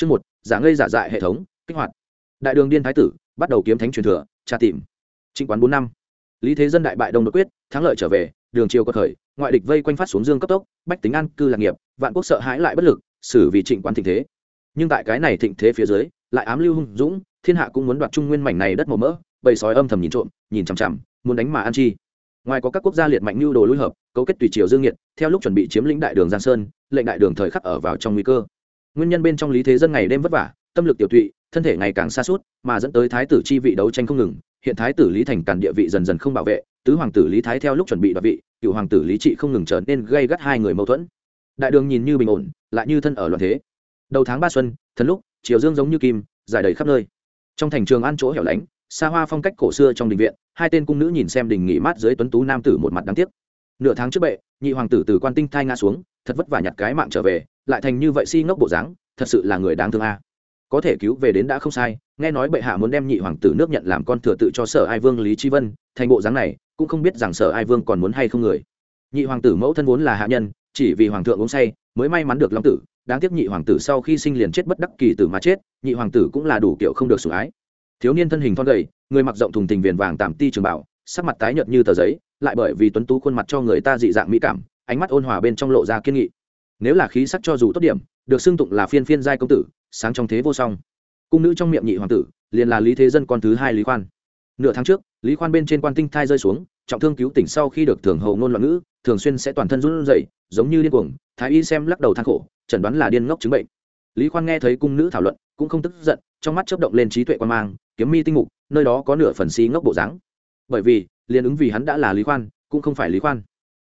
chương một giả ngây giả dại hệ thống kích hoạt. Đại đường điên thái tử bắt đầu kiếm thánh truyền thừa tra tìm. Trịnh quán bốn năm. Lý thế dân đại bại đông đột quyết thắng lợi trở về đường triều có thời, ngoại địch vây quanh phát xuống dương cấp tốc bách tính an cư lạc nghiệp vạn quốc sợ hãi lại bất lực xử vì trịnh quán thịnh thế. Nhưng tại cái này thịnh thế phía dưới lại ám lưu hung dũng thiên hạ cũng muốn đoạt trung nguyên mảnh này đất màu mỡ bầy sói âm thầm nhìn trộm nhìn chằm chằm muốn đánh mà ăn chi. Ngoài có các quốc gia liệt mạnh mưu đồ lui hợp cấu kết tùy triều dương nhiệt theo lúc chuẩn bị chiếm lĩnh đại đường giang sơn lệnh đại đường thời khắc ở vào trong nguy cơ nguyên nhân bên trong lý thế dân ngày đêm vất vả, tâm lực tiểu tụy, thân thể ngày càng xa suốt, mà dẫn tới thái tử chi vị đấu tranh không ngừng. Hiện thái tử lý thành càn địa vị dần dần không bảo vệ, tứ hoàng tử lý thái theo lúc chuẩn bị đoạt vị, cựu hoàng tử lý trị không ngừng trở nên gây gắt hai người mâu thuẫn. Đại đường nhìn như bình ổn, lại như thân ở loạn thế. Đầu tháng ba xuân, thần lúc chiều dương giống như kim, dài đầy khắp nơi. Trong thành trường ăn chỗ hẻo lánh, xa hoa phong cách cổ xưa trong đình viện, hai tên cung nữ nhìn xem đình nghỉ mát dưới tuấn tú nam tử một mặt đáng tiếc. Nửa tháng trước bệ, nhị hoàng tử từ quan tinh thai ngã xuống, thật vất vả nhặt cái mạng trở về lại thành như vậy si ngốc bộ dáng, thật sự là người đáng thương a. Có thể cứu về đến đã không sai, nghe nói bệ hạ muốn đem nhị hoàng tử nước nhận làm con thừa tự cho sở ai vương lý tri vân, thành bộ dáng này, cũng không biết rằng sở ai vương còn muốn hay không người. Nhị hoàng tử mẫu thân vốn là hạ nhân, chỉ vì hoàng thượng uống say, mới may mắn được long tử, đáng tiếc nhị hoàng tử sau khi sinh liền chết bất đắc kỳ tử mà chết, nhị hoàng tử cũng là đủ kiểu không được sủng ái. Thiếu niên thân hình thon gầy, người mặc rộng thùng tình viền vàng tạm ti trường bảo sắc mặt tái nhợt như tờ giấy, lại bởi vì tuấn tú khuôn mặt cho người ta dị dạng mỹ cảm, ánh mắt ôn hòa bên trong lộ ra kiên nghị nếu là khí sắc cho dù tốt điểm, được xưng tụng là phiên phiên giai công tử, sáng trong thế vô song. Cung nữ trong miệng nhị hoàng tử, liền là lý thế dân con thứ hai lý khoan. Nửa tháng trước, lý khoan bên trên quan tinh thai rơi xuống, trọng thương cứu tỉnh sau khi được thường hầu ngôn loạn ngữ, thường xuyên sẽ toàn thân run rẩy, giống như điên cuồng, thái y xem lắc đầu than khổ, chẩn đoán là điên ngốc chứng bệnh. Lý khoan nghe thấy cung nữ thảo luận, cũng không tức giận, trong mắt chớp động lên trí tuệ quan mang, kiếm mi tinh mục, nơi đó có nửa phần si ngốc bộ dáng. Bởi vì, liền ứng vì hắn đã là lý khoan, cũng không phải lý khoan.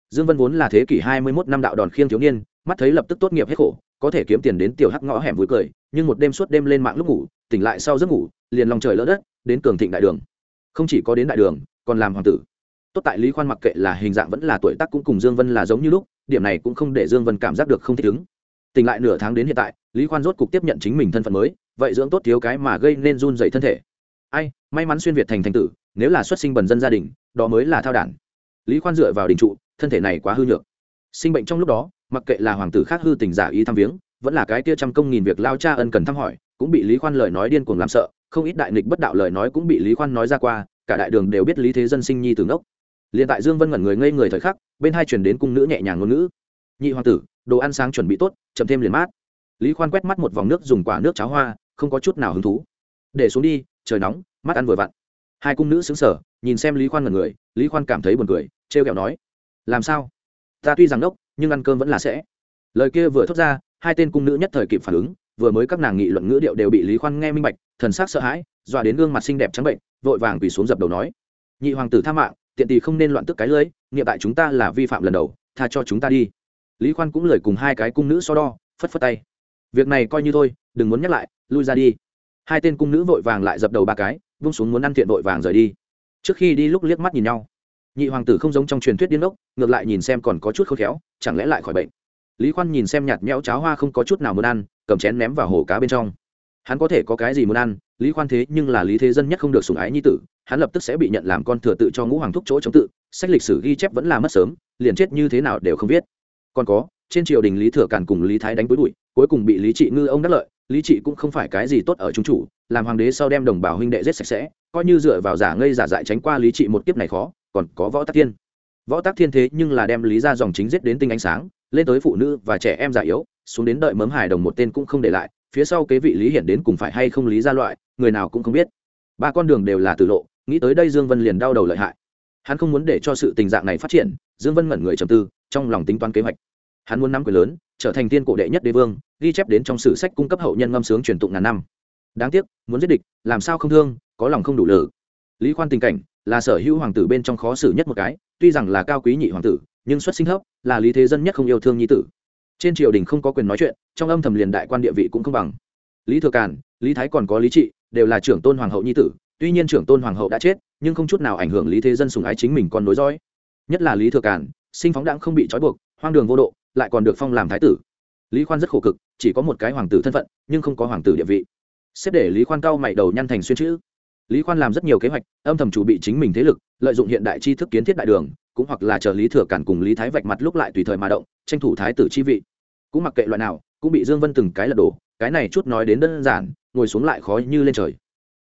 Dương vân vốn là thế kỷ hai mươi 21 năm đạo đòn khiêng thiếu niên mắt thấy lập tức tốt nghiệp hết khổ, có thể kiếm tiền đến tiểu hắc ngõ hẻm vui cười, nhưng một đêm suốt đêm lên mạng lúc ngủ, tỉnh lại sau giấc ngủ, liền lòng trời lỡ đất, đến cường thịnh đại đường. Không chỉ có đến đại đường, còn làm hoàng tử. Tốt tại lý khoan mặc kệ là hình dạng vẫn là tuổi tác cũng cùng dương vân là giống như lúc, điểm này cũng không để dương vân cảm giác được không thích ứng. Tỉnh lại nửa tháng đến hiện tại, lý khoan rốt cục tiếp nhận chính mình thân phận mới, vậy dưỡng tốt thiếu cái mà gây nên run dậy thân thể. Ai, may mắn xuyên việt thành thành tử, nếu là xuất sinh bần dân gia đình, đó mới là thao đản. Lý khoan dựa vào đình trụ, thân thể này quá hư nhược. Sinh bệnh trong lúc đó mặc kệ là hoàng tử khác hư tình giả ý thăm viếng, vẫn là cái kia trăm công nghìn việc lao cha ân cần thăm hỏi, cũng bị lý khoan lời nói điên cuồng làm sợ, không ít đại nghịch bất đạo lời nói cũng bị lý khoan nói ra qua, cả đại đường đều biết lý thế dân sinh nhi từ ngốc. Liền tại dương vân ngẩn người ngây người thời khắc, bên hai truyền đến cung nữ nhẹ nhàng ngôn ngữ. Nhị hoàng tử, đồ ăn sáng chuẩn bị tốt, chậm thêm liền mát. Lý khoan quét mắt một vòng nước dùng quả nước cháo hoa, không có chút nào hứng thú. Để xuống đi, trời nóng, mắt ăn vừa vặn. Hai cung nữ xứng sở nhìn xem lý khoan ngẩn người, lý khoan cảm thấy buồn cười, trêu kẹo nói, làm sao? Ta tuy rằng đốc nhưng ăn cơm vẫn là sẽ. Lời kia vừa thốt ra, hai tên cung nữ nhất thời kịp phản ứng, vừa mới các nàng nghị luận ngữ điệu đều bị lý khoan nghe minh bạch, thần sắc sợ hãi, dọa đến gương mặt xinh đẹp trắng bệnh, vội vàng quỳ xuống dập đầu nói, nhị hoàng tử tha mạng, tiện tỳ không nên loạn tức cái lưỡi nghiệm tại chúng ta là vi phạm lần đầu, tha cho chúng ta đi. Lý khoan cũng lời cùng hai cái cung nữ so đo, phất phất tay. Việc này coi như thôi, đừng muốn nhắc lại, lui ra đi. Hai tên cung nữ vội vàng lại dập đầu ba cái, vung xuống muốn ăn thiện vội vàng rời đi. Trước khi đi lúc liếc mắt nhìn nhau, nhị hoàng tử không giống trong truyền thuyết điên ốc, ngược lại nhìn xem còn có chút khôn khéo chẳng lẽ lại khỏi bệnh? Lý khoan nhìn xem nhạt nhẽo cháo hoa không có chút nào muốn ăn, cầm chén ném vào hồ cá bên trong. Hắn có thể có cái gì muốn ăn? Lý khoan thế nhưng là lý thế dân nhất không được sủng ái nhi tử, hắn lập tức sẽ bị nhận làm con thừa tự cho ngũ hoàng thúc chỗ chống tự, sách lịch sử ghi chép vẫn là mất sớm, liền chết như thế nào đều không biết. Còn có, trên triều đình lý thừa càn cùng lý thái đánh bối bụi, cuối cùng bị lý trị ngư ông đắc lợi, lý trị cũng không phải cái gì tốt ở trung chủ, làm hoàng đế sau đem đồng bào huynh đệ giết sạch sẽ, coi như dựa vào giả ngây giả dại tránh qua lý trị một kiếp này khó, còn có võ tắc thiên võ tác thiên thế nhưng là đem lý ra dòng chính giết đến tinh ánh sáng, lên tới phụ nữ và trẻ em già yếu, xuống đến đợi mấm hài đồng một tên cũng không để lại, phía sau kế vị lý hiển đến cùng phải hay không lý ra loại, người nào cũng không biết. Ba con đường đều là tử lộ, nghĩ tới đây dương vân liền đau đầu lợi hại. Hắn không muốn để cho sự tình dạng này phát triển, dương vân ngẩn người trầm tư, trong lòng tính toán kế hoạch. Hắn muốn nắm quyền lớn, trở thành tiên cổ đệ nhất đế vương, ghi chép đến trong sử sách cung cấp hậu nhân ngâm sướng truyền tụng ngàn năm. Đáng tiếc, muốn giết địch, làm sao không thương, có lòng không đủ lử. Lý khoan tình cảnh, là sở hữu hoàng tử bên trong khó xử nhất một cái tuy rằng là cao quý nhị hoàng tử, nhưng xuất sinh thấp là lý thế dân nhất không yêu thương nhi tử. Trên triều đình không có quyền nói chuyện, trong âm thầm liền đại quan địa vị cũng không bằng. Lý thừa càn, lý thái còn có lý trị, đều là trưởng tôn hoàng hậu nhi tử, tuy nhiên trưởng tôn hoàng hậu đã chết, nhưng không chút nào ảnh hưởng lý thế dân sùng ái chính mình còn nối dõi. Nhất là lý thừa càn, sinh phóng đãng không bị trói buộc, hoang đường vô độ, lại còn được phong làm thái tử. Lý khoan rất khổ cực, chỉ có một cái hoàng tử thân phận, nhưng không có hoàng tử địa vị. Xếp để lý khoan cao mày đầu nhăn thành xuyên chữ. Lý khoan làm rất nhiều kế hoạch, âm thầm chủ bị chính mình thế lực lợi dụng hiện đại tri thức kiến thiết đại đường, cũng hoặc là chờ lý thừa cản cùng lý thái vạch mặt lúc lại tùy thời mà động, tranh thủ thái tử chi vị. Cũng mặc kệ loại nào, cũng bị dương vân từng cái lật đổ, cái này chút nói đến đơn giản, ngồi xuống lại khó như lên trời.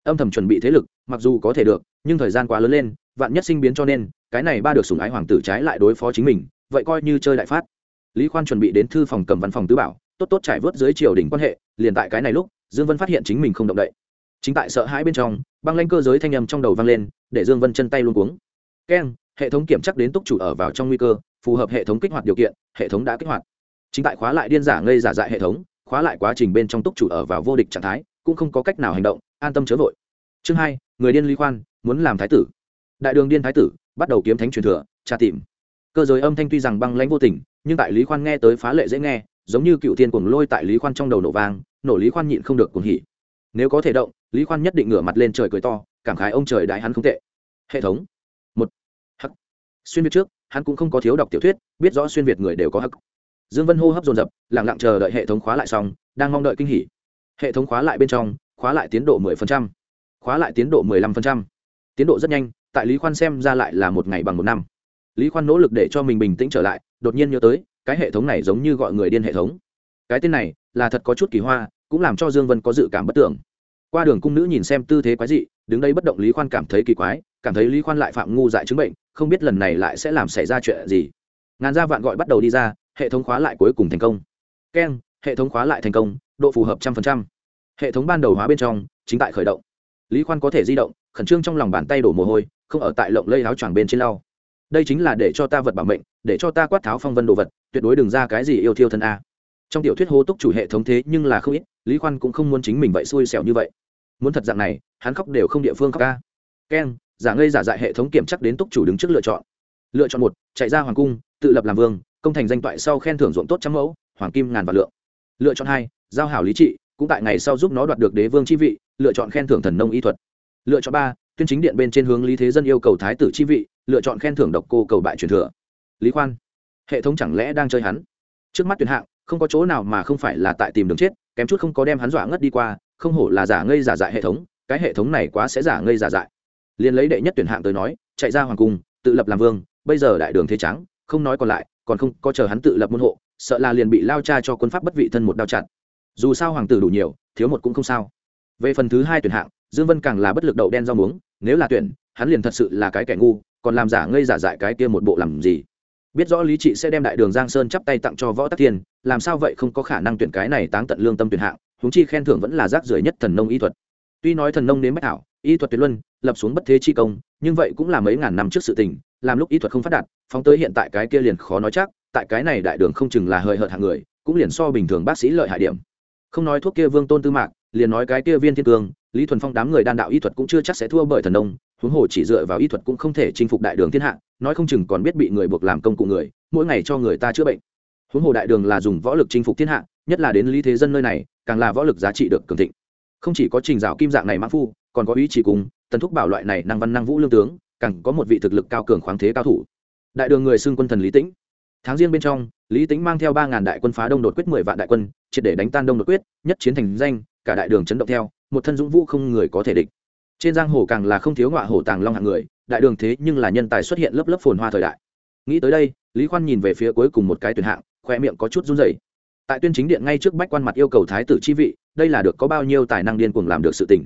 Âm thầm chuẩn bị thế lực, mặc dù có thể được, nhưng thời gian quá lớn lên, vạn nhất sinh biến cho nên, cái này ba được sủng ái hoàng tử trái lại đối phó chính mình, vậy coi như chơi đại phát. Lý khoan chuẩn bị đến thư phòng cầm văn phòng tứ bảo, tốt tốt trải vớt dưới triều đình quan hệ, liền tại cái này lúc, dương vân phát hiện chính mình không động đậy. Chính tại sợ hãi bên trong, băng lanh cơ giới thanh âm trong đầu vang lên để dương vân chân tay luôn cuống. Keng, hệ thống kiểm chắc đến túc chủ ở vào trong nguy cơ, phù hợp hệ thống kích hoạt điều kiện, hệ thống đã kích hoạt. Chính tại khóa lại điên giả ngây giả dại hệ thống, khóa lại quá trình bên trong túc chủ ở vào vô địch trạng thái, cũng không có cách nào hành động, an tâm chớ vội. Chương hai, người điên ly khoan, muốn làm thái tử. Đại đường điên thái tử, bắt đầu kiếm thánh truyền thừa, tra tìm. Cơ giới âm thanh tuy rằng băng lãnh vô tình, nhưng tại lý khoan nghe tới phá lệ dễ nghe, giống như cựu tiên cuồng lôi tại lý khoan trong đầu nổ vang, nổ lý khoan nhịn không được cuồng hỉ. Nếu có thể động, lý khoan nhất định ngửa mặt lên trời cười to cảm khái ông trời đại hắn không tệ. Hệ thống. Một. Hắc. Xuyên việt trước hắn cũng không có thiếu đọc tiểu thuyết biết rõ xuyên việt người đều có hắc. Dương vân hô hấp dồn dập lẳng lặng chờ đợi hệ thống khóa lại xong đang mong đợi kinh hỉ. Hệ thống khóa lại bên trong khóa lại tiến độ 10%, khóa lại tiến độ 15%. tiến độ rất nhanh tại lý khoan xem ra lại là một ngày bằng một năm. Lý khoan nỗ lực để cho mình bình tĩnh trở lại đột nhiên nhớ tới cái hệ thống này giống như gọi người điên hệ thống. Cái tên này là thật có chút kỳ hoa cũng làm cho dương vân có dự cảm bất tưởng. Qua đường cung nữ nhìn xem tư thế quái dị đứng đây bất động lý khoan cảm thấy kỳ quái, cảm thấy lý khoan lại phạm ngu dại chứng bệnh, không biết lần này lại sẽ làm xảy ra chuyện gì. Ngàn gia vạn gọi bắt đầu đi ra, hệ thống khóa lại cuối cùng thành công. Keng, hệ thống khóa lại thành công, độ phù hợp trăm phần trăm. Hệ thống ban đầu hóa bên trong, chính tại khởi động. Lý khoan có thể di động, khẩn trương trong lòng bàn tay đổ mồ hôi, không ở tại lộng lây áo choàng bên trên lau. Đây chính là để cho ta vật bảo mệnh, để cho ta quát tháo phong vân đồ vật, tuyệt đối đừng ra cái gì yêu thiêu thân a. Trong tiểu thuyết hô túc chủ hệ thống thế nhưng là không ít, lý khoan cũng không muốn chính mình vậy xui xẻo như vậy muốn thật dạng này, hắn khóc đều không địa phương khóc ca. Keng giả ngây giả dại hệ thống kiểm chắc đến túc chủ đứng trước lựa chọn. Lựa chọn một, chạy ra hoàng cung, tự lập làm vương, công thành danh toại sau khen thưởng ruộng tốt trăm mẫu, hoàng kim ngàn vạn lượng. Lựa chọn hai, giao hảo lý trị, cũng tại ngày sau giúp nó đoạt được đế vương chi vị, lựa chọn khen thưởng thần nông y thuật. Lựa chọn ba, tuyên chính điện bên trên hướng lý thế dân yêu cầu thái tử chi vị, lựa chọn khen thưởng độc cô cầu bại truyền thừa. Lý khoan, hệ thống chẳng lẽ đang chơi hắn? Trước mắt tuyển hạng, không có chỗ nào mà không phải là tại tìm đường chết, kém chút không có đem hắn dọa ngất đi qua không hổ là giả ngây giả dại hệ thống, cái hệ thống này quá sẽ giả ngây giả dại. Liền lấy đệ nhất tuyển hạng tới nói, chạy ra hoàng cung, tự lập làm vương, bây giờ đại đường thế trắng không nói còn lại, còn không có chờ hắn tự lập môn hộ, sợ là liền bị lao cha cho quân pháp bất vị thân một đao chặt dù sao hoàng tử đủ nhiều, thiếu một cũng không sao. Về phần thứ hai tuyển hạng, dương vân càng là bất lực đậu đen rau muống, nếu là tuyển, hắn liền thật sự là cái kẻ ngu, còn làm giả ngây giả dại cái kia một bộ làm gì? Biết rõ lý trị sẽ đem đại đường giang sơn chắp tay tặng cho võ tắc thiên làm sao vậy không có khả năng tuyển cái này táng tận lương tâm tuyển hạng, huống chi khen thưởng vẫn là rác rưởi nhất thần nông y thuật. Tuy nói thần nông đến bách thảo, y thuật tuyệt luân, lập xuống bất thế chi công, nhưng vậy cũng là mấy ngàn năm trước sự tình, làm lúc y thuật không phát đạt, phóng tới hiện tại cái kia liền khó nói chắc, tại cái này đại đường không chừng là hơi hợt hạng người, cũng liền so bình thường bác sĩ lợi hại điểm. Không nói thuốc kia vương tôn tư mạc, liền nói cái kia viên thiên cương lý thuần phong đám người đan đạo y thuật cũng chưa chắc sẽ thua bởi thần nông, huống hồ chỉ dựa vào y thuật cũng không thể chinh phục đại đường thiên hạ, nói không chừng còn biết bị người buộc làm công cụ người, mỗi ngày cho người ta chữa bệnh huống hồ đại đường là dùng võ lực chinh phục thiên hạ, nhất là đến lý thế dân nơi này, càng là võ lực giá trị được cường thịnh. Không chỉ có trình rào kim dạng này mã phu, còn có ý chỉ cùng, tần thúc bảo loại này năng văn năng vũ lương tướng, càng có một vị thực lực cao cường khoáng thế cao thủ. Đại đường người xưng quân thần lý tĩnh. Tháng riêng bên trong, lý tĩnh mang theo ba ngàn đại quân phá đông đột quyết mười vạn đại quân, triệt để đánh tan đông đột quyết, nhất chiến thành danh, cả đại đường chấn động theo, một thân dũng vũ không người có thể địch. Trên giang hồ càng là không thiếu ngọa hổ tàng long hạng người, đại đường thế nhưng là nhân tài xuất hiện lớp lớp phồn hoa thời đại. Nghĩ tới đây, lý khoan nhìn về phía cuối cùng một cái tuyển hạng khoe miệng có chút run rẩy. Tại tuyên chính điện ngay trước bách quan mặt yêu cầu thái tử chi vị, đây là được có bao nhiêu tài năng điên cuồng làm được sự tình.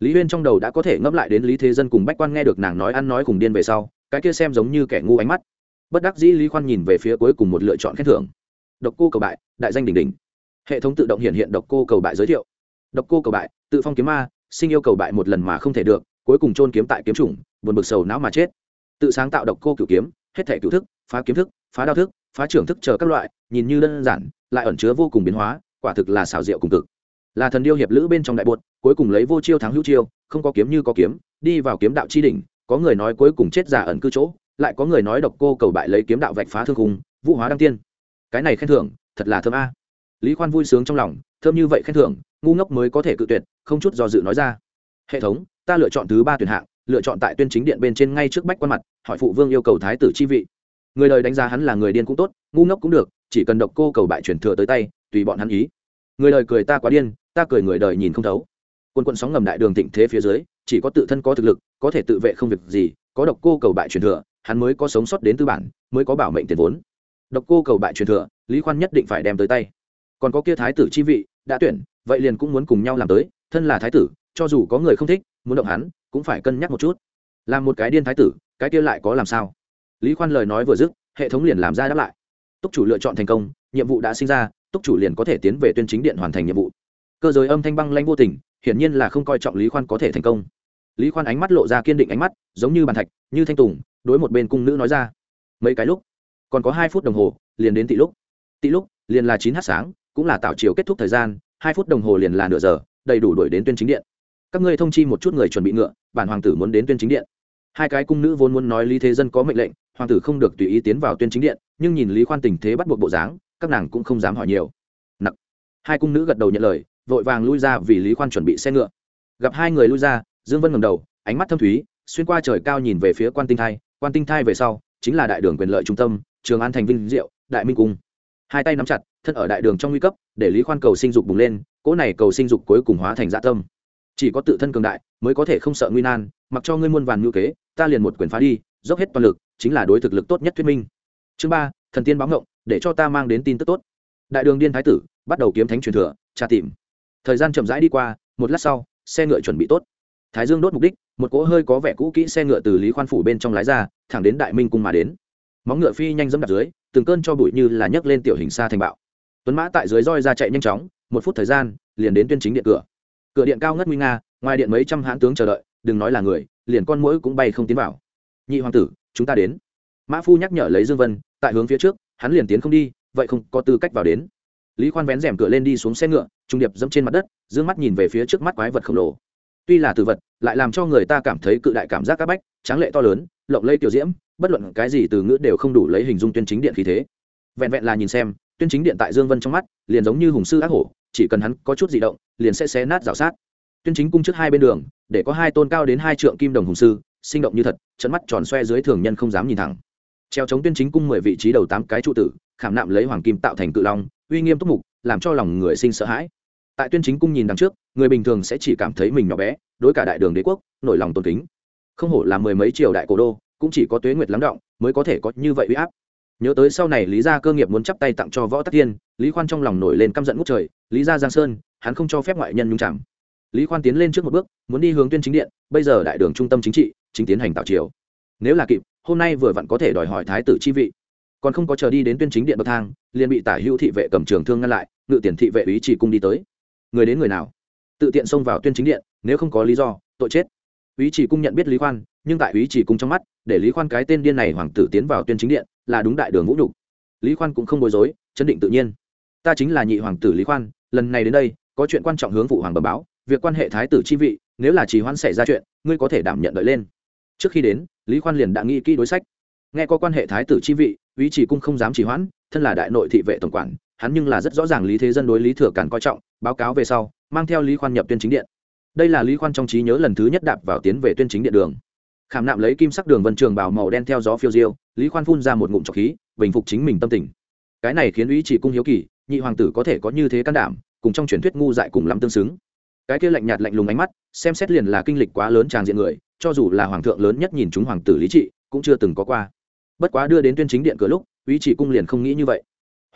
Lý huyên trong đầu đã có thể ngẫm lại đến lý thế dân cùng bách quan nghe được nàng nói ăn nói cùng điên về sau, cái kia xem giống như kẻ ngu ánh mắt. Bất đắc dĩ lý khoan nhìn về phía cuối cùng một lựa chọn khen thưởng. Độc cô cầu bại, đại danh đỉnh đỉnh. Hệ thống tự động hiện hiện độc cô cầu bại giới thiệu. Độc cô cầu bại, tự phong kiếm ma, sinh yêu cầu bại một lần mà không thể được, cuối cùng chôn kiếm tại kiếm chủng, buồn bực sầu não mà chết. Tự sáng tạo độc cô cửu kiếm, hết thể cửu thức, phá kiếm thức, phá đao thức, phá trưởng thức chờ các loại nhìn như đơn giản, lại ẩn chứa vô cùng biến hóa, quả thực là xảo diệu cùng cực. Là thần điêu hiệp lữ bên trong đại bột, cuối cùng lấy vô chiêu thắng hữu chiêu, không có kiếm như có kiếm, đi vào kiếm đạo chi đỉnh, có người nói cuối cùng chết giả ẩn cư chỗ, lại có người nói độc cô cầu bại lấy kiếm đạo vạch phá thương hùng vũ hóa đăng tiên. Cái này khen thưởng, thật là thơm a. Lý khoan vui sướng trong lòng, thơm như vậy khen thưởng, ngu ngốc mới có thể cự tuyệt, không chút do dự nói ra. Hệ thống, ta lựa chọn thứ ba tuyển hạng, lựa chọn tại tuyên chính điện bên trên ngay trước bách quan mặt, hỏi phụ vương yêu cầu thái tử chi vị. Người đời đánh giá hắn là người điên cũng tốt, ngu ngốc cũng được chỉ cần độc cô cầu bại truyền thừa tới tay, tùy bọn hắn ý. Người đời cười ta quá điên, ta cười người đời nhìn không thấu. Quân quân sóng ngầm đại đường thịnh thế phía dưới, chỉ có tự thân có thực lực, có thể tự vệ không việc gì, có độc cô cầu bại truyền thừa, hắn mới có sống sót đến tư bản, mới có bảo mệnh tiền vốn. Độc cô cầu bại truyền thừa, lý khoan nhất định phải đem tới tay. Còn có kia thái tử chi vị, đã tuyển, vậy liền cũng muốn cùng nhau làm tới, thân là thái tử, cho dù có người không thích, muốn động hắn, cũng phải cân nhắc một chút. Làm một cái điên thái tử, cái kia lại có làm sao? Lý khoan lời nói vừa dứt, hệ thống liền làm ra đáp lại túc chủ lựa chọn thành công, nhiệm vụ đã sinh ra, túc chủ liền có thể tiến về tuyên chính điện hoàn thành nhiệm vụ. Cơ giới âm thanh băng lanh vô tình, hiển nhiên là không coi trọng lý khoan có thể thành công. Lý khoan ánh mắt lộ ra kiên định ánh mắt, giống như bàn thạch, như thanh tùng, đối một bên cung nữ nói ra. Mấy cái lúc, còn có hai phút đồng hồ, liền đến tị lúc. Tị lúc, liền là chín h sáng, cũng là tạo chiều kết thúc thời gian, hai phút đồng hồ liền là nửa giờ, đầy đủ đuổi đến tuyên chính điện. Các ngươi thông chi một chút người chuẩn bị ngựa, bản hoàng tử muốn đến tuyên chính điện hai cái cung nữ vốn muốn nói lý thế dân có mệnh lệnh, hoàng tử không được tùy ý tiến vào tuyên chính điện, nhưng nhìn lý khoan tình thế bắt buộc bộ dáng, các nàng cũng không dám hỏi nhiều. Nặng. Hai cung nữ gật đầu nhận lời, vội vàng lui ra vì lý khoan chuẩn bị xe ngựa. Gặp hai người lui ra, dương vân ngầm đầu, ánh mắt thâm thúy, xuyên qua trời cao nhìn về phía quan tinh thai. Quan tinh thai về sau, chính là đại đường quyền lợi trung tâm, trường an thành vinh diệu, đại minh cung. Hai tay nắm chặt, thân ở đại đường trong nguy cấp, để lý khoan cầu sinh dục bùng lên, cỗ này cầu sinh dục cuối cùng hóa thành dạ tâm. Chỉ có tự thân cường đại, mới có thể không sợ nguy nan, mặc cho ngươi muôn vàn ngữ kế ta liền một quyền phá đi, dốc hết toàn lực, chính là đối thực lực tốt nhất thuyết minh. Chương ba, thần tiên báo ngộng, để cho ta mang đến tin tức tốt. Đại đường điên thái tử, bắt đầu kiếm thánh truyền thừa, tra tìm. Thời gian chậm rãi đi qua, một lát sau, xe ngựa chuẩn bị tốt. Thái dương đốt mục đích, một cỗ hơi có vẻ cũ kỹ xe ngựa từ lý khoan phủ bên trong lái ra, thẳng đến đại minh cung mà đến. Móng ngựa phi nhanh dẫm đạp dưới, từng cơn cho bụi như là nhấc lên tiểu hình xa thành bạo. Tuấn mã tại dưới roi ra chạy nhanh chóng, một phút thời gian, liền đến tuyên chính điện cửa. Cửa điện cao ngất nguy nga, ngoài điện mấy trăm hãn tướng chờ đợi, đừng nói là người liền con mũi cũng bay không tiến vào. Nhị hoàng tử, chúng ta đến. Mã phu nhắc nhở lấy dương vân, tại hướng phía trước, hắn liền tiến không đi, vậy không có tư cách vào đến. Lý khoan vén rèm cửa lên đi xuống xe ngựa, trung điệp dẫm trên mặt đất, dương mắt nhìn về phía trước mắt quái vật khổng lồ. Tuy là từ vật, lại làm cho người ta cảm thấy cự đại cảm giác các bách, tráng lệ to lớn, lộng lây tiểu diễm, bất luận cái gì từ ngữ đều không đủ lấy hình dung tuyên chính điện khí thế. Vẹn vẹn là nhìn xem, tuyên chính điện tại dương vân trong mắt, liền giống như hùng sư ác hổ, chỉ cần hắn có chút di động, liền sẽ xé nát rào sát tuyên chính cung trước hai bên đường, để có hai tôn cao đến hai trượng kim đồng hùng sư, sinh động như thật trận mắt tròn xoe dưới thường nhân không dám nhìn thẳng. Treo chống tuyên chính cung mười vị trí đầu tám cái trụ tử, khảm nạm lấy hoàng kim tạo thành cự long, uy nghiêm túc mục, làm cho lòng người sinh sợ hãi. Tại tuyên chính cung nhìn đằng trước, người bình thường sẽ chỉ cảm thấy mình nhỏ bé, đối cả đại đường đế quốc, nổi lòng tôn kính. Không hổ là mười mấy triều đại cổ đô, cũng chỉ có tuế nguyệt lắng động, mới có thể có như vậy uy áp. Nhớ tới sau này lý gia cơ nghiệp muốn chắp tay tặng cho võ tắc thiên, lý khoan trong lòng nổi lên căm giận ngút trời, lý gia giang sơn, hắn không cho phép ngoại nhân nhung chạm lý khoan tiến lên trước một bước, muốn đi hướng tuyên chính điện, bây giờ đại đường trung tâm chính trị, chính tiến hành tạo chiều nếu là kịp, hôm nay vừa vặn có thể đòi hỏi thái tử chi vị. Còn không có chờ đi đến tuyên chính điện bậc thang, liền bị tả hữu thị vệ cầm trường thương ngăn lại, ngự tiền thị vệ ý chỉ cung đi tới. Người đến người nào? Tự tiện xông vào tuyên chính điện, nếu không có lý do, tội chết. Ý chỉ cung nhận biết lý khoan, nhưng tại ý chỉ cung trong mắt, để lý khoan cái tên điên này hoàng tử tiến vào tuyên chính điện, là đúng đại đường vũ nhục. Lý khoan cũng không bối rối, chấn định tự nhiên. Ta chính là nhị hoàng tử lý khoan, lần này đến đây, có chuyện quan trọng hướng phụ hoàng bẩm báo việc quan hệ thái tử chi vị, nếu là trì hoãn xảy ra chuyện, ngươi có thể đảm nhận đợi lên. Trước khi đến, lý khoan liền đã nghĩ kỹ đối sách. Nghe có quan hệ thái tử chi vị, ý chỉ cung không dám trì hoãn, thân là đại nội thị vệ tổng quản, hắn nhưng là rất rõ ràng lý thế dân đối lý thừa càn coi trọng, báo cáo về sau, mang theo lý khoan nhập tuyên chính điện. Đây là lý khoan trong trí nhớ lần thứ nhất đạp vào tiến về tuyên chính điện đường. Khảm nạm lấy kim sắc đường vân trường bảo màu đen theo gió phiêu diêu, lý khoan phun ra một ngụm trọc khí, bình phục chính mình tâm tình. Cái này khiến ý chỉ cung hiếu kỳ, nhị hoàng tử có thể có như thế can đảm, cùng trong truyền thuyết ngu dại cùng lắm tương xứng cái kia lạnh nhạt lạnh lùng ánh mắt, xem xét liền là kinh lịch quá lớn tràng diện người, cho dù là hoàng thượng lớn nhất nhìn chúng hoàng tử lý trị, cũng chưa từng có qua. Bất quá đưa đến tuyên chính điện cửa lúc ý chỉ cung liền không nghĩ như vậy.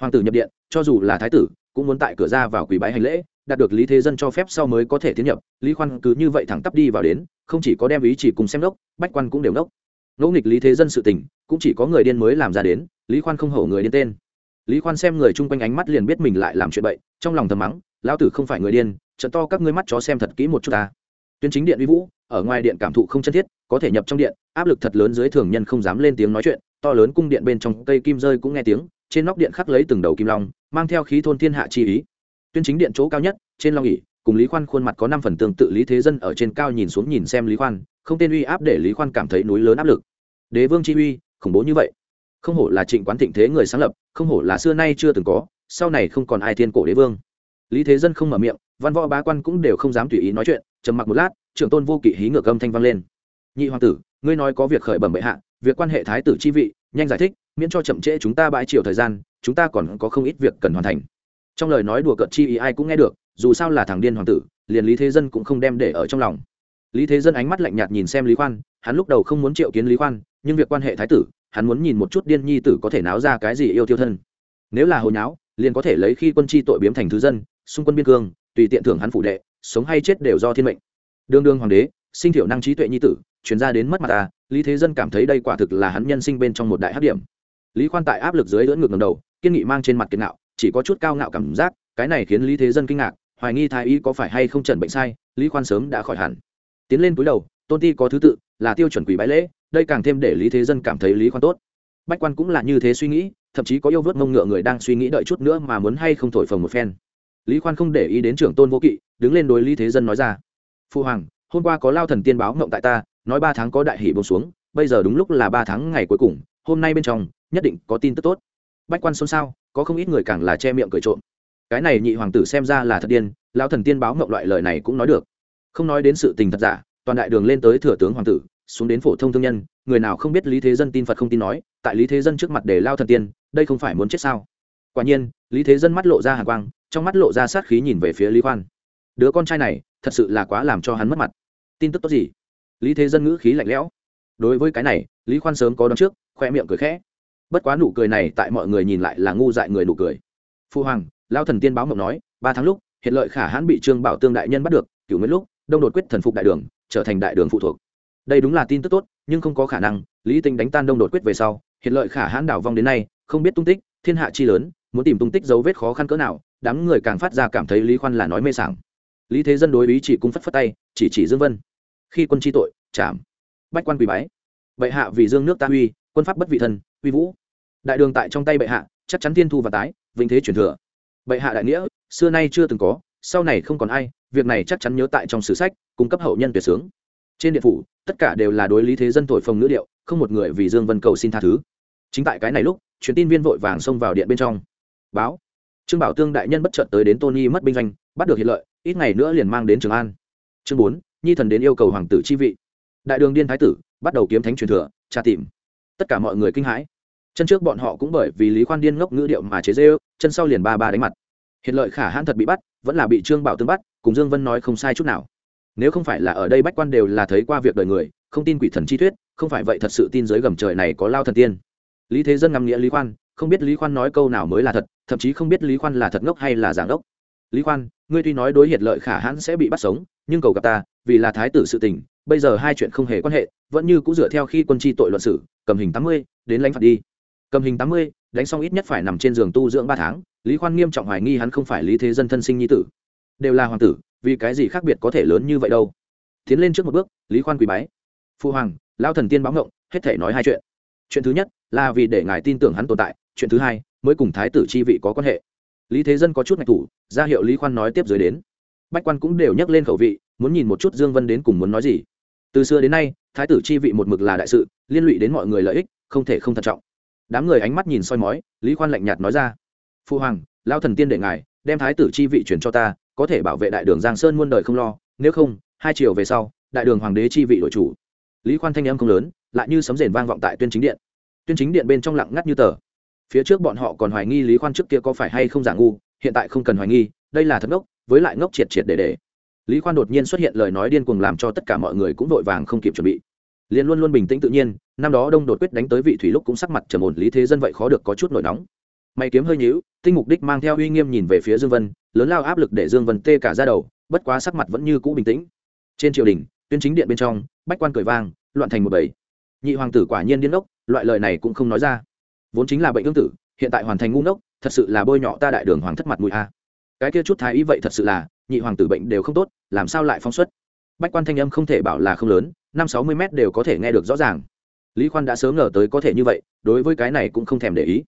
Hoàng tử nhập điện, cho dù là thái tử, cũng muốn tại cửa ra vào quỳ bái hành lễ, đạt được lý thế dân cho phép sau mới có thể tiến nhập. Lý khoan cứ như vậy thẳng tắp đi vào đến, không chỉ có đem ý chỉ cùng xem đốc, bách quan cũng đều đốc. Ngẫu nghịch lý thế dân sự tình, cũng chỉ có người điên mới làm ra đến, lý khoan không hổ người điên tên. Lý khoan xem người chung quanh ánh mắt liền biết mình lại làm chuyện bậy, trong lòng thầm mắng, lão tử không phải người điên trận to các ngươi mắt chó xem thật kỹ một chút ta. Tuyên chính điện uy vũ, ở ngoài điện cảm thụ không chân thiết, có thể nhập trong điện, áp lực thật lớn dưới thường nhân không dám lên tiếng nói chuyện, to lớn cung điện bên trong cây kim rơi cũng nghe tiếng, trên nóc điện khắc lấy từng đầu kim long, mang theo khí thôn thiên hạ chi ý. Tuyên chính điện chỗ cao nhất, trên long ỉ cùng lý khoan khuôn mặt có năm phần tương tự lý thế dân ở trên cao nhìn xuống nhìn xem lý khoan, không tên uy áp để lý khoan cảm thấy núi lớn áp lực. Đế vương chi uy, khủng bố như vậy. Không hổ là trịnh quán thịnh thế người sáng lập, không hổ là xưa nay chưa từng có, sau này không còn ai thiên cổ đế vương lý thế dân không mở miệng, văn võ bá quan cũng đều không dám tùy ý nói chuyện, trầm mặc một lát, trưởng tôn vô kỵ hí ngược âm thanh vang lên. Nhị hoàng tử, ngươi nói có việc khởi bẩm bệ hạ, việc quan hệ thái tử chi vị, nhanh giải thích, miễn cho chậm trễ chúng ta bãi chiều thời gian, chúng ta còn có không ít việc cần hoàn thành. Trong lời nói đùa cợt chi ý ai cũng nghe được, dù sao là thằng điên hoàng tử, liền lý thế dân cũng không đem để ở trong lòng. Lý thế dân ánh mắt lạnh nhạt nhìn xem lý khoan, hắn lúc đầu không muốn triệu kiến lý khoan, nhưng việc quan hệ thái tử, hắn muốn nhìn một chút điên nhi tử có thể náo ra cái gì yêu tiêu thân. Nếu là hồi nháo, liền có thể lấy khi quân chi tội biếm thành thứ dân xung quân biên cương, tùy tiện thưởng hắn phủ đệ, sống hay chết đều do thiên mệnh. Đương đương hoàng đế, sinh thiểu năng trí tuệ nhi tử chuyển ra đến mất mặt ta, lý thế dân cảm thấy đây quả thực là hắn nhân sinh bên trong một đại hát điểm. Lý khoan tại áp lực dưới lưỡn ngược ngầm đầu, kiên nghị mang trên mặt kiên ngạo, chỉ có chút cao ngạo cảm giác, cái này khiến lý thế dân kinh ngạc, hoài nghi thái y có phải hay không trần bệnh sai, lý khoan sớm đã khỏi hẳn. Tiến lên cúi đầu, tôn ti có thứ tự, là tiêu chuẩn quỷ bái lễ, đây càng thêm để lý thế dân cảm thấy lý khoan tốt. Bách quan cũng là như thế suy nghĩ, thậm chí có yêu vớt mông ngựa người đang suy nghĩ đợi chút nữa mà muốn hay không thổi phồng một phen lý khoan không để ý đến trưởng tôn vô kỵ, đứng lên đối lý thế dân nói ra. Phu hoàng, hôm qua có lao thần tiên báo mộng tại ta, nói ba tháng có đại hỷ bông xuống, bây giờ đúng lúc là ba tháng ngày cuối cùng, hôm nay bên trong, nhất định có tin tức tốt. Bách quan xôn xao, có không ít người càng là che miệng cười trộm. Cái này nhị hoàng tử xem ra là thật điên, lao thần tiên báo mộng loại lời này cũng nói được. Không nói đến sự tình thật giả, toàn đại đường lên tới thừa tướng hoàng tử, xuống đến phổ thông thương nhân, người nào không biết lý thế dân tin phật không tin nói, tại lý thế dân trước mặt để lao thần tiên, đây không phải muốn chết sao? Quả nhiên, lý thế dân mắt lộ ra hàng quang trong mắt lộ ra sát khí nhìn về phía lý khoan. Đứa con trai này, thật sự là quá làm cho hắn mất mặt. Tin tức tốt gì? Lý thế dân ngữ khí lạnh lẽo. Đối với cái này, lý khoan sớm có đón trước, khoe miệng cười khẽ. Bất quá nụ cười này tại mọi người nhìn lại là ngu dại người nụ cười. Phu hoàng lao thần tiên báo mộng nói, ba tháng lúc, hiện lợi khả hãn bị trương bảo tương đại nhân bắt được cựu mấy lúc, đông đột quyết thần phục đại đường, trở thành đại đường phụ thuộc. Đây đúng là tin tức tốt, nhưng không có khả năng, lý tinh đánh tan đông đột quyết về sau, hiện lợi khả hãn đảo vong đến nay, không biết tung tích, thiên hạ chi lớn, muốn tìm tung tích dấu vết khó khăn cỡ nào đám người càng phát ra cảm thấy lý khoan là nói mê sảng. Lý thế dân đối ý chỉ cung phất phất tay, chỉ chỉ dương vân. Khi quân chi tội chạm bách quan quỳ bái. Bệ hạ vì dương nước ta uy, quân pháp bất vị thân, uy vũ. Đại đường tại trong tay bệ hạ, chắc chắn thiên thu và tái, vinh thế truyền thừa. Bệ hạ đại nghĩa, xưa nay chưa từng có, sau này không còn ai, việc này chắc chắn nhớ tại trong sử sách, cung cấp hậu nhân tuyệt sướng. Trên điện phủ, tất cả đều là đối lý thế dân thổi phồng nữ điệu, không một người vì dương vân cầu xin tha thứ. Chính tại cái này lúc, truyền tin viên vội vàng xông vào điện bên trong. Báo trương bảo tương đại nhân bất chợt tới đến tony mất binh doanh, bắt được hiện lợi, ít ngày nữa liền mang đến trường an. Chương bốn, nhi thần đến yêu cầu hoàng tử chi vị. Đại đường điên thái tử, bắt đầu kiếm thánh truyền thừa, tra tìm. Tất cả mọi người kinh hãi. Chân trước bọn họ cũng bởi vì lý khoan điên ngốc ngữ điệu mà chế dê chân sau liền ba ba đánh mặt. Hiện lợi khả hãn thật bị bắt, vẫn là bị trương bảo tương bắt, cùng dương vân nói không sai chút nào. Nếu không phải là ở đây bách quan đều là thấy qua việc đời người, không tin quỷ thần chi thuyết, không phải vậy thật sự tin giới gầm trời này có lao thần tiên. Lý thế dân ngắm nghĩa lý khoan không biết lý khoan nói câu nào mới là thật, thậm chí không biết lý khoan là thật ngốc hay là giảng ngốc. Lý khoan, ngươi tuy nói đối hiệt lợi khả hãn sẽ bị bắt sống, nhưng cầu gặp ta, vì là thái tử sự tình, bây giờ hai chuyện không hề quan hệ, vẫn như cũng dựa theo khi quân chi tội luận xử. cầm hình tám mươi, đến lãnh phạt đi. Cầm hình tám mươi, đánh xong ít nhất phải nằm trên giường tu dưỡng ba tháng, lý khoan nghiêm trọng hoài nghi hắn không phải lý thế dân thân sinh nhi tử. Đều là hoàng tử, vì cái gì khác biệt có thể lớn như vậy đâu? Tiến lên trước một bước, lý khoan quỳ bái. Phu hoàng lao thần tiên báo ngộng, hết thể nói hai chuyện. Chuyện thứ nhất là vì để ngài tin tưởng hắn tồn tại chuyện thứ hai, mới cùng thái tử chi vị có quan hệ. Lý thế dân có chút ngạch thủ, ra hiệu lý khoan nói tiếp dưới đến. Bách quan cũng đều nhắc lên khẩu vị, muốn nhìn một chút dương vân đến cùng muốn nói gì. Từ xưa đến nay, thái tử chi vị một mực là đại sự, liên lụy đến mọi người lợi ích, không thể không thận trọng. Đám người ánh mắt nhìn soi mói, lý khoan lạnh nhạt nói ra, phu hoàng lao thần tiên đệ ngài, đem thái tử chi vị chuyển cho ta, có thể bảo vệ đại đường giang sơn muôn đời không lo, nếu không, hai chiều về sau, đại đường hoàng đế chi vị đội chủ. Lý khoan thanh âm không lớn, lại như sấm rền vang vọng tại tuyên chính điện. Tuyên chính điện bên trong lặng ngắt như tờ phía trước bọn họ còn hoài nghi lý khoan trước kia có phải hay không giả ngu, hiện tại không cần hoài nghi, đây là thật ngốc, với lại ngốc triệt triệt để để. Lý khoan đột nhiên xuất hiện lời nói điên cuồng làm cho tất cả mọi người cũng vội vàng không kịp chuẩn bị. Liền luôn luôn bình tĩnh tự nhiên, năm đó đông đột quyết đánh tới vị thủy lúc cũng sắc mặt trầm ổn, lý thế dân vậy khó được có chút nổi nóng. Mày kiếm hơi nhíu, tinh mục đích mang theo uy nghiêm nhìn về phía dương vân, lớn lao áp lực để dương vân tê cả ra đầu, bất quá sắc mặt vẫn như cũ bình tĩnh. Trên triều đình, tuyên chính điện bên trong, bách quan cười vang, loạn thành một bầy. Nhị hoàng tử quả nhiên điên ốc loại lời này cũng không nói ra vốn chính là bệnh ương tử, hiện tại hoàn thành ngu ngốc, thật sự là bôi nhọ ta đại đường hoàng thất mặt mũi a. Cái kia chút thái ý vậy thật sự là, nhị hoàng tử bệnh đều không tốt, làm sao lại phóng xuất? Bách quan thanh âm không thể bảo là không lớn, năm sáu mươi m đều có thể nghe được rõ ràng. Lý khoan đã sớm ngờ tới có thể như vậy, đối với cái này cũng không thèm để ý.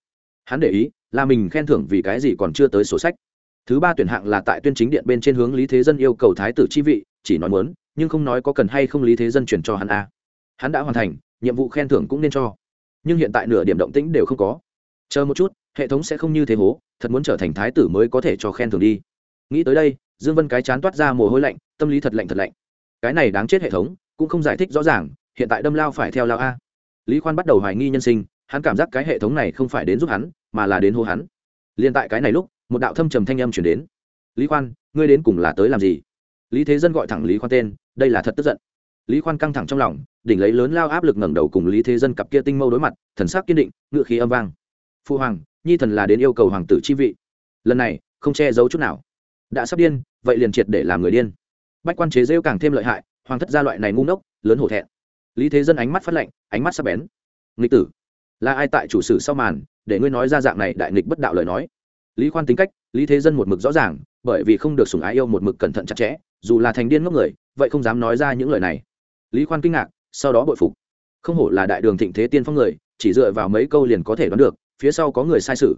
Hắn để ý, là mình khen thưởng vì cái gì còn chưa tới sổ sách. Thứ ba tuyển hạng là tại tuyên chính điện bên trên hướng lý thế dân yêu cầu thái tử chi vị, chỉ nói muốn, nhưng không nói có cần hay không lý thế dân chuyển cho hắn a. Hắn đã hoàn thành, nhiệm vụ khen thưởng cũng nên cho nhưng hiện tại nửa điểm động tĩnh đều không có. Chờ một chút, hệ thống sẽ không như thế hố, thật muốn trở thành thái tử mới có thể cho khen thưởng đi. Nghĩ tới đây, dương vân cái chán toát ra mồ hôi lạnh, tâm lý thật lạnh thật lạnh. Cái này đáng chết hệ thống, cũng không giải thích rõ ràng, hiện tại đâm lao phải theo lao a. Lý khoan bắt đầu hoài nghi nhân sinh, hắn cảm giác cái hệ thống này không phải đến giúp hắn, mà là đến hô hắn. Liền tại cái này lúc, một đạo thâm trầm thanh âm chuyển đến. Lý khoan, ngươi đến cùng là tới làm gì? Lý thế dân gọi thẳng lý khoan tên, đây là thật tức giận lý khoan căng thẳng trong lòng, đỉnh lấy lớn lao áp lực ngẩng đầu cùng lý thế dân cặp kia tinh mâu đối mặt, thần sắc kiên định, ngựa khí âm vang. Phu hoàng, nhi thần là đến yêu cầu hoàng tử chi vị. Lần này, không che giấu chút nào. Đã sắp điên, vậy liền triệt để làm người điên. Bách quan chế rêu càng thêm lợi hại, hoàng thất gia loại này ngu ngốc, lớn hổ thẹn. Lý thế dân ánh mắt phát lạnh, ánh mắt sắc bén. Nghịch tử, là ai tại chủ sử sau màn, để ngươi nói ra dạng này đại nghịch bất đạo lời nói? Lý khoan tính cách, lý thế dân một mực rõ ràng, bởi vì không được sủng ái yêu một mực cẩn thận chặt chẽ, dù là thành điên ngốc người, vậy không dám nói ra những lời này lý khoan kinh ngạc, sau đó bội phục. Không hổ là đại đường thịnh thế tiên phong người, chỉ dựa vào mấy câu liền có thể đoán được, phía sau có người sai sự.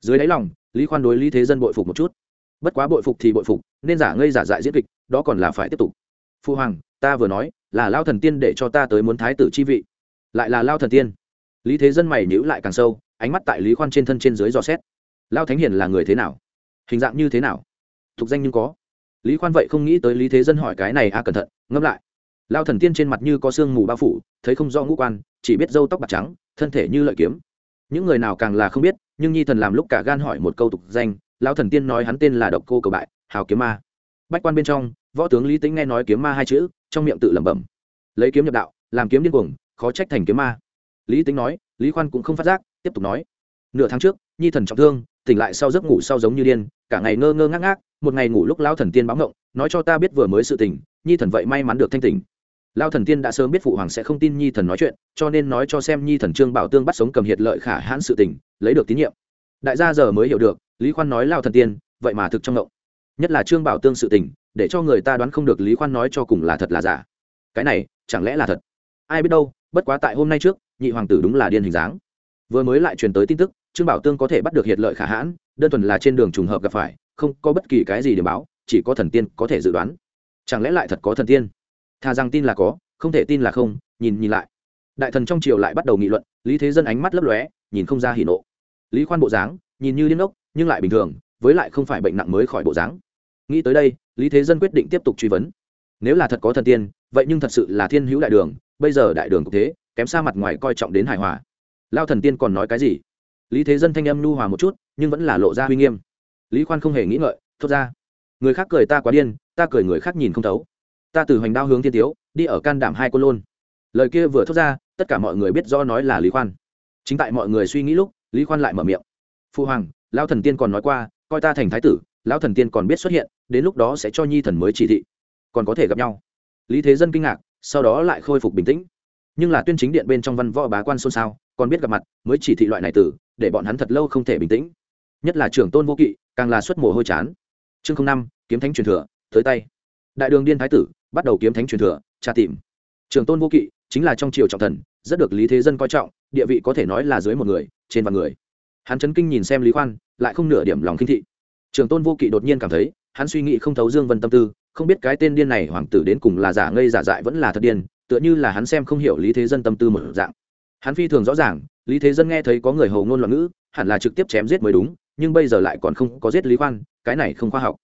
Dưới đáy lòng, lý khoan đối lý thế dân bội phục một chút. Bất quá bội phục thì bội phục, nên giả ngây giả dại diễn kịch, đó còn là phải tiếp tục. Phu hoàng, ta vừa nói, là lao thần tiên để cho ta tới muốn thái tử chi vị. Lại là lao thần tiên. Lý thế dân mày nhữ lại càng sâu, ánh mắt tại lý khoan trên thân trên dưới dò xét. Lao thánh hiền là người thế nào? Hình dạng như thế nào? Thục danh nhưng có. Lý khoan vậy không nghĩ tới lý thế dân hỏi cái này a à cẩn thận, ngẫm lại lao thần tiên trên mặt như có sương mù bao phủ, thấy không do ngũ quan, chỉ biết râu tóc bạc trắng, thân thể như lợi kiếm. Những người nào càng là không biết, nhưng nhi thần làm lúc cả gan hỏi một câu tục danh, lao thần tiên nói hắn tên là độc cô cầu bại, hào kiếm ma. Bách quan bên trong, võ tướng lý tính nghe nói kiếm ma hai chữ, trong miệng tự lẩm bẩm. Lấy kiếm nhập đạo, làm kiếm điên cuồng, khó trách thành kiếm ma. Lý tính nói, lý khoan cũng không phát giác, tiếp tục nói. Nửa tháng trước, nhi thần trọng thương, tỉnh lại sau giấc ngủ sau giống như điên, cả ngày ngơ ngơ ngác ngác, một ngày ngủ lúc lao thần tiên báo ngộng, nói cho ta biết vừa mới sự tỉnh, nhi thần vậy may mắn được thanh tỉnh lao thần tiên đã sớm biết phụ hoàng sẽ không tin nhi thần nói chuyện cho nên nói cho xem nhi thần trương bảo tương bắt sống cầm hiệt lợi khả hãn sự tình, lấy được tín nhiệm. Đại gia giờ mới hiểu được lý khoan nói lao thần tiên vậy mà thực trong ngộng. Nhất là trương bảo tương sự tình để cho người ta đoán không được lý khoan nói cho cùng là thật là giả. Cái này chẳng lẽ là thật? Ai biết đâu bất quá tại hôm nay trước nhị hoàng tử đúng là điên hình dáng. Vừa mới lại truyền tới tin tức trương bảo tương có thể bắt được hiệt lợi khả hãn đơn thuần là trên đường trùng hợp gặp phải không có bất kỳ cái gì để báo chỉ có thần tiên có thể dự đoán. Chẳng lẽ lại thật có thần tiên? Thà rằng tin là có, không thể tin là không, nhìn nhìn lại. Đại thần trong triều lại bắt đầu nghị luận, lý thế dân ánh mắt lấp lóe, nhìn không ra hỉ nộ. Lý khoan bộ dáng, nhìn như điên ốc, nhưng lại bình thường, với lại không phải bệnh nặng mới khỏi bộ dáng. Nghĩ tới đây, lý thế dân quyết định tiếp tục truy vấn. Nếu là thật có thần tiên, vậy nhưng thật sự là thiên hữu đại đường, bây giờ đại đường cũng thế, kém xa mặt ngoài coi trọng đến hài hòa. Lao thần tiên còn nói cái gì? Lý thế dân thanh âm nu hòa một chút, nhưng vẫn là lộ ra uy nghiêm. Lý khoan không hề nghĩ ngợi, thốt ra. Người khác cười ta quá điên, ta cười người khác nhìn không thấu ta từ hoành đao hướng thiên tiếu, đi ở can đảm hai côn lôn. Lời kia vừa thốt ra, tất cả mọi người biết do nói là lý khoan. Chính tại mọi người suy nghĩ lúc, lý khoan lại mở miệng. Phu hoàng lao thần tiên còn nói qua, coi ta thành thái tử, lão thần tiên còn biết xuất hiện, đến lúc đó sẽ cho nhi thần mới chỉ thị. Còn có thể gặp nhau. Lý thế dân kinh ngạc, sau đó lại khôi phục bình tĩnh. Nhưng là tuyên chính điện bên trong văn võ bá quan xôn xao, còn biết gặp mặt, mới chỉ thị loại này tử, để bọn hắn thật lâu không thể bình tĩnh. Nhất là trưởng tôn vô kỵ, càng là xuất mồ hôi chán. Chương năm, kiếm thánh truyền thừa, tới tay đại đường điên thái tử, bắt đầu kiếm thánh truyền thừa, tra tìm. Trường tôn vô kỵ, chính là trong triều trọng thần, rất được lý thế dân coi trọng, địa vị có thể nói là dưới một người, trên vạn người. Hắn chấn kinh nhìn xem lý khoan, lại không nửa điểm lòng kinh thị. Trường tôn vô kỵ đột nhiên cảm thấy, hắn suy nghĩ không thấu dương vân tâm tư, không biết cái tên điên này hoàng tử đến cùng là giả ngây giả dại vẫn là thật điên, tựa như là hắn xem không hiểu lý thế dân tâm tư một dạng. Hắn phi thường rõ ràng, lý thế dân nghe thấy có người hầu ngôn loạn ngữ, hẳn là trực tiếp chém giết mới đúng, nhưng bây giờ lại còn không có giết lý khoan, cái này không khoa học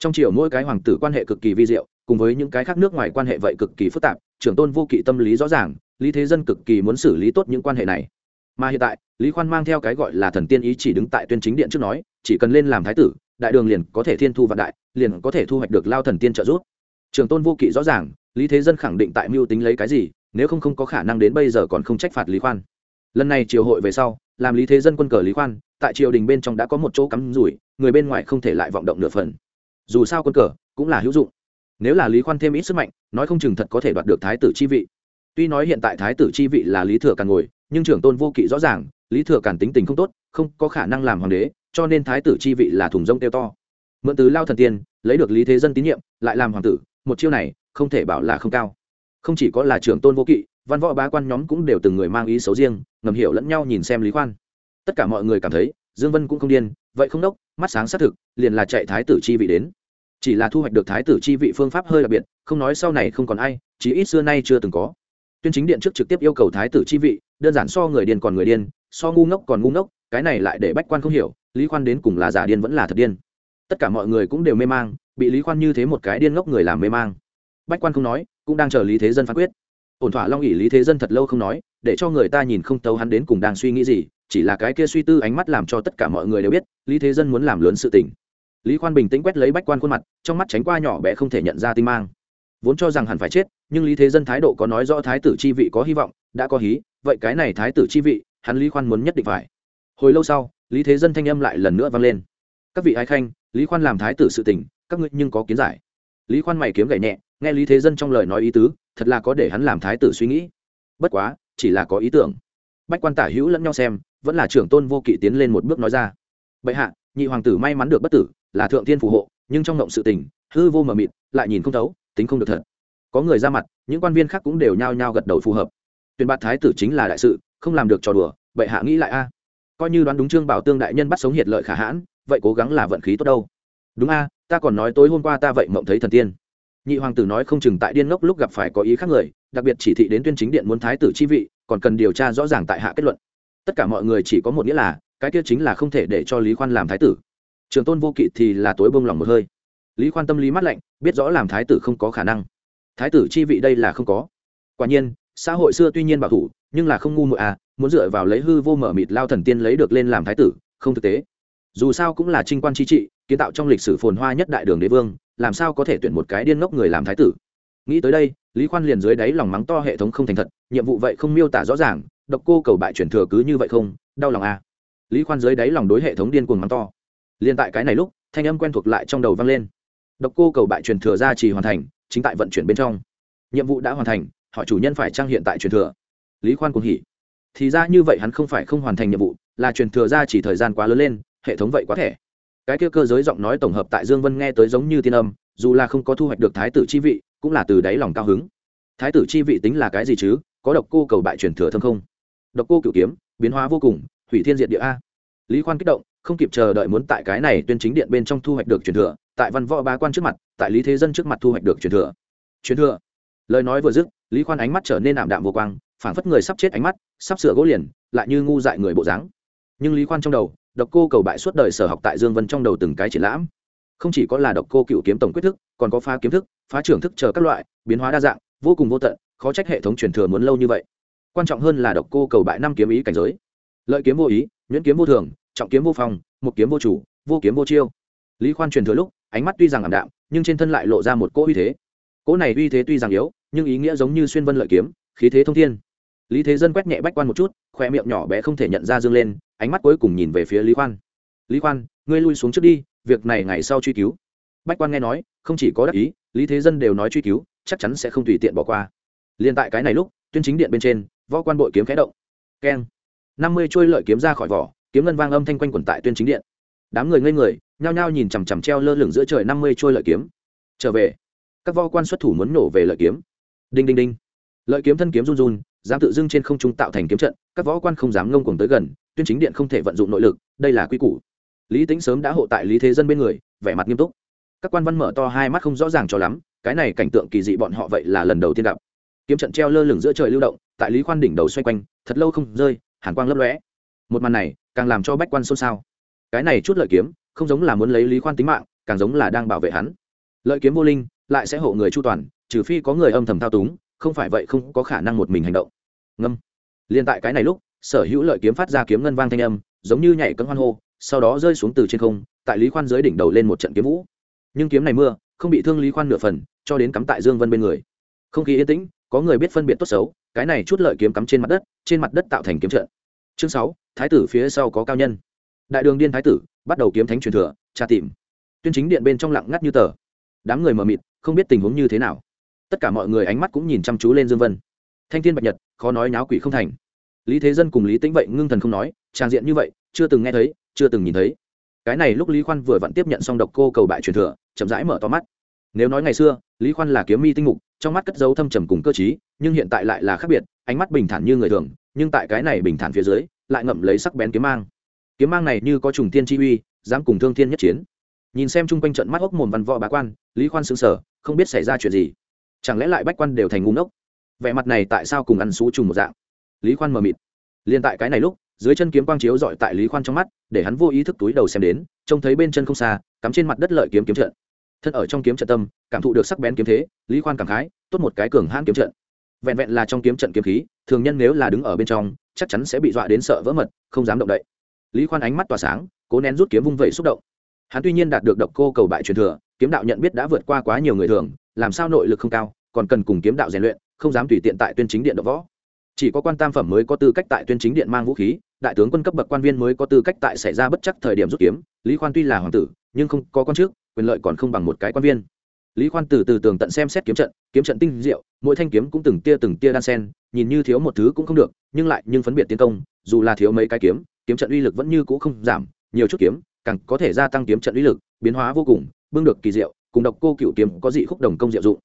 trong triều mỗi cái hoàng tử quan hệ cực kỳ vi diệu, cùng với những cái khác nước ngoài quan hệ vậy cực kỳ phức tạp, trưởng tôn vô kỵ tâm lý rõ ràng, lý thế dân cực kỳ muốn xử lý tốt những quan hệ này. Mà hiện tại, lý khoan mang theo cái gọi là thần tiên ý chỉ đứng tại tuyên chính điện trước nói, chỉ cần lên làm thái tử, đại đường liền có thể thiên thu vạn đại, liền có thể thu hoạch được lao thần tiên trợ giúp. Trường tôn vô kỵ rõ ràng, lý thế dân khẳng định tại mưu tính lấy cái gì, nếu không không có khả năng đến bây giờ còn không trách phạt lý khoan. Lần này triều hội về sau, làm lý thế dân quân cờ lý khoan, tại triều đình bên trong đã có một chỗ cắm rủi, người bên ngoài không thể lại vọng động nửa phần dù sao quân cờ cũng là hữu dụng. Nếu là lý khoan thêm ít sức mạnh, nói không chừng thật có thể đoạt được thái tử chi vị. Tuy nói hiện tại thái tử chi vị là lý thừa càn ngồi, nhưng trưởng tôn vô kỵ rõ ràng, lý thừa càn tính tình không tốt, không có khả năng làm hoàng đế, cho nên thái tử chi vị là thùng rông tiêu to. Mượn từ lao thần tiên, lấy được lý thế dân tín nhiệm, lại làm hoàng tử, một chiêu này, không thể bảo là không cao. Không chỉ có là trưởng tôn vô kỵ, văn võ bá quan nhóm cũng đều từng người mang ý xấu riêng, ngầm hiểu lẫn nhau nhìn xem lý khoan. Tất cả mọi người cảm thấy, dương vân cũng không điên, vậy không đốc, mắt sáng xác thực, liền là chạy thái tử chi vị đến chỉ là thu hoạch được thái tử chi vị phương pháp hơi đặc biệt, không nói sau này không còn ai, chí ít xưa nay chưa từng có. Tuyên chính điện trước trực tiếp yêu cầu thái tử chi vị, đơn giản so người điên còn người điên, so ngu ngốc còn ngu ngốc, cái này lại để bách quan không hiểu, lý khoan đến cùng là giả điên vẫn là thật điên. Tất cả mọi người cũng đều mê mang, bị lý khoan như thế một cái điên ngốc người làm mê mang. Bách quan không nói, cũng đang chờ lý thế dân phán quyết. Ổn thỏa long ỉ lý thế dân thật lâu không nói, để cho người ta nhìn không tấu hắn đến cùng đang suy nghĩ gì, chỉ là cái kia suy tư ánh mắt làm cho tất cả mọi người đều biết, lý thế dân muốn làm lớn sự tình lý khoan bình tĩnh quét lấy bách quan khuôn mặt, trong mắt tránh qua nhỏ bé không thể nhận ra tinh mang. Vốn cho rằng hẳn phải chết, nhưng lý thế dân thái độ có nói rõ thái tử chi vị có hy vọng, đã có hí, vậy cái này thái tử chi vị, hắn lý khoan muốn nhất định phải. Hồi lâu sau, lý thế dân thanh âm lại lần nữa vang lên. Các vị ái khanh, lý khoan làm thái tử sự tình, các ngươi nhưng có kiến giải. Lý khoan mày kiếm gậy nhẹ, nghe lý thế dân trong lời nói ý tứ, thật là có để hắn làm thái tử suy nghĩ. Bất quá, chỉ là có ý tưởng. Bách quan tả hữu lẫn nhau xem, vẫn là trưởng tôn vô kỵ tiến lên một bước nói ra. Bệ hạ, nhị hoàng tử may mắn được bất tử là thượng thiên phù hộ, nhưng trong ngộng sự tình, hư vô mờ mịt, lại nhìn không thấu, tính không được thật. Có người ra mặt, những quan viên khác cũng đều nhao nhao gật đầu phù hợp. Tuyển bạt thái tử chính là đại sự, không làm được trò đùa, vậy hạ nghĩ lại a. Coi như đoán đúng trương bảo tương đại nhân bắt sống hiệt lợi khả hãn, vậy cố gắng là vận khí tốt đâu. Đúng a, ta còn nói tối hôm qua ta vậy mộng thấy thần tiên. Nhị hoàng tử nói không chừng tại điên ngốc lúc gặp phải có ý khác người, đặc biệt chỉ thị đến tuyên chính điện muốn thái tử chi vị, còn cần điều tra rõ ràng tại hạ kết luận. Tất cả mọi người chỉ có một nghĩa là, cái kia chính là không thể để cho lý khoan làm thái tử trường tôn vô kỵ thì là tối bông lòng một hơi. Lý khoan tâm lý mắt lạnh, biết rõ làm thái tử không có khả năng. Thái tử chi vị đây là không có. Quả nhiên, xã hội xưa tuy nhiên bảo thủ, nhưng là không ngu muội à muốn dựa vào lấy hư vô mở mịt lao thần tiên lấy được lên làm thái tử, không thực tế. Dù sao cũng là trinh quan chi trị, kiến tạo trong lịch sử phồn hoa nhất đại đường đế vương, làm sao có thể tuyển một cái điên ngốc người làm thái tử? Nghĩ tới đây, lý khoan liền dưới đáy lòng mắng to hệ thống không thành thật, nhiệm vụ vậy không miêu tả rõ ràng, độc cô cầu bại chuyển thừa cứ như vậy không, đau lòng à. lý khoan dưới đáy lòng đối hệ thống điên cuồng mắng to liền tại cái này lúc, thanh âm quen thuộc lại trong đầu vang lên. Độc cô cầu bại truyền thừa ra chỉ hoàn thành, chính tại vận chuyển bên trong. Nhiệm vụ đã hoàn thành, hỏi chủ nhân phải trang hiện tại truyền thừa. Lý khoan cũng hỉ. Thì ra như vậy hắn không phải không hoàn thành nhiệm vụ, là truyền thừa ra chỉ thời gian quá lớn lên, hệ thống vậy quá thể cái kia cơ giới giọng nói tổng hợp tại dương vân nghe tới giống như tiên âm, dù là không có thu hoạch được thái tử chi vị, cũng là từ đáy lòng cao hứng. Thái tử chi vị tính là cái gì chứ? Có độc cô cầu bại truyền thừa thâm không? Độc cô cửu kiếm, biến hóa vô cùng, hủy thiên diện địa a lý khoan kích động, không kịp chờ đợi muốn tại cái này tuyên chính điện bên trong thu hoạch được truyền thừa, tại văn võ bá quan trước mặt, tại lý thế dân trước mặt thu hoạch được truyền thừa. Truyền thừa. Lời nói vừa dứt, lý khoan ánh mắt trở nên ảm đạm vô quang, phảng phất người sắp chết ánh mắt, sắp sửa gỗ liền, lại như ngu dại người bộ dáng. Nhưng lý khoan trong đầu, độc cô cầu bại suốt đời sở học tại dương vân trong đầu từng cái triển lãm. Không chỉ có là độc cô cựu kiếm tổng quyết thức, còn có phá kiếm thức, phá trưởng thức chờ các loại, biến hóa đa dạng, vô cùng vô tận, khó trách hệ thống truyền thừa muốn lâu như vậy. Quan trọng hơn là độc cô cầu bại năm kiếm ý cảnh giới. Lợi kiếm vô ý, nhuyễn kiếm vô thường trọng kiếm vô phòng một kiếm vô chủ, vô kiếm vô chiêu. Lý khoan truyền thừa lúc, ánh mắt tuy rằng ảm đạm, nhưng trên thân lại lộ ra một cỗ uy thế. Cỗ này uy thế tuy rằng yếu, nhưng ý nghĩa giống như xuyên vân lợi kiếm, khí thế thông thiên. Lý thế dân quét nhẹ bách quan một chút khoe miệng nhỏ bé không thể nhận ra dương lên, ánh mắt cuối cùng nhìn về phía lý khoan. Lý khoan, ngươi lui xuống trước đi, việc này ngày sau truy cứu. Bách quan nghe nói, không chỉ có đắc ý, lý thế dân đều nói truy cứu, chắc chắn sẽ không tùy tiện bỏ qua. Liền tại cái này lúc, tuyên chính điện bên trên, võ quan bội kiếm khẽ động. Keng. Năm mươi trôi lợi kiếm ra khỏi vỏ kiếm ngân vang âm thanh quanh quẩn tại tuyên chính điện. Đám người ngây người, nhao nhao nhìn chằm chằm treo lơ lửng giữa trời năm mươi trôi lợi kiếm. Trở về. Các võ quan xuất thủ muốn nổ về lợi kiếm. Đinh đinh đinh. Lợi kiếm thân kiếm run run, dám tự dưng trên không trung tạo thành kiếm trận, các võ quan không dám ngông cuồng tới gần, tuyên chính điện không thể vận dụng nội lực, đây là quy củ. Lý tính sớm đã hộ tại lý thế dân bên người, vẻ mặt nghiêm túc. Các quan văn mở to hai mắt không rõ ràng cho lắm, cái này cảnh tượng kỳ dị bọn họ vậy là lần đầu tiên gặp. Kiếm trận treo lơ lửng giữa trời lưu động, tại lý khoan đỉnh đầu xoay quanh, thật lâu không rơi, hàn quang lấp lóe một màn này càng làm cho bách quan xôn xao. Cái này chút lợi kiếm, không giống là muốn lấy lý khoan tính mạng, càng giống là đang bảo vệ hắn. Lợi kiếm vô linh, lại sẽ hộ người chu toàn, trừ phi có người âm thầm thao túng, không phải vậy không có khả năng một mình hành động. Ngâm. Liền tại cái này lúc, sở hữu lợi kiếm phát ra kiếm ngân vang thanh âm, giống như nhảy cấm hoan hô, sau đó rơi xuống từ trên không, tại lý khoan dưới đỉnh đầu lên một trận kiếm vũ. Nhưng kiếm này mưa, không bị thương lý khoan nửa phần, cho đến cắm tại dương vân bên người. Không khí yên tĩnh, có người biết phân biệt tốt xấu, cái này chút lợi kiếm cắm trên mặt đất, trên mặt đất tạo thành kiếm trận. Chương sáu thái tử phía sau có cao nhân. Đại đường điên thái tử, bắt đầu kiếm thánh truyền thừa, tra tìm. Tuyên chính điện bên trong lặng ngắt như tờ. Đám người mờ mịt, không biết tình huống như thế nào. Tất cả mọi người ánh mắt cũng nhìn chăm chú lên dương vân. Thanh thiên bạch nhật, khó nói nháo quỷ không thành. Lý thế dân cùng lý tĩnh vậy ngưng thần không nói trang diện như vậy, chưa từng nghe thấy, chưa từng nhìn thấy. Cái này lúc lý khoan vừa vặn tiếp nhận xong độc cô cầu bại truyền thừa, chậm rãi mở to mắt. Nếu nói ngày xưa, lý khoan là kiếm mi tinh mục, trong mắt cất dấu thâm trầm cùng cơ trí, nhưng hiện tại lại là khác biệt, ánh mắt bình thản như người thường, nhưng tại cái này bình thản phía dưới lại ngậm lấy sắc bén kiếm mang. Kiếm mang này như có trùng tiên chi uy, dám cùng thương thiên nhất chiến. Nhìn xem chung quanh trận mắt ốc mồm văn võ bá quan, lý khoan xứng sở không biết xảy ra chuyện gì. Chẳng lẽ lại bách quan đều thành ngu ngốc? Vẻ mặt này tại sao cùng ăn xú trùng một dạng? Lý khoan mờ mịt. Liền tại cái này lúc, dưới chân kiếm quang chiếu dọi tại lý khoan trong mắt, để hắn vô ý thức túi đầu xem đến, trông thấy bên chân không xa, cắm trên mặt đất lợi kiếm kiếm trận. Thân ở trong kiếm trận tâm, cảm thụ được sắc bén kiếm thế, lý khoan cảm khái, tốt một cái cường hãn kiếm trận. Vẹn vẹn là trong kiếm trận kiếm khí, thường nhân nếu là đứng ở bên trong chắc chắn sẽ bị dọa đến sợ vỡ mật, không dám động đậy. Lý khoan ánh mắt tỏa sáng, cố nén rút kiếm vung vẩy xúc động. Hắn tuy nhiên đạt được độc cô cầu bại truyền thừa, kiếm đạo nhận biết đã vượt qua quá nhiều người thường, làm sao nội lực không cao, còn cần cùng kiếm đạo rèn luyện, không dám tùy tiện tại tuyên chính điện đ võ. Chỉ có quan tam phẩm mới có tư cách tại tuyên chính điện mang vũ khí, đại tướng quân cấp bậc quan viên mới có tư cách tại xảy ra bất chắc thời điểm rút kiếm. Lý khoan tuy là hoàng tử, nhưng không có con trước, quyền lợi còn không bằng một cái quan viên. Lý khoan từ từ tường tận xem xét kiếm trận kiếm trận tinh diệu, mỗi thanh kiếm cũng từng tia từng tia đan sen, nhìn như thiếu một thứ cũng không được nhưng lại nhưng phân biệt tiến công, dù là thiếu mấy cái kiếm kiếm trận uy lực vẫn như cũ không giảm, nhiều chút kiếm, càng có thể gia tăng kiếm trận uy lực, biến hóa vô cùng, bưng được kỳ diệu, cùng độc cô cựu kiếm có dị khúc đồng công diệu dụng.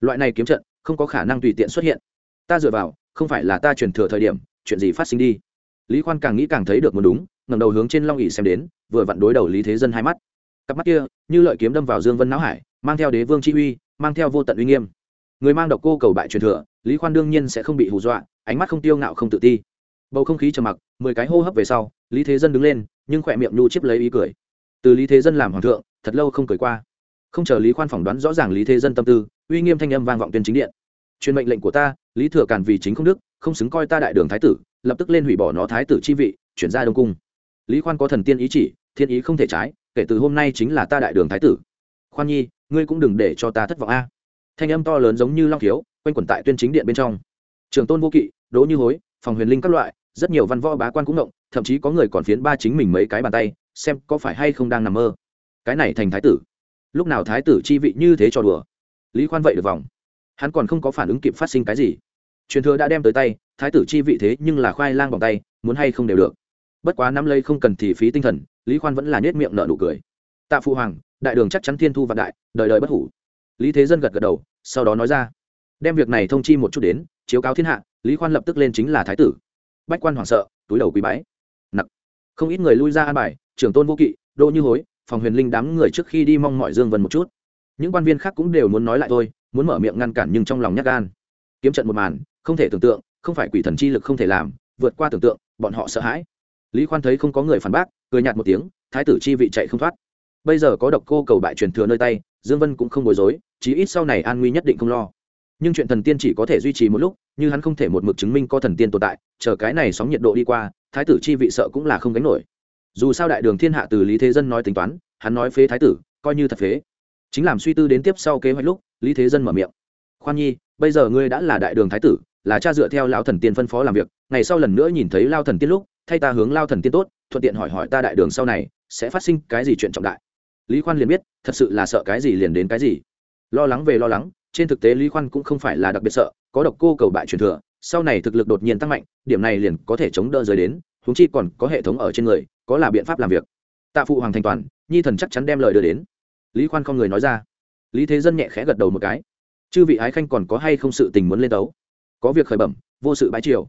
Loại này kiếm trận, không có khả năng tùy tiện xuất hiện. Ta dựa vào, không phải là ta truyền thừa thời điểm, chuyện gì phát sinh đi? Lý khoan càng nghĩ càng thấy được muốn đúng ngầm đầu hướng trên long ỉ xem đến, vừa vặn đối đầu lý thế dân hai mắt. Cặp mắt kia, như lợi kiếm đâm vào dương vân não hải, mang theo đế vương chi uy, mang theo vô tận uy nghiêm. Người mang độc cô cầu bại truyền thừa lý khoan đương nhiên sẽ không bị hù dọa, ánh mắt không tiêu ngạo không tự ti. Bầu không khí trầm mặc, mười cái hô hấp về sau, lý thế dân đứng lên, nhưng khỏe miệng nhu chiếp lấy ý cười. Từ lý thế dân làm hoàng thượng, thật lâu không cười qua. Không chờ lý khoan phỏng đoán rõ ràng lý thế dân tâm tư, uy nghiêm thanh âm vang vọng tuyên chính điện. Truyền mệnh lệnh của ta, lý thừa càn vì chính không đức, không xứng coi ta đại đường thái tử, lập tức lên hủy bỏ nó thái tử chi vị, chuyển ra đông cung. Lý khoan có thần tiên ý chỉ, thiên ý không thể trái, kể từ hôm nay chính là ta đại đường thái tử. Khoan nhi, ngươi cũng đừng để cho ta thất vọng a. Thanh âm to lớn giống như long thiếu quanh quẩn tại tuyên chính điện bên trong. Trường tôn vô kỵ, đỗ như hối, phòng huyền linh các loại, rất nhiều văn võ bá quan cũng động, thậm chí có người còn phiến ba chính mình mấy cái bàn tay, xem có phải hay không đang nằm mơ. Cái này thành thái tử. Lúc nào thái tử chi vị như thế cho đùa? Lý khoan vậy được vòng. Hắn còn không có phản ứng kịp phát sinh cái gì. Truyền thừa đã đem tới tay, thái tử chi vị thế nhưng là khoai lang bằng tay, muốn hay không đều được. Bất quá năm lây không cần thì phí tinh thần, lý khoan vẫn là nhét miệng nợ nụ cười. Tạ phụ hoàng, đại đường chắc chắn thiên thu vạn đại, đời đời bất hủ. Lý thế dân gật gật đầu, sau đó nói ra đem việc này thông chi một chút đến, chiếu cáo thiên hạ, lý khoan lập tức lên chính là thái tử. Bách quan hoảng sợ, túi đầu quý bái. Nặc. Không ít người lui ra an bài, trưởng tôn vô kỵ, đỗ như hối, phòng huyền linh đám người trước khi đi mong mọi dương vân một chút. Những quan viên khác cũng đều muốn nói lại thôi, muốn mở miệng ngăn cản nhưng trong lòng nhắc gan. Kiếm trận một màn, không thể tưởng tượng, không phải quỷ thần chi lực không thể làm, vượt qua tưởng tượng, bọn họ sợ hãi. Lý khoan thấy không có người phản bác, cười nhạt một tiếng, thái tử chi vị chạy không thoát. Bây giờ có độc cô cầu bại truyền thừa nơi tay, dương vân cũng không bối rối, chí ít sau này an nguy nhất định không lo nhưng chuyện thần tiên chỉ có thể duy trì một lúc, như hắn không thể một mực chứng minh có thần tiên tồn tại, chờ cái này sóng nhiệt độ đi qua, thái tử chi vị sợ cũng là không gánh nổi. Dù sao đại đường thiên hạ từ lý thế dân nói tính toán, hắn nói phế thái tử, coi như thật phế. Chính làm suy tư đến tiếp sau kế hoạch lúc, lý thế dân mở miệng. Khoan nhi, bây giờ ngươi đã là đại đường thái tử, là cha dựa theo lao thần tiên phân phó làm việc, ngày sau lần nữa nhìn thấy lao thần tiên lúc, thay ta hướng lao thần tiên tốt, thuận tiện hỏi hỏi ta đại đường sau này, sẽ phát sinh cái gì chuyện trọng đại. Lý khoan liền biết, thật sự là sợ cái gì liền đến cái gì. Lo lắng về lo lắng trên thực tế lý khoan cũng không phải là đặc biệt sợ, có độc cô cầu bại truyền thừa, sau này thực lực đột nhiên tăng mạnh, điểm này liền có thể chống đỡ rời đến húng chi còn có hệ thống ở trên người, có là biện pháp làm việc. Tạ phụ hoàng thành toàn, nhi thần chắc chắn đem lời đưa đến. Lý khoan không người nói ra. Lý thế dân nhẹ khẽ gật đầu một cái. Chư vị ái khanh còn có hay không sự tình muốn lên tấu có việc khởi bẩm, vô sự bái triều.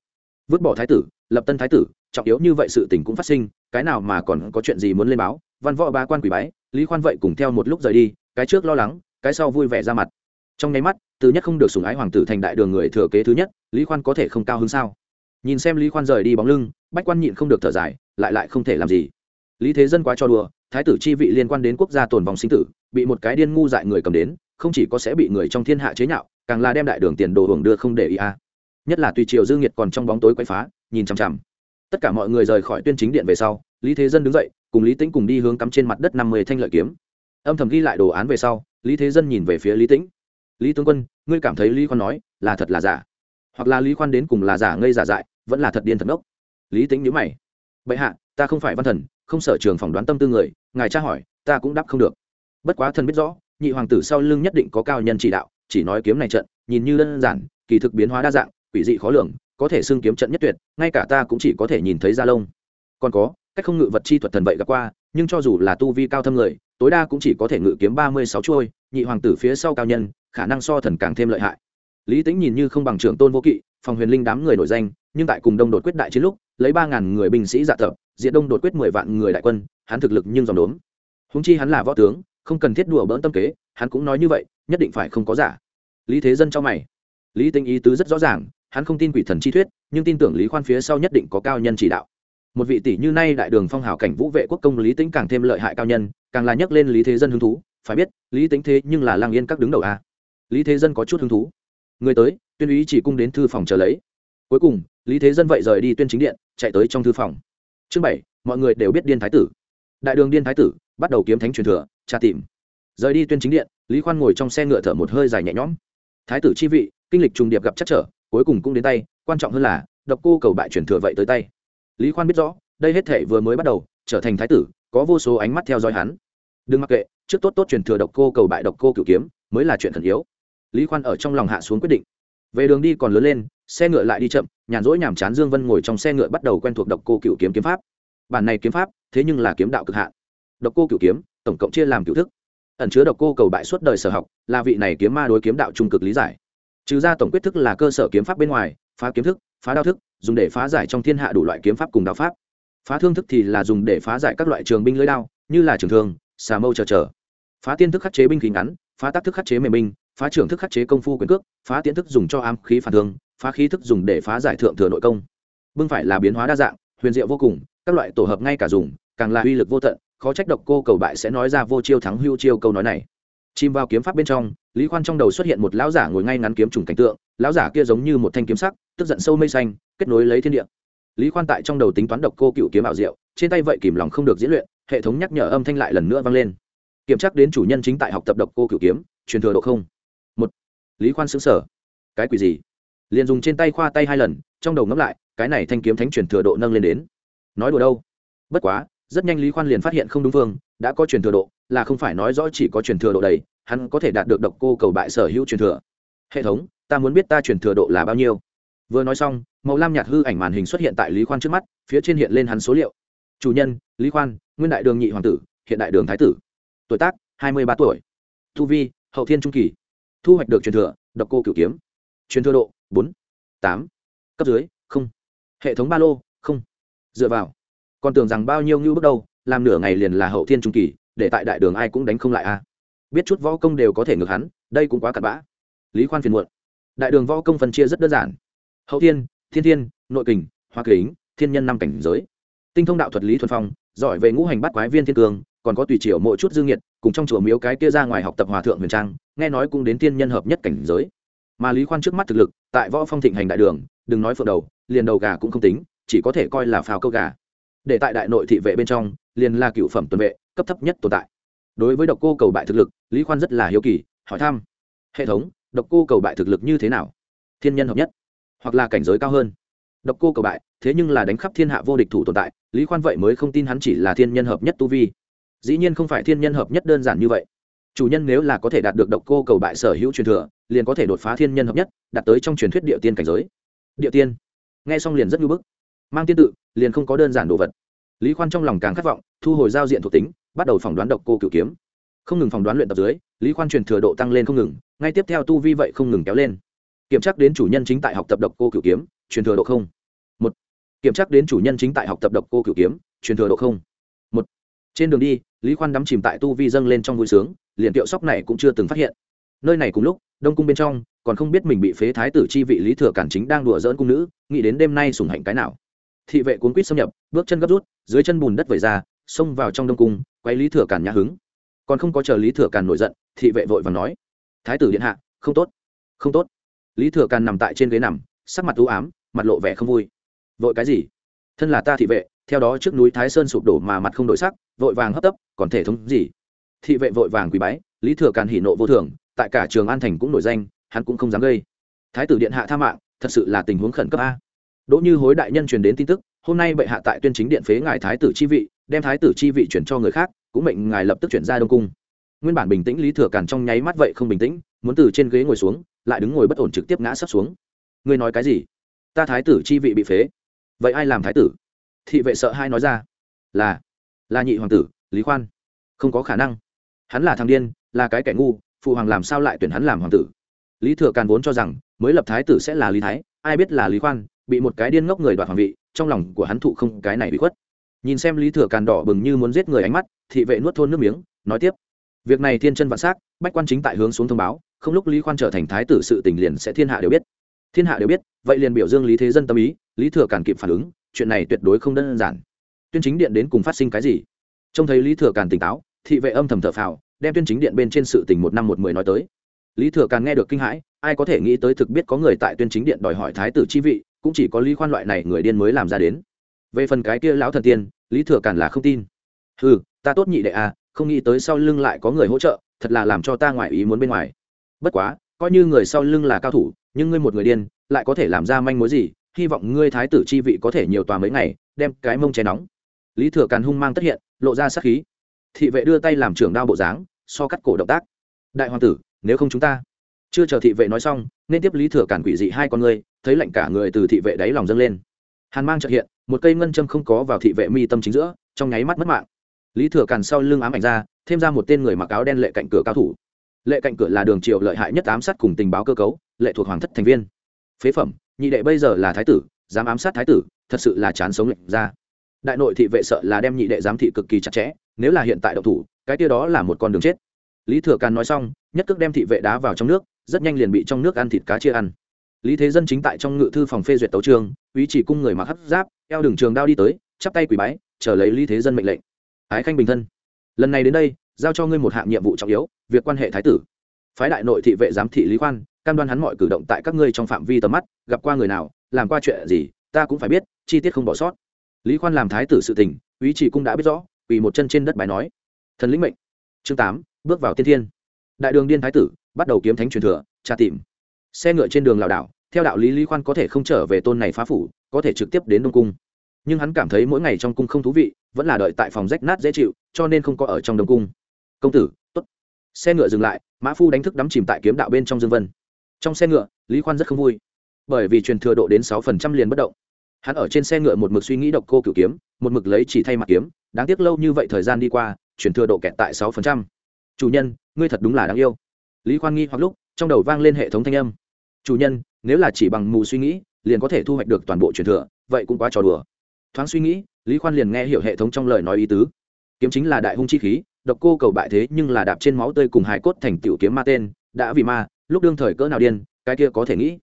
Vứt bỏ thái tử, lập tân thái tử, trọng yếu như vậy sự tình cũng phát sinh, cái nào mà còn có chuyện gì muốn lên báo? Văn võ ba quan quỷ bái, lý khoan vậy cùng theo một lúc rời đi, cái trước lo lắng, cái sau vui vẻ ra mặt trong nháy mắt, từ nhất không được sủng ái hoàng tử thành đại đường người thừa kế thứ nhất, lý khoan có thể không cao hơn sao? Nhìn xem lý khoan rời đi bóng lưng, bách quan nhịn không được thở dài, lại lại không thể làm gì. Lý thế dân quá cho đùa, thái tử chi vị liên quan đến quốc gia tồn vòng sinh tử, bị một cái điên ngu dại người cầm đến, không chỉ có sẽ bị người trong thiên hạ chế nhạo, càng là đem đại đường tiền đồ hưởng đưa không để ý a nhất là tùy triều dương nhiệt còn trong bóng tối quậy phá, nhìn chằm chằm. Tất cả mọi người rời khỏi tuyên chính điện về sau, lý thế dân đứng dậy, cùng lý tĩnh cùng đi hướng cắm trên mặt đất năm mươi thanh lợi kiếm. Âm thầm ghi lại đồ án về sau, lý thế dân nhìn về phía lý tĩnh lý tướng quân, ngươi cảm thấy lý khoan nói là thật là giả? Hoặc là lý khoan đến cùng là giả ngây giả dại, vẫn là thật điên thật ngốc? Lý tĩnh nhớ mày. Bệ hạ, ta không phải văn thần, không sở trường phỏng đoán tâm tư người, ngài tra hỏi, ta cũng đáp không được. Bất quá thần biết rõ, nhị hoàng tử sau lưng nhất định có cao nhân chỉ đạo, chỉ nói kiếm này trận, nhìn như đơn giản, kỳ thực biến hóa đa dạng, quỷ dị khó lường, có thể xưng kiếm trận nhất tuyệt, ngay cả ta cũng chỉ có thể nhìn thấy da lông. Còn có, cách không ngự vật chi thuật thần vậy gặp qua, nhưng cho dù là tu vi cao thâm người tối đa cũng chỉ có thể ngự kiếm ba mươi sáu chuôi, nhị hoàng tử phía sau cao nhân, khả năng so thần càng thêm lợi hại. Lý tính nhìn như không bằng trưởng tôn vô kỵ, phòng huyền linh đám người nổi danh, nhưng tại cùng đông đột quyết đại chiến lúc, lấy ba ngàn người binh sĩ dạ tập diện đông đột quyết mười vạn người đại quân, hắn thực lực nhưng dòng đốm. húng chi hắn là võ tướng, không cần thiết đùa bỡn tâm kế, hắn cũng nói như vậy, nhất định phải không có giả. Lý thế dân cho mày. Lý tính ý tứ rất rõ ràng, hắn không tin quỷ thần chi thuyết, nhưng tin tưởng lý khoan phía sau nhất định có cao nhân chỉ đạo một vị tỷ như nay đại đường phong hào cảnh vũ vệ quốc công lý tính càng thêm lợi hại cao nhân, càng là nhắc lên lý thế dân hứng thú. Phải biết, lý tính thế nhưng là lang yên các đứng đầu a. Lý thế dân có chút hứng thú. Người tới, tuyên úy chỉ cung đến thư phòng chờ lấy. Cuối cùng, lý thế dân vậy rời đi tuyên chính điện, chạy tới trong thư phòng. Chương bảy, mọi người đều biết điên thái tử. Đại đường điên thái tử, bắt đầu kiếm thánh truyền thừa, tra tìm. Rời đi tuyên chính điện, lý khoan ngồi trong xe ngựa thở một hơi dài nhẹ nhõm. Thái tử chi vị, kinh lịch trùng điệp gặp chắc trở, cuối cùng cũng đến tay, quan trọng hơn là, độc cô cầu bại truyền thừa vậy tới tay lý khoan biết rõ, đây hết thể vừa mới bắt đầu, trở thành thái tử, có vô số ánh mắt theo dõi hắn. Đừng mặc kệ, trước tốt tốt truyền thừa độc cô cầu bại độc cô cửu kiếm, mới là chuyện thần yếu. Lý khoan ở trong lòng hạ xuống quyết định. Về đường đi còn lớn lên, xe ngựa lại đi chậm, nhàn rỗi nhàm chán dương vân ngồi trong xe ngựa bắt đầu quen thuộc độc cô cửu kiếm kiếm pháp. Bản này kiếm pháp, thế nhưng là kiếm đạo cực hạn. Độc cô cửu kiếm, tổng cộng chia làm cửu thức. Ẩn chứa độc cô cầu bại suốt đời sở học, là vị này kiếm ma đối kiếm đạo trung cực lý giải. Trừ ra tổng quyết thức là cơ sở kiếm pháp bên ngoài, phá kiếm thức phá đao thức, dùng để phá giải trong thiên hạ đủ loại kiếm pháp cùng đạo pháp. Phá thương thức thì là dùng để phá giải các loại trường binh lưỡi đao, như là trường thương, xà mâu chờ chờ. Phá tiên thức khắc chế binh khí ngắn, phá tác thức khắc chế mềm binh, phá trưởng thức khắc chế công phu quyền cước, phá tiễn thức dùng cho ám khí phản thương, phá khí thức dùng để phá giải thượng thừa nội công. Bưng phải là biến hóa đa dạng, huyền diệu vô cùng, các loại tổ hợp ngay cả dùng, càng là uy lực vô tận, khó trách độc cô cầu bại sẽ nói ra vô chiêu thắng hưu chiêu câu nói này. Chìm vào kiếm pháp bên trong, lý khoan trong đầu xuất hiện một lão giả ngồi ngay ngắn kiếm trùng cảnh tượng lão giả kia giống như một thanh kiếm sắc, tức giận sâu mây xanh, kết nối lấy thiên địa. Lý khoan tại trong đầu tính toán độc cô cựu kiếm ảo diệu, trên tay vậy kìm lòng không được diễn luyện, hệ thống nhắc nhở âm thanh lại lần nữa vang lên. Kiểm tra đến chủ nhân chính tại học tập độc cô cựu kiếm, truyền thừa độ không. Một. Lý khoan xứng sở cái quỷ gì? Liền dùng trên tay khoa tay hai lần, trong đầu ngẫm lại, cái này thanh kiếm thánh truyền thừa độ nâng lên đến. Nói đùa đâu? Bất quá, rất nhanh lý khoan liền phát hiện không đúng phương, đã có truyền thừa độ, là không phải nói rõ chỉ có truyền thừa độ đầy, hắn có thể đạt được độc cô cầu bại sở hữu truyền thừa. Hệ thống ta muốn biết ta truyền thừa độ là bao nhiêu. Vừa nói xong, màu lam nhạt hư ảnh màn hình xuất hiện tại lý khoan trước mắt, phía trên hiện lên hắn số liệu. Chủ nhân, lý khoan, nguyên đại đường nhị hoàng tử, hiện đại đường thái tử. Tuổi tác, hai mươi ba tuổi. Thu vi, hậu thiên trung kỳ. Thu hoạch được truyền thừa, độc cô cửu kiếm. Truyền thừa độ, bốn, tám. Cấp dưới, không. Hệ thống ba lô, không. Dựa vào. Còn tưởng rằng bao nhiêu ngưu bước đầu, làm nửa ngày liền là hậu thiên trung kỳ, để tại đại đường ai cũng đánh không lại a. Biết chút võ công đều có thể ngược hắn, đây cũng quá cặn bã. Lý khoan phiền muộn đại đường võ công phân chia rất đơn giản. Hậu thiên thiên thiên, nội kình, hoa kính, thiên nhân năm cảnh giới. Tinh thông đạo thuật lý thuần phong, giỏi về ngũ hành bắt quái viên thiên cường, còn có tùy triều mỗi chút dương nhiệt, cùng trong chùa miếu cái kia ra ngoài học tập hòa thượng huyền trang, nghe nói cũng đến thiên nhân hợp nhất cảnh giới. Mà lý khoan trước mắt thực lực, tại võ phong thịnh hành đại đường, đừng nói phượng đầu, liền đầu gà cũng không tính, chỉ có thể coi là phào câu gà. Để tại đại nội thị vệ bên trong, liền là cựu phẩm tuần vệ, cấp thấp nhất tồn tại. Đối với độc cô cầu bại thực lực, lý khoan rất là hiếu kỳ, hỏi thăm. Hệ thống độc cô cầu bại thực lực như thế nào? Thiên nhân hợp nhất, hoặc là cảnh giới cao hơn. Độc cô cầu bại, thế nhưng là đánh khắp thiên hạ vô địch thủ tồn tại, lý khoan vậy mới không tin hắn chỉ là thiên nhân hợp nhất tu vi. Dĩ nhiên không phải thiên nhân hợp nhất đơn giản như vậy. Chủ nhân nếu là có thể đạt được độc cô cầu bại sở hữu truyền thừa, liền có thể đột phá thiên nhân hợp nhất, đạt tới trong truyền thuyết địa tiên cảnh giới. Địa tiên. Nghe xong liền rất ngưỡng bức. Mang tiên tự, liền không có đơn giản đồ vật. Lý khoan trong lòng càng khát vọng, thu hồi giao diện thuộc tính, bắt đầu phỏng đoán độc cô cửu kiếm không ngừng phỏng đoán luyện tập dưới, lý khoan truyền thừa độ tăng lên không ngừng, ngay tiếp theo tu vi vậy không ngừng kéo lên. Kiểm tra đến chủ nhân chính tại học tập độc cô cửu kiếm, truyền thừa độ không. Một. Kiểm tra đến chủ nhân chính tại học tập độc cô cửu kiếm, truyền thừa độ không. Một. Trên đường đi, lý khoan đắm chìm tại tu vi dâng lên trong vui sướng, liền tiệu sóc này cũng chưa từng phát hiện. Nơi này cùng lúc, đông cung bên trong, còn không biết mình bị phế thái tử chi vị lý thừa cản chính đang đùa dỡn cung nữ, nghĩ đến đêm nay sủng hạnh cái nào. Thị vệ cuốn quýt xâm nhập, bước chân gấp rút, dưới chân bùn đất vẩy ra, xông vào trong đông cung, quay lý thừa cản nhà hứng còn không có chờ lý thừa càn nổi giận thị vệ vội và nói thái tử điện hạ không tốt không tốt lý thừa càn nằm tại trên ghế nằm sắc mặt u ám mặt lộ vẻ không vui vội cái gì thân là ta thị vệ theo đó trước núi thái sơn sụp đổ mà mặt không đổi sắc vội vàng hấp tấp còn thể thống gì thị vệ vội vàng quý bái lý thừa càn hỉ nộ vô thường tại cả trường an thành cũng nổi danh hắn cũng không dám gây thái tử điện hạ tha mạng thật sự là tình huống khẩn cấp a đỗ như hối đại nhân truyền đến tin tức hôm nay bệ hạ tại tuyên chính điện phế ngài thái tử chi vị đem thái tử chi vị chuyển cho người khác cũng mệnh ngài lập tức chuyển ra đông cung. Nguyên bản bình tĩnh lý thừa càn trong nháy mắt vậy không bình tĩnh, muốn từ trên ghế ngồi xuống, lại đứng ngồi bất ổn trực tiếp ngã sấp xuống. Ngươi nói cái gì? Ta thái tử chi vị bị phế. Vậy ai làm thái tử? Thị vệ sợ hai nói ra. Là là nhị hoàng tử, lý khoan. Không có khả năng. Hắn là thằng điên, là cái kẻ ngu, phụ hoàng làm sao lại tuyển hắn làm hoàng tử? Lý thừa càn vốn cho rằng, mới lập thái tử sẽ là lý thái, ai biết là lý khoan, bị một cái điên ngốc người đoạt hoàng vị, trong lòng của hắn thụ không cái này bị khuất. Nhìn xem lý thừa càn đỏ bừng như muốn giết người ánh mắt thị vệ nuốt thôn nước miếng, nói tiếp. Việc này thiên chân vạn s á c bách quan chính tại hướng xuống thông báo, không lúc lý khoan trở thành thái tử sự tình liền sẽ thiên hạ đều biết. Thiên hạ đều biết, vậy liền biểu dương lý thế dân tâm ý, lý thừa càn kịp phản ứng, chuyện này tuyệt đối không đơn giản. Tuyên chính điện đến cùng phát sinh cái gì? Trông thấy lý thừa càn tỉnh táo, thị vệ âm thầm thở phào, đem tuyên chính điện bên trên sự tình một năm một mười nói tới. Lý thừa càn nghe được kinh hãi, ai có thể nghĩ tới thực biết có người tại tuyên chính điện đòi hỏi thái tử chi vị, cũng chỉ có lý khoan loại này người điên mới làm ra đến. Về phần cái kia lão thần tiên, lý thừa càn là không tin. Ừ ta tốt nhị đệ à không nghĩ tới sau lưng lại có người hỗ trợ, thật là làm cho ta ngoại ý muốn bên ngoài. Bất quá, coi như người sau lưng là cao thủ, nhưng ngươi một người điên, lại có thể làm ra manh mối gì? Hy vọng ngươi thái tử chi vị có thể nhiều tòa mấy ngày, đem cái mông cháy nóng. Lý thừa càn hung mang tất hiện, lộ ra sát khí. Thị vệ đưa tay làm trưởng đao bộ dáng, so cắt cổ động tác. Đại hoàng tử, nếu không chúng ta. Chưa chờ thị vệ nói xong, nên tiếp lý thừa cản quỷ dị hai con người, thấy lạnh cả người từ thị vệ đáy lòng dâng lên. Hàn mang trợ hiện, một cây ngân châm không có vào thị vệ mi tâm chính giữa, trong nháy mắt mất mạng lý thừa càn sau lưng ám ảnh ra, thêm ra một tên người mặc áo đen lệ cạnh cửa cao thủ. Lệ cạnh cửa là đường triệu lợi hại nhất ám sát cùng tình báo cơ cấu, lệ thuộc hoàng thất thành viên. Phế phẩm, nhị đệ bây giờ là thái tử, dám ám sát thái tử, thật sự là chán sống lệnh ra. Đại nội thị vệ sợ là đem nhị đệ giám thị cực kỳ chặt chẽ, nếu là hiện tại độc thủ, cái kia đó là một con đường chết. Lý thừa càn nói xong, nhất cước đem thị vệ đá vào trong nước, rất nhanh liền bị trong nước ăn thịt cá chia ăn. Lý thế dân chính tại trong ngự thư phòng phê duyệt tấu trường ý chỉ cung người mặc hấp giáp, eo đường trường đao đi tới, chắp tay quỳ bái, chờ lấy lý thế dân mệnh lệnh ái khanh bình thân. Lần này đến đây, giao cho ngươi một hạng nhiệm vụ trọng yếu, việc quan hệ thái tử. Phái đại nội thị vệ giám thị lý khoan, cam đoan hắn mọi cử động tại các ngươi trong phạm vi tầm mắt, gặp qua người nào, làm qua chuyện gì, ta cũng phải biết, chi tiết không bỏ sót. Lý khoan làm thái tử sự tình, ý chỉ cũng đã biết rõ vì một chân trên đất bài nói. Thần lĩnh mệnh. Chương tám, bước vào tiên thiên. Đại đường điên thái tử, bắt đầu kiếm thánh truyền thừa, tra tìm. Xe ngựa trên đường lảo đảo, theo đạo lý lý khoan có thể không trở về tôn này phá phủ, có thể trực tiếp đến đông cung nhưng hắn cảm thấy mỗi ngày trong cung không thú vị, vẫn là đợi tại phòng rách nát dễ chịu, cho nên không có ở trong đông cung. Công tử t ố t xe ngựa dừng lại, mã phu đánh thức đắm chìm tại kiếm đạo bên trong dương vân. Trong xe ngựa, lý khoan rất không vui, bởi vì truyền thừa độ đến sáu phần trăm liền bất động. Hắn ở trên xe ngựa một mực suy nghĩ độc cô cửu kiếm, một mực lấy chỉ thay mặt kiếm, đáng tiếc lâu như vậy thời gian đi qua, truyền thừa độ kẹt tại sáu phần trăm. Chủ nhân, ngươi thật đúng là đáng yêu. Lý khoan nghi hoặc lúc, trong đầu vang lên hệ thống thanh âm. Chủ nhân, nếu là chỉ bằng mù suy nghĩ, liền có thể thu hoạch được toàn bộ truyền thừa, vậy cũng quá trò đùa thoáng suy nghĩ, lý khoan liền nghe hiểu hệ thống trong lời nói ý tứ. Kiếm chính là đại hung chi khí, độc cô cầu bại thế nhưng là đạp trên máu tươi cùng hải cốt thành tiểu kiếm ma tên, đã vì ma, lúc đương thời cỡ nào điên, cái kia có thể nghĩ.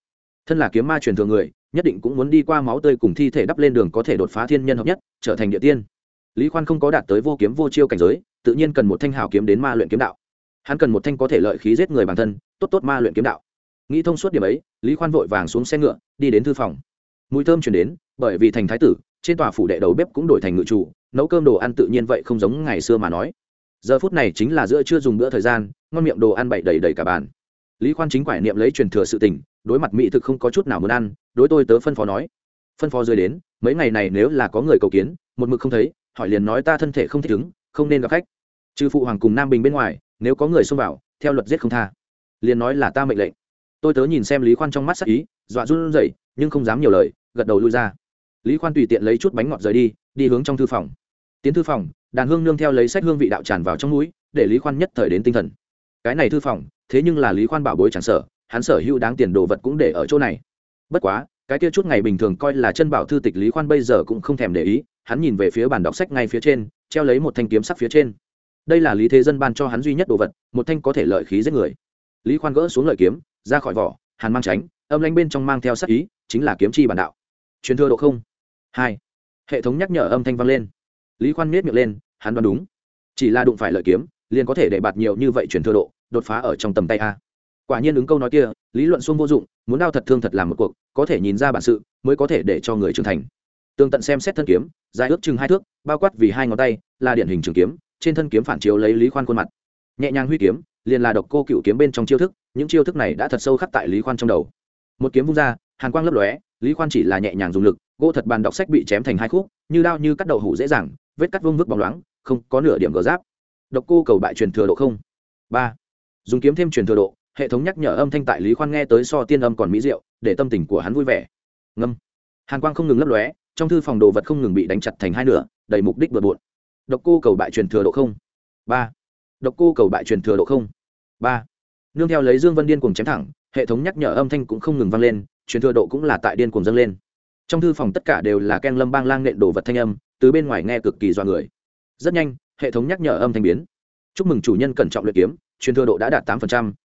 Thân là kiếm ma truyền thừa người, nhất định cũng muốn đi qua máu tươi cùng thi thể đắp lên đường có thể đột phá thiên nhân hợp nhất, trở thành địa tiên. Lý khoan không có đạt tới vô kiếm vô chiêu cảnh giới, tự nhiên cần một thanh hảo kiếm đến ma luyện kiếm đạo. Hắn cần một thanh có thể lợi khí giết người bản thân, tốt tốt ma luyện kiếm đạo. Nghĩ thông suốt điểm ấy, lý khoan vội vàng xuống xe ngựa, đi đến thư phòng. Mùi thơm chuyển đến, bởi vì thành thái tử trên tòa phủ đệ đầu bếp cũng đổi thành ngự chủ, nấu cơm đồ ăn tự nhiên vậy không giống ngày xưa mà nói. Giờ phút này chính là giữa chưa dùng bữa thời gian, ngon miệng đồ ăn bậy đầy đầy cả bàn. Lý khoan chính quải niệm lấy truyền thừa sự tình, đối mặt mỹ thực không có chút nào muốn ăn, đối tôi tớ phân phó nói. Phân phó rơi đến, mấy ngày này nếu là có người cầu kiến, một mực không thấy, hỏi liền nói ta thân thể không thích ứng, không nên gặp khách. Trừ phụ hoàng cùng nam bình bên ngoài, nếu có người xông vào, theo luật giết không tha. Liền nói là ta mệnh lệnh. Tôi tớ nhìn xem lý khoan trong mắt sắc ý, dọa run rẩy, nhưng không dám nhiều lời, gật đầu lui ra lý khoan tùy tiện lấy chút bánh ngọt rời đi đi hướng trong thư phòng. Tiến thư phòng, đàn hương nương theo lấy sách hương vị đạo tràn vào trong núi, để lý khoan nhất thời đến tinh thần. Cái này thư phòng, thế nhưng là lý khoan bảo bối chẳng sở hắn sở hữu đáng tiền đồ vật cũng để ở chỗ này. Bất quá, cái kia chút ngày bình thường coi là chân bảo thư tịch lý khoan bây giờ cũng không thèm để ý, hắn nhìn về phía bàn đọc sách ngay phía trên, treo lấy một thanh kiếm sắc phía trên. Đây là lý thế dân ban cho hắn duy nhất đồ vật, một thanh có thể lợi khí giết người. Lý khoan gỡ xuống lợi kiếm, ra khỏi vỏ, hàn mang tránh, âm lanh bên trong mang theo sắc ý, chính là kiếm chi bản đạo. Truyền thừa độ không hai. Hệ thống nhắc nhở âm thanh vang lên. Lý khoan miết miệng lên, hắn đoán đúng. Chỉ là đụng phải lợi kiếm, liền có thể để bạt nhiều như vậy chuyển thừa độ, đột phá ở trong tầm tay a. Quả nhiên ứng câu nói kia, lý luận xuông vô dụng, muốn đao thật thương thật làm một cuộc, có thể nhìn ra bản sự, mới có thể để cho người trưởng thành. Tương tận xem xét thân kiếm, dài ước chừng hai thước, bao quát vì hai ngón tay, là điển hình trường kiếm, trên thân kiếm phản chiếu lấy lý khoan khuôn mặt. Nhẹ nhàng huy kiếm, liền là độc cô cựu kiếm bên trong chiêu thức, những chiêu thức này đã thật sâu khắc tại lý khoan trong đầu. Một kiếm vung ra, hàn quang lấp lóe lý khoan chỉ là nhẹ nhàng dùng lực, gỗ thật bàn đọc sách bị chém thành hai khúc, như đao như cắt đậu hủ dễ dàng, vết cắt vông vức bóng loáng, không có nửa điểm gờ giáp. Độc cô cầu bại truyền thừa độ không. Ba. Dùng kiếm thêm truyền thừa độ, hệ thống nhắc nhở âm thanh tại lý khoan nghe tới so tiên âm còn mỹ diệu, để tâm tình của hắn vui vẻ. Ngâm. Hàn quang không ngừng lấp lóe, trong thư phòng đồ vật không ngừng bị đánh chặt thành hai nửa, đầy mục đích bừa bộn. Độc cô cầu bại truyền thừa độ không. Ba. Độc cô cầu bại truyền thừa độ không. Ba. Nương theo lấy dương vân điên cuồng chém thẳng, hệ thống nhắc nhở âm thanh cũng không ngừng vang lên truyền thừa độ cũng là tại điên cuồng dâng lên. Trong thư phòng tất cả đều là ken lâm bang lang nện đồ vật thanh âm, từ bên ngoài nghe cực kỳ do người. Rất nhanh, hệ thống nhắc nhở âm thanh biến. Chúc mừng chủ nhân cẩn trọng luyện kiếm, truyền thừa độ đã đạt tám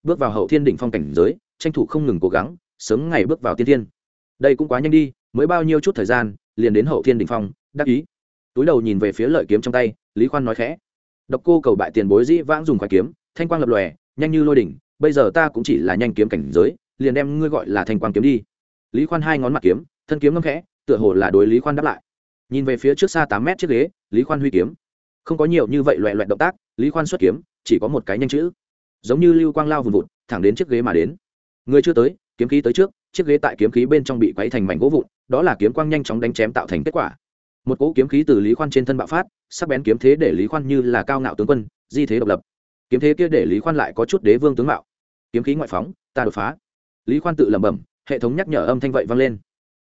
bước vào hậu thiên đỉnh phong cảnh giới, tranh thủ không ngừng cố gắng, sớm ngày bước vào tiên thiên. Đây cũng quá nhanh đi, mới bao nhiêu chút thời gian, liền đến hậu thiên đỉnh phong, đắc ý. Túi đầu nhìn về phía lợi kiếm trong tay, lý khoan nói khẽ. Độc cô cầu bại tiền bối dĩ vãng dùng khoái kiếm, thanh quang lập lòe, nhanh như lôi đỉnh, bây giờ ta cũng chỉ là nhanh kiếm cảnh giới liền đem ngươi gọi là thanh quang kiếm đi. Lý khoan hai ngón mặt kiếm, thân kiếm ngâm khẽ, tựa hồ là đối lý khoan đáp lại. Nhìn về phía trước xa tám mét chiếc ghế, lý khoan huy kiếm. Không có nhiều như vậy loại loại động tác, lý khoan xuất kiếm, chỉ có một cái nhanh chữ. Giống như lưu quang lao vùn vụt, thẳng đến chiếc ghế mà đến. Người chưa tới, kiếm khí tới trước, chiếc ghế tại kiếm khí bên trong bị quấy thành mảnh gỗ vụn, đó là kiếm quang nhanh chóng đánh chém tạo thành kết quả. Một cỗ kiếm khí từ lý khoan trên thân bạo phát, sắc bén kiếm thế để lý khoan như là cao ngạo tướng quân, di thế độc lập. Kiếm thế kia để lý khoan lại có chút đế vương tướng mạo. Kiếm khí ngoại phóng, ta đột phá lý khoan tự lẩm bẩm, hệ thống nhắc nhở âm thanh vậy vang lên.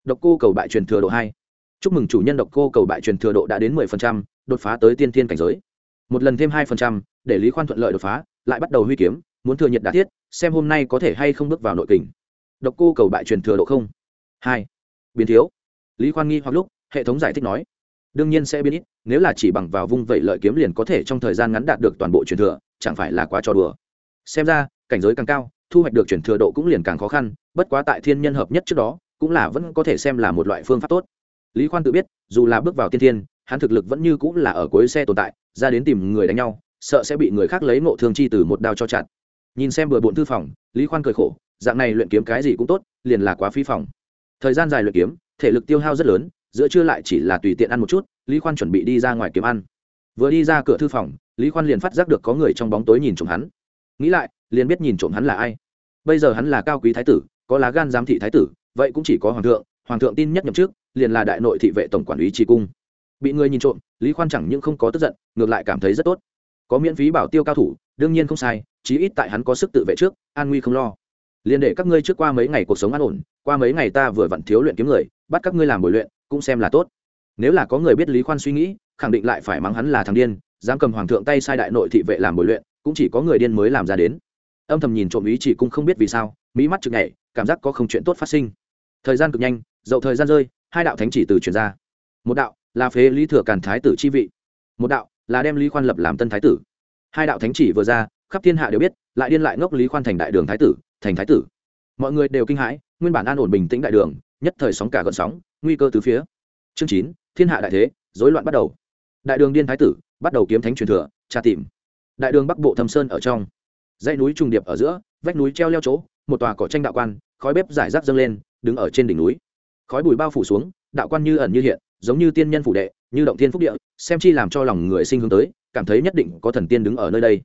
Độc cô cầu bại truyền thừa độ hai. Chúc mừng chủ nhân độc cô cầu bại truyền thừa độ đã đến mười phần trăm, đột phá tới tiên thiên cảnh giới. Một lần thêm hai phần trăm, để lý khoan thuận lợi đột phá, lại bắt đầu huy kiếm, muốn thừa nhiệt đã thiết, xem hôm nay có thể hay không bước vào nội kình. Độc cô cầu bại truyền thừa độ không. Hai. Biến thiếu. Lý khoan nghi hoặc lúc, hệ thống giải thích nói, đương nhiên sẽ biến ít, nếu là chỉ bằng vào vung vẩy lợi kiếm liền có thể trong thời gian ngắn đạt được toàn bộ truyền thừa, chẳng phải là quá trò đùa. Xem ra, cảnh giới càng cao thu hoạch được chuyển thừa độ cũng liền càng khó khăn, bất quá tại thiên nhân hợp nhất trước đó, cũng là vẫn có thể xem là một loại phương pháp tốt. Lý khoan tự biết, dù là bước vào tiên thiên, hắn thực lực vẫn như cũng là ở cuối xe tồn tại, ra đến tìm người đánh nhau, sợ sẽ bị người khác lấy ngộ thương chi từ một đao cho chặt. Nhìn xem bừa bộn thư phòng, lý khoan cười khổ, dạng này luyện kiếm cái gì cũng tốt, liền là quá phi phòng. Thời gian dài luyện kiếm, thể lực tiêu hao rất lớn, giữa trưa lại chỉ là tùy tiện ăn một chút, lý khoan chuẩn bị đi ra ngoài kiếm ăn. Vừa đi ra cửa thư phòng, lý khoan liền phát giác được có người trong bóng tối nhìn trộm hắn. Nghĩ lại, liền biết nhìn trộm hắn là ai bây giờ hắn là cao quý thái tử, có lá gan giám thị thái tử, vậy cũng chỉ có hoàng thượng hoàng thượng tin nhất nhậm trước liền là đại nội thị vệ tổng quản lý trì cung. Bị người nhìn trộm, lý khoan chẳng những không có tức giận, ngược lại cảm thấy rất tốt. Có miễn phí bảo tiêu cao thủ, đương nhiên không sai, chí ít tại hắn có sức tự vệ trước, an nguy không lo. Liền để các ngươi trước qua mấy ngày cuộc sống an ổn, qua mấy ngày ta vừa vặn thiếu luyện kiếm người, bắt các ngươi làm buổi luyện, cũng xem là tốt. Nếu là có người biết lý khoan suy nghĩ, khẳng định lại phải mắng hắn là thằng điên, dám cầm hoàng thượng tay sai đại nội thị vệ làm buổi luyện, cũng chỉ có người điên mới làm ra đến âm thầm nhìn trộm ý chỉ cũng không biết vì sao, mỹ mắt chực nhảy, cảm giác có không chuyện tốt phát sinh. Thời gian cực nhanh, dậu thời gian rơi, hai đạo thánh chỉ từ truyền ra. Một đạo là phế lý thừa càn thái tử chi vị. Một đạo là đem lý khoan lập làm tân thái tử. Hai đạo thánh chỉ vừa ra, khắp thiên hạ đều biết, lại điên lại ngốc lý khoan thành đại đường thái tử, thành thái tử. Mọi người đều kinh hãi, nguyên bản an ổn bình tĩnh đại đường, nhất thời sóng cả gợn sóng, nguy cơ từ phía. Chương chín, thiên hạ đại thế, rối loạn bắt đầu. Đại đường điên thái tử, bắt đầu kiếm thánh truyền thừa, tra tìm. Đại đường bắc bộ thâm sơn ở trong dãy núi trùng điệp ở giữa, vách núi treo leo chỗ, một tòa cỏ tranh đạo quan, khói bếp giải rác dâng lên, đứng ở trên đỉnh núi. Khói bùi bao phủ xuống, đạo quan như ẩn như hiện, giống như tiên nhân phủ đệ, như động thiên phúc địa, xem chi làm cho lòng người sinh hướng tới, cảm thấy nhất định có thần tiên đứng ở nơi đây.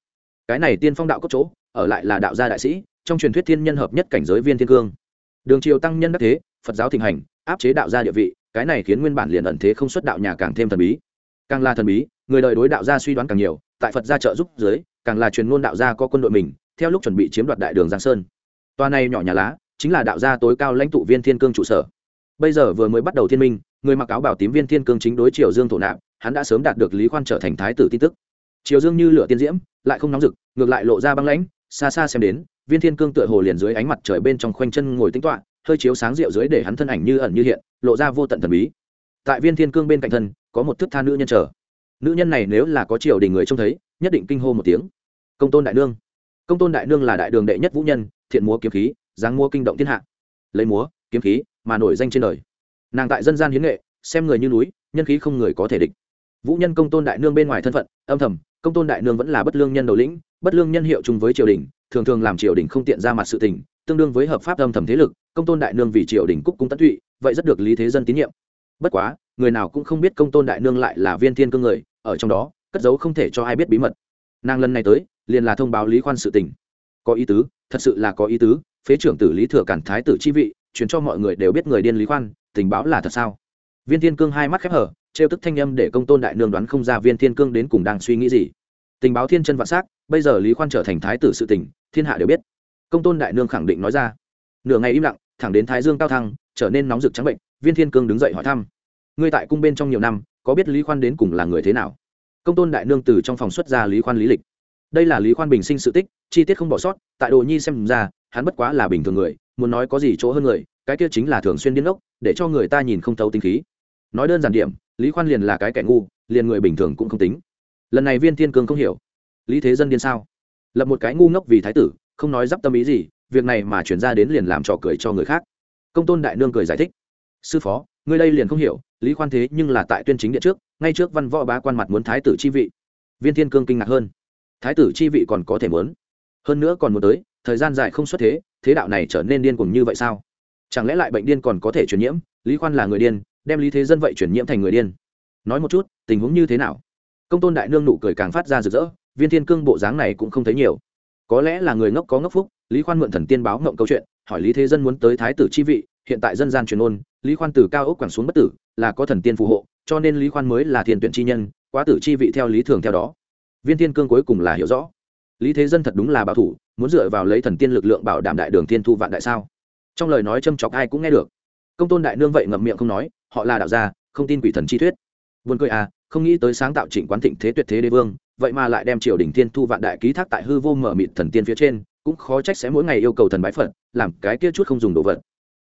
Cái này tiên phong đạo cốc chỗ, ở lại là đạo gia đại sĩ, trong truyền thuyết thiên nhân hợp nhất cảnh giới viên thiên cương. Đường triều tăng nhân đắc thế, phật giáo thịnh hành, áp chế đạo gia địa vị, cái này khiến nguyên bản liền ẩn thế không xuất đạo nhà càng thêm thần bí. Càng là thần bí, người đời đối đạo gia suy đoán càng nhiều, tại phật gia trợ giúp dưới càng là truyền ngôn đạo gia có quân đội mình, theo lúc chuẩn bị chiếm đoạt đại đường giang sơn. Toa này nhỏ nhà lá chính là đạo gia tối cao lãnh tụ viên thiên cương trụ sở. Bây giờ vừa mới bắt đầu thiên minh, người mặc áo bảo tím viên thiên cương chính đối triều dương thổ nạp, hắn đã sớm đạt được lý khoan trở thành thái tử tin tức. Triều dương như lửa tiên diễm, lại không nóng rực, ngược lại lộ ra băng lãnh, xa xa xem đến, viên thiên cương tựa hồ liền dưới ánh mặt trời bên trong khoanh chân ngồi tính toạ hơi chiếu sáng rượu dưới để hắn thân ảnh như ẩn như hiện, lộ ra vô tận thần bí. Tại viên thiên cương bên cạnh thân, có một thước tha nữ nhân chờ. Nữ nhân này nếu là có triều đình người trông thấy, nhất định kinh hô một tiếng công tôn đại nương. Công tôn đại nương là đại đường đệ nhất vũ nhân, thiện múa kiếm khí, dáng mua kinh động thiên hạ. Lấy múa, kiếm khí mà nổi danh trên đời. Nàng tại dân gian hiến nghệ, xem người như núi, nhân khí không người có thể địch. Vũ nhân công tôn đại nương bên ngoài thân phận, âm thầm, công tôn đại nương vẫn là bất lương nhân đầu lĩnh, bất lương nhân hiệu chung với triều đình, thường thường làm triều đình không tiện ra mặt sự tình, tương đương với hợp pháp âm thầm thế lực, công tôn đại nương vì triều đình cúc cung tận tụy, vậy rất được lý thế dân tín nhiệm. Bất quá, người nào cũng không biết công tôn đại nương lại là viên thiên cương người, ở trong đó, cất giấu không thể cho ai biết bí mật. Nàng lần này tới liền là thông báo lý khoan sự tình. Có ý tứ, thật sự là có ý tứ, phế trưởng tử lý thừa cản thái tử chi vị chuyển cho mọi người đều biết người điên lý khoan, tình báo là thật sao? Viên thiên cương hai mắt khép hở, trêu tức thanh âm để công tôn đại nương đoán không ra viên thiên cương đến cùng đang suy nghĩ gì. Tình báo thiên chân vạn s á c bây giờ lý khoan trở thành thái tử sự tình, thiên hạ đều biết. Công tôn đại nương khẳng định nói ra. Nửa ngày im lặng, thẳng đến thái dương cao thăng, trở nên nóng rực trắng bệnh, viên thiên cương đứng dậy hỏi thăm. Ngươi tại cung bên trong nhiều năm, có biết lý khoan đến cùng là người thế nào? Công tôn đại nương từ trong phòng xuất ra lý khoan lý lịch đây là lý khoan bình sinh sự tích, chi tiết không bỏ sót, tại đồ nhi xem ra, hắn bất quá là bình thường người, muốn nói có gì chỗ hơn người, cái kia chính là thường xuyên điên ốc để cho người ta nhìn không thấu tính khí. Nói đơn giản điểm, lý khoan liền là cái kẻ ngu, liền người bình thường cũng không tính. Lần này viên thiên cương không hiểu. Lý thế dân điên sao? Lập một cái ngu ngốc vì thái tử, không nói d i p tâm ý gì, việc này mà chuyển ra đến liền làm trò cười cho người khác. Công tôn đại nương cười giải thích. Sư phó ngươi đây liền không hiểu, lý khoan thế nhưng là tại tuyên chính điện trước, ngay trước văn võ bá quan mặt muốn thái tử chi vị. Viên thiên cương kinh ngạc hơn thái tử chi vị còn có thể muốn. Hơn nữa còn muốn tới, thời gian dài không xuất thế thế đạo này trở nên điên cuồng như vậy sao? Chẳng lẽ lại bệnh điên còn có thể truyền nhiễm? Lý khoan là người điên, đem lý thế dân vậy truyền nhiễm thành người điên. Nói một chút, tình huống như thế nào? Công tôn đại nương nụ cười càng phát ra rực rỡ, viên thiên cương bộ dáng này cũng không thấy nhiều. Có lẽ là người ngốc có ngốc phúc, lý khoan mượn thần tiên báo mộng câu chuyện, hỏi lý thế dân muốn tới thái tử chi vị, hiện tại dân gian truyền ôn, lý khoan từ cao ốc quẳng xuống bất tử, là có thần tiên phù hộ, cho nên lý khoan mới là thiên tuyển chi nhân, quá tử chi vị theo lý thường theo đó viên thiên cương cuối cùng là hiểu rõ. Lý thế dân thật đúng là bảo thủ, muốn dựa vào lấy thần tiên lực lượng bảo đảm đại đường thiên thu vạn đại sao? Trong lời nói châm chọc ai cũng nghe được. Công tôn đại nương vậy ngậm miệng không nói, họ là đạo gia, không tin quỷ thần chi thuyết. Buồn cười à không nghĩ tới sáng tạo trịnh quán thịnh thế tuyệt thế đế vương, vậy mà lại đem triều đình thiên thu vạn đại ký thác tại hư vô mở mịt thần tiên phía trên, cũng khó trách sẽ mỗi ngày yêu cầu thần bái phật, làm cái kia chút không dùng đồ vật.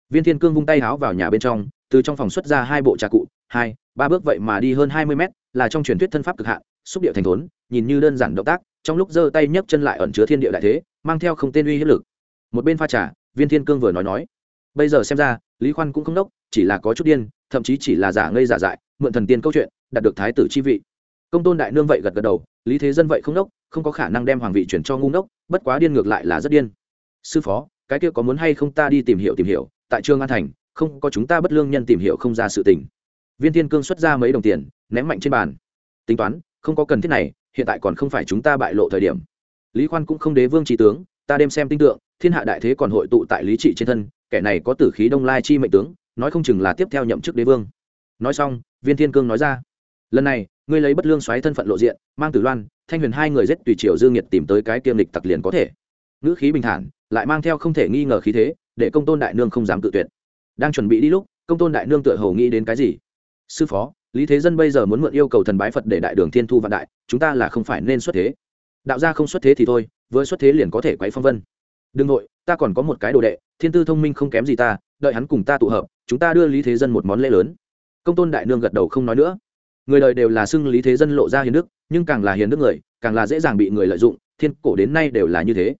Viên thiên cương vung tay háo vào nhà bên trong, từ trong phòng xuất ra hai bộ trà cụ, hai, ba bước vậy mà đi hơn hai mươi mét, là trong truyền thuyết thân pháp cực hạn xúc điệu thành thốn, nhìn như đơn giản động tác, trong lúc giơ tay nhấc chân lại ẩn chứa thiên địa đại thế, mang theo không tên uy hiếp lực. Một bên pha trà, viên thiên cương vừa nói nói, bây giờ xem ra, lý khoan cũng không đốc, chỉ là có chút điên, thậm chí chỉ là giả ngây giả dại, mượn thần tiên câu chuyện, đạt được thái tử chi vị. Công tôn đại nương vậy gật gật đầu, lý thế dân vậy không đốc, không có khả năng đem hoàng vị chuyển cho ngu ngốc, bất quá điên ngược lại là rất điên. Sư phó, cái kia có muốn hay không ta đi tìm hiểu tìm hiểu, tại trương an thành, không có chúng ta bất lương nhân tìm hiểu không ra sự tình. Viên thiên cương xuất ra mấy đồng tiền, ném mạnh trên bàn. Tính toán không có cần thiết này, hiện tại còn không phải chúng ta bại lộ thời điểm. Lý khoan cũng không đế vương trí tướng, ta đem xem tinh tượng, thiên hạ đại thế còn hội tụ tại lý trị trên thân, kẻ này có tử khí đông lai chi mệnh tướng, nói không chừng là tiếp theo nhậm chức đế vương. Nói xong, viên thiên cương nói ra, lần này, ngươi lấy bất lương xoáy thân phận lộ diện, mang tử loan, thanh huyền hai người giết tùy triều dương nhiệt tìm tới cái kiêm lịch tặc liền có thể. Ngữ khí bình thản, lại mang theo không thể nghi ngờ khí thế, để công tôn đại nương không dám tự tuyệt. Đang chuẩn bị đi lúc, công tôn đại nương tựa hồ nghĩ đến cái gì? Sư phó lý thế dân bây giờ muốn mượn yêu cầu thần bái phật để đại đường thiên thu vạn đại, chúng ta là không phải nên xuất thế. Đạo gia không xuất thế thì thôi với xuất thế liền có thể quấy phong vân. Đừng nội ta còn có một cái đồ đệ, thiên tư thông minh không kém gì ta, đợi hắn cùng ta tụ hợp, chúng ta đưa lý thế dân một món lễ lớn. Công tôn đại nương gật đầu không nói nữa. Người đời đều là xưng lý thế dân lộ ra hiền đức, nhưng càng là hiền đức người, càng là dễ dàng bị người lợi dụng, thiên cổ đến nay đều là như thế.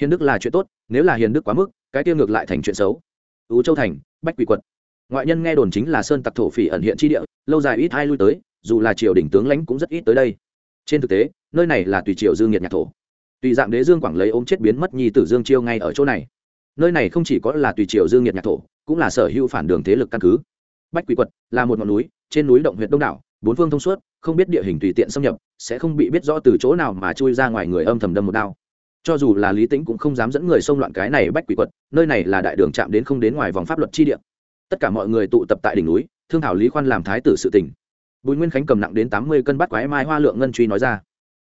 Hiền đức là chuyện tốt, nếu là hiền đức quá mức, cái tiêu ngược lại thành chuyện xấu. Ứ châu thành, bách quỷ quật ngoại nhân nghe đồn chính là sơn tặc thổ phỉ ẩn hiện tri địa, lâu dài ít ai lui tới, dù là triều đình tướng lãnh cũng rất ít tới đây. Trên thực tế, nơi này là tùy triều dương nhiệt nhạc thổ. Tùy dạng đế dương quảng lấy ôm chết biến mất nhi tử dương chiêu ngay ở chỗ này. Nơi này không chỉ có là tùy triều dương nhiệt nhạc thổ, cũng là sở hữu phản đường thế lực căn cứ. Bách quỷ quật là một ngọn núi, trên núi động huyện đông đảo, bốn phương thông suốt, không biết địa hình tùy tiện xâm nhập, sẽ không bị biết rõ từ chỗ nào mà chui ra ngoài người âm thầm đâm một đao. Cho dù là lý tĩnh cũng không dám dẫn người xông loạn cái này bách quỷ quật, nơi này là đại đường chạm đến không đến ngoài vòng pháp luật chi địa tất cả mọi người tụ tập tại đỉnh núi, thương thảo lý khoan làm thái tử sự tỉnh bùi nguyên khánh cầm nặng đến tám mươi cân bắt quái mai hoa lượng ngân truy nói ra.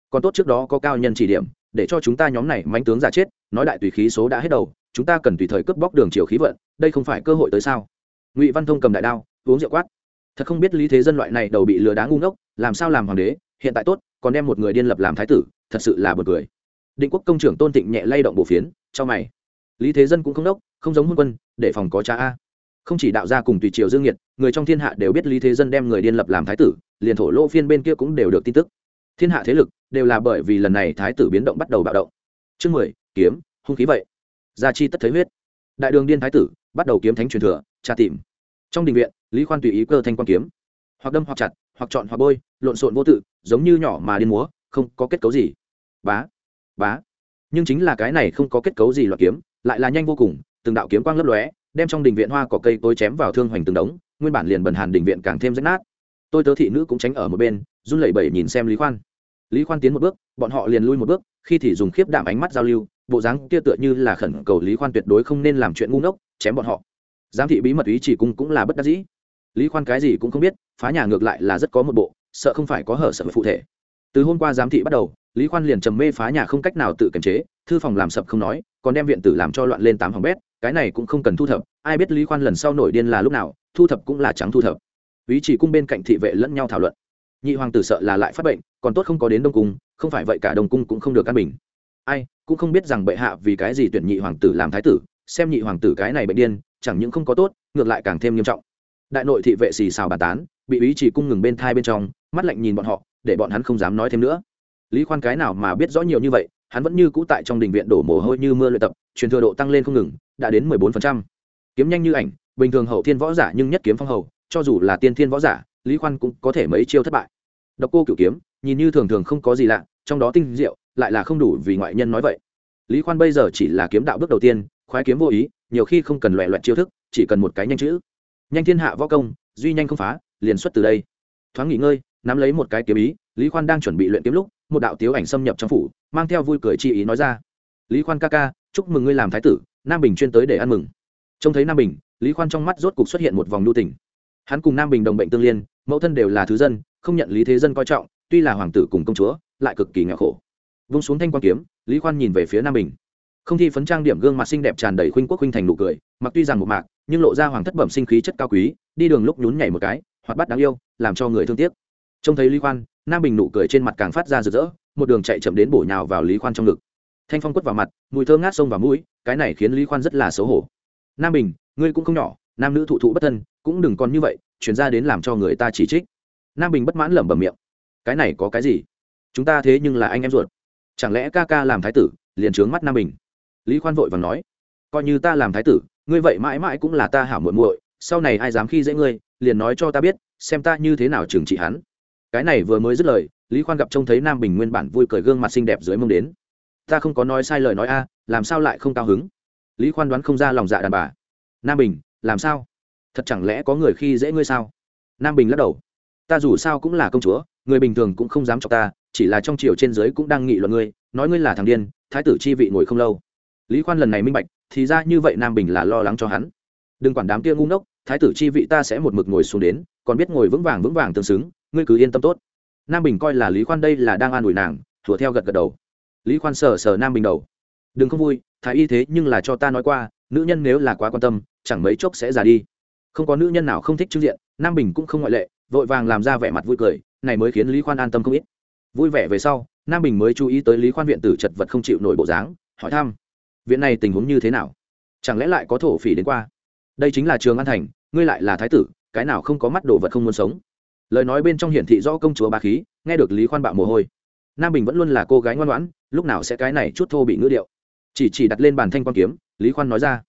Còn tốt trước đó có cao nhân chỉ điểm, để cho chúng ta nhóm này mánh tướng giả chết, nói đại tùy khí số đã hết đầu, chúng ta cần tùy thời cướp bóc đường chiều khí vận, đây không phải cơ hội tới sao? Ngụy văn thông cầm đại đao, uống rượu quát. Thật không biết lý thế dân loại này đầu bị lừa đá ngu ngốc, làm sao làm hoàng đế, hiện tại tốt, còn đem một người điên lập làm thái tử, thật sự là bật cười. Định quốc công trưởng tôn tịnh nhẹ lay động bộ phiến cho mày. Lý thế dân cũng không đốc, không giống hôn quân, để phòng có cha a không chỉ đạo gia cùng tùy triều dương nhiệt, người trong thiên hạ đều biết lý thế dân đem người điên lập làm thái tử, liền thổ lô phiên bên kia cũng đều được tin tức. Thiên hạ thế lực đều là bởi vì lần này thái tử biến động bắt đầu bạo động. Chương mười, kiếm, hung khí vậy. Gia chi tất thấy huyết. Đại đường điên thái tử, bắt đầu kiếm thánh truyền thừa, tra tìm. Trong đình viện, lý khoan tùy ý cơ thanh quan kiếm. Hoặc đâm hoặc chặt, hoặc chọn hoặc bôi, lộn xộn vô tự, giống như nhỏ mà điên múa, không có kết cấu gì. Bá bá. Nhưng chính là cái này không có kết cấu gì loại kiếm, lại là nhanh vô cùng, từng đạo kiếm quang lấp lóe đem trong đình viện hoa cỏ cây tối chém vào thương hoành từng đống, nguyên bản liền bần hàn đình viện càng thêm rách nát. Tôi tớ thị nữ cũng tránh ở một bên, run lẩy bẩy nhìn xem lý khoan. Lý khoan tiến một bước, bọn họ liền lui một bước, khi thì dùng khiếp đạm ánh mắt giao lưu, bộ dáng kia tựa như là khẩn cầu lý khoan tuyệt đối không nên làm chuyện ngu ngốc, chém bọn họ. Giám thị bí mật ý chỉ cung cũng là bất đắc dĩ. Lý khoan cái gì cũng không biết, phá nhà ngược lại là rất có một bộ, sợ không phải có hở sợ phụ thể. Từ hôm qua giám thị bắt đầu, lý khoan liền trầm mê phá nhà không cách nào tự kiềm chế, thư phòng làm sập không nói, còn đem viện tử làm cho loạn lên tám phòng bét cái này cũng không cần thu thập, ai biết lý khoan lần sau nổi điên là lúc nào, thu thập cũng là trắng thu thập. Ý chỉ cung bên cạnh thị vệ lẫn nhau thảo luận. Nhị hoàng tử sợ là lại phát bệnh, còn tốt không có đến đông cung, không phải vậy cả đông cung cũng không được căn bình. Ai, cũng không biết rằng bệ hạ vì cái gì tuyển nhị hoàng tử làm thái tử, xem nhị hoàng tử cái này bệnh điên, chẳng những không có tốt, ngược lại càng thêm nghiêm trọng. Đại nội thị vệ xì xào bàn tán, bị ý chỉ cung ngừng bên thai bên trong, mắt lạnh nhìn bọn họ, để bọn hắn không dám nói thêm nữa. Lý khoan cái nào mà biết rõ nhiều như vậy hắn vẫn như cũ tại trong đình viện đổ mồ hôi như mưa luyện tập, truyền thừa độ tăng lên không ngừng, đã đến mười bốn phần trăm. Kiếm nhanh như ảnh, bình thường hậu thiên võ giả nhưng nhất kiếm phong hầu, cho dù là tiên thiên võ giả, lý khoan cũng có thể mấy chiêu thất bại. Độc cô cửu kiếm, nhìn như thường thường không có gì lạ, trong đó tinh diệu, lại là không đủ vì ngoại nhân nói vậy. Lý khoan bây giờ chỉ là kiếm đạo bước đầu tiên, khoái kiếm vô ý, nhiều khi không cần loẹ loẹt chiêu thức, chỉ cần một cái nhanh chữ. Nhanh thiên hạ võ công, duy nhanh không phá, liền xuất từ đây. Thoáng nghỉ ngơi, nắm lấy một cái kiếm ý, lý khoan đang chuẩn bị luyện kiếm lúc một đạo tiếu ảnh xâm nhập trong phủ, mang theo vui cười chi ý nói ra. Lý khoan ca ca, chúc mừng ngươi làm thái tử, nam bình chuyên tới để ăn mừng. Trông thấy nam bình, lý khoan trong mắt rốt cục xuất hiện một vòng lưu tỉnh hắn cùng nam bình đồng bệnh tương liên, mẫu thân đều là thứ dân, không nhận lý thế dân coi trọng, tuy là hoàng tử cùng công chúa, lại cực kỳ nghèo khổ. Vung xuống thanh quan kiếm, lý khoan nhìn về phía nam bình. Không thi phấn trang điểm gương mặt xinh đẹp tràn đầy khuynh quốc khuynh thành nụ cười, mặc tuy rằng một mạc, nhưng lộ ra hoàng thất bẩm sinh khí chất cao quý, đi đường lúc nhún nhảy một cái hoặc bắt đáng yêu, làm cho người thương tiếc trông thấy lý khoan, nam bình nụ cười trên mặt càng phát ra rực rỡ, một đường chạy chậm đến bổ nhào vào lý khoan trong ngực. Thanh phong quất vào mặt, mùi thơ ngát sông vào mũi, cái này khiến lý khoan rất là xấu hổ. Nam bình, ngươi cũng không nhỏ, nam nữ thụ thụ bất thân, cũng đừng còn như vậy, chuyển ra đến làm cho người ta chỉ trích. Nam bình bất mãn lẩm bẩm miệng. Cái này có cái gì? Chúng ta thế nhưng là anh em ruột. Chẳng lẽ ca ca làm thái tử, liền trướng mắt nam bình? Lý khoan vội vàng nói. Coi như ta làm thái tử, ngươi vậy mãi mãi cũng là ta hảo muội muội, sau này ai dám khi dễ ngươi, liền nói cho ta biết, xem ta như thế nào trừng trị hắn cái này vừa mới dứt lời, lý khoan gặp trông thấy nam bình nguyên bản vui cười gương mặt xinh đẹp dưới mông đến. Ta không có nói sai lời nói a, làm sao lại không cao hứng? Lý khoan đoán không ra lòng dạ đàn bà. Nam bình, làm sao? Thật chẳng lẽ có người khi dễ ngươi sao? Nam bình lắc đầu. Ta dù sao cũng là công chúa, người bình thường cũng không dám chọc ta, chỉ là trong triều trên dưới cũng đang nghị luận ngươi, nói ngươi là thằng điên, thái tử chi vị ngồi không lâu. Lý khoan lần này minh bạch, thì ra như vậy nam bình là lo lắng cho hắn. Đừng quản đám kia ngu ngốc, thái tử chi vị ta sẽ một mực ngồi xuống đến, còn biết ngồi vững vàng vững vàng tương xứng ngươi cứ yên tâm tốt. Nam bình coi là lý khoan đây là đang an ủi nàng, thủa theo gật gật đầu. Lý khoan sờ sờ nam bình đầu. Đừng không vui, thái y thế nhưng là cho ta nói qua, nữ nhân nếu là quá quan tâm, chẳng mấy chốc sẽ già đi. Không có nữ nhân nào không thích trưng diện, nam bình cũng không ngoại lệ, vội vàng làm ra vẻ mặt vui cười, này mới khiến lý khoan an tâm không ít. Vui vẻ về sau, nam bình mới chú ý tới lý khoan viện tử chật vật không chịu nổi bộ dáng, hỏi thăm. Viện này tình huống như thế nào? Chẳng lẽ lại có thổ phỉ đến qua? Đây chính là trường an thành, ngươi lại là thái tử, cái nào không có mắt đồ vật không muốn sống? Lời nói bên trong hiển thị rõ công chúa ba khí, nghe được lý khoan bạo mồ hôi. Nam bình vẫn luôn là cô gái ngoan ngoãn, lúc nào sẽ cái này chút thô bị ngữ điệu. Chỉ chỉ đặt lên bàn thanh quan kiếm, lý khoan nói ra.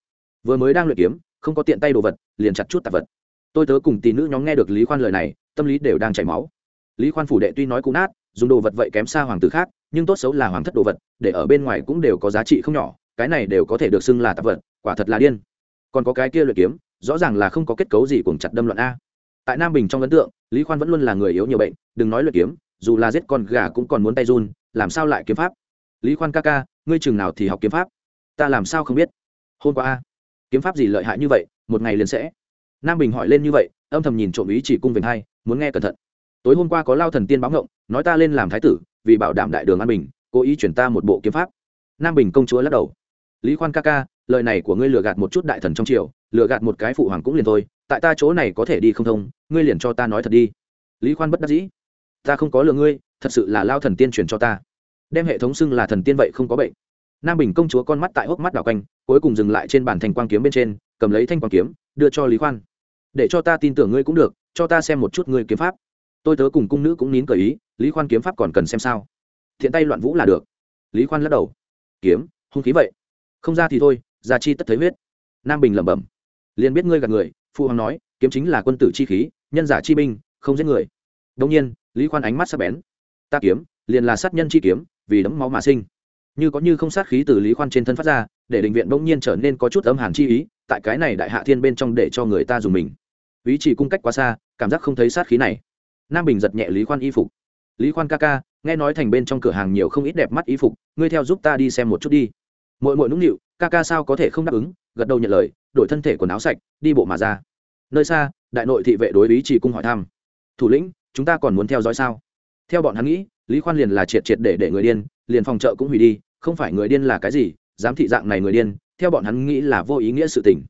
Vừa mới đang luyện kiếm, không có tiện tay đồ vật, liền chặt chút tạp vật. Tôi tớ cùng tỷ nữ nhóm nghe được lý khoan lời này, tâm lý đều đang chảy máu. Lý khoan phủ đệ tuy nói cũ nát, dùng đồ vật vậy kém xa hoàng tử khác, nhưng tốt xấu là hoàng thất đồ vật, để ở bên ngoài cũng đều có giá trị không nhỏ, cái này đều có thể được xưng là tạp vật, quả thật là điên. Còn có cái kia luyện kiếm, rõ ràng là không có kết cấu gì cùng chặt đâm luận a tại nam bình trong ấn tượng, lý khoan vẫn luôn là người yếu nhiều bệnh, đừng nói luyện kiếm, dù là giết con gà cũng còn muốn tay run, làm sao lại kiếm pháp? Lý khoan ca ca, ngươi chừng nào thì học kiếm pháp? Ta làm sao không biết? Hôm qua a, kiếm pháp gì lợi hại như vậy, một ngày liền sẽ. Nam bình hỏi lên như vậy, âm thầm nhìn trộm ý chỉ cung vinh hai, muốn nghe cẩn thận. Tối hôm qua có lao thần tiên báo ngộng, nói ta lên làm thái tử, vì bảo đảm đại đường an bình, cố ý chuyển ta một bộ kiếm pháp. Nam bình công chúa lắc đầu. Lý khoan ca ca, lời này của ngươi lừa gạt một chút đại thần trong triều, lừa gạt một cái phụ hoàng cũng liền thôi tại ta chỗ này có thể đi không thông, ngươi liền cho ta nói thật đi. Lý khoan bất đắc dĩ. Ta không có lừa ngươi, thật sự là lao thần tiên truyền cho ta. Đem hệ thống xưng là thần tiên vậy không có bệnh. Nam bình công chúa con mắt tại hốc mắt đảo quanh, cuối cùng dừng lại trên bàn thanh quang kiếm bên trên, cầm lấy thanh quang kiếm, đưa cho lý khoan. Để cho ta tin tưởng ngươi cũng được, cho ta xem một chút ngươi kiếm pháp. Tôi tớ cùng cung nữ cũng nín cờ ý, lý khoan kiếm pháp còn cần xem sao. Thiện tay loạn vũ là được. Lý khoan lắc đầu. Kiếm, hung khí vậy. Không ra thì thôi, ra chi tất thấy huyết. Nam bình lẩm bẩm. Liền biết ngươi gạt người phụ hoàng nói, kiếm chính là quân tử chi khí, nhân giả chi binh, không giết người. Đông nhiên, lý khoan ánh mắt sắp bén. Ta kiếm, liền là sát nhân chi kiếm, vì đấm máu mà sinh. Như có như không sát khí từ lý khoan trên thân phát ra, để định viện bỗng nhiên trở nên có chút âm hàn chi ý, tại cái này đại hạ thiên bên trong để cho người ta dùng mình. Ý chỉ cung cách quá xa, cảm giác không thấy sát khí này. Nam bình giật nhẹ lý khoan y phục. Lý khoan ca ca, nghe nói thành bên trong cửa hàng nhiều không ít đẹp mắt y phục, ngươi theo giúp ta đi xem một chút đi. Mỗi mỗi nũng nịu, ca ca sao có thể không đáp ứng? Gật đầu nhận lời, đổi thân thể quần áo sạch, đi bộ mà ra nơi xa, đại nội thị vệ đối lý chỉ cung hỏi thăm. Thủ lĩnh, chúng ta còn muốn theo dõi sao? Theo bọn hắn nghĩ, lý khoan liền là triệt triệt để để người điên, liền phòng trợ cũng hủy đi, không phải người điên là cái gì dám thị dạng này người điên, theo bọn hắn nghĩ là vô ý nghĩa sự tình.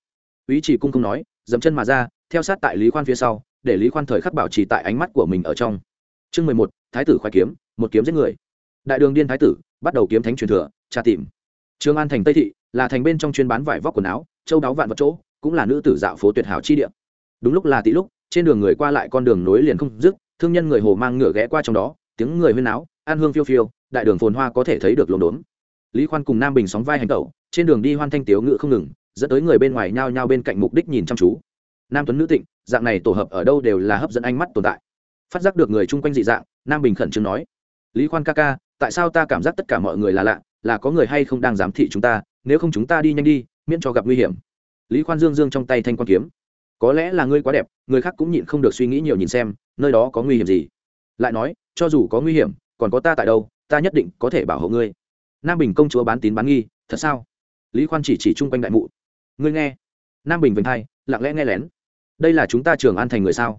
Ý chỉ cung không nói dẫm chân mà ra, theo sát tại lý khoan phía sau, để lý khoan thời khắc bảo trì tại ánh mắt của mình ở trong. Chương mười một, thái tử khoai kiếm, một kiếm giết người. Đại đường điên thái tử, bắt đầu kiếm thánh truyền thừa, tra tìm. Trường an thành tây thị, là thành bên trong chuyên bán vải vóc quần áo, châu đáo vạn vật chỗ, cũng là nữ tử dạo phố tuyệt hảo chi địa đúng lúc là tỷ lúc, trên đường người qua lại con đường nối liền không dứt, thương nhân người hồ mang ngựa ghé qua trong đó, tiếng người huyên náo, an hương phiêu phiêu, đại đường phồn hoa có thể thấy được lồn đốn lý khoan cùng nam bình sóng vai hành tẩu, trên đường đi hoan thanh tiếu ngự không ngừng, dẫn tới người bên ngoài nhao nhao bên cạnh mục đích nhìn chăm chú. Nam tuấn nữ tịnh, dạng này tổ hợp ở đâu đều là hấp dẫn ánh mắt tồn tại. Phát giác được người chung quanh dị dạng, nam bình khẩn trương nói, lý khoan ca ca, tại sao ta cảm giác tất cả mọi người là lạ, là có người hay không đang giám thị chúng ta, nếu không chúng ta đi nhanh đi, miễn cho gặp nguy hiểm. Lý khoan dương dương trong tay thanh quan kiếm có lẽ là ngươi quá đẹp, người khác cũng nhịn không được suy nghĩ nhiều nhìn xem, nơi đó có nguy hiểm gì? Lại nói, cho dù có nguy hiểm, còn có ta tại đâu, ta nhất định có thể bảo hộ ngươi. Nam bình công chúa bán tín bán nghi, thật sao? Lý khoan chỉ chỉ chung quanh đại mụ. Ngươi nghe. Nam bình vành hai lặng lẽ nghe lén. Đây là chúng ta trường an thành người sao?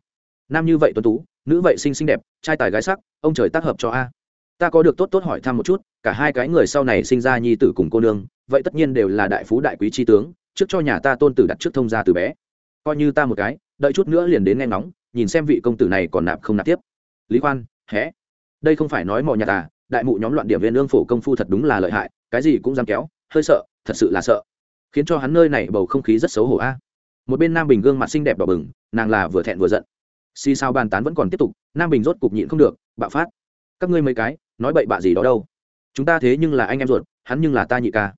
Nam như vậy tuấn tú, nữ vậy xinh xinh đẹp, trai tài gái sắc, ông trời tác hợp cho a. Ta có được tốt tốt hỏi thăm một chút, cả hai cái người sau này sinh ra nhi tử cùng cô nương, vậy tất nhiên đều là đại phú đại quý tri tướng, trước cho nhà ta tôn tử đặt trước thông gia từ bé coi như ta một cái, đợi chút nữa liền đến nghe ngóng, nhìn xem vị công tử này còn nạp không nạp tiếp. Lý khoan, hé? Đây không phải nói mò nhà tà đại mụ nhóm loạn điểm viên lương phổ công phu thật đúng là lợi hại, cái gì cũng dám kéo, hơi sợ, thật sự là sợ. Khiến cho hắn nơi này bầu không khí rất xấu hổ a. Một bên nam bình gương mặt xinh đẹp đỏ bừng, nàng là vừa thẹn vừa giận. Xì sao bàn tán vẫn còn tiếp tục, nam bình rốt cục nhịn không được, bạo phát. Các ngươi mấy cái, nói bậy bạ gì đó đâu? Chúng ta thế nhưng là anh em ruột, hắn nhưng là ta nhị ca.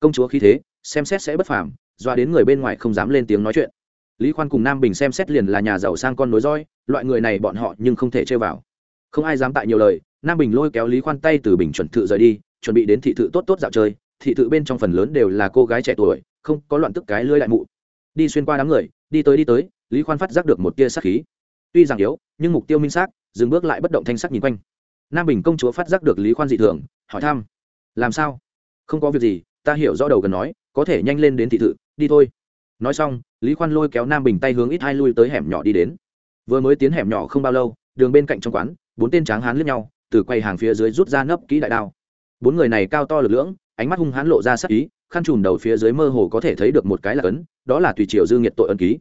Công chúa khí thế, xem xét sẽ bất phàm, doa đến người bên ngoài không dám lên tiếng nói chuyện lý khoan cùng nam bình xem xét liền là nhà giàu sang con nối roi, loại người này bọn họ nhưng không thể chơi vào. Không ai dám tại nhiều lời, nam bình lôi kéo lý khoan tay từ bình chuẩn thự rời đi, chuẩn bị đến thị thự tốt tốt dạo chơi. Thị thự bên trong phần lớn đều là cô gái trẻ tuổi, không có loạn tức cái lưới đại mụ. Đi xuyên qua đám người, đi tới đi tới, lý khoan phát giác được một tia sắc khí. Tuy rằng yếu, nhưng mục tiêu minh xác, dừng bước lại bất động thanh sắc nhìn quanh. Nam bình công chúa phát giác được lý khoan dị thường, hỏi thăm. Làm sao? Không có việc gì, ta hiểu rõ đầu gần nói, có thể nhanh lên đến thị thự, đi thôi nói xong, lý khoan lôi kéo nam bình tay hướng ít hai lui tới hẻm nhỏ đi đến. Vừa mới tiến hẻm nhỏ không bao lâu, đường bên cạnh trong quán, bốn tên tráng hán lướt nhau, từ quầy hàng phía dưới rút ra nấp kỹ đại đao. Bốn người này cao to lực lưỡng, ánh mắt hung hãn lộ ra sắc ý, khăn trùm đầu phía dưới mơ hồ có thể thấy được một cái là cấn đó là tùy triều dư nghiệt tội ân ký.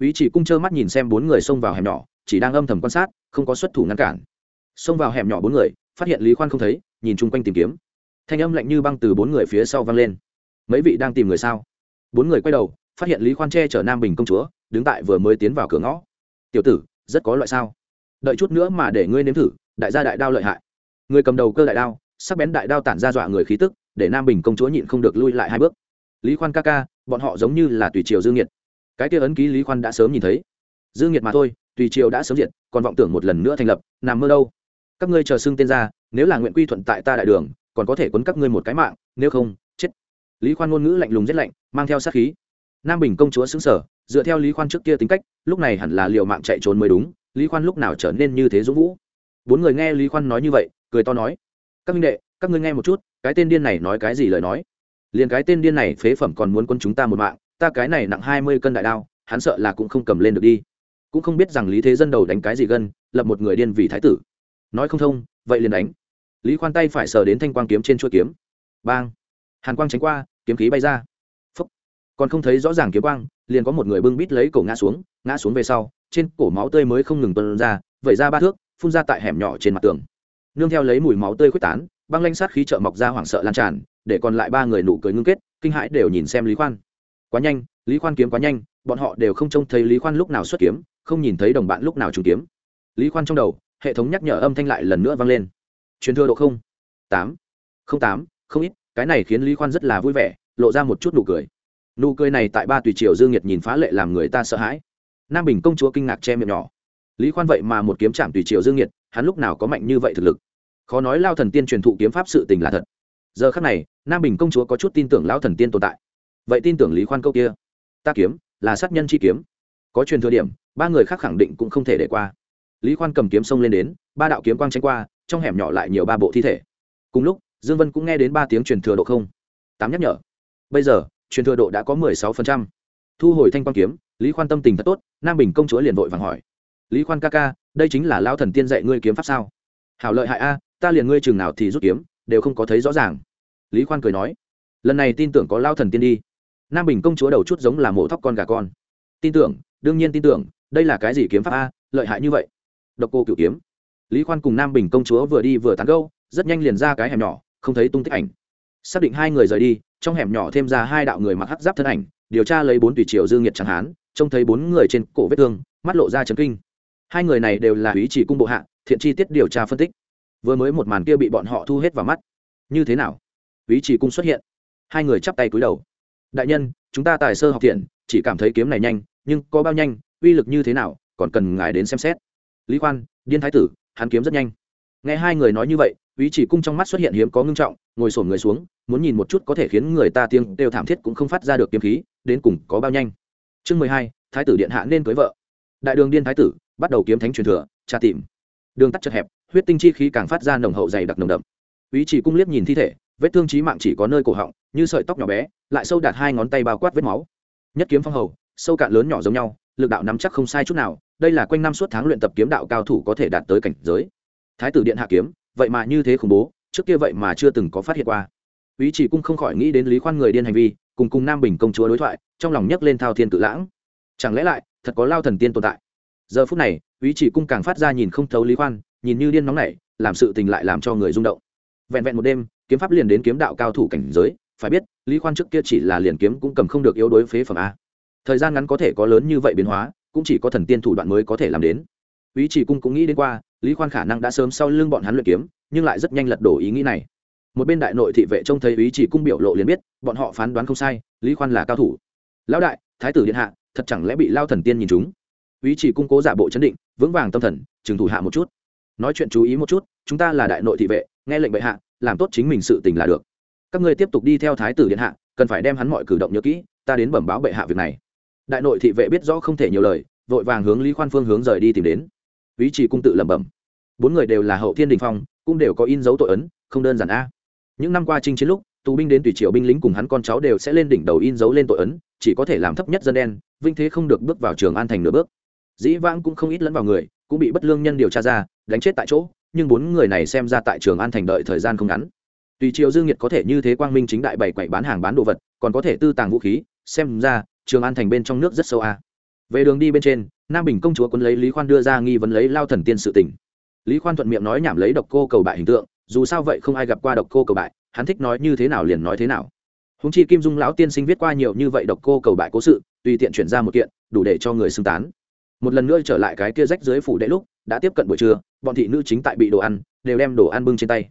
Ý chỉ cung trơ mắt nhìn xem bốn người xông vào hẻm nhỏ, chỉ đang âm thầm quan sát, không có xuất thủ ngăn cản. Xông vào hẻm nhỏ bốn người, phát hiện lý khoan không thấy, nhìn chung quanh tìm kiếm. Thanh âm lạnh như băng từ bốn người phía sau vang lên. Mấy vị đang tìm người sao? Bốn người quay đầu phát hiện lý khoan che chở nam bình công chúa, đứng tại vừa mới tiến vào cửa ngõ. Tiểu tử, rất có loại sao? Đợi chút nữa mà để ngươi nếm thử, đại gia đại đao lợi hại. Người cầm đầu cơ đại đao, sắc bén đại đao tản ra dọa người khí tức, để nam bình công chúa nhịn không được lui lại hai bước. Lý khoan ca ca, bọn họ giống như là tùy triều dương nhiệt. Cái kia ấn ký lý khoan đã sớm nhìn thấy. Dương nhiệt mà thôi, tùy triều đã sớm diệt, còn vọng tưởng một lần nữa thành lập, nằm mơ đâu. Các ngươi chờ xưng tên ra, nếu là nguyện quy thuận tại ta đại đường, còn có thể quấn các ngươi một cái mạng, nếu không, chết. Lý khoan ngôn ngữ lạnh lùng rét lạnh, mang theo sát khí nam bình công chúa xứng sở, dựa theo lý khoan trước kia tính cách, lúc này hẳn là liều mạng chạy trốn mới đúng, lý khoan lúc nào trở nên như thế dũng vũ? Bốn người nghe lý khoan nói như vậy, cười to nói, các minh đệ, các ngươi nghe một chút, cái tên điên này nói cái gì lời nói? Liền cái tên điên này phế phẩm còn muốn quân chúng ta một mạng, ta cái này nặng hai mươi cân đại đao, hắn sợ là cũng không cầm lên được đi. Cũng không biết rằng lý thế dân đầu đánh cái gì gân, lập một người điên vì thái tử. Nói không thông, vậy liền đánh. Lý khoan tay phải sờ đến thanh quang kiếm trên chuỗi kiếm. Bang! Hàn quang tránh qua, kiếm khí bay ra còn không thấy rõ ràng kiếm quang, liền có một người bưng bít lấy cổ ngã xuống ngã xuống về sau, trên cổ máu tươi mới không ngừng tuân ra, vẩy ra ba thước, phun ra tại hẻm nhỏ trên mặt tường. Nương theo lấy mùi máu tươi khuếch tán, băng lanh sát khí trợ mọc ra hoảng sợ lan tràn, để còn lại ba người nụ cười ngưng kết, kinh hãi đều nhìn xem lý khoan. Quá nhanh, lý khoan kiếm quá nhanh, bọn họ đều không trông thấy lý khoan lúc nào xuất kiếm, không nhìn thấy đồng bạn lúc nào trùng kiếm. Lý khoan trong đầu, hệ thống nhắc nhở âm thanh lại lần nữa vang lên. Truyền thừa độ không, tám không tám, không ít, cái này khiến lý khoan rất là vui vẻ, lộ ra một chút nụ cười nụ cười này tại ba tùy triều dương nhiệt nhìn phá lệ làm người ta sợ hãi. Nam bình công chúa kinh ngạc che miệng nhỏ. Lý khoan vậy mà một kiếm chạm tùy triều dương nhiệt, hắn lúc nào có mạnh như vậy thực lực? Khó nói lao thần tiên truyền thụ kiếm pháp sự tình là thật. Giờ khắc này, nam bình công chúa có chút tin tưởng lão thần tiên tồn tại. Vậy tin tưởng lý khoan câu kia? Ta kiếm, là sát nhân chi kiếm. Có truyền thừa điểm, ba người khác khẳng định cũng không thể để qua. Lý khoan cầm kiếm xông lên đến, ba đạo kiếm quang tranh qua, trong hẻm nhỏ lại nhiều ba bộ thi thể. Cùng lúc, dương vân cũng nghe đến ba tiếng truyền thừa độ không. Tám nhắc nhở. Bây giờ truyền thừa độ đã có mười sáu phần trăm. Thu hồi thanh quan kiếm, lý khoan tâm tình thật tốt, nam bình công chúa liền vội vàng hỏi. Lý khoan ca ca, đây chính là lao thần tiên dạy ngươi kiếm pháp sao? Hảo lợi hại a, ta liền ngươi chừng nào thì rút kiếm, đều không có thấy rõ ràng. Lý khoan cười nói, lần này tin tưởng có lao thần tiên đi. Nam bình công chúa đầu chút giống là mổ thóc con gà con. Tin tưởng, đương nhiên tin tưởng, đây là cái gì kiếm pháp a, lợi hại như vậy. Độc cô cựu kiếm. Lý khoan cùng nam bình công chúa vừa đi vừa tán gâu rất nhanh liền ra cái hẻm nhỏ, không thấy tung tích ảnh. Xác định hai người rời đi trong hẻm nhỏ thêm ra hai đạo người mặc hắc giáp thân ảnh, điều tra lấy bốn tùy triều dương nhiệt chẳng hán, trông thấy bốn người trên cổ vết thương, mắt lộ ra chấn kinh. Hai người này đều là ý chỉ cung bộ hạ, thiện chi tiết điều tra phân tích. Vừa mới một màn kia bị bọn họ thu hết vào mắt. Như thế nào? Ý chỉ cung xuất hiện. Hai người chắp tay cúi đầu. Đại nhân, chúng ta tài sơ học thiện, chỉ cảm thấy kiếm này nhanh, nhưng có bao nhanh, uy lực như thế nào, còn cần ngài đến xem xét. Lý khoan, điên thái tử, hắn kiếm rất nhanh nghe hai người nói như vậy, ý chỉ cung trong mắt xuất hiện hiếm có ngưng trọng, ngồi sổn người xuống, muốn nhìn một chút có thể khiến người ta tiếng đều thảm thiết cũng không phát ra được kiếm khí, đến cùng có bao nhanh. Chương mười hai, thái tử điện hạ nên cưới vợ. Đại đường điên thái tử, bắt đầu kiếm thánh truyền thừa, tra tìm. Đường tắt chật hẹp, huyết tinh chi khí càng phát ra nồng hậu dày đặc nồng đậm. Ý chỉ cung liếc nhìn thi thể, vết thương trí mạng chỉ có nơi cổ họng, như sợi tóc nhỏ bé, lại sâu đạt hai ngón tay bao quát vết máu. Nhất kiếm phong hầu, sâu cạn lớn nhỏ giống nhau, lực đạo nắm chắc không sai chút nào, đây là quanh năm suốt tháng luyện tập kiếm đạo cao thủ có thể đạt tới cảnh giới thái tử điện hạ kiếm, vậy mà như thế khủng bố, trước kia vậy mà chưa từng có phát hiện qua. Ý chỉ cung không khỏi nghĩ đến lý khoan người điên hành vi, cùng cùng nam bình công chúa đối thoại, trong lòng nhấc lên thao thiên cự lãng. Chẳng lẽ lại, thật có lao thần tiên tồn tại? Giờ phút này, ý chỉ cung càng phát ra nhìn không thấu lý khoan, nhìn như điên nóng nảy, làm sự tình lại làm cho người rung động. Vẹn vẹn một đêm, kiếm pháp liền đến kiếm đạo cao thủ cảnh giới, phải biết, lý khoan trước kia chỉ là liền kiếm cũng cầm không được yếu đối phế phẩm a. Thời gian ngắn có thể có lớn như vậy biến hóa, cũng chỉ có thần tiên thủ đoạn mới có thể làm đến. Ý chỉ cung cũng nghĩ đến qua lý khoan khả năng đã sớm sau lưng bọn hắn luyện kiếm, nhưng lại rất nhanh lật đổ ý nghĩ này. Một bên đại nội thị vệ trông thấy ý chỉ cung biểu lộ liền biết, bọn họ phán đoán không sai, lý khoan là cao thủ. Lão đại, thái tử điện hạ, thật chẳng lẽ bị lao thần tiên nhìn chúng? Ý chỉ cung cố giả bộ chấn định, vững vàng tâm thần, chừng thủ hạ một chút. Nói chuyện chú ý một chút, chúng ta là đại nội thị vệ, nghe lệnh bệ hạ, làm tốt chính mình sự tình là được. Các ngươi tiếp tục đi theo thái tử điện hạ, cần phải đem hắn mọi cử động nhớ kỹ, ta đến bẩm báo bệ hạ việc này. Đại nội thị vệ biết rõ không thể nhiều lời, vội vàng hướng lý khoan phương hướng rời đi tìm đến. Ý chỉ cung tự lẩm bẩm bốn người đều là hậu thiên đình phong, cũng đều có in dấu tội ấn, không đơn giản a. Những năm qua chinh chiến lúc, tù binh đến tùy triều binh lính cùng hắn con cháu đều sẽ lên đỉnh đầu in dấu lên tội ấn, chỉ có thể làm thấp nhất dân đen, vinh thế không được bước vào trường an thành nửa bước. Dĩ vãng cũng không ít lẫn vào người, cũng bị bất lương nhân điều tra ra, đánh chết tại chỗ, nhưng bốn người này xem ra tại trường an thành đợi thời gian không ngắn. Tùy triều dương nhiệt có thể như thế quang minh chính đại bày quậy bán hàng bán đồ vật, còn có thể tư tàng vũ khí, xem ra, trường an thành bên trong nước rất sâu a. Về đường đi bên trên, nam bình công chúa quân lấy lý khoan đưa ra nghi vấn lấy lao thần tiên sự tỉnh lý khoan thuận miệng nói nhảm lấy độc cô cầu bại hình tượng, dù sao vậy không ai gặp qua độc cô cầu bại, hắn thích nói như thế nào liền nói thế nào. Húng chi kim dung lão tiên sinh viết qua nhiều như vậy độc cô cầu bại cố sự, tùy tiện chuyển ra một kiện, đủ để cho người xưng tán. Một lần nữa trở lại cái kia rách dưới phủ đệ lúc, đã tiếp cận buổi trưa, bọn thị nữ chính tại bị đồ ăn, đều đem đồ ăn bưng trên tay.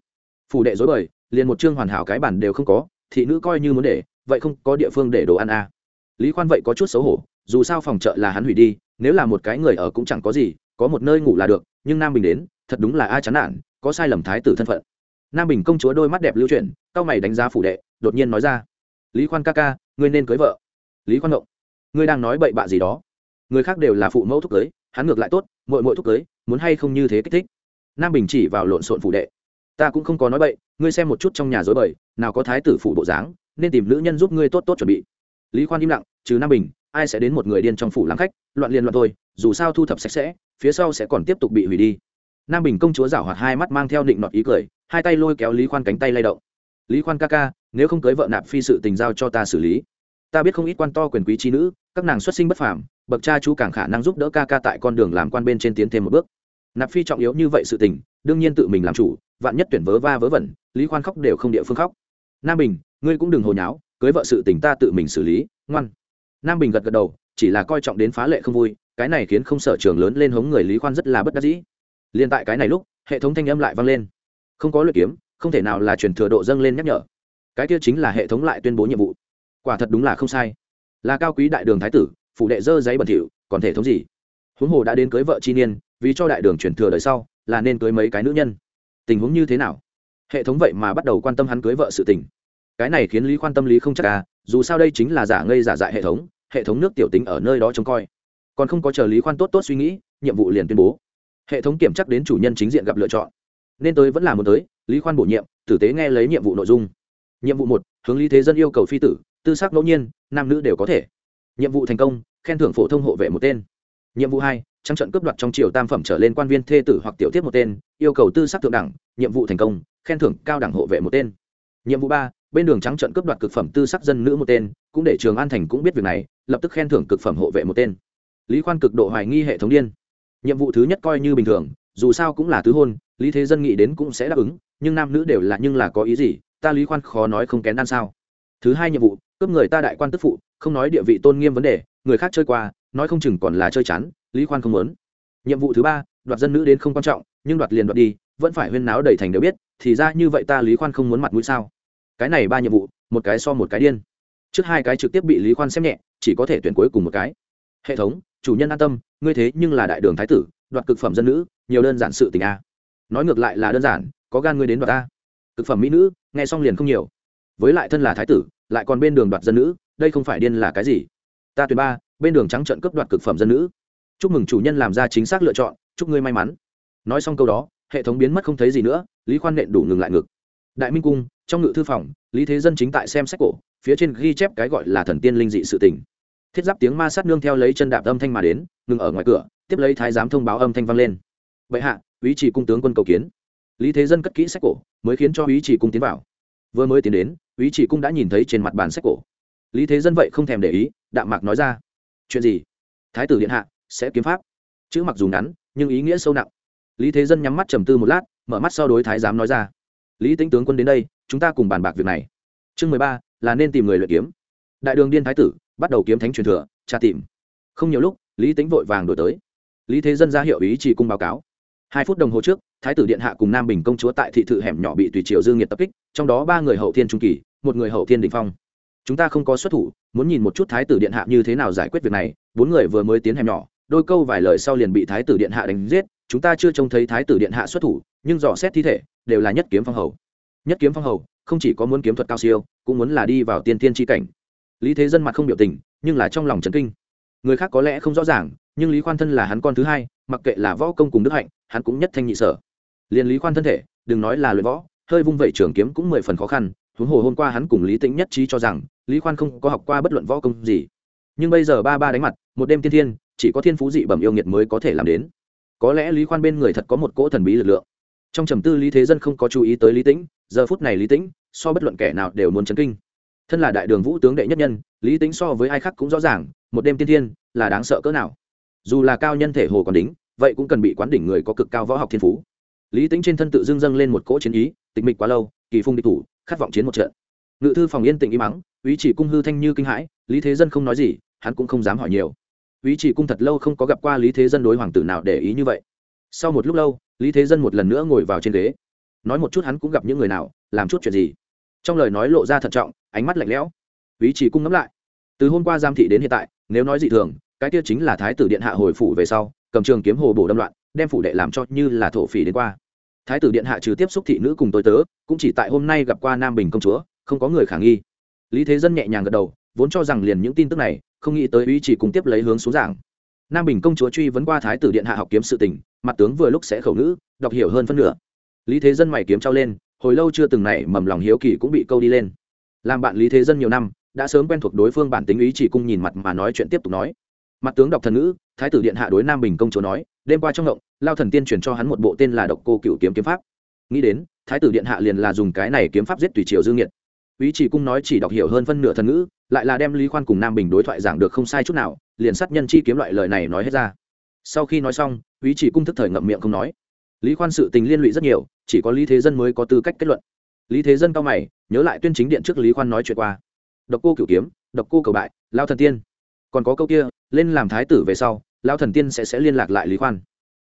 Phủ đệ dối bời, liền một chương hoàn hảo cái bản đều không có, thị nữ coi như muốn để, vậy không có địa phương để đồ ăn à. lý khoan vậy có chút xấu hổ, dù sao phòng chợ là hắn hủy đi, nếu là một cái người ở cũng chẳng có gì, có một nơi ngủ là được, nhưng nam bình đến thật đúng là ai chán nản, có sai lầm thái tử thân phận. Nam bình công chúa đôi mắt đẹp lưu chuyển, cao mày đánh giá phủ đệ, đột nhiên nói ra. Lý khoan ca ca, ngươi nên cưới vợ. Lý khoan động. Ngươi đang nói bậy bạ gì đó. Người khác đều là phụ mẫu thúc cưới, hắn ngược lại tốt mội mội thúc cưới, muốn hay không như thế kích thích. Nam bình chỉ vào lộn xộn phủ đệ. Ta cũng không có nói bậy, ngươi xem một chút trong nhà dối bời, nào có thái tử phủ bộ dáng, nên tìm nữ nhân giúp ngươi tốt tốt chuẩn bị. Lý khoan im lặng, trừ nam bình, ai sẽ đến một người điên trong phủ làm khách, loạn liên loạn thôi, dù sao thu thập sạch sẽ, phía sau sẽ còn tiếp tục bị hủy đi nam bình công chúa rảo hoạt hai mắt mang theo định nọt ý cười, hai tay lôi kéo lý khoan cánh tay lay động. Lý khoan ca ca, nếu không cưới vợ nạp phi sự tình giao cho ta xử lý. Ta biết không ít quan to quyền quý trí nữ, các nàng xuất sinh bất phàm, bậc cha chú càng khả năng giúp đỡ ca ca tại con đường làm quan bên trên tiến thêm một bước. Nạp phi trọng yếu như vậy sự tình, đương nhiên tự mình làm chủ, vạn nhất tuyển vớ va vớ vẩn, lý khoan khóc đều không địa phương khóc. Nam bình, ngươi cũng đừng hồi nháo, cưới vợ sự tình ta tự mình xử lý, ngoan. Nam bình gật gật đầu, chỉ là coi trọng đến phá lệ không vui, cái này khiến không sở trường lớn lên hống người lý khoan rất là bất đắc dĩ liền tại cái này lúc, hệ thống thanh âm lại vang lên. Không có luyện kiếm, không thể nào là truyền thừa độ dâng lên nhắc nhở. Cái kia chính là hệ thống lại tuyên bố nhiệm vụ. Quả thật đúng là không sai. Là cao quý đại đường thái tử phụ đệ dơ giấy bẩn thỉu, còn thể thống gì? Huống hồ đã đến cưới vợ chi niên, vì cho đại đường truyền thừa đời sau, là nên cưới mấy cái nữ nhân? Tình huống như thế nào? Hệ thống vậy mà bắt đầu quan tâm hắn cưới vợ sự tình. Cái này khiến lý quan tâm lý không chắc à dù sao đây chính là giả ngây giả dại hệ thống hệ thống nước tiểu tính ở nơi đó trông coi. Còn không có chờ lý khoan tốt tốt suy nghĩ, nhiệm vụ liền tuyên bố hệ thống kiểm chắc đến chủ nhân chính diện gặp lựa chọn nên tới vẫn là muốn tới lý khoan bổ nhiệm tử tế nghe lấy nhiệm vụ nội dung nhiệm vụ một hướng lý thế dân yêu cầu phi tử tư sắc ngẫu nhiên nam nữ đều có thể nhiệm vụ thành công khen thưởng phổ thông hộ vệ một tên nhiệm vụ hai trắng trận cướp đoạt trong triều tam phẩm trở lên quan viên thê tử hoặc tiểu tiếp một tên yêu cầu tư sắc thượng đẳng nhiệm vụ thành công khen thưởng cao đẳng hộ vệ một tên nhiệm vụ ba bên đường trắng trận cướp đoạt cực phẩm tư sắc dân nữ một tên cũng để trường an thành cũng biết việc này lập tức khen thưởng cực phẩm hộ vệ một tên lý khoan cực độ hoài nghi hệ thống điên nhiệm vụ thứ nhất coi như bình thường, dù sao cũng là tứ hôn, lý thế dân nghĩ đến cũng sẽ đáp ứng, nhưng nam nữ đều là nhưng là có ý gì, ta lý khoan khó nói không kén ăn sao. Thứ hai nhiệm vụ, cướp người ta đại quan tức phụ, không nói địa vị tôn nghiêm vấn đề, người khác chơi qua, nói không chừng còn là chơi chán, lý khoan không muốn. Nhiệm vụ thứ ba, đoạt dân nữ đến không quan trọng, nhưng đoạt liền đoạt đi, vẫn phải huyên náo đầy thành đều biết, thì ra như vậy ta lý khoan không muốn mặt mũi sao? Cái này ba nhiệm vụ, một cái so một cái điên. Trước hai cái trực tiếp bị lý khoan xem nhẹ, chỉ có thể tuyển cuối cùng một cái. Hệ thống, chủ nhân an tâm ngươi thế nhưng là đại đường thái tử, đoạt cực phẩm dân nữ, nhiều đơn giản sự tình a. Nói ngược lại là đơn giản, có gan ngươi đến đoạt ta. cực phẩm mỹ nữ, nghe xong liền không nhiều. Với lại thân là thái tử, lại còn bên đường đoạt dân nữ, đây không phải điên là cái gì? Ta tuyệt ba, bên đường trắng trận cấp đoạt cực phẩm dân nữ. Chúc mừng chủ nhân làm ra chính xác lựa chọn, chúc ngươi may mắn. Nói xong câu đó, hệ thống biến mất không thấy gì nữa, lý khoan nện đủ ngừng lại ngực. Đại minh cung, trong ngự thư phòng, lý thế dân chính tại xem sách cổ, phía trên ghi chép cái gọi là thần tiên linh dị sự tình. Thiết giáp tiếng ma sát nương theo lấy chân đạp âm thanh mà đến ngừng ở ngoài cửa, tiếp lấy thái giám thông báo âm thanh vang lên. Vậy hạ ý chỉ cung tướng quân cầu kiến. Lý thế dân cất kỹ sách cổ, mới khiến cho ý chỉ cung tiến vào. Vừa mới tiến đến ý chỉ cung đã nhìn thấy trên mặt bàn sách cổ. Lý thế dân vậy không thèm để ý, đạm mạc nói ra. Chuyện gì? Thái tử điện hạ sẽ kiếm pháp. Chữ mặc dù ngắn, nhưng ý nghĩa sâu nặng. Lý thế dân nhắm mắt trầm tư một lát, mở mắt sau đối thái giám nói ra. Lý tính tướng quân đến đây, chúng ta cùng bàn bạc việc này. Chương mười ba, là nên tìm người luyện kiếm. Đại đường điên thái tử, bắt đầu kiếm thánh truyền thừa, tra tìm. Không nhiều lúc lý tính vội vàng đổi tới. Lý thế dân ra hiệu ý chỉ cung báo cáo. Hai phút đồng hồ trước, thái tử điện hạ cùng nam bình công chúa tại thị thự hẻm nhỏ bị tùy triều dương nhiệt tập kích, trong đó ba người hậu thiên trung kỳ, một người hậu thiên đình phong. Chúng ta không có xuất thủ, muốn nhìn một chút thái tử điện hạ như thế nào giải quyết việc này. Bốn người vừa mới tiến hẻm nhỏ, đôi câu vài lời sau liền bị thái tử điện hạ đánh giết. Chúng ta chưa trông thấy thái tử điện hạ xuất thủ, nhưng dò xét thi thể, đều là nhất kiếm phong hầu. Nhất kiếm phong hầu, không chỉ có muốn kiếm thuật cao siêu, cũng muốn là đi vào tiên tiên tri cảnh. Lý thế dân mặt không biểu tình, nhưng là trong lòng trấn kinh người khác có lẽ không rõ ràng, nhưng lý khoan thân là hắn con thứ hai, mặc kệ là võ công cùng đức hạnh, hắn cũng nhất thanh nhị sở. Liền lý khoan thân thể, đừng nói là luyện võ, hơi vung vẩy trường kiếm cũng mười phần khó khăn, huống hồ hôm qua hắn cùng lý tĩnh nhất trí cho rằng, lý khoan không có học qua bất luận võ công gì. Nhưng bây giờ ba ba đánh mặt, một đêm tiên thiên, chỉ có thiên phú dị bẩm yêu nghiệt mới có thể làm đến. Có lẽ lý khoan bên người thật có một cỗ thần bí lực lượng. Trong trầm tư lý thế dân không có chú ý tới lý tĩnh, giờ phút này lý tĩnh, so bất luận kẻ nào đều muốn chấn kinh. Thân là đại đường vũ tướng đệ nhất nhân, lý tĩnh so với ai khác cũng rõ ràng một đêm tiên thiên, là đáng sợ cỡ nào? Dù là cao nhân thể hồ còn đính, vậy cũng cần bị quán đỉnh người có cực cao võ học thiên phú. Lý tĩnh trên thân tự dưng dâng lên một cỗ chiến ý, tịch mịch quá lâu, kỳ phung địch thủ, khát vọng chiến một trận. Ngự thư phòng yên tĩnh im mắng ý chỉ cung hư thanh như kinh hãi, lý thế dân không nói gì, hắn cũng không dám hỏi nhiều. Ý chỉ cung thật lâu không có gặp qua lý thế dân đối hoàng tử nào để ý như vậy. Sau một lúc lâu, lý thế dân một lần nữa ngồi vào trên ghế. Nói một chút hắn cũng gặp những người nào, làm chút chuyện gì. Trong lời nói lộ ra thận trọng, ánh mắt lạnh lẽo. Ý chỉ cung ngẫm lại, từ hôm qua giam thị đến hiện tại nếu nói dị thường, cái kia chính là thái tử điện hạ hồi phủ về sau, cầm trường kiếm hồ bổ đâm loạn, đem phủ đệ làm cho như là thổ phỉ đến qua. Thái tử điện hạ trừ tiếp xúc thị nữ cùng tôi tớ, cũng chỉ tại hôm nay gặp qua nam bình công chúa, không có người khả nghi. Lý thế dân nhẹ nhàng gật đầu, vốn cho rằng liền những tin tức này, không nghĩ tới ý chỉ cùng tiếp lấy hướng xuống giảng. Nam bình công chúa truy vấn qua thái tử điện hạ học kiếm sự tình, mặt tướng vừa lúc sẽ khẩu ngữ, đọc hiểu hơn phân nửa. Lý thế dân mày kiếm trao lên, hồi lâu chưa từng nảy mầm lòng hiếu kỳ cũng bị câu đi lên. Làm bạn lý thế dân nhiều năm đã sớm quen thuộc đối phương bản tính ý chỉ cung nhìn mặt mà nói chuyện tiếp tục nói. Mặt tướng đọc thần ngữ, thái tử điện hạ đối nam bình công chúa nói, đêm qua trong ngộng, lao thần tiên truyền cho hắn một bộ tên là độc cô cựu kiếm kiếm pháp. Nghĩ đến, thái tử điện hạ liền là dùng cái này kiếm pháp giết tùy triều dương nhiệt ý chỉ cung nói chỉ đọc hiểu hơn phân nửa thần ngữ, lại là đem lý khoan cùng nam bình đối thoại giảng được không sai chút nào, liền sát nhân chi kiếm loại lời này nói hết ra. Sau khi nói xong, ý chỉ cung thức thời ngậm miệng không nói. Lý khoan sự tình liên lụy rất nhiều, chỉ có lý thế dân mới có tư cách kết luận. Lý thế dân cao mày, nhớ lại tuyên chính điện trước lý khoan nói chuyện qua độc cô cửu kiếm, độc cô cầu bại lao thần tiên. Còn có câu kia, lên làm thái tử về sau lao thần tiên sẽ sẽ liên lạc lại lý khoan.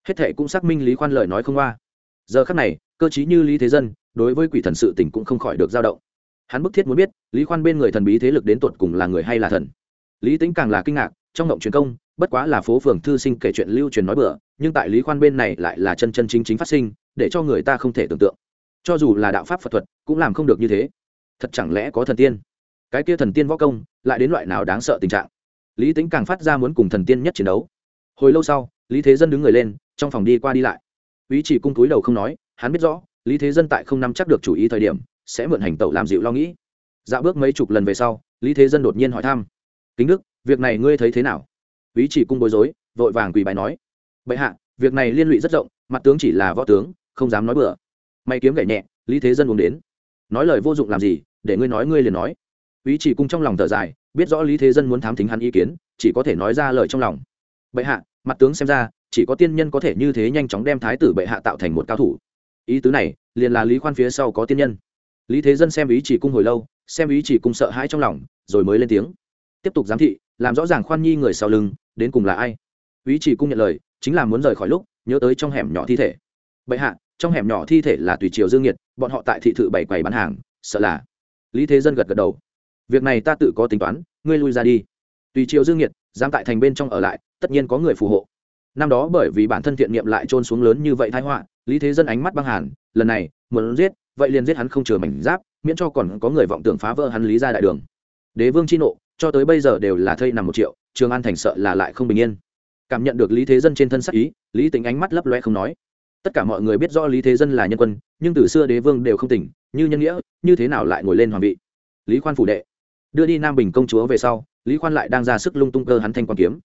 Hết thệ cũng xác minh lý khoan lời nói không qua. Giờ khắc này, cơ chí như lý thế dân, đối với quỷ thần sự tình cũng không khỏi được dao động. Hắn bức thiết muốn biết, lý khoan bên người thần bí thế lực đến tột cùng là người hay là thần. Lý tính càng là kinh ngạc, trong động truyền công, bất quá là phố phường thư sinh kể chuyện lưu truyền nói bừa, nhưng tại lý khoan bên này lại là chân chân chính chính phát sinh, để cho người ta không thể tưởng tượng. Cho dù là đạo pháp phật thuật, cũng làm không được như thế. Thật chẳng lẽ có thần tiên? Cái kia thần tiên võ công, lại đến loại nào đáng sợ tình trạng? Lý tính càng phát ra muốn cùng thần tiên nhất chiến đấu. Hồi lâu sau, lý thế dân đứng người lên, trong phòng đi qua đi lại. Ý chỉ cung túi đầu không nói, hắn biết rõ, lý thế dân tại không nắm chắc được chủ ý thời điểm, sẽ mượn hành tẩu làm dịu lo nghĩ. Dạo bước mấy chục lần về sau, lý thế dân đột nhiên hỏi thăm. Kính đức, việc này ngươi thấy thế nào? Ý chỉ cung bối rối, vội vàng quỳ bài nói. Bệ hạ, việc này liên lụy rất rộng, mặt tướng chỉ là võ tướng, không dám nói bừa. May kiếm gậy nhẹ, lý thế dân uống đến. Nói lời vô dụng làm gì, để ngươi nói ngươi liền nói ý chỉ cung trong lòng thở dài, biết rõ lý thế dân muốn thám thính hắn ý kiến, chỉ có thể nói ra lời trong lòng. Bệ hạ, mặt tướng xem ra, chỉ có tiên nhân có thể như thế nhanh chóng đem thái tử bệ hạ tạo thành một cao thủ. Ý tứ này, liền là lý khoan phía sau có tiên nhân. Lý thế dân xem ý chỉ cung hồi lâu, xem ý chỉ cung sợ hãi trong lòng, rồi mới lên tiếng. Tiếp tục giám thị, làm rõ ràng khoan nhi người sau lưng, đến cùng là ai. Ý chỉ cung nhận lời, chính là muốn rời khỏi lúc, nhớ tới trong hẻm nhỏ thi thể. Bệ hạ, trong hẻm nhỏ thi thể là tùy triều dương nhiệt, bọn họ tại thị thự bảy quầy bán hàng, sợ là. Lý thế dân gật gật đầu việc này ta tự có tính toán, ngươi lui ra đi. Tùy triệu dương nhiệt giam tại thành bên trong ở lại, tất nhiên có người phù hộ. Năm đó bởi vì bản thân thiện niệm lại trôn xuống lớn như vậy thái họa, lý thế dân ánh mắt băng hàn, lần này, muốn giết, vậy liền giết hắn không chừa mảnh giáp, miễn cho còn có người vọng tưởng phá vỡ hắn lý ra đại đường. Đế vương chi nộ, cho tới bây giờ đều là thây nằm một triệu, trường an thành sợ là lại không bình yên. Cảm nhận được lý thế dân trên thân sắc ý, lý tính ánh mắt lấp loe không nói. Tất cả mọi người biết rõ lý thế dân là nhân quân, nhưng từ xưa đế vương đều không tỉnh, như nhân nghĩa, như thế nào lại ngồi lên hoàng vị? Lý khoan phủ đệ đưa đi nam bình công chúa về sau, lý khoan lại đang ra sức lung tung cơ hắn thanh quan kiếm.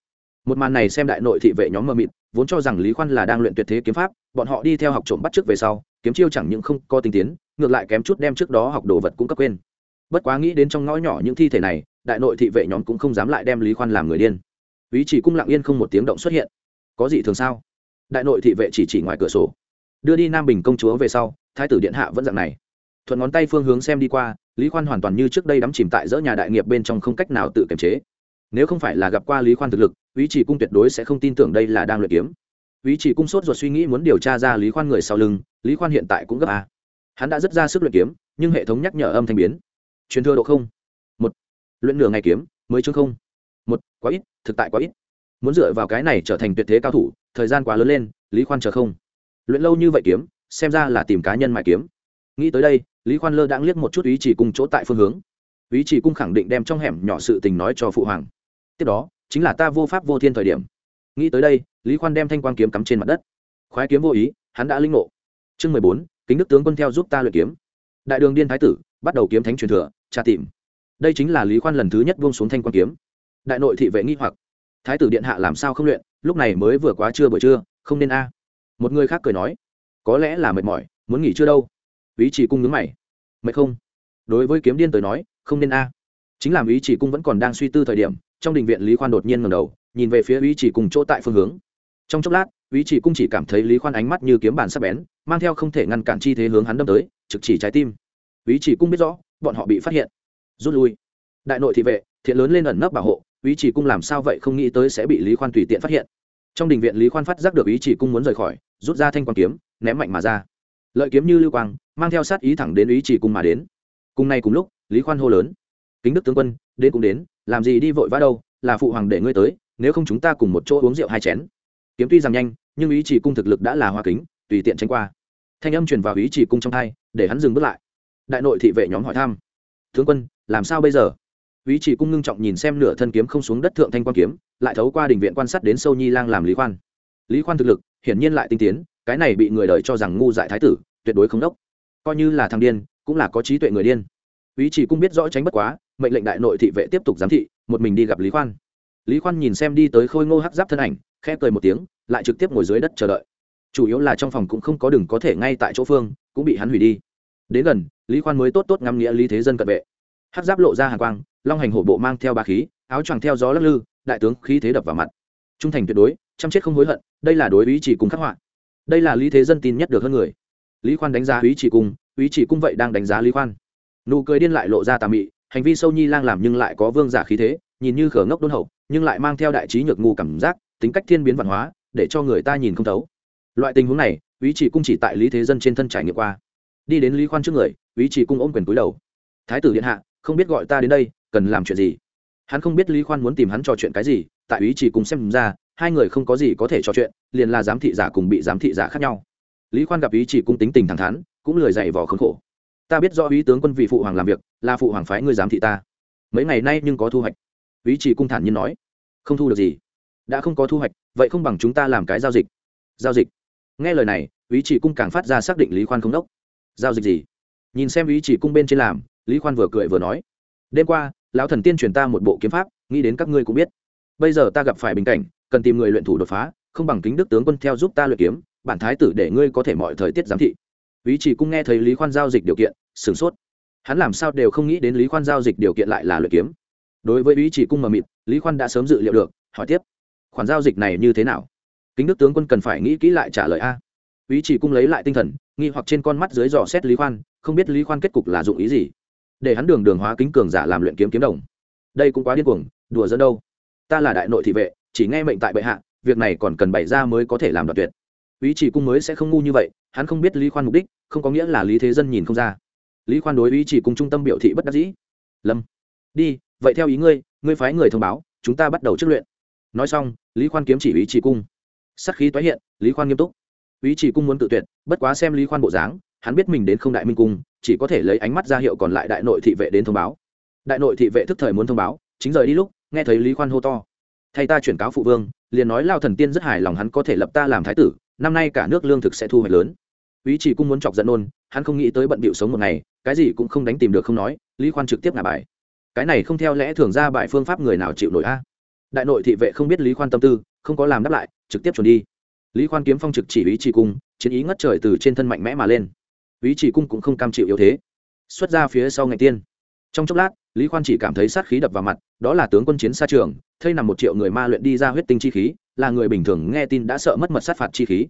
Một màn này xem đại nội thị vệ nhóm mờ mịt, vốn cho rằng lý khoan là đang luyện tuyệt thế kiếm pháp, bọn họ đi theo học trộm bắt trước về sau, kiếm chiêu chẳng những không có tinh tiến, ngược lại kém chút đem trước đó học đồ vật cũng cấp quên. Bất quá nghĩ đến trong ngõ nhỏ những thi thể này, đại nội thị vệ nhóm cũng không dám lại đem lý khoan làm người điên. Ý chỉ cung lặng yên không một tiếng động xuất hiện. Có gì thường sao? Đại nội thị vệ chỉ chỉ ngoài cửa sổ. Đưa đi nam bình công chúa về sau, thái tử điện hạ vẫn dạng này thuận ngón tay phương hướng xem đi qua, lý khoan hoàn toàn như trước đây đắm chìm tại giữa nhà đại nghiệp bên trong không cách nào tự kiềm chế. Nếu không phải là gặp qua lý khoan thực lực ý chỉ cung tuyệt đối sẽ không tin tưởng đây là đang luyện kiếm. Ý chỉ cung sốt ruột suy nghĩ muốn điều tra ra lý khoan người sau lưng, lý khoan hiện tại cũng gấp a. Hắn đã rất ra sức luyện kiếm, nhưng hệ thống nhắc nhở âm thanh biến. Truyền thừa độ không. Một. Luyện nửa ngày kiếm, mới chương không. Một, quá ít, thực tại quá ít. Muốn dựa vào cái này trở thành tuyệt thế cao thủ, thời gian quá lớn lên, lý khoan chờ không. Luyện lâu như vậy kiếm, xem ra là tìm cá nhân mài kiếm nghĩ tới đây, lý khoan lơ đang liếc một chút ý chỉ cung chỗ tại phương hướng. Ý chỉ cung khẳng định đem trong hẻm nhỏ sự tình nói cho phụ hoàng. Tiếp đó, chính là ta vô pháp vô thiên thời điểm. Nghĩ tới đây, lý khoan đem thanh quang kiếm cắm trên mặt đất. Khoái kiếm vô ý, hắn đã linh ngộ. Chương mười bốn, kính đức tướng quân theo giúp ta luyện kiếm. Đại đường điên thái tử, bắt đầu kiếm thánh truyền thừa, tra tìm. Đây chính là lý khoan lần thứ nhất buông xuống thanh quang kiếm. Đại nội thị vệ nghi hoặc. Thái tử điện hạ làm sao không luyện, lúc này mới vừa quá trưa buổi trưa, không nên a. Một người khác cười nói, có lẽ là mệt mỏi, muốn nghỉ chưa đâu ý chỉ cung nhướng mày. Mệt không? Đối với kiếm điên tới nói, không nên a. Chính làm ý chỉ cung vẫn còn đang suy tư thời điểm, trong đình viện lý khoan đột nhiên ngầm đầu, nhìn về phía ý chỉ cùng chỗ tại phương hướng. Trong chốc lát, ý chỉ cung chỉ cảm thấy lý khoan ánh mắt như kiếm bàn sắp bén, mang theo không thể ngăn cản chi thế hướng hắn đâm tới, trực chỉ trái tim. Ý chỉ cung biết rõ, bọn họ bị phát hiện. Rút lui. Đại nội thị vệ, thiện lớn lên ẩn nấp bảo hộ, ý chỉ cung làm sao vậy không nghĩ tới sẽ bị lý khoan tùy tiện phát hiện. Trong đình viện lý khoan phát giác được ý chỉ cung muốn rời khỏi, rút ra thanh quang kiếm, ném mạnh mà ra. Lợi kiếm như lưu quang mang theo sát ý thẳng đến ý chỉ cung mà đến. Cùng nay cùng lúc, lý khoan hô lớn, kính đức tướng quân, đến cũng đến, làm gì đi vội vã đâu, là phụ hoàng để ngươi tới, nếu không chúng ta cùng một chỗ uống rượu hai chén. Kiếm tuy rằng nhanh, nhưng ý chỉ cung thực lực đã là hoa kính, tùy tiện tránh qua. Thanh âm truyền vào ý chỉ cung trong hai để hắn dừng bước lại. Đại nội thị vệ nhóm hỏi thăm, tướng quân, làm sao bây giờ? Ý chỉ cung ngưng trọng nhìn xem nửa thân kiếm không xuống đất thượng thanh quan kiếm, lại thấu qua đình viện quan sát đến sâu nhi lang làm lý khoan. Lý khoan thực lực, hiển nhiên lại tinh tiến, cái này bị người đời cho rằng ngu dại thái tử, tuyệt đối không đốc coi như là thằng điên, cũng là có trí tuệ người điên. Ý chỉ cũng biết rõ tránh bất quá, mệnh lệnh đại nội thị vệ tiếp tục giám thị, một mình đi gặp lý khoan. Lý khoan nhìn xem đi tới khôi ngô hắc giáp thân ảnh, khẽ cười một tiếng, lại trực tiếp ngồi dưới đất chờ đợi. Chủ yếu là trong phòng cũng không có đường có thể ngay tại chỗ phương, cũng bị hắn hủy đi. Đến gần, lý khoan mới tốt tốt ngắm nghĩa lý thế dân cận vệ. Hắc giáp lộ ra hàng quang, long hành hổ bộ mang theo ba khí, áo choàng theo gió lắc lư, đại tướng khí thế đập vào mặt. Trung thành tuyệt đối, chăm chết không hối hận, đây là đối ý chỉ cùng khắc họa. Đây là lý thế dân tin nhất được hơn người lý khoan đánh giá ý chỉ cung ý chỉ cung vậy đang đánh giá lý khoan. Nụ cười điên lại lộ ra tà mị, hành vi sâu nhi lang làm nhưng lại có vương giả khí thế, nhìn như khở ngốc đôn hậu, nhưng lại mang theo đại trí nhược ngu cảm giác, tính cách thiên biến văn hóa, để cho người ta nhìn không thấu. Loại tình huống này ý chỉ cung chỉ tại lý thế dân trên thân trải nghiệm qua. Đi đến lý khoan trước người ý chỉ cung ôm quyền túi đầu. Thái tử điện hạ, không biết gọi ta đến đây, cần làm chuyện gì? Hắn không biết lý khoan muốn tìm hắn trò chuyện cái gì, tại ý chỉ Cung xem ra, hai người không có gì có thể trò chuyện, liền là giám thị giả cùng bị giám thị giả khác nhau lý khoan gặp ý chỉ cung tính tình thẳng thắn, cũng lười dày vò khốn khổ. Ta biết do ý tướng quân vị phụ hoàng làm việc, là phụ hoàng phái ngươi giám thị ta. Mấy ngày nay nhưng có thu hoạch. Ý chỉ cung thản nhiên nói. Không thu được gì. Đã không có thu hoạch, vậy không bằng chúng ta làm cái giao dịch. Giao dịch. Nghe lời này, ý chỉ cung càng phát ra xác định lý khoan không đốc. Giao dịch gì? Nhìn xem ý chỉ cung bên trên làm, lý khoan vừa cười vừa nói. Đêm qua, lão thần tiên truyền ta một bộ kiếm pháp, nghĩ đến các ngươi cũng biết. Bây giờ ta gặp phải bình cảnh, cần tìm người luyện thủ đột phá, không bằng kính đức tướng quân theo giúp ta luyện kiếm bản thái tử để ngươi có thể mọi thời tiết giám thị. Ý chỉ cung nghe thấy lý khoan giao dịch điều kiện, sửng sốt. Hắn làm sao đều không nghĩ đến lý khoan giao dịch điều kiện lại là luyện kiếm. Đối với ý chỉ cung mờ mịt, lý khoan đã sớm dự liệu được, hỏi tiếp. Khoản giao dịch này như thế nào? Kính đức tướng quân cần phải nghĩ kỹ lại trả lời a. Ý chỉ cung lấy lại tinh thần, nghi hoặc trên con mắt dưới dò xét lý khoan, không biết lý khoan kết cục là dụng ý gì. Để hắn đường đường hóa kính cường giả làm luyện kiếm kiếm đồng. Đây cũng quá điên cuồng, đùa dẫn đâu. Ta là đại nội thị vệ, chỉ nghe mệnh tại bệ hạ, việc này còn cần bày ra mới có thể làm đoạt tuyệt ý chỉ cung mới sẽ không ngu như vậy, hắn không biết lý khoan mục đích, không có nghĩa là lý thế dân nhìn không ra. Lý khoan đối ý chỉ cung trung tâm biểu thị bất đắc dĩ. Lâm, đi, vậy theo ý ngươi ngươi phái người thông báo, chúng ta bắt đầu trước luyện. Nói xong, lý khoan kiếm chỉ ý chỉ cung. Sắc khí tái hiện, lý khoan nghiêm túc. Ý chỉ cung muốn tự tuyệt, bất quá xem lý khoan bộ dáng, hắn biết mình đến không đại minh cung, chỉ có thể lấy ánh mắt ra hiệu còn lại đại nội thị vệ đến thông báo. Đại nội thị vệ thức thời muốn thông báo, chính rời đi lúc, nghe thấy lý khoan hô to. Thay ta chuyển cáo phụ vương, liền nói lao thần tiên rất hài lòng hắn có thể lập ta làm thái tử năm nay cả nước lương thực sẽ thu hoạch lớn. Ý chỉ cung muốn chọc giận nôn, hắn không nghĩ tới bận bịu sống một ngày, cái gì cũng không đánh tìm được không nói, lý khoan trực tiếp ngả bài. Cái này không theo lẽ thường ra bài phương pháp người nào chịu nổi a. Đại nội thị vệ không biết lý khoan tâm tư, không có làm đáp lại, trực tiếp chuẩn đi. Lý khoan kiếm phong trực chỉ ý chỉ cung, chiến ý ngất trời từ trên thân mạnh mẽ mà lên. Ý chỉ cung cũng không cam chịu yếu thế. Xuất ra phía sau ngày tiên. Trong chốc lát, lý khoan chỉ cảm thấy sát khí đập vào mặt, đó là tướng quân chiến xa trường thây nằm một triệu người ma luyện đi ra huyết tinh chi khí, là người bình thường nghe tin đã sợ mất mật sát phạt chi khí.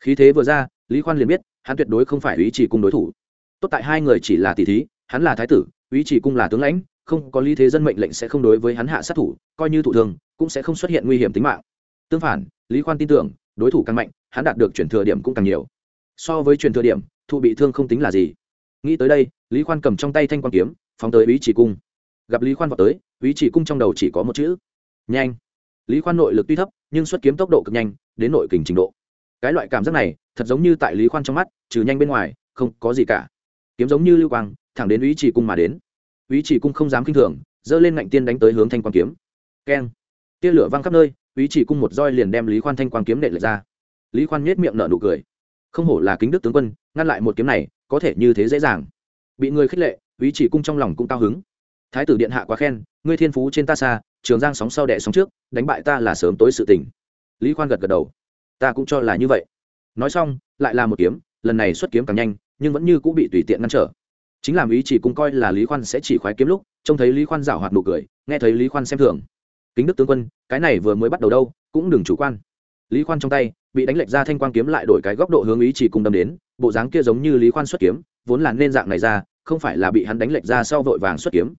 Khí thế vừa ra, lý khoan liền biết, hắn tuyệt đối không phải ý chỉ cung đối thủ. Tốt tại hai người chỉ là tỷ thí, hắn là thái tử ý chỉ cung là tướng lãnh, không có lý thế dân mệnh lệnh sẽ không đối với hắn hạ sát thủ, coi như thủ thường cũng sẽ không xuất hiện nguy hiểm tính mạng. Tương phản, lý khoan tin tưởng, đối thủ càng mạnh, hắn đạt được chuyển thừa điểm cũng càng nhiều. So với chuyển thừa điểm, thụ bị thương không tính là gì. Nghĩ tới đây, lý khoan cầm trong tay thanh quan kiếm, phóng tới ý chỉ cung. Gặp lý khoan vào tới ý chỉ cung trong đầu chỉ có một chữ nhanh. Lý khoan nội lực tuy thấp, nhưng xuất kiếm tốc độ cực nhanh, đến nội kình trình độ. Cái loại cảm giác này, thật giống như tại lý khoan trong mắt, trừ nhanh bên ngoài, không có gì cả. Kiếm giống như lưu quang, thẳng đến ý chỉ cung mà đến. Ý chỉ cung không dám kinh thường dơ lên ngạnh tiên đánh tới hướng thanh quan kiếm. Keng. Tia lửa văng khắp nơi ý chỉ cung một roi liền đem lý khoan thanh quan kiếm nệ lệch ra. Lý khoan nhét miệng nở nụ cười. Không hổ là kính đức tướng quân, ngăn lại một kiếm này, có thể như thế dễ dàng. Bị người khích lệ ý chỉ cung trong lòng cũng cao hứng. Thái tử điện hạ quá khen, ngươi thiên phú trên ta xa trường giang sóng sau đẻ sóng trước, đánh bại ta là sớm tối sự tình. Lý khoan gật gật đầu. Ta cũng cho là như vậy. Nói xong, lại là một kiếm, lần này xuất kiếm càng nhanh, nhưng vẫn như cũng bị tùy tiện ngăn trở. Chính làm ý chỉ cũng coi là lý khoan sẽ chỉ khoái kiếm lúc, trông thấy lý khoan rảo hoạt nụ cười, nghe thấy lý khoan xem thường. Kính đức tướng quân, cái này vừa mới bắt đầu đâu, cũng đừng chủ quan. Lý khoan trong tay, bị đánh lệch ra thanh quan kiếm lại đổi cái góc độ hướng ý chỉ cùng đâm đến, bộ dáng kia giống như lý khoan xuất kiếm, vốn là nên dạng này ra, không phải là bị hắn đánh lệch ra sau vội vàng xuất kiếm.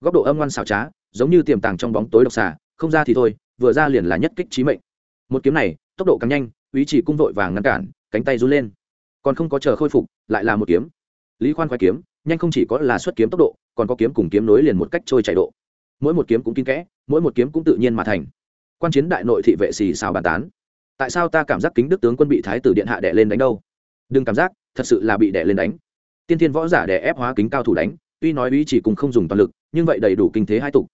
Góc độ âm ngoan xảo trá giống như tiềm tàng trong bóng tối độc xà, không ra thì thôi, vừa ra liền là nhất kích trí mệnh. Một kiếm này, tốc độ càng nhanh, ý chỉ cung vội vàng ngăn cản, cánh tay run lên. Còn không có chờ khôi phục, lại là một kiếm. Lý khoan khoái kiếm, nhanh không chỉ có là xuất kiếm tốc độ, còn có kiếm cùng kiếm nối liền một cách trôi chảy độ. Mỗi một kiếm cũng kín kẽ, mỗi một kiếm cũng tự nhiên mà thành. Quan chiến đại nội thị vệ xì xào bàn tán. Tại sao ta cảm giác kính đức tướng quân bị thái tử điện hạ đẻ lên đánh đâu? Đừng cảm giác, thật sự là bị đẻ lên đánh. Tiên thiên võ giả đẻ ép hóa kính cao thủ đánh, tuy nói ý chỉ cùng không dùng toàn lực, nhưng vậy đầy đủ kinh thế hai tục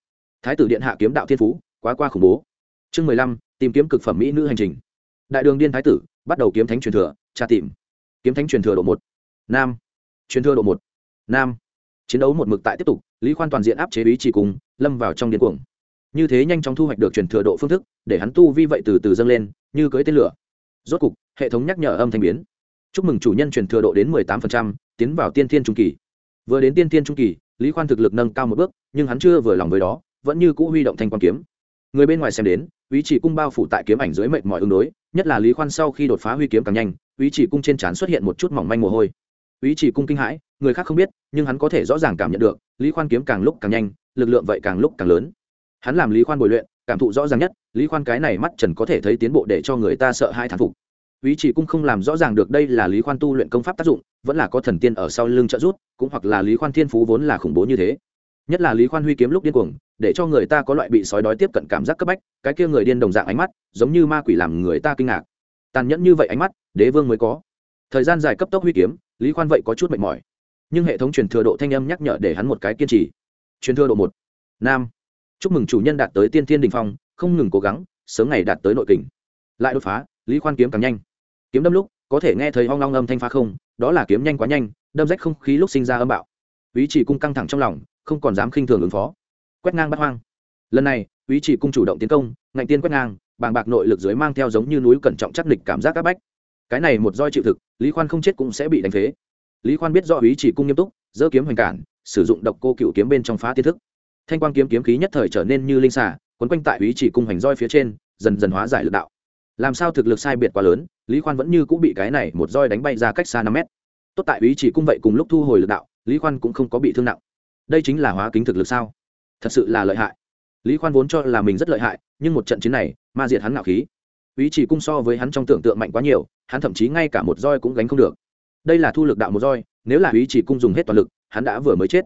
thái tử điện hạ kiếm đạo thiên phú quá qua khủng bố. Chương mười lăm tìm kiếm cực phẩm mỹ nữ hành trình. Đại đường điên thái tử bắt đầu kiếm thánh truyền thừa tra tìm. Kiếm thánh truyền thừa độ một. Nam. Truyền thừa độ một. Nam. Chiến đấu một mực tại tiếp tục lý khoan toàn diện áp chế ý chỉ cùng lâm vào trong điên cuồng. Như thế nhanh chóng thu hoạch được truyền thừa độ phương thức để hắn tu vi vậy từ từ dâng lên như cưới tên lửa. Rốt cục hệ thống nhắc nhở âm thanh biến. Chúc mừng chủ nhân truyền thừa độ đến mười tám phần trăm, tiến vào tiên thiên trung kỳ. Vừa đến tiên thiên trung kỳ lý khoan thực lực nâng cao một bước nhưng hắn chưa vừa lòng với đó vẫn như cũ huy động thanh quan kiếm. Người bên ngoài xem đến ý chỉ cung bao phủ tại kiếm ảnh dưới mệnh mọi ứng đối, nhất là lý khoan sau khi đột phá huy kiếm càng nhanh ý chỉ cung trên trán xuất hiện một chút mỏng manh mồ hôi. Ý chỉ cung kinh hãi, người khác không biết, nhưng hắn có thể rõ ràng cảm nhận được, lý khoan kiếm càng lúc càng nhanh, lực lượng vậy càng lúc càng lớn. Hắn làm lý khoan bồi luyện, cảm thụ rõ ràng nhất, lý khoan cái này mắt trần có thể thấy tiến bộ để cho người ta sợ hai thán phục. Ý chỉ cung không làm rõ ràng được đây là lý khoan tu luyện công pháp tác dụng, vẫn là có thần tiên ở sau lưng trợ rút cũng hoặc là lý khoan thiên phú vốn là khủng bố như thế. Nhất là lý khoan huy kiếm lúc điên cuồng để cho người ta có loại bị sói đói tiếp cận cảm giác cấp bách, cái kia người điên đồng dạng ánh mắt, giống như ma quỷ làm người ta kinh ngạc. Tàn nhẫn như vậy ánh mắt, đế vương mới có. Thời gian dài cấp tốc huy kiếm, lý khoan vậy có chút mệt mỏi. Nhưng hệ thống truyền thừa độ thanh âm nhắc nhở để hắn một cái kiên trì. Truyền thừa độ một. Nam. Chúc mừng chủ nhân đạt tới tiên thiên đình phong, không ngừng cố gắng, sớm ngày đạt tới nội kình. Lại đột phá, lý khoan kiếm càng nhanh. Kiếm đâm lúc, có thể nghe thấy hoang long âm thanh phá không, đó là kiếm nhanh quá nhanh, đâm rách không khí lúc sinh ra âm bạo. Ý chỉ cung căng thẳng trong lòng, không còn dám khinh thường ứng phó quét ngang bắt hoang. Lần này ý chỉ cung chủ động tiến công ngạnh tiên quét ngang bàng bạc nội lực dưới mang theo giống như núi cẩn trọng chắc địch cảm giác áp bách. Cái này một roi chịu thực lý khoan không chết cũng sẽ bị đánh phế. Lý khoan biết do ý chỉ cung nghiêm túc dỡ kiếm hoành cản sử dụng độc cô cựu kiếm bên trong phá tiên thức. Thanh quang kiếm kiếm khí nhất thời trở nên như linh xả, quấn quanh tại ý chỉ cung hoành roi phía trên dần dần hóa giải lực đạo. Làm sao thực lực sai biệt quá lớn lý khoan vẫn như cũng bị cái này một roi đánh bay ra cách xa năm mét. Tốt tại ý chỉ cung vậy cùng lúc thu hồi lực đạo lý khoan cũng không có bị thương nặng. Đây chính là hóa kính thực lực sao? Thật sự là lợi hại. Lý khoan vốn cho là mình rất lợi hại, nhưng một trận chiến này, ma diệt hắn ngạo khí. Ý chỉ cung so với hắn trong tưởng tượng mạnh quá nhiều, hắn thậm chí ngay cả một roi cũng gánh không được. Đây là thu lực đạo một roi, nếu là ý chỉ cung dùng hết toàn lực, hắn đã vừa mới chết.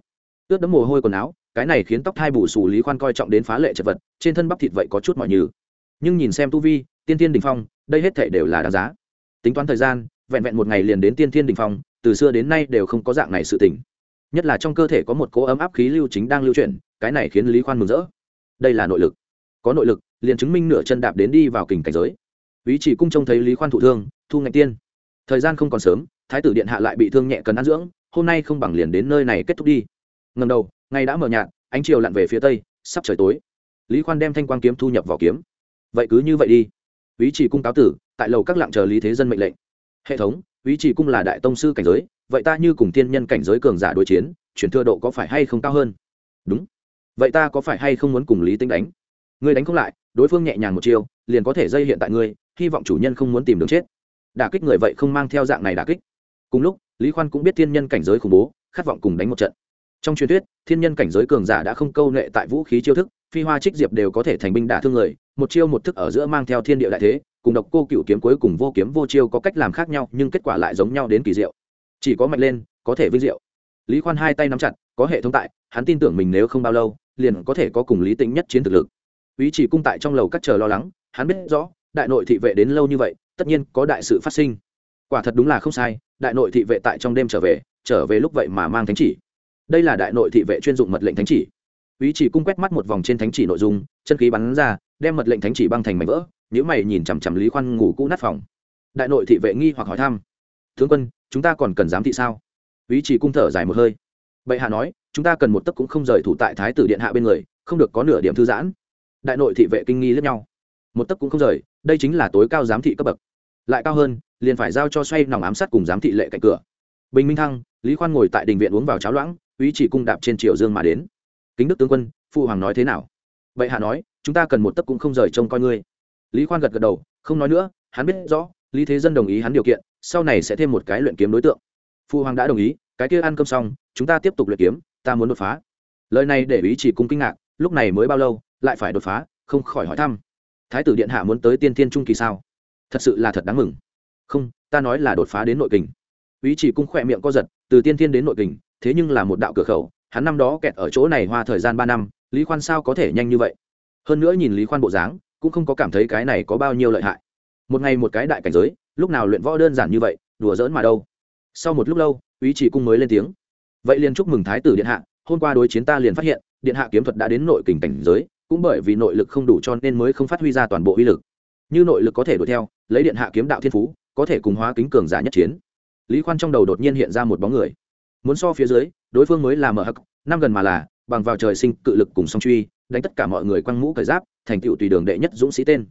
Ướt đẫm mồ hôi quần áo, cái này khiến tóc thai bù xù lý khoan coi trọng đến phá lệ chật vật, trên thân bắp thịt vậy có chút mọi nhừ. nhưng nhìn xem tu vi, tiên tiên đình phong, đây hết thể đều là đáng giá. Tính toán thời gian, vẹn vẹn một ngày liền đến tiên tiên đình phong, từ xưa đến nay đều không có dạng này sự tỉnh nhất là trong cơ thể có một cố ấm áp khí lưu chính đang lưu chuyển cái này khiến lý khoan mừng rỡ. Đây là nội lực. Có nội lực, liền chứng minh nửa chân đạp đến đi vào kình cảnh giới. Ý chỉ cung trông thấy lý khoan thụ thương, thu ngạch tiên. Thời gian không còn sớm, thái tử điện hạ lại bị thương nhẹ cần ăn dưỡng, hôm nay không bằng liền đến nơi này kết thúc đi. Ngầm đầu, ngày đã mờ nhạt, ánh chiều lặn về phía tây, sắp trời tối. Lý khoan đem thanh quang kiếm thu nhập vào kiếm. Vậy cứ như vậy đi. Ý chỉ cung cáo tử, tại lầu các lặng chờ lý thế dân mệnh lệnh. Hệ thống, ý chỉ cung là đại tông sư cảnh giới, vậy ta như cùng thiên nhân cảnh giới cường giả đối chiến, chuyển thừa độ có phải hay không cao hơn? Đúng vậy ta có phải hay không muốn cùng lý tính đánh? Người đánh không lại, đối phương nhẹ nhàng một chiêu, liền có thể dây hiện tại ngươi, hy vọng chủ nhân không muốn tìm đường chết. Đả kích người vậy không mang theo dạng này đả kích. Cùng lúc, lý khoan cũng biết thiên nhân cảnh giới khủng bố, khát vọng cùng đánh một trận. Trong truyền thuyết, thiên nhân cảnh giới cường giả đã không câu nệ tại vũ khí chiêu thức, phi hoa trích diệp đều có thể thành binh đả thương người, một chiêu một thức ở giữa mang theo thiên địa đại thế, cùng độc cô cựu kiếm cuối cùng vô kiếm vô chiêu có cách làm khác nhau, nhưng kết quả lại giống nhau đến kỳ diệu. Chỉ có mạnh lên, có thể vinh diệu. Lý khoan hai tay nắm chặt, có hệ thống tại, hắn tin tưởng mình nếu không bao lâu liền có thể có cùng lý tính nhất chiến thực lực. Ý chỉ cung tại trong lầu các chờ lo lắng, hắn biết rõ, đại nội thị vệ đến lâu như vậy, tất nhiên có đại sự phát sinh. Quả thật đúng là không sai, đại nội thị vệ tại trong đêm trở về trở về lúc vậy mà mang thánh chỉ. Đây là đại nội thị vệ chuyên dụng mật lệnh thánh chỉ. Ý chỉ cung quét mắt một vòng trên thánh chỉ nội dung, chân khí bắn ra, đem mật lệnh thánh chỉ băng thành mảnh vỡ nếu mày nhìn chằm chằm lý khoan ngủ cũ nát phòng. Đại nội thị vệ nghi hoặc hỏi thăm, tướng quân, chúng ta còn cần giám thị sao? Ý chỉ cung thở dài một hơi. Bệ hạ nói chúng ta cần một tấc cũng không rời thủ tại thái tử điện hạ bên người, không được có nửa điểm thư giãn. Đại nội thị vệ kinh nghi lẫn nhau. Một tấc cũng không rời, đây chính là tối cao giám thị cấp bậc. Lại cao hơn, liền phải giao cho xoay nòng ám sát cùng giám thị lệ cạnh cửa. Bình minh thăng, lý khoan ngồi tại đình viện uống vào cháo loãng, ý chỉ cung đạp trên triều dương mà đến. Kính đức tướng quân, phụ hoàng nói thế nào? Vậy hạ nói, chúng ta cần một tấc cũng không rời trông coi ngươi. Lý khoan gật gật đầu, không nói nữa, hắn biết rõ, lý thế dân đồng ý hắn điều kiện, sau này sẽ thêm một cái luyện kiếm đối tượng. Phụ hoàng đã đồng ý, cái kia ăn cơm xong, chúng ta tiếp tục luyện kiếm ta muốn đột phá. Lời này để ý chỉ cung kinh ngạc, lúc này mới bao lâu, lại phải đột phá, không khỏi hỏi thăm. Thái tử điện hạ muốn tới tiên thiên trung kỳ sao? Thật sự là thật đáng mừng. Không, ta nói là đột phá đến nội kình. Ý chỉ cung khỏe miệng co giật, từ tiên thiên đến nội kình, thế nhưng là một đạo cửa khẩu, hắn năm đó kẹt ở chỗ này hoa thời gian ba năm, lý khoan sao có thể nhanh như vậy? Hơn nữa nhìn lý khoan bộ dáng, cũng không có cảm thấy cái này có bao nhiêu lợi hại. Một ngày một cái đại cảnh giới, lúc nào luyện võ đơn giản như vậy, đùa giỡn mà đâu. Sau một lúc lâu, ý chỉ cung mới lên tiếng vậy liền chúc mừng thái tử điện hạ, hôm qua đối chiến ta liền phát hiện, điện hạ kiếm thuật đã đến nội kình cảnh giới, cũng bởi vì nội lực không đủ cho nên mới không phát huy ra toàn bộ uy lực. Như nội lực có thể đuổi theo, lấy điện hạ kiếm đạo thiên phú, có thể cùng hóa kính cường giả nhất chiến. Lý khoan trong đầu đột nhiên hiện ra một bóng người. Muốn so phía dưới, đối phương mới là mở hắc, năm gần mà là, bằng vào trời sinh cự lực cùng song truy, đánh tất cả mọi người quăng mũ cởi giáp, thành tựu tùy đường đệ nhất dũng sĩ tên.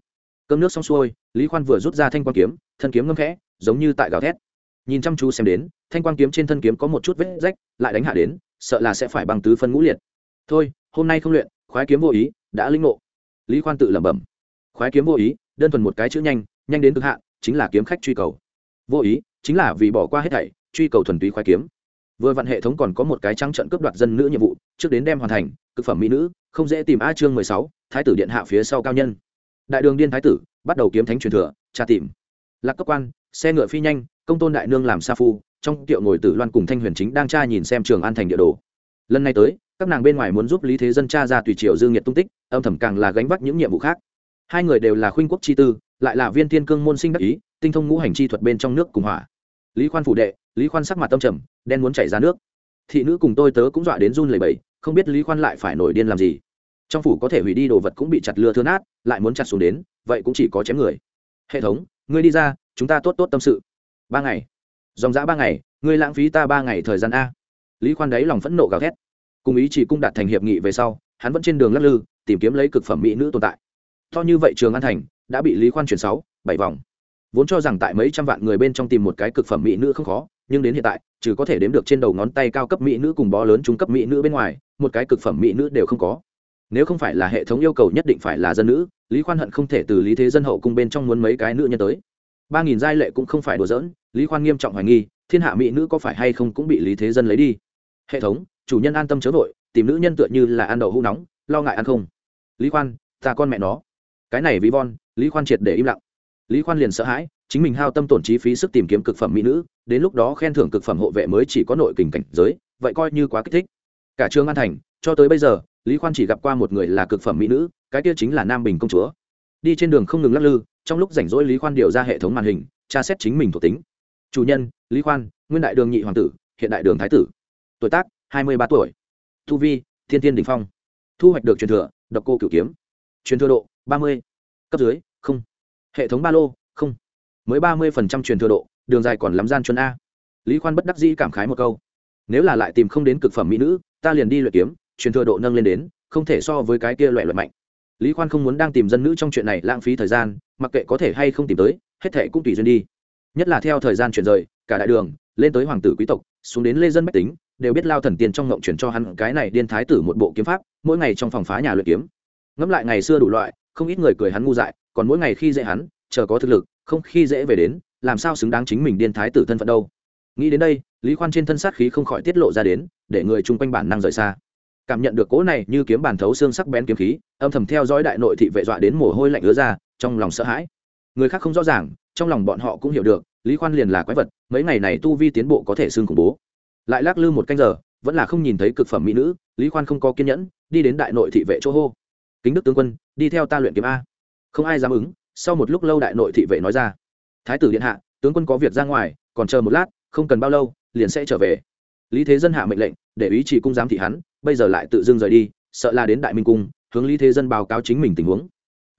Cơm nước xong xuôi, lý khoan vừa rút ra thanh quan kiếm, thân kiếm ngâm khẽ, giống như tại gào thét nhìn chăm chú xem đến, thanh quan kiếm trên thân kiếm có một chút vết rách, lại đánh hạ đến, sợ là sẽ phải bằng tứ phân ngũ liệt. Thôi, hôm nay không luyện, khoái kiếm vô ý, đã linh ngộ. Lý khoan tự lẩm bẩm. Khoái kiếm vô ý, đơn thuần một cái chữ nhanh nhanh đến cực hạn, chính là kiếm khách truy cầu. Vô ý, chính là vì bỏ qua hết thảy, truy cầu thuần túy khoái kiếm. Vừa vặn hệ thống còn có một cái trắng trận cướp đoạt dân nữ nhiệm vụ, trước đến đem hoàn thành, cực phẩm mỹ nữ, không dễ tìm a chương mười sáu, thái tử điện hạ phía sau cao nhân. Đại đường điên thái tử, bắt đầu kiếm thánh truyền thừa, tra tìm. Lạc cấp quan, xe ngựa phi nhanh công tôn đại nương làm sa phu trong tiệu ngồi tử loan cùng thanh huyền chính đang tra nhìn xem trường an thành địa đồ. Lần này tới các nàng bên ngoài muốn giúp lý thế dân cha ra tùy triều dương nhiệt tung tích âm thầm càng là gánh vác những nhiệm vụ khác. Hai người đều là khuynh quốc chi tư lại là viên thiên cương môn sinh đắc ý tinh thông ngũ hành chi thuật bên trong nước cùng hỏa. Lý khoan phủ đệ lý khoan sắc mặt tâm trầm đen muốn chảy ra nước. Thị nữ cùng tôi tớ cũng dọa đến run lầy bẩy, không biết lý khoan lại phải nổi điên làm gì. Trong phủ có thể hủy đi đồ vật cũng bị chặt lừa thưa nát lại muốn chặt xuống đến vậy cũng chỉ có chém người. Hệ thống ngươi đi ra chúng ta tốt tốt tâm sự ba ngày. Dòng dã ba ngày, ngươi lãng phí ta ba ngày thời gian a. Lý khoan đáy lòng phẫn nộ gào thét. Cùng ý chỉ cung đạt thành hiệp nghị về sau, hắn vẫn trên đường lắc lư, tìm kiếm lấy cực phẩm mỹ nữ tồn tại. To như vậy trường an thành, đã bị lý khoan chuyển sáu, bảy vòng. Vốn cho rằng tại mấy trăm vạn người bên trong tìm một cái cực phẩm mỹ nữ không khó, nhưng đến hiện tại, trừ có thể đếm được trên đầu ngón tay cao cấp mỹ nữ cùng bó lớn trung cấp mỹ nữ bên ngoài, một cái cực phẩm mỹ nữ đều không có. Nếu không phải là hệ thống yêu cầu nhất định phải là dân nữ, lý khoan hận không thể từ lý thế dân hậu cung bên trong muốn mấy cái nữ nhân tới ba nghìn giai lệ cũng không phải đùa giỡn, lý khoan nghiêm trọng hoài nghi, thiên hạ mỹ nữ có phải hay không cũng bị lý thế dân lấy đi? Hệ thống, chủ nhân an tâm chớ vội, tìm nữ nhân tựa như là ăn đậu hũ nóng, lo ngại ăn không. Lý khoan, ta con mẹ nó. Cái này ví von, lý khoan triệt để im lặng. Lý khoan liền sợ hãi, chính mình hao tâm tổn chi phí sức tìm kiếm cực phẩm mỹ nữ, đến lúc đó khen thưởng cực phẩm hộ vệ mới chỉ có nội kình cảnh giới, vậy coi như quá kích thích. Cả trường an thành, cho tới bây giờ, lý khoan chỉ gặp qua một người là cực phẩm mỹ nữ, cái kia chính là nam bình công chúa đi trên đường không ngừng lắc lư, trong lúc rảnh rỗi lý khoan điều ra hệ thống màn hình, tra xét chính mình thuộc tính. Chủ nhân, lý khoan, nguyên đại đường nhị hoàng tử, hiện đại đường thái tử. Tuổi tác, hai mươi ba tuổi. Thu vi, thiên tiên đình phong. Thu hoạch được truyền thừa, độc cô cửu kiếm. Truyền thừa độ, ba mươi. Cấp dưới, không. Hệ thống ba lô, không. Mới ba mươi phần trăm truyền thừa độ, đường dài còn lắm gian chuẩn a. Lý khoan bất đắc dĩ cảm khái một câu. Nếu là lại tìm không đến cực phẩm mỹ nữ, ta liền đi luyện kiếm, truyền thừa độ nâng lên đến, không thể so với cái kia loại loại mạnh lý khoan không muốn đang tìm dân nữ trong chuyện này lãng phí thời gian, mặc kệ có thể hay không tìm tới, hết thệ cũng tùy duyên đi. Nhất là theo thời gian chuyển rời, cả đại đường, lên tới hoàng tử quý tộc, xuống đến lê dân bách tính, đều biết lao thần tiên trong ngộng chuyển cho hắn cái này điên thái tử một bộ kiếm pháp, mỗi ngày trong phòng phá nhà luyện kiếm. Ngẫm lại ngày xưa đủ loại, không ít người cười hắn ngu dại, còn mỗi ngày khi dễ hắn, chờ có thực lực, không khi dễ về đến, làm sao xứng đáng chính mình điên thái tử thân phận đâu. Nghĩ đến đây, lý khoan trên thân sát khí không khỏi tiết lộ ra đến, để người chung quanh bản năng rời xa cảm nhận được cỗ này như kiếm bàn thấu xương sắc bén kiếm khí, âm thầm theo dõi đại nội thị vệ dọa đến mồ hôi lạnh ứa ra, trong lòng sợ hãi. Người khác không rõ ràng, trong lòng bọn họ cũng hiểu được, lý khoan liền là quái vật, mấy ngày này tu vi tiến bộ có thể xương khủng bố. Lại lắc lư một canh giờ, vẫn là không nhìn thấy cực phẩm mỹ nữ, lý khoan không có kiên nhẫn, đi đến đại nội thị vệ chỗ hô. Kính đức tướng quân, đi theo ta luyện kiếm a. Không ai dám ứng, sau một lúc lâu đại nội thị vệ nói ra. Thái tử điện hạ, tướng quân có việc ra ngoài, còn chờ một lát, không cần bao lâu, liền sẽ trở về lý thế dân hạ mệnh lệnh, để ý chỉ cung giám thị hắn, bây giờ lại tự dưng rời đi, sợ là đến đại minh cung, hướng lý thế dân báo cáo chính mình tình huống.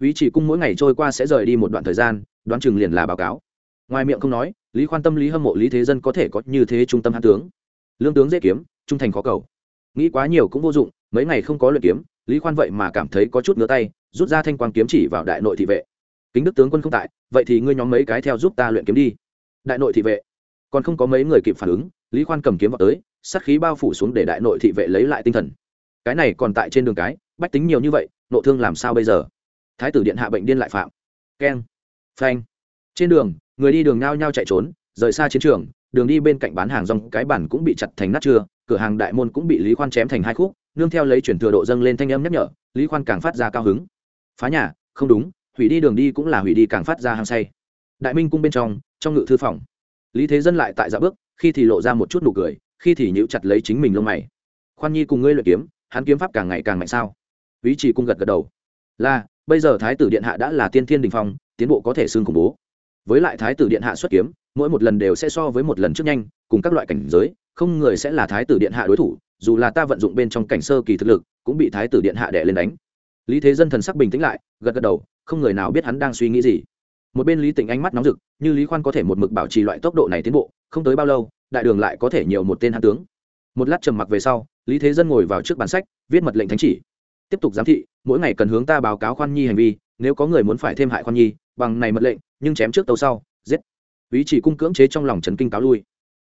Ý chỉ cung mỗi ngày trôi qua sẽ rời đi một đoạn thời gian, đoán chừng liền là báo cáo. Ngoài miệng không nói, lý khoan tâm, lý hâm mộ, lý thế dân có thể có như thế trung tâm hạ tướng. Lương tướng dễ kiếm, trung thành khó cầu. Nghĩ quá nhiều cũng vô dụng, mấy ngày không có luyện kiếm, lý khoan vậy mà cảm thấy có chút ngứa tay, rút ra thanh quang kiếm chỉ vào đại nội thị vệ. Kính đức tướng quân không tại, vậy thì ngươi nhóm mấy cái theo giúp ta luyện kiếm đi. Đại nội thị vệ, còn không có mấy người kịp phản ứng lý khoan cầm kiếm vào tới sắt khí bao phủ xuống để đại nội thị vệ lấy lại tinh thần. Cái này còn tại trên đường cái, bách tính nhiều như vậy, nộ thương làm sao bây giờ? Thái tử điện hạ bệnh điên lại phạm. Keng. Phanh. Trên đường, người đi đường nhao nhao chạy trốn, rời xa chiến trường, đường đi bên cạnh bán hàng rong, cái bản cũng bị chặt thành nát chưa cửa hàng đại môn cũng bị lý khoan chém thành hai khúc, nương theo lấy chuyển thừa độ dâng lên thanh âm nhắc nhở, lý khoan càng phát ra cao hứng. Phá nhà, không đúng, hủy đi đường đi cũng là hủy đi càng phát ra hăng say. Đại minh cung bên trong trong ngự thư phòng, lý thế dân lại tại dạ bước khi thì lộ ra một chút nụ cười, khi thì nhíu chặt lấy chính mình lông mày. Khoan nhi cùng ngươi luyện kiếm, hắn kiếm pháp càng ngày càng mạnh sao? Ý chỉ cung gật gật đầu. Là, bây giờ thái tử điện hạ đã là tiên thiên đình phong, tiến bộ có thể xương khủng bố. Với lại thái tử điện hạ xuất kiếm, mỗi một lần đều sẽ so với một lần trước nhanh, cùng các loại cảnh giới, không người sẽ là thái tử điện hạ đối thủ, dù là ta vận dụng bên trong cảnh sơ kỳ thực lực, cũng bị thái tử điện hạ đè lên đánh. Lý thế dân thần sắc bình tĩnh lại, gật gật đầu, không người nào biết hắn đang suy nghĩ gì. Một bên lý tịnh ánh mắt nóng rực, như lý khoan có thể một mực bảo trì loại tốc độ này tiến bộ không tới bao lâu, đại đường lại có thể nhiều một tên hạ tướng. Một lát trầm mặc về sau, lý thế dân ngồi vào trước bản sách, viết mật lệnh thánh chỉ. Tiếp tục giám thị, mỗi ngày cần hướng ta báo cáo khoan nhi hành vi, nếu có người muốn phải thêm hại khoan nhi, bằng này mật lệnh, nhưng chém trước tàu sau, giết. Ý chỉ cung cưỡng chế trong lòng trấn kinh cáo lui.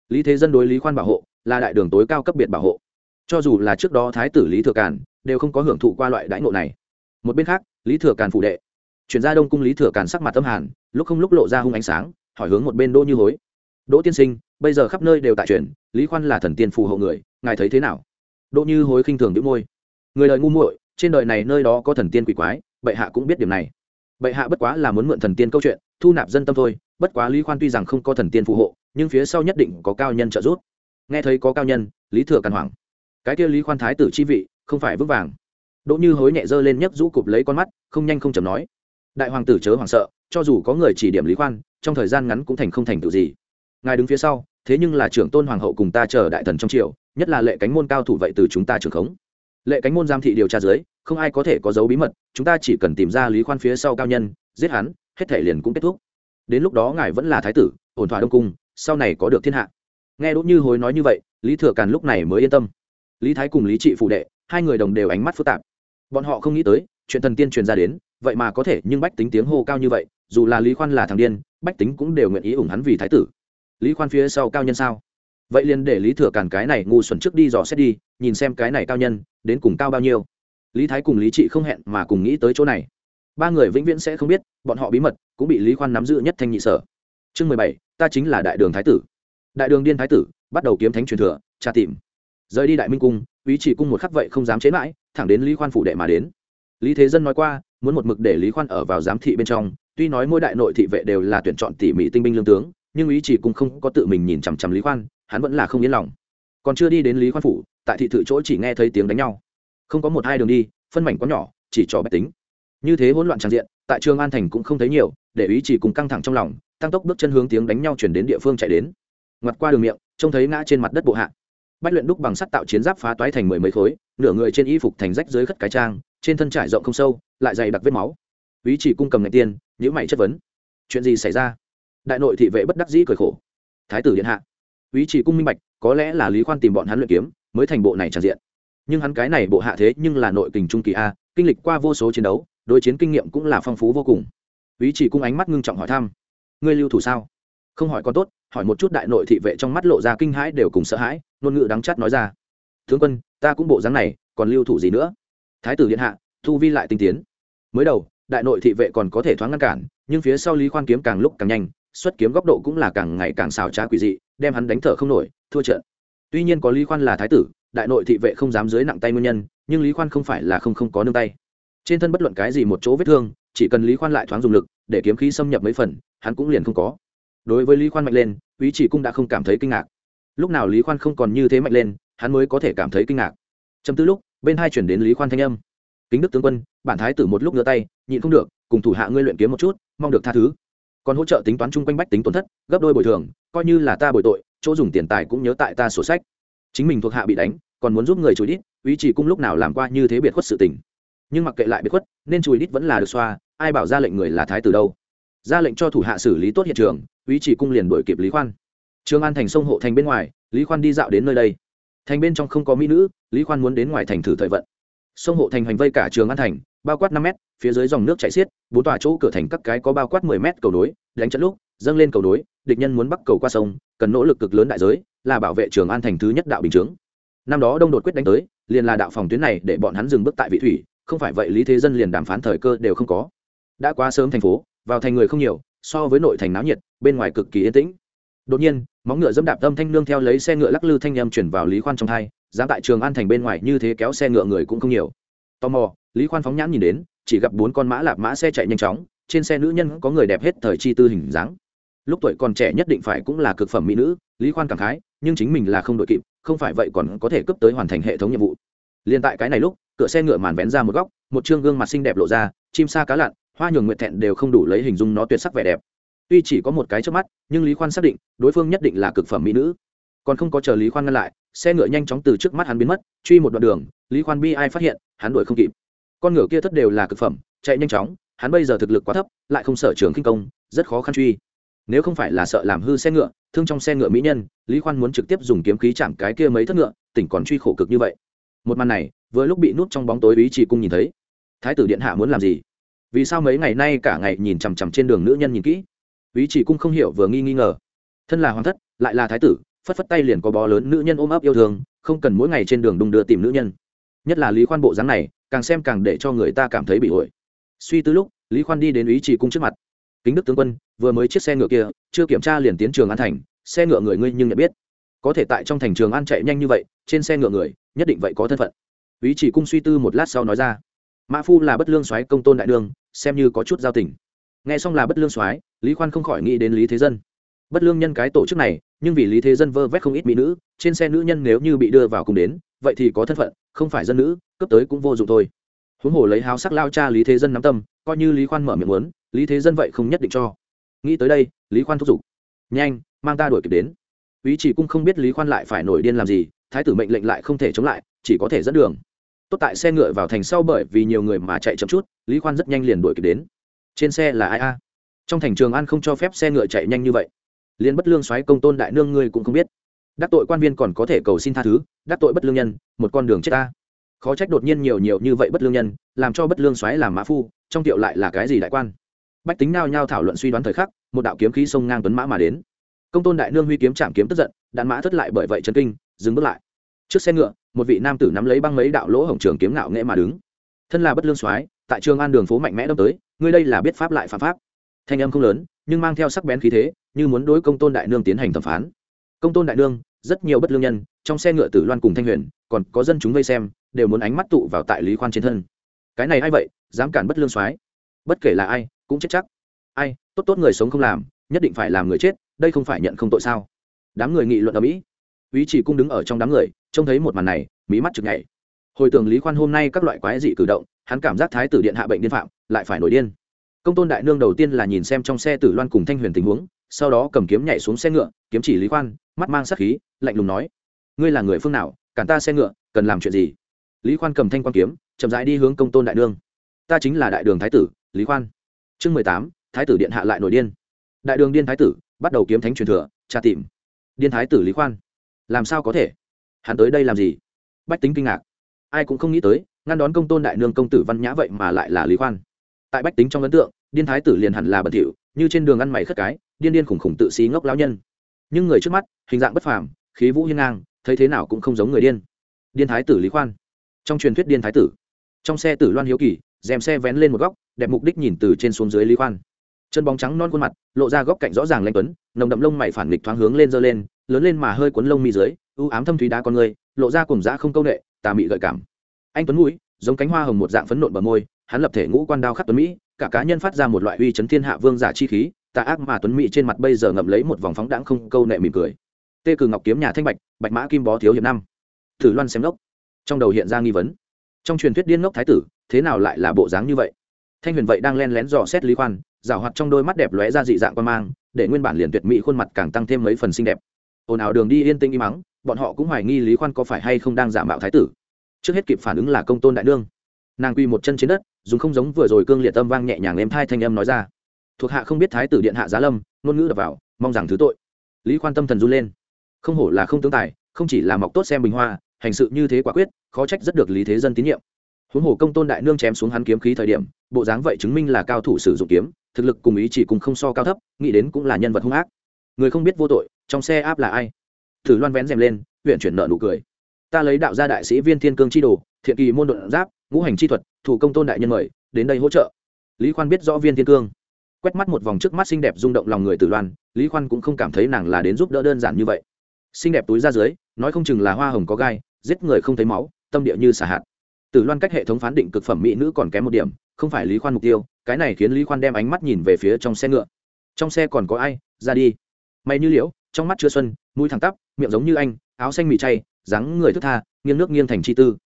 Lý thế dân đối lý khoan bảo hộ, là đại đường tối cao cấp biệt bảo hộ. Cho dù là trước đó thái tử lý thừa càn, đều không có hưởng thụ qua loại đãi ngộ này. Một bên khác, lý thừa càn phụ đệ. Chuyển ra đông cung lý thừa càn sắc mặt tâm hàn, lúc không lúc lộ ra hung ánh sáng, hỏi hướng một bên đỗ như hối đỗ tiên sinh bây giờ khắp nơi đều tại truyền, lý khoan là thần tiên phù hộ người ngài thấy thế nào? Đỗ như hối khinh thường đĩu môi. Người đời ngu muội trên đời này nơi đó có thần tiên quỷ quái bệ hạ cũng biết điểm này. Bệ hạ bất quá là muốn mượn thần tiên câu chuyện thu nạp dân tâm thôi bất quá lý khoan tuy rằng không có thần tiên phù hộ nhưng phía sau nhất định có cao nhân trợ giúp. Nghe thấy có cao nhân lý thừa càn hoảng. Cái kia lý khoan thái tử chi vị không phải vững vàng. Đỗ như hối nhẹ dơ lên nhấc rũ cụp lấy con mắt không nhanh không chầm nói. Đại hoàng tử chớ hoảng sợ cho dù có người chỉ điểm lý khoan trong thời gian ngắn cũng thành không thành tựu gì ngài đứng phía sau, thế nhưng là trưởng tôn hoàng hậu cùng ta chờ đại thần trong triều, nhất là lệ cánh môn cao thủ vậy từ chúng ta trưởng khống. Lệ cánh môn giam thị điều tra dưới, không ai có thể có dấu bí mật, chúng ta chỉ cần tìm ra lý khoan phía sau cao nhân, giết hắn, hết thể liền cũng kết thúc. Đến lúc đó ngài vẫn là thái tử, ổn thỏa đông cung, sau này có được thiên hạ. Nghe đỗ như hối nói như vậy, lý thừa càn lúc này mới yên tâm. Lý thái cùng lý trị phụ đệ, hai người đồng đều ánh mắt phức tạp. Bọn họ không nghĩ tới, chuyện thần tiên truyền ra đến, vậy mà có thể nhưng bách tính tiếng hô cao như vậy, dù là lý khoan là thằng điên, bách tính cũng đều nguyện ý ủng hắn vì thái tử lý khoan phía sau cao nhân sao? Vậy liền để lý thừa càn cái này ngu xuẩn trước đi dò xét đi, nhìn xem cái này cao nhân, đến cùng cao bao nhiêu. Lý thái cùng lý trị không hẹn mà cùng nghĩ tới chỗ này. Ba người vĩnh viễn sẽ không biết, bọn họ bí mật, cũng bị lý khoan nắm giữ nhất thanh nhị sở. Chương mười bảy, ta chính là đại đường thái tử. Đại đường điên thái tử, bắt đầu kiếm thánh truyền thừa, tra tìm. Rời đi đại minh cung, ý chỉ cung một khắc vậy không dám chế mãi, thẳng đến lý khoan phủ đệ mà đến. Lý thế dân nói qua, muốn một mực để lý khoan ở vào giám thị bên trong, tuy nói mỗi đại nội thị vệ đều là tuyển chọn tỉ mỉ tinh binh lương tướng nhưng ý chỉ cung không có tự mình nhìn chằm chằm lý khoan, hắn vẫn là không yên lòng. Còn chưa đi đến lý khoan phủ, tại thị thự chỗ chỉ nghe thấy tiếng đánh nhau. Không có một hai đường đi, phân mảnh quá nhỏ, chỉ cho bách tính. Như thế hỗn loạn tràn diện, tại trường an thành cũng không thấy nhiều, để ý chỉ cùng căng thẳng trong lòng, tăng tốc bước chân hướng tiếng đánh nhau chuyển đến địa phương chạy đến. Ngoặt qua đường miệng, trông thấy ngã trên mặt đất bộ hạ. Bách luyện đúc bằng sắt tạo chiến giáp phá toái thành mười mấy khối, nửa người trên y phục thành rách dưới khất cái trang, trên thân trải rộng không sâu, lại dày đặc vết máu. Ý chỉ cung cầm ngạch tiên nhữ mày chất vấn. Chuyện gì xảy ra? Đại nội thị vệ bất đắc dĩ cười khổ. Thái tử điện hạ, ý chỉ cung minh bạch, có lẽ là lý khoan tìm bọn hắn luyện kiếm, mới thành bộ này tràn diện. Nhưng hắn cái này bộ hạ thế nhưng là nội kình trung kỳ a, kinh lịch qua vô số chiến đấu, đối chiến kinh nghiệm cũng là phong phú vô cùng. Ý chỉ cung ánh mắt ngưng trọng hỏi thăm, ngươi lưu thủ sao? Không hỏi con tốt, hỏi một chút đại nội thị vệ trong mắt lộ ra kinh hãi đều cùng sợ hãi, ngôn ngữ đắng chắt nói ra, tướng quân, ta cũng bộ dáng này, còn lưu thủ gì nữa? Thái tử điện hạ, thu vi lại tinh tiến. Mới đầu, đại nội thị vệ còn có thể thoáng ngăn cản, nhưng phía sau lý khoan kiếm càng lúc càng nhanh xuất kiếm góc độ cũng là càng ngày càng xào trá quỷ dị, đem hắn đánh thở không nổi, thua trận. Tuy nhiên có lý khoan là thái tử, đại nội thị vệ không dám dưới nặng tay nguyên nhân, nhưng lý khoan không phải là không không có nương tay. Trên thân bất luận cái gì một chỗ vết thương, chỉ cần lý khoan lại thoáng dùng lực, để kiếm khí xâm nhập mấy phần, hắn cũng liền không có. Đối với lý khoan mạnh lên ý chỉ cung đã không cảm thấy kinh ngạc. Lúc nào lý khoan không còn như thế mạnh lên, hắn mới có thể cảm thấy kinh ngạc. Chấm tư lúc, bên hai chuyển đến lý khoan thanh âm. Kính đức tướng quân, bản thái tử một lúc ngửa tay, nhịn không được, cùng thủ hạ ngươi luyện kiếm một chút, mong được tha thứ còn hỗ trợ tính toán chung quanh bách tính tổn thất, gấp đôi bồi thường, coi như là ta bồi tội, chỗ dùng tiền tài cũng nhớ tại ta sổ sách. Chính mình thuộc hạ bị đánh, còn muốn giúp người chùi đít, ý chỉ cung lúc nào làm qua như thế biệt khuất sự tình. Nhưng mặc kệ lại biệt khuất, nên chùi đít vẫn là được xoa, ai bảo ra lệnh người là thái tử đâu. Ra lệnh cho thủ hạ xử lý tốt hiện trường, ý chỉ cung liền đổi kịp lý khoan. Trường an thành sông hộ thành bên ngoài, lý khoan đi dạo đến nơi đây. Thành bên trong không có mỹ nữ, lý khoan muốn đến ngoài thành thử thời vận. Sông hộ thành hành vây cả trường an thành, bao quát năm m phía dưới dòng nước chảy xiết bốn tòa chỗ cửa thành các cái có bao quát mười mét cầu nối đánh trận lúc dâng lên cầu nối địch nhân muốn bắc cầu qua sông cần nỗ lực cực lớn đại giới là bảo vệ trường an thành thứ nhất đạo bình chứng. năm đó đông đột quyết đánh tới liền là đạo phòng tuyến này để bọn hắn dừng bước tại vị thủy không phải vậy lý thế dân liền đàm phán thời cơ đều không có. Đã quá sớm thành phố vào thành người không nhiều so với nội thành náo nhiệt bên ngoài cực kỳ yên tĩnh. Đột nhiên móng ngựa dẫm đạp tâm thanh nương theo lấy xe ngựa lắc lư thanh âm truyền vào lý khoan trong tai, giá tại trường an thành bên ngoài như thế kéo xe ngựa người cũng không nhiều. Tò mò lý khoan phóng nhãn nhìn đến chỉ gặp bốn con mã lạp mã xe chạy nhanh chóng, trên xe nữ nhân có người đẹp hết thời chi tư hình dáng. Lúc tuổi còn trẻ nhất định phải cũng là cực phẩm mỹ nữ, lý khoan cảm khái, nhưng chính mình là không đội kịp, không phải vậy còn có thể cấp tới hoàn thành hệ thống nhiệm vụ. Liền tại cái này lúc, cửa xe ngựa màn vén ra một góc, một chương gương mặt xinh đẹp lộ ra, chim sa cá lặn, hoa nhường nguyện thẹn đều không đủ lấy hình dung nó tuyệt sắc vẻ đẹp. Tuy chỉ có một cái trước mắt, nhưng lý khoan xác định, đối phương nhất định là cực phẩm mỹ nữ. Còn không có chờ lý khoan ngăn lại, xe ngựa nhanh chóng từ trước mắt hắn biến mất, truy một đoạn đường, lý khoan bi ai phát hiện, hắn đuổi không kịp con ngựa kia thất đều là cực phẩm, chạy nhanh chóng, hắn bây giờ thực lực quá thấp, lại không sở trường kinh công, rất khó khăn truy. Nếu không phải là sợ làm hư xe ngựa, thương trong xe ngựa mỹ nhân, lý khoan muốn trực tiếp dùng kiếm khí chạm cái kia mấy thất ngựa, tỉnh còn truy khổ cực như vậy. Một màn này, vừa lúc bị nút trong bóng tối ý chỉ cung nhìn thấy. Thái tử điện hạ muốn làm gì? Vì sao mấy ngày nay cả ngày nhìn chằm chằm trên đường nữ nhân nhìn kỹ? Ý chỉ cung không hiểu vừa nghi nghi ngờ. Thân là hoàng thất, lại là thái tử, phất phất tay liền có bó lớn nữ nhân ôm ấp yêu thương, không cần mỗi ngày trên đường đung đưa tìm nữ nhân. Nhất là lý khoan bộ dáng này càng xem càng để cho người ta cảm thấy bị ổi. Suy tư lúc, lý khoan đi đến ý chỉ cung trước mặt. Kính đức tướng quân, vừa mới chiếc xe ngựa kia, chưa kiểm tra liền tiến trường an thành, xe ngựa người ngươi nhưng nhận biết. Có thể tại trong thành trường an chạy nhanh như vậy, trên xe ngựa người, nhất định vậy có thân phận. Ý chỉ cung suy tư một lát sau nói ra. Mã phu là bất lương soái công tôn đại đương, xem như có chút giao tình. Nghe xong là bất lương soái, lý khoan không khỏi nghĩ đến lý thế dân bất lương nhân cái tổ chức này, nhưng vì lý thế dân vơ vét không ít mỹ nữ, trên xe nữ nhân nếu như bị đưa vào cùng đến, vậy thì có thân phận, không phải dân nữ cấp tới cũng vô dụng thôi. Huống hồ lấy háo sắc lao cha lý thế dân nắm tâm, coi như lý khoan mở miệng muốn, lý thế dân vậy không nhất định cho. Nghĩ tới đây, lý khoan thúc giục. Nhanh, mang ta đuổi kịp đến. Ý chỉ cũng không biết lý khoan lại phải nổi điên làm gì, thái tử mệnh lệnh lại không thể chống lại, chỉ có thể dẫn đường. Tốt tại xe ngựa vào thành sau bởi vì nhiều người mà chạy chậm chút, lý khoan rất nhanh liền đuổi kịp đến. Trên xe là ai a? Trong thành trường an không cho phép xe ngựa chạy nhanh như vậy liên bất lương xoáy công tôn đại nương ngươi cũng không biết. Đắc tội quan viên còn có thể cầu xin tha thứ, đắc tội bất lương nhân, một con đường chết ta. Khó trách đột nhiên nhiều nhiều như vậy bất lương nhân, làm cho bất lương xoáy làm mã phu, trong tiệu lại là cái gì đại quan? Bách tính nao nhao thảo luận suy đoán thời khắc, một đạo kiếm khí sông ngang tuấn mã mà đến. Công tôn đại nương huy kiếm chạm kiếm tức giận, đạn mã thất lại bởi vậy chân kinh, dừng bước lại. Trước xe ngựa, một vị nam tử nắm lấy băng mấy đạo lỗ hổng trường kiếm ngạo nghễ mà đứng. Thân là bất lương soái, tại trường an đường phố mạnh mẽ đâm tới, ngươi đây là biết pháp lại phạm pháp thanh âm không lớn, nhưng mang theo sắc bén khí thế, như muốn đối công tôn đại nương tiến hành thẩm phán. Công tôn đại nương, rất nhiều bất lương nhân, trong xe ngựa tử loan cùng thanh huyền, còn có dân chúng vây xem, đều muốn ánh mắt tụ vào tại lý khoan trên thân. Cái này ai vậy, dám cản bất lương soái? Bất kể là ai, cũng chết chắc. Ai, tốt tốt người sống không làm, nhất định phải làm người chết, đây không phải nhận không tội sao? Đám người nghị luận ở mỹ. Ý chỉ cung đứng ở trong đám người, trông thấy một màn này mỹ mắt chực nhảy. Hồi tưởng lý khoan hôm nay các loại quái dị cử động, hắn cảm giác thái tử điện hạ bệnh điên phạm, lại phải nổi điên công tôn đại nương đầu tiên là nhìn xem trong xe tử loan cùng thanh huyền tình huống, sau đó cầm kiếm nhảy xuống xe ngựa, kiếm chỉ lý khoan, mắt mang sắc khí, lạnh lùng nói, ngươi là người phương nào, cản ta xe ngựa, cần làm chuyện gì? Lý khoan cầm thanh quan kiếm, chậm rãi đi hướng công tôn đại nương. Ta chính là đại đường thái tử, lý khoan. Chương mười tám, thái tử điện hạ lại nổi điên. Đại đường điên thái tử, bắt đầu kiếm thánh truyền thừa, tra tìm. Điên thái tử lý khoan. Làm sao có thể? Hắn tới đây làm gì? Bách tính kinh ngạc. Ai cũng không nghĩ tới, ngăn đón công tôn đại nương công tử văn nhã vậy mà lại là lý khoan tại bách tính trong ấn tượng, điên thái tử liền hẳn là bẩn thỉu, như trên đường ăn mày khất cái, điên điên khủng khủng tự xí ngốc lão nhân. Nhưng người trước mắt, hình dạng bất phàm, khí vũ hiên ngang, thấy thế nào cũng không giống người điên. Điên thái tử lý khoan. Trong truyền thuyết điên thái tử, trong xe tử loan hiếu kỳ dèm xe vén lên một góc, đẹp mục đích nhìn từ trên xuống dưới lý khoan. Chân bóng trắng non khuôn mặt, lộ ra góc cạnh rõ ràng lanh tuấn, nồng đậm lông mày phản nghịch thoáng hướng lên dơ lên, lớn lên mà hơi cuốn lông mi dưới ưu ám thâm thúy đá con người, lộ ra cùng dã không câu nệ, tà mị gợi cảm. Anh tuấn mũi, giống cánh hoa hồng một dạng phấn nộn bờ môi hắn lập thể ngũ quan đao khắc tuấn mỹ, cả cá nhân phát ra một loại uy chấn thiên hạ vương giả chi khí, tà ác mà tuấn mỹ trên mặt bây giờ ngậm lấy một vòng phóng đãng không câu nệ mỉm cười. Tê cử ngọc kiếm nhà thanh bạch bạch mã kim bó thiếu hiệp năm. Thử loan xem ngốc trong đầu hiện ra nghi vấn. Trong truyền thuyết điên ngốc thái tử, thế nào lại là bộ dáng như vậy? Thanh huyền vậy đang len lén dò xét lý khoan, rào hoạt trong đôi mắt đẹp lóe ra dị dạng quan mang, để nguyên bản liền tuyệt mỹ khuôn mặt càng tăng thêm mấy phần xinh đẹp. Ồn ào đường đi yên tĩnh im mắng bọn họ cũng hoài nghi lý khoan có phải hay không đang giả mạo thái tử. Trước hết kịp phản ứng là công tôn đại nương nàng quy một chân trên đất, dùng không giống vừa rồi cương liệt âm vang nhẹ nhàng êm thai thanh âm nói ra. Thuộc hạ không biết thái tử điện hạ giá lâm, ngôn ngữ đập vào, mong rằng thứ tội. Lý khoan tâm thần run lên. Không hổ là không tướng tài, không chỉ là mọc tốt xem bình hoa, hành sự như thế quả quyết, khó trách rất được lý thế dân tín nhiệm. Huống hồ công tôn đại nương chém xuống hắn kiếm khí thời điểm, bộ dáng vậy chứng minh là cao thủ sử dụng kiếm, thực lực cùng ý chỉ cùng không so cao thấp, nghĩ đến cũng là nhân vật hung ác. Người không biết vô tội, trong xe áp là ai? Thử loan vén rèm lên, huyện chuyển nợ nụ cười. Ta lấy đạo gia đại sĩ viên thiên cương chi đồ, thiện kỳ môn đột giáp ngũ hành chi thuật, thủ công tôn đại nhân mời, đến đây hỗ trợ. Lý khoan biết rõ viên thiên cương. Quét mắt một vòng trước mắt xinh đẹp rung động lòng người tử loan, lý khoan cũng không cảm thấy nàng là đến giúp đỡ đơn giản như vậy. Xinh đẹp túi ra dưới, nói không chừng là hoa hồng có gai, giết người không thấy máu, tâm địa như xả hạt. Tử loan cách hệ thống phán định cực phẩm mỹ nữ còn kém một điểm, không phải lý khoan mục tiêu, cái này khiến lý khoan đem ánh mắt nhìn về phía trong xe ngựa. Trong xe còn có ai? Ra đi. May như liễu, trong mắt chứa xuân, mũi thẳng tắp, miệng giống như anh, áo xanh mì chay, dáng người thức tha, nghiêng nước nghiêng thành chi tư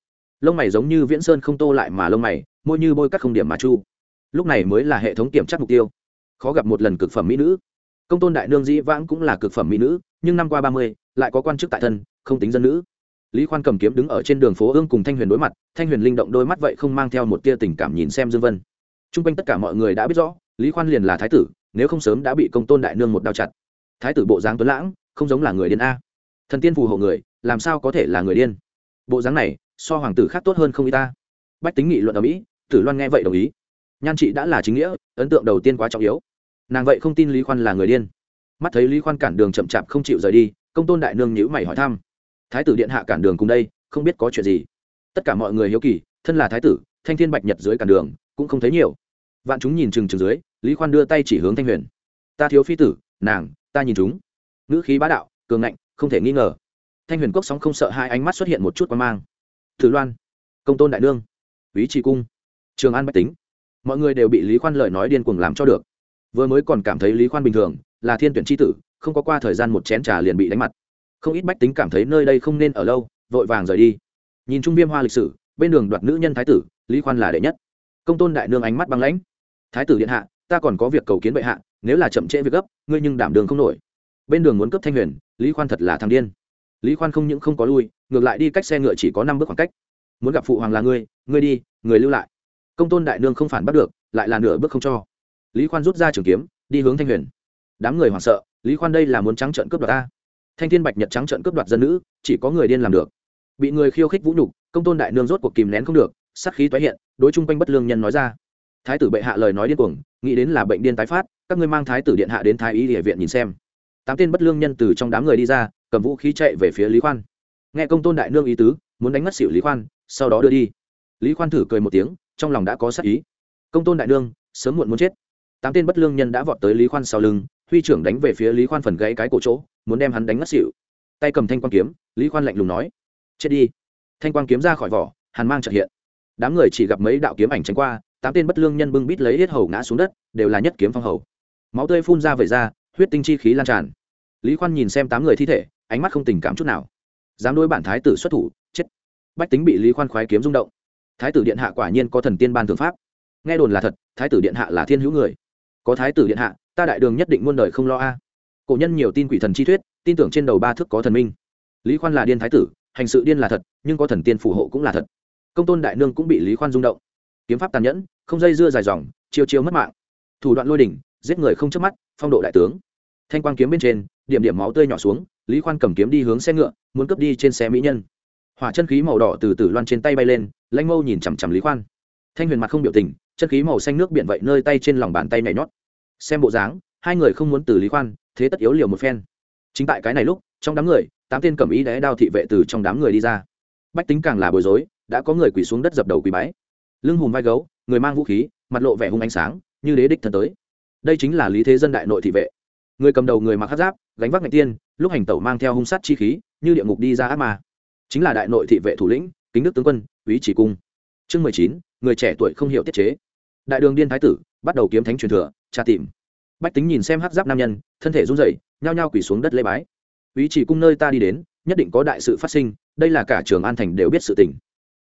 lông mày giống như viễn sơn không tô lại mà lông mày, môi như bôi cắt không điểm mà chu. Lúc này mới là hệ thống kiểm tra mục tiêu. Khó gặp một lần cực phẩm mỹ nữ. Công tôn đại nương dĩ vãng cũng là cực phẩm mỹ nữ, nhưng năm qua ba mươi, lại có quan chức tại thân, không tính dân nữ. Lý khoan cầm kiếm đứng ở trên đường phố ương cùng thanh huyền đối mặt, thanh huyền linh động đôi mắt vậy không mang theo một tia tình cảm nhìn xem dương vân. T r u n g quanh tất cả mọi người đã biết rõ, lý khoan liền là thái tử, nếu không sớm đã bị công tôn đại nương một đao chặt. Thái tử bộ dáng tuấn lãng, không giống là người điên a. Thần tiên phù hộ người, làm sao có thể là người điên? Bộ dáng này so hoàng tử khác tốt hơn không y ta. Bách tính nghị luận ở mỹ, tử loan nghe vậy đồng ý. Nhan chị đã là chính nghĩa, ấn tượng đầu tiên quá trọng yếu. Nàng vậy không tin lý khoan là người điên. Mắt thấy lý khoan cản đường chậm chạp không chịu rời đi, công tôn đại nương nhữ mày hỏi thăm. Thái tử điện hạ cản đường cùng đây, không biết có chuyện gì. Tất cả mọi người hiếu kỳ, thân là thái tử, thanh thiên bạch nhật dưới cản đường, cũng không thấy nhiều. Vạn chúng nhìn chừng chừng dưới, lý khoan đưa tay chỉ hướng thanh huyền. Ta thiếu phi tử, nàng, ta nhìn chúng. Ngữ khí bá đạo, cường ngạnh, không thể nghi ngờ. Thanh huyền cốc sóng không sợ hai ánh mắt xuất hiện một chút quan mang thử loan, công tôn đại nương ý trị cung, trường an bách tính. Mọi người đều bị lý khoan lời nói điên cuồng làm cho được. Vừa mới còn cảm thấy lý khoan bình thường, là thiên tuyển tri tử, không có qua thời gian một chén trà liền bị đánh mặt. Không ít bách tính cảm thấy nơi đây không nên ở lâu, vội vàng rời đi. Nhìn trung viêm hoa lịch sử, bên đường đoạt nữ nhân thái tử, lý khoan là đệ nhất. Công tôn đại nương ánh mắt băng lãnh. Thái tử điện hạ, ta còn có việc cầu kiến bệ hạ, nếu là chậm trễ việc gấp, ngươi nhưng đảm đường không nổi. Bên đường muốn cấp thanh huyền, lý khoan thật là thằng điên lý khoan không những không có lui, ngược lại đi cách xe ngựa chỉ có năm bước khoảng cách. Muốn gặp phụ hoàng là ngươi ngươi đi, người lưu lại. Công tôn đại nương không phản bắt được, lại là nửa bước không cho. Lý khoan rút ra trường kiếm, đi hướng thanh huyền. Đám người hoảng sợ, lý khoan đây là muốn trắng trợn cướp đoạt ta. Thanh thiên bạch nhật trắng trợn cướp đoạt dân nữ, chỉ có người điên làm được. Bị người khiêu khích vũ nhục, công tôn đại nương rốt cuộc kìm nén không được sắc khí tái hiện, đối chung quanh bất lương nhân nói ra. Thái tử bệ hạ lời nói điên cuồng, nghĩ đến là bệnh điên tái phát, các ngươi mang thái tử điện hạ đến thái y địa viện nhìn xem. Tám tên bất lương nhân từ trong đám người đi ra cầm vũ khí chạy về phía lý khoan. Nghe công tôn đại nương ý tứ, muốn đánh mất xỉu lý khoan, sau đó đưa đi. Lý khoan thử cười một tiếng, trong lòng đã có sắc ý. Công tôn đại nương, sớm muộn muốn chết. Tám tên bất lương nhân đã vọt tới lý khoan sau lưng, huy trưởng đánh về phía lý khoan phần gãy cái cổ chỗ, muốn đem hắn đánh ngất xỉu. Tay cầm thanh quan kiếm, lý khoan lạnh lùng nói, chết đi. Thanh quan kiếm ra khỏi vỏ, hàn mang trợ hiện. Đám người chỉ gặp mấy đạo kiếm ảnh tránh qua, tám tên bất lương nhân bưng bít lấy hết hầu ngã xuống đất, đều là nhất kiếm phong hầu. Máu tươi phun ra về ra, huyết tinh chi khí lan tràn. Lý khoan nhìn xem tám người thi thể ánh mắt không tình cảm chút nào. Dám đối bản thái tử xuất thủ, chết. Bách tính bị lý khoan khoái kiếm rung động. Thái tử điện hạ quả nhiên có thần tiên ban thượng pháp. Nghe đồn là thật, thái tử điện hạ là thiên hữu người. Có thái tử điện hạ, ta đại đường nhất định muôn đời không lo a. Cổ nhân nhiều tin quỷ thần chi thuyết, tin tưởng trên đầu ba thước có thần minh. Lý khoan là điên thái tử, hành sự điên là thật, nhưng có thần tiên phù hộ cũng là thật. Công tôn đại nương cũng bị lý khoan rung động. Kiếm pháp tàn nhẫn, không dây dưa dài dòng, chiêu chiêu mất mạng. Thủ đoạn lôi đỉnh, giết người không chớp mắt, phong độ đại tướng. Thanh quang kiếm bên trên điểm điểm máu tươi nhỏ xuống, lý khoan cầm kiếm đi hướng xe ngựa, muốn cướp đi trên xe mỹ nhân. Hỏa chân khí màu đỏ từ từ loan trên tay bay lên, lanh mâu nhìn chằm chằm lý khoan. Thanh huyền mặt không biểu tình, chân khí màu xanh nước biển vậy nơi tay trên lòng bàn tay nhảy nhót. Xem bộ dáng, hai người không muốn từ lý khoan, thế tất yếu liều một phen. Chính tại cái này lúc, trong đám người, tám tên cầm ý đé đao thị vệ từ trong đám người đi ra. Bách tính càng là bối rối, đã có người quỳ xuống đất dập đầu quỳ bái. Lưng hùm vai gấu, người mang vũ khí, mặt lộ vẻ hung ánh sáng, như đế đích thần tới. Đây chính là lý thế dân đại nội thị vệ. Người cầm đầu người mặc hát giáp gánh vác ngạch tiên, lúc hành tẩu mang theo hung sát chi khí, như địa ngục đi ra ác ma. Chính là đại nội thị vệ thủ lĩnh, kính đức tướng quân, úy chỉ cung. Chương mười chín, người trẻ tuổi không hiểu tiết chế. Đại đường điên thái tử, bắt đầu kiếm thánh truyền thừa, tra tìm. Bách tính nhìn xem hát giáp nam nhân, thân thể run rẩy, nhao nhao quỳ xuống đất lê bái. Úy chỉ cung nơi ta đi đến, nhất định có đại sự phát sinh, đây là cả trường an thành đều biết sự tình.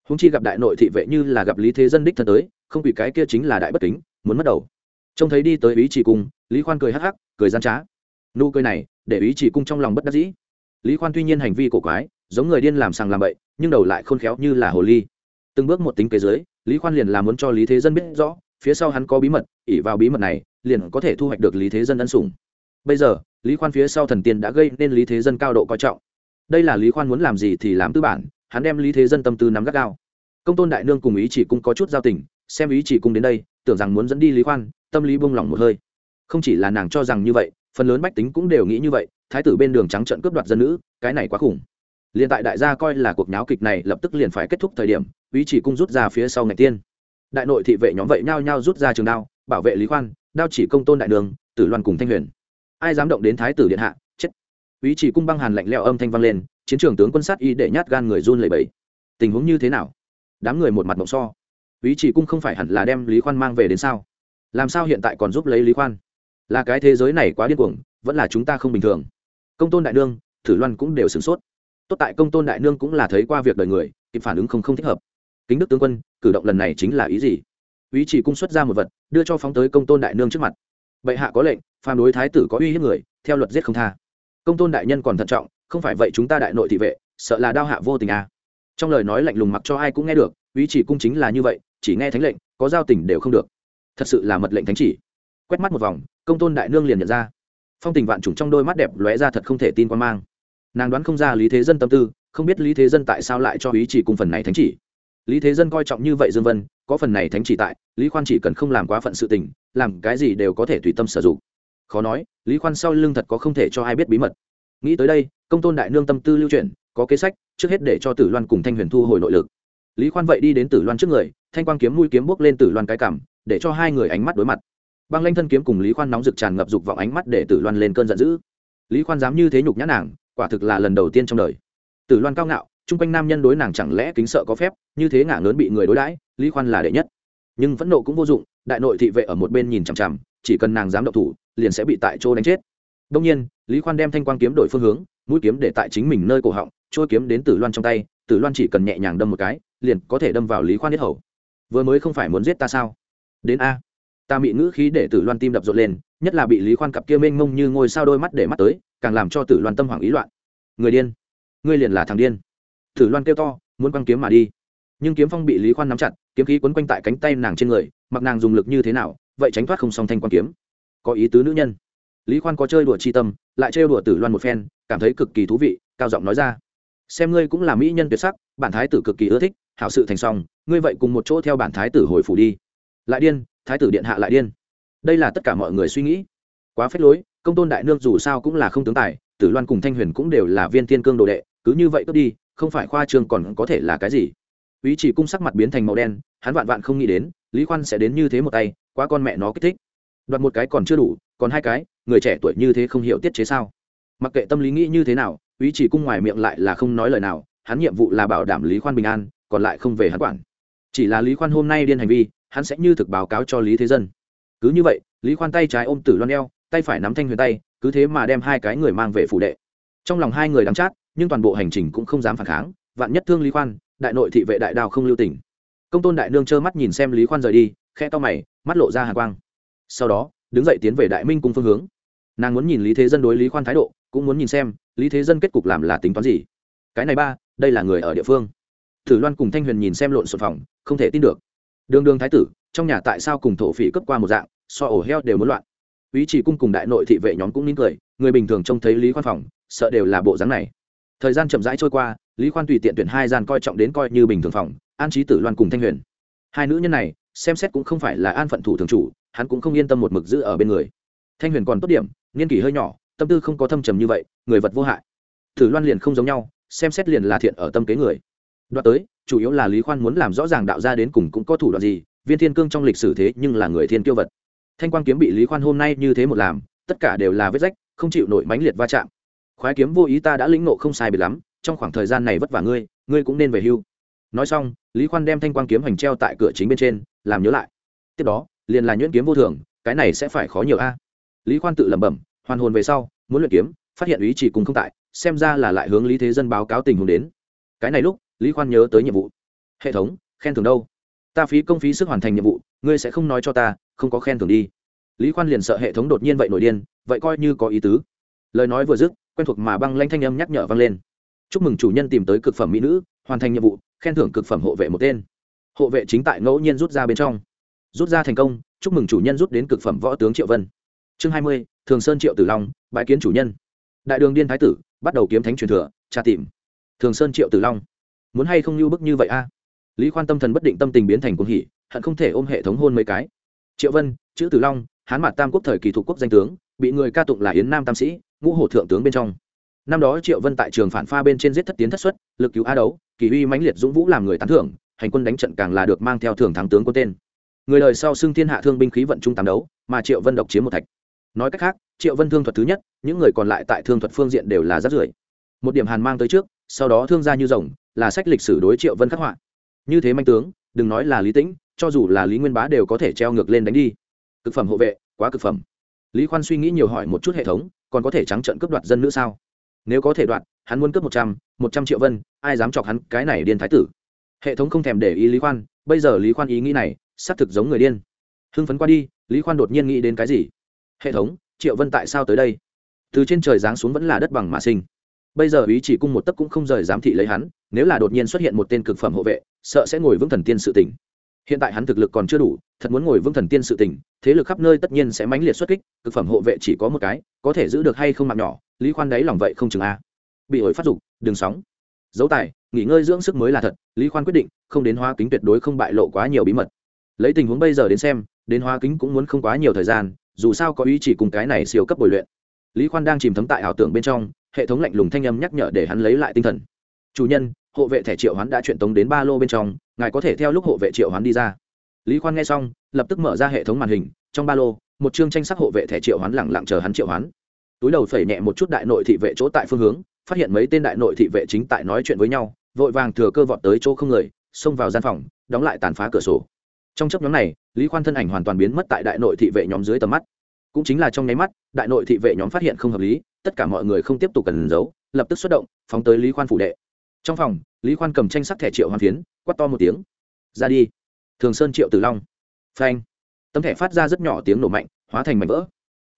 Húng chi gặp đại nội thị vệ như là gặp lý thế dân đích thân tới, không quỳ cái kia chính là đại bất kính, muốn mất đầu. Trông thấy đi tới ý chỉ cung, lý khoan cười hắc hắc, cười gian trá nụ cười này để ý chỉ cung trong lòng bất đắc dĩ. Lý khoan tuy nhiên hành vi cổ quái, giống người điên làm sàng làm bậy, nhưng đầu lại khôn khéo như là hồ ly. Từng bước một tính kế giới, lý khoan liền làm muốn cho lý thế dân biết rõ, phía sau hắn có bí mật ỉ vào bí mật này, liền có thể thu hoạch được lý thế dân ân sủng. Bây giờ, lý khoan phía sau thần tiên đã gây nên lý thế dân cao độ coi trọng. Đây là lý khoan muốn làm gì thì làm tư bản, hắn đem lý thế dân tâm tư nắm gắt gao. Công tôn đại nương cùng ý chỉ cung có chút giao tình, xem ý chỉ cung đến đây, tưởng rằng muốn dẫn đi lý khoan, tâm lý buông lỏng một hơi. Không chỉ là nàng cho rằng như vậy phần lớn bách tính cũng đều nghĩ như vậy, thái tử bên đường trắng trận cướp đoạt dân nữ, cái này quá khủng. Liền tại đại gia coi là cuộc nháo kịch này lập tức liền phải kết thúc thời điểm ý chỉ cung rút ra phía sau ngày tiên. Đại nội thị vệ nhóm vậy nhao nhao rút ra trường đao, bảo vệ lý khoan, đao chỉ công tôn đại đường, tử loan cùng thanh huyền. Ai dám động đến thái tử điện hạ, chết. Ý chỉ cung băng hàn lạnh leo âm thanh vang lên, chiến trường tướng quân sát y để nhát gan người run lẩy bẩy. Tình huống như thế nào? Đám người một mặt mộng so. Ý chỉ cung không phải hẳn là đem lý khoan mang về đến sao? Làm sao hiện tại còn giúp lấy lý khoan? Là cái thế giới này quá điên cuồng, vẫn là chúng ta không bình thường. Công tôn đại nương, thử loan cũng đều sửng sốt. Tốt tại công tôn đại nương cũng là thấy qua việc đời người, kịp phản ứng không không thích hợp. Kính đức tướng quân, cử động lần này chính là ý gì? Ý chỉ cung xuất ra một vật, đưa cho phóng tới công tôn đại nương trước mặt. Bệ hạ có lệnh, phàm đối thái tử có uy hiếp người, theo luật giết không tha. Công tôn đại nhân còn thận trọng, không phải vậy chúng ta đại nội thị vệ, sợ là đao hạ vô tình à. trong lời nói lạnh lùng mặc cho ai cũng nghe được, ý chỉ cung chính là như vậy, chỉ nghe thánh lệnh, có giao tình đều không được. Thật sự là mật lệnh thánh chỉ quét mắt một vòng, công tôn đại nương liền nhận ra. Phong tình vạn trùng trong đôi mắt đẹp lóe ra thật không thể tin quan mang. Nàng đoán không ra lý thế dân tâm tư, không biết lý thế dân tại sao lại cho ý chỉ cùng phần này thánh chỉ. Lý thế dân coi trọng như vậy dương vân, có phần này thánh chỉ tại, lý khoan chỉ cần không làm quá phận sự tình, làm cái gì đều có thể tùy tâm sử dụng. Khó nói, lý khoan sau lưng thật có không thể cho ai biết bí mật. Nghĩ tới đây, công tôn đại nương tâm tư lưu chuyển, có kế sách, trước hết để cho tử loan cùng thanh huyền thu hồi nội lực. Lý khoan vậy đi đến tử loan trước người, thanh quang kiếm mũi kiếm bước lên tử loan cái cảm để cho hai người ánh mắt đối mặt băng lanh thân kiếm cùng lý khoan nóng rực tràn ngập dục vọng ánh mắt để tử loan lên cơn giận dữ. Lý khoan dám như thế nhục nhã nàng, quả thực là lần đầu tiên trong đời. Tử loan cao ngạo chung quanh nam nhân đối nàng chẳng lẽ kính sợ có phép, như thế ngả lớn bị người đối đãi, lý khoan là đệ nhất. Nhưng phẫn nộ cũng vô dụng, đại nội thị vệ ở một bên nhìn chằm chằm, chỉ cần nàng dám động thủ, liền sẽ bị tại chỗ đánh chết. Đông nhiên, lý khoan đem thanh quang kiếm đổi phương hướng, mũi kiếm để tại chính mình nơi cổ họng trôi kiếm đến tử loan trong tay, tử loan chỉ cần nhẹ nhàng đâm một cái, liền có thể đâm vào lý khoan nhất hầu. Vừa mới không phải muốn giết ta sao? Đến a ta bị ngữ khí để tử loan tim đập rộn lên, nhất là bị lý khoan cặp kia mênh mông như ngôi sao đôi mắt để mắt tới, càng làm cho tử loan tâm hoảng ý loạn. Người điên, ngươi liền là thằng điên. Tử loan kêu to, muốn quăng kiếm mà đi. Nhưng kiếm phong bị lý khoan nắm chặt, kiếm khí quấn quanh tại cánh tay nàng trên người, mặc nàng dùng lực như thế nào, vậy tránh thoát không song thanh quan kiếm. Có ý tứ nữ nhân. Lý khoan có chơi đùa chi tâm, lại chơi đùa tử loan một phen, cảm thấy cực kỳ thú vị, cao giọng nói ra. Xem ngươi cũng là mỹ nhân tuyệt sắc, bản thái tử cực kỳ ưa thích, hảo sự thành xong, ngươi vậy cùng một chỗ theo bản thái tử hồi phủ đi. Lại điên thái tử điện hạ lại điên. Đây là tất cả mọi người suy nghĩ. Quá phết lối, công tôn đại nương dù sao cũng là không tướng tài, tử loan cùng thanh huyền cũng đều là viên thiên cương đồ đệ, cứ như vậy cướp đi, không phải khoa trương còn có thể là cái gì? Ý chỉ cung sắc mặt biến thành màu đen, hắn vạn vạn không nghĩ đến, lý khoan sẽ đến như thế một tay, quá con mẹ nó kích thích. Đoạt một cái còn chưa đủ, còn hai cái, người trẻ tuổi như thế không hiểu tiết chế sao? Mặc kệ tâm lý nghĩ như thế nào, ý chỉ cung ngoài miệng lại là không nói lời nào, hắn nhiệm vụ là bảo đảm lý khoan bình an, còn lại không về hắn quản. Chỉ là lý khoan hôm nay điên hành vi hắn sẽ như thực báo cáo cho lý thế dân. Cứ như vậy, lý khoan tay trái ôm tử loan eo, tay phải nắm thanh huyền tay, cứ thế mà đem hai cái người mang về phủ đệ. Trong lòng hai người đắm chát, nhưng toàn bộ hành trình cũng không dám phản kháng. Vạn nhất thương lý khoan, đại nội thị vệ đại đào không lưu tỉnh công tôn đại nương trơ mắt nhìn xem lý khoan rời đi khe to mày, mắt lộ ra hà quang. Sau đó, đứng dậy tiến về đại minh cùng phương hướng. Nàng muốn nhìn lý thế dân đối lý khoan thái độ, cũng muốn nhìn xem lý thế dân kết cục làm là tính toán gì. Cái này ba, đây là người ở địa phương. Thử loan cùng thanh huyền nhìn xem lộn xộn phòng, không thể tin được đường đường thái tử, trong nhà tại sao cùng thổ phỉ cấp qua một dạng, so ổ heo đều muốn loạn. Ý chỉ cung cùng đại nội thị vệ nhóm cũng nín cười, người bình thường trông thấy lý khoan phòng, sợ đều là bộ dáng này. Thời gian chậm rãi trôi qua, lý khoan tùy tiện tuyển hai gian coi trọng đến coi như bình thường phòng, an trí tử loan cùng thanh huyền. Hai nữ nhân này, xem xét cũng không phải là an phận thủ thường chủ, hắn cũng không yên tâm một mực giữ ở bên người. Thanh huyền còn tốt điểm, niên kỷ hơi nhỏ, tâm tư không có thâm trầm như vậy, người vật vô hại. Tử loan liền không giống nhau, xem xét liền là thiện ở tâm kế người. Đoạn tới chủ yếu là lý khoan muốn làm rõ ràng đạo ra đến cùng cũng có thủ đoạn gì, viên thiên cương trong lịch sử thế nhưng là người thiên kiêu vật. Thanh quang kiếm bị lý khoan hôm nay như thế một làm, tất cả đều là vết rách, không chịu nổi mãnh liệt va chạm. Khoái kiếm vô ý ta đã lĩnh nộ không sai biệt lắm, trong khoảng thời gian này vất vả ngươi ngươi cũng nên về hưu. Nói xong, lý khoan đem thanh quang kiếm hành treo tại cửa chính bên trên, làm nhớ lại. Tiếp đó, liền là nhuyễn kiếm vô thường, cái này sẽ phải khó nhiều a. Lý khoan tự lẩm bẩm, hoàn hồn về sau, muốn luyện kiếm, phát hiện ý chỉ cùng không tại, xem ra là lại hướng lý thế dân báo cáo tình huống đến. Cái này lúc lý khoan nhớ tới nhiệm vụ. Hệ thống, khen thưởng đâu? Ta phí công phí sức hoàn thành nhiệm vụ, ngươi sẽ không nói cho ta, không có khen thưởng đi. Lý khoan liền sợ hệ thống đột nhiên vậy nổi điên, vậy coi như có ý tứ. Lời nói vừa dứt, quen thuộc mà băng lanh thanh âm nhắc nhở vang lên. Chúc mừng chủ nhân tìm tới cực phẩm mỹ nữ, hoàn thành nhiệm vụ, khen thưởng cực phẩm hộ vệ một tên. Hộ vệ chính tại ngẫu nhiên rút ra bên trong. Rút ra thành công, chúc mừng chủ nhân rút đến cực phẩm võ tướng triệu vân. Chương hai mươi, thường sơn triệu tử long bãi kiến chủ nhân. Đại đường điên thái tử, bắt đầu kiếm thánh truyền thừa, tra tìm. Thường sơn triệu tử long muốn hay không như bức như vậy a? Lý khoan tâm thần bất định tâm tình biến thành cuồng hỉ, hận không thể ôm hệ thống hôn mấy cái. Triệu vân, chữ tử long, hán mạt tam quốc thời kỳ thuộc quốc danh tướng, bị người ca tụng là yến nam tam sĩ, ngũ hổ thượng tướng bên trong. Năm đó triệu vân tại trường phản pha bên trên giết thất tiến thất xuất, lực cứu a đấu kỳ uy mãnh liệt dũng vũ làm người tán thưởng, hành quân đánh trận càng là được mang theo thường thắng tướng có tên. Người đời sau xưng thiên hạ thương binh khí vận trung tám đấu, mà triệu vân độc chiếm một thạch. Nói cách khác, triệu vân thương thuật thứ nhất, những người còn lại tại thương thuật phương diện đều là rất rưởi. Một điểm hàn mang tới trước sau đó thương gia như rồng, là sách lịch sử đối triệu vân khắc họa. Như thế manh tướng, đừng nói là lý tĩnh, cho dù là lý nguyên bá đều có thể treo ngược lên đánh đi. Cực phẩm hộ vệ, quá cực phẩm. Lý khoan suy nghĩ nhiều hỏi một chút hệ thống, còn có thể trắng trợn cướp đoạt dân nữa sao? Nếu có thể đoạt, hắn muốn cướp một trăm một trăm triệu vân, ai dám chọc hắn cái này điên thái tử? Hệ thống không thèm để ý lý khoan, bây giờ lý khoan ý nghĩ này, xác thực giống người điên. Hưng phấn qua đi, lý khoan đột nhiên nghĩ đến cái gì? Hệ thống, triệu vân tại sao tới đây? Từ trên trời giáng xuống vẫn là đất bằng mà sinh bây giờ ý chỉ cung một tấc cũng không rời giám thị lấy hắn, nếu là đột nhiên xuất hiện một tên cực phẩm hộ vệ, sợ sẽ ngồi vững thần tiên sự tỉnh hiện tại hắn thực lực còn chưa đủ, thật muốn ngồi vững thần tiên sự tỉnh thế lực khắp nơi tất nhiên sẽ mãnh liệt xuất kích, cực phẩm hộ vệ chỉ có một cái, có thể giữ được hay không mạng nhỏ, lý khoan đáy lòng vậy không chừng a. Bị ổi phát dục, đừng sóng. Dấu tài, nghỉ ngơi dưỡng sức mới là thật, lý khoan quyết định, không đến hoa kính tuyệt đối không bại lộ quá nhiều bí mật. Lấy tình huống bây giờ đến xem, đến hoa kính cũng muốn không quá nhiều thời gian, dù sao có ý chỉ cùng cái này siêu cấp bồi luyện. Lý khoan đang chìm thấm tại ảo tưởng bên trong hệ thống lạnh lùng thanh âm nhắc nhở để hắn lấy lại tinh thần. Chủ nhân, hộ vệ thẻ triệu hoán đã chuyển tống đến ba lô bên trong, ngài có thể theo lúc hộ vệ triệu hoán đi ra. Lý khoan nghe xong, lập tức mở ra hệ thống màn hình, trong ba lô, một chương tranh sắc hộ vệ thẻ triệu hoán lẳng lặng chờ hắn triệu hoán. Túi đầu phẩy nhẹ một chút đại nội thị vệ chỗ tại phương hướng, phát hiện mấy tên đại nội thị vệ chính tại nói chuyện với nhau, vội vàng thừa cơ vọt tới chỗ không người, xông vào gian phòng, đóng lại tàn phá cửa sổ. Trong chấp nhóm này, lý khoan thân ảnh hoàn toàn biến mất tại đại nội thị vệ nhóm dưới tầm mắt. Cũng chính là trong nháy mắt, đại nội thị vệ nhóm phát hiện không hợp lý tất cả mọi người không tiếp tục cần giấu, lập tức xuất động, phóng tới lý khoan phủ đệ. Trong phòng, lý khoan cầm tranh sắc thẻ triệu hoàn phiến quắt to một tiếng. Ra đi. Thường sơn triệu tử long. Phanh. Tấm thẻ phát ra rất nhỏ tiếng nổ mạnh, hóa thành mảnh vỡ.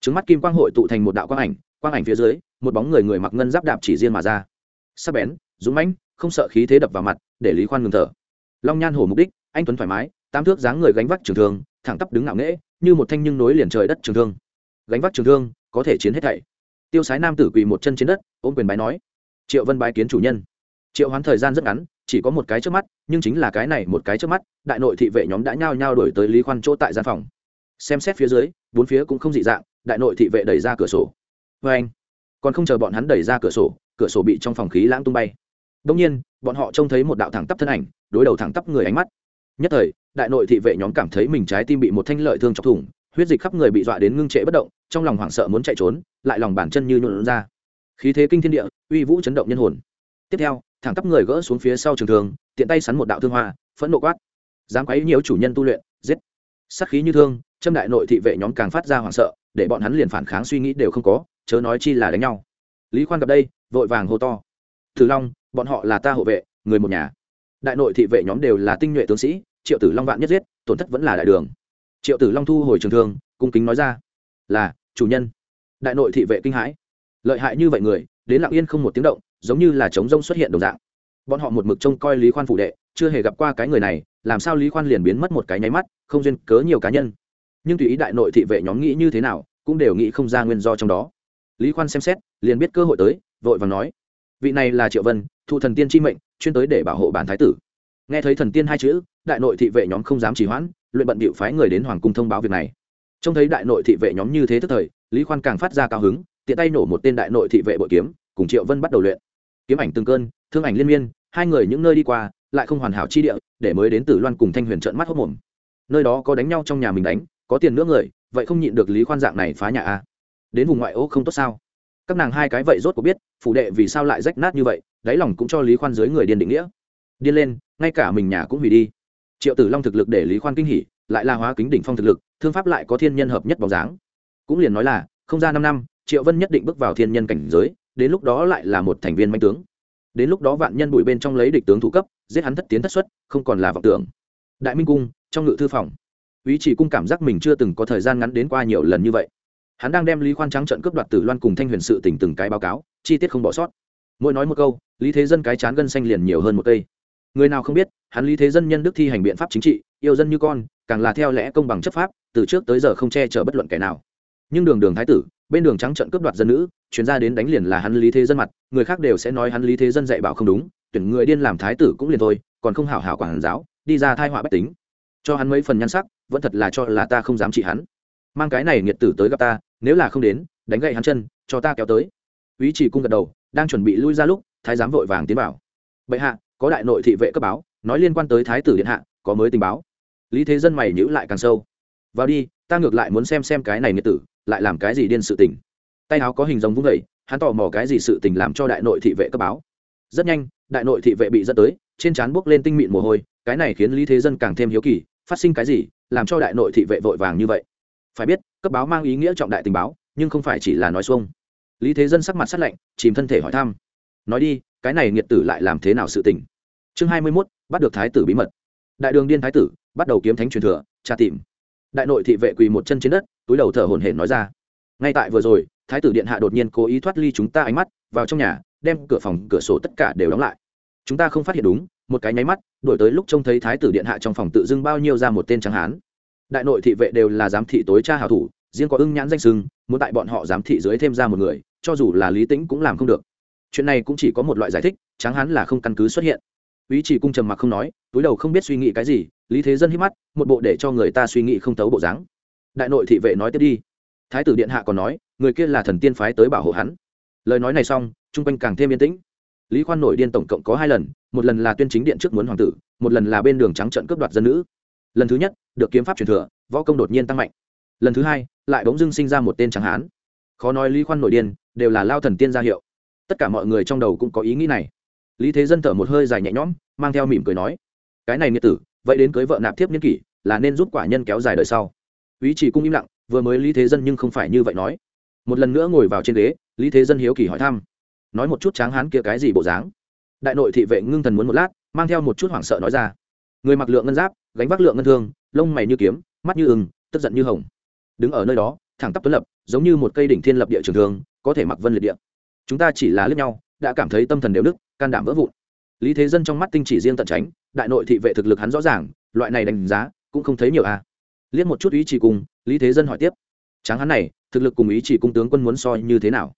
Trứng mắt kim quang hội tụ thành một đạo quang ảnh quang ảnh phía dưới, một bóng người người mặc ngân giáp đạp chỉ riêng mà ra. Sắc bén, dũng mãnh, không sợ khí thế đập vào mặt, để lý khoan ngừng thở. Long nhan hổ mục đích, anh tuấn thoải mái tam thước dáng người gánh vác trường thương, thẳng tắp đứng ngạo nghễ, như một thanh nhưng nối liền trời đất trường thương. Gánh vác trường thương, có thể chiến hết thảy tiêu sái nam tử quỳ một chân trên đất, ôm quyền bái nói, triệu vân bái kiến chủ nhân. Triệu hoán thời gian rất ngắn, chỉ có một cái trước mắt, nhưng chính là cái này một cái trước mắt, đại nội thị vệ nhóm đã nhao nhao đổi tới lý khoan chỗ tại gian phòng. Xem xét phía dưới, bốn phía cũng không dị dạng, đại nội thị vệ đẩy ra cửa sổ. Vê anh, còn không chờ bọn hắn đẩy ra cửa sổ cửa sổ bị trong phòng khí lãng tung bay. Đông nhiên, bọn họ trông thấy một đạo thẳng tắp thân ảnh, đối đầu thẳng tắp người ánh mắt. Nhất thời, đại nội thị vệ nhóm cảm thấy mình trái tim bị một thanh lợi thương chọc thủng, huyết dịch khắp người bị dọa đến ngưng trệ bất động, trong lòng hoảng sợ muốn chạy trốn lại lòng bàn chân như nhuộn ra. Khí thế kinh thiên địa, uy vũ chấn động nhân hồn. Tiếp theo, thẳng tắp người gỡ xuống phía sau trường thường tiện tay sắn một đạo thương hoa, phẫn nộ quát. Dám quấy nhiều chủ nhân tu luyện, giết. Sắc khí như thương, châm đại nội thị vệ nhóm càng phát ra hoảng sợ, để bọn hắn liền phản kháng suy nghĩ đều không có, chớ nói chi là đánh nhau. Lý khoan gặp đây, vội vàng hô to. Thử long, bọn họ là ta hộ vệ, người một nhà. Đại nội thị vệ nhóm đều là tinh nhuệ tướng sĩ, triệu tử long vạn nhất giết, tổn thất vẫn là đại đường. Triệu tử long thu hồi trường thương, cung kính nói ra, là, chủ nhân đại nội thị vệ kinh hãi. Lợi hại như vậy người, đến lặng yên không một tiếng động, giống như là trống rông xuất hiện đồng dạng. Bọn họ một mực trông coi lý khoan phủ đệ, chưa hề gặp qua cái người này, làm sao lý khoan liền biến mất một cái nháy mắt, không duyên cớ nhiều cá nhân. Nhưng tùy ý đại nội thị vệ nhóm nghĩ như thế nào, cũng đều nghĩ không ra nguyên do trong đó. Lý khoan xem xét, liền biết cơ hội tới, vội và nói. Vị này là triệu vân thụ thần tiên chi mệnh, chuyên tới để bảo hộ bản thái tử. Nghe thấy thần tiên hai chữ, đại nội thị vệ nhóm không dám trì hoãn, luyện bận bịu phái người đến hoàng cung thông báo việc này. Trông thấy đại nội thị vệ nhóm như thế tức thời lý khoan càng phát ra cao hứng, tiện tay nổ một tên đại nội thị vệ bội kiếm, cùng triệu vân bắt đầu luyện. Kiếm ảnh từng cơn, thương ảnh liên miên, hai người những nơi đi qua, lại không hoàn hảo chi địa, để mới đến từ loan cùng thanh huyền trợn mắt hốc mồm. Nơi đó có đánh nhau trong nhà mình đánh, có tiền nữa người, vậy không nhịn được lý khoan dạng này phá nhà a. Đến vùng ngoại ô không tốt sao? Các nàng hai cái vậy rốt có biết, phủ đệ vì sao lại rách nát như vậy, đáy lòng cũng cho lý khoan dưới người điên định nghĩa. Điên lên, ngay cả mình nhà cũng hủy đi. Triệu tử long thực lực để lý khoan kinh hỉ, lại là hóa kính đỉnh phong thực lực, thương pháp lại có thiên nhân hợp nhất bóng dáng cũng liền nói là, không ra năm năm, triệu vân nhất định bước vào thiên nhân cảnh giới, đến lúc đó lại là một thành viên manh tướng. Đến lúc đó vạn nhân bụi bên trong lấy địch tướng thủ cấp, giết hắn thất tiến thất xuất, không còn là vọng tưởng. Đại minh cung, trong ngự thư phòng ý chỉ cung cảm giác mình chưa từng có thời gian ngắn đến qua nhiều lần như vậy. Hắn đang đem lý khoan trắng trận cướp đoạt tử loan cùng thanh huyền sự tỉnh từng cái báo cáo, chi tiết không bỏ sót. Mỗi nói một câu, lý thế dân cái chán gân xanh liền nhiều hơn một cây. Người nào không biết, hắn lý thế dân nhân đức thi hành biện pháp chính trị, yêu dân như con, càng là theo lẽ công bằng chấp pháp, từ trước tới giờ không che chở bất luận kẻ nào nhưng đường đường thái tử, bên đường trắng trận cướp đoạt dân nữ chuyên ra đến đánh liền là hắn lý thế dân mặt, người khác đều sẽ nói hắn lý thế dân dạy bảo không đúng, tuyển người điên làm thái tử cũng liền thôi, còn không hảo hảo quản giáo, đi ra thai họa bách tính. Cho hắn mấy phần nhan sắc, vẫn thật là cho là ta không dám trị hắn. Mang cái này nghiệt tử tới gặp ta, nếu là không đến, đánh gậy hắn chân, cho ta kéo tới. Ý chỉ cung gật đầu, đang chuẩn bị lui ra lúc, thái giám vội vàng tiến vào bệ hạ, có đại nội thị vệ cấp báo, nói liên quan tới thái tử điện hạ, có mới tình báo. Lý thế dân mày nhữ lại càng sâu. Vào đi, ta ngược lại muốn xem xem cái này nghiệt tử lại làm cái gì điên sự tình. Tay áo có hình giống vung vẩy hắn tò mò cái gì sự tình làm cho đại nội thị vệ cấp báo. Rất nhanh, đại nội thị vệ bị dẫn tới, trên trán buốc lên tinh mịn mồ hôi, cái này khiến lý thế dân càng thêm hiếu kỳ, phát sinh cái gì, làm cho đại nội thị vệ vội vàng như vậy. Phải biết, cấp báo mang ý nghĩa trọng đại tình báo, nhưng không phải chỉ là nói xuông. Lý thế dân sắc mặt sát lạnh, chìm thân thể hỏi thăm. Nói đi, cái này nghiệt tử lại làm thế nào sự tình? Chương hai mươi mốt, bắt được thái tử bí mật. Đại đường điên thái tử, bắt đầu kiếm thánh truyền thừa, tra tìm đại nội thị vệ quỳ một chân trên đất, túi đầu thở hổn hển nói ra. Ngay tại vừa rồi, thái tử điện hạ đột nhiên cố ý thoát ly chúng ta ánh mắt, vào trong nhà, đem cửa phòng, cửa sổ tất cả đều đóng lại. Chúng ta không phát hiện đúng, một cái nháy mắt đổi tới lúc trông thấy thái tử điện hạ trong phòng tự dưng bao nhiêu ra một tên trắng hán. Đại nội thị vệ đều là giám thị tối tra hảo thủ, riêng có ưng nhãn danh sưng, muốn tại bọn họ giám thị dưới thêm ra một người, cho dù là lý tĩnh cũng làm không được. Chuyện này cũng chỉ có một loại giải thích trắng hán là không căn cứ xuất hiện. Ý chỉ cung trầm mặc không nói, túi đầu không biết suy nghĩ cái gì lý thế dân hít mắt, một bộ để cho người ta suy nghĩ không tấu bộ dáng. Đại nội thị vệ nói tiếp đi. Thái tử điện hạ còn nói, người kia là thần tiên phái tới bảo hộ hắn. Lời nói này xong, chung quanh càng thêm yên tĩnh. Lý khoan nổi điên tổng cộng có hai lần, một lần là tuyên chính điện trước muốn hoàng tử, một lần là bên đường trắng trận cướp đoạt dân nữ. Lần thứ nhất, được kiếm pháp truyền thừa, võ công đột nhiên tăng mạnh. Lần thứ hai, lại bỗng dưng sinh ra một tên trắng hán. Khó nói lý khoan nổi điên, đều là lao thần tiên ra hiệu. Tất cả mọi người trong đầu cũng có ý nghĩ này. Lý thế dân thở một hơi dài nhẹ nhõm, mang theo mỉm cười nói, cái này nghĩa tử vậy đến cưới vợ nạp thiếp niên kỷ, là nên giúp quả nhân kéo dài đời sau. Ý chỉ cung im lặng, vừa mới lý thế dân nhưng không phải như vậy nói. Một lần nữa ngồi vào trên ghế, lý thế dân hiếu kỳ hỏi thăm. Nói một chút tráng hán kia cái gì bộ dáng. Đại nội thị vệ ngưng thần muốn một lát, mang theo một chút hoảng sợ nói ra. Người mặc lượng ngân giáp, gánh vác lượng ngân thương, lông mày như kiếm, mắt như ừng tức giận như hồng. Đứng ở nơi đó, thẳng tắp tuấn lập, giống như một cây đỉnh thiên lập địa trường thường có thể mặc vân liệt địa. Chúng ta chỉ là lướt nhau, đã cảm thấy tâm thần đều đức can đảm vỡ vụn. Lý thế dân trong mắt tinh chỉ riêng tận tránh đại nội thị vệ thực lực hắn rõ ràng, loại này đánh giá cũng không thấy nhiều à. Liếc một chút ý chỉ cùng, lý thế dân hỏi tiếp. Tráng hắn này, thực lực cùng ý chỉ cung tướng quân muốn soi như thế nào?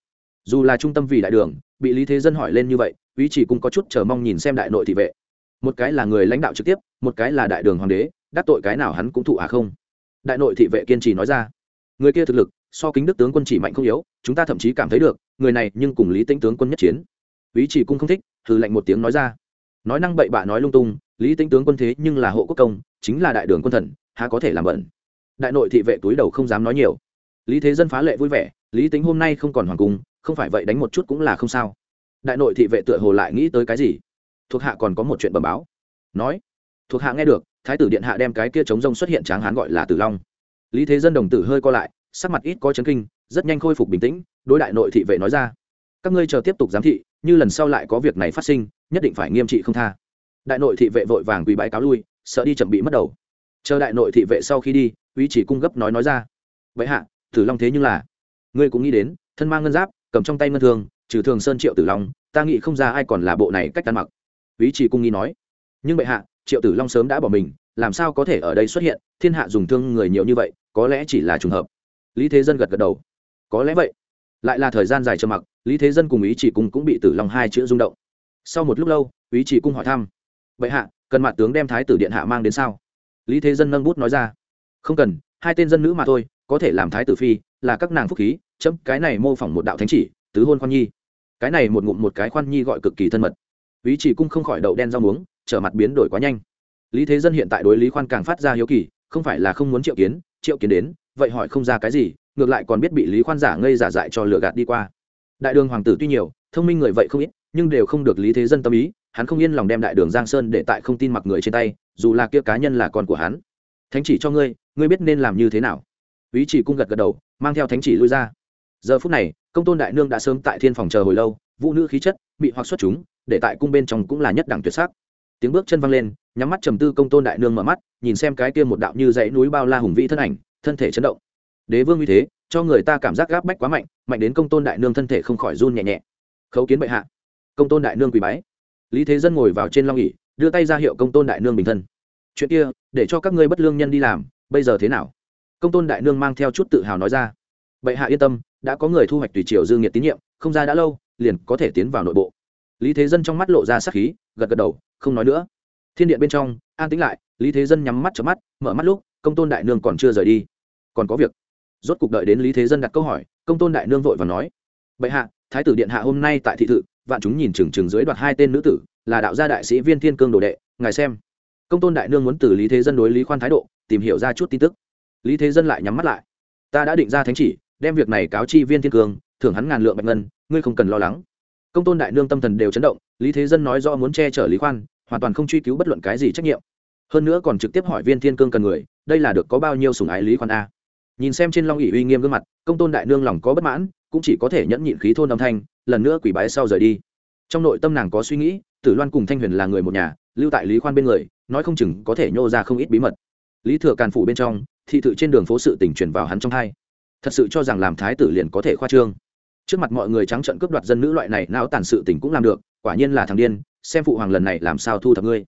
Dù là trung tâm vì đại đường, bị lý thế dân hỏi lên như vậy, ý chỉ cung có chút chờ mong nhìn xem đại nội thị vệ. Một cái là người lãnh đạo trực tiếp, một cái là đại đường hoàng đế, đắc tội cái nào hắn cũng thụ à không? Đại nội thị vệ kiên trì nói ra. Người kia thực lực, so kính đức tướng quân chỉ mạnh không yếu, chúng ta thậm chí cảm thấy được, người này nhưng cùng lý tĩnh tướng quân nhất chiến. Ý chỉ cung không thích, hừ lạnh một tiếng nói ra. Nói năng bậy bạ nói lung tung lý tĩnh tướng quân thế nhưng là hộ quốc công, chính là đại đường quân thần, há có thể làm bẩn? Đại nội thị vệ túi đầu không dám nói nhiều. Lý thế dân phá lệ vui vẻ, lý tính hôm nay không còn hoàng cung, không phải vậy đánh một chút cũng là không sao. Đại nội thị vệ tựa hồ lại nghĩ tới cái gì? Thuộc hạ còn có một chuyện bẩm báo. Nói. Thuộc hạ nghe được, thái tử điện hạ đem cái kia chống rông xuất hiện tráng hán gọi là tử long. Lý thế dân đồng tử hơi co lại, sắc mặt ít có chấn kinh, rất nhanh khôi phục bình tĩnh, đối đại nội thị vệ nói ra. Các ngươi chờ tiếp tục giám thị, như lần sau lại có việc này phát sinh, nhất định phải nghiêm trị không tha đại nội thị vệ vội vàng quỳ bãi cáo lui, sợ đi chậm bị mất đầu. Chờ đại nội thị vệ sau khi đi, quý chỉ cung gấp nói nói ra. Vậy hạ, tử long thế nhưng là, ngươi cũng nghĩ đến, thân mang ngân giáp, cầm trong tay ngân thương trừ thường sơn triệu tử long, ta nghĩ không ra ai còn là bộ này cách ăn mặc. Quý chỉ cung nghĩ nói. Nhưng bệ hạ, triệu tử long sớm đã bỏ mình, làm sao có thể ở đây xuất hiện, thiên hạ dùng thương người nhiều như vậy, có lẽ chỉ là trùng hợp. Lý thế dân gật gật đầu. Có lẽ vậy. Lại là thời gian dài trầm mặc, lý thế dân cùng ý chỉ cung cũng bị tử long hai chữ rung động. Sau một lúc lâu ý chỉ cung hỏi thăm bệ hạ, cần mặt tướng đem thái tử điện hạ mang đến sao? Lý thế dân nâng bút nói ra. Không cần, hai tên dân nữ mà thôi, có thể làm thái tử phi, là các nàng phúc khí, chấm, cái này mô phỏng một đạo thánh chỉ, tứ hôn khoan nhi. Cái này một ngụm một cái khoan nhi gọi cực kỳ thân mật. Ý chỉ cung không khỏi đậu đen rau muống, trở mặt biến đổi quá nhanh. Lý thế dân hiện tại đối lý khoan càng phát ra hiếu kỳ, không phải là không muốn triệu kiến triệu kiến đến, vậy hỏi không ra cái gì, ngược lại còn biết bị lý khoan giả ngây giả dại cho lừa gạt đi qua. Đại đường hoàng tử tuy nhiều, thông minh người vậy không ít, nhưng đều không được lý thế dân tâm ý hắn không yên lòng đem đại đường giang sơn để tại không tin mặc người trên tay, dù là kia cá nhân là con của hắn. Thánh chỉ cho ngươi ngươi biết nên làm như thế nào? Ý chỉ cung gật gật đầu, mang theo thánh chỉ lui ra. Giờ phút này, công tôn đại nương đã sớm tại thiên phòng chờ hồi lâu, vũ nữ khí chất, bị hoặc xuất chúng, để tại cung bên trong cũng là nhất đẳng tuyệt sắc. Tiếng bước chân văng lên, nhắm mắt trầm tư công tôn đại nương mở mắt, nhìn xem cái kia một đạo như dãy núi bao la hùng vĩ thân ảnh, thân thể chấn động. Đế vương như thế, cho người ta cảm giác gáp bách quá mạnh mạnh đến công tôn đại nương thân thể không khỏi run nhẹ nhẹ. Khấu kiến bệ hạ. Công tôn đại nương quỳ bái lý thế dân ngồi vào trên long nghỉ đưa tay ra hiệu công tôn đại nương bình thân. Chuyện kia, để cho các ngươi bất lương nhân đi làm, bây giờ thế nào? Công tôn đại nương mang theo chút tự hào nói ra. Bệ hạ yên tâm, đã có người thu hoạch tùy triều dương nhiệt tín nhiệm, không ra đã lâu, liền có thể tiến vào nội bộ. Lý thế dân trong mắt lộ ra sắc khí, gật gật đầu, không nói nữa. Thiên điện bên trong, an tĩnh lại, lý thế dân nhắm mắt chớp mắt, mở mắt lúc, công tôn đại nương còn chưa rời đi. Còn có việc. Rốt cục đợi đến lý thế dân đặt câu hỏi, công tôn đại nương vội và nói. Bệ hạ, thái tử điện hạ hôm nay tại thị thự vạn chúng nhìn chừng chừng dưới đoạt hai tên nữ tử, là đạo gia đại sĩ viên thiên cương đồ đệ, ngài xem. Công tôn đại nương muốn từ lý thế dân đối lý khoan thái độ, tìm hiểu ra chút tin tức. Lý thế dân lại nhắm mắt lại. Ta đã định ra thánh chỉ, đem việc này cáo chi viên thiên cương, thưởng hắn ngàn lượng bạch ngân, ngươi không cần lo lắng. Công tôn đại nương tâm thần đều chấn động, lý thế dân nói do muốn che chở lý khoan, hoàn toàn không truy cứu bất luận cái gì trách nhiệm. Hơn nữa còn trực tiếp hỏi viên thiên cương cần người, đây là được có bao nhiêu sùng ái lý khoan a. Nhìn xem trên long ỉ uy nghiêm gương mặt, công tôn đại nương lòng có bất mãn, cũng chỉ có thể nhẫn nhịn khí thôn âm thanh lần nữa quỷ bái sau rời đi. Trong nội tâm nàng có suy nghĩ, tử loan cùng thanh huyền là người một nhà, lưu tại lý khoan bên người, nói không chừng có thể nhô ra không ít bí mật. Lý thừa càn phủ bên trong, thị thự trên đường phố sự tỉnh truyền vào hắn trong hai. Thật sự cho rằng làm thái tử liền có thể khoa trương. Trước mặt mọi người trắng trận cướp đoạt dân nữ loại này não tàn sự tỉnh cũng làm được, quả nhiên là thằng điên, xem phụ hoàng lần này làm sao thu thập ngươi.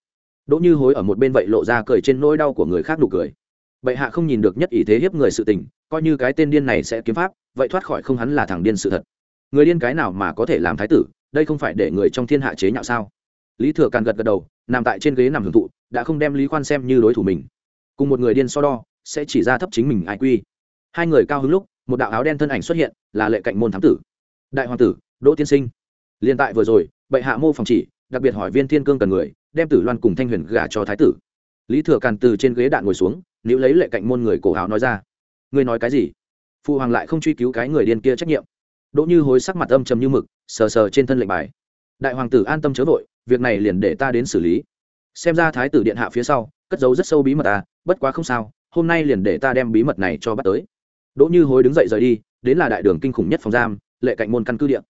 Đỗ như hối ở một bên vậy lộ ra cười trên nỗi đau của người khác nụ cười. Bệ hạ không nhìn được nhất ý thế hiếp người sự tình, coi như cái tên điên này sẽ kiếm pháp, vậy thoát khỏi không hắn là thằng điên sự thật người điên cái nào mà có thể làm thái tử, đây không phải để người trong thiên hạ chế nhạo sao? Lý thừa càn gật gật đầu, nằm tại trên ghế nằm hưởng thụ, đã không đem lý khoan xem như đối thủ mình. Cùng một người điên so đo, sẽ chỉ ra thấp chính mình ai quy. Hai người cao hứng lúc, một đạo áo đen thân ảnh xuất hiện, là lệ cạnh môn thám tử. Đại hoàng tử, đỗ tiên sinh. Liên tại vừa rồi, bệ hạ mô phòng chỉ, đặc biệt hỏi viên thiên cương cần người, đem tử loan cùng thanh huyền gả cho thái tử. Lý thừa càn từ trên ghế đạn ngồi xuống nếu lấy lệ cạnh môn người cổ áo nói ra. Ngươi nói cái gì? Phụ hoàng lại không truy cứu cái người điên kia trách nhiệm đỗ như hối sắc mặt âm trầm như mực, sờ sờ trên thân lệnh bài. Đại hoàng tử an tâm chớ vội, việc này liền để ta đến xử lý. Xem ra thái tử điện hạ phía sau, cất giấu rất sâu bí mật ta bất quá không sao, hôm nay liền để ta đem bí mật này cho bắt tới. Đỗ như hối đứng dậy rời đi, đến là đại đường kinh khủng nhất phòng giam, lệ cạnh môn căn cứ điện.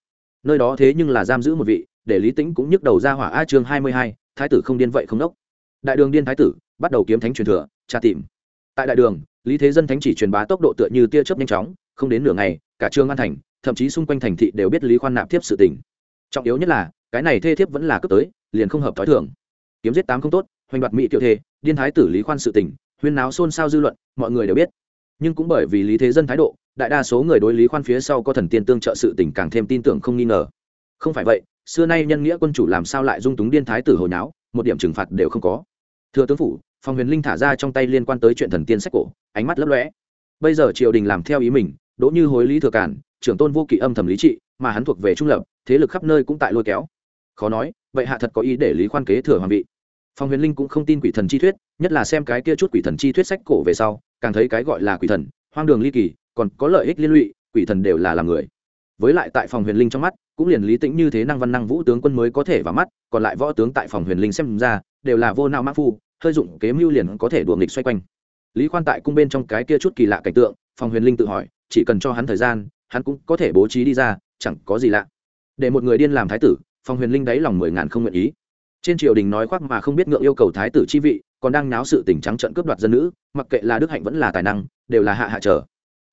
Nơi đó thế nhưng là giam giữ một vị, để lý tĩnh cũng nhức đầu ra hỏa a chương hai mươi hai, thái tử không điên vậy không đốc. Đại đường điên thái tử, bắt đầu kiếm thánh truyền thừa, tra tìm. Tại đại đường, lý thế dân thánh chỉ truyền bá tốc độ tựa như tia chớp nhanh chóng không đến nửa ngày, cả trương an thành, thậm chí xung quanh thành thị đều biết lý khoan nạp thiếp sự tình. Trọng yếu nhất là, cái này thê thiếp vẫn là cấp tới, liền không hợp thói thường. Kiếm giết tám không tốt, hoành đoạt mỹ tiểu thê điên thái tử lý khoan sự tình, huyên náo xôn xao dư luận, mọi người đều biết. Nhưng cũng bởi vì lý thế dân thái độ, đại đa số người đối lý khoan phía sau có thần tiên tương trợ sự tình càng thêm tin tưởng không nghi ngờ. Không phải vậy, xưa nay nhân nghĩa quân chủ làm sao lại dung túng điên thái tử hồi náo một điểm trừng phạt đều không có. Thưa tướng phủ phòng huyền linh thả ra trong tay liên quan tới chuyện thần tiên sách cổ, ánh mắt lấp lóe. Bây giờ triều đình làm theo ý mình đỗ như hối lý thừa cản, trưởng tôn vô kỵ âm thầm lý trị, mà hắn thuộc về trung lập, thế lực khắp nơi cũng tại lôi kéo. Khó nói, vậy hạ thật có ý để lý khoan kế thừa hoàng vị. Phong huyền linh cũng không tin quỷ thần chi thuyết, nhất là xem cái kia chút quỷ thần chi thuyết sách cổ về sau, càng thấy cái gọi là quỷ thần, hoang đường ly kỳ, còn có lợi ích liên lụy, quỷ thần đều là làm người. Với lại tại phòng huyền linh trong mắt, cũng liền lý tĩnh như thế năng văn năng vũ tướng quân mới có thể vào mắt, còn lại võ tướng tại phòng huyền linh xem ra, đều là vô nao mã phu, hơi dụng kế mưu liền có thể đùa nghịch xoay quanh. Lý khoan tại cung bên trong cái kia chút kỳ lạ cảnh tượng phòng huyền linh tự hỏi chỉ cần cho hắn thời gian, hắn cũng có thể bố trí đi ra, chẳng có gì lạ. Để một người điên làm thái tử phòng huyền linh đáy lòng mười ngàn không nguyện ý. Trên triều đình nói khoác mà không biết ngượng yêu cầu thái tử chi vị, còn đang náo sự tình trắng trận cướp đoạt dân nữ, mặc kệ là đức hạnh vẫn là tài năng, đều là hạ hạ trở.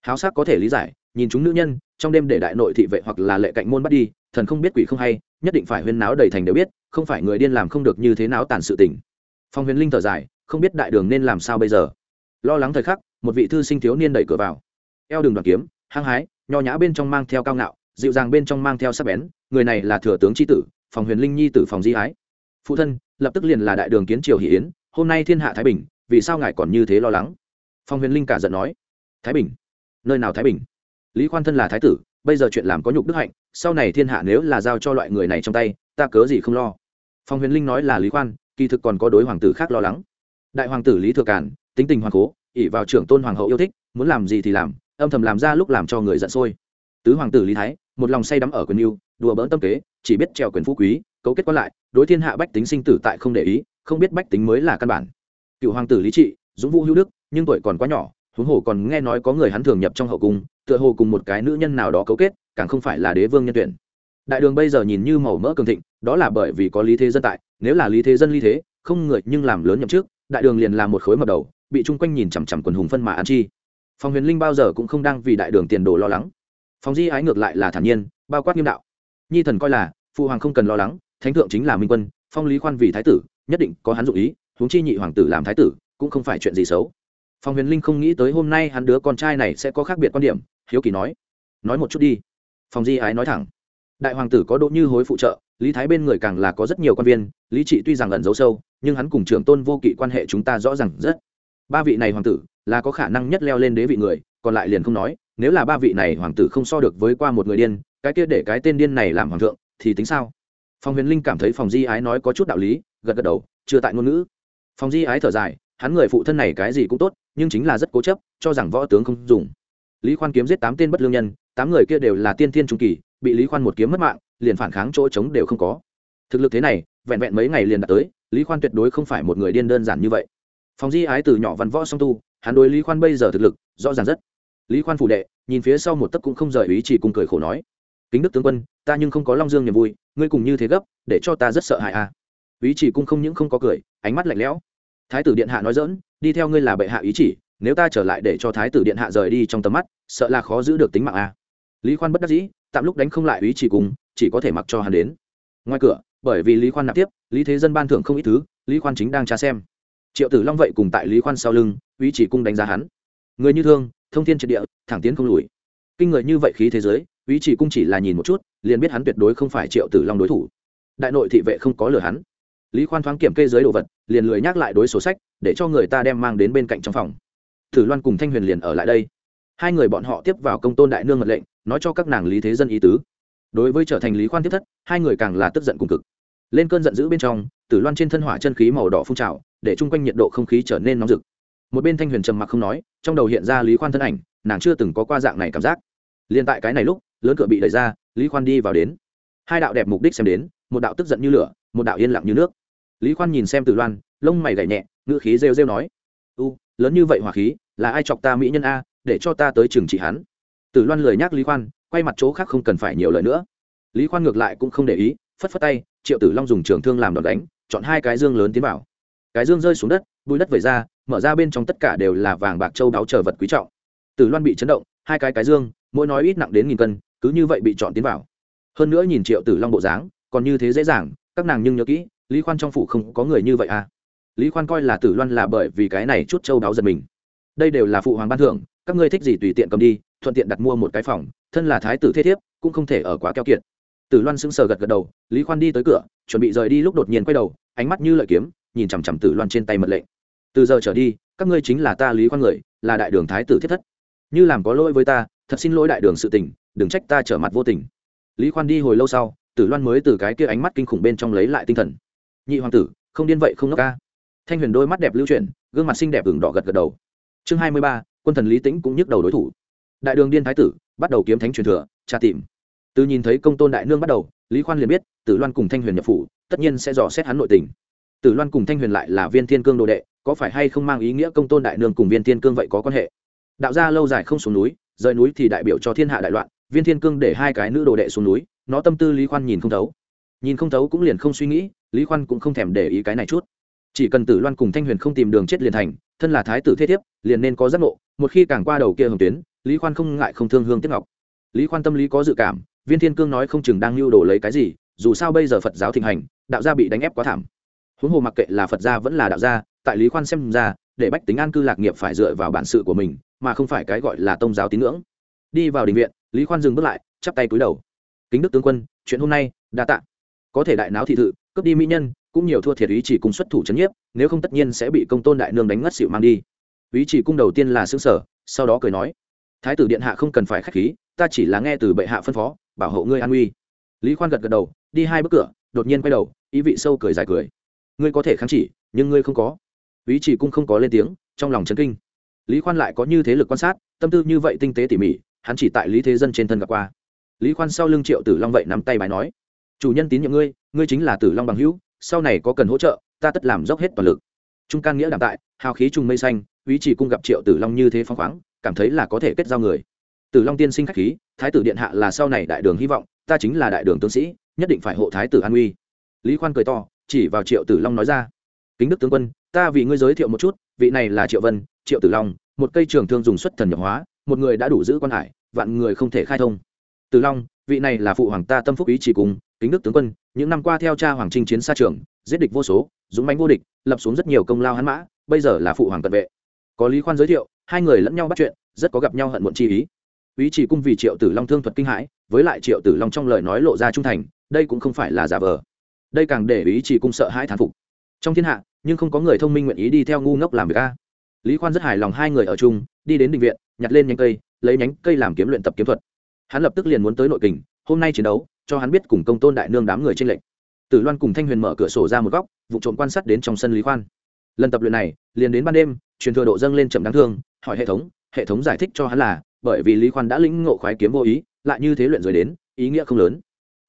Háo sắc có thể lý giải, nhìn chúng nữ nhân, trong đêm để đại nội thị vệ hoặc là lệ cạnh môn bắt đi, thần không biết quỷ không hay, nhất định phải huyên náo đầy thành đều biết, không phải người điên làm không được như thế nào tàn sự tình. Phong huyền linh thở dài, không biết đại đường nên làm sao bây giờ. Lo lắng thời khắc, một vị thư sinh thiếu niên đẩy cửa vào eo đường đoàn kiếm, hăng hái, nho nhã bên trong mang theo cao ngạo, dịu dàng bên trong mang theo sắc bén, người này là thừa tướng tri tử, phòng huyền linh nhi tử phòng di ái phụ thân, lập tức liền là đại đường kiến triều hỷ yến, hôm nay thiên hạ thái bình, vì sao ngài còn như thế lo lắng? Phòng huyền linh cả giận nói. Thái bình? Nơi nào thái bình? Lý khoan thân là thái tử, bây giờ chuyện làm có nhục đức hạnh, sau này thiên hạ nếu là giao cho loại người này trong tay, ta cớ gì không lo? Phòng huyền linh nói là lý khoan, kỳ thực còn có đối hoàng tử khác lo lắng. Đại hoàng tử lý thừa cản tính tình hoàng cố ỉ vào trưởng tôn hoàng hậu yêu thích, muốn làm gì thì làm âm thầm làm ra lúc làm cho người giận sôi. Tứ hoàng tử lý thái, một lòng say đắm ở quyền yêu, đùa bỡn tâm kế, chỉ biết trèo quyền phú quý, cấu kết quan lại, đối thiên hạ bách tính sinh tử tại không để ý, không biết bách tính mới là căn bản. Cựu hoàng tử lý trị, dũng vũ hữu đức, nhưng tuổi còn quá nhỏ, huống hồ còn nghe nói có người hắn thường nhập trong hậu cung, tựa hồ cùng một cái nữ nhân nào đó cấu kết, càng không phải là đế vương nhân tuyển. Đại đường bây giờ nhìn như màu mỡ cường thịnh, đó là bởi vì có lý thế dân tại, nếu là lý thế dân ly thế, không người nhưng làm lớn nhậm trước đại đường liền là một khối mập đầu, bị chung quanh nhìn chằm chằm quần hùng phân mà ăn chi phòng huyền linh bao giờ cũng không đang vì đại đường tiền đồ lo lắng. Phòng di ái ngược lại là thản nhiên, bao quát nghiêm đạo. Nhi thần coi là, phụ hoàng không cần lo lắng, thánh thượng chính là minh quân, phong lý khoan vì thái tử, nhất định có hắn dụ ý, huống chi nhị hoàng tử làm thái tử, cũng không phải chuyện gì xấu. Phòng huyền linh không nghĩ tới hôm nay hắn đứa con trai này sẽ có khác biệt quan điểm, hiếu kỳ nói. Nói một chút đi. Phòng di ái nói thẳng. Đại hoàng tử có đỗ như hối phụ trợ, lý thái bên người càng là có rất nhiều quan viên, lý trị tuy rằng ẩn giấu sâu, nhưng hắn cùng trưởng tôn vô kỵ quan hệ chúng ta rõ ràng rất. Ba vị này hoàng tử là có khả năng nhất leo lên đế vị người, còn lại liền không nói, nếu là ba vị này hoàng tử không so được với qua một người điên, cái kia để cái tên điên này làm hoàng thượng, thì tính sao? Phòng huyền linh cảm thấy phòng di ái nói có chút đạo lý, gật gật đầu, chưa tại ngôn ngữ. Phòng di ái thở dài, hắn người phụ thân này cái gì cũng tốt, nhưng chính là rất cố chấp, cho rằng võ tướng không dùng. Lý khoan kiếm giết tám tên bất lương nhân, tám người kia đều là tiên thiên trung kỳ, bị lý khoan một kiếm mất mạng, liền phản kháng chỗ trống đều không có. Thực lực thế này, vẹn vẹn mấy ngày liền đã tới, lý khoan tuyệt đối không phải một người điên đơn giản như vậy. Phòng di ái từ nhỏ văn võ song tu hắn đối lý khoan bây giờ thực lực rõ ràng rất lý khoan phủ đệ nhìn phía sau một tấc cũng không rời ý chỉ cùng cười khổ nói kính đức tướng quân ta nhưng không có long dương niềm vui ngươi cùng như thế gấp để cho ta rất sợ hãi a à. ý chỉ cung không những không có cười ánh mắt lạnh lẽo thái tử điện hạ nói dỡn, đi theo ngươi là bệ hạ ý chỉ, nếu ta trở lại để cho thái tử điện hạ rời đi trong tầm mắt, sợ là khó giữ được tính mạng a lý khoan bất đắc dĩ, tạm lúc đánh không lại ý chỉ cùng, chỉ có thể mặc cho hắn đến. ngoài cửa, bởi vì lý khoan nạp tiếp, lý thế dân ban thưởng không ít thứ, lý khoan chính đang tra xem triệu tử long vậy cùng tại lý khoan sau lưng Uy chỉ cung đánh giá hắn. Người như thương, thông thiên triệt địa, thẳng tiến không lùi. Kinh người như vậy khí thế giới Uy chỉ cung chỉ là nhìn một chút, liền biết hắn tuyệt đối không phải triệu tử long đối thủ. Đại nội thị vệ không có lừa hắn. Lý khoan thoáng kiểm kê giới đồ vật, liền lười nhắc lại đối sổ sách, để cho người ta đem mang đến bên cạnh trong phòng. Thử loan cùng thanh huyền liền ở lại đây. Hai người bọn họ tiếp vào công tôn đại nương mật lệnh, nói cho các nàng lý thế dân ý tứ. Đối với trở thành lý khoan tiếp thất, hai người càng là tức giận cùng cực. Lên cơn giận dữ bên trong, tử loan trên thân hỏa chân khí màu đỏ phun trào để chung quanh nhiệt độ không khí trở nên nóng rực. Một bên thanh huyền trầm mặc không nói, trong đầu hiện ra lý khoan thân ảnh, nàng chưa từng có qua dạng này cảm giác. Liền tại cái này lúc, lớn cửa bị đẩy ra, lý khoan đi vào đến. Hai đạo đẹp mục đích xem đến, một đạo tức giận như lửa, một đạo yên lặng như nước. Lý khoan nhìn xem tử loan, lông mày gảy nhẹ, ngữ khí rêu rêu nói, u, lớn như vậy hỏa khí, là ai chọc ta mỹ nhân a, để cho ta tới trừng trị hắn? Tử loan lời nhắc lý khoan, quay mặt chỗ khác không cần phải nhiều lời nữa. Lý khoan ngược lại cũng không để ý, phất phất tay, triệu tử long dùng trường thương làm đòn đánh, chọn hai cái dương lớn tiến vào cái dương rơi xuống đất, bùi đất vẩy ra, mở ra bên trong tất cả đều là vàng bạc châu đáo chờ vật quý trọng. Tử loan bị chấn động, hai cái cái dương, mỗi nói ít nặng đến nghìn cân, cứ như vậy bị chọn tiến vào. Hơn nữa nhìn triệu tử long bộ dáng, còn như thế dễ dàng, các nàng nhưng nhớ kỹ, lý khoan trong phủ không có người như vậy à. Lý khoan coi là tử loan là bởi vì cái này chút châu đáo giật mình. Đây đều là phụ hoàng ban thưởng, các ngươi thích gì tùy tiện cầm đi, thuận tiện đặt mua một cái phòng, thân là thái tử thế thiếp, cũng không thể ở quá keo kiệt. Tử loan sững sờ gật gật đầu, lý khoan đi tới cửa, chuẩn bị rời đi lúc đột nhiên quay đầu, ánh mắt như lợi kiếm nhìn chằm chằm tử loan trên tay mật lệnh. Từ giờ trở đi, các ngươi chính là ta lý khoan người, là đại đường thái tử thiết thất. Như làm có lỗi với ta, thật xin lỗi đại đường sự tình, đừng trách ta trở mặt vô tình. Lý khoan đi hồi lâu sau, tử loan mới từ cái kia ánh mắt kinh khủng bên trong lấy lại tinh thần. Nhị hoàng tử, không điên vậy không nốc ca. Thanh huyền đôi mắt đẹp lưu chuyển, gương mặt xinh đẹp ửng đỏ gật gật đầu. Chương hai mươi ba, quân thần lý tĩnh cũng nhức đầu đối thủ. Đại đường điên thái tử, bắt đầu kiếm thánh truyền thừa, tra tìm. Từ nhìn thấy công tôn đại nương bắt đầu, lý khoan liền biết, tử loan cùng thanh huyền nhập phủ, tất nhiên sẽ dò xét hắn nội tình tử loan cùng thanh huyền lại là viên thiên cương đồ đệ, có phải hay không mang ý nghĩa công tôn đại nương cùng viên thiên cương vậy có quan hệ? Đạo gia lâu dài không xuống núi, rời núi thì đại biểu cho thiên hạ đại loạn, viên thiên cương để hai cái nữ đồ đệ xuống núi, nó tâm tư lý khoan nhìn không thấu. Nhìn không thấu cũng liền không suy nghĩ, lý khoan cũng không thèm để ý cái này chút. Chỉ cần tử loan cùng thanh huyền không tìm đường chết liền thành, thân là thái tử thế thiếp, liền nên có giác ngộ, một khi càng qua đầu kia hồng tuyến, lý khoan không ngại không thương hương tiếp ngọc. Lý khoan tâm lý có dự cảm, viên thiên cương nói không chừng đang lưu đồ lấy cái gì, dù sao bây giờ phật giáo thịnh hành, đạo gia bị đánh ép quá thảm huống hồ mặc kệ là phật gia vẫn là đạo gia, tại lý khoan xem ra, để bách tính an cư lạc nghiệp phải dựa vào bản sự của mình, mà không phải cái gọi là tôn giáo tín ngưỡng. Đi vào đình viện, lý khoan dừng bước lại, chắp tay cúi đầu. Kính đức tướng quân, chuyện hôm nay, đa tạ. Có thể đại náo thị thự, cướp đi mỹ nhân, cũng nhiều thua thiệt ý chỉ cùng xuất thủ c nhiếp, nếu không tất nhiên sẽ bị công tôn đại nương đánh ngất xịu mang đi. Ý chỉ cung đầu tiên là xương sở sau đó cười nói, thái tử điện hạ không cần phải k h á c h khí, ta chỉ là nghe từ bệ hạ phân phó, bảo hộ ngươi an uy lý khoan gật gật đầu, đi hai bước cửa, đột nhiên quay đầu, ý vị sâu cười dài cười ngươi có thể kháng chỉ, nhưng ngươi không có. Ý chỉ cung không có lên tiếng, trong lòng chấn kinh. Lý khoan lại có như thế lực quan sát, tâm tư như vậy tinh tế tỉ mỉ, hắn chỉ tại lý thế dân trên thân gặp qua. Lý khoan sau lưng triệu tử long vậy nắm tay bài nói, chủ nhân tín nhiệm ngươi ngươi chính là tử long bằng hữu, sau này có cần hỗ trợ, ta tất làm dốc hết toàn lực. Trung can nghĩa đảm tại, hào khí trung mây xanh, ý chỉ cung gặp triệu tử long như thế phong khoáng, cảm thấy là có thể kết giao người. Tử long tiên sinh khách khí, thái tử điện hạ là sau này đại đường hy vọng, ta chính là đại đường tướng sĩ, nhất định phải hộ thái tử an uy. Lý khoan cười to chỉ vào triệu tử long nói ra. Kính đức tướng quân, ta vì ngươi giới thiệu một chút, vị này là triệu vân, triệu tử long, một cây trường thương dùng xuất thần nhập hóa, một người đã đủ giữ quan hải, vạn người không thể khai thông. Tử long, vị này là phụ hoàng ta tâm phúc ý chỉ cùng, kính đức tướng quân, những năm qua theo cha hoàng trinh chiến xa trường, giết địch vô số, dũng mãnh vô địch, lập xuống rất nhiều công lao hắn mã, bây giờ là phụ hoàng cận vệ. Có lý khoan giới thiệu, hai người lẫn nhau bắt chuyện, rất có gặp nhau hận muộn chi ý. Ý chỉ cung vì triệu tử long thương thuật kinh hãi, với lại triệu tử long trong lời nói lộ ra trung thành, đây cũng không phải là giả vờ đây càng để ý chỉ cung sợ hãi thán phục. Trong thiên hạ, nhưng không có người thông minh nguyện ý đi theo ngu ngốc làm việc a. Lý khoan rất hài lòng hai người ở chung, đi đến định viện, nhặt lên nhánh cây, lấy nhánh cây làm kiếm luyện tập kiếm thuật. Hắn lập tức liền muốn tới nội kình, hôm nay chiến đấu, cho hắn biết cùng công tôn đại nương đám người trên lệnh tử loan cùng thanh huyền mở cửa sổ ra một góc, vụ trộm quan sát đến trong sân lý khoan. Lần tập luyện này, liền đến ban đêm, truyền thừa độ dâng lên chậm đáng thương, hỏi hệ thống hệ thống giải thích cho hắn là, bởi vì lý khoan đã lĩnh ngộ khoái kiếm vô ý, lại như thế luyện rồi đến, ý nghĩa không lớn.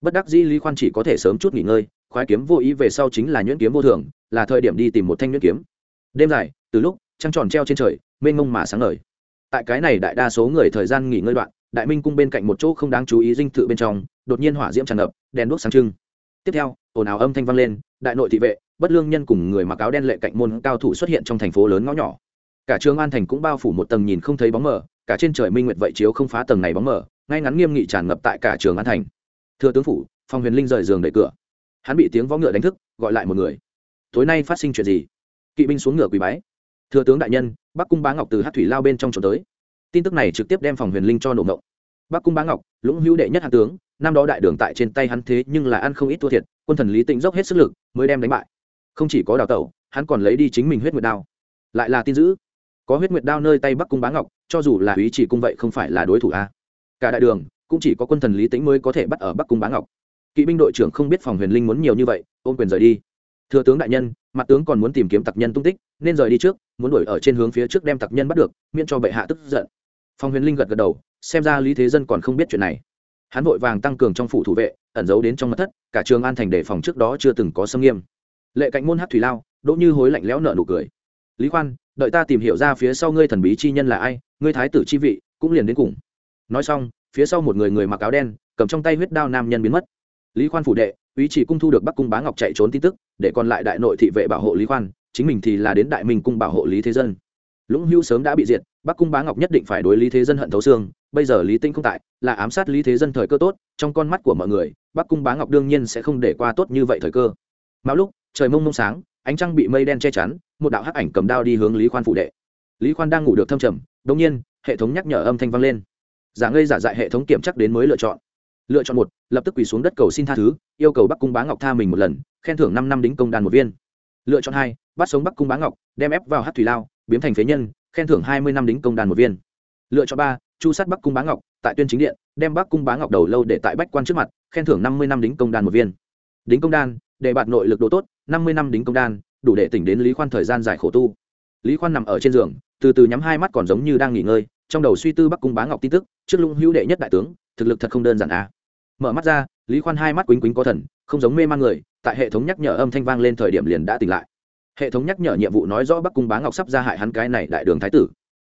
Bất đắc dĩ lý khoan chỉ có thể sớm chút nghỉ ngơi khoái kiếm vô ý về sau chính là nhuyễn kiếm vô thường, là thời điểm đi tìm một thanh nhuyễn kiếm. Đêm dài, từ lúc trăng tròn treo trên trời, mênh mông mà sáng ngời. Tại cái này đại đa số người thời gian nghỉ ngơi đoạn, đại minh cung bên cạnh một chỗ không đáng chú ý dinh thự bên trong, đột nhiên hỏa diễm tràn ngập, đèn đuốc sáng trưng. Tiếp theo, ồn ào âm thanh vang lên, đại nội thị vệ, bất lương nhân cùng người mặc áo đen lệ cạnh môn cao thủ xuất hiện trong thành phố lớn ngõ nhỏ. Cả trường an thành cũng bao phủ một tầng nhìn không thấy bóng mờ, cả trên trời minh nguyệt vậy chiếu không phá tầng này bóng mờ, ngay ngắn nghiêm nghị tràn ngập tại cả trường an thành. Thưa tướng phủ, phong huyền linh rời giường đẩy cửa hắn bị tiếng võ ngựa đánh thức, gọi lại một người. Tối nay phát sinh chuyện gì? Kỵ binh xuống ngựa quỳ bái. Thừa tướng đại nhân, bắc cung bá ngọc từ hát thủy lao bên trong trốn tới. Tin tức này trực tiếp đem phòng huyền linh cho nổ ngộng. Bắc cung bá ngọc, lũng hữu đệ nhất hạ tướng, năm đó đại đường tại trên tay hắn thế nhưng là ăn không ít thua thiệt, quân thần lý tĩnh dốc hết sức lực mới đem đánh bại. Không chỉ có đào tẩu, hắn còn lấy đi chính mình huyết nguyệt đao. Lại là tin dữ. Có huyết nguyệt đao nơi tay bắc cung bá ngọc, cho dù là ý chỉ cung vậy không phải là đối thủ a. Cả đại đường, cũng chỉ có quân thần lý tĩnh mới có thể bắt ở bắc cung bá ngọc kỵ binh đội trưởng không biết phòng huyền linh muốn nhiều như vậy, ôm quyền rời đi. Thừa tướng đại nhân, mặt tướng còn muốn tìm kiếm tặc nhân tung tích, nên rời đi trước, muốn đuổi ở trên hướng phía trước đem tặc nhân bắt được, miễn cho bệ hạ tức giận. Phòng huyền linh gật gật đầu, xem ra lý thế dân còn không biết chuyện này. Hắn vội vàng tăng cường trong phủ thủ vệ, ẩn giấu đến trong mặt thất, cả trường an thành đề phòng trước đó chưa từng có xâm nghiêm. Lệ cạnh môn hát thủy lao, đỗ như hối lạnh lẽo nợ nụ cười. Lý khoan, đợi ta tìm hiểu ra phía sau ngươi thần bí chi nhân là ai, ngươi thái tử chi vị, cũng liền đến cùng. Nói xong, phía sau một người người mặc áo đen, cầm trong tay huyết đao nam nhân biến mất lý khoan phủ đệ, ý chỉ cung thu được bắc cung bá ngọc chạy trốn tin tức, để còn lại đại nội thị vệ bảo hộ lý khoan, chính mình thì là đến đại minh cung bảo hộ lý thế dân. Lũng hưu sớm đã bị diệt, bắc cung bá ngọc nhất định phải đối lý thế dân hận thấu xương, bây giờ lý tinh không tại, là ám sát lý thế dân thời cơ tốt, trong con mắt của mọi người, bắc cung bá ngọc đương nhiên sẽ không để qua tốt như vậy thời cơ. Mão lúc, trời mông mông sáng, ánh trăng bị mây đen che chắn, một đạo hắc ảnh cầm đao đi hướng lý khoan phụ đệ. Lý khoan đang ngủ được thâm trầm đ nhiên, hệ thống nhắc nhở âm thanh vang lên. Giả ngây giả dại hệ thống kiểm chắc đến mới lựa chọn lựa chọn một, lập tức quỳ xuống đất cầu xin tha thứ, yêu cầu bắc cung bá ngọc tha mình một lần, khen thưởng năm năm đính công đàn một viên. Lựa chọn hai, bắt sống bắc cung bá ngọc, đem ép vào hát thủy lao, biến thành phế nhân, khen thưởng hai mươi năm đính công đàn một viên. Lựa chọn ba, chu sát bắc cung bá ngọc, tại tuyên chính điện, đem bắc cung bá ngọc đầu lâu để tại bách quan trước mặt, khen thưởng năm mươi năm đính công đàn một viên. Đính công đan, để bạt nội lực độ tốt, năm mươi năm đính công đan, đủ để tỉnh đến lý khoan thời gian dài khổ tu. Lý khoan nằm ở trên giường, từ từ nhắm hai mắt còn giống như đang nghỉ ngơi, trong đầu suy tư bắc cung bá ngọc tin tức, trước lũng hữu đệ nhất đại tướng, thực lực thật không đơn giản à mở mắt ra, lý khoan hai mắt quýnh quýnh có thần, không giống mê man người, tại hệ thống nhắc nhở âm thanh vang lên thời điểm liền đã tỉnh lại. Hệ thống nhắc nhở nhiệm vụ nói rõ bắc cung bá ngọc sắp ra hại hắn cái này đại đường thái tử.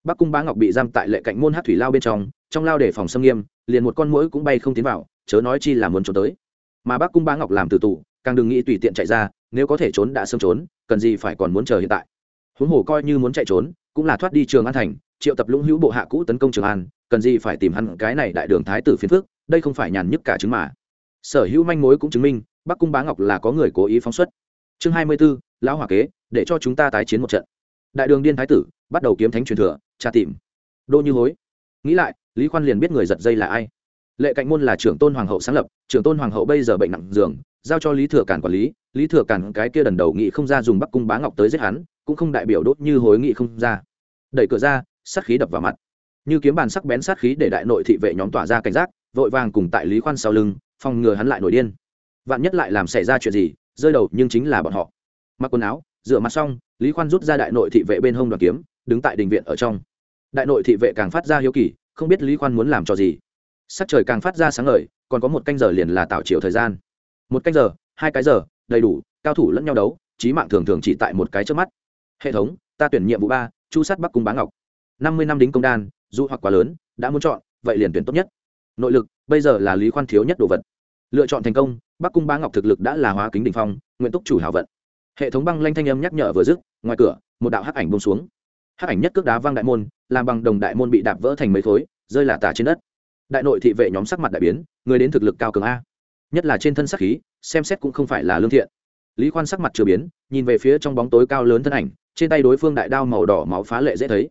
Bắc cung bá ngọc bị giam tại lệ cạnh môn hát thủy lao bên trong trong lao để phòng xâm nghiêm, liền một con mũi cũng bay không tiến vào, chớ nói chi là muốn trốn tới. Mà bắc cung bá ngọc làm từ tù, càng đừng nghĩ tùy tiện chạy ra, nếu có thể trốn đã sớm trốn, cần gì phải còn muốn chờ hiện tại. Huống hồ coi như muốn chạy trốn, cũng là thoát đi trường an thành, triệu tập lũng hữu bộ hạ cũ tấn công trường an, cần gì phải tìm hắn cái này đại đường thái tử phiến phước đây không phải nhàn nhức cả chứng mà. Sở hữu manh mối cũng chứng minh, bắc cung bá ngọc là có người cố ý phóng xuất. Chương hai mươi b ố lão hỏa kế, để cho chúng ta tái chiến một trận. Đại đường điên thái tử, bắt đầu kiếm thánh truyền thừa, tra tìm. Đô như hối. Nghĩ lại, lý khoan liền biết người giật dây là ai. Lệ cạnh môn là trưởng tôn hoàng hậu sáng lập, trưởng tôn hoàng hậu bây giờ bệnh nặng giường, giao cho lý thừa cản quản lý. Lý thừa cản cái kia đần đầu nghị không ra dùng bắc cung bá ngọc tới giết hắn, cũng không đại biểu đốt như hối nghị không ra. Đẩy cửa ra, sát khí đập vào mặt. Như kiếm bàn sắc bén sát khí để đại nội thị vệ nhóm tỏa ra cảnh giác vội vàng cùng tại lý khoan sau lưng, phòng ngừa hắn lại nổi điên. Vạn nhất lại làm xảy ra chuyện gì, rơi đầu nhưng chính là bọn họ. Mặc quần áo, rửa mặt xong, lý khoan rút ra đại nội thị vệ bên hông đoàn kiếm, đứng tại đình viện ở trong. Đại nội thị vệ càng phát ra hiếu kỳ, không biết lý khoan muốn làm cho gì. Sắc trời càng phát ra sáng ngời, còn có một canh giờ liền là tạo chiều thời gian. Một canh giờ, hai cái giờ, đầy đủ, cao thủ lẫn nhau đấu trí mạng thường thường chỉ tại một cái trước mắt. Hệ thống, ta tuyển nhiệm vụ ba, chu sát bắc cung bá ngọc. Năm mươi năm đính công đan, dù hoặc quá lớn, đã muốn chọn, vậy liền tuyển tốt nhất nội lực, bây giờ là lý khoan thiếu nhất đồ vật. Lựa chọn thành công, bắc cung bá ngọc thực lực đã là hóa kính đ ỉ n h phong, nguyện túc chủ hào vận. Hệ thống băng lanh thanh âm nhắc nhở vừa dứt, ngoài cửa, một đạo hắc ảnh bông xuống. Hắc ảnh nhất cước đá văng đại môn, làm bằng đồng đại môn bị đạp vỡ thành mấy khối, rơi là tả trên đất. Đại nội thị vệ nhóm sắc mặt đại biến, người đến thực lực cao cường a. Nhất là trên thân sắc khí, xem xét cũng không phải là lương thiện. Lý khoan sắc mặt chưa biến, nhìn về phía trong bóng tối cao lớn thân ảnh, trên tay đối phương đại đao màu đỏ máu phá lệ dễ thấy.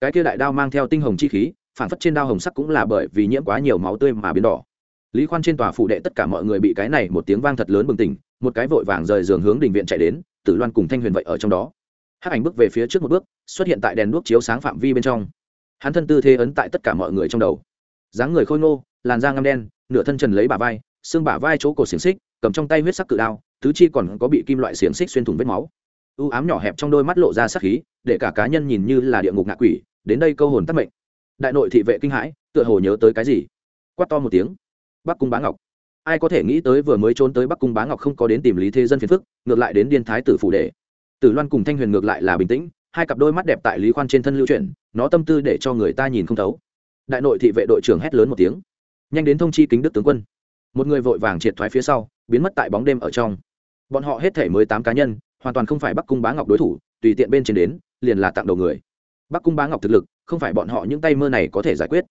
Cái kia đại đao mang theo tinh hồng chi khí phản phất trên đao hồng sắc cũng là bởi vì nhiễm quá nhiều máu tươi mà biến đỏ. Lý khoan trên tòa phủ đệ tất cả mọi người bị cái này một tiếng vang thật lớn bừng tỉnh, một cái vội vàng rời giường hướng đình viện chạy đến, tử loan cùng thanh huyền vậy ở trong đó. Hát ảnh bước về phía trước một bước, xuất hiện tại đèn đuốc chiếu sáng phạm vi bên trong. Hắn thân tư thế ấn tại tất cả mọi người trong đầu. Dáng người khôi ngô, làn da ngăm đen, nửa thân trần lấy bả vai, xương bả vai chỗ cổ xiềng xích, cầm trong tay huyết sắc cự đao, tứ chi còn có bị kim loại xiềng xích xuyên thủng vết máu. U ám nhỏ hẹp trong đôi mắt lộ ra sắc khí, để cả cá nhân nhìn như là địa ngục ngạ quỷ, đến đây câu hồn tắc mệnh đại nội thị vệ kinh hãi, tựa hồ nhớ tới cái gì. Quát to một tiếng. Bắc cung bá ngọc. Ai có thể nghĩ tới vừa mới trốn tới bắc cung bá ngọc không có đến tìm lý thế dân phiền phức, ngược lại đến điên thái tử phủ đệ. Tử loan cùng thanh huyền ngược lại là bình tĩnh, hai cặp đôi mắt đẹp tại lý khoan trên thân lưu chuyển, nó tâm tư để cho người ta nhìn không thấu. Đại nội thị vệ đội trưởng hét lớn một tiếng. Nhanh đến thông chi kính đức tướng quân. Một người vội vàng triệt thoái phía sau, biến mất tại bóng đêm ở trong. Bọn họ hết thể mới tám cá nhân, hoàn toàn không phải bắc cung bá ngọc đối thủ, tùy tiện bên trên đến, liền là tặng đầu người bắc cung bá ngọc thực lực, không phải bọn họ những tay mơ này có thể giải quyết.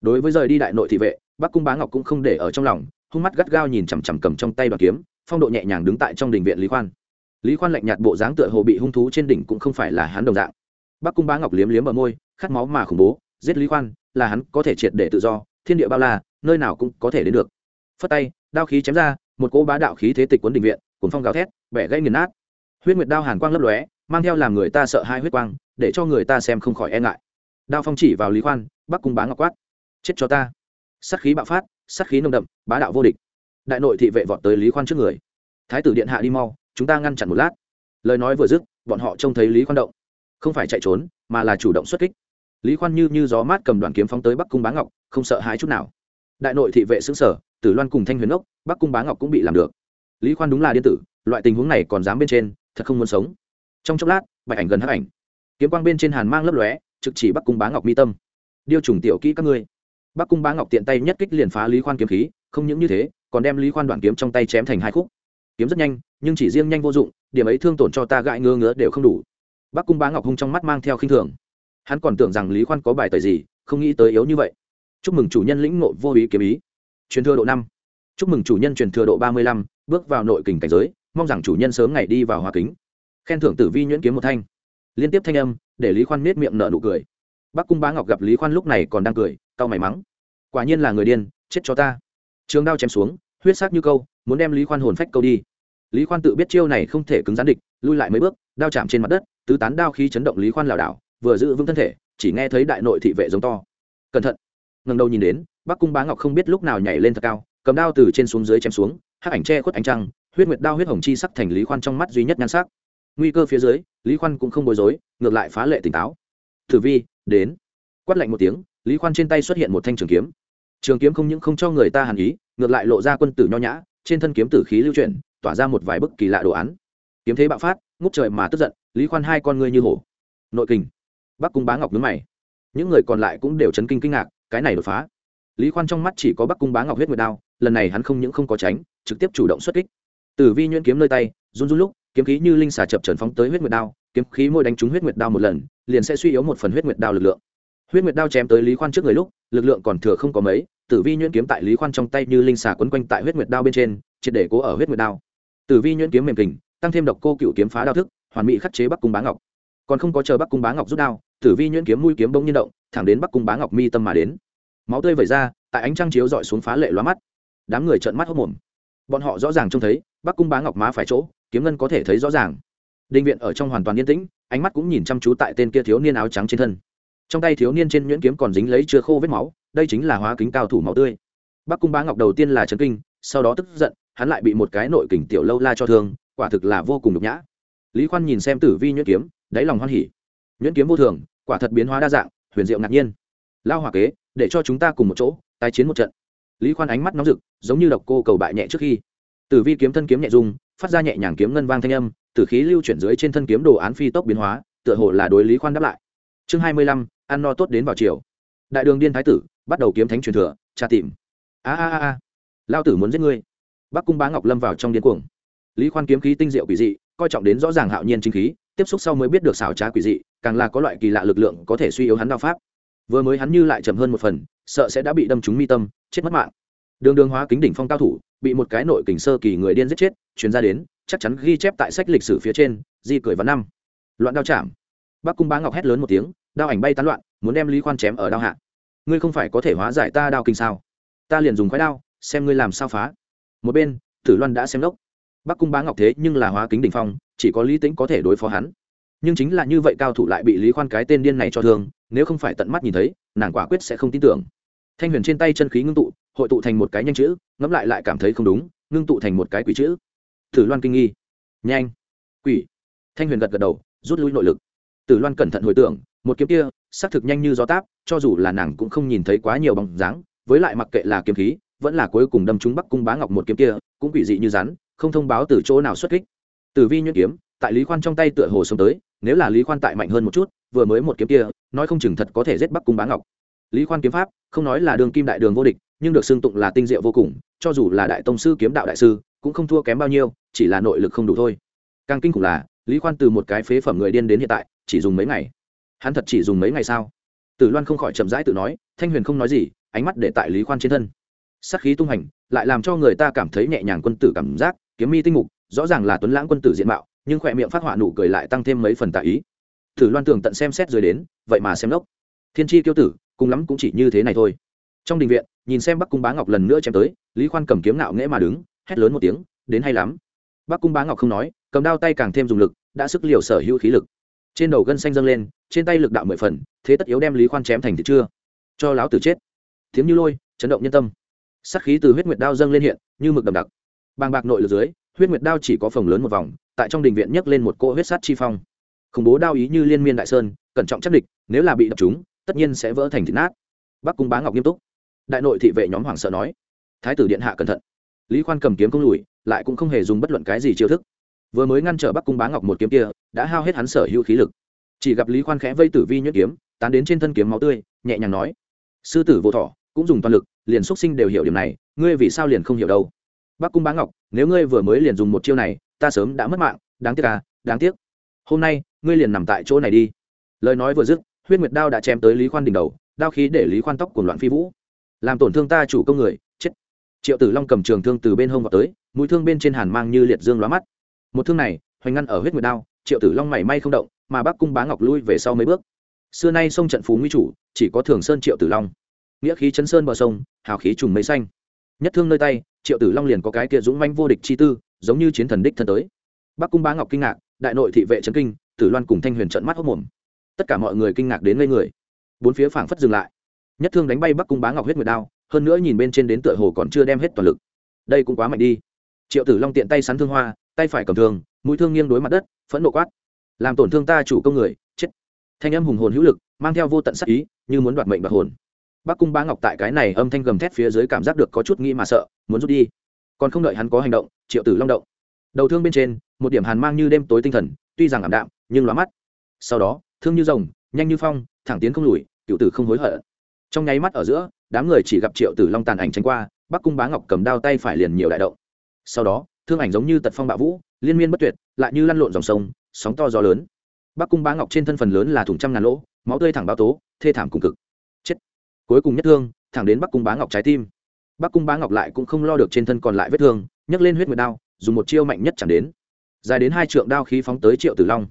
Đối với rời đi đại nội thị vệ, bắc cung bá ngọc cũng không để ở trong lòng, hung mắt gắt gao nhìn chằm chằm cầm trong tay đoàn kiếm, phong độ nhẹ nhàng đứng tại trong đình viện lý khoan. Lý khoan lạnh nhạt bộ dáng tựa hồ bị hung thú trên đỉnh cũng không phải là hắn đồng dạng. Bắc cung bá ngọc liếm liếm ở môi, khát máu mà khủng bố, giết lý khoan, là hắn có thể triệt để tự do, thiên địa bao la, nơi nào cũng có thể đến được. Phất tay, đao khí chém ra, một cỗ bá đạo khí thế tịch quấn đình viện cuốn phong gào thét, bẻ gãy nghiền nát. Huyết nguyệt đao hàn quang lấp lóe, mang theo làm người ta sợ hai huyết quang để cho người ta xem không khỏi e ngại. Đao phong chỉ vào lý khoan bắc cung bá ngọc quát. Chết cho ta. Sát khí bạo phát, sát khí nồng đậm, bá đạo vô địch. Đại nội thị vệ vọt tới lý khoan trước người. Thái tử điện hạ đi mau, chúng ta ngăn chặn một lát. Lời nói vừa dứt, bọn họ trông thấy lý khoan động. Không phải chạy trốn, mà là chủ động xuất kích. Lý khoan như như gió mát cầm đoàn kiếm phóng tới bắc cung bá ngọc, không sợ hãi chút nào. Đại nội thị vệ xứng sở tử loan cùng thanh huyền ốc bắc cung bá ngọc cũng bị làm được. Lý khoan đúng là điên tử, loại tình huống này còn dám bên trên, thật không muốn sống. Trong chốc lát, bạch ảnh gần hấp ảnh kiếm quang bên trên hàn mang lấp lóe, trực chỉ bắc cung bá ngọc mi tâm. Điêu trùng tiểu kỹ các ngươi. Bắc cung bá ngọc tiện tay nhất kích liền phá lý khoan kiếm khí, không những như thế, còn đem lý khoan đoạn kiếm trong tay chém thành hai khúc. Kiếm rất nhanh, nhưng chỉ riêng nhanh vô dụng, điểm ấy thương tổn cho ta gãi ngơ ngứa đều không đủ. Bắc cung bá ngọc hung trong mắt mang theo khinh thường. Hắn còn tưởng rằng lý khoan có bài tời gì, không nghĩ tới yếu như vậy. Chúc mừng chủ nhân lĩnh ngộ vô ý kiếm ý. Truyền thừa độ năm. Chúc mừng chủ nhân truyền thừa độ ba mươi lăm, bước vào nội kình cảnh giới, mong rằng chủ nhân sớm ngày đi vào hòa kính. Khen thưởng tử vi nhuyễn kiếm một thanh liên tiếp thanh âm, để lý khoan nết miệng nở nụ cười. Bắc cung bá ngọc gặp lý khoan lúc này còn đang cười, cau mày mắng. Quả nhiên là người điên, chết cho ta. Trường đao chém xuống, huyết sắc như câu, muốn đem lý khoan hồn phách câu đi. Lý khoan tự biết chiêu này không thể cứng gián địch, lui lại mấy bước, đao chạm trên mặt đất, tứ tán đao khí chấn động lý khoan lảo đảo, vừa giữ vững thân thể, chỉ nghe thấy đại nội thị vệ giống to. Cẩn thận. Ngần đầu nhìn đến bắc cung bá ngọc không biết lúc nào nhảy lên thật cao, cầm đao từ trên xuống dưới chém xuống, hắc ảnh che khuất ánh trăng, huyết nguyệt đao huyết hồng chi sắc thành lý khoan trong mắt duy nhất nhan sắc nguy cơ phía dưới, lý khoan cũng không bối rối, ngược lại phá lệ tỉnh táo. Thử vi, đến. Quát lạnh một tiếng, lý khoan trên tay xuất hiện một thanh trường kiếm. Trường kiếm không những không cho người ta hàn ý, ngược lại lộ ra quân tử nho nhã, trên thân kiếm tử khí lưu chuyển, tỏa ra một vài bức kỳ lạ đồ án. Kiếm thế bạo phát, ngút trời mà tức giận, lý khoan hai con ngươi như hổ. Nội kình. Bắc cung bá ngọc nhướng mày. Những người còn lại cũng đều chấn kinh kinh ngạc, cái này đột phá. Lý khoan trong mắt chỉ có bắc cung bá ngọc huyết nguyệt đao, lần này hắn không những không có tránh, trực tiếp chủ động xuất kích. Tử vi nhuyễn kiếm nơi tay, run run lúc kiếm khí như linh xà chập trần phóng tới huyết nguyệt đao, kiếm khí môi đánh trúng huyết nguyệt đao một lần, liền sẽ suy yếu một phần huyết nguyệt đao lực lượng. Huyết nguyệt đao chém tới lý khoan trước người lúc, lực lượng còn thừa không có mấy, tử vi nhuyễn kiếm tại lý khoan trong tay như linh xà quấn quanh tại huyết nguyệt đao bên trên, triệt để cố ở huyết nguyệt đao. Tử vi nhuyễn kiếm mềm kình, tăng thêm độc cô cựu kiếm phá đao thức, hoàn mỹ khắc chế bắc cung bá ngọc. Còn không có chờ bắc cung bá ngọc rút đao, tử vi nhuyễn kiếm mũi kiếm bỗng nhiên động, thẳng đến bắc cung bá ngọc mi tâm mà đến. Máu tươi vẩy ra, tại ánh trăng chiếu dọi xuống phá lệ loa mắt. Đám người trợn mắt hốc mồm bọn họ rõ ràng trông thấy, bắc cung bá ngọc má phải chỗ kiếm ngân có thể thấy rõ ràng. Định viện ở trong hoàn toàn yên tĩnh, ánh mắt cũng nhìn chăm chú tại tên kia thiếu niên áo trắng trên thân. Trong tay thiếu niên trên nhuyễn kiếm còn dính lấy chưa khô vết máu, đây chính là hóa kính cao thủ máu tươi. Bắc cung bá ngọc đầu tiên là trấn kinh, sau đó tức giận, hắn lại bị một cái nội kình tiểu lâu la cho thương, quả thực là vô cùng nhục nhã. Lý khoan nhìn xem tử vi nhuyễn kiếm, đáy lòng hoan hỉ. Nhuyễn kiếm vô thường, quả thật biến hóa đa dạng, huyền diệu ngạc nhiên. Lao hòa kế, để cho chúng ta cùng một chỗ, tái chiến một trận. Lý khoan ánh mắt nóng rực, giống như độc cô cầu bại nhẹ trước khi. Tử vi kiếm thân kiếm nhẹ dung phát ra nhẹ nhàng kiếm ngân vang thanh âm tử khí lưu chuyển dưới trên thân kiếm đồ án phi tốc biến hóa, tựa hồ là đối lý khoan đáp lại. Chương hai mươi lăm, ăn no tốt đến vào chiều. Đại đường điên thái tử, bắt đầu kiếm thánh truyền thừa tra tìm. A a a a. Lao tử muốn giết ngươi. Bắc cung bá ngọc lâm vào trong điên cuồng. Lý khoan kiếm khí tinh diệu quỷ dị, coi trọng đến rõ ràng hạo nhiên chính khí, tiếp xúc sau mới biết được xảo trá quỷ dị, càng là có loại kỳ lạ lực lượng có thể suy yếu hắn đao pháp. Vừa mới hắn như lại chậm hơn một phần, sợ sẽ đã bị đâm trúng mi tâm, chết mất mạng đường đường hóa kính đỉnh phong cao thủ, bị một cái nội kình sơ kỳ người điên giết chết chuyến ra đến, chắc chắn ghi chép tại sách lịch sử phía trên, di cười vào năm. Loạn đao chạm. Bắc cung bá ngọc hét lớn một tiếng, đao ảnh bay tán loạn, muốn đem lý khoan chém ở đao hạ. Ngươi không phải có thể hóa giải ta đao kinh sao? Ta liền dùng khói đao, xem ngươi làm sao phá. Một bên, tử loan đã xem đốc. Bắc cung bá ngọc thế nhưng là hóa kính đỉnh phong, chỉ có lý tĩnh có thể đối phó hắn. Nhưng chính là như vậy cao thủ lại bị lý khoan cái tên điên này cho thương, nếu không phải tận mắt nhìn thấy, nàng quả quyết sẽ không tin tưởng. Thanh huyền trên tay chân khí ngưng tụ hội tụ thành một cái nhanh chữ, ngẫm lại lại cảm thấy không đúng, ngưng tụ thành một cái quỷ chữ. Tử loan kinh nghi. Nhanh. Quỷ. Thanh huyền gật gật đầu, rút lui nội lực. Tử loan cẩn thận hồi tưởng, một kiếm kia, xác thực nhanh như gió táp, cho dù là nàng cũng không nhìn thấy quá nhiều bóng dáng, với lại mặc kệ là kiếm khí, vẫn là cuối cùng đâm trúng bắc cung bá ngọc một kiếm kia, cũng quỷ dị như rắn, không thông báo từ chỗ nào xuất kích. Tử vi nhuyễn kiếm, tại lý khoan trong tay tựa hồ sống tới, nếu là lý khoan tại mạnh hơn một chút, vừa mới một kiếm kia, nói không chừng thật có thể giết bắc cung bá ngọc. Lý khoan kiếm pháp, không nói là đường kim đại đường vô địch nhưng được xưng tụng là tinh diệu vô cùng, cho dù là đại tông sư kiếm đạo đại sư, cũng không thua kém bao nhiêu, chỉ là nội lực không đủ thôi. Càng kinh khủng là, lý khoan từ một cái phế phẩm người điên đến hiện tại, chỉ dùng mấy ngày. Hắn thật chỉ dùng mấy ngày sao? Tử loan không khỏi chậm rãi tự nói, thanh huyền không nói gì, ánh mắt để tại lý khoan trên thân. Sắc khí tung hành, lại làm cho người ta cảm thấy nhẹ nhàng quân tử cảm giác, kiếm mi tinh mục, rõ ràng là tuấn lãng quân tử diện mạo, nhưng khỏe miệng phát họa nụ cười lại tăng thêm mấy phần tạ ý. Tử loan tưởng tận xem xét rồi đến, vậy mà xem lốc. Thiên tri tiêu tử, cùng lắm cũng chỉ như thế này thôi. Trong đình viện nhìn xem bắc cung bá ngọc lần nữa chém tới, lý khoan cầm kiếm nạo nghễ mà đứng, hét lớn một tiếng, đến hay lắm. Bắc cung bá ngọc không nói, cầm đao tay càng thêm dùng lực, đã sức liều sở hữu khí lực. Trên đầu gân xanh dâng lên, trên tay lực đạo mười phần, thế tất yếu đem lý khoan chém thành thịt chưa? Cho láo tử chết. Tiếng như lôi, chấn động nhân tâm. Sắc khí từ huyết nguyệt đao dâng lên hiện, như mực đậm đặc. Bàng bạc nội lực dưới, huyết nguyệt đao chỉ có phòng lớn một vòng, tại trong đình viện nhấc lên một cỗ huyết sát chi phong. Khủng bố đao ý như liên miên đại sơn, cẩn trọng chắc địch, nếu là bị đập chúng, tất nhiên sẽ vỡ thành thịt nát. Bắc cung bá ngọc nghiêm túc đại nội thị vệ nhóm hoàng sợ nói, thái tử điện hạ cẩn thận. Lý khoan cầm kiếm công lùi, lại cũng không hề dùng bất luận cái gì chiêu thức. Vừa mới ngăn trở bắc cung bá ngọc một kiếm kia, đã hao hết hắn sở hữu khí lực. Chỉ gặp lý khoan khẽ vây tử vi nhuyễn kiếm, tán đến trên thân kiếm máu tươi, nhẹ nhàng nói, sư tử vô thọ, cũng dùng toàn lực, liền xuất sinh đều hiểu điểm này, ngươi vì sao liền không hiểu đâu? Bắc cung bá ngọc, nếu ngươi vừa mới liền dùng một chiêu này, ta sớm đã mất mạng, đáng tiếc à đáng tiếc. Hôm nay, ngươi liền nằm tại chỗ này đi. Lời nói vừa dứt, huyết nguyệt đao đã chém tới lý khoan đỉnh đầu, đao khí để lý khoan tóc của loạn phi vũ làm tổn thương ta chủ công người, chết. Triệu tử long cầm trường thương từ bên hông vào tới, mũi thương bên trên hàn mang như liệt dương lóa mắt. Một thương này, hoành ngăn ở huyết nguyệt đao, triệu tử long mảy may không động, mà bắc cung bá ngọc lui về sau mấy bước. Xưa nay sông trận phú nguy chủ, chỉ có thường sơn triệu tử long. Nghĩa khí chấn sơn bờ sông, hào khí trùng mấy xanh. Nhất thương nơi tay, triệu tử long liền có cái kia dũng manh vô địch chi tư, giống như chiến thần đích thân tới. Bắc cung bá ngọc kinh ngạc, đại nội thị vệ trấn kinh, tử loan cùng thanh huyền trận mắt hốc mồm. Tất cả mọi người kinh ngạc đến ngây người. Bốn phía phảng phất dừng lại nhất thương đánh bay bắc cung bá ngọc huyết nguyệt đao hơn nữa nhìn bên trên đến tựa hồ còn chưa đem hết toàn lực đây cũng quá mạnh đi triệu tử long tiện tay sắn thương hoa tay phải cầm thương mũi thương nghiêng đối mặt đất phẫn nộ quát làm tổn thương ta chủ công người chết thanh âm hùng hồn hữu lực mang theo vô tận sắc ý như muốn đoạt mệnh đoạt hồn bắc cung bá ngọc tại cái này âm thanh gầm thét phía dưới cảm giác được có chút nghĩ mà sợ muốn rút đi còn không đợi hắn có hành động triệu tử long động đầu thương bên trên một điểm hàn mang như đêm tối tinh thần tuy rằng ảm đạm nhưng lóa mắt sau đó thương như rồng nhanh như phong thẳng tiến không lùi cựu tử không hối hận trong nháy mắt ở giữa, đám người chỉ gặp triệu tử long tàn ảnh tranh qua, bắc cung bá ngọc cầm đao tay phải liền nhiều đại động. Sau đó, thương ảnh giống như tật phong bạo vũ, liên miên bất tuyệt, lại như lăn lộn dòng sông, sóng to gió lớn. Bắc cung bá ngọc trên thân phần lớn là thùng trăm ngàn lỗ, máu tươi thẳng bao tố, thê thảm cùng cực. Chết. Cuối cùng nhất thương, thẳng đến bắc cung bá ngọc trái tim. Bắc cung bá ngọc lại cũng không lo được trên thân còn lại vết thương, nhấc lên huyết nguyệt đao, dùng một chiêu mạnh nhất chẳng đến. Dài đến hai trượng đao khí phóng tới triệu tử long.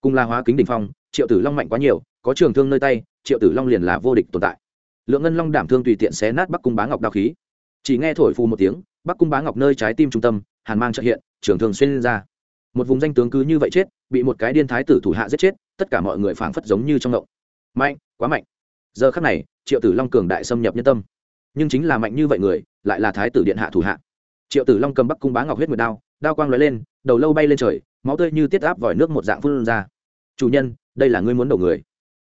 Cùng là hóa kính đ ỉ n h phong, triệu tử long mạnh quá nhiều, có trường thương nơi tay, triệu tử long liền là vô địch tồn tại lượng ngân long đảm thương tùy tiện xé nát bắc cung bá ngọc đao khí. Chỉ nghe thổi phù một tiếng, bắc cung bá ngọc nơi trái tim trung tâm, hàn mang trợ hiện trưởng thường xuyên lên ra. Một vùng danh tướng cứ như vậy chết, bị một cái điên thái tử thủ hạ giết chết, tất cả mọi người phảng phất giống như trong ngộng mạnh, quá mạnh. Giờ khắc này, triệu tử long cường đại xâm nhập nhân tâm. Nhưng chính là mạnh như vậy người, lại là thái tử điện hạ thủ hạ. Triệu tử long cầm bắc cung bá ngọc huyết nguyệt đao đao quang lóe lên, đầu lâu bay lên trời, máu tươi như tiết áp vòi nước một dạng phun ra. Chủ nhân, đây là ngươi muốn đầu người.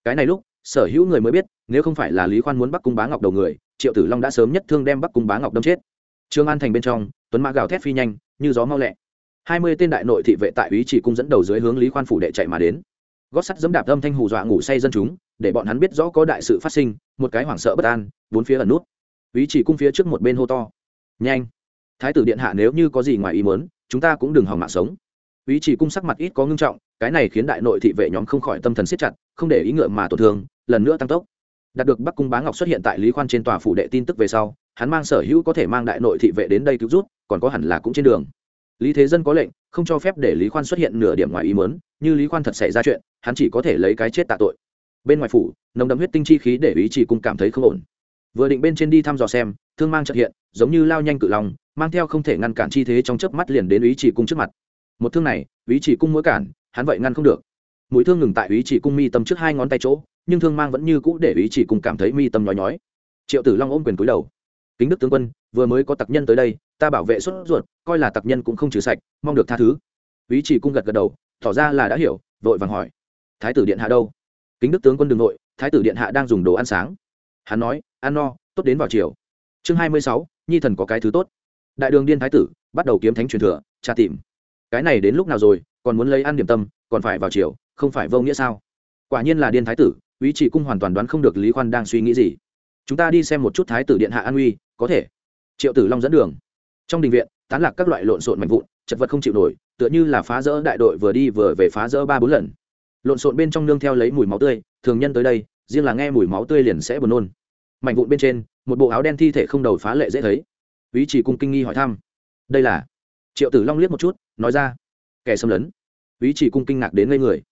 Cái này lúc sở hữu người mới biết, nếu không phải là lý khoan muốn bắc cung bá ngọc đầu người, triệu tử long đã sớm nhất thương đem bắc cung bá ngọc đâm chết. Trương an thành bên trong, tuấn mã gào thét phi nhanh, như gió mau lẹ. Hai mươi tên đại nội thị vệ tại ý chỉ cung dẫn đầu dưới hướng lý khoan phủ đệ chạy mà đến. Gót sắt dẫm đạp âm thanh hù dọa ngủ say dân chúng, để bọn hắn biết rõ có đại sự phát sinh, một cái hoảng sợ bất an, bốn phía ẩn nút. Ý chỉ cung phía trước một bên hô to. Nhanh! Thái tử điện hạ nếu như có gì ngoài ý muốn, chúng ta cũng đừng hỏng mạng sống. Ý chỉ cung sắc mặt ít có ngưng trọng cái này khiến đại nội thị vệ nhóm không khỏi tâm thần siết chặt, không để ý ngựa mà tổn thương, lần nữa tăng tốc. Đạt được bắc cung bá ngọc xuất hiện tại lý khoan trên tòa phủ đệ tin tức về sau, hắn mang sở hữu có thể mang đại nội thị vệ đến đây cứu rút còn có hẳn là cũng trên đường. Lý thế dân có lệnh, không cho phép để lý khoan xuất hiện nửa điểm ngoài ý mớn như lý khoan thật xảy ra chuyện, hắn chỉ có thể lấy cái chết tạ tội. Bên ngoài phủ, nồng đậm huyết tinh chi khí để ý chỉ cung cảm thấy không ổn. Vừa định bên trên đi thăm dò xem, thương mang trật hiện, giống như lao nhanh cự lòng mang theo không thể ngăn cản chi thế trong chớp mắt liền đến ý chỉ cung trước mặt. Một thương này, ý chỉ cung mỗi cản hắn vậy ngăn không được. Mũi thương ngừng tại ý chỉ cung mi tâm trước hai ngón tay chỗ, nhưng thương mang vẫn như cũ để ý chỉ cung cảm thấy mi tâm nhói nhói. Triệu tử long ôm quyền cúi đầu. Kính đức tướng quân, vừa mới có tặc nhân tới đây, ta bảo vệ xuất ruột, coi là tặc nhân cũng không trừ sạch, mong được tha thứ. Ý chỉ cung gật gật đầu, tỏ ra là đã hiểu, vội vàng hỏi, thái tử điện hạ đâu? Kính đức tướng quân đ ư n g nội, thái tử điện hạ đang dùng đồ ăn sáng. Hắn nói, ăn no, tốt đến vào chiều. Chương hai mươi sáu, nhi thần có cái thứ tốt. Đại đường điên thái tử, bắt đầu kiếm thánh truyền thừa, tra tìm. Cái này đến lúc nào rồi còn muốn lấy ăn điểm tâm, còn phải vào chiều không phải vô nghĩa sao? Quả nhiên là điên thái tử, ý chỉ cung hoàn toàn đoán không được lý khoan đang suy nghĩ gì. Chúng ta đi xem một chút thái tử điện hạ an uy, có thể. Triệu tử long dẫn đường. Trong đình viện, tán lạc các loại lộn xộn mạnh vụn, chật vật không chịu nổi, tựa như là phá rỡ đại đội vừa đi vừa về phá rỡ ba bốn lần. Lộn xộn bên trong nương theo lấy mùi máu tươi, thường nhân tới đây, riêng là nghe mùi máu tươi liền sẽ buồn nôn. Mạnh vụn bên trên, một bộ áo đen thi thể không đầu phá lệ dễ thấy. Ý chỉ cung kinh nghi hỏi thăm. Đây là? Triệu tử long liếc một chút, nói ra kẻ xâm lấn. Ý chỉ cung kinh ngạc đến ngây người.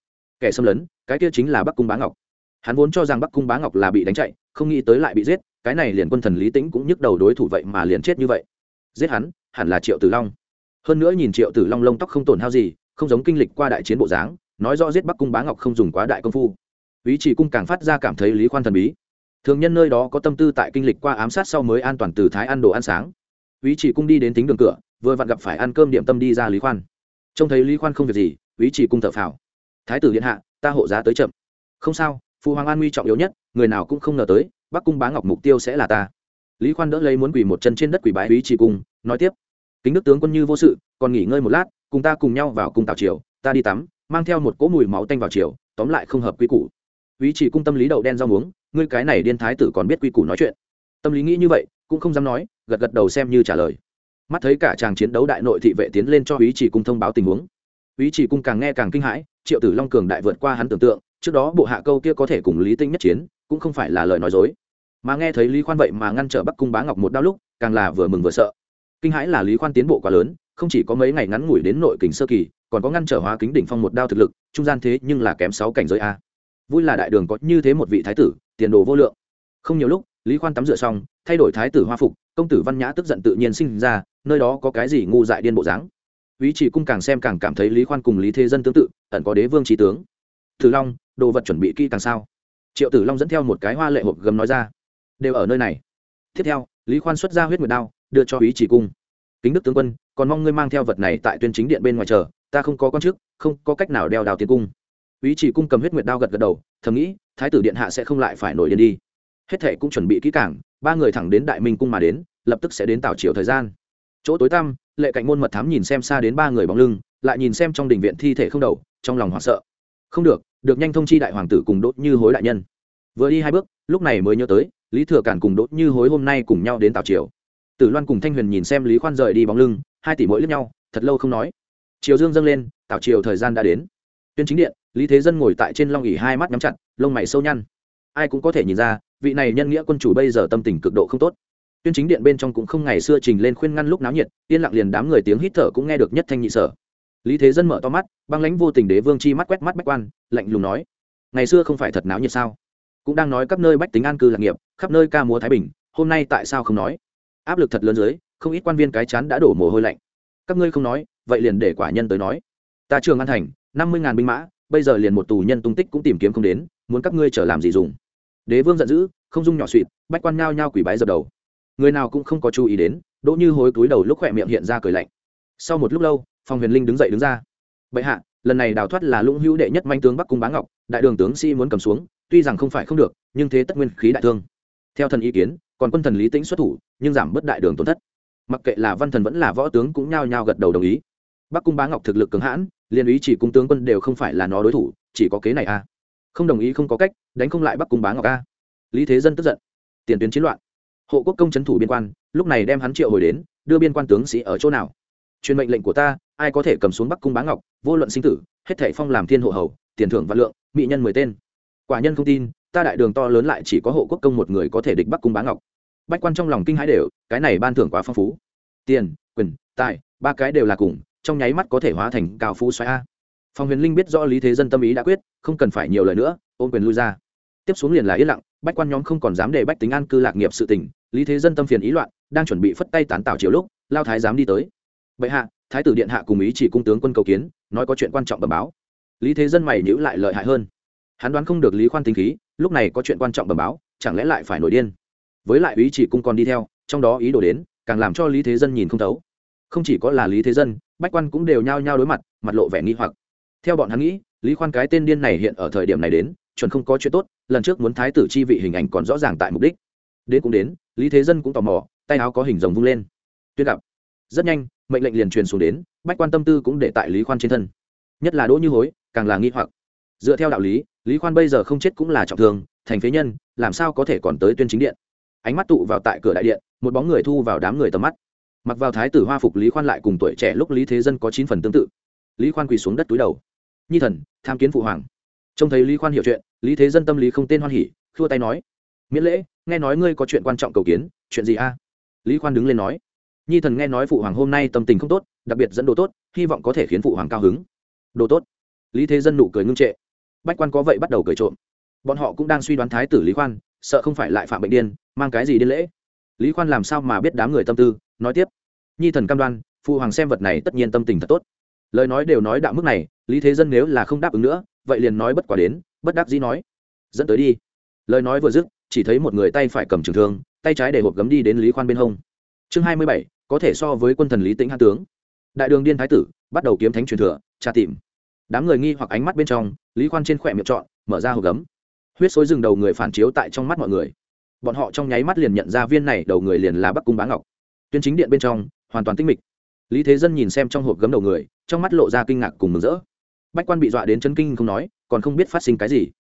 Kẻ xâm lấn, cái kia chính là bắc cung bá ngọc. Hắn vốn cho rằng bắc cung bá ngọc là bị đánh chạy, không nghĩ tới lại bị giết, cái này liền quân thần lý tĩnh cũng nhức đầu đối thủ vậy mà liền chết như vậy. Giết hắn, hẳn là triệu tử long. Hơn nữa nhìn triệu tử long lông tóc không tổn hao gì, không giống kinh lịch qua đại chiến bộ dáng, nói rõ giết bắc cung bá ngọc không dùng quá đại công phu. Ý chỉ cung càng phát ra cảm thấy lý khoan thần bí. Thường nhân nơi đó có tâm tư tại kinh lịch qua ám sát sau mới an toàn từ thái ăn đồ ăn sáng. Ý chỉ cung đi đến tính đường cửa, vừa vặn gặp phải ăn cơm điểm tâm đi ra lý khoan trông thấy lý khoan không việc gì, ý chỉ cung thở phào. Thái tử điện hạ, ta hộ giá tới chậm. Không sao phụ hoàng an nguy trọng yếu nhất, người nào cũng không ngờ tới, bắc cung bá ngọc mục tiêu sẽ là ta. Lý khoan đỡ lấy muốn quỳ một chân trên đất quỳ bái ý chỉ cung, nói tiếp. Kính đức tướng quân như vô sự, còn nghỉ ngơi một lát, cùng ta cùng nhau vào cung tào triều, ta đi tắm, mang theo một cỗ mùi máu tanh vào triều, tóm lại không hợp quy củ. Ý chỉ cung tâm lý đậu đen rau muống, ngươi cái này điên thái tử còn biết quy củ nói chuyện. Tâm lý nghĩ như vậy, cũng không dám nói, gật gật đầu xem như trả lời mắt thấy cả chàng chiến đấu đại nội thị vệ tiến lên cho ý chỉ cung thông báo tình huống. Ý chỉ cung càng nghe càng kinh hãi, triệu tử long cường đại vượt qua hắn tưởng tượng, trước đó bộ hạ câu kia có thể cùng lý tinh nhất chiến, cũng không phải là lời nói dối. Mà nghe thấy lý khoan vậy mà ngăn trở bắc cung bá ngọc một đau lúc, càng là vừa mừng vừa sợ. Kinh hãi là lý khoan tiến bộ quá lớn, không chỉ có mấy ngày ngắn ngủi đến nội kính sơ kỳ, còn có ngăn trở hóa kính đỉnh phong một đao thực lực, trung gian thế nhưng là kém sáu cảnh giới a. Vui là đại đường có như thế một vị thái tử, tiền đồ vô lượng. Không nhiều lúc, lý khoan tắm rửa xong, thay đổi thái tử hoa phục, công tử văn nhã tức giận tự nhiên sinh ra nơi đó có cái gì ngu dại điên bộ dáng? Ý chỉ cung càng xem càng cảm thấy lý khoan cùng lý thế dân tương tự, ẩn có đế vương trí tướng. Tử long, đồ vật chuẩn bị kỹ càng sao? Triệu tử long dẫn theo một cái hoa lệ hộp gấm nói ra. Đều ở nơi này. Tiếp theo, lý khoan xuất ra huyết nguyệt đao, đưa cho ý chỉ cung. Kính đức tướng quân, còn mong ngươi mang theo vật này tại tuyên chính điện bên ngoài chờ, ta không có con chức, không có cách nào đeo đào tiến cung. Ý chỉ cung cầm huyết nguyệt đao gật gật đầu, thầm nghĩ, thái tử điện hạ sẽ không lại phải nổi điên đi. Hết thệ cũng chuẩn bị kỹ càng, ba người thẳng đến đại minh cung mà đến, lập tức sẽ đến tảo chiều thời gian chỗ tối tăm, lệ cạnh môn mật thám nhìn xem xa đến ba người bóng lưng, lại nhìn xem trong đình viện thi thể không đầu, trong lòng hoảng sợ. Không được được nhanh thông chi đại hoàng tử cùng đốt như hối đại nhân. Vừa đi hai bước, lúc này mới nhớ tới, lý thừa cản cùng đốt như hối hôm nay cùng nhau đến tào triều. Tử loan cùng thanh huyền nhìn xem lý khoan rời đi bóng lưng, hai tỷ mỗi lướt nhau, thật lâu không nói. Triều dương dâng lên, tào triều thời gian đã đến. Tuyên chính điện, lý thế dân ngồi tại trên long ỉ hai mắt nhắm chặt, lông mày sâu nhăn. Ai cũng có thể nhìn ra, vị này nhân nghĩa quân chủ bây giờ tâm tình cực độ không tốt tuyên chính điện bên trong cũng không ngày xưa trình lên khuyên ngăn lúc náo nhiệt, yên lặng liền đám người tiếng hít thở cũng nghe được nhất thanh nhị sở. Lý thế dân mở to mắt, băng lãnh vô tình đế vương chi mắt quét mắt bách quan, lạnh lùng nói, ngày xưa không phải thật náo nhiệt sao? Cũng đang nói các nơi bách tính an cư lạc nghiệp, khắp nơi ca múa thái bình, hôm nay tại sao không nói? Áp lực thật lớn dưới, không ít quan viên cái chán đã đổ mồ hôi lạnh. Các ngươi không nói, vậy liền để quả nhân tới nói. Ta trường an thành, năm mươi ngàn binh mã, bây giờ liền một tù nhân tung tích cũng tìm kiếm không đến, muốn các ngươi trở làm gì dùng? Đế vương giận dữ, không dung nhỏ suỵt bách quan nhao nhao quỷ bái dập đầu người nào cũng không có chú ý đến, đỗ như hối cúi đầu lúc khỏe miệng hiện ra cười lạnh. Sau một lúc lâu, phong huyền linh đứng dậy đứng ra. Bệ hạ, lần này đào thoát là lũng hữu đệ nhất manh tướng bắc cung bá ngọc, đại đường tướng sĩ muốn cầm xuống, tuy rằng không phải không được, nhưng thế tất nguyên khí đại thương. Theo thần ý kiến, còn quân thần lý tĩnh xuất thủ, nhưng giảm bớt đại đường tổn thất. Mặc kệ là văn thần vẫn là võ tướng cũng nhao nhao gật đầu đồng ý. Bắc cung bá ngọc thực lực cứng hãn liên ý chỉ cung tướng quân đều không phải là nó đối thủ, chỉ có kế này a. Không đồng ý không có cách, đánh không lại bắc cung bá ngọc a. Lý thế dân tức giận. Tiền tuyến chiến loạn hộ quốc công c thủ biên quan, lúc này đem hắn triệu hồi đến, đưa biên quan tướng sĩ ở chỗ nào? Truyền mệnh lệnh của ta, ai có thể cầm xuống bắc cung bá ngọc, vô luận sinh tử, hết thảy phong làm thiên hộ hầu, tiền thưởng vạn lượng, mỹ nhân mười tên. Quả nhân không tin, ta đại đường to lớn lại chỉ có hộ quốc công một người có thể địch bắc cung bá ngọc. Bách quan trong lòng kinh hãi đều, cái này ban thưởng quá phong phú. Tiền, quyền, tài, ba cái đều là cùng, trong nháy mắt có thể hóa thành cao phú xoáy a. Phòng huyền linh biết rõ lý thế dân tâm ý đã quyết, không cần phải nhiều lời nữa, ôm quyền lui ra. Tiếp xuống liền là yên lặng, bách quan nhóm không còn dám để bách tính an cư lạc nghiệp sự tình lý thế dân tâm phiền ý loạn, đang chuẩn bị phất tay tán tảo chiều lúc, lao thái dám đi tới. Bệ hạ, thái tử điện hạ cùng ý chỉ cung tướng quân cầu kiến, nói có chuyện quan trọng bẩm báo. Lý thế dân mày nhữ lại lợi hại hơn. Hắn đoán không được lý khoan tính khí, lúc này có chuyện quan trọng bẩm báo, chẳng lẽ lại phải nổi điên? Với lại ý chỉ cung còn đi theo, trong đó ý đồ đến, càng làm cho lý thế dân nhìn không thấu. Không chỉ có là lý thế dân, bách quan cũng đều nhao nhao đối mặt mặt lộ vẻ nghi hoặc. Theo bọn hắn nghĩ, lý khoan cái tên điên này hiện ở thời điểm này đến, chuẩn không có chuyện tốt, lần trước muốn thái tử chi vị hình ảnh còn rõ ràng tại mục đích đến cũng đến, lý thế dân cũng tò mò, tay áo có hình rồng vung lên. Tuyên gặp. Rất nhanh, mệnh lệnh liền truyền xuống đến, bách quan tâm tư cũng để tại lý khoan trên thân. Nhất là đỗ như hối, càng là nghi hoặc. Dựa theo đạo lý lý khoan bây giờ không chết cũng là trọng thương, thành phế nhân, làm sao có thể còn tới tuyên chính điện? Ánh mắt tụ vào tại cửa đại điện, một bóng người thu vào đám người tầm mắt. Mặc vào thái tử hoa phục lý khoan lại cùng tuổi trẻ lúc lý thế dân có chín phần tương tự. Lý khoan quỳ xuống đất túi đầu. Nhi thần, tham kiến phụ hoàng. Trông thấy lý khoan hiểu chuyện, lý thế dân tâm lý không tên hoan hỉ, khua tay nói miễn lễ, nghe nói ngươi có chuyện quan trọng cầu kiến, chuyện gì a? Lý khoan đứng lên nói. Nhi thần nghe nói phụ hoàng hôm nay tâm tình không tốt, đặc biệt dẫn đồ tốt, hy vọng có thể khiến phụ hoàng cao hứng. Đồ tốt. Lý thế dân nụ cười ngưng trệ. Bách quan có vậy bắt đầu cười trộm. Bọn họ cũng đang suy đoán thái tử lý khoan, sợ không phải lại phạm bệnh điên, mang cái gì đến lễ. Lý khoan làm sao mà biết đám người tâm tư, nói tiếp. Nhi thần cam đoan, phụ hoàng xem vật này tất nhiên tâm tình thật tốt. Lời nói đều nói đạo mức này, lý thế dân nếu là không đáp ứng nữa, vậy liền nói bất quả đến, bất đắc dĩ nói. Dẫn tới đi. Lời nói vừa dứt chỉ thấy một người tay phải cầm trường thương, tay trái để hộp gấm đi đến lý khoan bên hông. Chương hai mươi bảy, có thể so với quân thần lý tĩnh hạ tướng. Đại đường điên thái tử, bắt đầu kiếm thánh truyền thừa, tra tìm. Đám người nghi hoặc ánh mắt bên trong, lý khoan trên khỏe miệng trọn, mở ra hộp gấm. Huyết xối rừng đầu người phản chiếu tại trong mắt mọi người. Bọn họ trong nháy mắt liền nhận ra viên này đầu người liền là bắc cung bá ngọc. Tuyên chính điện bên trong, hoàn toàn tinh mịch. Lý thế dân nhìn xem trong hộp gấm đầu người, trong mắt lộ ra kinh ngạc cùng mừng rỡ. Bách quan bị dọa đến chân kinh không nói, còn không biết phát sinh cái gì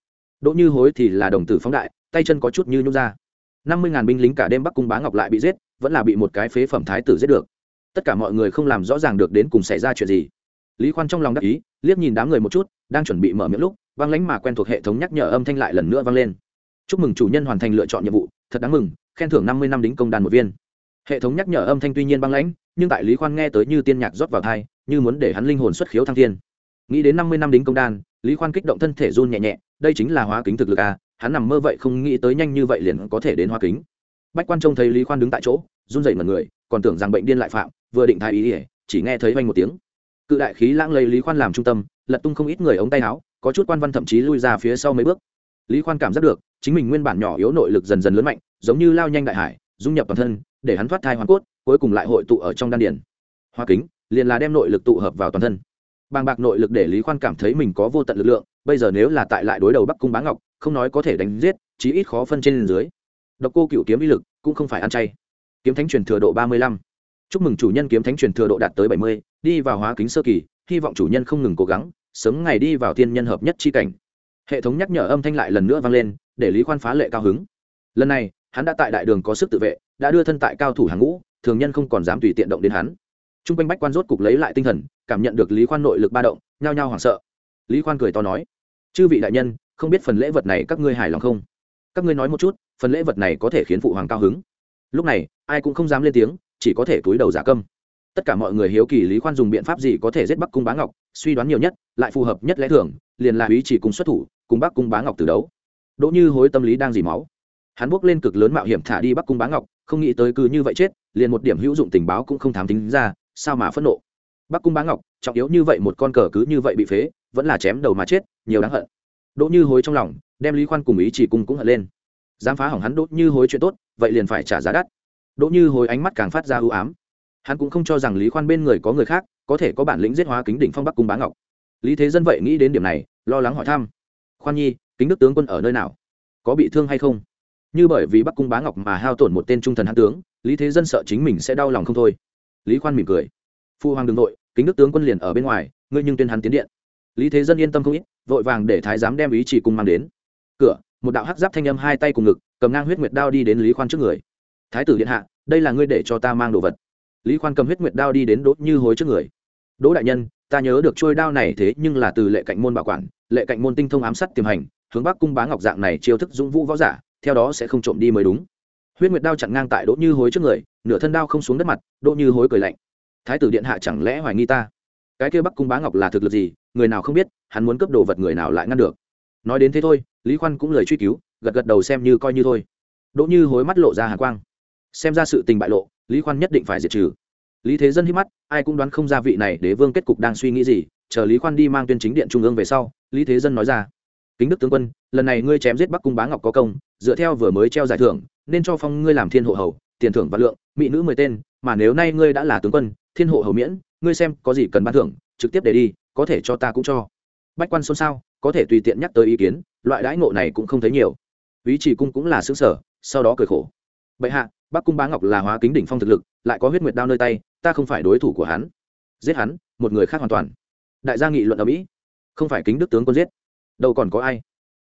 đỗ như hối thì là đồng tử phóng đại, tay chân có chút như nhung ra. Năm mươi ngàn binh lính cả đêm bắc cung bá ngọc lại bị giết, vẫn là bị một cái phế phẩm thái tử giết được. Tất cả mọi người không làm rõ ràng được đến cùng xảy ra chuyện gì. Lý khoan trong lòng đắc ý, liếc nhìn đám người một chút, đang chuẩn bị mở miệng lúc, vang lánh mà quen thuộc hệ thống nhắc nhở âm thanh lại lần nữa vang lên. Chúc mừng chủ nhân hoàn thành lựa chọn nhiệm vụ, thật đáng mừng, khen thưởng năm mươi năm đính công đàn một viên. Hệ thống nhắc nhở âm thanh tuy nhiên băng lãnh, nhưng tại lý khoan nghe tới như tiên nhạc rót vào thai như muốn để hắn linh hồn xuất khiếu thăng thiên. Nghĩ đến năm mươi năm đính công đan lý khoan kích động thân thể run nhẹ nhẹ, đây chính là hóa kính thực lực à hắn nằm mơ vậy không nghĩ tới nhanh như vậy liền có thể đến hóa kính. Bách quan trông thấy lý khoan đứng tại chỗ, run dậy mật người, còn tưởng rằng bệnh điên lại phạm, vừa định thai ý ỉa chỉ nghe thấy vanh một tiếng. Cự đại khí lãng lấy lý khoan làm trung tâm, lật tung không ít người ống tay áo, có chút quan văn thậm chí lui ra phía sau mấy bước. Lý khoan cảm giác được, chính mình nguyên bản nhỏ yếu nội lực dần dần lớn mạnh, giống như lao nhanh đại hải, dung nhập toàn thân, để hắn thoát thai hoàn cốt, cuối cùng lại hội tụ ở trong đan điển hoa kính, liền là đem nội lực tụ hợp vào toàn thân bàng bạc nội lực để lý khoan cảm thấy mình có vô tận lực lượng, bây giờ nếu là tại lại đối đầu bắc cung bá ngọc, không nói có thể đánh giết, chí ít khó phân trên dưới. Độc cô cựu kiếm ý lực cũng không phải ăn chay. Kiếm thánh truyền thừa độ ba mươi lăm. Chúc mừng chủ nhân kiếm thánh truyền thừa độ đạt tới bảy mươi, đi vào hóa kính sơ kỳ, hy vọng chủ nhân không ngừng cố gắng, sớm ngày đi vào thiên nhân hợp nhất chi cảnh. Hệ thống nhắc nhở âm thanh lại lần nữa vang lên, để lý khoan phá lệ cao hứng. Lần này, hắn đã tại đại đường có sức tự vệ, đã đưa thân tại cao thủ hàng ngũ, thường nhân không còn dám tùy tiện động đến hắn t r u n g quanh bách quan rốt cục lấy lại tinh thần, cảm nhận được lý khoan nội lực ba động, nhao nhao hoảng sợ. Lý khoan cười to nói, chư vị đại nhân, không biết phần lễ vật này các ngươi hài lòng không? Các ngươi nói một chút, phần lễ vật này có thể khiến phụ hoàng cao hứng. Lúc này, ai cũng không dám lên tiếng, chỉ có thể túi đầu giả câm. Tất cả mọi người hiếu kỳ lý khoan dùng biện pháp gì có thể giết bắc cung bá ngọc, suy đoán nhiều nhất, lại phù hợp nhất lẽ thường, liền là ý chỉ cùng xuất thủ, cùng bắc cung bá ngọc từ đấu. Đỗ như hối tâm lý đang dì máu. Hắn bước lên cực lớn mạo hiểm thả đi bắc cung bá ngọc, không nghĩ tới cứ như vậy chết, liền một điểm hữu dụng tình báo cũng không thám tính ra sao mà phẫn nộ? Bắc cung bá ngọc, trọng yếu như vậy một con cờ cứ như vậy bị phế, vẫn là chém đầu mà chết, nhiều đáng hận. Đỗ như hối trong lòng, đem lý khoan cùng ý chỉ cung cũng hận lên. Dám phá hỏng hắn đỗ như hối chuyện tốt, vậy liền phải trả giá đắt. Đỗ như hối ánh mắt càng phát ra ưu ám. Hắn cũng không cho rằng lý khoan bên người có người khác, có thể có bản lĩnh giết hóa kính đỉnh phong bắc cung bá ngọc. Lý thế dân vậy nghĩ đến điểm này, lo lắng hỏi thăm. Khoan nhi, kính đức tướng quân ở nơi nào? Có bị thương hay không? Như bởi vì bắc cung bá ngọc mà hao tổn một tên trung thần hãn tướng, lý thế dân sợ chính mình sẽ đau lòng không thôi lý khoan mỉm cười. Phu hoàng đ ư n g nội kính đức tướng quân liền ở bên ngoài, ngươi nhưng tuyên hắn tiến điện. Lý thế dân yên tâm không ít, vội vàng để thái giám đem ý chỉ cung mang đến. Cửa, một đạo hắc giáp thanh âm hai tay cùng ngực, cầm ngang huyết nguyệt đao đi đến lý khoan trước người. Thái tử điện hạ, đây là ngươi để cho ta mang đồ vật. Lý khoan cầm huyết nguyệt đao đi đến đỗ như hối trước người. Đỗ đại nhân, ta nhớ được trôi đao này thế nhưng là từ lệ cạnh môn bảo quản, lệ cạnh môn tinh thông ám sát tiềm hành, hướng bắc cung bá ngọc dạng này chiêu thức dũng vũ võ giả, theo đó sẽ không trộm đi mới đúng. Huyết nguyệt đao chặn ngang tại đỗ như hối trước người nửa thân đao không xuống đất mặt, đỗ như hối cười lạnh. Thái tử điện hạ chẳng lẽ hoài nghi ta? Cái kia bắc cung bá ngọc là thực lực gì, người nào không biết, hắn muốn cướp đồ vật người nào lại ngăn được? Nói đến thế thôi, lý khoan cũng lời truy cứu, gật gật đầu xem như coi như thôi. Đỗ như hối mắt lộ ra hàn quang. Xem ra sự tình bại lộ, lý khoan nhất định phải diệt trừ. Lý thế dân hít mắt, ai cũng đoán không ra vị này đế vương kết cục đang suy nghĩ gì, chờ lý khoan đi mang tuyên chính điện trung ương về sau, lý thế dân nói ra, kính đức tướng quân, lần này ngươi chém giết bắc cung bá ngọc có công, dựa theo vừa mới treo giải thưởng, nên cho phong ngươi làm thiên hộ hầu tiền thưởng và lượng, mỹ nữ mười tên, mà nếu nay ngươi đã là tướng quân, thiên hộ hầu miễn, ngươi xem có gì cần ban thưởng, trực tiếp để đi, có thể cho ta cũng cho. Bách quan xôn xao, có thể tùy tiện nhắc tới ý kiến, loại đãi ngộ này cũng không thấy nhiều. Ý chỉ cung cũng là xứ sở, sau đó cười khổ. Bệ hạ, bắc cung bá ngọc là hóa kính đỉnh phong thực lực, lại có huyết nguyệt đao nơi tay, ta không phải đối thủ của hắn. Giết hắn, một người khác hoàn toàn. Đại gia nghị luận ở mỹ. Không phải kính đức tướng quân giết. Đâu còn có ai?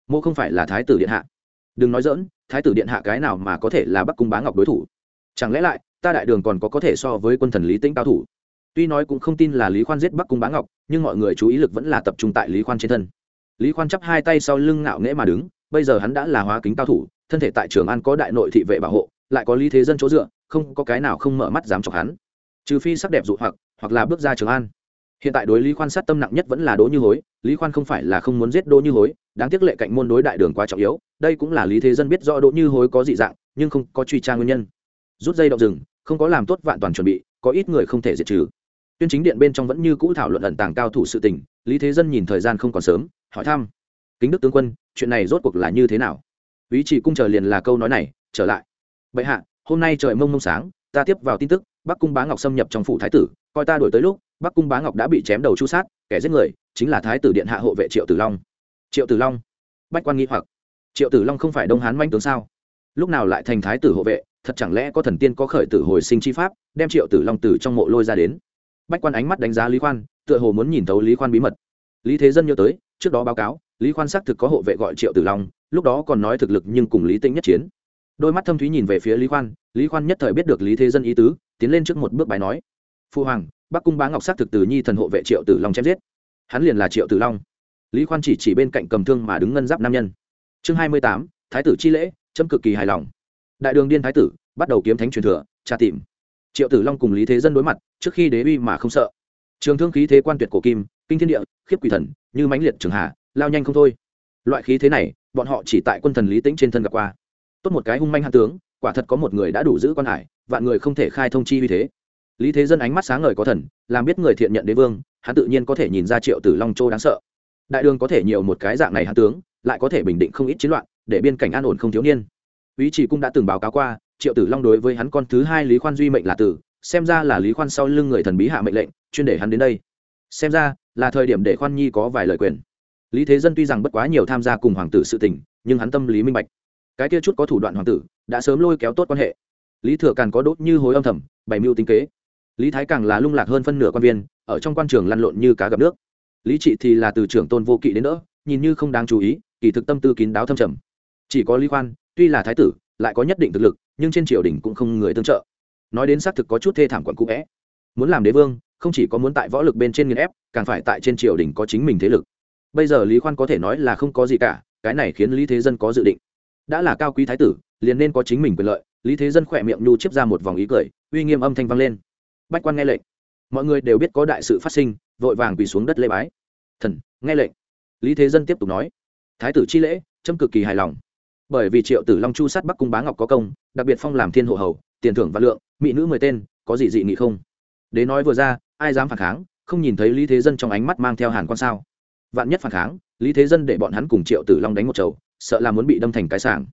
Mô không phải là thái tử điện hạ. Đừng nói dỡn thái tử điện hạ cái nào mà có thể là bắc cung bá ngọc đối thủ? Chẳng lẽ lại, ta đại đường còn có có thể so với quân thần lý tĩnh cao thủ? Tuy nói cũng không tin là lý khoan giết bắc cung bá ngọc, nhưng mọi người chú ý lực vẫn là tập trung tại lý khoan trên thân. Lý khoan chắp hai tay sau lưng ngạo nghễ mà đứng, bây giờ hắn đã là hóa kính cao thủ, thân thể tại trường an có đại nội thị vệ bảo hộ, lại có lý thế dân chỗ dựa, không có cái nào không mở mắt dám chọc hắn. Trừ phi sắc đẹp dụ hoặc hoặc là bước ra trường an. Hiện tại đối lý khoan sát tâm nặng nhất vẫn là đỗ như hối, lý khoan không phải là không muốn giết đỗ như hối, đáng tiếc lệ cạnh môn đối đại đường quá trọng yếu, đây cũng là lý thế dân biết rõ đỗ như hối có dị dạng, nhưng không có truy tra nguyên nhân rút dây động rừng, không có làm tốt vạn toàn chuẩn bị, có ít người không thể diệt trừ. Tuyên chính điện bên trong vẫn như cũ thảo luận ẩn tàng cao thủ sự tình, lý thế dân nhìn thời gian không còn sớm, hỏi thăm. Kính đức tướng quân, chuyện này rốt cuộc là như thế nào? Ý chỉ cung chờ liền là câu nói này, trở lại. Bệ hạ, hôm nay trời mông mông sáng, ta tiếp vào tin tức, bắc cung bá ngọc xâm nhập trong phủ thái tử, coi ta đổi tới lúc, bắc cung bá ngọc đã bị chém đầu chu sát, kẻ giết người, chính là thái tử điện hạ hộ vệ triệu tử long. Triệu tử long? Bách quan nghĩ hoặc. Triệu tử long không phải đông hán manh tướng sao? Lúc nào lại thành thái tử hộ vệ, thật chẳng lẽ có thần tiên có khởi tử hồi sinh chi pháp, đem triệu tử long tử trong mộ lôi ra đến? Bách quan ánh mắt đánh giá lý khoan, tựa hồ muốn nhìn thấu lý khoan bí mật. Lý thế dân nhớ tới, trước đó báo cáo, lý khoan xác thực có hộ vệ gọi triệu tử long, lúc đó còn nói thực lực nhưng cùng lý tĩnh nhất chiến. Đôi mắt thâm thúy nhìn về phía lý khoan lý khoan nhất thời biết được lý thế dân ý tứ, tiến lên trước một bước bài nói. Phu hoàng, bắc cung bá ngọc xác thực từ nhi thần hộ vệ triệu tử long chém giết. Hắn liền là triệu tử long. Lý khoan chỉ chỉ bên cạnh cầm thương mà đứng ngân giáp nam nhân. Chương hai mươi tám, thái tử chi lễ chấm cực kỳ hài lòng. Đại đường điên thái tử bắt đầu kiếm thánh truyền thừa tra tìm. Triệu tử long cùng lý thế dân đối mặt trước khi đế uy mà không sợ. Trường thương khí thế quan tuyệt cổ kim kinh thiên địa khiếp quỷ thần như mãnh liệt trường hà, lao nhanh không thôi. Loại khí thế này bọn họ chỉ tại quân thần lý tĩnh trên thân gặp qua. Tốt một cái hung manh hạ tướng quả thật có một người đã đủ giữ quan hải vạn người không thể khai thông chi uy thế. Lý thế dân ánh mắt sáng ngời có thần làm biết người thiện nhận đế vương hắn tự nhiên có thể nhìn ra triệu tử long châu đáng sợ. Đại đường có thể nhiều một cái dạng này hạ tướng lại có thể bình định không ít chiến loạn để biên cảnh an ổn không thiếu niên. Ý chỉ cũng đã từng báo cáo qua triệu tử long đối với hắn con thứ hai lý khoan duy mệnh là tử xem ra là lý khoan sau lưng người thần bí hạ mệnh lệnh chuyên để hắn đến đây. Xem ra là thời điểm để khoan nhi có vài lời quyền. Lý thế dân tuy rằng bất quá nhiều tham gia cùng hoàng tử sự tình nhưng hắn tâm lý minh bạch. Cái kia chút có thủ đoạn hoàng tử đã sớm lôi kéo tốt quan hệ. Lý thừa càng có đốt như hối âm thầm bày mưu tính kế. Lý thái càng là lung lạc hơn phân nửa quan viên ở trong quan trường lăn lộn như cá gặp nước. Lý trị thì là từ trưởng tôn vô kỵ đến nữa, nhìn như không đáng chú ý kỳ thực tâm tư kín đáo thâm trầm chỉ có lý khoan, tuy là thái tử, lại có nhất định thực lực, nhưng trên triều đình cũng không người tương trợ. Nói đến xác thực có chút thê thảm quận cũ vẽ muốn làm đế vương, không chỉ có muốn tại võ lực bên trên nghiên ép, càng phải tại trên triều đình có chính mình thế lực. Bây giờ lý khoan có thể nói là không có gì cả, cái này khiến lý thế dân có dự định. Đã là cao quý thái tử, liền nên có chính mình quyền lợi. Lý thế dân khỏe miệng nhu chiếp ra một vòng ý cười, uy nghiêm âm thanh vang lên. Bách quan nghe lệnh. Mọi người đều biết có đại sự phát sinh, vội vàng quỳ xuống đất lê bái. Thần, nghe lệnh. Lý thế dân tiếp tục nói. Thái tử chi lễ trâm cực kỳ hài lòng bởi vì triệu tử long chu sát bắc cung bá ngọc có công, đặc biệt phong làm thiên hộ hầu, tiền thưởng và lượng, mỹ nữ mười tên, có gì dị nghị không? Đế nói vừa ra, ai dám phản kháng, không nhìn thấy lý thế dân trong ánh mắt mang theo hàn quan sao? Vạn nhất phản kháng, lý thế dân để bọn hắn cùng triệu tử long đánh một chầu, sợ là muốn bị đâm thành cái sảng.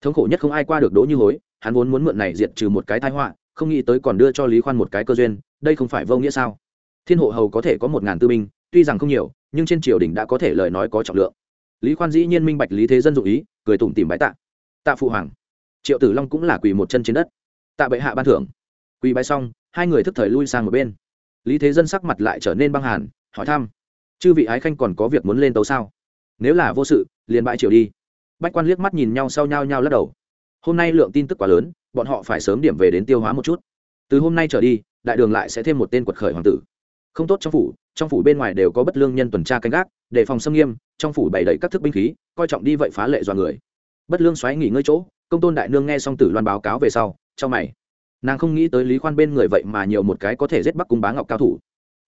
Thống khổ nhất không ai qua được đỗ như hối, hắn vốn muốn mượn này diệt trừ một cái tai họa, không nghĩ tới còn đưa cho lý khoan một cái cơ duyên, đây không phải vô nghĩa sao? Thiên hộ hầu có thể có một ngàn tư binh, tuy rằng không nhiều, nhưng trên triều đình đã có thể lời nói có trọng lượng lý khoan dĩ nhiên minh bạch lý thế dân dụ ý, cười tủm tìm bái tạ. Tạ phụ hoàng, triệu tử long cũng là quỳ một chân trên đất. Tạ bệ hạ ban thưởng. Quỳ bái xong, hai người thức thời lui sang một bên. Lý thế dân sắc mặt lại trở nên băng hàn, hỏi thăm. Chư vị ái khanh còn có việc muốn lên tấu sao? Nếu là vô sự, liền bãi triều đi. Bách quan liếc mắt nhìn nhau sau nhau nhau lắc đầu. Hôm nay lượng tin tức quá lớn, bọn họ phải sớm điểm về đến tiêu hóa một chút. Từ hôm nay trở đi, đại đường lại sẽ thêm một tên quật khởi hoàng tử. Không tốt trong phủ trong phủ bên ngoài đều có bất lương nhân tuần tra canh gác, đề phòng xâm nghiêm, trong phủ bày đầy các thức binh khí, coi trọng đi vậy phá lệ dọa người. Bất lương xoáy nghỉ ngơi chỗ, công tôn đại nương nghe xong tử loan báo cáo về sau, cho mày. Nàng không nghĩ tới lý khoan bên người vậy mà nhiều một cái có thể giết bắc cung bá ngọc cao thủ.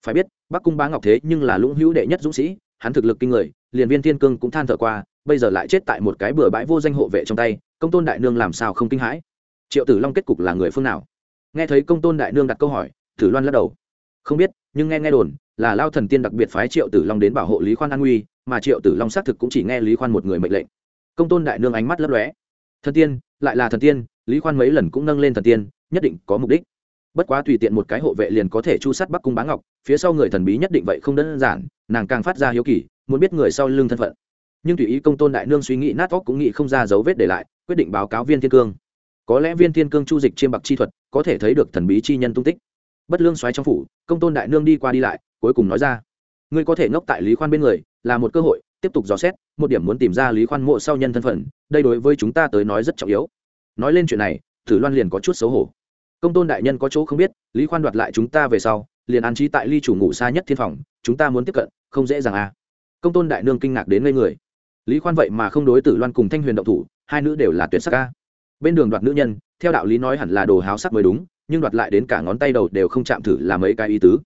Phải biết, bắc cung bá ngọc thế nhưng là lũng hữu đệ nhất dũng sĩ, hắn thực lực kinh người, liền viên thiên cương cũng than thở qua, bây giờ lại chết tại một cái bừa bãi vô danh hộ vệ trong tay, công tôn đại nương làm sao không kinh hãi? Triệu tử long kết cục là người phương nào? Nghe thấy công tôn đại nương đặt câu hỏi, tử loan lắc đầu. Không biết, nhưng nghe nghe đồn là lao thần tiên đặc biệt phái triệu tử long đến bảo hộ lý khoan an nguy, mà triệu tử long xác thực cũng chỉ nghe lý khoan một người mệnh lệnh. Công tôn đại nương ánh mắt lấp lóe. Thần tiên, lại là thần tiên, lý khoan mấy lần cũng nâng lên thần tiên, nhất định có mục đích. Bất quá tùy tiện một cái hộ vệ liền có thể chu sát bắc cung bá ngọc, phía sau người thần bí nhất định vậy không đơn giản, nàng càng phát ra hiếu kỳ, muốn biết người sau lưng thân phận. Nhưng tùy ý công tôn đại nương suy nghĩ nát óc cũng nghĩ không ra dấu vết để lại, quyết định báo cáo viên thiên cương. Có lẽ viên thiên cương chu dịch chiêm bạc chi thuật, có thể thấy được thần bí chi nhân tung tích bất lương xoáy trong phủ, công tôn đại nương đi qua đi lại, cuối cùng nói ra, ngươi có thể ngốc tại lý khoan bên người, là một cơ hội, tiếp tục dò xét, một điểm muốn tìm ra lý khoan mộ sau nhân thân phận, đây đối với chúng ta tới nói rất trọng yếu. Nói lên chuyện này thử loan liền có chút xấu hổ. Công tôn đại nhân có chỗ không biết, lý khoan đoạt lại chúng ta về sau, liền an trí tại ly chủ ngủ xa nhất thiên phòng, chúng ta muốn tiếp cận, không dễ dàng à. Công tôn đại nương kinh ngạc đến ngây người. Lý khoan vậy mà không đối tử loan cùng thanh huyền động thủ, hai nữ đều là tuyệt sắc ca bên đường đoạt nữ nhân, theo đạo lý nói hẳn là đồ háo sắc mới đúng nhưng đoạt lại đến cả ngón tay đầu đều không chạm thử là mấy cái ý tứ.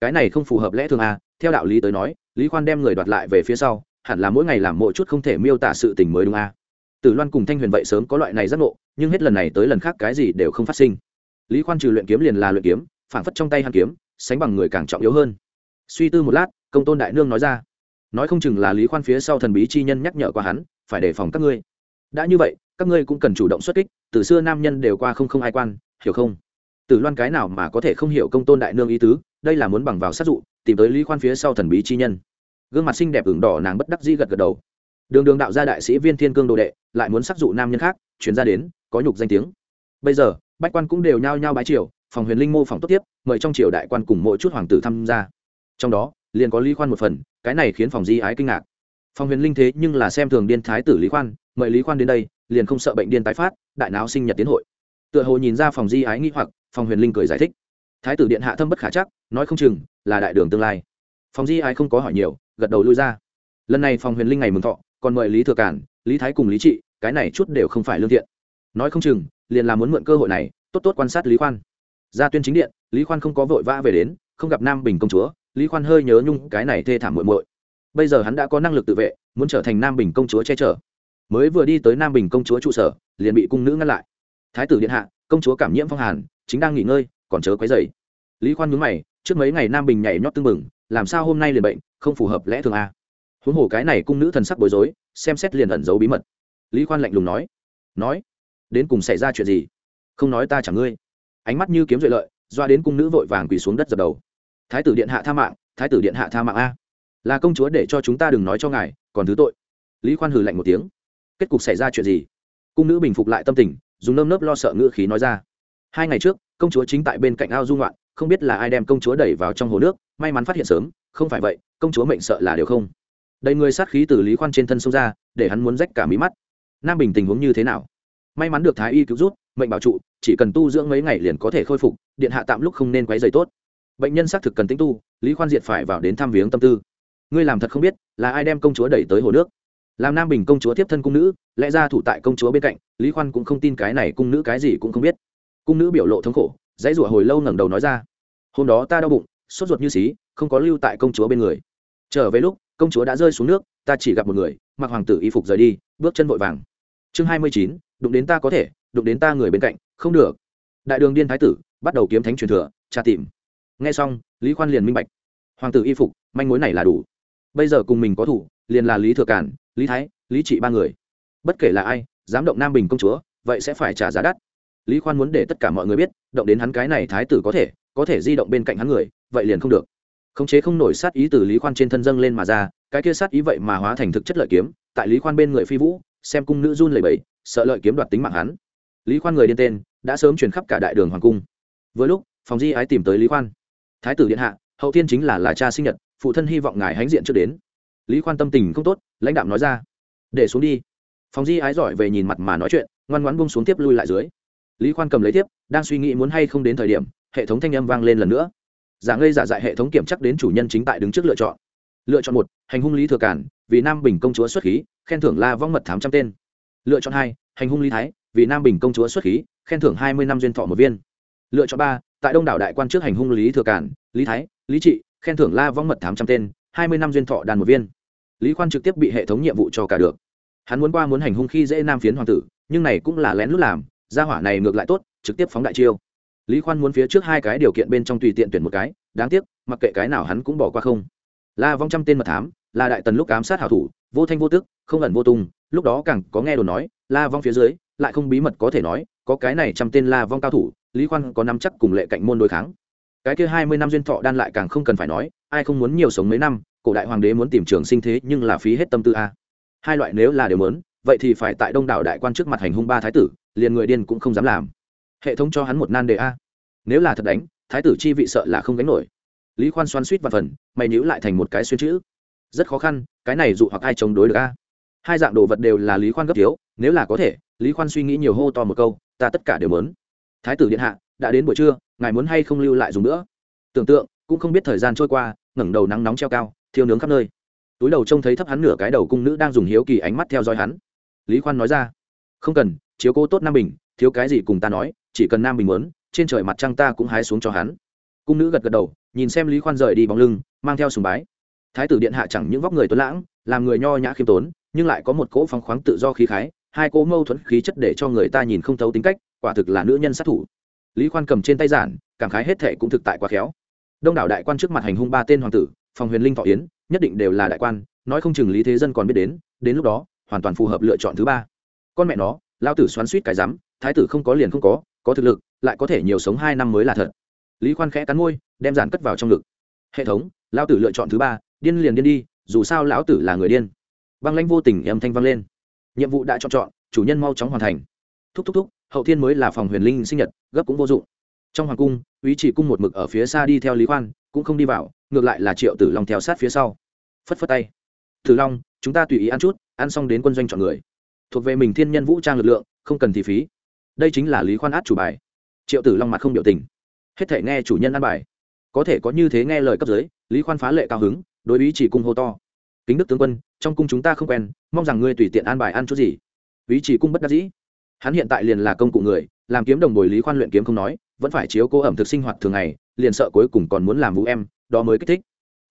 Cái này không phù hợp lẽ thường a theo đạo lý tới nói, lý khoan đem người đoạt lại về phía sau, hẳn là mỗi ngày làm mỗi chút không thể miêu tả sự tình mới đúng a tử loan cùng thanh huyền vậy sớm có loại này giác ngộ, nhưng hết lần này tới lần khác cái gì đều không phát sinh. Lý khoan trừ luyện kiếm liền là luyện kiếm, phản phất trong tay hàn kiếm, sánh bằng người càng trọng yếu hơn. Suy tư một lát, công tôn đại nương nói ra, nói không chừng là lý khoan phía sau thần bí chi nhân nhắc nhở qua hắn, phải đề phòng các ngươi. Đã như vậy, các ngươi cũng cần chủ động xuất kích, từ xưa nam nhân đều qua không không ai quan, hiểu không? Từ loan cái nào mà có thể không hiểu công tôn đại nương ý tứ, đây là muốn bằng vào sát dụ, tìm tới lý khoan phía sau thần bí chi nhân. Gương mặt xinh đẹp ửng đỏ nàng bất đắc dĩ gật gật đầu. Đường đường đạo gia đại sĩ viên thiên cương đồ đệ, lại muốn sát dụ nam nhân khác chuyển ra đến, có nhục danh tiếng. Bây giờ, bách quan cũng đều nhao nhao bái triều, phòng huyền linh mô phỏng tốt tiếp, mời trong triều đại quan cùng mỗi chút hoàng tử tham gia. Trong đó, liền có lý khoan một phần, cái này khiến phòng di ái kinh ngạc. Phòng huyền linh thế nhưng là xem thường điên thái tử lý khoan, mời lý khoan đến đây, liền không sợ bệnh điên tái phát, đại não sinh nhật tiến hội. Tựa hồ nhìn ra phòng di ái nghĩ hoặc phòng huyền linh cười giải thích. Thái tử điện hạ thâm bất khả chắc, nói không chừng là đại đường tương lai. Phòng di ai không có hỏi nhiều, gật đầu lui ra. Lần này phòng huyền linh ngày mừng thọ, còn mời lý thừa cản, lý thái cùng lý trị, cái này chút đều không phải lương thiện. Nói không chừng, liền là muốn mượn cơ hội này, tốt tốt quan sát lý khoan. Ra tuyên chính điện, lý khoan không có vội vã về đến, không gặp nam bình công chúa, lý khoan hơi nhớ nhung cái này thê thảm muội muội. Bây giờ hắn đã có năng lực tự vệ, muốn trở thành nam bình công chúa che chở. Mới vừa đi tới nam bình công chúa trụ sở, liền bị cung nữ ngăn lại. Thái tử điện hạ, công chúa cảm nhiễm phong hàn chính đang nghỉ ngơi, còn chớ quấy dày lý khoan nhướng mày, trước mấy ngày nam bình nhảy nhót tưng bừng, làm sao hôm nay liền bệnh, không phù hợp lẽ thường a huống hồ cái này cung nữ thần sắc bối rối, xem xét liền ẩn giấu bí mật. Lý khoan lạnh lùng nói. Nói, đến cùng xảy ra chuyện gì? Không nói ta chẳng ngươi. Ánh mắt như kiếm duệ lợi, doa đến cung nữ vội vàng quỳ xuống đất dập đầu. Thái tử điện hạ tha mạng, thái tử điện hạ tha mạng a. Là công chúa để cho chúng ta đừng nói cho ngài, còn thứ tội. Lý khoan hừ lạnh một tiếng. Kết cục xảy ra chuyện gì? Cung nữ bình phục lại tâm tình, dùng nơm nớp lo sợ ngữ khí nói ra hai ngày trước, công chúa chính tại bên cạnh ao dung loạn không biết là ai đem công chúa đẩy vào trong hồ nước, may mắn phát hiện sớm, không phải vậy, công chúa mệnh sợ là điều không. Đầy người sát khí từ lý khoan trên thân sông ra, để hắn muốn rách cả mí mắt. Nam bình tình huống như thế nào? May mắn được thái y cứu rút mệnh bảo trụ, chỉ cần tu dưỡng mấy ngày liền có thể khôi phục, điện hạ tạm lúc không nên quấy dày tốt. Bệnh nhân xác thực cần tính tu, lý khoan diệt phải vào đến thăm viếng tâm tư. Ngươi làm thật không biết, là ai đem công chúa đẩy tới hồ nước? Làm nam bình công chúa tiếp thân cung nữ, lẽ ra thủ tại công chúa bên cạnh, lý khoan cũng không tin cái này cung nữ cái gì cũng không biết cung nữ biểu lộ thống khổ, dãy rủa hồi lâu ngẩng đầu nói ra, hôm đó ta đau bụng, sốt ruột như xí, không có lưu tại công chúa bên người. Trở về lúc, công chúa đã rơi xuống nước, ta chỉ gặp một người, mặc hoàng tử y phục rời đi, bước chân vội vàng. Chương hai mươi chín, đụng đến ta có thể, đụng đến ta người bên cạnh, không được. Đại đường điên thái tử, bắt đầu kiếm thánh truyền thừa, tra tìm. Nghe xong, lý khoan liền minh bạch. Hoàng tử y phục, manh mối này là đủ. Bây giờ cùng mình có thủ, liền là lý thừa cản, lý thái, lý trị ba người. Bất kể là ai, dám động nam bình công chúa, vậy sẽ phải trả giá đắt lý khoan muốn để tất cả mọi người biết, động đến hắn cái này thái tử có thể có thể di động bên cạnh hắn người, vậy liền không được. Khống chế không nổi sát ý từ lý khoan trên thân dâng lên mà ra, cái kia sát ý vậy mà hóa thành thực chất lợi kiếm, tại lý khoan bên người phi vũ, xem cung nữ run lầy bẫy sợ lợi kiếm đoạt tính mạng hắn. Lý khoan người điên tên, đã sớm truyền khắp cả đại đường hoàng cung. Với lúc, phòng di ái tìm tới lý khoan. Thái tử điện hạ, hậu tiên chính là là cha sinh nhật, phụ thân hy vọng ngài hãnh diện trước đến. Lý khoan tâm tình không tốt, lãnh đạm nói ra. Để xuống đi. Phòng di ái giỏi về nhìn mặt mà nói chuyện, ngoan ngoãn bung xuống tiếp lui lại dưới lý khoan cầm lấy tiếp đang suy nghĩ muốn hay không đến thời điểm, hệ thống thanh âm vang lên lần nữa. Giả ngây giả dại hệ thống kiểm chắc đến chủ nhân chính tại đứng trước lựa chọn. Lựa chọn một, hành hung lý thừa cản, vì nam bình công chúa xuất khí, khen thưởng la vong mật thám trăm tên. Lựa chọn hai, hành hung lý thái, vì nam bình công chúa xuất khí, khen thưởng hai mươi năm duyên thọ một viên. Lựa chọn ba, tại đông đảo đại quan trước hành hung lý thừa cản, lý thái, lý trị, khen thưởng la vong mật thám trăm tên, hai mươi năm duyên thọ đàn một viên. Lý khoan trực tiếp bị hệ thống nhiệm vụ cho cả được. Hắn muốn qua muốn hành hung khi dễ nam phiến hoàng tử, nhưng này cũng là lén lút làm gia hỏa này ngược lại tốt, trực tiếp phóng đại chiêu. Lý khoan muốn phía trước hai cái điều kiện bên trong tùy tiện tuyển một cái, đáng tiếc, mặc kệ cái nào hắn cũng bỏ qua không. La vong trăm tên mật thám là đại tần lúc ám sát hảo thủ, vô thanh vô tức, không ẩn vô tung, lúc đó càng có nghe đồn nói, la vong phía dưới, lại không bí mật có thể nói, có cái này trăm tên la vong cao thủ, lý khoan có năm chắc cùng lệ cạnh môn đối kháng. Cái kia hai mươi năm duyên thọ đan lại càng không cần phải nói, ai không muốn nhiều sống mấy năm, cổ đại hoàng đế muốn tìm trường sinh thế nhưng là phí hết tâm tư a. Hai loại nếu là đều muốn, vậy thì phải tại đông đảo đại quan trước mặt hành hung ba thái tử liền người điên cũng không dám làm. Hệ thống cho hắn một nan đề a. Nếu là thật đánh, thái tử chi vị sợ là không gánh nổi. Lý khoan xoan suýt và phần, mày nhữ lại thành một cái xuyên chữ. Rất khó khăn, cái này dụ hoặc ai chống đối được a? Hai dạng đồ vật đều là lý khoan gấp thiếu, nếu là có thể, lý khoan suy nghĩ nhiều hô to một câu, ta tất cả đều muốn. Thái tử điện hạ, đã đến buổi trưa, ngài muốn hay không lưu lại dùng nữa? Tưởng tượng, cũng không biết thời gian trôi qua, ngẩng đầu nắng nóng treo cao, thiêu nướng khắp nơi. Túi đầu trông thấy thấp hắn nửa cái đầu cung nữ đang dùng hiếu kỳ ánh mắt theo dõi hắn. Lý khoan nói ra, không cần chiếu cố tốt nam bình, thiếu cái gì cùng ta nói, chỉ cần nam bình muốn, trên trời mặt trăng ta cũng hái xuống cho hắn. Cung nữ gật gật đầu, nhìn xem lý khoan rời đi bóng lưng, mang theo sùng bái. Thái tử điện hạ chẳng những vóc người tuấn lãng, làm người nho nhã khiêm tốn, nhưng lại có một cỗ phóng khoáng tự do khí khái, hai cỗ mâu thuẫn khí chất để cho người ta nhìn không thấu tính cách, quả thực là nữ nhân sát thủ. Lý khoan cầm trên tay giản, cảm khái hết thệ cũng thực tại quá khéo. Đông đảo đại quan trước mặt hành hung ba tên hoàng tử, phòng huyền linh thọ yến, nhất định đều là đại quan, nói không chừng lý thế dân còn biết đến đến lúc đó, hoàn toàn phù hợp lựa chọn thứ ba. Con mẹ nó lao tử xoắn suýt cái rắm, thái tử không có liền không có có thực lực, lại có thể nhiều sống hai năm mới là thật. Lý khoan khẽ cắn môi, đem giản cất vào trong ngực. Hệ thống lao tử lựa chọn thứ ba, điên liền điên đi, dù sao lão tử là người điên. Băng lãnh vô tình âm thanh vang lên. Nhiệm vụ đã chọn chọn, chủ nhân mau chóng hoàn thành. Thúc thúc thúc, hậu thiên mới là phòng huyền linh sinh nhật, gấp cũng vô dụng. Trong hoàng cung ý chỉ cung một mực ở phía xa đi theo lý khoan, cũng không đi vào, ngược lại là triệu tử long theo sát phía sau. Phất phất tay. Tử long, chúng ta tùy ý ăn chút, ăn xong đến quân doanh chọn người thuộc về mình thiên nhân vũ trang lực lượng, không cần thì phí. Đây chính là lý khoan át chủ bài. Triệu tử long mặt không biểu tình. Hết thể nghe chủ nhân ăn bài. Có thể có như thế nghe lời cấp dưới, lý khoan phá lệ cao hứng, đối ý chỉ cung hô to. Kính đức tướng quân, trong cung chúng ta không quen, mong rằng ngươi tùy tiện an bài ăn chút gì. Ý chỉ cung bất đắc dĩ. Hắn hiện tại liền là công cụ người, làm kiếm đồng bồi lý khoan luyện kiếm không nói, vẫn phải chiếu cố ẩm thực sinh hoạt thường ngày, liền sợ cuối cùng còn muốn làm vũ em, đó mới kích thích.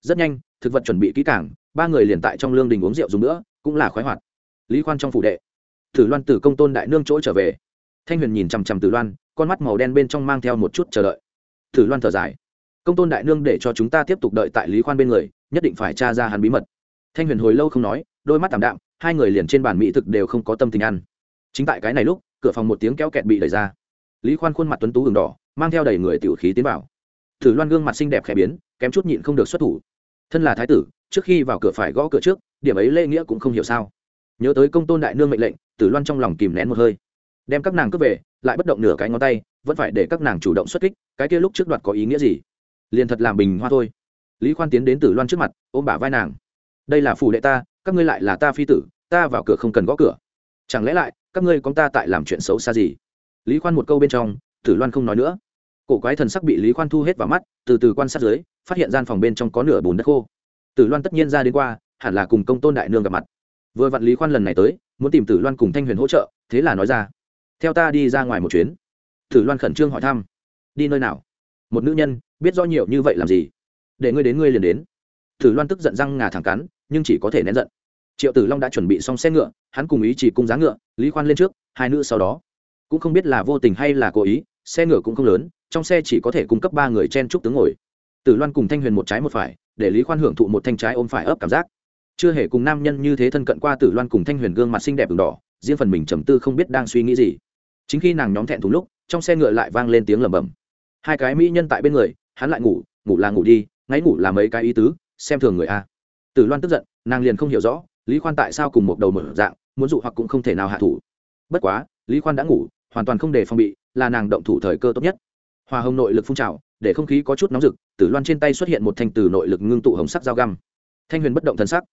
Rất nhanh, thực vật chuẩn bị kỹ cảng ba người liền tại trong lương đình uống rượu dùng nữa, cũng là khoái hoạt. Lý khoan trong phủ đệ thử loan từ công tôn đại nương chỗ trở về. Thanh huyền nhìn chằm chằm tử loan, con mắt màu đen bên trong mang theo một chút chờ đợi. Tử loan thở dài. Công tôn đại nương để cho chúng ta tiếp tục đợi tại lý khoan bên người, nhất định phải tra ra hắn bí mật. Thanh huyền hồi lâu không nói, đôi mắt tạm đạm, hai người liền trên bàn mỹ thực đều không có tâm tình ăn. Chính tại cái này lúc, cửa phòng một tiếng kéo kẹt bị đẩy ra. Lý khoan khuôn mặt tuấn tú ửng đỏ, mang theo đầy người tiểu khí tiến vào. Tử loan gương mặt xinh đẹp khẽ biến, kém chút nhịn không được xuất thủ. Thân là thái tử, trước khi vào cửa phải gõ cửa trước, điểm ấy lễ nghĩa cũng không hiểu sao nhớ tới công tôn đại nương mệnh lệnh, tử loan trong lòng kìm nén một hơi. Đem các nàng cướp về, lại bất động nửa cái ngón tay, vẫn phải để các nàng chủ động xuất kích, cái kia lúc trước đoạt có ý nghĩa gì? Liền thật làm bình hoa thôi. Lý khoan tiến đến tử loan trước mặt, ôm bả vai nàng. Đây là phủ đệ ta, các ngươi lại là ta phi tử, ta vào cửa không cần gõ cửa. Chẳng lẽ lại, các ngươi con ta tại làm chuyện xấu xa gì? Lý khoan một câu bên trong, tử loan không nói nữa. Cổ quái thần sắc bị lý khoan thu hết vào mắt, từ từ quan sát dưới, phát hiện gian phòng bên trong có nửa bùn đất khô. Tử loan tất nhiên ra đến qua, hẳn là cùng công tôn đại nương gặp mặt vừa vặn lý khoan lần này tới, muốn tìm tử loan cùng thanh huyền hỗ trợ, thế là nói ra. Theo ta đi ra ngoài một chuyến. Tử loan khẩn trương hỏi thăm. Đi nơi nào? Một nữ nhân, biết rõ nhiều như vậy làm gì? Để ngươi đến ngươi liền đến. Tử loan tức giận răng ngà thẳng cắn, nhưng chỉ có thể nén giận. Triệu tử long đã chuẩn bị xong xe ngựa, hắn cùng ý chỉ cung giá ngựa, lý khoan lên trước, hai nữ sau đó. Cũng không biết là vô tình hay là cố ý, xe ngựa cũng không lớn, trong xe chỉ có thể cung cấp ba người chen chúc tướng ngồi. Tử loan cùng thanh huyền một trái một phải, để lý khoan hưởng thụ một thanh trái ôm phải ấp cảm giác chưa hề cùng nam nhân như thế thân cận qua tử loan cùng thanh huyền gương mặt xinh đẹp đường đỏ, riêng phần mình trầm tư không biết đang suy nghĩ gì. Chính khi nàng nhóm thẹn thùng lúc, trong xe ngựa lại vang lên tiếng lầm bầm hai cái mỹ nhân tại bên người, hắn lại ngủ ngủ là ngủ đi, ngáy ngủ là mấy cái ý tứ, xem thường người a. Tử loan tức giận, nàng liền không hiểu rõ, lý khoan tại sao cùng một đầu mở dạng, muốn dụ hoặc cũng không thể nào hạ thủ. Bất quá, lý khoan đã ngủ, hoàn toàn không để phòng bị, là nàng động thủ thời cơ tốt nhất. Hòa hồng nội lực phun trào, để không khí có chút nóng rực, tử loan trên tay xuất hiện một thanh từ nội lực ngưng tụ hồng sắc dao găm. Thanh huyền bất động thân sắc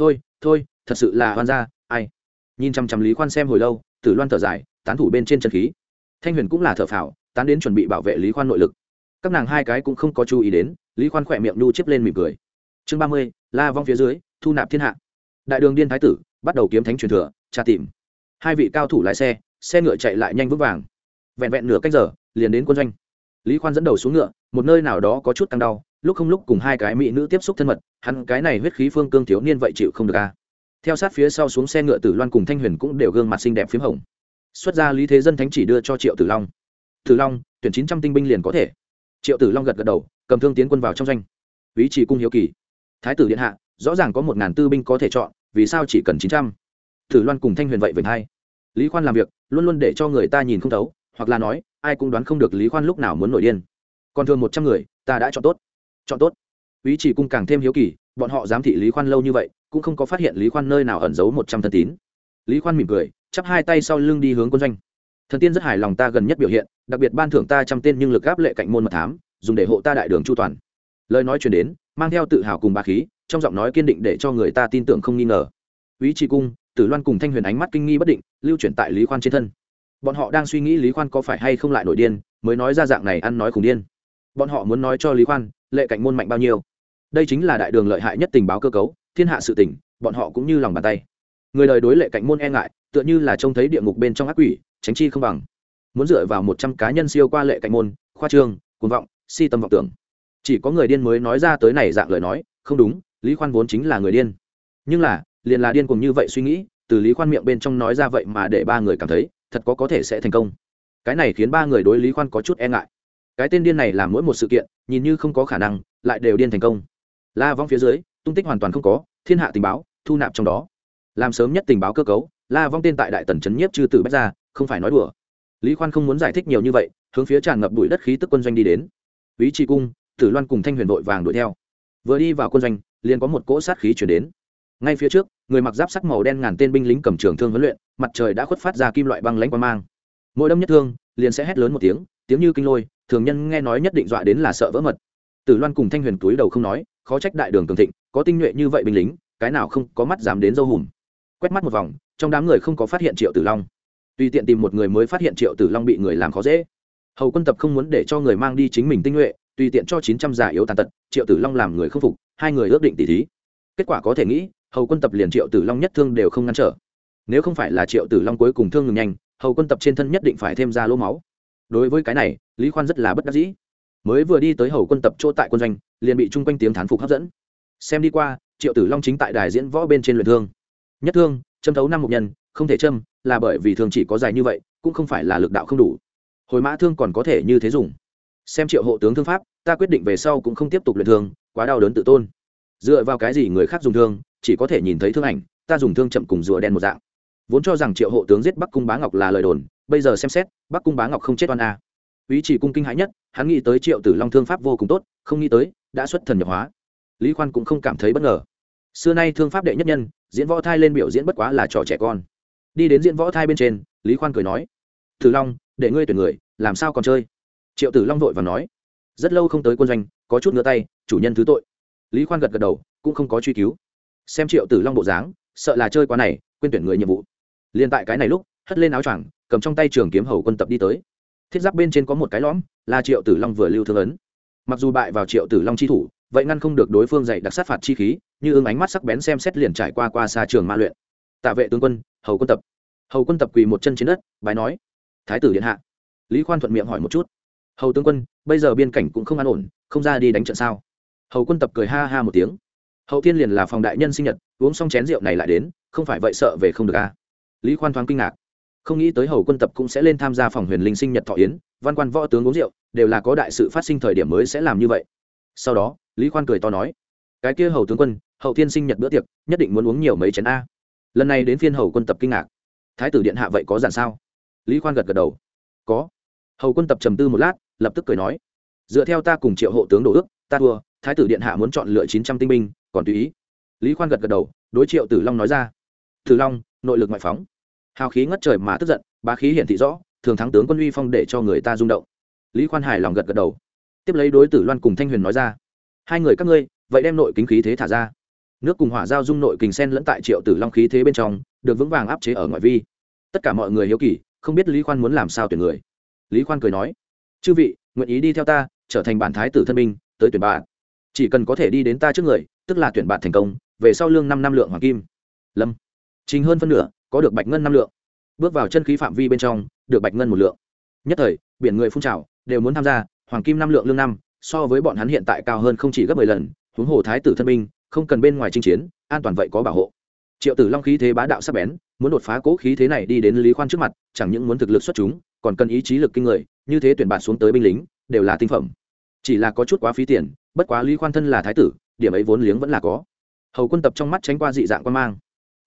thôi thôi, thật sự là hoan gia, ai? Nhìn chăm chăm lý khoan xem hồi lâu, tử loan thở dài, tán thủ bên trên chân khí. Thanh huyền cũng là thở phào, tán đến chuẩn bị bảo vệ lý khoan nội lực. Các nàng hai cái cũng không có chú ý đến, lý khoan khỏe miệng nhu chiếp lên mỉm cười. Chương ba mươi, la vong phía dưới, thu nạp thiên hạ. Đại đường điên thái tử, bắt đầu kiếm thánh truyền thừa, tra tìm. Hai vị cao thủ lái xe xe ngựa chạy lại nhanh vững vàng. Vẹn vẹn nửa cách giờ, liền đến quân doanh. Lý khoan dẫn đầu xuống ngựa, một nơi nào đó có chút tăng đau lúc không lúc cùng hai cái mỹ nữ tiếp xúc thân mật, hắn cái này huyết khí phương cương thiếu niên vậy chịu không được a theo sát phía sau xuống xe ngựa tử loan cùng thanh huyền cũng đều gương mặt xinh đẹp p h í m hồng. Xuất ra lý thế dân thánh chỉ đưa cho triệu tử long. Tử long, tuyển chín trăm tinh binh liền có thể. Triệu tử long gật gật đầu, cầm thương tiến quân vào trong doanh. Ý chỉ cung hiếu kỳ. Thái tử điện hạ, rõ ràng có một ngàn tư binh có thể chọn, vì sao chỉ cần chín trăm? Tử loan cùng thanh huyền vậy vểnh hai. Lý khoan làm việc, luôn luôn để cho người ta nhìn không thấu, hoặc là nói, ai cũng đoán không được lý khoan lúc nào muốn nổi điên. Còn thường một trăm người, ta đã chọn tốt chọn tốt. Ý chỉ cung càng thêm hiếu kỳ, bọn họ giám thị lý khoan lâu như vậy, cũng không có phát hiện lý khoan nơi nào ẩn giấu một trăm thân tín. Lý khoan mỉm cười, chắp hai tay sau lưng đi hướng quân doanh. Thần tiên rất hài lòng ta gần nhất biểu hiện, đặc biệt ban thưởng ta trăm tên nhưng lực gáp lệ cạnh môn mật thám, dùng để hộ ta đại đường chu toàn. Lời nói chuyển đến, mang theo tự hào cùng bà khí, trong giọng nói kiên định để cho người ta tin tưởng không nghi ngờ. Ý chỉ cung, tử loan cùng thanh huyền ánh mắt kinh nghi bất định, lưu chuyển tại lý khoan trên thân. Bọn họ đang suy nghĩ lý khoan có phải hay không lại nổi điên, mới nói ra dạng này ăn nói khủng điên. Bọn họ muốn nói cho lý khoan lệ cạnh môn mạnh bao nhiêu. Đây chính là đại đường lợi hại nhất tình báo cơ cấu, thiên hạ sự tỉnh bọn họ cũng như lòng bàn tay. Người đời đối lệ cạnh môn e ngại, tựa như là trông thấy địa ngục bên trong ác quỷ, tránh chi không bằng. Muốn dựa vào một trăm cá nhân siêu qua lệ cạnh môn, khoa trương, cuồng vọng, si tâm vọng tưởng. Chỉ có người điên mới nói ra tới này dạng lời nói, không đúng, lý khoan vốn chính là người điên. Nhưng là, liền là điên cùng như vậy suy nghĩ, từ lý khoan miệng bên trong nói ra vậy mà để ba người cảm thấy, thật có có thể sẽ thành công. Cái này khiến ba người đối lý khoan có chút e ngại. Cái tên điên này làm mỗi một sự kiện nhìn như không có khả năng, lại đều điên thành công. La vong phía dưới, tung tích hoàn toàn không có, thiên hạ tình báo, thu nạp trong đó. Làm sớm nhất tình báo cơ cấu, la vong tên tại đại tần trấn nhiếp chư tử bách ra không phải nói đùa. Lý khoan không muốn giải thích nhiều như vậy, hướng phía tràn ngập bụi đất khí tức quân doanh đi đến. Ý tri cung, tử loan cùng thanh huyền vội vàng đuổi theo. Vừa đi vào quân doanh, liền có một cỗ sát khí chuyển đến. Ngay phía trước, người mặc giáp sắc màu đen ngàn tên binh lính cầm trường thương huấn luyện, mặt trời đã khuất phát ra kim loại băng lãnh quang mang. Mỗi đâm nhất thương, liền sẽ hét lớn một tiếng tiếng như kinh lôi, thường nhân nghe nói nhất định dọa đến là sợ vỡ mật. Tử loan cùng thanh huyền túi đầu không nói, khó trách đại đường cường thịnh, có tinh nhuệ như vậy binh lính, cái nào không có mắt dám đến dâu hùm. Quét mắt một vòng, trong đám người không có phát hiện triệu tử long. Tùy tiện tìm một người mới phát hiện triệu tử long bị người làm khó dễ. Hầu quân tập không muốn để cho người mang đi chính mình tinh nhuệ, tùy tiện cho chín trăm giả yếu tàn tật, triệu tử long làm người không phục, hai người ước định tỷ thí. Kết quả có thể nghĩ, hầu quân tập liền triệu tử long nhất thương đều không ngăn trở. Nếu không phải là triệu tử long cuối cùng thương ngừng nhanh, hầu quân tập trên thân nhất định phải thêm ra lỗ máu đối với cái này, lý khoan rất là bất đắc dĩ. Mới vừa đi tới hầu quân tập chỗ tại quân doanh, liền bị chung quanh tiếng thán phục hấp dẫn. Xem đi qua, triệu tử long chính tại đài diễn võ bên trên luyện thương. Nhất thương, châm thấu năm mục nhân, không thể châm, là bởi vì thương chỉ có dài như vậy, cũng không phải là lực đạo không đủ. Hồi mã thương còn có thể như thế dùng. Xem triệu hộ tướng thương pháp, ta quyết định về sau cũng không tiếp tục luyện thương, quá đau đớn tự tôn. Dựa vào cái gì người khác dùng thương, chỉ có thể nhìn thấy thương ảnh, ta dùng thương chậm cùng rùa đen một dạng. Vốn cho rằng triệu hộ tướng giết bắc cung bá ngọc là lời đồn bây giờ xem xét, bắc cung bá ngọc không chết oan a. À. ý chỉ cung kinh hãi nhất, hắn nghĩ tới triệu tử long thương pháp vô cùng tốt, không nghĩ tới, đã xuất thần nhập hóa. Lý khoan cũng không cảm thấy bất ngờ. Xưa nay thương pháp đệ nhất nhân, diễn võ thai lên biểu diễn bất quá là trò trẻ con. Đi đến diễn võ thai bên trên, lý khoan cười nói, tử long, để ngươi tuyển người, làm sao còn chơi? Triệu tử long vội và nói, rất lâu không tới quân doanh, có chút ngứa tay, chủ nhân thứ tội. Lý khoan gật gật đầu, cũng không có truy cứu. Xem triệu tử long bộ dáng, sợ là chơi quá này, quên tuyển người nhiệm vụ. Liền tại cái này lúc, hất lên áo choàng cầm trong tay trường kiếm hầu quân tập đi tới. Thiết giáp bên trên có một cái lõm, là triệu tử long vừa lưu thương ấn. Mặc dù bại vào triệu tử long chi thủ, vậy ngăn không được đối phương dạy đặc sát phạt chi khí, như ưng ánh mắt sắc bén xem xét liền trải qua qua xa trường ma luyện. Tạ vệ tướng quân, hầu quân tập. Hầu quân tập quỳ một chân trên đất bài nói, thái tử điện hạ. Lý khoan thuận miệng hỏi một chút, hầu tướng quân, bây giờ biên cảnh cũng không an ổn, không ra đi đánh trận sao? Hầu quân tập cười ha ha một tiếng. Hậu thiên liền là phòng đại nhân sinh nhật, uống xong chén rượu này lại đến, không phải vậy sợ về không được à. lý khoan thoáng kinh ngạc không nghĩ tới hầu quân tập cũng sẽ lên tham gia phòng huyền linh sinh nhật thọ yến, văn quan võ tướng uống rượu, đều là có đại sự phát sinh thời điểm mới sẽ làm như vậy. Sau đó, lý khoan cười to nói, cái kia hầu tướng quân, hậu thiên sinh nhật bữa tiệc, nhất định muốn uống nhiều mấy chén a. Lần này đến phiên hầu quân tập kinh ngạc. Thái tử điện hạ vậy có giản sao? Lý khoan gật gật đầu. Có. Hầu quân tập trầm tư một lát, lập tức cười nói, dựa theo ta cùng triệu hộ tướng đổ ước, ta thua, thái tử điện hạ muốn chọn lựa chín trăm tinh binh, còn tùy ý. Lý khoan gật gật đầu, đối triệu tử long nói ra, tử long, nội lực ngoại phóng hào khí ngất trời mà tức giận, bá khí hiển thị rõ, thường thắng tướng quân uy phong để cho người ta rung động. Lý khoan Hải lòng gật gật đầu. Tiếp lấy đối tử loan cùng thanh huyền nói ra, hai người các ngươi, vậy đem nội kính khí thế thả ra. Nước cùng hỏa giao dung nội kình sen lẫn tại triệu tử long khí thế bên trong, được vững vàng áp chế ở ngoại vi. Tất cả mọi người hiếu kỳ, không biết lý khoan muốn làm sao tuyển người. Lý khoan cười nói, chư vị, nguyện ý đi theo ta, trở thành bản thái tử thân minh tới tuyển bạn. Chỉ cần có thể đi đến ta trước người, tức là tuyển bạn thành công, về sau lương năm năm lượng hoàng kim. Lâm. Chính hơn phân nửa có được bạch ngân năm lượng. Bước vào chân khí phạm vi bên trong, được bạch ngân một lượng. Nhất thời, biển người phun trào, đều muốn tham gia, hoàng kim năm lượng lương năm, so với bọn hắn hiện tại cao hơn không chỉ gấp mười lần, huống hồ thái tử thân binh, không cần bên ngoài chinh chiến, an toàn vậy có bảo hộ. Triệu tử long khí thế bá đạo sắp bén, muốn đột phá cố khí thế này đi đến lý khoan trước mặt, chẳng những muốn thực lực xuất chúng, còn cần ý chí lực kinh người, như thế tuyển bạn xuống tới binh lính, đều là tinh phẩm. Chỉ là có chút quá phí tiền, bất quá lý khoan thân là thái tử, điểm ấy vốn liếng vẫn là có. Hầu quân tập trong mắt tránh qua dị dạng quan mang.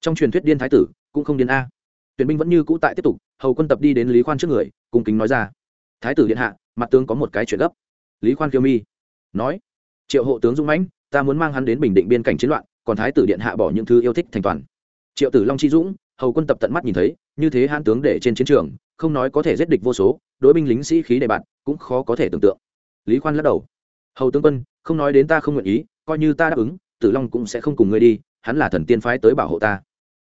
Trong truyền thuyết điên thái tử cũng không điên a. Tuyển binh vẫn như cũ tại tiếp tục, hầu quân tập đi đến lý khoan trước người, cung kính nói ra. Thái tử điện hạ, mặt tướng có một cái chuyện gấp. Lý khoan kiêu mi nói, triệu hộ tướng dung mãnh, ta muốn mang hắn đến bình định biên cảnh chiến loạn, còn thái tử điện hạ bỏ những thứ yêu thích thành toàn. Triệu tử long chi dũng, hầu quân tập tận mắt nhìn thấy, như thế hãn tướng để trên chiến trường, không nói có thể giết địch vô số, đối binh lính sĩ khí đề bạt, cũng khó có thể tưởng tượng. Lý khoan lắc đầu, hầu tướng quân, không nói đến ta không nguyện ý, coi như ta đáp ứng, tử long cũng sẽ không cùng ngươi đi, hắn là thần tiên phái tới bảo hộ ta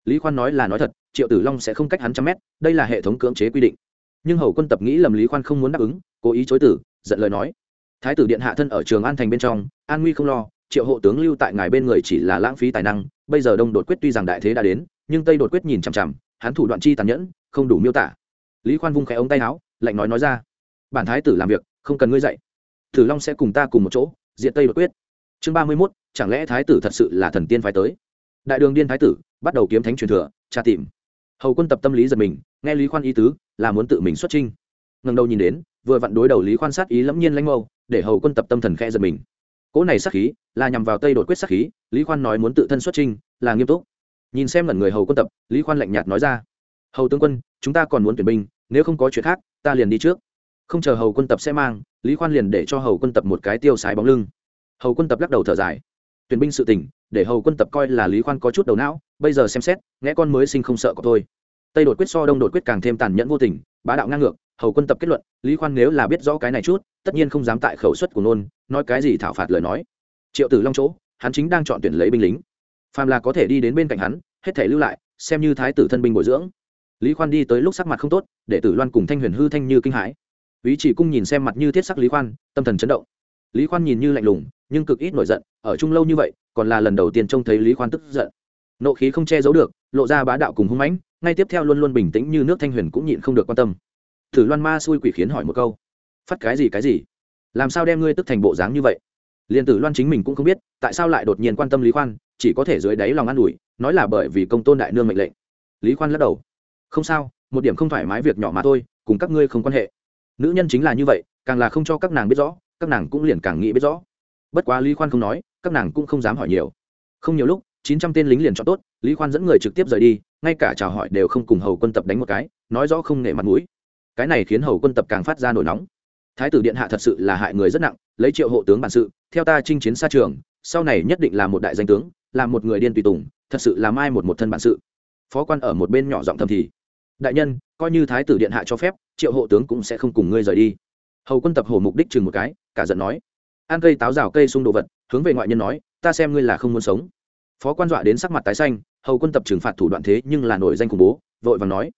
lý khoan nói là nói thật, triệu tử long sẽ không cách hắn trăm mét, đây là hệ thống cưỡng chế quy định. Nhưng hầu quân tập nghĩ lầm lý khoan không muốn đáp ứng, cố ý chối tử, giận lời nói. Thái tử điện hạ thân ở trường an thành bên trong, an nguy không lo, triệu hộ tướng lưu tại ngài bên người chỉ là lãng phí tài năng, bây giờ đông đột quyết tuy rằng đại thế đã đến, nhưng tây đột quyết nhìn chằm chằm, hắn thủ đoạn chi tàn nhẫn, không đủ miêu tả. Lý khoan vung khẽ ống tay áo, lạnh nói nói ra, bản thái tử làm việc, không cần ngươi dạy. Tử long sẽ cùng ta cùng một chỗ diện tây đột quyết. Chương ba mươi mốt, chẳng lẽ thái tử thật sự là thần tiên phải tới? Đại đường điên thái tử, bắt đầu kiếm thánh truyền thừa, tra tìm. Hầu quân tập tâm lý giật mình, nghe lý khoan ý tứ, là muốn tự mình xuất trinh ngần đầu nhìn đến, vừa vặn đối đầu lý khoan sát ý lẫm nhiên lãnh mâu, để hầu quân tập tâm thần khẽ giật mình. Cỗ này sát khí, là nhằm vào tây đột quyết sát khí, lý khoan nói muốn tự thân xuất trinh là nghiêm túc. Nhìn xem lần người hầu quân tập, lý khoan lạnh nhạt nói ra. Hầu tướng quân, chúng ta còn muốn tuyển binh, nếu không có chuyện khác, ta liền đi trước. Không chờ hầu quân tập sẽ mang, lý khoan liền để cho hầu quân tập một cái tiêu sái bóng lưng. Hầu quân tập lắc đầu thở dài tuyển binh sự tỉnh để hầu quân tập coi là lý khoan có chút đầu não, bây giờ xem xét nghe con mới sinh không sợ có thôi. Tây đột quyết so đông đột quyết càng thêm tàn nhẫn vô tình, bá đạo ngang ngược, hầu quân tập kết luận, lý khoan nếu là biết rõ cái này chút, tất nhiên không dám tại khẩu suất của nôn nói cái gì thảo phạt lời nói. Triệu tử long chỗ, hắn chính đang chọn tuyển lấy binh lính. Phàm là có thể đi đến bên cạnh hắn, hết thể lưu lại, xem như thái tử thân binh bồi dưỡng. Lý khoan đi tới lúc sắc mặt không tốt, để tử loan cùng thanh huyền hư thanh như kinh hãi. Ý chỉ cung nhìn xem mặt như thiết sắc lý khoan, tâm thần chấn động lý khoan nhìn như lạnh lùng, nhưng cực ít nổi giận, ở chung lâu như vậy, còn là lần đầu tiên trông thấy lý khoan tức giận. Nộ khí không che giấu được, lộ ra bá đạo cùng hung mãnh, ngay tiếp theo luôn luôn bình tĩnh như nước thanh huyền cũng nhịn không được quan tâm. Thử loan ma xui quỷ khiến hỏi một câu, phát cái gì cái gì? Làm sao đem ngươi tức thành bộ dáng như vậy? Liền tử loan chính mình cũng không biết, tại sao lại đột nhiên quan tâm lý khoan, chỉ có thể dưới đáy lòng an ủi, nói là bởi vì công tôn đại nương mệnh lệnh. Lý khoan lắc đầu, không sao, một điểm không thoải mái việc nhỏ mà thôi, cùng các ngươi không quan hệ. Nữ nhân chính là như vậy, càng là không cho các nàng biết rõ các nàng cũng liền càng nghĩ biết rõ. Bất quá lý khoan không nói, các nàng cũng không dám hỏi nhiều. Không nhiều lúc, chín trăm tên lính liền chọn tốt, lý khoan dẫn người trực tiếp rời đi, ngay cả chào hỏi đều không cùng hầu quân tập đánh một cái, nói rõ không nể mặt mũi. Cái này khiến hầu quân tập càng phát ra nổi nóng. Thái tử điện hạ thật sự là hại người rất nặng, lấy triệu hộ tướng bản sự, theo ta chinh chiến xa trường, sau này nhất định là một đại danh tướng, là một người điên tùy tùng, thật sự là mai một một thân bản sự. Phó quan ở một bên nhỏ giọng thầm thì, đại nhân, coi như thái tử điện hạ cho phép, triệu hộ tướng cũng sẽ không cùng ngươi rời đi. Hầu quân tập hổ mục đích chừng một cái cả giận nói. Ăn cây táo rào cây xung đồ vật, hướng về ngoại nhân nói, ta xem ngươi là không muốn sống. Phó quan dọa đến sắc mặt tái xanh, hầu quân tập trừng phạt thủ đoạn thế nhưng là nổi danh khủng bố, vội vàng nói.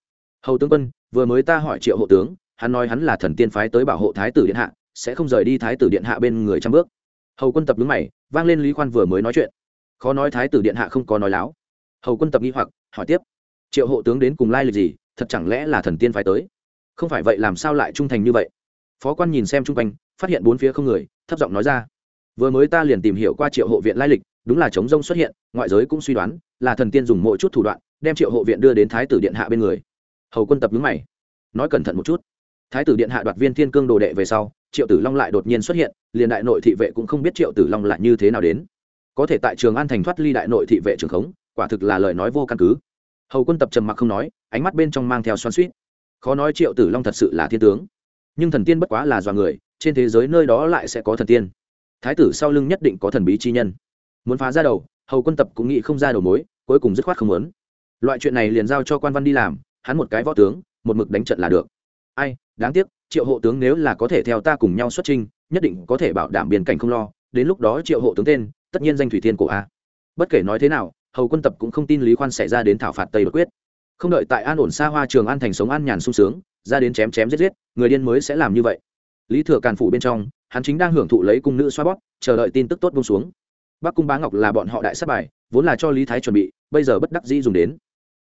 Hầu tướng quân, vừa mới ta hỏi triệu hộ tướng, hắn nói hắn là thần tiên phái tới bảo hộ thái tử điện hạ, sẽ không rời đi thái tử điện hạ bên người trăm bước. Hầu quân tập đứng mày, vang lên lý khoan vừa mới nói chuyện. Khó nói thái tử điện hạ không có nói láo. Hầu quân tập nghi hoặc, hỏi tiếp. Triệu hộ tướng đến cùng lai lịch gì, thật chẳng lẽ là thần tiên phái tới? Không phải vậy, làm sao lại trung thành như vậy? Phó quan nhìn xem chung quanh phát hiện bốn phía không người, thấp giọng nói ra. Vừa mới ta liền tìm hiểu qua triệu hộ viện lai lịch, đúng là chống rông xuất hiện, ngoại giới cũng suy đoán, là thần tiên dùng mỗi chút thủ đoạn, đem triệu hộ viện đưa đến thái tử điện hạ bên người. Hầu quân tập nhướng mày. Nói cẩn thận một chút. Thái tử điện hạ đoạt viên thiên cương đồ đệ về sau, triệu tử long lại đột nhiên xuất hiện, liền đại nội thị vệ cũng không biết triệu tử long lại như thế nào đến. Có thể tại trường an thành thoát ly đại nội thị vệ trường khống, quả thực là lời nói vô căn cứ. Hầu quân tập trầm mặc không nói, ánh mắt bên trong mang theo xoan suýt khó nói triệu tử long thật sự là thiên tướng. Nhưng thần tiên bất quá là dọa người trên thế giới nơi đó lại sẽ có thần tiên. Thái tử sau lưng nhất định có thần bí chi nhân. Muốn phá ra đầu, hầu quân tập cũng nghĩ không ra đầu mối, cuối cùng dứt khoát không muốn. Loại chuyện này liền giao cho quan văn đi làm, hắn một cái võ tướng, một mực đánh trận là được. Ai, đáng tiếc, triệu hộ tướng nếu là có thể theo ta cùng nhau xuất trinh nhất định có thể bảo đảm biên cảnh không lo, đến lúc đó triệu hộ tướng tên, tất nhiên danh thủy thiên của a. Bất kể nói thế nào, hầu quân tập cũng không tin lý khoan xảy ra đến thảo phạt tây đột quyết. Không đợi tại an ổn xa hoa trường an thành sống an nhàn sung sướng, ra đến chém chém giết giết, người điên mới sẽ làm như vậy lý thừa càn phủ bên trong, hắn chính đang hưởng thụ lấy cung nữ xoa bóp, chờ đợi tin tức tốt bông xuống. Bắc cung bá ngọc là bọn họ đại sát bài, vốn là cho lý thái chuẩn bị, bây giờ bất đắc dĩ dùng đến.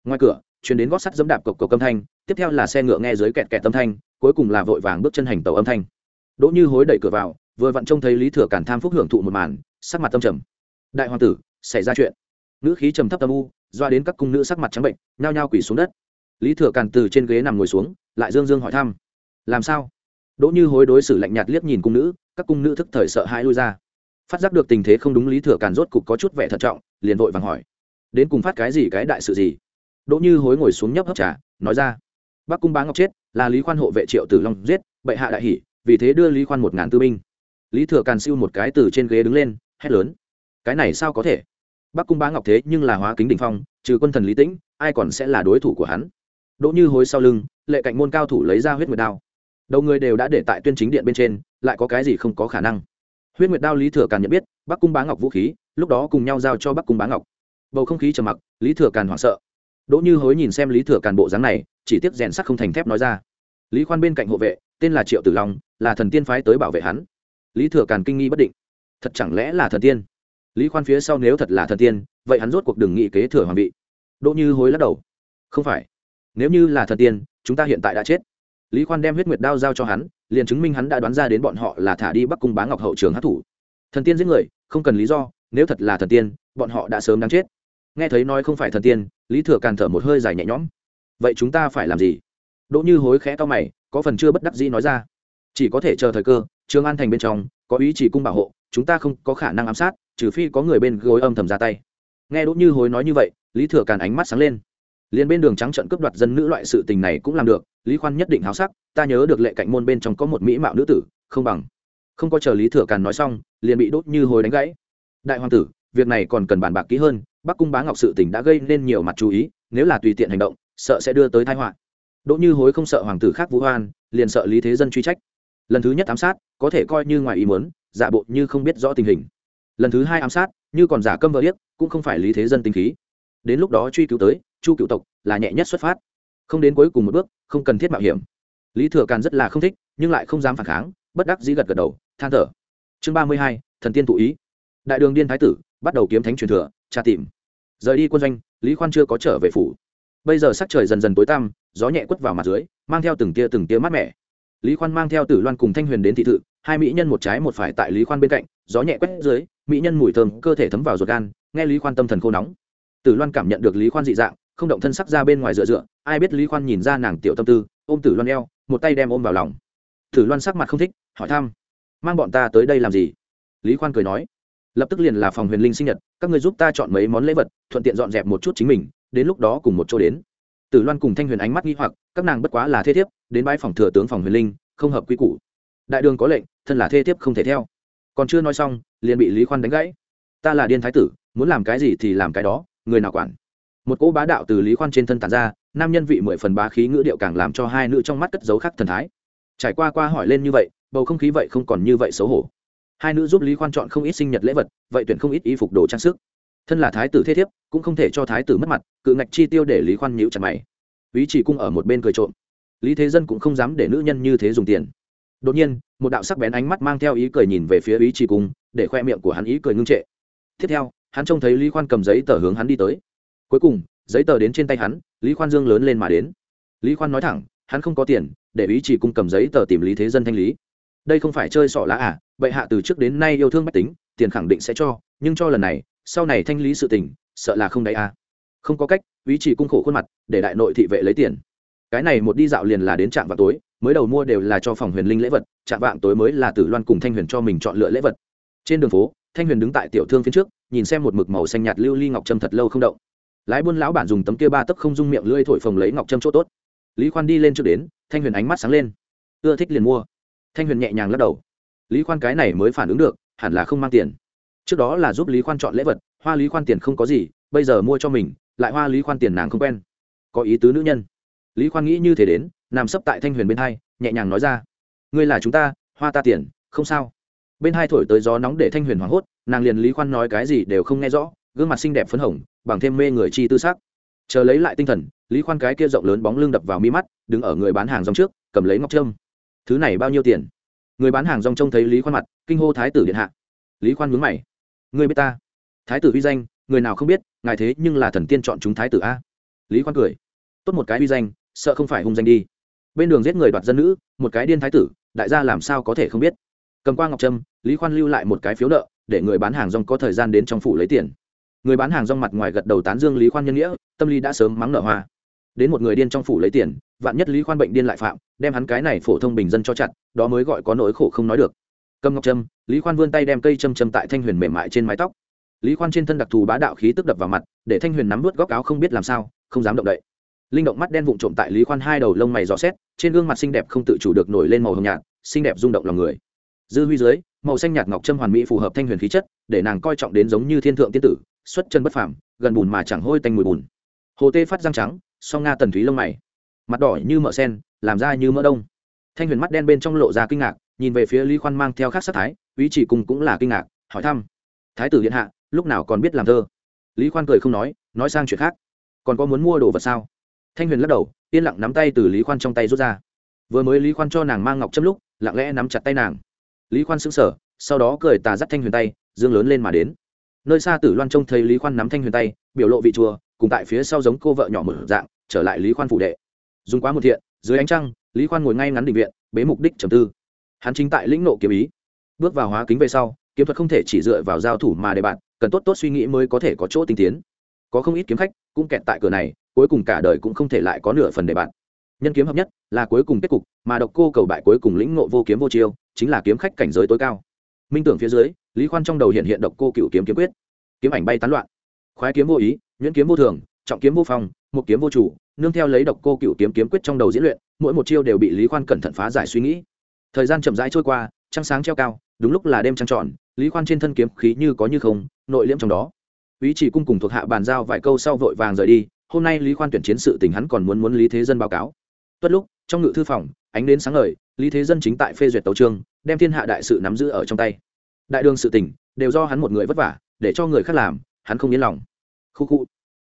Ngoài cửa chuyển đến gót sắt dẫm đạp cộc cộc âm thanh, tiếp theo là xe ngựa nghe dưới kẹt kẹt âm thanh, cuối cùng là vội vàng bước chân hành tàu âm thanh. Đỗ như hối đẩy cửa vào, vừa vặn trông thấy lý thừa Càn tham phúc hưởng thụ một màn, sắc mặt tâm trầm. Đại hoàng tử, xảy ra chuyện. Nữ khí trầm thấp tâm u, doa đến các cung nữ sắc mặt trắng bệnh, nhao nhao quỳ xuống đất. Lý thừa Càn từ trên ghế nằm ngồi xuống, lại dương dương hỏi thăm, làm sao? Đỗ như hối đối xử lạnh nhạt liếc nhìn cung nữ, các cung nữ thức thời sợ hãi lui ra. Phát giác được tình thế không đúng lý thừa càn rốt cục có chút vẻ thận trọng, liền vội vàng hỏi, đến cùng phát cái gì, cái đại sự gì? Đỗ như hối ngồi xuống nhấp hấp trà, nói ra bắc cung bá ngọc chết, là lý khoan hộ vệ triệu tử long giết, bệ hạ đại hỷ vì thế đưa lý khoan một ngàn tư binh. Lý thừa càn siêu một cái từ trên ghế đứng lên, hét lớn, cái này sao có thể? Bắc cung bá ngọc thế nhưng là hóa kính đình phong, trừ quân thần lý tĩnh, ai còn sẽ là đối thủ của hắn? Đỗ như hối sau lưng, lệ cạnh môn cao thủ lấy ra huyết nguyệt đao đầu người đều đã để tại tuyên chính điện bên trên, lại có cái gì không có khả năng. Huyết nguyệt đao lý thừa càn nhận biết, bắc cung bá ngọc vũ khí, lúc đó cùng nhau giao cho bắc cung bá ngọc. Bầu không khí trầm mặc, lý thừa càn hoảng sợ. Đỗ như hối nhìn xem lý thừa càn bộ dáng này, chỉ tiếc rèn sắt không thành thép nói ra. Lý khoan bên cạnh hộ vệ, tên là triệu tử long, là thần tiên phái tới bảo vệ hắn. Lý thừa càn kinh nghi bất định. Thật chẳng lẽ là thần tiên? Lý khoan phía sau nếu thật là thần tiên, vậy hắn rốt cuộc đừng nghị kế thừa hoàng vị. Đỗ như hối lắc đầu. Không phải. Nếu như là thần tiên, chúng ta hiện tại đã chết lý khoan đem huyết nguyệt đao giao cho hắn, liền chứng minh hắn đã đoán ra đến bọn họ là thả đi bắc cung bá ngọc hậu trường hát thủ thần tiên giết người, không cần lý do, nếu thật là thần tiên, bọn họ đã sớm đáng chết. Nghe thấy nói không phải thần tiên, lý thừa càn thở một hơi dài nhẹ nhõm. Vậy chúng ta phải làm gì? Đỗ như hối khẽ to mày, có phần chưa bất đắc dĩ nói ra. Chỉ có thể chờ thời cơ trường an thành bên trong, có ý chỉ cung bảo hộ, chúng ta không có khả năng ám sát, trừ phi có người bên gối âm thầm ra tay. Nghe đỗ như hối nói như vậy, lý thừa càn ánh mắt sáng lên liền bên đường trắng trận cướp đoạt dân nữ loại sự tình này cũng làm được, lý khoan nhất định háo sắc, ta nhớ được lệ cạnh môn bên trong có một mỹ mạo nữ tử, không bằng. Không có chờ lý thừa càn nói xong, liền bị đốt như hồi đánh gãy. Đại hoàng tử, việc này còn cần bàn bạc kỹ hơn, bắc cung bá ngọc sự tỉnh đã gây nên nhiều mặt chú ý, nếu là tùy tiện hành động, sợ sẽ đưa tới thái họa. Đỗ như hối không sợ hoàng tử khác vũ hoan, liền sợ lý thế dân truy trách. Lần thứ nhất ám sát, có thể coi như ngoài ý muốn, giả bộ như không biết rõ tình hình. Lần thứ hai ám sát, như còn giả câm vợ điếc, cũng không phải lý thế dân tinh khí. Đến lúc đó truy cứu tới chu cựu tộc là nhẹ nhất xuất phát. Không đến cuối cùng một bước, không cần thiết mạo hiểm. Lý thừa càn rất là không thích, nhưng lại không dám phản kháng, bất đắc dĩ gật gật đầu, than thở. Chương ba mươi hai, thần tiên tụ ý. Đại đường điên thái tử, bắt đầu kiếm thánh truyền thừa, tra tìm. Rời đi quân doanh, lý khoan chưa có trở về phủ. Bây giờ sắc trời dần dần tối tăm, gió nhẹ quất vào mặt dưới, mang theo từng tia từng tia mát mẻ. Lý khoan mang theo tử loan cùng thanh huyền đến thị thự, hai mỹ nhân một trái một phải tại lý khoan bên cạnh, gió nhẹ quét dưới, mỹ nhân mùi thơm, cơ thể thấm vào ruột gan, nghe lý khoan tâm thần khô nóng. Tử loan cảm nhận được lý khoan dị dạng không động thân sắc ra bên ngoài dựa dựa, ai biết lý khoan nhìn ra nàng tiểu tâm tư, ôm tử loan eo, một tay đem ôm vào lòng. Tử loan sắc mặt không thích, hỏi thăm, mang bọn ta tới đây làm gì? Lý khoan cười nói, lập tức liền là phòng huyền linh sinh nhật, các người giúp ta chọn mấy món lễ vật, thuận tiện dọn dẹp một chút chính mình, đến lúc đó cùng một chỗ đến. Tử loan cùng thanh huyền ánh mắt nghi hoặc, các nàng bất quá là thế thiếp, đến bãi phòng thừa tướng phòng huyền linh, không hợp quy củ. Đại đường có lệnh, thân là thê thiếp không thể theo. Còn chưa nói xong, liền bị lý khoan đánh gãy. Ta là điên thái tử, muốn làm cái gì thì làm cái đó, người nào quản? Một cỗ bá đạo từ lý khoan trên thân tàn ra, nam nhân vị mười phần bá khí ngữ điệu càng làm cho hai nữ trong mắt cất dấu khắc thần thái. Trải qua qua hỏi lên như vậy, bầu không khí vậy không còn như vậy xấu hổ. Hai nữ giúp lý khoan chọn không ít sinh nhật lễ vật, vậy tuyển không ít y phục đồ trang sức. Thân là thái tử thế thiếp, cũng không thể cho thái tử mất mặt, cự ngạch chi tiêu để lý khoan nhịu chặt mày. Ý chỉ cung ở một bên cười trộm. Lý thế dân cũng không dám để nữ nhân như thế dùng tiền. Đột nhiên, một đạo sắc bén ánh mắt mang theo ý cười nhìn về phía ý chỉ cung, để khoe miệng của hắn ý cười ngưng trệ. Tiếp theo, hắn trông thấy lý khoan cầm giấy tờ hướng hắn đi tới cuối cùng, giấy tờ đến trên tay hắn, lý khoan dương lớn lên mà đến. Lý khoan nói thẳng, hắn không có tiền, để ý chỉ cung cầm giấy tờ tìm lý thế dân thanh lý. Đây không phải chơi sọ lá à bệ hạ từ trước đến nay yêu thương mách tính, tiền khẳng định sẽ cho, nhưng cho lần này, sau này thanh lý sự tình, sợ là không đáy à. không có cách, ý chỉ cung khổ khuôn mặt, để đại nội thị vệ lấy tiền. Cái này một đi dạo liền là đến trạm vào tối, mới đầu mua đều là cho phòng huyền linh lễ vật, trạm vạng tối mới là tử loan cùng thanh huyền cho mình chọn lựa lễ vật. Trên đường phố, thanh huyền đứng tại tiểu thương phía trước, nhìn xem một mực màu xanh nhạt lưu ly ngọc trâm thật lâu không động lái buôn lão bản dùng tấm kia ba tấc không dung miệng lưỡi thổi phồng lấy ngọc trâm chỗ tốt. Lý khoan đi lên trước đến, thanh huyền ánh mắt sáng lên. Ưa thích liền mua. Thanh huyền nhẹ nhàng lắc đầu. Lý khoan cái này mới phản ứng được, hẳn là không mang tiền. Trước đó là giúp lý khoan chọn lễ vật, hoa lý khoan tiền không có gì, bây giờ mua cho mình, lại hoa lý khoan tiền nàng không quen. Có ý tứ nữ nhân. Lý khoan nghĩ như thế đến, nằm sấp tại thanh huyền bên hai, nhẹ nhàng nói ra. Ngươi là chúng ta, hoa ta tiền, không sao. Bên hai thổi tới gió nóng để thanh huyền hoảng hốt, nàng liền lý khoan nói cái gì đều không nghe rõ, gương mặt xinh đẹp phấn hồng bằng thêm mê người chi tư sắc. Chờ lấy lại tinh thần, lý khoan cái kia rộng lớn bóng lưng đập vào mi mắt, đứng ở người bán hàng rong trước, cầm lấy ngọc trâm. Thứ này bao nhiêu tiền? Người bán hàng rong trông thấy lý khoan mặt, kinh hô thái tử điện hạ. Lý khoan mướn mày. Ngươi biết ta? Thái tử uy danh, người nào không biết, ngài thế nhưng là thần tiên chọn chúng thái tử a. Lý khoan cười. Tốt một cái uy danh, sợ không phải hung danh đi. Bên đường giết người đoạt dân nữ, một cái điên thái tử, đại gia làm sao có thể không biết? Cầm qua ngọc trâm, lý khoan lưu lại một cái phiếu nợ, để người bán hàng rong có thời gian đến trong phủ lấy tiền người bán hàng rong mặt ngoài gật đầu tán dương lý khoan nhân nghĩa, tâm lý đã sớm mắng nợ hoa. Đến một người điên trong phủ lấy tiền, vạn nhất lý khoan bệnh điên lại phạm, đem hắn cái này phổ thông bình dân cho chặt, đó mới gọi có nỗi khổ không nói được. Cầm ngọc trâm, lý khoan vươn tay đem cây châm châm tại thanh huyền mềm mại trên mái tóc. Lý khoan trên thân đặc thù bá đạo khí tức đập vào mặt, để thanh huyền nắm vớt góc áo không biết làm sao, không dám động đậy. Linh động mắt đen vụn trộm tại lý khoan hai đầu lông mày dò xét, trên gương mặt xinh đẹp không tự chủ được nổi lên màu hồng nhạt, xinh đẹp rung động lòng người. Dư huy dưới, màu xanh nhạt ngọc trâm hoàn mỹ phù hợp thanh huyền khí chất, để nàng coi trọng đến giống như thiên thượng tiên tử xuất chân bất phàm, gần bùn mà chẳng hôi tanh mùi bùn. Hồ tê phát răng trắng, song nga tần thúy lông mày. Mặt đỏ như mỡ sen, làm ra như mỡ đông. Thanh huyền mắt đen bên trong lộ ra kinh ngạc, nhìn về phía lý khoan mang theo khác sát thái, ý chỉ cùng cũng là kinh ngạc, hỏi thăm. Thái tử điện hạ, lúc nào còn biết làm thơ? Lý khoan cười không nói nói sang chuyện khác. Còn có muốn mua đồ vật sao? Thanh huyền lắc đầu, yên lặng nắm tay từ lý khoan trong tay rút ra. Vừa mới lý khoan cho nàng mang ngọc châm lúc, lặng lẽ nắm chặt tay nàng. Lý khoan sững sờ, sau đó cười tà dắt thanh huyền tay, dương lớn lên mà đến nơi xa tử loan trông thấy lý khoan nắm thanh huyền tay, biểu lộ vị chùa, cùng tại phía sau giống cô vợ nhỏ mở dạng, trở lại lý khoan phủ đệ. Dùng quá một thiện, dưới ánh trăng, lý khoan ngồi ngay ngắn định viện, bế mục đích trầm tư. Hắn chính tại lĩnh nộ kiếm ý. Bước vào hóa kính về sau, kiếm thuật không thể chỉ dựa vào giao thủ mà để bạn, cần tốt tốt suy nghĩ mới có thể có chỗ tinh tiến. Có không ít kiếm khách cũng kẹt tại cửa này, cuối cùng cả đời cũng không thể lại có nửa phần để bạn. Nhân kiếm hợp nhất là cuối cùng kết cục, mà độc cô cầu bại cuối cùng lĩnh ngộ vô kiếm vô chiêu, chính là kiếm khách cảnh giới tối cao. Minh tưởng phía dưới lý khoan trong đầu hiện hiện độc cô cựu kiếm kiếm quyết. Kiếm ảnh bay tán loạn. Khoái kiếm vô ý nhuyễn kiếm vô thường trọng kiếm vô phong, một kiếm vô chủ nương theo lấy độc cô cựu kiếm kiếm quyết trong đầu diễn luyện mỗi một chiêu đều bị lý khoan cẩn thận phá giải suy nghĩ. Thời gian chậm rãi trôi qua trăng sáng treo cao đúng lúc là đêm trăng tròn lý khoan trên thân kiếm khí như có như không nội liễm trong đó. Ý chỉ cung cùng thuộc hạ bàn giao vài câu sau vội vàng rời đi hôm nay lý khoan tuyển chiến sự tình hắn còn muốn muốn lý thế dân báo cáo. Tuất lúc trong ngự thư phòng ánh đến sáng ngời lý thế dân chính tại phê duyệt tấu trương đem thiên hạ đại sự nắm giữ ở trong tay đại đường sự tình, đều do hắn một người vất vả, để cho người khác làm, hắn không yên lòng. Khu khu.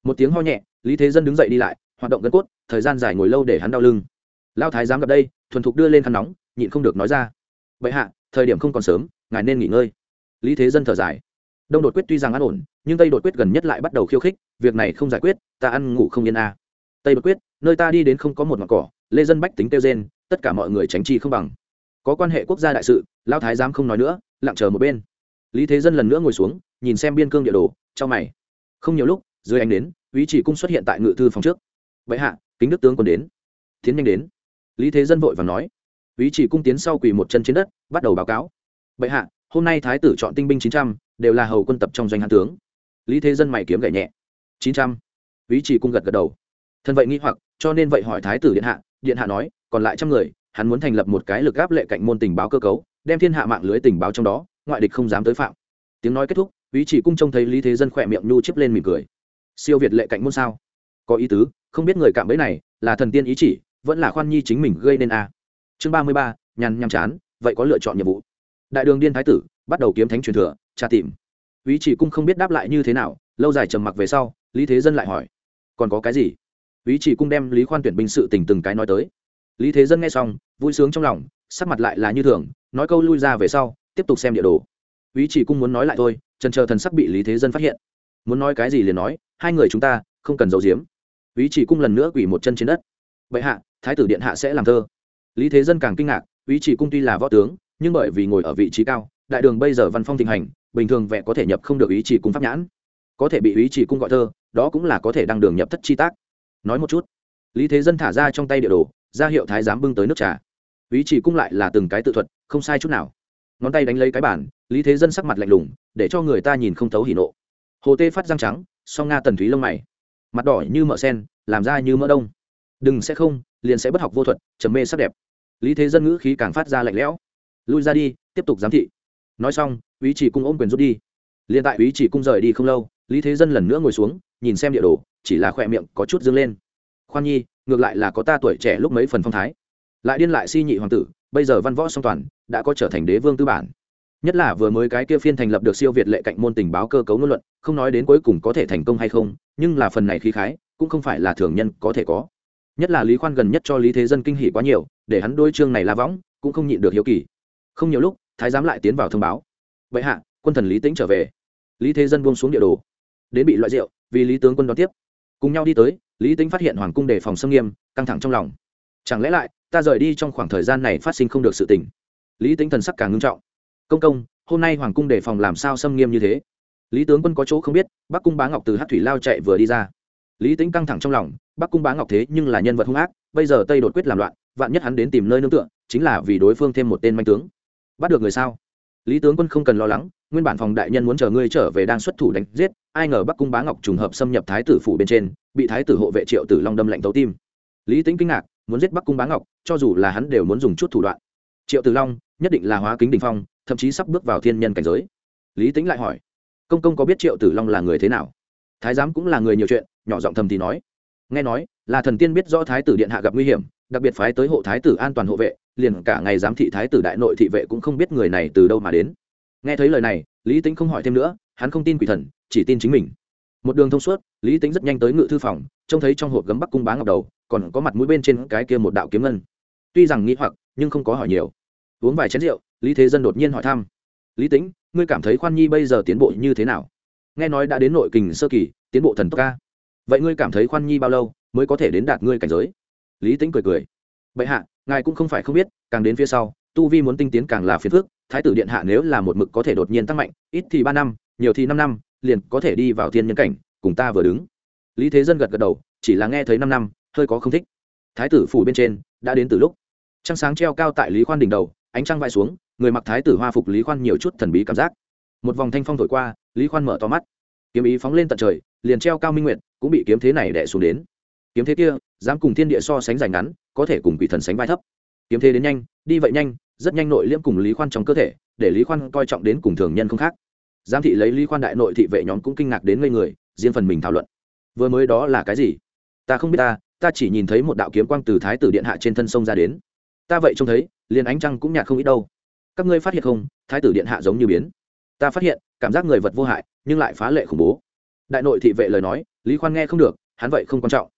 Một tiếng ho nhẹ, lý thế dân đứng dậy đi lại, hoạt động gân cốt, thời gian dài ngồi lâu để hắn đau lưng. Lao thái dám gặp đây, thuần thục đưa lên khăn nóng, nhịn không được nói ra. Vậy hạ, thời điểm không còn sớm, ngài nên nghỉ ngơi. Lý thế dân thở dài. Đông đột quyết tuy rằng an ổn, nhưng tây đột quyết gần nhất lại bắt đầu khiêu khích, việc này không giải quyết, ta ăn ngủ không yên a. À. tây đột quyết, nơi ta đi đến không có một mặt cỏ, lê dân bách tính kêu gen tất cả mọi người tránh chi không bằng. Có quan hệ quốc gia đại sự lao thái giám không nói nữa lặng chờ một bên. Lý thế dân lần nữa ngồi xuống, nhìn xem biên cương địa đồ trong mày. Không nhiều lúc, dưới ánh đến ý chỉ cung xuất hiện tại ngự thư phòng trước. Vậy hạ, kính đức tướng còn đến. Tiến nhanh đến. Lý thế dân vội và nói. Ý chỉ cung tiến sau quỳ một chân trên đất, bắt đầu báo cáo. Bệ hạ, hôm nay thái tử chọn tinh binh chín trăm, đều là hầu quân tập trong doanh hán tướng. Lý thế dân mày kiếm gậy nhẹ. Chín trăm? Ý chỉ cung gật gật đầu. Thân vậy nghi hoặc, cho nên vậy hỏi thái tử điện hạ điện hạ nói, còn lại trăm người, hắn muốn thành lập một cái lực gáp lệ cạnh môn tình báo cơ cấu đem thiên hạ mạng lưới tình báo trong đó, ngoại địch không dám tới phạm. Tiếng nói kết thúc ý chỉ cung trông thấy lý thế dân khỏe miệng nhu chiếp lên mỉm cười. Siêu việt lệ cạnh môn sao? Có ý tứ, không biết người cạm bẫy này là thần tiên ý chỉ, vẫn là khoan nhi chính mình gây nên a. À. chương ba mươi ba nhằn nhằm chán, vậy có lựa chọn nhiệm vụ. Đại đường điên thái tử, bắt đầu kiếm thánh truyền thừa, tra tìm. Ý chỉ cung không biết đáp lại như thế nào, lâu dài trầm mặc về sau, lý thế dân lại hỏi, còn có cái gì? Ý chỉ cung đem lý khoan tuyển binh sự tình từng cái nói tới. Lý thế dân nghe xong, vui sướng trong lòng sắc mặt lại là như thường, nói câu lui ra về sau, tiếp tục xem địa đồ. Ý chỉ cung muốn nói lại thôi, trần chờ thần sắc bị lý thế dân phát hiện. Muốn nói cái gì liền nói, hai người chúng ta, không cần giấu giếm. Ý chỉ cung lần nữa quỳ một chân trên đất. Vậy hạ, thái tử điện hạ sẽ làm thơ. Lý thế dân càng kinh ngạc, ý chỉ cung tuy là võ tướng, nhưng bởi vì ngồi ở vị trí cao, đại đường bây giờ văn phong thịnh hành, bình thường vẽ có thể nhập không được ý chỉ cung pháp nhãn. Có thể bị ý chỉ cung gọi thơ, đó cũng là có thể đăng đường nhập thất chi tác. Nói một chút. Lý thế dân thả ra trong tay địa đồ, ra hiệu thái giám bưng tới nước trà ý chỉ cung lại là từng cái tự thuật, không sai chút nào. Ngón tay đánh lấy cái bản lý thế dân sắc mặt lạnh lùng, để cho người ta nhìn không thấu hỉ nộ. Hồ tê phát răng trắng, song nga tần thúy lông mày. Mặt đỏ như mỡ sen, làm ra như mỡ đông. Đừng sẽ không, liền sẽ bất học vô thuật, trầm mê sắc đẹp. Lý thế dân ngữ khí càng phát ra lạnh lẽo. Lui ra đi, tiếp tục giám thị. Nói xong ý chỉ cung ôm quyền rút đi. Liền tại ý chỉ cung rời đi không lâu, lý thế dân lần nữa ngồi xuống, nhìn xem địa đồ, chỉ là khỏe miệng có chút dâng lên. Khoan nhi, ngược lại là có ta tuổi trẻ lúc mấy phần phong thái lại điên lại si nhị hoàng tử, bây giờ văn võ song toàn, đã có trở thành đế vương tư bản. Nhất là vừa mới cái kia phiên thành lập được siêu việt lệ cạnh môn tình báo cơ cấu ngôn luận, không nói đến cuối cùng có thể thành công hay không, nhưng là phần này khí khái, cũng không phải là thường nhân có thể có. Nhất là lý khoan gần nhất cho lý thế dân kinh hỉ quá nhiều, để hắn đôi chương này la võng, cũng không nhịn được hiếu kỳ. Không nhiều lúc, thái giám lại tiến vào thông báo. Vậy hạ, quân thần lý tĩnh trở về. Lý thế dân buông xuống địa đồ. Đến bị loại rượu, vì lý tướng quân đón tiếp. Cùng nhau đi tới, lý tĩnh phát hiện hoàng cung đề phòng xâm nghiêm, căng thẳng trong lòng. Chẳng lẽ lại ta rời đi trong khoảng thời gian này phát sinh không được sự tình. Lý tính thần sắc càng ngưng trọng. Công công, hôm nay hoàng cung đề phòng làm sao xâm nghiêm như thế? Lý tướng quân có chỗ không biết, bắc cung bá ngọc từ hát thủy lao chạy vừa đi ra. Lý tính căng thẳng trong lòng, bắc cung bá ngọc thế nhưng là nhân vật hung ác, bây giờ tây đột quyết làm loạn, vạn nhất hắn đến tìm nơi nương tựa, chính là vì đối phương thêm một tên manh tướng. Bắt được người sao? Lý tướng quân không cần lo lắng, nguyên bản phòng đại nhân muốn chờ ngươi trở về đang xuất thủ đánh giết, ai ngờ bắc cung bá ngọc trùng hợp xâm nhập thái tử phủ bên trên, bị thái tử hộ vệ triệu tử long đâm lạnh tấu tim. Lý tính kinh ngạc muốn giết bắc cung bá ngọc, cho dù là hắn đều muốn dùng chút thủ đoạn. Triệu tử long nhất định là hóa kính đình phong, thậm chí sắp bước vào thiên nhân cảnh giới. Lý tính lại hỏi, công công có biết triệu tử long là người thế nào? Thái giám cũng là người nhiều chuyện, nhỏ giọng thầm thì nói. Nghe nói, là thần tiên biết rõ thái tử điện hạ gặp nguy hiểm, đặc biệt phái tới hộ thái tử an toàn hộ vệ, liền cả ngày giám thị thái tử đại nội thị vệ cũng không biết người này từ đâu mà đến. Nghe thấy lời này, lý tính không hỏi thêm nữa, hắn không tin quỷ thần, chỉ tin chính mình một đường thông suốt, lý tính rất nhanh tới ngự thư phòng, trông thấy trong hộp gấm bắc cung bá ngọc đầu, còn có mặt mũi bên trên cái kia một đạo kiếm ngân. Tuy rằng nghĩ hoặc, nhưng không có hỏi nhiều. Uống vài chén rượu, lý thế dân đột nhiên hỏi thăm. Lý tính ngươi cảm thấy khoan nhi bây giờ tiến bộ như thế nào? Nghe nói đã đến nội kình sơ kỳ, tiến bộ thần tốc ca vậy ngươi cảm thấy khoan nhi bao lâu mới có thể đến đạt ngươi cảnh giới? Lý tính cười cười. Bệ hạ, ngài cũng không phải không biết, càng đến phía sau, tu vi muốn tinh tiến càng là phiền phước thái tử điện hạ nếu là một mực có thể đột nhiên tăng mạnh, ít thì ba năm, nhiều thì năm năm liền có thể đi vào thiên nhân cảnh, cùng ta vừa đứng. Lý thế dân gật gật đầu, chỉ là nghe thấy năm năm, hơi có không thích. Thái tử phủ bên trên, đã đến từ lúc. Trăng sáng treo cao tại lý khoan đỉnh đầu, ánh trăng vai xuống, người mặc thái tử hoa phục lý khoan nhiều chút thần bí cảm giác. Một vòng thanh phong thổi qua, lý khoan mở to mắt. Kiếm ý phóng lên tận trời, liền treo cao minh nguyện cũng bị kiếm thế này đẻ xuống đến. Kiếm thế kia, dám cùng thiên địa so sánh dài ngắn, có thể cùng quỷ thần sánh vai thấp. Kiếm thế đến nhanh, đi vậy nhanh, rất nhanh nội liễm cùng lý khoan trong cơ thể, để lý khoan coi trọng đến cùng thường nhân không khác giám thị lấy lý khoan đại nội thị vệ nhóm cũng kinh ngạc đến ngây người, riêng phần mình thảo luận. Vừa mới đó là cái gì? Ta không biết ta ta chỉ nhìn thấy một đạo kiếm quang từ thái tử điện hạ trên thân sông ra đến. Ta vậy trông thấy, liền ánh trăng cũng nhạt không ít đâu. Các ngươi phát hiện không, thái tử điện hạ giống như biến. Ta phát hiện, cảm giác người vật vô hại, nhưng lại phá lệ khủng bố. Đại nội thị vệ lời nói, lý khoan nghe không được, hắn vậy không quan trọng.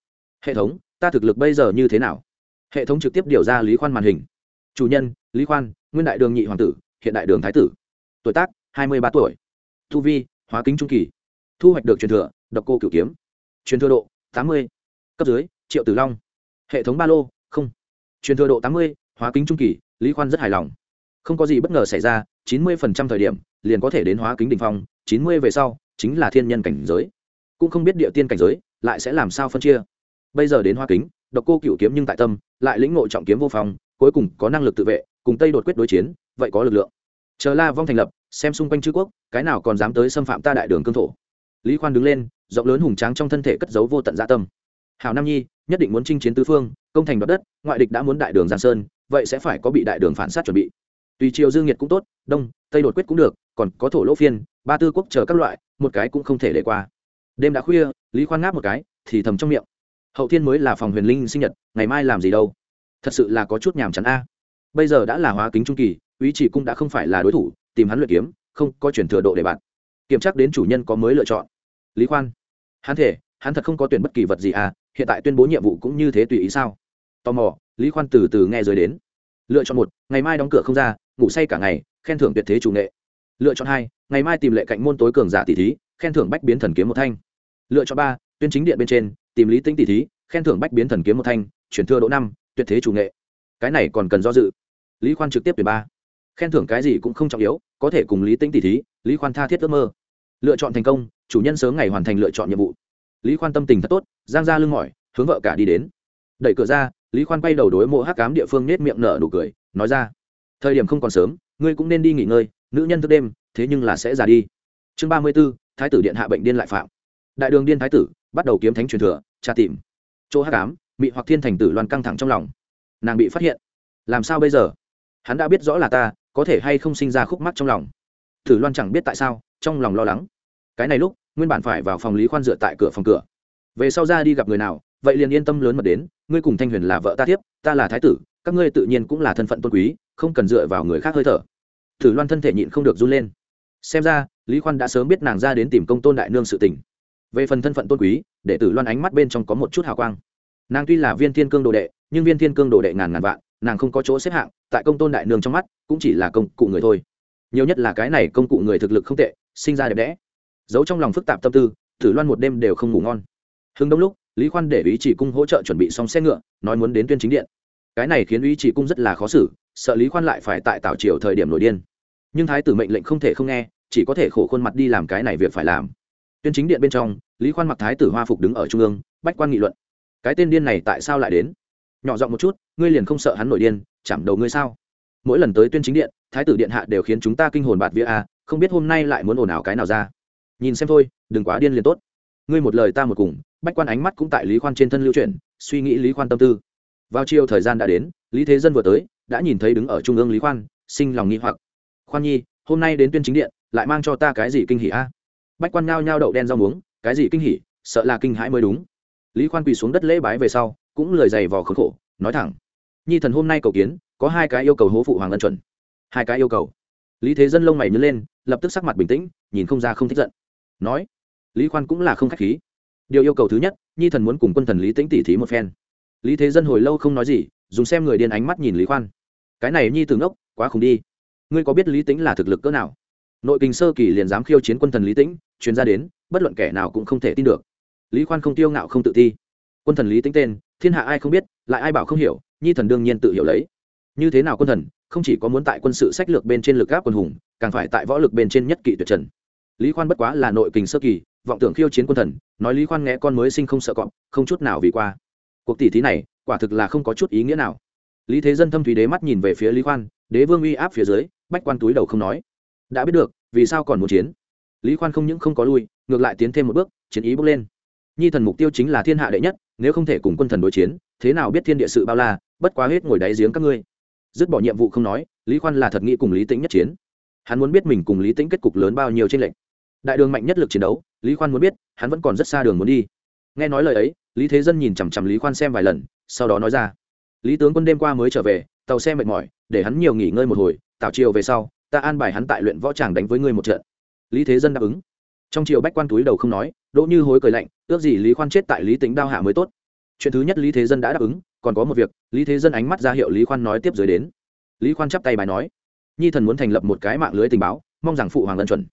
Hệ thống, ta thực lực bây giờ như thế nào? Hệ thống trực tiếp điều ra lý khoan màn hình. Chủ nhân, lý khoan, nguyên đại đường nhị hoàng tử, hiện đại đường thái tử. Tuổi tác, hai mươi ba tuổi thu vi hóa kính trung kỳ. Thu hoạch được truyền thừa độc cô cửu kiếm. Truyền thừa độ tám mươi cấp dưới triệu tử long. Hệ thống ba lô không. Truyền thừa độ tám mươi hóa kính trung kỳ lý khoan rất hài lòng. Không có gì bất ngờ xảy ra chín mươi phần trăm thời điểm liền có thể đến hóa kính đ ỉ n h phong chín mươi về sau chính là thiên nhân cảnh giới. Cũng không biết địa tiên cảnh giới lại sẽ làm sao phân chia. Bây giờ đến hóa kính độc cô cựu kiếm nhưng tại tâm lại lĩnh ngộ trọng kiếm vô phòng, cuối cùng có năng lực tự vệ cùng tây đột quyết đối chiến vậy có lực lượng. Chờ la vong thành lập xem xung quanh chư quốc, cái nào còn dám tới xâm phạm ta đại đường cương thổ. Lý khoan đứng lên, rộng lớn hùng tráng trong thân thể cất giấu vô tận gia tâm. Hào nam nhi, nhất định muốn chinh chiến tứ phương, công thành đoạt đất, ngoại địch đã muốn đại đường giang sơn, vậy sẽ phải có bị đại đường phản sát chuẩn bị. Tùy triều dương nhiệt cũng tốt, đông, tây đột quyết cũng được, còn có thổ lỗ phiên, ba tư quốc chờ các loại, một cái cũng không thể để qua. Đêm đã khuya, lý khoan ngáp một cái, thì thầm trong miệng. Hậu thiên mới là phòng huyền linh sinh nhật, ngày mai làm gì đâu? Thật sự là có chút nhàm chán a. Bây giờ đã là hóa kính trung kỳ, ý chỉ cung đã không phải là đối thủ tìm hắn luyện kiếm, không có chuyển thừa độ để bạn. Kiểm tra đến chủ nhân có mới lựa chọn. Lý khoan, hắn thể, hắn thật không có tuyển bất kỳ vật gì à hiện tại tuyên bố nhiệm vụ cũng như thế tùy ý sao? Tò mò, lý khoan từ từ nghe rời đến. Lựa chọn một, ngày mai đóng cửa không ra, ngủ say cả ngày, khen thưởng tuyệt thế chủ nghệ. Lựa chọn hai, ngày mai tìm lệ cạnh môn tối cường giả tỷ thí, khen thưởng bách biến thần kiếm một thanh. Lựa chọn ba, tuyên chính điện bên trên, tìm lý tính tỷ thí, khen thưởng bách biến thần kiếm một thanh, chuyển thừa độ năm, tuyệt thế chủ nghệ. Cái này còn cần do dự. Lý khoan trực tiếp tuyển ba khen thưởng cái gì cũng không trọng yếu, có thể cùng lý tính tỷ thí, lý khoan tha thiết ước mơ. Lựa chọn thành công, chủ nhân sớm ngày hoàn thành lựa chọn nhiệm vụ. Lý khoan tâm tình thật tốt, giang ra lưng mỏi, hướng vợ cả đi đến. Đẩy cửa ra, lý khoan quay đầu đối mộ hắc cám địa phương nết miệng nở nụ cười, nói ra, thời điểm không còn sớm, ngươi cũng nên đi nghỉ ngơi, nữ nhân thức đêm, thế nhưng là sẽ già đi. Chương ba mươi b ố thái tử điện hạ bệnh điên lại phạm. Đại đường điên thái tử, bắt đầu kiếm thánh truyền thừa, tra tìm. Chỗ hắc cám bị hoặc thiên thành tử loan căng thẳng trong lòng. Nàng bị phát hiện. Làm sao bây giờ? Hắn đã biết rõ là ta có thể hay không sinh ra khúc mắc trong lòng? Thử loan chẳng biết tại sao, trong lòng lo lắng. Cái này lúc, nguyên bản phải vào phòng lý khoan dựa tại cửa phòng cửa. Về sau ra đi gặp người nào, vậy liền yên tâm lớn mật đến, ngươi cùng thanh huyền là vợ ta tiếp, ta là thái tử, các ngươi tự nhiên cũng là thân phận tôn quý, không cần dựa vào người khác hơi thở. Thử loan thân thể nhịn không được run lên. Xem ra, lý khoan đã sớm biết nàng ra đến tìm công tôn đại nương sự tình. Về phần thân phận tôn quý, để tử loan ánh mắt bên trong có một chút hào quang. Nàng tuy là viên thiên cương đồ đệ, nhưng viên thiên cương đồ đệ ngàn ngàn vạn nàng không có chỗ xếp hạng, tại công tôn đại nương trong mắt, cũng chỉ là công cụ người thôi. Nhiều nhất là cái này công cụ người thực lực không tệ, sinh ra đẹp đẽ. Giấu trong lòng phức tạp tâm tư thử loan một đêm đều không ngủ ngon. Hưng đông lúc, lý khoan để ý chỉ cung hỗ trợ chuẩn bị xong xe ngựa, nói muốn đến tuyên chính điện. Cái này khiến ý chỉ cung rất là khó xử, sợ lý khoan lại phải tại tảo triều thời điểm nổi điên. Nhưng thái tử mệnh lệnh không thể không nghe, chỉ có thể khổ khuôn mặt đi làm cái này việc phải làm. Tuyên chính điện bên trong, lý khoan mặc thái tử hoa phục đứng ở trung ương, bách quan nghị luận. Cái tên điên này tại sao lại đến? Nhỏ giọng một chút, ngươi liền không sợ hắn nổi điên, chạm đầu ngươi sao? Mỗi lần tới tuyên chính điện, thái tử điện hạ đều khiến chúng ta kinh hồn bạt vía a không biết hôm nay lại muốn ồn ào cái nào ra. Nhìn xem thôi, đừng quá điên liền tốt. Ngươi một lời ta một cùng, bách quan ánh mắt cũng tại lý khoan trên thân lưu chuyển, suy nghĩ lý khoan tâm tư. Vào chiều thời gian đã đến, lý thế dân vừa tới, đã nhìn thấy đứng ở trung ương lý khoan, sinh lòng nghi hoặc. Khoan nhi, hôm nay đến tuyên chính điện, lại mang cho ta cái gì kinh hỉ a? Bách quan nhao nhao đậu đen rau muống, cái gì kinh hỉ, sợ là kinh hãi mới đúng. Lý khoan quỳ xuống đất lễ bái về sau cũng lời dày vò khốn khổ, nói thẳng. Nhi thần hôm nay cầu kiến, có hai cái yêu cầu hố phụ hoàng ân chuẩn. Hai cái yêu cầu. Lý thế dân lông mày nhớ lên, lập tức sắc mặt bình tĩnh, nhìn không ra không thích giận. Nói, lý khoan cũng là không k h á c h khí. Điều yêu cầu thứ nhất, nhi thần muốn cùng quân thần lý tĩnh tỉ thí một phen. Lý thế dân hồi lâu không nói gì, dùng xem người điên ánh mắt nhìn lý khoan. Cái này nhi từ ngốc, quá khùng đi. Ngươi có biết lý tĩnh là thực lực cỡ nào? Nội kinh sơ kỳ liền dám khiêu chiến quân thần lý tĩnh, chuyên ra đến, bất luận kẻ nào cũng không thể tin được. Lý khoan không tiêu ngạo không tự ti. Quân thần lý tĩnh tên thiên hạ ai không biết, lại ai bảo không hiểu, nhi thần đương nhiên tự hiểu lấy. Như thế nào quân thần, không chỉ có muốn tại quân sự sách lược bên trên lực gáp quân hùng, càng phải tại võ lực bên trên nhất kỵ tuyệt trần. Lý khoan bất quá là nội kình sơ kỳ, vọng tưởng khiêu chiến quân thần, nói lý khoan nghe con mới sinh không sợ cọp, không chút nào vì qua. Cuộc tỷ thí này, quả thực là không có chút ý nghĩa nào. Lý thế dân thâm thủy đế mắt nhìn về phía lý khoan, đế vương uy áp phía dưới, bách quan túi đầu không nói. Đã biết được, vì sao còn muốn chiến? Lý khoan không những không có lui, ngược lại tiến thêm một bước, chiến ý bước lên nhi thần mục tiêu chính là thiên hạ đệ nhất, nếu không thể cùng quân thần đối chiến, thế nào biết thiên địa sự bao la, bất quá hết ngồi đáy giếng các ngươi. Dứt bỏ nhiệm vụ không nói, lý khoan là thật nghĩ cùng lý tĩnh nhất chiến. Hắn muốn biết mình cùng lý tĩnh kết cục lớn bao nhiêu trên lệnh đại đường mạnh nhất lực chiến đấu, lý khoan muốn biết, hắn vẫn còn rất xa đường muốn đi. Nghe nói lời ấy, lý thế dân nhìn chằm chằm lý khoan xem vài lần, sau đó nói ra. Lý tướng quân đêm qua mới trở về, tàu xe mệt mỏi, để hắn nhiều nghỉ ngơi một hồi tạo chiều về sau, ta an bài hắn tại luyện võ tràng đánh với ngươi một trận. Lý thế dân đáp ứng trong chiều bách quan túi đầu không nói, đỗ như hối cười lạnh, ước gì lý khoan chết tại lý tính đao hạ mới tốt. Chuyện thứ nhất lý thế dân đã đáp ứng, còn có một việc, lý thế dân ánh mắt ra hiệu lý khoan nói tiếp dưới đến. Lý khoan chắp tay bài nói, nhi thần muốn thành lập một cái mạng lưới tình báo, mong rằng phụ hoàng lân chuẩn.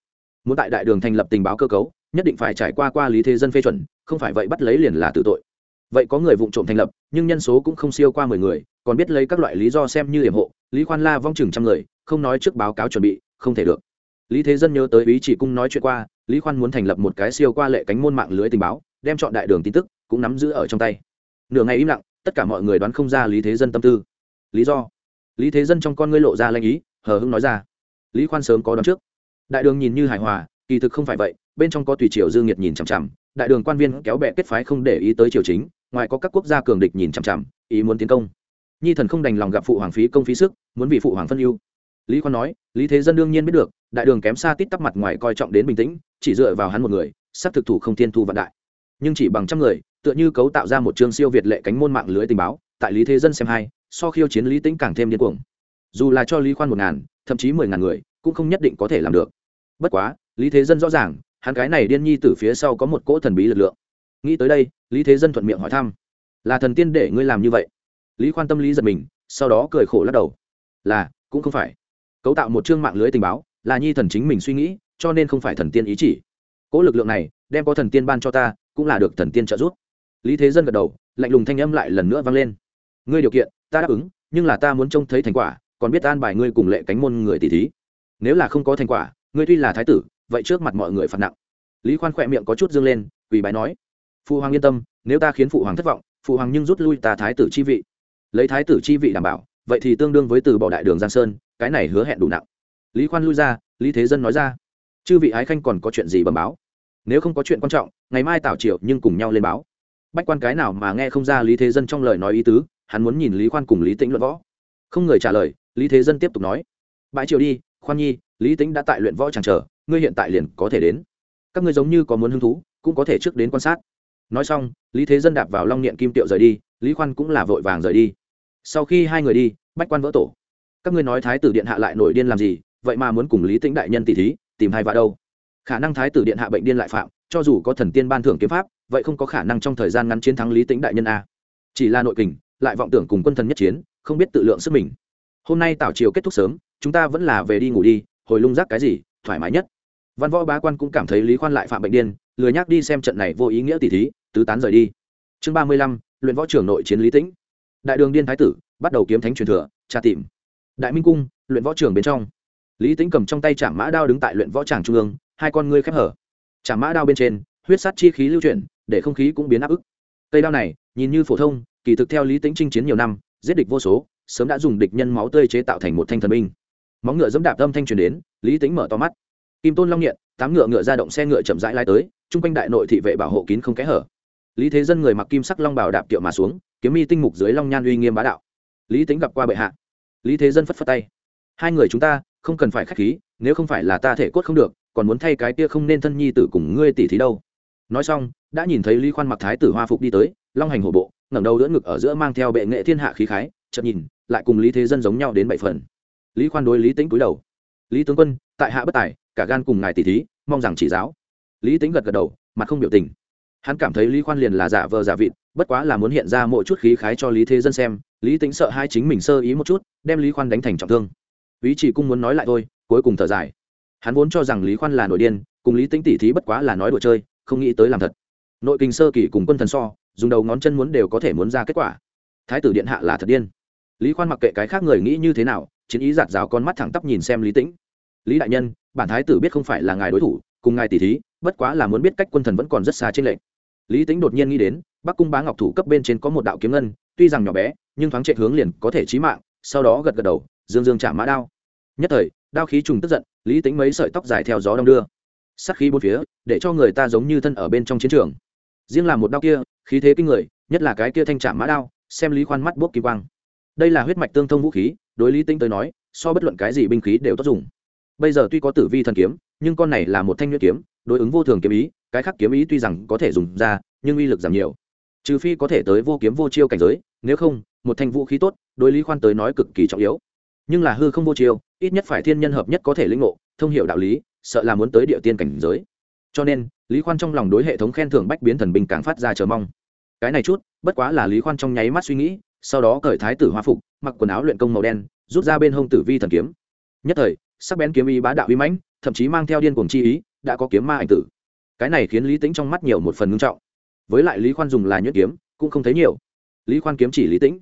Muốn tại đại đường thành lập tình báo cơ cấu, nhất định phải trải qua qua lý thế dân phê chuẩn, không phải vậy bắt lấy liền là tự tội. Vậy có người vụ trộm thành lập, nhưng nhân số cũng không siêu qua mười người, còn biết lấy các loại lý do xem như hiểm hộ, lý khoan la vong chừng trăm người, không nói trước báo cáo chuẩn bị, không thể được lý thế dân nhớ tới ý chỉ cung nói chuyện qua, lý khoan muốn thành lập một cái siêu qua lệ cánh môn mạng lưới tình báo, đem chọn đại đường tin tức cũng nắm giữ ở trong tay. Nửa ngày im lặng, tất cả mọi người đoán không ra lý thế dân tâm tư. Lý do? Lý thế dân trong con ngươi lộ ra lanh ý, hờ hưng nói ra. Lý khoan sớm có đoán trước. Đại đường nhìn như hài hòa, kỳ thực không phải vậy, bên trong có tùy triều dương nhiệt nhìn chằm chằm, đại đường quan viên kéo bẹ kết phái không để ý tới triều chính, ngoài có các quốc gia cường địch nhìn chằm chằm, ý muốn tiến công. Nhi thần không đành lòng gặp phụ hoàng phí công phí sức, muốn vì phụ hoàng phân ưu lý khoan nói, lý thế dân đương nhiên biết được, đại đường kém xa tít tắp mặt ngoài coi trọng đến bình tĩnh, chỉ dựa vào hắn một người, sắp thực thủ không thiên thu vạn đại. Nhưng chỉ bằng trăm người, tựa như cấu tạo ra một chương siêu việt lệ cánh môn mạng lưới tình báo, tại lý thế dân xem hai so khiêu chiến lý tĩnh càng thêm điên cuồng. Dù là cho lý khoan một ngàn, thậm chí mười ngàn người, cũng không nhất định có thể làm được. Bất quá, lý thế dân rõ ràng, hắn cái này điên nhi từ phía sau có một cỗ thần bí lực lượng. Nghĩ tới đây, lý thế dân thuận miệng hỏi thăm, là thần tiên để ngươi làm như vậy? Lý khoan tâm lý giật mình, sau đó cười khổ lắc đầu, là, cũng không phải cấu tạo một chương mạng lưới tình báo, là nhi thần chính mình suy nghĩ, cho nên không phải thần tiên ý chỉ. Cỗ lực lượng này, đem có thần tiên ban cho ta, cũng là được thần tiên trợ giúp. Lý thế dân gật đầu, lạnh lùng thanh âm lại lần nữa vang lên. Ngươi điều kiện, ta đáp ứng, nhưng là ta muốn trông thấy thành quả, còn biết an bài ngươi cùng lệ cánh môn người tỷ thí. Nếu là không có thành quả, ngươi tuy là thái tử, vậy trước mặt mọi người phạt nặng. Lý khoan khỏe miệng có chút dương lên, quỳ bái nói phụ hoàng yên tâm, nếu ta khiến phụ hoàng thất vọng, phụ hoàng nhưng rút lui ta thái tử chi vị. Lấy thái tử chi vị đảm bảo, vậy thì tương đương với từ bỏ đại đường giang sơn cái này hứa hẹn đủ nặng. Lý khoan lui ra, lý thế dân nói ra, chư vị ái khanh còn có chuyện gì bẩm báo? Nếu không có chuyện quan trọng, ngày mai tảo triệu nhưng cùng nhau lên báo. Bách quan cái nào mà nghe không ra lý thế dân trong lời nói ý tứ, hắn muốn nhìn lý khoan cùng lý tĩnh luận võ. Không người trả lời, lý thế dân tiếp tục nói, bãi triều đi, khoan nhi, lý tĩnh đã tại luyện võ chẳng chờ ngươi hiện tại liền có thể đến. Các ngươi giống như có muốn hứng thú, cũng có thể trước đến quan sát. Nói xong, lý thế dân đạp vào long niệm kim tiệu rời đi, lý khoan cũng là vội vàng rời đi. Sau khi hai người đi, bách quan vỡ tổ các ngươi nói thái tử điện hạ lại nổi điên làm gì, vậy mà muốn cùng lý tĩnh đại nhân tỷ thí, tìm hai vạ đâu? Khả năng thái tử điện hạ bệnh điên lại phạm, cho dù có thần tiên ban thưởng kiếm pháp, vậy không có khả năng trong thời gian ngắn chiến thắng lý tĩnh đại nhân a. Chỉ là nội kình, lại vọng tưởng cùng quân thần nhất chiến, không biết tự lượng sức mình. Hôm nay tảo triều kết thúc sớm, chúng ta vẫn là về đi ngủ đi, hồi lung rác cái gì, thoải mái nhất. Văn võ bá quan cũng cảm thấy lý khoan lại phạm bệnh điên, lười nhắc đi xem trận này vô ý nghĩa tỷ thí, tứ tán rời đi. Chương ba mươi lăm, luyện võ trưởng nội chiến lý tĩnh. Đại đường điên thái tử, bắt đầu kiếm thánh truyền thừa, tra tìm đại minh cung, luyện võ trưởng bên trong. Lý tĩnh cầm trong tay chạm mã đao đứng tại luyện võ tràng trung ương, hai con ngươi khép hở. Chạm mã đao bên trên, huyết sát chi khí lưu chuyển, để không khí cũng biến áp ức. Cây đao này, nhìn như phổ thông, kỳ thực theo lý tĩnh chinh chiến nhiều năm, giết địch vô số, sớm đã dùng địch nhân máu tươi chế tạo thành một thanh thần binh. Móng ngựa dẫm đạp âm thanh truyền đến, lý tĩnh mở to mắt. Kim tôn long nghiện, tám ngựa ngựa ra động xe ngựa chậm rãi lai tới, chung quanh đại nội thị vệ bảo hộ kín không kẽ hở. Lý thế dân người mặc kim sắc long bảo đạp kiệu mà xuống, kiếm mi tinh mục dưới long nhan uy nghiêm bá đạo. Lý tính gặp qua bệ hạ lý thế dân phất phất tay. Hai người chúng ta, không cần phải k h á c h khí, nếu không phải là ta thể cốt không được, còn muốn thay cái kia không nên thân nhi tử cùng ngươi tỷ thí đâu. Nói xong, đã nhìn thấy lý khoan mặc thái tử hoa phục đi tới, long hành hổ bộ, ngẩng đầu đỡ ngực ở giữa mang theo bệ nghệ thiên hạ khí khái chậm nhìn, lại cùng lý thế dân giống nhau đến bảy phần. Lý khoan đối lý tính cúi đầu. Lý tướng quân, tại hạ bất tài, cả gan cùng ngài tỷ thí, mong rằng chỉ giáo. Lý tính gật gật đầu, mặt không biểu tình. Hắn cảm thấy lý khoan liền là giả vờ giả vịt bất quá là muốn hiện ra mỗi chút khí khái cho lý thế dân xem, lý tính sợ hai chính mình sơ ý một chút, đem lý khoan đánh thành trọng thương. Ý chỉ cung muốn nói lại thôi, cuối cùng thở dài. Hắn vốn cho rằng lý khoan là nội điên, cùng lý tính tỉ thí bất quá là nói đùa chơi, không nghĩ tới làm thật. Nội kinh sơ kỳ cùng quân thần so, dùng đầu ngón chân muốn đều có thể muốn ra kết quả. Thái tử điện hạ là thật điên. Lý khoan mặc kệ cái khác người nghĩ như thế nào, chiến ý giạt rào con mắt thẳng tắp nhìn xem lý tĩnh. Lý đại nhân, bản thái tử biết không phải là ngài đối thủ, cùng ngài tỉ thí, bất quá là muốn biết cách quân thần vẫn còn rất xa trên lệnh lý Tĩnh đột nhiên nghĩ đến bắc cung bá ngọc thủ cấp bên trên có một đạo kiếm ngân, tuy rằng nhỏ bé, nhưng thoáng chạy hướng liền có thể chí mạng, sau đó gật gật đầu, dương dương trả mã đao. Nhất thời, đao khí trùng tức giận, lý tính mấy sợi tóc dài theo gió đông đưa. Sắc khí bốn phía, để cho người ta giống như thân ở bên trong chiến trường. Riêng là một đao kia, khí thế kinh người, nhất là cái kia thanh trả mã đao, xem lý khoan mắt bốc kỳ quang. Đây là huyết mạch tương thông vũ khí, đối lý tinh tới nói, so bất luận cái gì binh khí đều tốt dùng. Bây giờ tuy có tử vi thần kiếm, nhưng con này là một thanh nhuyễn kiếm, đối ứng vô thường kiếm ý, cái khác kiếm ý tuy rằng có thể dùng ra, nhưng uy lực giảm nhiều trừ phi có thể tới vô kiếm vô chiêu cảnh giới, nếu không, một thanh vũ khí tốt, đối lý khoan tới nói cực kỳ trọng yếu. Nhưng là hư không vô chiêu, ít nhất phải thiên nhân hợp nhất có thể lĩnh ngộ, thông hiểu đạo lý, sợ là muốn tới địa tiên cảnh giới. Cho nên, lý khoan trong lòng đối hệ thống khen thưởng bách biến thần binh càng phát ra chờ mong. Cái này chút, bất quá là lý khoan trong nháy mắt suy nghĩ, sau đó cởi thái tử hoa phục, mặc quần áo luyện công màu đen, rút ra bên hông tử vi thần kiếm. Nhất thời, sắc bén kiếm ý bá đạo uy mãnh, thậm chí mang theo điên cuồng chi ý, đã có kiếm ma ảnh tử. Cái này khiến lý tính trong mắt nhiều một phần ngưng trọng với lại lý khoan dùng là nhuyễn kiếm, cũng không thấy nhiều. Lý khoan kiếm chỉ lý tĩnh.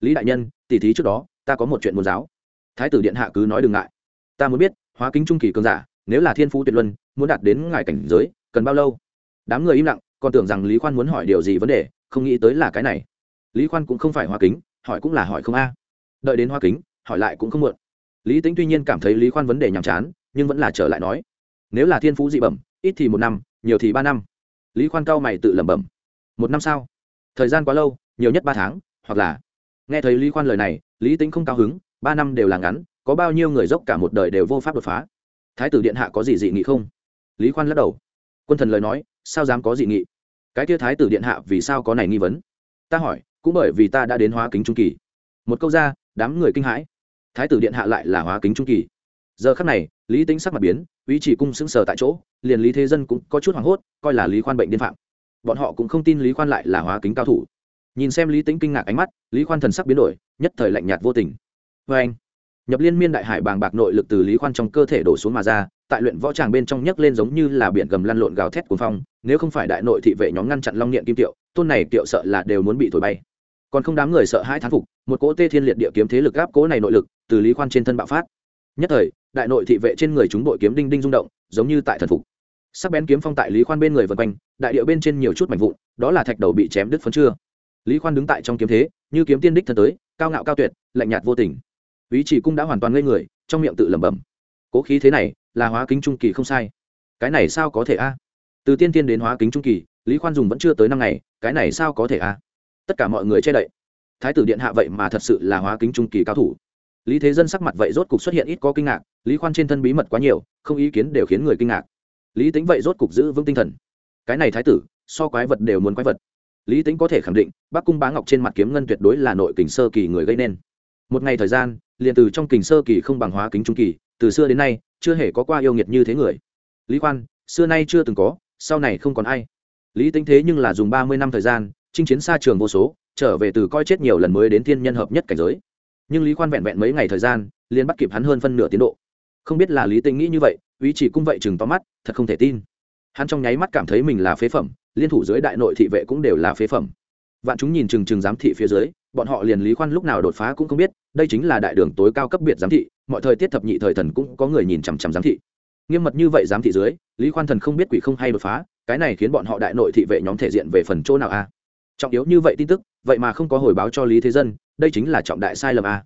Lý đại nhân tỉ thí trước đó, ta có một chuyện muốn giáo. Thái tử điện hạ cứ nói đừng ngại. Ta muốn biết, hóa kính trung kỳ cường giả, nếu là thiên phú tuyệt luân, muốn đạt đến ngài cảnh giới, cần bao lâu? Đám người im lặng, còn tưởng rằng lý khoan muốn hỏi điều gì vấn đề, không nghĩ tới là cái này. Lý khoan cũng không phải hoa kính, hỏi cũng là hỏi không a. Đợi đến hoa kính, hỏi lại cũng không muộn. Lý tính tuy nhiên cảm thấy lý khoan vấn đề nhàm chán, nhưng vẫn là trở lại nói. Nếu là thiên phú dị bẩm, ít thì một năm, nhiều thì ba năm lý khoan cao mày tự lẩm bẩm. Một năm sao thời gian quá lâu, nhiều nhất ba tháng, hoặc là. Nghe thấy lý khoan lời này, lý tính không cao hứng, ba năm đều là ngắn, có bao nhiêu người dốc cả một đời đều vô pháp đột phá. Thái tử điện hạ có gì dị nghị không? Lý khoan lắc đầu. Quân thần lời nói, sao dám có dị nghị? Cái kia thái tử điện hạ vì sao có này nghi vấn? Ta hỏi, cũng bởi vì ta đã đến hóa kính trung kỳ. Một câu ra, đám người kinh hãi. Thái tử điện hạ lại là hóa kính trung kỳ giờ khắc này, lý tính sắc mặt biến, ý chỉ cung sững sờ tại chỗ, liền lý thế dân cũng có chút hoảng hốt, coi là lý khoan bệnh điên phạm. Bọn họ cũng không tin lý khoan lại là hóa kính cao thủ. Nhìn xem lý tính kinh ngạc ánh mắt, lý khoan thần sắc biến đổi, nhất thời lạnh nhạt vô tình. Vê anh, nhập liên miên đại hải bàng bạc nội lực từ lý khoan trong cơ thể đổ xuống mà ra, tại luyện võ tràng bên trong nhấc lên giống như là biển gầm lăn lộn gào thét cuồng phong, nếu không phải đại nội thị vệ nhóm ngăn chặn long niệm kim tiệu, tôn này tiệu sợ là đều muốn bị thổi bay. Còn không đám người sợ hãi thán phục, một cỗ tê thiên liệt địa kiếm thế lực gáp cỗ này nội lực, từ lý khoan trên thân bạo phát nhất thời, đại nội thị vệ trên người chúng đội kiếm đinh đinh rung động, giống như tại thần phục. Sắc bén kiếm phong tại lý khoan bên người vân quanh, đại điệu bên trên nhiều chút mảnh vụn, đó là thạch đầu bị chém đứt phấn chưa. Lý khoan đứng tại trong kiếm thế, như kiếm tiên đích thân tới, cao ngạo cao tuyệt, lạnh nhạt vô tình. Ý chỉ cung đã hoàn toàn ngây người, trong miệng tự lẩm bẩm. Cố khí thế này, là hóa kính trung kỳ không sai. Cái này sao có thể a? Từ tiên tiên đến hóa kính trung kỳ, lý khoan dùng vẫn chưa tới năm ngày, cái này sao có thể a? Tất cả mọi người che đậy. Thái tử điện hạ vậy mà thật sự là hóa kính trung kỳ cao thủ lý thế dân sắc mặt vậy rốt cục xuất hiện ít có kinh ngạc, lý khoan trên thân bí mật quá nhiều, không ý kiến đều khiến người kinh ngạc. Lý tính vậy rốt cục giữ vững tinh thần. Cái này thái tử, so quái vật đều muốn quái vật. Lý tính có thể khẳng định, bắc cung bá ngọc trên mặt kiếm ngân tuyệt đối là nội kình sơ kỳ người gây nên. Một ngày thời gian, liền từ trong kình sơ kỳ không bằng hóa kính trung kỳ, từ xưa đến nay, chưa hề có qua yêu nghiệt như thế người. Lý khoan, xưa nay chưa từng có, sau này không còn ai. Lý tính thế nhưng là dùng ba mươi năm thời gian, chinh chiến xa trường vô số, trở về từ coi chết nhiều lần mới đến thiên nhân hợp nhất cảnh giới nhưng lý khoan vẹn vẹn mấy ngày thời gian liên bắt kịp hắn hơn phân nửa tiến độ. Không biết là lý tính nghĩ như vậy, ý chỉ cung vậy chừng to mắt, thật không thể tin. Hắn trong nháy mắt cảm thấy mình là phế phẩm, liên thủ dưới đại nội thị vệ cũng đều là phế phẩm. Vạn chúng nhìn chừng chừng giám thị phía dưới, bọn họ liền lý khoan lúc nào đột phá cũng không biết, đây chính là đại đường tối cao cấp biệt giám thị, mọi thời tiết thập nhị thời thần cũng có người nhìn chằm chằm giám thị. Nghiêm mật như vậy giám thị dưới, lý khoan thần không biết quỷ không hay đột phá, cái này khiến bọn họ đại nội thị vệ nhóm thể diện về phần chỗ nào a? Trọng yếu như vậy tin tức vậy mà không có hồi báo cho lý thế dân, đây chính là trọng đại sai lầm a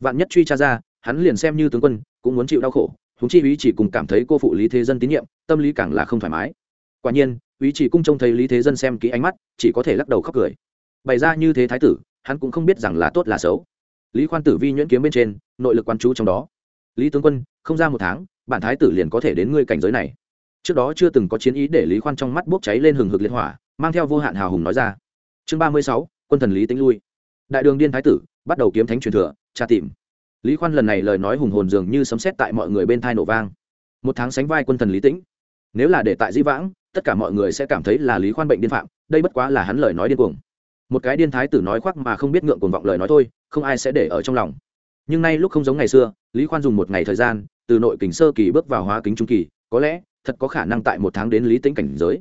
vạn nhất truy tra ra, hắn liền xem như tướng quân, cũng muốn chịu đau khổ húng chi ý chỉ cùng cảm thấy cô phụ lý thế dân tín nhiệm, tâm lý càng là không thoải mái. Quả nhiên ý chỉ cung trông thấy lý thế dân xem kỹ ánh mắt, chỉ có thể lắc đầu khóc cười. Bày ra như thế thái tử, hắn cũng không biết rằng là tốt là xấu. Lý khoan tử vi nhuyễn kiếm bên trên, nội lực quan chú trong đó. Lý tướng quân, không ra một tháng, bản thái tử liền có thể đến ngươi cảnh giới này. Trước đó chưa từng có chiến ý để lý khoan trong mắt bốc cháy lên hừng hực liên hỏa, mang theo vô hạn hào hùng nói ra. Chương ba mươi sáu quân thần lý tính lui. Đại đường điên thái tử, bắt đầu kiếm thánh truyền thừa, tra tìm. Lý khoan lần này lời nói hùng hồn dường như sấm xét tại mọi người bên thai nổ vang. Một tháng sánh vai quân thần lý tĩnh. Nếu là để tại di vãng, tất cả mọi người sẽ cảm thấy là lý khoan bệnh điên phạm, đây bất quá là hắn lời nói điên cuồng. Một cái điên thái tử nói khoác mà không biết ngượng cuồng vọng lời nói thôi, không ai sẽ để ở trong lòng. Nhưng nay lúc không giống ngày xưa, lý khoan dùng một ngày thời gian, từ nội kính sơ kỳ bước vào hóa kính trung kỳ, có lẽ, thật có khả năng tại một tháng đến lý tính cảnh giới.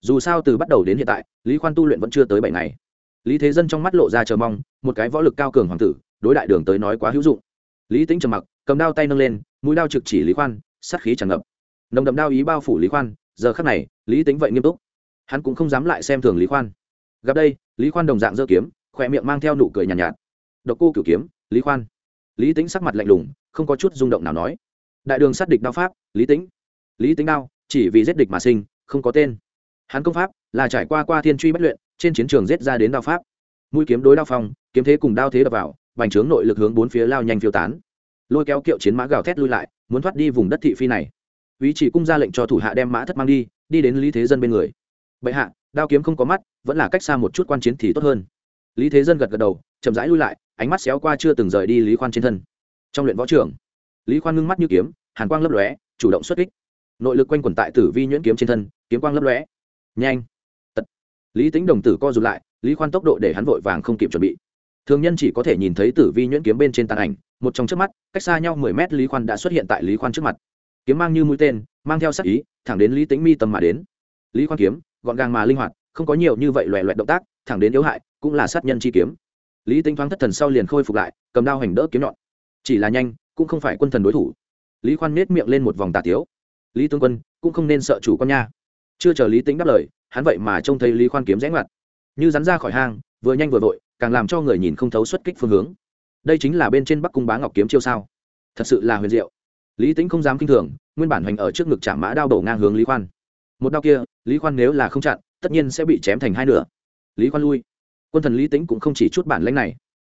Dù sao từ bắt đầu đến hiện tại, lý khoan tu luyện vẫn chưa tới bảy ngày lý thế dân trong mắt lộ ra chờ mong một cái võ lực cao cường hoàng tử đối đại đường tới nói quá hữu dụng. Lý tính trầm mặc cầm đao tay nâng lên mũi đao trực chỉ lý khoan sát khí tràn ngập. Nồng đậm đao ý bao phủ lý khoan giờ khắc này lý tính vậy nghiêm túc. Hắn cũng không dám lại xem thường lý khoan. Gặp đây lý khoan đồng dạng dơ kiếm khỏe miệng mang theo nụ cười nhàn nhạt, nhạt. Độc cô cửu kiếm lý khoan. Lý tính sắc mặt lạnh lùng không có chút rung động nào nói. Đại đường sát địch đao pháp lý tính lý tính đao chỉ vì giết địch mà sinh không có tên. Hắn công pháp là trải qua qua thiên truy bất luyện trên chiến trường giết ra đến đao pháp. Mũi kiếm đối đao phong kiếm thế cùng đao thế đập vào bành trướng nội lực hướng bốn phía lao nhanh phiêu tán. Lôi kéo kiệu chiến mã gào thét lui lại muốn thoát đi vùng đất thị phi này. Ý chỉ cung ra lệnh cho thủ hạ đem mã thất mang đi đi đến lý thế dân bên người. Bệ hạ đao kiếm không có mắt vẫn là cách xa một chút quan chiến thì tốt hơn. Lý thế dân gật gật đầu chậm rãi lui lại ánh mắt xéo qua chưa từng rời đi lý khoan trên thân. Trong luyện võ trường, lý khoan ngưng mắt như kiếm hàn quang lấp lóe chủ động xuất kích. Nội lực quanh quẩn tại tử vi nhuyễn kiếm trên thân kiếm quang lấp lóe. Nhanh! Lý tính đồng tử co rụt lại, lý khoan tốc độ để hắn vội vàng không kịp chuẩn bị. Thường nhân chỉ có thể nhìn thấy tử vi nhuyễn kiếm bên trên tàn ảnh, một trong trước mắt, cách xa nhau mười mét lý khoan đã xuất hiện tại lý khoan trước mặt. Kiếm mang như mũi tên, mang theo sắc ý, thẳng đến lý tính mi tầm mà đến. Lý khoan kiếm, gọn gàng mà linh hoạt, không có nhiều như vậy loẹ loẹt động tác, thẳng đến yếu hại, cũng là sát nhân chi kiếm. Lý tính thoáng thất thần sau liền khôi phục lại, cầm đao hành đỡ kiếm nhọn. Chỉ là nhanh, cũng không phải quân thần đối thủ. Lý khoan nết miệng lên một vòng tà tiếu. Lý tướng quân, cũng không nên sợ chủ con nha. Chưa chờ lý tính đáp lời hắn vậy mà trông thấy lý khoan kiếm rẽ ngoặt. Như rắn ra khỏi hang, vừa nhanh vừa vội, càng làm cho người nhìn không thấu xuất kích phương hướng. Đây chính là bên trên bắc cung bá ngọc kiếm chiêu sao? Thật sự là huyền diệu. Lý tính không dám k i n h thường, nguyên bản hoành ở trước ngực chạm mã đao đổ ngang hướng lý khoan. Một đao kia, lý khoan nếu là không chặn, tất nhiên sẽ bị chém thành hai nửa. Lý khoan lui. Quân thần lý tính cũng không chỉ chút bản lãnh này.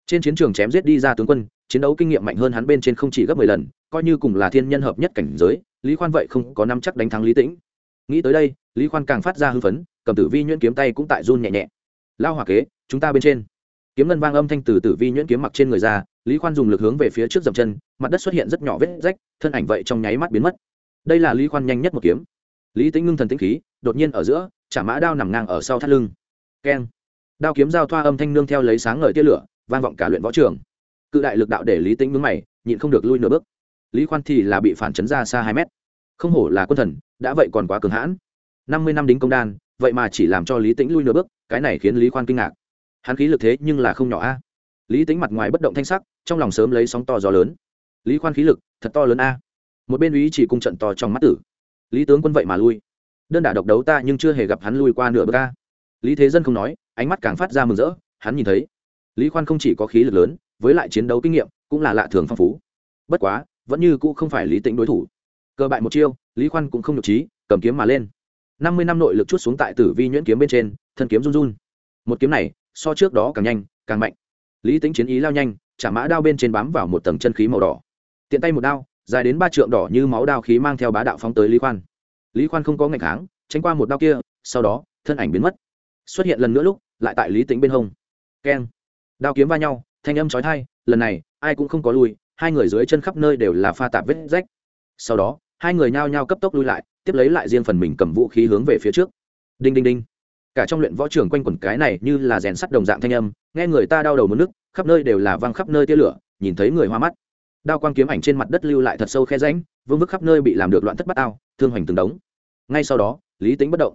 Trên chiến trường chém giết đi ra tướng quân, chiến đấu kinh nghiệm mạnh hơn hắn bên trên không chỉ gấp mười lần, coi như cùng là thiên nhân hợp nhất cảnh giới, lý khoan vậy không có năm chắc đánh thắng lý tĩnh. Nghĩ tới đây lý khoan càng phát ra hư phấn, cầm tử vi nhuyễn kiếm tay cũng tại run nhẹ nhẹ. Lao hỏa kế, chúng ta bên trên. Kiếm ngân vang âm thanh từ tử vi nhuyễn kiếm mặc trên người ra, lý khoan dùng lực hướng về phía trước dậm chân, mặt đất xuất hiện rất nhỏ vết rách, thân ảnh vậy trong nháy mắt biến mất. Đây là lý khoan nhanh nhất một kiếm. Lý tính ngưng thần tĩnh khí, đột nhiên ở giữa, chả mã đao nằm ngang ở sau thắt lưng. Keng. Đao kiếm giao thoa âm thanh nương theo lấy sáng ngời tia lửa, vang vọng cả luyện võ trường. Cự đại lực đạo để lý tính ngưng mày, nhịn không được lui nửa bước. Lý khoan thì là bị phản chấn ra xa hai mét. Không hổ là quân thần, đã vậy còn quá cường hãn năm mươi năm đính công đan, vậy mà chỉ làm cho lý tĩnh lui nửa bước, cái này khiến lý khoan kinh ngạc. Hắn khí lực thế nhưng là không nhỏ a. Lý tính mặt ngoài bất động thanh sắc, trong lòng sớm lấy sóng to gió lớn. Lý khoan khí lực, thật to lớn a. Một bên ý chỉ cung trận to trong mắt tử. Lý tướng quân vậy mà lui. Đơn đả độc đấu ta nhưng chưa hề gặp hắn lui qua nửa bước a. lý thế dân không nói, ánh mắt càng phát ra mừng rỡ, hắn nhìn thấy. Lý khoan không chỉ có khí lực lớn, với lại chiến đấu kinh nghiệm, cũng là lạ thường phong phú. Bất quá, vẫn như cũ không phải lý tĩnh đối thủ. Cơ bại một chiêu, lý khoan cũng không nhục trí, cầm kiếm mà lên năm mươi năm nội lực chút xuống tại tử vi nhuyễn kiếm bên trên, thân kiếm run run. Một kiếm này, so trước đó càng nhanh, càng mạnh. Lý tính chiến ý lao nhanh chả mã đao bên trên bám vào một tầng chân khí màu đỏ. Tiện tay một đao, dài đến ba trượng đỏ như máu đao khí mang theo bá đạo phóng tới lý khoan. Lý khoan không có ngày kháng, tránh qua một đao kia, sau đó, thân ảnh biến mất. Xuất hiện lần nữa lúc, lại tại lý tính bên hông. Keng. Đao kiếm va nhau, thanh âm trói thai lần này, ai cũng không có lui, hai người dưới chân khắp nơi đều là pha tạp vết rách. Sau đó hai người nhao nhao cấp tốc lui lại, tiếp lấy lại riêng phần mình cầm vũ khí hướng về phía trước. Đinh đinh đinh. Cả trong luyện võ trường quanh quẩn cái này như là rèn sắt đồng dạng thanh âm, nghe người ta đau đầu mất nước khắp nơi đều là văng khắp nơi tia lửa, nhìn thấy người hoa mắt. Đao quang kiếm ảnh trên mặt đất lưu lại thật sâu khe ránh vương vức khắp nơi bị làm được loạn thất bát ao, thương hoành từng đống. Ngay sau đó, lý tính bất động.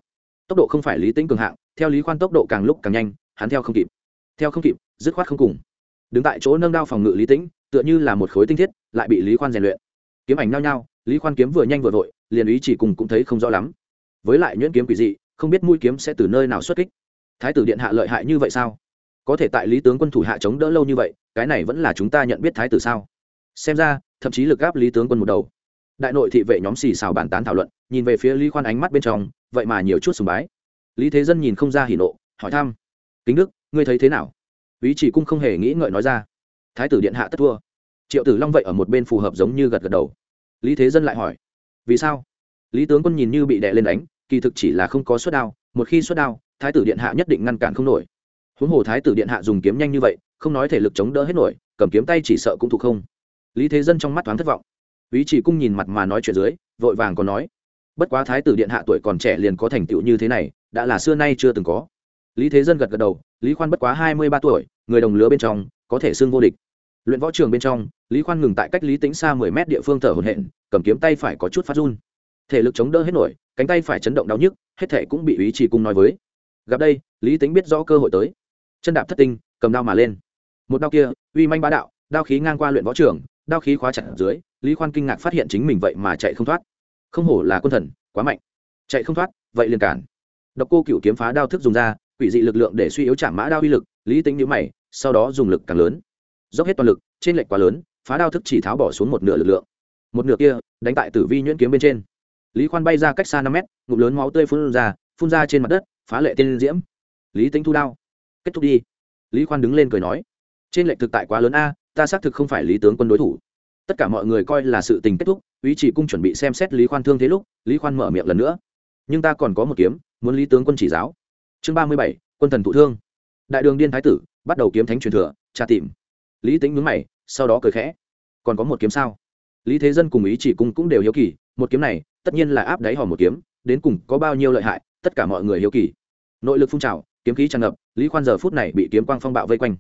Tốc độ không phải lý tính cường hạng, theo lý khoan tốc độ càng lúc càng nhanh, hắn theo không kịp. Theo không kịp, dứt khoát không cùng. Đứng tại chỗ nâng đao phòng ngự lý tĩnh, tựa như là một khối tinh thiết, lại bị lý khoan rèn luyện. Kiếm ảnh nao nhao lý khoan kiếm vừa nhanh vừa vội, liền ý chỉ cùng cũng thấy không rõ lắm. Với lại nhuyễn kiếm quỷ dị, không biết mũi kiếm sẽ từ nơi nào xuất kích. Thái tử điện hạ lợi hại như vậy sao? Có thể tại lý tướng quân thủ hạ chống đỡ lâu như vậy, cái này vẫn là chúng ta nhận biết thái tử sao? Xem ra, thậm chí lực gáp lý tướng quân một đầu. Đại nội thị vệ nhóm xì xào bàn tán thảo luận, nhìn về phía lý khoan ánh mắt bên trong, vậy mà nhiều chút sùng bái. Lý thế dân nhìn không ra hỉ nộ, hỏi thăm. Kính đức, ngươi thấy thế nào? Ý chỉ cung không hề nghĩ ngợi nói ra. Thái tử điện hạ tất thua. Triệu tử long vậy ở một bên phù hợp giống như gật gật đầu lý thế dân lại hỏi, vì sao? Lý tướng quân nhìn như bị đè lên đánh, kỳ thực chỉ là không có suất đao, một khi suất đao, thái tử điện hạ nhất định ngăn cản không nổi. Huống hồ thái tử điện hạ dùng kiếm nhanh như vậy, không nói thể lực chống đỡ hết nổi, cầm kiếm tay chỉ sợ cũng thuộc không. Lý thế dân trong mắt thoáng thất vọng. Ý chỉ cung nhìn mặt mà nói chuyện dưới, vội vàng còn nói, bất quá thái tử điện hạ tuổi còn trẻ liền có thành tựu như thế này, đã là xưa nay chưa từng có. Lý thế dân gật gật đầu, lý khoan bất quá hai mươi ba tuổi, người đồng lứa bên trong, có thể xưng vô địch. Luyện võ trường bên trong lý khoan ngừng tại cách lý tính xa mười mét địa phương thở hồn hện cầm kiếm tay phải có chút phát run. Thể lực chống đỡ hết nổi, cánh tay phải chấn động đau nhức, hết thể cũng bị ý chỉ cung nói với. Gặp đây, lý tính biết rõ cơ hội tới. Chân đạp thất tinh, cầm đao mà lên. Một đao kia, uy manh bá đạo, đao khí ngang qua luyện võ trường, đao khí khóa chặt ở dưới, lý khoan kinh ngạc phát hiện chính mình vậy mà chạy không thoát. Không hổ là quân thần, quá mạnh. Chạy không thoát, vậy liền cản. Độc cô cựu kiếm phá đao thức dùng ra, quỷ dị lực lượng để suy yếu trả mã đao uy lực, lý tính nhữ mày, sau đó dùng lực càng lớn. Dốc hết toàn lực, trên lệch quá lớn phá đao thức chỉ tháo bỏ xuống một nửa lực lượng. Một nửa kia, đánh tại tử vi nhuyễn kiếm bên trên. Lý khoan bay ra cách xa năm mét, ngụm lớn máu tươi phun ra phun ra trên mặt đất, phá lệ tiên diễm. Lý tính thu đao. Kết thúc đi. Lý khoan đứng lên cười nói, trên lệnh thực tại quá lớn a, ta xác thực không phải lý tướng quân đối thủ. Tất cả mọi người coi là sự tình kết thúc, ý chỉ cung chuẩn bị xem xét lý khoan thương thế lúc, lý khoan mở miệng lần nữa. Nhưng ta còn có một kiếm, muốn lý tướng quân chỉ giáo. Chương ba mươi bảy, quân thần thụ thương. Đại đường điên thái tử, bắt đầu kiếm thánh truyền thừa, tra tìm. Lý tính mướn mày sau đó cười khẽ. Còn có một kiếm sao? Lý thế dân cùng ý chỉ cung cũng đều hiếu kỳ, một kiếm này, tất nhiên là áp đáy hòm một kiếm, đến cùng có bao nhiêu lợi hại, tất cả mọi người hiếu kỳ. Nội lực phun trào, kiếm khí tràn ngập, lý khoan giờ phút này bị kiếm quang phong bạo vây quanh.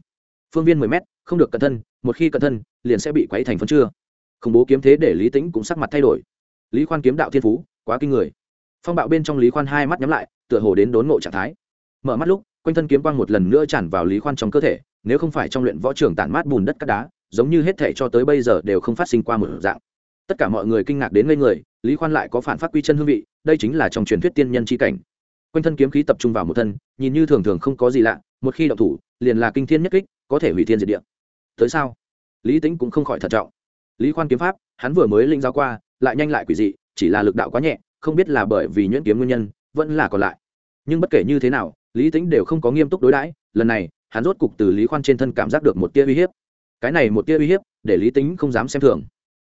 Phương viên mười mét, không được cẩn thân, một khi cẩn thân, liền sẽ bị quấy thành phân chưa. Khủng bố kiếm thế để lý tĩnh cũng sắc mặt thay đổi. Lý khoan kiếm đạo thiên phú, quá kinh người. Phong bạo bên trong lý khoan hai mắt nhắm lại, tựa hồ đến đốn ngộ trạng thái. Mở mắt lúc, quanh thân kiếm quang một lần nữa tràn vào lý khoan trong cơ thể, nếu không phải trong luyện võ trường tản mát bùn đất cát đá giống như hết thể cho tới bây giờ đều không phát sinh qua một dạng. Tất cả mọi người kinh ngạc đến ngây người, lý khoan lại có phản phát quy chân hương vị, đây chính là trong truyền thuyết tiên nhân c h i cảnh. Quanh thân kiếm khí tập trung vào một thân, nhìn như thường thường không có gì lạ, một khi động thủ, liền là kinh thiên nhất kích, có thể hủy thiên diệt địa. Tới sao? Lý tính cũng không khỏi thận trọng. Lý khoan kiếm pháp, hắn vừa mới linh giao qua, lại nhanh lại quỷ dị, chỉ là lực đạo quá nhẹ, không biết là bởi vì nhuyễn kiếm nguyên nhân, vẫn là còn lại. Nhưng bất kể như thế nào, lý tính đều không có nghiêm túc đối đãi, lần này, hắn rốt cục từ lý khoan trên thân cảm giác được một tia uy hiếp cái này một tia uy hiếp, để lý tính không dám xem thường.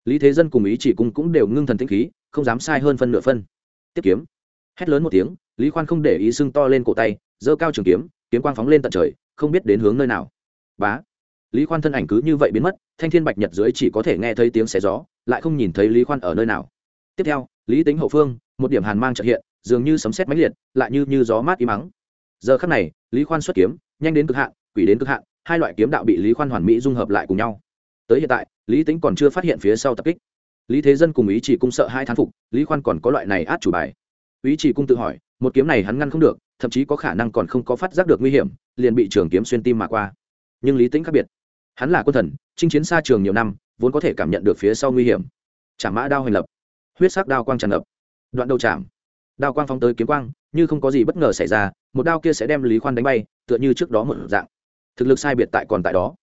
Lý thế dân cùng ý chỉ cung cũng đều ngưng thần tĩnh khí, không dám sai hơn phân nửa phân. Tiếp kiếm. Hét lớn một tiếng, lý khoan không để ý sưng to lên cổ tay, giơ cao trường kiếm kiếm quang phóng lên tận trời, không biết đến hướng nơi nào. Bá. Lý khoan thân ảnh cứ như vậy biến mất, thanh thiên bạch nhật dưới chỉ có thể nghe thấy tiếng xé gió, lại không nhìn thấy lý khoan ở nơi nào. Tiếp theo, lý tính hậu phương, một điểm hàn mang trợ hiện, dường như sấm sét mãnh liệt, lại như như gió mát im mắng giờ khắc này, lý khoan xuất kiếm, nhanh đến cực hạn, quỷ đến cực hạn hai loại kiếm đạo bị lý khoan hoàn mỹ dung hợp lại cùng nhau tới hiện tại lý tính còn chưa phát hiện phía sau tập kích lý thế dân cùng ý chỉ cung sợ hai thán phục lý khoan còn có loại này át chủ bài ý chỉ cung tự hỏi một kiếm này hắn ngăn không được thậm chí có khả năng còn không có phát giác được nguy hiểm liền bị trường kiếm xuyên tim mà qua nhưng lý tính khác biệt hắn là quân thần chinh chiến xa trường nhiều năm vốn có thể cảm nhận được phía sau nguy hiểm chả mã đao hành lập huyết sắc đao quang tràn ngập đoạn đầu chạm đao quang phóng tới kiếm quang như không có gì bất ngờ xảy ra một đao kia sẽ đem lý khoan đánh bay tựa như trước đó một dạng thực lực sai biệt tại còn tại đó.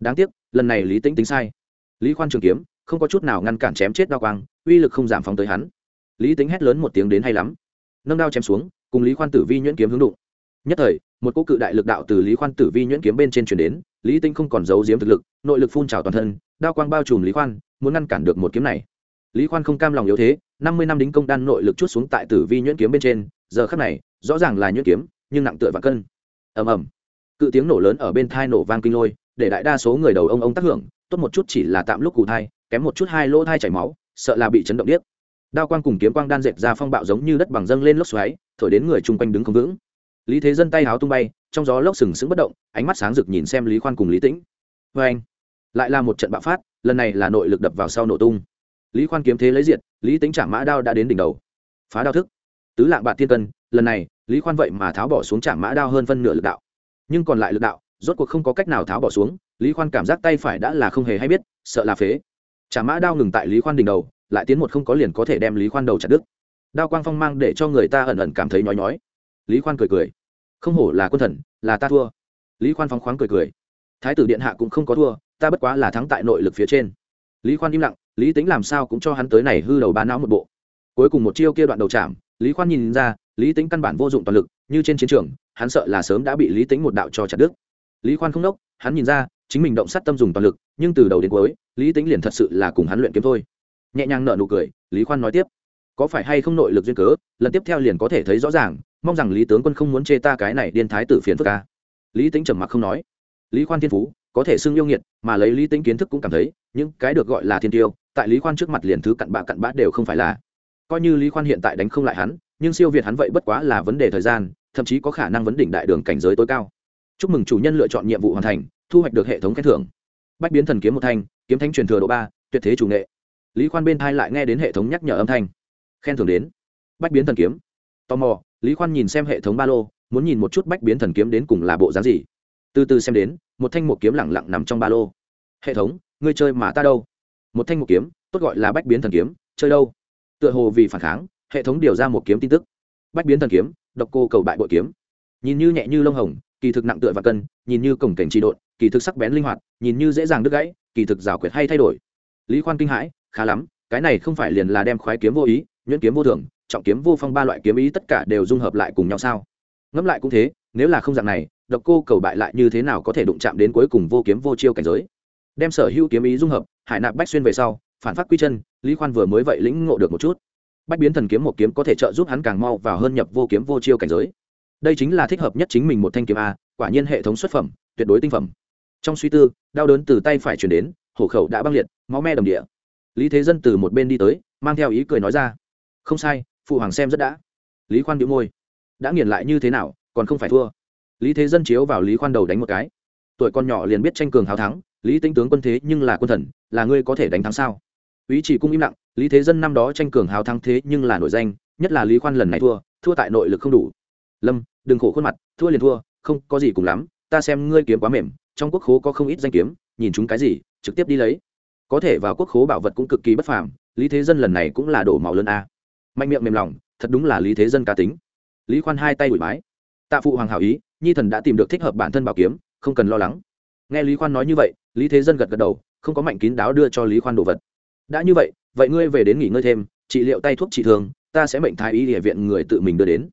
Đáng tiếc, lần này lý tĩnh tính sai. Lý khoan trường kiếm, không có chút nào ngăn cản chém chết đao quang, uy lực không giảm phóng tới hắn. Lý tính hét lớn một tiếng đến hay lắm. Nâng đao chém xuống, cùng lý khoan tử vi nhuyễn kiếm hướng đụng. Nhất thời, một cô cự đại lực đạo từ lý khoan tử vi nhuyễn kiếm bên trên chuyển đến, lý tinh không còn giấu giếm thực lực, nội lực phun trào toàn thân, đao quang bao trùm lý khoan, muốn ngăn cản được một kiếm này. Lý khoan không cam lòng yếu thế, năm mươi năm đính công đan nội lực chút xuống tại tử vi nhuyễn kiếm bên trên, giờ khắc này, rõ ràng là nhuyễn kiếm, nhưng nặng tựa và cân. Ầm ầm cự tiếng nổ lớn ở bên thai nổ vang kinh lôi, để đại đa số người đầu ông ông tác hưởng, tốt một chút chỉ là tạm lúc cụ thai, kém một chút hai lỗ thai chảy máu, sợ là bị chấn động điếc. Đao quang cùng kiếm quang đan dệt ra phong bạo giống như đất bằng dâng lên lốc xoáy, thổi đến người chung quanh đứng không vững. Lý thế dân tay háo tung bay, trong gió lốc sừng sững bất động, ánh mắt sáng rực nhìn xem lý khoan cùng lý tĩnh. Vê anh, lại là một trận bạo phát, lần này là nội lực đập vào sau nổ tung. Lý khoan kiếm thế lấy diệt, lý tính trả mã đao đã đến đỉnh đầu. Phá đao thức. Tứ lạng bạc thiên cân, lần này, lý khoan vậy mà tháo bỏ xuống trả mã đao hơn phân nửa lực đạo nhưng còn lại lực đạo, rốt cuộc không có cách nào tháo bỏ xuống, lý khoan cảm giác tay phải đã là không hề hay biết, sợ là phế. Trả mã đao ngừng tại lý khoan đỉnh đầu, lại tiến một không có liền có thể đem lý khoan đầu chặt đứt. Đao quang phong mang để cho người ta ẩn ẩn cảm thấy nhói nhói. Lý khoan cười cười. Không hổ là quân thần, là ta thua. Lý khoan phóng khoáng cười cười. Thái tử điện hạ cũng không có thua, ta bất quá là thắng tại nội lực phía trên. Lý khoan im lặng, lý tính làm sao cũng cho hắn tới này hư đầu bán não một bộ. Cuối cùng một chiêu kia đoạn đầu chạm, lý khoan nhìn ra, lý tính căn bản vô dụng toàn lực, như trên chiến trường hắn sợ là sớm đã bị lý tính một đạo cho chặt đứt. Lý khoan không đốc, hắn nhìn ra, chính mình động sát tâm dùng toàn lực, nhưng từ đầu đến cuối, lý tính liền thật sự là cùng hắn luyện kiếm thôi. Nhẹ nhàng nợ nụ cười, lý khoan nói tiếp, có phải hay không nội lực duyên cớ, lần tiếp theo liền có thể thấy rõ ràng, mong rằng lý tướng quân không muốn chê ta cái này điên thái tử phiền phức ca lý tính trầm mặc không nói. Lý khoan thiên phú, có thể xưng yêu nghiệt, mà lấy lý tính kiến thức cũng cảm thấy, những cái được gọi là thiên tiêu, tại lý khoan trước mặt liền thứ cặn bạ cặn bã đều không phải là. Coi như lý khoan hiện tại đánh không lại hắn, nhưng siêu việt hắn vậy bất quá là vấn đề thời gian thậm chí có khả năng vấn đỉnh đại đường cảnh giới tối cao. Chúc mừng chủ nhân lựa chọn nhiệm vụ hoàn thành, thu hoạch được hệ thống khen thưởng. Bách biến thần kiếm một thanh, kiếm thánh truyền thừa độ ba, tuyệt thế chủ nghệ. Lý khoan bên thai lại nghe đến hệ thống nhắc nhở âm thanh. Khen thưởng đến. Bách biến thần kiếm. Tò mò, lý khoan nhìn xem hệ thống ba lô, muốn nhìn một chút bách biến thần kiếm đến cùng là bộ dáng gì. Từ từ xem đến, một thanh một kiếm lẳng lặng nằm trong ba lô. Hệ thống, ngươi chơi mà ta đâu? Một thanh một kiếm, tốt gọi là bách biến thần kiếm, chơi đâu? Tựa hồ vì phản kháng, hệ thống điều ra một kiếm tin tức bách biến thần kiếm, độc cô cầu bại bội kiếm. Nhìn như nhẹ như lông hồng, kỳ thực nặng tựa và cân, nhìn như cổng cảnh trị độn, kỳ thực sắc bén linh hoạt, nhìn như dễ dàng đứt gãy, kỳ thực rào quyệt hay thay đổi. Lý khoan kinh hãi, khá lắm, cái này không phải liền là đem khoái kiếm vô ý, nhuyễn kiếm vô thường, trọng kiếm vô phong ba loại kiếm ý tất cả đều dung hợp lại cùng nhau sao? Ngẫm lại cũng thế, nếu là không dạng này, độc cô cầu bại lại như thế nào có thể đụng chạm đến cuối cùng vô kiếm vô chiêu cảnh giới? Đem sở hữu kiếm ý dung hợp, hải nạp bách xuyên về sau, phản phát quy chân, lý khoan vừa mới vậy lĩnh ngộ được một chút bách biến thần kiếm một kiếm có thể trợ giúp hắn càng mau vào hơn nhập vô kiếm vô chiêu cảnh giới. Đây chính là thích hợp nhất chính mình một thanh kiếm a, quả nhiên hệ thống xuất phẩm, tuyệt đối tinh phẩm. Trong suy tư, đau đớn từ tay phải chuyển đến, hổ khẩu đã băng liệt, máu me đồng địa. Lý thế dân từ một bên đi tới, mang theo ý cười nói ra, không sai, phụ hoàng xem rất đã. Lý khoan bị môi, đã nghiền lại như thế nào, còn không phải thua. Lý thế dân chiếu vào lý khoan đầu đánh một cái. Tuổi con nhỏ liền biết tranh cường hào thắng, lý tinh tướng quân thế nhưng là quân thần, là ngươi có thể đánh thắng sao? Ý chỉ cung im lặng, lý thế dân năm đó tranh cường hào thắng thế nhưng là nổi danh, nhất là lý khoan lần này thua thua tại nội lực không đủ. Lâm, đừng khổ khuôn mặt, thua liền thua, không có gì cùng lắm, ta xem ngươi kiếm quá mềm, trong quốc khố có không ít danh kiếm, nhìn chúng cái gì, trực tiếp đi lấy. Có thể vào quốc khố bảo vật cũng cực kỳ bất phàm, lý thế dân lần này cũng là đổ màu lớn a. Mạnh miệng mềm lòng, thật đúng là lý thế dân cá tính. Lý khoan hai tay ủi mái tạ phụ hoàng hảo ý, nhi thần đã tìm được thích hợp bản thân bảo kiếm, không cần lo lắng. Nghe lý khoan nói như vậy, lý thế dân gật gật đầu, không có mạnh kín đáo đưa cho lý khoan đồ vật đã như vậy vậy ngươi về đến nghỉ ngơi thêm, trị liệu tay thuốc trị thương ta sẽ mệnh thái y địa viện người tự mình đưa đến.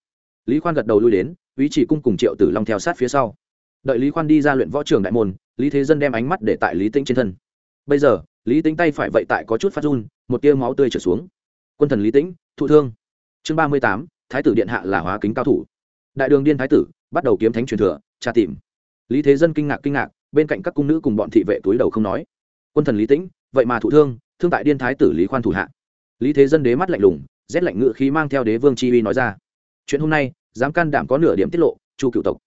Lý khoan gật đầu lui đến, ý chỉ cung cùng triệu tử long theo sát phía sau. Đợi lý khoan đi ra luyện võ trường đại môn, lý thế dân đem ánh mắt để tại lý tĩnh trên thân. Bây giờ, lý tĩnh tay phải vậy tại có chút phát run, một tia máu tươi trở xuống. Quân thần lý tĩnh, thụ thương. Chương ba mươi tám, thái tử điện hạ là hóa kính cao thủ. Đại đường điên thái tử, bắt đầu kiếm thánh truyền thừa, tra tìm. Lý thế dân kinh ngạc kinh ngạc, bên cạnh các cung nữ cùng bọn thị vệ túi đầu không nói. Quân thần lý tĩnh, vậy mà thụ thương thương tại điên thái tử lý khoan thủ hạ. Lý thế dân đế mắt lạnh lùng, rét lạnh ngự khí mang theo đế vương chi uy nói ra. Chuyện hôm nay, dám can đảm có nửa điểm tiết lộ, chu cựu tộc.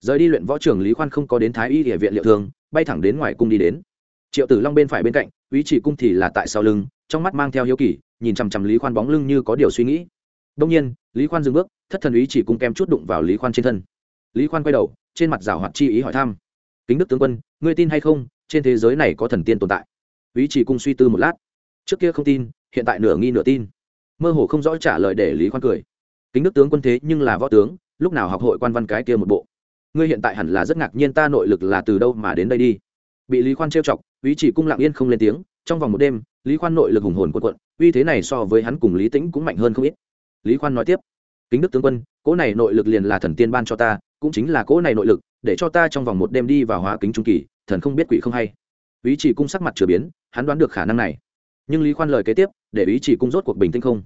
Rời đi luyện võ trưởng lý khoan không có đến thái y địa viện liệu thương, bay thẳng đến ngoài cung đi đến. Triệu tử long bên phải bên cạnh, ý chỉ cung thì là tại sau lưng, trong mắt mang theo hiếu kỳ, nhìn chằm chằm lý khoan bóng lưng như có điều suy nghĩ. Đông nhiên, lý khoan dừng bước, thất thần ý chỉ cung kem chút đụng vào lý khoan trên thân. Lý khoan quay đầu, trên mặt rào hoạt chi ý hỏi thăm. Kính đức tướng quân, ngươi tin hay không, trên thế giới này có thần tiên tồn tại? Ý chỉ cung suy tư một lát. Trước kia không tin, hiện tại nửa nghi nửa tin. Mơ hồ không rõ trả lời để lý khoan cười. Kính đức tướng quân thế nhưng là võ tướng, lúc nào học hội quan văn cái kia một bộ? Ngươi hiện tại hẳn là rất ngạc nhiên ta nội lực là từ đâu mà đến đây đi? Bị lý khoan trêu chọc, ý chỉ cung lặng yên không lên tiếng. Trong vòng một đêm, lý khoan nội lực hùng hồn quần quận uy thế này so với hắn cùng lý tĩnh cũng mạnh hơn không ít. Lý khoan nói tiếp, kính đức tướng quân, cỗ này nội lực liền là thần tiên ban cho ta, cũng chính là cỗ này nội lực, để cho ta trong vòng một đêm đi vào hóa kính trung kỳ, thần không biết quỷ không hay ý chỉ cung sắc mặt chửa biến, hắn đoán được khả năng này. Nhưng lý khoan lời kế tiếp, để ý chỉ cung rốt cuộc bình tĩnh không?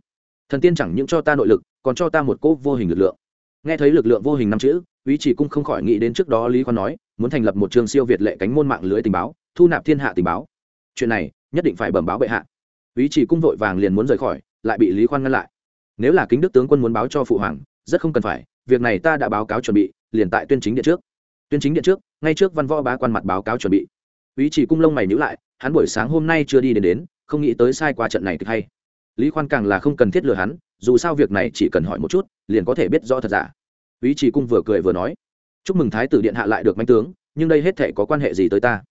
Thần tiên chẳng những cho ta nội lực, còn cho ta một cỗ vô hình lực lượng. Nghe thấy lực lượng vô hình năm chữ, ý chỉ cung không khỏi nghĩ đến trước đó lý khoan nói, muốn thành lập một trường siêu việt lệ cánh môn mạng lưới tình báo, thu nạp thiên hạ tình báo. Chuyện này, nhất định phải bẩm báo bệ hạ. Ý chỉ cung vội vàng liền muốn rời khỏi, lại bị lý khoan ngăn lại. Nếu là kính đức tướng quân muốn báo cho phụ hoàng, rất không cần phải, việc này ta đã báo cáo chuẩn bị, liền tại tuyên chính điện trước. Tuyên chính điện trước, ngay trước văn võ bá quan mặt báo cáo chuẩn bị ý chỉ cung lông mày nhữ lại, hắn buổi sáng hôm nay chưa đi đến đến, không nghĩ tới sai qua trận này thì hay. Lý khoan càng là không cần thiết lừa hắn, dù sao việc này chỉ cần hỏi một chút, liền có thể biết rõ thật giả. Ý chỉ cung vừa cười vừa nói, chúc mừng thái tử điện hạ lại được manh tướng, nhưng đây hết thể có quan hệ gì tới ta?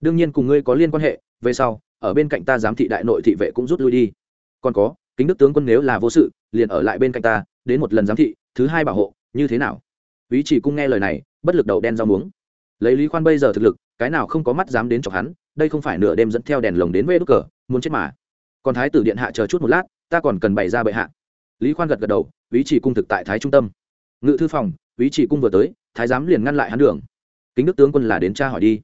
Đương nhiên cùng ngươi có liên quan hệ, về sau, ở bên cạnh ta giám thị đại nội thị vệ cũng rút lui đi. Còn có, kính đức tướng quân nếu là vô sự, liền ở lại bên cạnh ta, đến một lần giám thị, thứ hai bảo hộ, như thế nào? Ý chỉ cung nghe lời này, bất lực đầu đen rau muống lấy lý khoan bây giờ thực lực, cái nào không có mắt dám đến chọc hắn, đây không phải nửa đêm dẫn theo đèn lồng đến vê đốt cờ, muốn chết mà. Còn thái tử điện hạ chờ chút một lát, ta còn cần bày ra bệ hạ. Lý khoan gật gật đầu, ý chỉ cung thực tại thái trung tâm. Ngự thư phòng, ý chỉ cung vừa tới, thái giám liền ngăn lại hắn đường. Kính đức tướng quân là đến tra hỏi đi.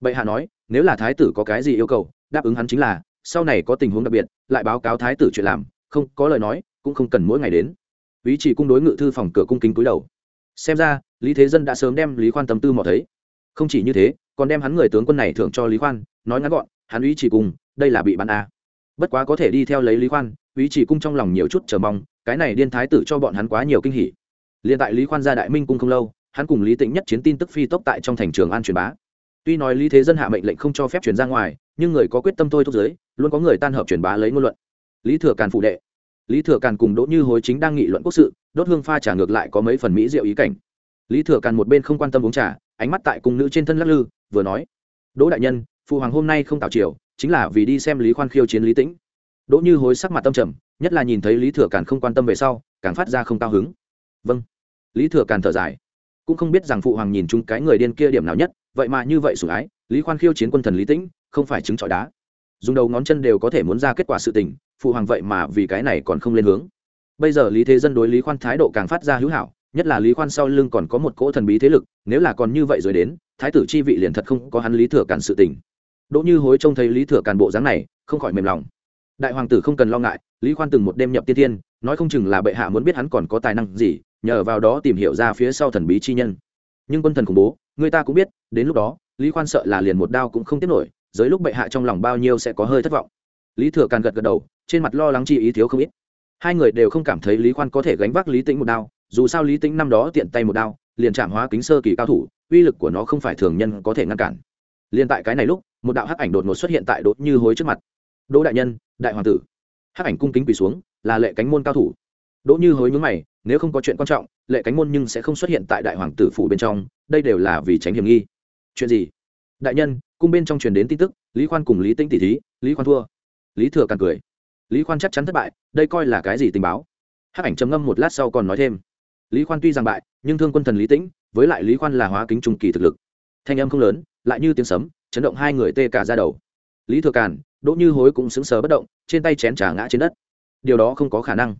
Bệ hạ nói, nếu là thái tử có cái gì yêu cầu, đáp ứng hắn chính là, sau này có tình huống đặc biệt, lại báo cáo thái tử chuyện làm, không có lời nói, cũng không cần mỗi ngày đến. Ý chỉ cung đối ngự thư phòng cửa cung kính cúi đầu. Xem ra, lý thế dân đã sớm đem lý khoan tâm tư mò thấy không chỉ như thế, còn đem hắn người tướng quân này thưởng cho lý khoan, nói ngắn gọn, hắn ý chỉ cung, đây là bị bắn a bất quá có thể đi theo lấy lý khoan ý chỉ cung trong lòng nhiều chút chờ mong, cái này điên thái tử cho bọn hắn quá nhiều kinh hỉ. Liền tại lý khoan ra đại minh cung không lâu, hắn cùng lý tĩnh nhất chiến tin tức phi tốc tại trong thành trường an truyền bá. Tuy nói lý thế dân hạ mệnh lệnh không cho phép truyền ra ngoài, nhưng người có quyết tâm thôi thúc giới, luôn có người tan hợp truyền bá lấy ngôn luận. Lý thừa càn phụ đệ. Lý thừa càn cùng đỗ như hối chính đang nghị luận quốc sự, đốt hương pha trả ngược lại có mấy phần mỹ diệu ý cảnh lý thừa càn một bên không quan tâm uống trà, ánh mắt tại cung nữ trên thân lắc lư, vừa nói, đỗ đại nhân, phụ hoàng hôm nay không tạo triều, chính là vì đi xem lý khoan khiêu chiến lý tĩnh. Đỗ như hối sắc mặt tâm trầm, nhất là nhìn thấy lý thừa càn không quan tâm về sau, càng phát ra không cao hứng. Vâng. Lý thừa càn thở dài, cũng không biết rằng phụ hoàng nhìn chung cái người điên kia điểm nào nhất, vậy mà như vậy sủng ái, lý khoan khiêu chiến quân thần lý tĩnh, không phải chứng trọi đá. Dùng đầu ngón chân đều có thể muốn ra kết quả sự tình, phụ hoàng vậy mà vì cái này còn không lên hướng. Bây giờ lý thế dân đối lý khoan thái độ càng phát ra hữu hảo nhất là lý khoan sau lưng còn có một cỗ thần bí thế lực, nếu là còn như vậy rồi đến, thái tử chi vị liền thật không có hắn lý thừa cản sự tình. Đỗ như hối trông thấy lý thừa cản bộ dáng này, không khỏi mềm lòng. Đại hoàng tử không cần lo ngại, lý khoan từng một đêm nhập tiên thiên, nói không chừng là bệ hạ muốn biết hắn còn có tài năng gì, nhờ vào đó tìm hiểu ra phía sau thần bí chi nhân. Nhưng quân thần khủng bố, người ta cũng biết, đến lúc đó, lý khoan sợ là liền một đao cũng không tiếp nổi dưới lúc bệ hạ trong lòng bao nhiêu sẽ có hơi thất vọng. Lý thừa càn gật gật đầu, trên mặt lo lắng chi ý thiếu không ít. Hai người đều không cảm thấy lý khoan có thể gánh vác lý tĩnh một đao dù sao lý tính năm đó tiện tay một đao, liền chạm hóa kính sơ kỳ cao thủ, uy lực của nó không phải thường nhân có thể ngăn cản. Liền tại cái này lúc, một đạo hắc ảnh đột ngột xuất hiện tại đỗ như hối trước mặt. Đỗ đại nhân, đại hoàng tử. Hắc ảnh cung kính quỳ xuống, là lệ cánh môn cao thủ. Đỗ như hối nhướng mày, nếu không có chuyện quan trọng, lệ cánh môn nhưng sẽ không xuất hiện tại đại hoàng tử phủ bên trong, đây đều là vì tránh hiểm nghi. Chuyện gì? Đại nhân, cung bên trong truyền đến tin tức, lý khoan cùng lý tĩnh tỷ thí, lý khoan thua. Lý thừa càng cười. Lý khoan chắc chắn thất bại, đây coi là cái gì tình báo? Hắc ảnh trầm ngâm một lát sau còn nói thêm lý khoan tuy rằng bại, nhưng thương quân thần lý tĩnh, với lại lý khoan là hóa kính trung kỳ thực lực. Thanh âm không lớn, lại như tiếng sấm, chấn động hai người tê cả ra đầu. Lý thừa càn, đỗ như hối cũng sững sờ bất động, trên tay chén trà ngã trên đất. Điều đó không có khả năng.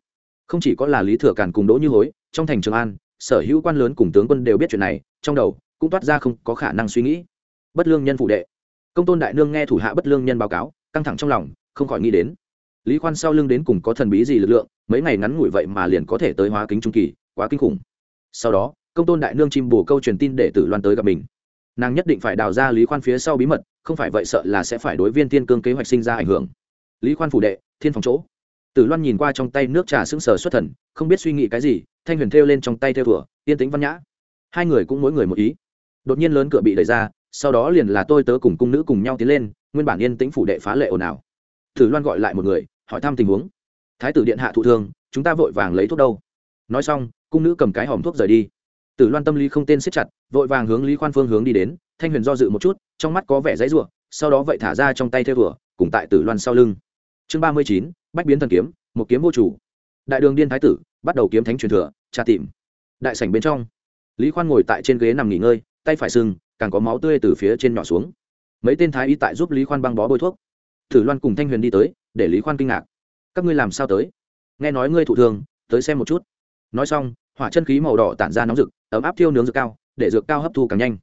Không chỉ có là lý thừa càn cùng đỗ như hối, trong thành trường an, sở hữu quan lớn cùng tướng quân đều biết chuyện này, trong đầu cũng toát ra không có khả năng suy nghĩ. Bất lương nhân phụ đệ. Công tôn đại nương nghe thủ hạ bất lương nhân báo cáo, căng thẳng trong lòng, không khỏi nghĩ đến. Lý khoan sau lưng đến cùng có thần bí gì lực lượng, mấy ngày ngắn ngủi vậy mà liền có thể tới hóa kính trung kỳ quá kinh khủng. Sau đó công tôn đại nương chim bù câu truyền tin để tử loan tới gặp mình. Nàng nhất định phải đào ra lý khoan phía sau bí mật không phải vậy sợ là sẽ phải đối viên tiên cương kế hoạch sinh ra ảnh hưởng. Lý khoan phủ đệ thiên phòng chỗ. Tử loan nhìn qua trong tay nước trà sững sờ xuất thần không biết suy nghĩ cái gì thanh huyền thêu lên trong tay theo vừa, yên tĩnh văn nhã. Hai người cũng mỗi người một ý. Đột nhiên lớn cửa bị đẩy ra sau đó liền là tôi tớ cùng cung nữ cùng nhau tiến lên nguyên bản yên tĩnh phủ đệ phá lệ ồn ào. Tử loan gọi lại một người hỏi thăm tình huống. Thái tử điện hạ thụ thương chúng ta vội vàng lấy thuốc đâu? Nói xong cung nữ cầm cái hòm thuốc rời đi. Tử loan tâm lý không tên siết chặt, vội vàng hướng lý khoan phương hướng đi đến, thanh huyền do dự một chút, trong mắt có vẻ dãy ruộng sau đó vậy thả ra trong tay theo vừa cùng tại tử loan sau lưng. Chương ba mươi chín, bách biến thần kiếm, một kiếm vô chủ. Đại đường điên thái tử, bắt đầu kiếm thánh truyền thừa, tra tìm. Đại sảnh bên trong, lý khoan ngồi tại trên ghế nằm nghỉ ngơi, tay phải sưng, càng có máu tươi từ phía trên nhỏ xuống. Mấy tên thái y tại giúp lý khoan băng bó bôi thuốc. Tử loan cùng thanh huyền đi tới, để lý khoan kinh ngạc. Các ngươi làm sao tới? Nghe nói ngươi thụ thường tới xem một chút. Nói xong hỏa chân khí màu đỏ tản ra nóng rực, ấm áp thiêu nướng dược cao, để dược cao hấp thu càng nhanh.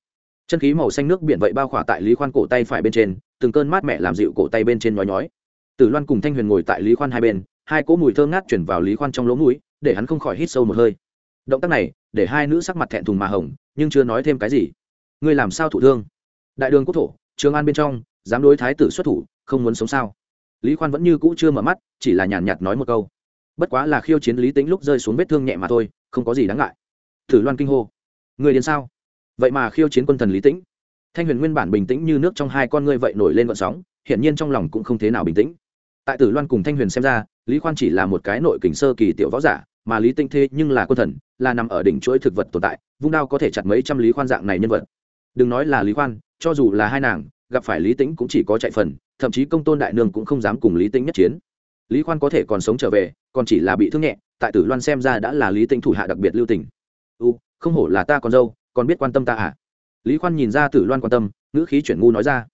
Chân khí màu xanh nước biển vậy bao khỏa tại lý khoan cổ tay phải bên trên, từng cơn mát mẻ làm dịu cổ tay bên trên nhói nhói. Tử loan cùng thanh huyền ngồi tại lý khoan hai bên, hai cỗ mùi thơ ngát chuyển vào lý khoan trong lỗ mũi, để hắn không khỏi hít sâu một hơi. Động tác này, để hai nữ sắc mặt thẹn thùng mà hồng, nhưng chưa nói thêm cái gì. Ngươi làm sao thụ thương? Đại đường quốc thổ, trường an bên trong, dám đối thái tử xuất thủ, không muốn sống sao? Lý khoan vẫn như cũ chưa mở mắt, chỉ là nhàn nhạt nói một câu. Bất quá là khiêu chiến lý tính lúc rơi xuống vết thương nhẹ mà thôi không có gì đáng ngại. Thử loan kinh hô. Người đến sao? Vậy mà khiêu chiến quân thần lý tĩnh. Thanh huyền nguyên bản bình tĩnh như nước trong hai con ngươi vậy nổi lên vận sóng, hiển nhiên trong lòng cũng không thế nào bình tĩnh. Tại tử loan cùng thanh huyền xem ra, lý khoan chỉ là một cái nội kình sơ kỳ tiểu võ giả, mà lý tinh thế nhưng là quân thần, là nằm ở đỉnh chuỗi thực vật tồn tại, vung đao có thể chặt mấy trăm lý khoan dạng này nhân vật. Đừng nói là lý khoan, cho dù là hai nàng, gặp phải lý tĩnh cũng chỉ có chạy phần, thậm chí công tôn đại nương cũng không dám cùng lý tĩnh nhất chiến lý khoan có thể còn sống trở về, còn chỉ là bị thương nhẹ, tại tử loan xem ra đã là lý Tinh thủ hạ đặc biệt lưu tình. U, không hổ là ta con dâu, còn biết quan tâm ta à? Lý khoan nhìn ra tử loan quan tâm, ngữ khí chuyển ngu nói ra.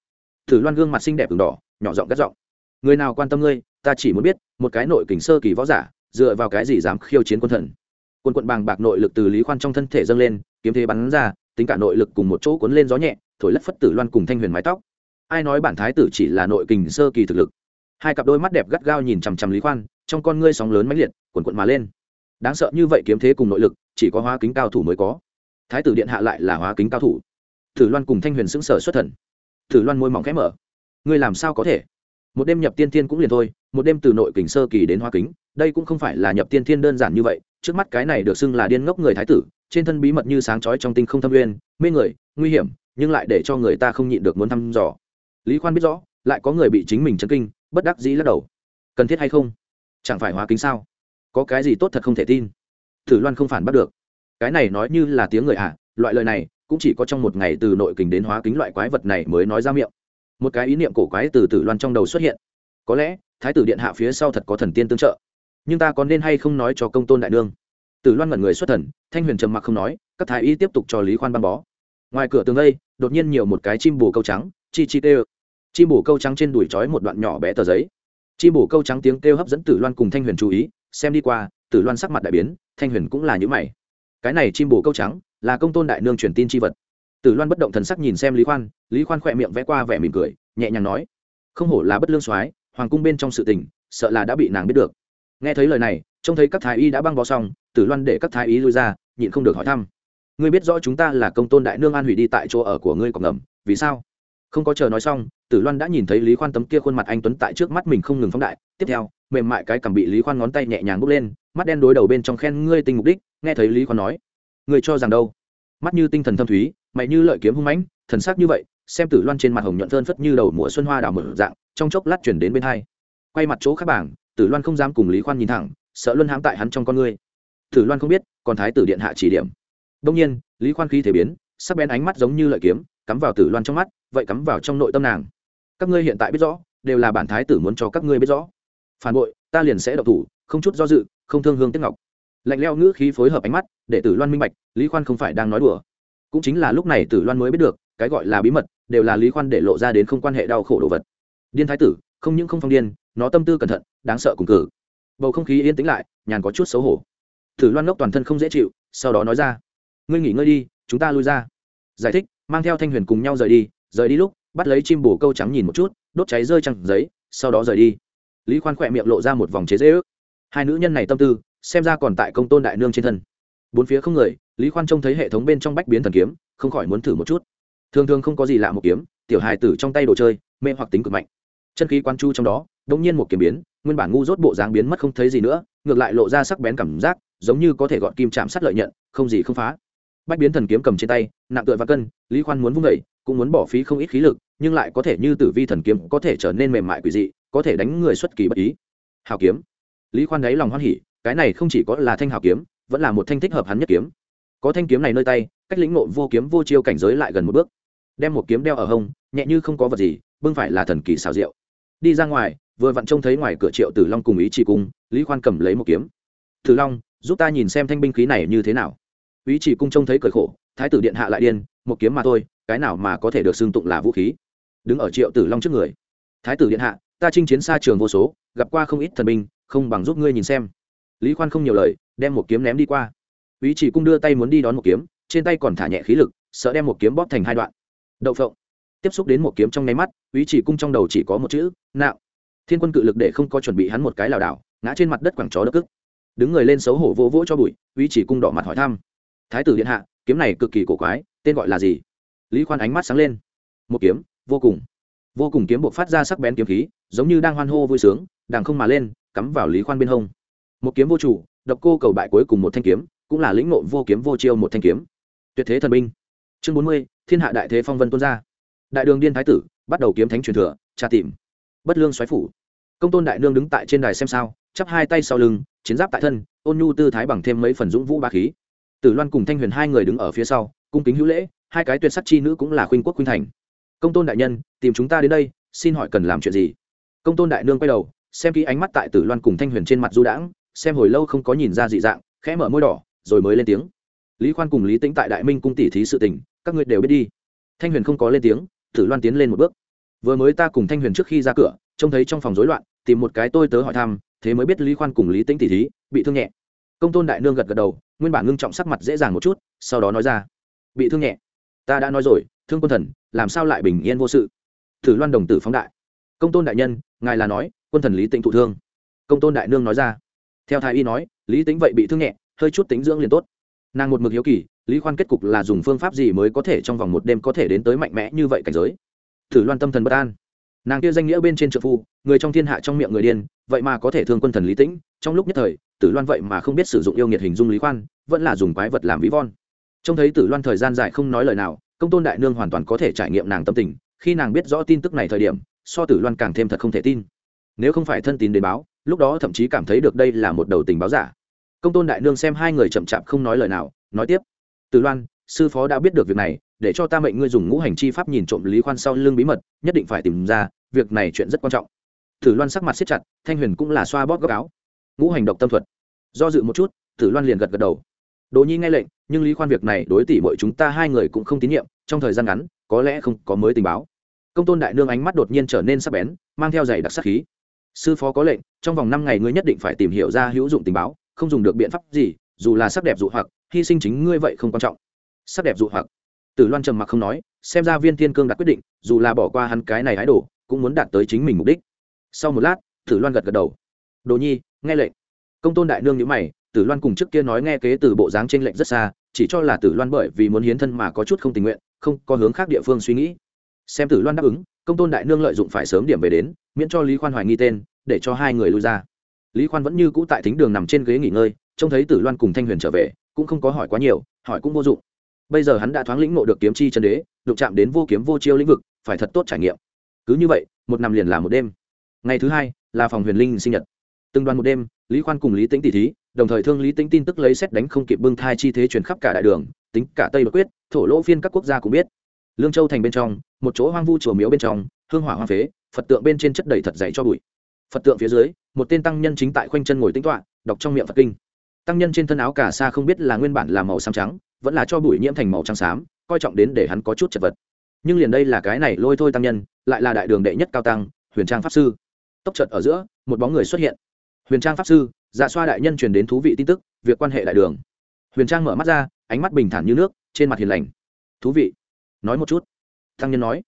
Tử loan gương mặt xinh đẹp v đỏ, nhỏ giọng gắt giọng. Người nào quan tâm ngươi, ta chỉ muốn biết, một cái nội kình sơ kỳ võ giả, dựa vào cái gì dám khiêu chiến quân thần? Quân quận bàng bạc nội lực từ lý khoan trong thân thể dâng lên, kiếm thế bắn ra, tính cả nội lực cùng một chỗ cuốn lên gió nhẹ, thổi lất phất tử loan cùng thanh huyền mái tóc. Ai nói bản thái tử chỉ là nội kình sơ kỳ thực lực? Hai cặp đôi mắt đẹp gắt gao nhìn chằm chằm lý khoan, trong con ngươi sóng lớn mãnh liệt quần quận mà lên. Đáng sợ như vậy kiếm thế cùng nội lực, chỉ có hóa kính cao thủ mới có. Thái tử điện hạ lại là hóa kính cao thủ. Thử loan cùng thanh huyền xứng sở xuất thần. Thử loan môi mỏng khẽ mở. Ngươi làm sao có thể? Một đêm nhập tiên thiên cũng liền thôi, một đêm từ nội kình sơ kỳ đến hoa kính, đây cũng không phải là nhập tiên thiên đơn giản như vậy. Trước mắt cái này được xưng là điên ngốc người thái tử, trên thân bí mật như sáng chói trong tinh không thâm uyên, mê người, nguy hiểm, nhưng lại để cho người ta không nhịn được muốn thăm dò. Lý khoan biết rõ, lại có người bị chính mình chấn kinh bất đắc dĩ lắc đầu. Cần thiết hay không? Chẳng phải hóa kính sao? Có cái gì tốt thật không thể tin? Thử loan không phản bắt được. Cái này nói như là tiếng người ạ à, loại lời này cũng chỉ có trong một ngày từ nội kình đến hóa kính loại quái vật này mới nói ra miệng. Một cái ý niệm cổ quái từ tử loan trong đầu xuất hiện. Có lẽ thái tử điện hạ phía sau thật có thần tiên tương trợ. Nhưng ta có nên hay không nói cho công tôn đại nương? Tử loan ngẩn người xuất thần thanh huyền trầm mặc không nói các thái y tiếp tục cho lý khoan băng bó. Ngoài cửa tường đây đột nhiên nhiều một cái chim bồ câu trắng chi chi tê chim bổ câu trắng trên đùi trói một đoạn nhỏ bé tờ giấy. Chim bổ câu trắng tiếng kêu hấp dẫn tử loan cùng thanh huyền chú ý, xem đi qua, tử loan sắc mặt đại biến, thanh huyền cũng là những mày. Cái này chim bổ câu trắng là công tôn đại nương truyền tin tri vật. Tử loan bất động thần sắc nhìn xem lý khoan lý khoan khỏe miệng vẽ qua vẻ mỉm cười, nhẹ nhàng nói, không hổ là bất lương soái, hoàng cung bên trong sự tình, sợ là đã bị nàng biết được. Nghe thấy lời này, trông thấy các thái y đã băng bó xong, tử loan để các thái y lui ra, nhịn không được hỏi thăm, ngươi biết rõ chúng ta là công tôn đại nương an hủy đi tại chỗ ở của ngươi còn ngầm, vì sao? Không có chờ nói xong tử loan đã nhìn thấy lý khoan tấm kia khuôn mặt anh tuấn tại trước mắt mình không ngừng phóng đại. Tiếp theo, mềm mại cái cằm bị lý khoan ngón tay nhẹ nhàng bốc lên, mắt đen đối đầu bên trong khen ngươi tinh mục đích, nghe thấy lý khoan nói. Ngươi cho rằng đâu? Mắt như tinh thần thâm thúy, mày như lợi kiếm hung mãnh, thần sắc như vậy, xem tử loan trên mặt hồng nhuận phơn phất như đầu mùa xuân hoa đào mở dạng, trong chốc lát chuyển đến bên hai. Quay mặt chỗ khác bảng, tử loan không dám cùng lý khoan nhìn thẳng, sợ luân hãm tại hắn trong con ngươi. Tử loan không biết, còn thái tử điện hạ chỉ điểm. Đông nhiên, lý khoan khí thể biến, sắc bén ánh mắt giống như lợi kiếm, cắm vào tử loan trong mắt, vậy cắm vào trong nội tâm nàng các ngươi hiện tại biết rõ, đều là bản thái tử muốn cho các ngươi biết rõ. Phản bội, ta liền sẽ độc thủ, không chút do dự, không thương hương tiếc ngọc. Lạnh leo ngữ khí phối hợp ánh mắt, để tử loan minh bạch, lý khoan không phải đang nói đùa. Cũng chính là lúc này tử loan mới biết được, cái gọi là bí mật, đều là lý khoan để lộ ra đến không quan hệ đau khổ đồ vật. Điên thái tử, không những không phong điên, nó tâm tư cẩn thận, đáng sợ cùng cử. Bầu không khí yên tĩnh lại, nhàn có chút xấu hổ. Tử loan ngốc toàn thân không dễ chịu, sau đó nói ra, ngươi nghỉ ngơi đi, chúng ta lui ra. Giải thích, mang theo thanh huyền cùng nhau rời đi rời đi lúc bắt lấy chim bồ câu trắng nhìn một chút, đốt cháy rơi trăng giấy, sau đó rời đi. Lý khoan khỏe miệng lộ ra một vòng chế dễ ước. Hai nữ nhân này tâm tư, xem ra còn tại công tôn đại nương trên thân. Bốn phía không người, lý khoan trông thấy hệ thống bên trong bách biến thần kiếm, không khỏi muốn thử một chút. Thường thường không có gì lạ một kiếm, tiểu hài tử trong tay đồ chơi, mê hoặc tính cực mạnh. Chân khí quan chu trong đó đông nhiên một kiếm biến, nguyên bản ngu rốt bộ dáng biến mất không thấy gì nữa, ngược lại lộ ra sắc bén cảm giác, giống như có thể gọn kim chạm sát lợi nhận, không gì không phá. Bách biến thần kiếm cầm trên tay, nặng tựa và cân, lý khoan muốn vung vẩy cũng muốn bỏ phí không ít khí lực nhưng lại có thể như tử vi thần kiếm có thể trở nên mềm mại quỷ dị, có thể đánh người xuất kỳ bất ý. Hào kiếm. Lý khoan đáy lòng hoan hỉ, cái này không chỉ có là thanh hào kiếm, vẫn là một thanh thích hợp hắn nhất kiếm. Có thanh kiếm này nơi tay, cách lĩnh ngộ vô kiếm vô chiêu cảnh giới lại gần một bước. Đem một kiếm đeo ở hông, nhẹ như không có vật gì, bưng phải là thần kỳ xào rượu đi ra ngoài, vừa vặn trông thấy ngoài cửa triệu tử long cùng ý chỉ cung, lý khoan cầm lấy một kiếm. Tử long, giúp ta nhìn xem thanh binh khí này như thế nào. Ý chỉ cung trông thấy cởi khổ, thái tử điện hạ lại điên, một kiếm mà thôi, cái nào mà có thể được xưng tụng là vũ khí? Đứng ở triệu tử long trước người. Thái tử điện hạ, ta chinh chiến xa trường vô số, gặp qua không ít thần binh, không bằng giúp ngươi nhìn xem. Lý khoan không nhiều lời, đem một kiếm ném đi qua. Ý chỉ cung đưa tay muốn đi đón một kiếm, trên tay còn thả nhẹ khí lực, sợ đem một kiếm bóp thành hai đoạn. Đậu phộng. Tiếp xúc đến một kiếm trong nháy mắt ý chỉ cung trong đầu chỉ có một chữ, nạo. Thiên quân cự lực để không có chuẩn bị hắn một cái lảo đảo, ngã trên mặt đất quẳng chó đất cức. Đứng người lên xấu hổ vỗ vỗ cho bụi ý chỉ cung đỏ mặt hỏi thăm. Thái tử điện hạ, kiếm này cực kỳ cổ quái, tên gọi là gì? Lý khoan ánh mắt sáng lên. Một kiếm vô cùng. Vô cùng kiếm buộc phát ra sắc bén kiếm khí, giống như đang hoan hô vui sướng đàng không mà lên, cắm vào lý khoan bên hông. Một kiếm vô chủ, độc cô cầu bại cuối cùng một thanh kiếm, cũng là lĩnh ngộ vô kiếm vô chiêu một thanh kiếm. Tuyệt thế thần binh. Chương bốn mươi, thiên hạ đại thế phong vân tuôn ra. Đại đường điên thái tử, bắt đầu kiếm thánh truyền thừa, tra tìm. Bất lương xoáy phủ. Công tôn đại nương đứng tại trên đài xem sao, chắp hai tay sau lưng, chiến giáp tại thân, ôn nhu tư thái bằng thêm mấy phần dũng vũ ba khí. Tử loan cùng thanh huyền hai người đứng ở phía sau, cung kính hữu lễ, hai cái tuyệt sắc chi nữ cũng là khuynh quốc khuynh thành công tôn đại nhân, tìm chúng ta đến đây, xin hỏi cần làm chuyện gì? Công tôn đại nương quay đầu, xem kỹ ánh mắt tại tử loan cùng thanh huyền trên mặt du đãng, xem hồi lâu không có nhìn ra dị dạng, khẽ mở môi đỏ, rồi mới lên tiếng. Lý khoan cùng lý tĩnh tại đại minh cung tỷ thí sự tình, các ngươi đều biết đi. Thanh huyền không có lên tiếng, tử loan tiến lên một bước. Vừa mới ta cùng thanh huyền trước khi ra cửa, trông thấy trong phòng rối loạn, tìm một cái tôi tớ hỏi thăm, thế mới biết lý khoan cùng lý tĩnh tỷ thí, bị thương nhẹ. Công tôn đại nương gật gật đầu, nguyên bản ngưng trọng sắc mặt dễ dàng một chút, sau đó nói ra, bị thương nhẹ. Ta đã nói rồi thương quân thần, làm sao lại bình yên vô sự? Thử loan đồng tử phóng đại. Công tôn đại nhân, ngài là nói, quân thần lý tĩnh thụ thương. Công tôn đại nương nói ra. Theo thái y nói, lý tính vậy bị thương nhẹ, hơi chút tính dưỡng liền tốt. Nàng một mực hiếu kỳ, lý khoan kết cục là dùng phương pháp gì mới có thể trong vòng một đêm có thể đến tới mạnh mẽ như vậy cảnh giới? Thử loan tâm thần bất an. Nàng kia danh nghĩa bên trên trợ phu, người trong thiên hạ trong miệng người điên, vậy mà có thể thương quân thần lý tĩnh, trong lúc nhất thời, tử loan vậy mà không biết sử dụng yêu nghiệt hình dung lý khoan, vẫn là dùng quái vật làm ví von. Trông thấy tử loan thời gian dài không nói lời nào công tôn đại nương hoàn toàn có thể trải nghiệm nàng tâm tình, khi nàng biết rõ tin tức này thời điểm, so tử loan càng thêm thật không thể tin. Nếu không phải thân tín đến báo, lúc đó thậm chí cảm thấy được đây là một đầu tình báo giả. Công tôn đại nương xem hai người chậm chạp không nói lời nào, nói tiếp. Tử loan, sư phó đã biết được việc này, để cho ta mệnh ngươi dùng ngũ hành chi pháp nhìn trộm lý khoan sau lưng bí mật, nhất định phải tìm ra, việc này chuyện rất quan trọng. Tử loan sắc mặt siết chặt, thanh huyền cũng là xoa bóp góc áo. Ngũ hành độc tâm thuật. Do dự một chút, tử loan liền gật gật đầu đỗ nhi nghe lệnh, nhưng lý khoan việc này đối tỷ muội chúng ta hai người cũng không tín nhiệm, trong thời gian ngắn, có lẽ không có mới tình báo. Công tôn đại nương ánh mắt đột nhiên trở nên sắc bén, mang theo giày đặc sắc khí. Sư phó có lệnh, trong vòng năm ngày ngươi nhất định phải tìm hiểu ra hữu dụng tình báo, không dùng được biện pháp gì, dù là sắc đẹp dụ hoặc, hy sinh chính ngươi vậy không quan trọng. Sắc đẹp dụ hoặc. Tử loan trầm mặc không nói, xem ra viên thiên cương đã quyết định, dù là bỏ qua hắn cái này hái đổ cũng muốn đạt tới chính mình mục đích. Sau một lát, tử loan gật gật đầu. Đồ nhi, nghe lệnh. Công tôn đại nương nhíu mày tử loan cùng trước kia nói nghe kế từ bộ dáng trên lệnh rất xa, chỉ cho là tử loan bởi vì muốn hiến thân mà có chút không tình nguyện, không có hướng khác địa phương suy nghĩ. Xem tử loan đáp ứng, công tôn đại nương lợi dụng phải sớm điểm về đến, miễn cho lý khoan hoài nghi tên, để cho hai người lui ra. Lý khoan vẫn như cũ tại thính đường nằm trên ghế nghỉ ngơi, trông thấy tử loan cùng thanh huyền trở về, cũng không có hỏi quá nhiều, hỏi cũng vô dụng. Bây giờ hắn đã thoáng lĩnh ngộ được kiếm chi chân đế, đụng chạm đến vô kiếm vô chiêu lĩnh vực, phải thật tốt trải nghiệm. Cứ như vậy, một năm liền là một đêm. Ngày thứ hai là phòng huyền linh sinh nhật. Từng đoàn một đêm, lý khoan cùng lý tĩnh tỷ thí đồng thời thương lý tĩnh tin tức lấy xét đánh không kịp bưng thai chi thế truyền khắp cả đại đường, tính cả tây đột quyết, thổ lỗ phiên các quốc gia cũng biết. Lương châu thành bên trong, một chỗ hoang vu chùa miếu bên trong, hương hỏa hoang phế, phật tượng bên trên chất đầy thật dày cho bụi. Phật tượng phía dưới, một tên tăng nhân chính tại khoanh chân ngồi tính toạ đọc trong miệng phật kinh. Tăng nhân trên thân áo cà sa không biết là nguyên bản là màu xám trắng, vẫn là cho bụi nhiễm thành màu trắng xám, coi trọng đến để hắn có chút chật vật. Nhưng liền đây là cái này lôi thôi tăng nhân, lại là đại đường đệ nhất cao tăng, huyền trang pháp sư. Tốc trợt ở giữa, một bóng người xuất hiện. Huyền trang pháp sư dạ xoa đại nhân truyền đến thú vị tin tức, việc quan hệ đại đường. Huyền trang mở mắt ra, ánh mắt bình thản như nước, trên mặt hiền lành. Thú vị. Nói một chút. Thăng nhân nói.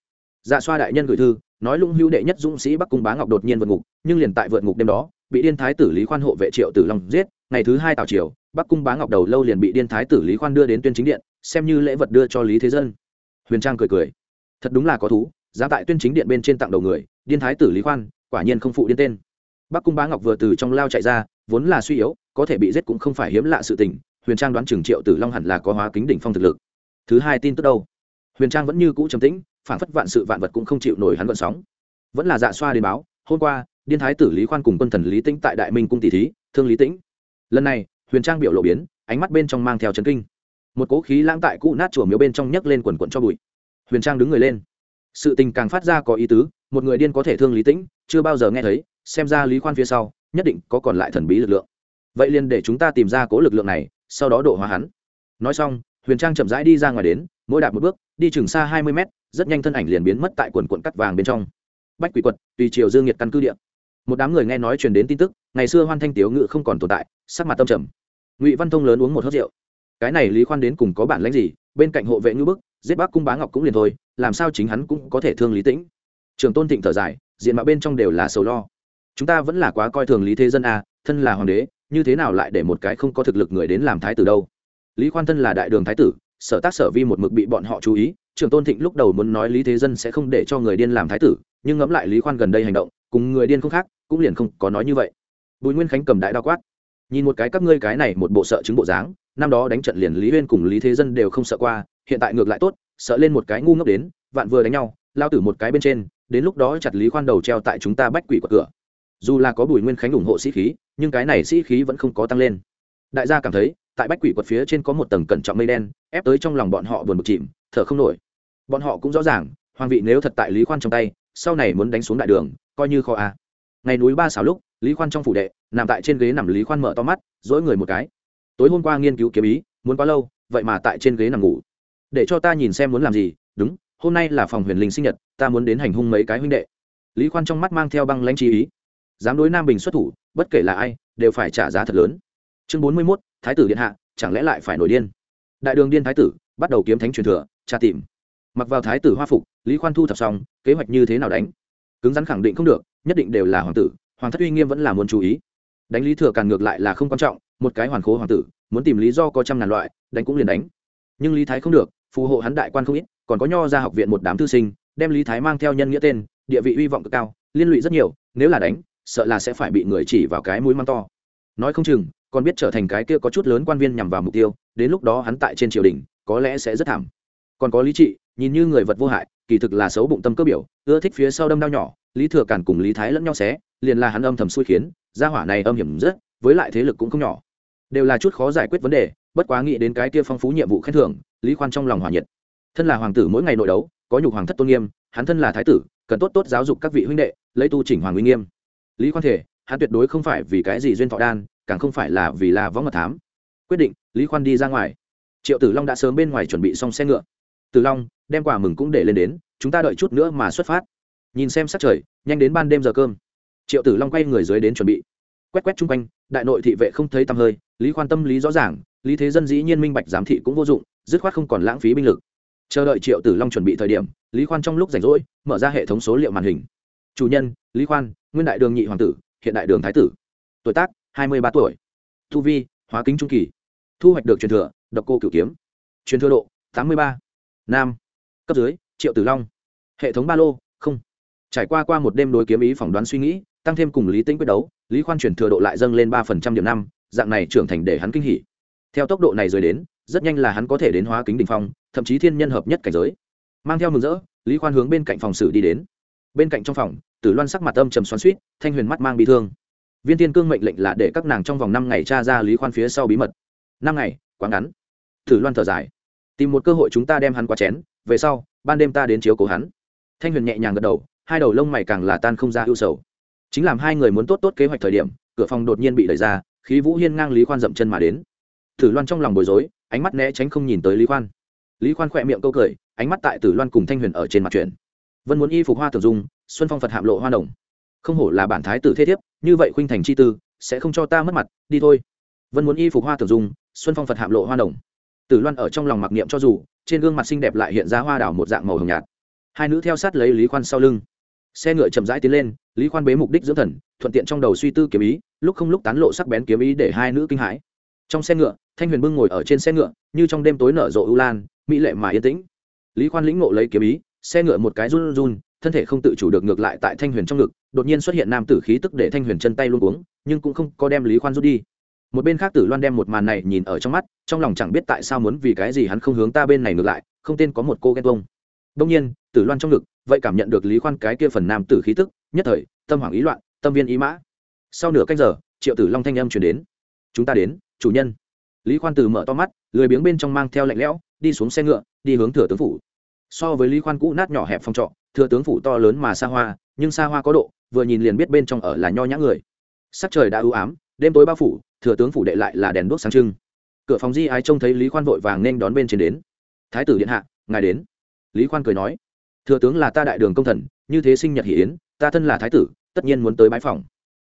Dạ xoa đại nhân gửi thư, nói lũng hữu đệ nhất dũng sĩ bắc cung bá ngọc đột nhiên vượt ngục, nhưng liền tại vượt ngục đêm đó, bị điên thái tử lý khoan hộ vệ triệu tử long giết, ngày thứ hai tào triều, bắc cung bá ngọc đầu lâu liền bị điên thái tử lý khoan đưa đến tuyên chính điện, xem như lễ vật đưa cho lý thế dân. Huyền trang cười cười. Thật đúng là có thú giá tại tuyên chính điện bên trên tặng đầu người, điên thái tử lý khoan, quả nhiên không phụ điên tên. Bắc cung bá ngọc vừa từ trong lao chạy ra vốn là suy yếu, có thể bị giết cũng không phải hiếm lạ sự tình, huyền trang đoán chừng triệu tử long hẳn là có hóa kính đỉnh phong thực lực. Thứ hai tin tức đâu? Huyền trang vẫn như cũ trầm tĩnh, phản phất vạn sự vạn vật cũng không chịu nổi hắn vận sóng. Vẫn là dạ xoa đến báo, hôm qua, điên thái tử lý khoan cùng quân thần lý tĩnh tại đại minh cung tỷ thí, thương lý tĩnh. Lần này, huyền trang biểu lộ biến, ánh mắt bên trong mang theo trấn kinh. Một cố khí lãng tại cũ nát chùa miếu bên trong nhấc lên quần quận cho bụi. Huyền trang đứng người lên. Sự tình càng phát ra có ý tứ, một người điên có thể thương lý tĩnh, chưa bao giờ nghe thấy, xem ra lý khoan phía sau nhất định có còn lại thần bí lực lượng. Vậy liền để chúng ta tìm ra cố lực lượng này, sau đó độ hóa hắn. Nói xong, huyền trang chậm rãi đi ra ngoài đến, mỗi đạp một bước, đi chừng xa hai mươi mét, rất nhanh thân ảnh liền biến mất tại quần quận cắt vàng bên trong. Bách quỷ quật, tùy chiều dương nhiệt căn cứ địa. Một đám người nghe nói truyền đến tin tức, ngày xưa hoan thanh tiếu ngự không còn tồn tại, sắc mặt tâm trầm. Ngụy văn thông lớn uống một hớt rượu. Cái này lý khoan đến cùng có bản lãnh gì, bên cạnh hộ vệ ngữ bức, giết bác cung bá ngọc cũng liền thôi, làm sao chính hắn cũng có thể thương lý tĩnh? Trường tôn thịnh thở dài, diện mạo bên trong đều là sầu lo chúng ta vẫn là quá coi thường lý thế dân à, thân là hoàng đế như thế nào lại để một cái không có thực lực người đến làm thái tử đâu? Lý khoan thân là đại đường thái tử sở tác sở vi một mực bị bọn họ chú ý trường tôn thịnh lúc đầu muốn nói lý thế dân sẽ không để cho người điên làm thái tử nhưng ngẫm lại lý khoan gần đây hành động cùng người điên không khác cũng liền không có nói như vậy. Bùi nguyên khánh cầm đại đao quát nhìn một cái các ngươi cái này một bộ sợ chứng bộ dáng năm đó đánh trận liền lý huyên cùng lý thế dân đều không sợ qua hiện tại ngược lại tốt sợ lên một cái ngu ngốc đến vạn vừa đánh nhau lao tử một cái bên trên đến lúc đó chặt lý khoan đầu treo tại chúng ta bách quỷ của cửa dù là có bùi nguyên khánh ủng hộ sĩ khí, nhưng cái này sĩ khí vẫn không có tăng lên. Đại gia cảm thấy, tại bách quỷ quật phía trên có một tầng cẩn trọng mây đen, ép tới trong lòng bọn họ buồn bực chìm, thở không nổi. Bọn họ cũng rõ ràng, hoàng vị nếu thật tại lý khoan trong tay, sau này muốn đánh xuống đại đường, coi như kho a. Ngày núi ba xảo lúc, lý khoan trong phủ đệ, nằm tại trên ghế nằm lý khoan mở to mắt, dỗi người một cái. Tối hôm qua nghiên cứu kiếm ý, muốn quá lâu, vậy mà tại trên ghế nằm ngủ. Để cho ta nhìn xem muốn làm gì, đúng, hôm nay là phòng huyền linh sinh nhật, ta muốn đến hành hung mấy cái huynh đệ. Lý khoan trong mắt mang theo băng lãnh chi ý dám đối nam bình xuất thủ, bất kể là ai, đều phải trả giá thật lớn. Chương bốn mươi mốt, thái tử điện hạ, chẳng lẽ lại phải nổi điên? Đại đường điên thái tử, bắt đầu kiếm thánh truyền thừa, tra tìm. Mặc vào thái tử hoa phục, lý khoan thu thập xong, kế hoạch như thế nào đánh? Cứng rắn khẳng định không được, nhất định đều là hoàng tử, hoàng thất uy nghiêm vẫn là muốn chú ý. Đánh lý thừa càng ngược lại là không quan trọng, một cái hoàn khố hoàng tử, muốn tìm lý do có trăm ngàn loại, đánh cũng liền đánh. Nhưng lý thái không được, phù hộ hắn đại quan không ít, còn có nho ra học viện một đám thư sinh, đem lý thái mang theo nhân nghĩa tên, địa vị uy vọng cực cao, liên lụy rất nhiều, nếu là đánh sợ là sẽ phải bị người chỉ vào cái mũi măng to. Nói không chừng, còn biết trở thành cái kia có chút lớn quan viên nhằm vào mục tiêu, đến lúc đó hắn tại trên triều đình, có lẽ sẽ rất thảm. Còn có lý trị, nhìn như người vật vô hại, kỳ thực là xấu bụng tâm cơ biểu, ưa thích phía sau đâm đau nhỏ, lý thừa cản cùng lý thái lẫn nhau xé, liền là hắn âm thầm xui khiến, gia hỏa này âm hiểm rất, với lại thế lực cũng không nhỏ. Đều là chút khó giải quyết vấn đề, bất quá nghĩ đến cái kia phong phú nhiệm vụ khen thưởng, lý khoan trong lòng hòa nhiệt. Thân là hoàng tử mỗi ngày nội đấu, có nhục hoàng thất tôn nghiêm, hắn thân là thái tử, cần tốt tốt giáo dục các vị huynh đệ, lấy tu chỉnh hoàng uy nghiêm lý khoan thể, hắn tuyệt đối không phải vì cái gì duyên thọ đan, càng không phải là vì là võng mật thám. Quyết định, lý khoan đi ra ngoài. Triệu tử long đã sớm bên ngoài chuẩn bị xong xe ngựa. Tử long, đem quà mừng cũng để lên đến, chúng ta đợi chút nữa mà xuất phát. Nhìn xem sắc trời, nhanh đến ban đêm giờ cơm. Triệu tử long quay người dưới đến chuẩn bị. Quét quét chung quanh, đại nội thị vệ không thấy tăm hơi, lý khoan tâm lý rõ ràng, lý thế dân dĩ nhiên minh bạch giám thị cũng vô dụng, dứt khoát không còn lãng phí binh lực. Chờ đợi triệu tử long chuẩn bị thời điểm, lý khoan trong lúc rảnh rỗi, mở ra hệ thống số liệu màn hình chủ nhân, lý khoan, nguyên đại đường nhị hoàng tử, hiện đại đường thái tử. Tuổi tác, hai mươi ba tuổi. Thu vi, hóa kính trung kỳ. Thu hoạch được truyền thừa, độc cô cửu kiếm. Truyền thừa độ, tám mươi ba. Nam. Cấp dưới, triệu tử long. Hệ thống ba lô, không. Trải qua qua một đêm đối kiếm ý phỏng đoán suy nghĩ, tăng thêm cùng lý tĩnh quyết đấu, lý khoan chuyển thừa độ lại dâng lên ba phần trăm điểm năm, dạng này trưởng thành để hắn kinh hỉ. Theo tốc độ này rồi đến, rất nhanh là hắn có thể đến hóa kính đình phong, thậm chí thiên nhân hợp nhất cảnh giới. Mang theo mừng rỡ, lý khoan hướng bên cạnh phòng xử đi đến. Bên cạnh trong phòng tử loan sắc mặt âm trầm xoắn suýt thanh huyền mắt mang bị thương. Viên tiên cương mệnh lệnh là để các nàng trong vòng năm ngày tra ra lý khoan phía sau bí mật. Năm ngày quá ngắn. Tử loan thở dài. Tìm một cơ hội chúng ta đem hắn qua chén về sau ban đêm ta đến chiếu cố hắn. Thanh huyền nhẹ nhàng gật đầu hai đầu lông mày càng là tan không ra ưu sầu. Chính làm hai người muốn tốt tốt kế hoạch thời điểm cửa phòng đột nhiên bị đẩy ra khí vũ hiên ngang lý khoan dậm chân mà đến. Tử loan trong lòng bối rối ánh mắt né tránh không nhìn tới lý khoan. Lý khoan khỏe miệng câu cười ánh mắt tại tử loan cùng thanh huyền ở trên mặt chuyện, vân muốn y phục hoa tử dung xuân phong phật hạm lộ hoa đồng. Không hổ là bản thái tử thế thiếp, như vậy khuynh thành chi tư, sẽ không cho ta mất mặt, đi thôi. Vân muốn y phục hoa tử dung, xuân phong phật hạm lộ hoa đồng. Tử loan ở trong lòng mặc niệm cho dù, trên gương mặt xinh đẹp lại hiện ra hoa đảo một dạng màu hồng nhạt. Hai nữ theo sát lấy lý khoan sau lưng. Xe ngựa chậm rãi tiến lên, lý khoan bế mục đích dưỡng thần, thuận tiện trong đầu suy tư kiếm ý, lúc không lúc tán lộ sắc bén kiếm ý để hai nữ kinh hãi. Trong xe ngựa, thanh huyền bưng ngồi ở trên xe ngựa, như trong đêm tối nở rộ ưu lan, mỹ lệ mà yên tĩnh. Lý khoan lĩnh ngộ lấy kiếm ý, xe ngựa một cái run run thân thể không tự chủ được ngược lại tại thanh huyền trong ngực, đột nhiên xuất hiện nam tử khí tức để thanh huyền chân tay luôn uống nhưng cũng không có đem lý khoan rút đi. Một bên khác tử loan đem một màn này nhìn ở trong mắt, trong lòng chẳng biết tại sao muốn vì cái gì hắn không hướng ta bên này ngược lại, không tên có một cô ghen tuông. Đông nhiên, tử loan trong ngực, vậy cảm nhận được lý khoan cái kia phần nam tử khí tức, nhất thời, tâm hoảng ý loạn, tâm viên ý mã. Sau nửa canh giờ, triệu tử long thanh âm chuyển đến. Chúng ta đến, chủ nhân. Lý khoan từ mở to mắt, lười biếng bên trong mang theo lạnh lẽo, đi xuống xe ngựa, đi hướng thừa tướng phủ so với lý khoan cũ nát nhỏ hẹp phòng trọ, thừa tướng phủ to lớn mà xa hoa, nhưng xa hoa có độ, vừa nhìn liền biết bên trong ở là nho nhã người. Sắc trời đã ưu ám, đêm tối bao phủ, thừa tướng phủ đệ lại là đèn đuốc sáng trưng. Cửa phòng di ái trông thấy lý khoan vội vàng nên đón bên trên đến. Thái tử điện hạ, ngài đến. Lý khoan cười nói, thừa tướng là ta đại đường công thần, như thế sinh nhật hỷ yến, ta thân là thái tử, tất nhiên muốn tới bãi phòng.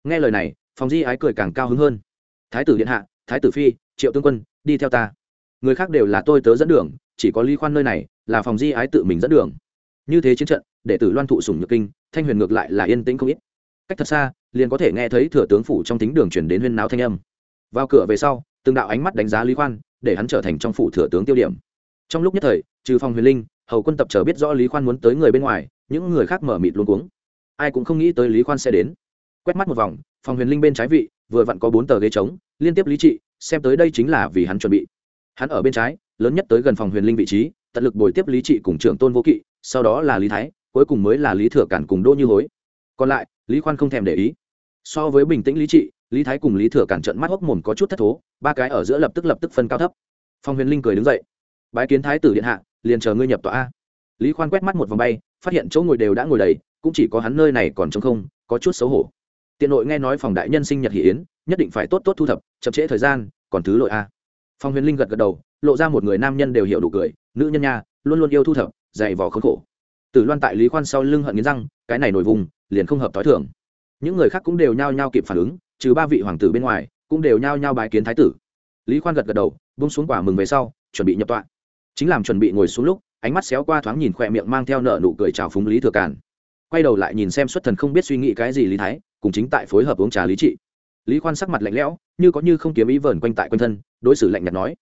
Nghe lời này, phòng di ái cười càng cao hứng hơn. Thái tử điện hạ, thái tử phi, triệu tướng quân, đi theo ta người khác đều là tôi tớ dẫn đường, chỉ có lý khoan nơi này là phòng di ái tự mình dẫn đường. Như thế chiến trận, đệ tử loan thụ sùng nhược kinh, thanh huyền ngược lại là yên tĩnh không ít. Cách thật xa, liền có thể nghe thấy thừa tướng phủ trong tính đường chuyển đến huyên náo thanh âm. Vào cửa về sau, từng đạo ánh mắt đánh giá lý khoan, để hắn trở thành trong phủ thừa tướng tiêu điểm. Trong lúc nhất thời, trừ phòng huyền linh, hầu quân tập chờ biết rõ lý khoan muốn tới người bên ngoài, những người khác mở mịt luôn cuống. Ai cũng không nghĩ tới lý khoan sẽ đến. Quét mắt một vòng, phòng huyền linh bên trái vị, vừa vặn có bốn tờ ghế trống, liên tiếp lý trị, xem tới đây chính là vì hắn chuẩn bị hắn ở bên trái, lớn nhất tới gần phòng huyền linh vị trí, tận lực bồi tiếp lý trị cùng trưởng tôn vô kỵ, sau đó là lý thái, cuối cùng mới là lý thừa cản cùng đỗ như hối. Còn lại, lý khoan không thèm để ý. So với bình tĩnh lý trị, lý thái cùng lý thừa cản trận mắt hốc mồm có chút thất thố, ba cái ở giữa lập tức lập tức phân cao thấp. Phong huyền linh cười đứng dậy. Bái kiến thái tử điện hạ, liền chờ ngươi nhập tòa a. Lý khoan quét mắt một vòng bay, phát hiện chỗ ngồi đều đã ngồi đầy, cũng chỉ có hắn nơi này còn trống không, có chút xấu hổ. Tiện nội nghe nói phòng đại nhân sinh nhật hỷ yến, nhất định phải tốt tốt thu thập, chậm trễ thời gian, còn thứ lội a phong huyền linh gật gật đầu, lộ ra một người nam nhân đều hiểu đủ cười, nữ nhân nha, luôn luôn yêu thu thập, dày vò khốn khổ. Tử loan tại lý khoan sau lưng hận nghiến răng, cái này nổi vùng, liền không hợp t h i thường. Những người khác cũng đều nhao nhao kịp phản ứng, trừ ba vị hoàng tử bên ngoài, cũng đều nhao nhao bái kiến thái tử. Lý khoan gật gật đầu bung xuống quả mừng về sau, chuẩn bị nhập tọa. Chính làm chuẩn bị ngồi xuống lúc, ánh mắt xéo qua thoáng nhìn khỏe miệng mang theo nợ nụ cười chào phúng lý thừa càn. Quay đầu lại nhìn xem xuất thần không biết suy nghĩ cái gì lý thái, cùng chính tại phối hợp uống trà lý trị. Lý khoan sắc mặt lạnh lẽo, như có như không kiếm ý vờn quanh tại quanh thân đối xử lạnh nhạt nói.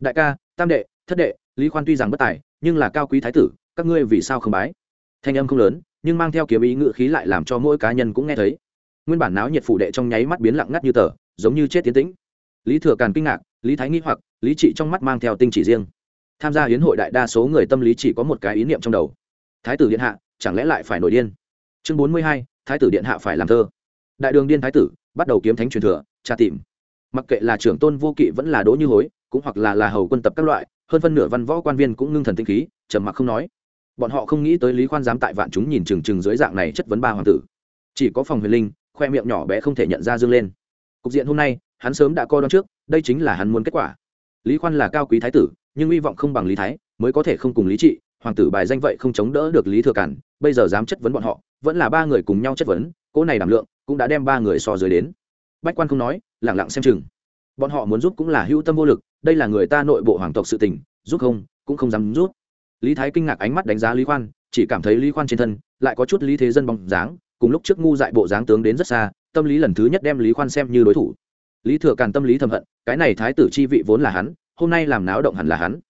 Đại ca, tam đệ, thất đệ, lý khoan tuy rằng bất tài, nhưng là cao quý thái tử, các ngươi vì sao không bái? Thanh âm không lớn, nhưng mang theo kiếm ý ngự khí lại làm cho mỗi cá nhân cũng nghe thấy. Nguyên bản náo nhiệt phủ đệ trong nháy mắt biến lặng ngắt như tờ, giống như chết tiến tĩnh. Lý thừa càn kinh ngạc, lý thái nghĩ hoặc, lý trị trong mắt mang theo tinh chỉ riêng. Tham gia hiến hội đại đa số người tâm lý chỉ có một cái ý niệm trong đầu. Thái tử điện hạ, chẳng lẽ lại phải nổi điên? Chương bốn mươi hai, thái tử điện hạ phải làm thơ. Đại đường điên thái tử, bắt đầu kiếm thánh truyền thừa, tra tìm mặc kệ là trưởng tôn vô kỵ vẫn là đỗ như hối, cũng hoặc là là hầu quân tập các loại, hơn phân nửa văn võ quan viên cũng ngưng thần tinh khí, trầm mặc không nói. Bọn họ không nghĩ tới lý khoan dám tại vạn chúng nhìn chừng chừng dưới dạng này chất vấn ba hoàng tử. Chỉ có phòng huyền linh, khoe miệng nhỏ bé không thể nhận ra dương lên. Cục diện hôm nay, hắn sớm đã coi đón trước, đây chính là hắn muốn kết quả. Lý khoan là cao quý thái tử, nhưng hy vọng không bằng lý thái, mới có thể không cùng lý trị, hoàng tử bài danh vậy không chống đỡ được lý thừa cản, bây giờ dám chất vấn bọn họ, vẫn là ba người cùng nhau chất vấn, cỗ này đảm lượng cũng đã đem ba người so dưới đến bách quan không nói lẳng lặng xem chừng. Bọn họ muốn giúp cũng là hữu tâm vô lực, đây là người ta nội bộ hoàng tộc sự tình, giúp không, cũng không dám giúp. Lý thái kinh ngạc ánh mắt đánh giá lý khoan, chỉ cảm thấy lý khoan trên thân, lại có chút lý thế dân bóng dáng, cùng lúc trước ngu dại bộ dáng tướng đến rất xa, tâm lý lần thứ nhất đem lý khoan xem như đối thủ. Lý thừa càn tâm lý thầm hận, cái này thái tử chi vị vốn là hắn, hôm nay làm náo động hẳn là hắn.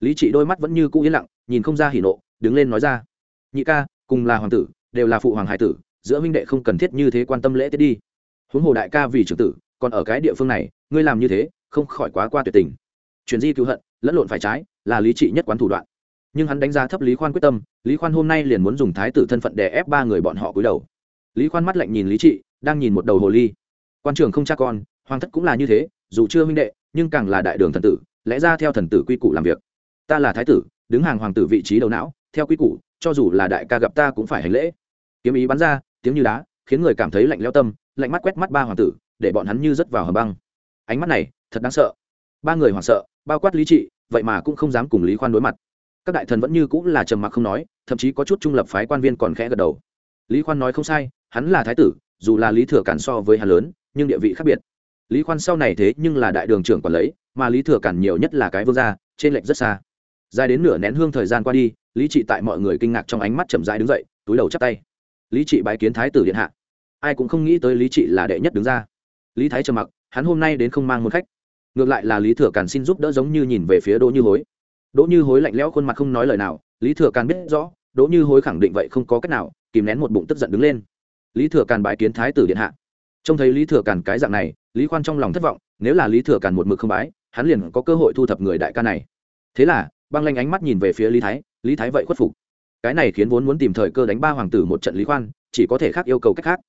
Lý trị đôi mắt vẫn như cũ yên lặng, nhìn không ra hỉ nộ, đứng lên nói ra. Nhị ca, cùng là hoàng tử, đều là phụ hoàng hải tử, giữa huynh đệ không cần thiết như thế quan tâm lễ tiết đi huống hồ đại ca vì trưởng tử, còn ở cái địa phương này, ngươi làm như thế, không khỏi quá qua tuyệt tình. Chuyển di cứu hận, lẫn lộn phải trái, là lý trị nhất quán thủ đoạn. Nhưng hắn đánh giá thấp lý khoan quyết tâm, lý khoan hôm nay liền muốn dùng thái tử thân phận để ép ba người bọn họ cúi đầu. Lý khoan mắt lạnh nhìn lý trị, đang nhìn một đầu hồ ly. Quan trường không cha con, hoàng thất cũng là như thế, dù chưa huynh đệ, nhưng càng là đại đường thần tử, lẽ ra theo thần tử quy củ làm việc. Ta là thái tử, đứng hàng hoàng tử vị trí đầu não, theo quy củ, cho dù là đại ca gặp ta cũng phải hành lễ. Kiếm ý bắn ra, tiếng như đá, khiến người cảm thấy lạnh leo tâm lạnh mắt quét mắt ba hoàng tử, để bọn hắn như rớt vào hầm băng. Ánh mắt này, thật đáng sợ. Ba người hoảng sợ, bao quát lý trị, vậy mà cũng không dám cùng lý khoan đối mặt. Các đại thần vẫn như cũng là trầm mặc không nói, thậm chí có chút trung lập phái quan viên còn khẽ gật đầu. Lý khoan nói không sai, hắn là thái tử, dù là lý thừa cản so với hắn lớn, nhưng địa vị khác biệt. Lý khoan sau này thế nhưng là đại đường trưởng quản lấy, mà lý thừa cản nhiều nhất là cái vương gia, trên lệnh rất xa. Dài đến nửa nén hương thời gian qua đi, lý trị tại mọi người kinh ngạc trong ánh mắt chậm rãi đứng dậy, túi đầu chắp tay. Lý trị bái kiến thái tử điện hạ ai cũng không nghĩ tới lý trị là đệ nhất đứng ra. Lý thái trầm mặc, hắn hôm nay đến không mang một khách. Ngược lại là lý thừa càn xin giúp đỡ giống như nhìn về phía đỗ như hối. Đỗ như hối lạnh lẽo khuôn mặt không nói lời nào, lý thừa càn biết rõ, đỗ như hối khẳng định vậy không có cách nào, kìm nén một bụng tức giận đứng lên. Lý thừa càn bái kiến thái tử điện hạ. Trông thấy lý thừa càn cái dạng này, lý khoan trong lòng thất vọng, nếu là lý thừa càn một mực không bái, hắn liền có cơ hội thu thập người đại ca này. Thế là, băng lanh ánh mắt nhìn về phía lý thái lý thái vậy khuất phục. Cái này khiến vốn muốn tìm thời cơ đánh ba hoàng tử một trận lý khoan, chỉ có thể khác yêu cầu cách khác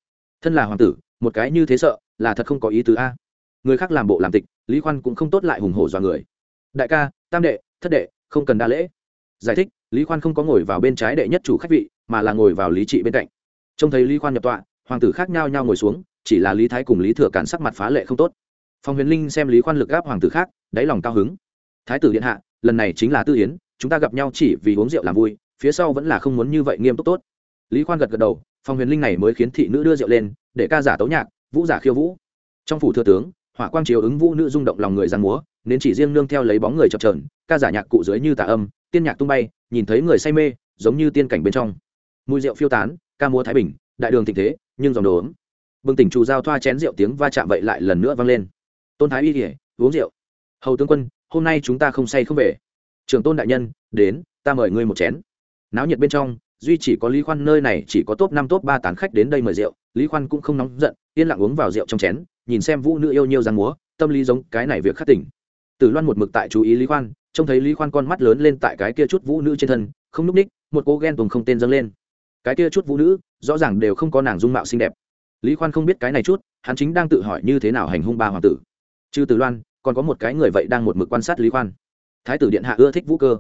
thân là hoàng tử, một cái như thế sợ, là thật không có ý tứ a. Người khác làm bộ làm tịch, lý khoan cũng không tốt lại hùng hổ dọa người. Đại ca, tam đệ, thất đệ, không cần đa lễ. Giải thích, lý khoan không có ngồi vào bên trái đệ nhất chủ khách vị, mà là ngồi vào lý trị bên cạnh. Trông thấy lý khoan nhập tọa, hoàng tử khác nhau nhau ngồi xuống, chỉ là lý thái cùng lý thừa cản sắc mặt phá lệ không tốt. Phong huyền linh xem lý khoan lực gáp hoàng tử khác, đáy lòng cao hứng. Thái tử điện hạ, lần này chính là tư yến, chúng ta gặp nhau chỉ vì uống rượu làm vui, phía sau vẫn là không muốn như vậy nghiêm túc tốt. Lý khoan gật gật đầu phong huyền linh này mới khiến thị nữ đưa rượu lên, để ca giả tấu nhạc, vũ giả khiêu vũ. Trong phủ thừa tướng, hỏa quang chiếu ứng vũ nữ rung động lòng người giang múa, nên chỉ riêng nương theo lấy bóng người chập trờn ca giả nhạc cụ dưới như tà âm, tiên nhạc tung bay, nhìn thấy người say mê, giống như tiên cảnh bên trong. Mùi rượu phiêu tán, ca múa thái bình, đại đường thịnh thế, nhưng dòng đồ ấm. Bừng tỉnh trù giao thoa chén rượu tiếng va chạm vậy lại lần nữa vang lên. Tôn thái y kể uống rượu. Hầu tướng quân, hôm nay chúng ta không say không về. Trường tôn đại nhân, đến, ta mời ngươi một chén. Náo nhiệt bên trong duy chỉ có lý khoan nơi này chỉ có top năm, top ba tán khách đến đây mời rượu. Lý khoan cũng không nóng giận, yên lặng uống vào rượu trong chén, nhìn xem vũ nữ yêu nhiêu giang múa, tâm lý giống cái này việc khắc tỉnh. Tử loan một mực tại chú ý lý khoan, trông thấy lý khoan con mắt lớn lên tại cái kia chút vũ nữ trên thân, không núp ních, một cô ghen tuồng không tên dâng lên. Cái kia chút vũ nữ, rõ ràng đều không có nàng dung mạo xinh đẹp. Lý khoan không biết cái này chút, hắn chính đang tự hỏi như thế nào hành hung ba hoàng tử. Chứ tử loan, còn có một cái người vậy đang một mực quan sát lý khoan. Thái tử điện hạ ưa thích vũ cơ.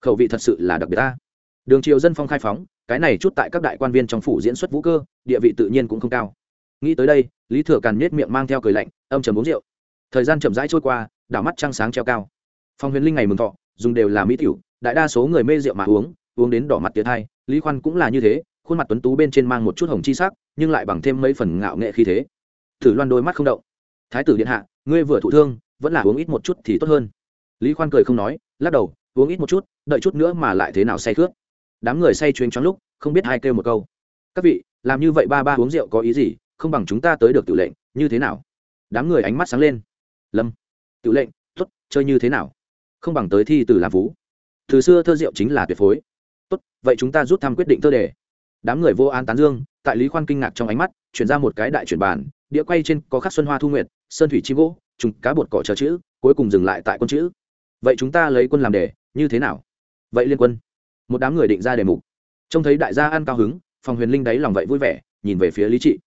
Khẩu vị thật sự là đặc biệt ta đường triều dân phong khai phóng, cái này chút tại các đại quan viên trong phủ diễn xuất vũ cơ, địa vị tự nhiên cũng không cao. Nghĩ tới đây, lý thừa càn nhét miệng mang theo cười lạnh, âm trầm uống rượu. Thời gian chậm rãi trôi qua, đảo mắt trăng sáng treo cao. Phong huyền linh ngày mừng thọ, dùng đều là mỹ tiểu, đại đa số người mê rượu mà uống uống đến đỏ mặt tiệt hai, lý khoan cũng là như thế, khuôn mặt tuấn tú bên trên mang một chút hồng chi sắc, nhưng lại bằng thêm mấy phần ngạo nghệ khí thế. Thử loan đôi mắt không động. Thái tử điện hạ, ngươi vừa thụ thương, vẫn là uống ít một chút thì tốt hơn. Lý khoan cười không nói, lắc đầu, uống ít một chút, đợi chút nữa mà lại thế nào say khướt đám người say chuyến choáng lúc, không biết hai kêu một câu. Các vị, làm như vậy ba ba uống rượu có ý gì? Không bằng chúng ta tới được tự lệnh, như thế nào? Đám người ánh mắt sáng lên. Lâm tự lệnh t chơi như thế nào? Không bằng tới thi từ làm vú. Từ xưa thơ rượu chính là tuyệt phối. Tốt, vậy chúng ta rút thăm quyết định thơ đề. Đám người vô an tán dương, tại lý khoan kinh ngạc trong ánh mắt, chuyển ra một cái đại chuyển bàn đĩa quay trên có khắc xuân hoa thu nguyệt, sơn thủy chi gỗ, trùng cá bột cỏ chờ chữ, cuối cùng dừng lại tại quân chữ. Vậy chúng ta lấy quân làm đề, như thế nào? Vậy liên quân một đám người định ra đề mục. Trông thấy đại gia ăn cao hứng phòng huyền linh đáy lòng vậy vui vẻ, nhìn về phía lý trị.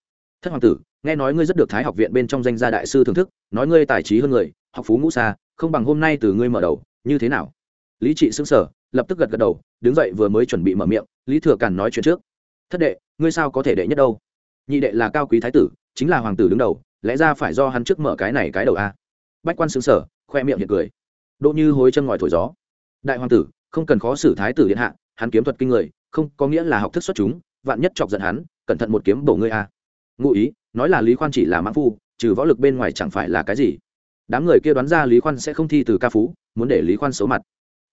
Thất hoàng tử, nghe nói ngươi rất được thái học viện bên trong danh gia đại sư thưởng thức, nói ngươi tài trí hơn người, học phú ngũ xa, không bằng hôm nay từ ngươi mở đầu, như thế nào? Lý trị xứng sở lập tức gật gật đầu, đứng dậy vừa mới chuẩn bị mở miệng, lý thừa càn nói chuyện trước. Thất đệ, ngươi sao có thể đệ nhất đâu? Nhị đệ là cao quý thái tử, chính là hoàng tử đứng đầu, lẽ ra phải do hắn trước mở cái này cái đầu a? Bách quan xứng sở khoe miệng hiện cười. Đỗ như hối chân ngòi thổi gió. Đại hoàng tử không cần khó xử thái tử điện hạ, hắn kiếm thuật kinh người, không có nghĩa là học thức xuất chúng, vạn nhất chọc giận hắn, cẩn thận một kiếm bổ ngươi a. Ngụ ý, nói là lý khoan chỉ là mãn phu, trừ võ lực bên ngoài chẳng phải là cái gì. Đám người kia đoán ra lý khoan sẽ không thi từ ca phú, muốn để lý khoan xấu mặt.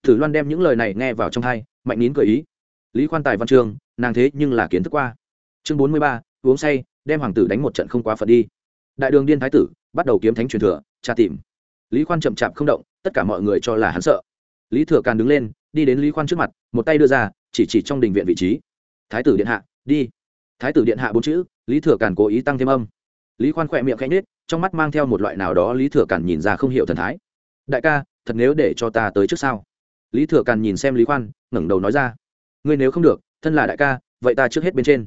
Thử loan đem những lời này nghe vào trong hai, mạnh nín cười ý. Lý khoan tài văn chương nàng thế nhưng là kiến thức qua. Chương bốn mươi ba, uống say, đem hoàng tử đánh một trận không quá phật đi. Đại đường điên thái tử, bắt đầu kiếm thánh truyền thừa, tra tìm. Lý khoan chậm chạp không động, tất cả mọi người cho là hắn sợ. Lý thừa càn đứng lên đi đến lý khoan trước mặt, một tay đưa ra, chỉ chỉ trong đình viện vị trí. Thái tử điện hạ, đi. Thái tử điện hạ bốn chữ, lý thừa càn cố ý tăng thêm âm. Lý khoan khỏe miệng khẽ nết trong mắt mang theo một loại nào đó lý thừa càn nhìn ra không hiểu thần thái. Đại ca, thật nếu để cho ta tới trước sao? Lý thừa càn nhìn xem lý khoan, ngẩng đầu nói ra. Ngươi nếu không được, thân là đại ca, vậy ta trước hết bên trên.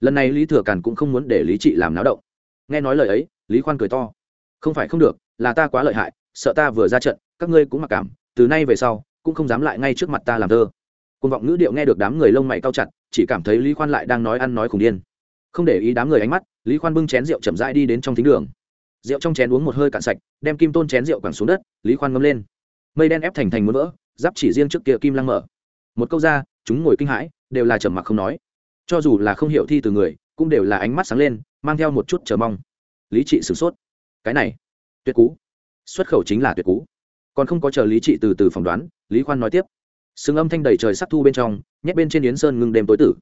Lần này lý thừa càn cũng không muốn để lý trị làm náo động. Nghe nói lời ấy, lý khoan cười to. Không phải không được, là ta quá lợi hại, sợ ta vừa ra trận, các ngươi cũng mặc cảm, từ nay về sau cũng không dám lại ngay trước mặt ta làm thơ. Côn vọng ngữ điệu nghe được đám người lông mày cao chặt, chỉ cảm thấy lý khoan lại đang nói ăn nói khủng điên. Không để ý đám người ánh mắt, lý khoan bưng chén rượu chậm rãi đi đến trong thính đường. Rượu trong chén uống một hơi cạn sạch, đem kim tôn chén rượu quẳng xuống đất, lý khoan ngâm lên. Mây đen ép thành thành muốn vỡ giáp chỉ riêng trước kia kim lăng mở. Một câu ra, chúng ngồi kinh hãi, đều là trầm mặc không nói. Cho dù là không hiểu thi từ người, cũng đều là ánh mắt sáng lên, mang theo một chút chờ mong. Lý trị sửng sốt. Cái này, tuyệt cú. Xuất khẩu chính là tuyệt cú còn không có chờ lý trị từ từ phỏng đoán, lý khoan nói tiếp. Sừng âm thanh đầy trời sắc thu bên trong, nhét bên trên yến sơn ngưng đêm tối tử.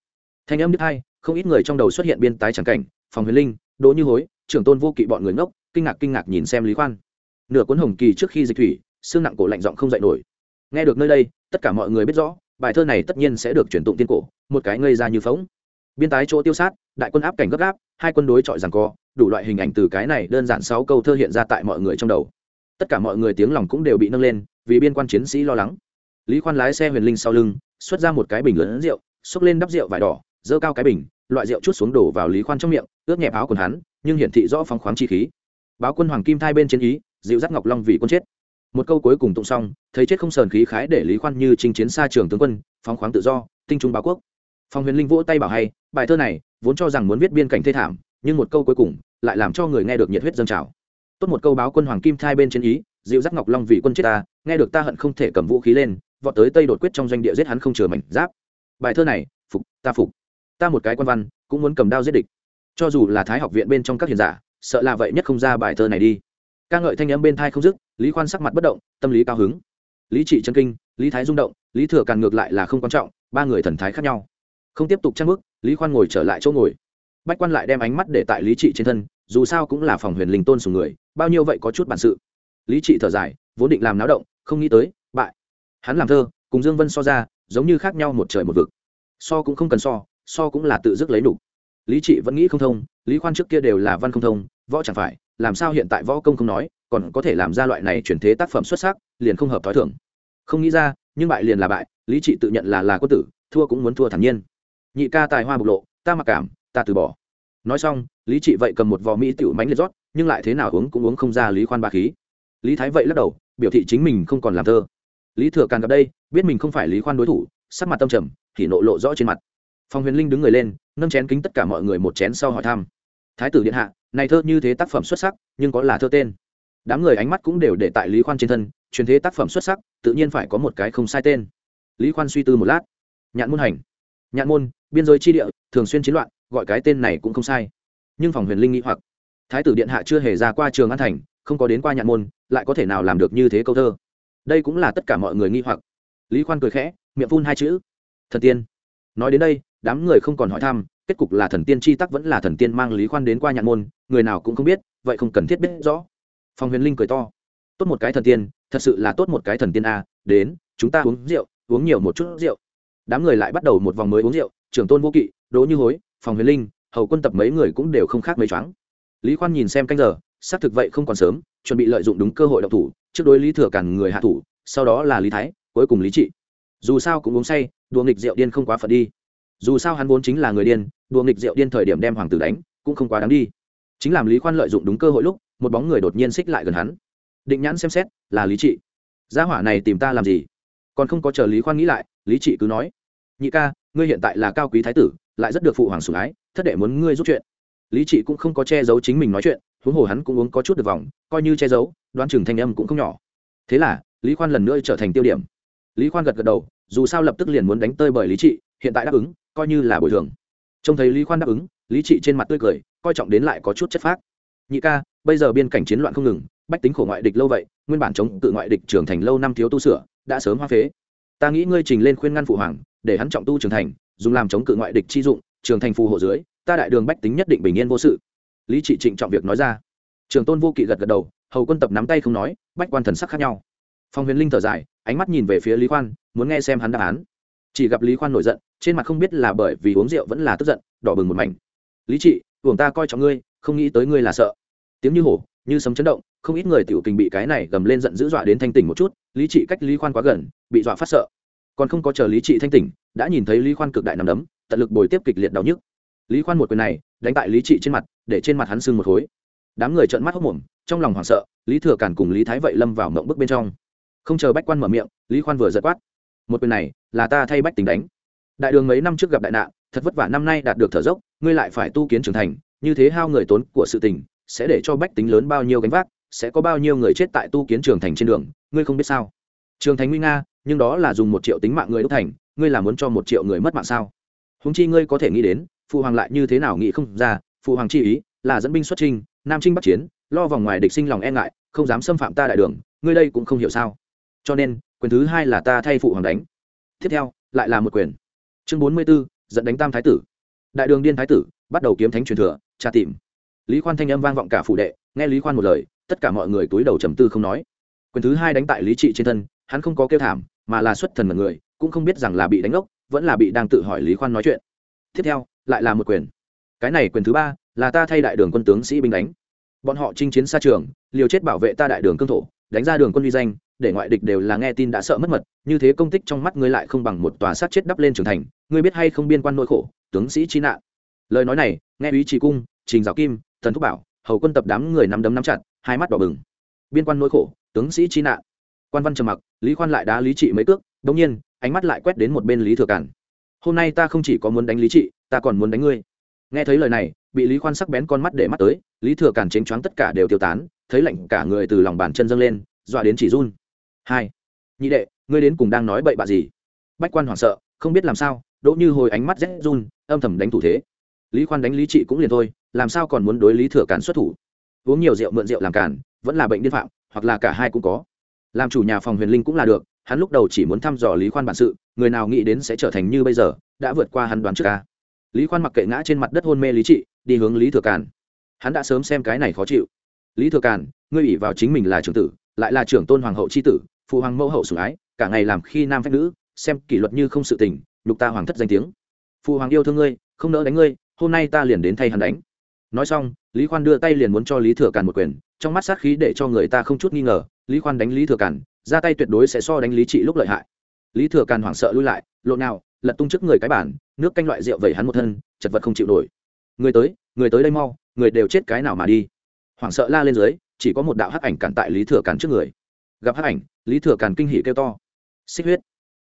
Thanh âm nhất hai, không ít người trong đầu xuất hiện biên tái tràng cảnh, phòng huyền linh, đỗ như hối, trưởng tôn vô kỵ bọn người ngốc, kinh ngạc kinh ngạc nhìn xem lý khoan. Nửa cuốn hồng kỳ trước khi dịch thủy, xương nặng cổ lạnh giọng không dậy nổi. Nghe được nơi đây, tất cả mọi người biết rõ, bài thơ này tất nhiên sẽ được truyền tụng tiên cổ, một cái ngây ra như phóng biên tái chỗ tiêu sát, đại quân áp cảnh gấp gáp, hai quân đối chọi rằng co, đủ loại hình ảnh từ cái này đơn giản sáu câu thơ hiện ra tại mọi người trong đầu tất cả mọi người tiếng lòng cũng đều bị nâng lên, vì biên quan chiến sĩ lo lắng. Lý khoan lái xe huyền linh sau lưng, xuất ra một cái bình lớn rượu xốc lên đắp rượu vải đỏ dơ cao cái bình, loại rượu chút xuống đổ vào lý khoan trong miệng, ướt nhẹp áo quần hắn, nhưng hiển thị rõ phóng khoáng chi khí. Báo quân hoàng kim thai bên trên ý dịu dắt ngọc long vì quân chết. Một câu cuối cùng tụng xong, thấy chết không sờn khí khái để lý khoan như chinh chiến xa trường tướng quân, phóng khoáng tự do, tinh trung báo quốc. Phong huyền linh vỗ tay bảo hay, bài thơ này vốn cho rằng muốn viết biên cảnh thê thảm, nhưng một câu cuối cùng lại làm cho người nghe được nhiệt huyết dâng trào tốt một câu báo quân hoàng kim thai bên trên ý, dịu dắt ngọc long vì quân chết ta, nghe được ta hận không thể cầm vũ khí lên, vọt tới tây đột quyết trong doanh địa giết hắn không chừa mảnh giáp. Bài thơ này, phục, ta phục. Ta một cái quan văn, cũng muốn cầm đao giết địch. Cho dù là thái học viện bên trong các hiền giả, sợ là vậy nhất không ra bài thơ này đi. Ca ngợi thanh âm bên thai không dứt, lý khoan sắc mặt bất động, tâm lý cao hứng. Lý trị chân kinh, lý thái rung động, lý thừa càng ngược lại là không quan trọng, ba người thần thái khác nhau. Không tiếp tục trang bức, lý khoan ngồi trở lại chỗ ngồi. Bách quan lại đem ánh mắt để tại lý trị trên thân dù sao cũng là phòng huyền linh tôn sùng người, bao nhiêu vậy có chút bản sự. Lý trị thở dài, vốn định làm náo động, không nghĩ tới, bại. Hắn làm thơ, cùng dương vân so ra, giống như khác nhau một trời một vực. So cũng không cần so so cũng là tự dứt lấy đủ. Lý trị vẫn nghĩ không thông, lý khoan trước kia đều là văn không thông, võ chẳng phải, làm sao hiện tại võ công không nói, còn có thể làm ra loại này chuyển thế tác phẩm xuất sắc, liền không hợp thói thường. Không nghĩ ra, nhưng bại liền là bại, lý trị tự nhận là là quân tử, thua cũng muốn thua thản nhiên. Nhị ca tài hoa bộc lộ, ta mặc cảm, ta từ bỏ. Nói xong lý trị vậy cầm một vò mỹ tiểu mánh liệt rót, nhưng lại thế nào uống cũng uống không ra lý khoan ba khí. Lý thái vậy lắc đầu, biểu thị chính mình không còn làm thơ. Lý thừa càng gặp đây, biết mình không phải lý khoan đối thủ, sắc mặt tâm trầm, thì nộ lộ rõ trên mặt. Phong huyền linh đứng người lên, nâng chén kính tất cả mọi người một chén sau hỏi thăm. Thái tử điện hạ, này thơ như thế tác phẩm xuất sắc, nhưng có là thơ tên? Đám người ánh mắt cũng đều để tại lý khoan trên thân, truyền thế tác phẩm xuất sắc, tự nhiên phải có một cái không sai tên. Lý khoan suy tư một lát. Nhạn môn hành. Nhạn môn, biên giới chi địa, thường xuyên chiến loạn, gọi cái tên này cũng không sai nhưng phòng huyền linh nghĩ hoặc. Thái tử điện hạ chưa hề ra qua trường an thành, không có đến qua nhạn môn, lại có thể nào làm được như thế câu thơ? Đây cũng là tất cả mọi người nghi hoặc. Lý khoan cười khẽ, miệng phun hai chữ. Thần tiên. Nói đến đây, đám người không còn hỏi thăm, kết cục là thần tiên chi tắc vẫn là thần tiên mang lý khoan đến qua nhạn môn, người nào cũng không biết, vậy không cần thiết biết rõ. Phong huyền linh cười to. Tốt một cái thần tiên, thật sự là tốt một cái thần tiên a, đến, chúng ta uống rượu, uống nhiều một chút rượu. Đám người lại bắt đầu một vòng mới uống rượu, trưởng tôn vô kỵ, đỗ như hối, phòng huyền linh hầu quân tập mấy người cũng đều không khác mấy choáng. Lý khoan nhìn xem canh giờ, xác thực vậy không còn sớm, chuẩn bị lợi dụng đúng cơ hội độc thủ, trước đối lý thừa cản người hạ thủ, sau đó là lý thái, cuối cùng lý trị. Dù sao cũng uống say, đùa nghịch rượu điên không quá phận đi. Dù sao hắn vốn chính là người điên, đùa nghịch rượu điên thời điểm đem hoàng tử đánh, cũng không quá đáng đi. Chính làm lý khoan lợi dụng đúng cơ hội lúc, một bóng người đột nhiên xích lại gần hắn. Định nhãn xem xét, là lý trị. Gia hỏa này tìm ta làm gì? Còn không có chờ lý khoan nghĩ lại, lý trị cứ nói, nhị ca, ngươi hiện tại là cao quý thái tử lại rất được phụ hoàng sủng ái, thất đệ muốn ngươi giúp chuyện. Lý trị cũng không có che giấu chính mình nói chuyện, huống hồ hắn cũng uống có chút được vòng, coi như che giấu, đoán chừng thanh âm cũng không nhỏ. Thế là, lý khoan lần nữa trở thành tiêu điểm. Lý khoan gật gật đầu, dù sao lập tức liền muốn đánh tơi bởi lý trị, hiện tại đáp ứng, coi như là bồi thường. Trông thấy lý khoan đáp ứng, lý trị trên mặt tươi cười, coi trọng đến lại có chút chất phác. Nhị ca, bây giờ biên cảnh chiến loạn không ngừng, bách tính khổ ngoại địch lâu vậy, nguyên bản chống tự ngoại địch trưởng thành lâu năm thiếu tu sửa, đã sớm hoa phế. Ta nghĩ ngươi trình lên khuyên ngăn phụ hoàng, để hắn trọng tu trưởng thành dùng làm chống cự ngoại địch chi dụng, trường thành phù hộ dưới, ta đại đường bách tính nhất định bình yên vô sự. Lý trị trịnh trọng việc nói ra. Trường tôn vô kỵ gật gật đầu, hầu quân tập nắm tay không nói, bách quan thần sắc khác nhau. Phong huyền linh thở dài, ánh mắt nhìn về phía lý khoan, muốn nghe xem hắn đáp án. Chỉ gặp lý khoan nổi giận, trên mặt không biết là bởi vì uống rượu vẫn là tức giận, đỏ bừng một mảnh. Lý trị, uổng ta coi trọng ngươi, không nghĩ tới ngươi là sợ. Tiếng như hổ, như sấm chấn động, không ít người tiểu tình bị cái này gầm lên giận dữ dọa đến thanh tỉnh một chút. Lý trị cách lý khoan quá gần, bị dọa phát sợ còn không có chờ lý trị thanh tỉnh, đã nhìn thấy lý khoan cực đại nằm đấm, tận lực bồi tiếp kịch liệt đau nhức. Lý khoan một quyền này, đánh tại lý trị trên mặt, để trên mặt hắn sưng một khối. Đám người trợn mắt hốc mồm, trong lòng hoảng sợ, lý thừa cản cùng lý thái vậy lâm vào mộng bức bên trong. Không chờ bách quan mở miệng, lý khoan vừa giật quát. Một quyền này, là ta thay bách tính đánh. Đại đường mấy năm trước gặp đại nạn, thật vất vả năm nay đạt được thở dốc, ngươi lại phải tu kiến trưởng thành, như thế hao người tốn của sự tình, sẽ để cho bách tính lớn bao nhiêu gánh vác, sẽ có bao nhiêu người chết tại tu kiến trường thành trên đường, ngươi không biết sao. Trường thành nguy nga nhưng đó là dùng một triệu tính mạng người đúc thành, ngươi là muốn cho một triệu người mất mạng sao? Húng chi ngươi có thể nghĩ đến, phụ hoàng lại như thế nào nghĩ không ra, phụ hoàng chi ý là dẫn binh xuất trinh nam trinh bắc chiến, lo vòng ngoài địch sinh lòng e ngại, không dám xâm phạm ta đại đường, ngươi đây cũng không hiểu sao? Cho nên, quyền thứ hai là ta thay phụ hoàng đánh. Tiếp theo, lại là một quyền. Chương bốn mươi b ố dẫn đánh tam thái tử. Đại đường điên thái tử, bắt đầu kiếm thánh truyền thừa, tra tìm. Lý khoan thanh âm vang vọng cả phủ đệ, nghe lý khoan một lời, tất cả mọi người túi đầu trầm tư không nói. Quyền thứ hai đánh tại lý trị trên thân, hắn không có kêu thảm mà là xuất thần mật người, cũng không biết rằng là bị đánh ốc, vẫn là bị đang tự hỏi lý khoan nói chuyện. Tiếp theo, lại là một quyền. Cái này quyền thứ ba là ta thay đại đường quân tướng sĩ binh đánh. Bọn họ chinh chiến xa trường, liều chết bảo vệ ta đại đường cương thổ, đánh ra đường quân uy danh, để ngoại địch đều là nghe tin đã sợ mất mật, như thế công tích trong mắt ngươi lại không bằng một tòa sát chết đắp lên trưởng thành, ngươi biết hay không biên quan nỗi khổ, tướng sĩ chi nạn. Lời nói này, nghe ý trì cung, trình giáo kim, thần thúc bảo, hầu quân tập đám người nắm đấm nắm chặt, hai mắt đỏ bừng. Biên quan nỗi khổ, tướng sĩ chi nạn quan văn trầm mặc, lý khoan lại đá lý trị mấy cước đông nhiên, ánh mắt lại quét đến một bên lý thừa cản hôm nay ta không chỉ có muốn đánh lý trị, ta còn muốn đánh ngươi. Nghe thấy lời này, bị lý khoan sắc bén con mắt để mắt tới, lý thừa Cản chênh choáng tất cả đều tiêu tán, thấy lạnh cả người từ lòng bàn chân dâng lên, dọa đến chỉ run. Hai, nhị đệ, ngươi đến cùng đang nói bậy bạ gì? Bách quan hoảng sợ, không biết làm sao, đỗ như hồi ánh mắt rét run, âm thầm đánh thủ thế. Lý khoan đánh lý trị cũng liền thôi, làm sao còn muốn đối lý thừa Cản xuất thủ? Uống nhiều rượu mượn rượu làm cản vẫn là bệnh điên phạm, hoặc là cả hai cũng có làm chủ nhà phòng huyền linh cũng là được, hắn lúc đầu chỉ muốn thăm dò lý khoan bản sự, người nào nghĩ đến sẽ trở thành như bây giờ, đã vượt qua hắn đoán trước ca. Lý khoan mặc kệ ngã trên mặt đất hôn mê lý trị, đi hướng lý thừa càn. Hắn đã sớm xem cái này khó chịu. Lý thừa càn, ngươi ủy vào chính mình là trưởng tử, lại là trưởng tôn hoàng hậu c h i tử, phụ hoàng mẫu hậu sủng ái, cả ngày làm khi nam phép nữ, xem kỷ luật như không sự tình, nhục ta hoàng thất danh tiếng. Phụ hoàng yêu thương ngươi, không nỡ đánh ngươi, hôm nay ta liền đến thay hắn đánh. Nói xong, lý khoan đưa tay liền muốn cho lý thừa càn một quyền, trong mắt sát khí để cho người ta không chút nghi ngờ lý khoan đánh lý thừa càn, ra tay tuyệt đối sẽ so đánh lý trị lúc lợi hại. Lý thừa càn hoảng sợ lui lại, lộn nào, lật tung trước người cái bản nước canh loại rượu vẩy hắn một thân, chật vật không chịu nổi. Người tới người tới đây mau, người đều chết cái nào mà đi. Hoảng sợ la lên dưới, chỉ có một đạo hắc ảnh cản tại lý thừa càn trước người. Gặp hắc ảnh, lý thừa càn kinh hỉ kêu to. Xích huyết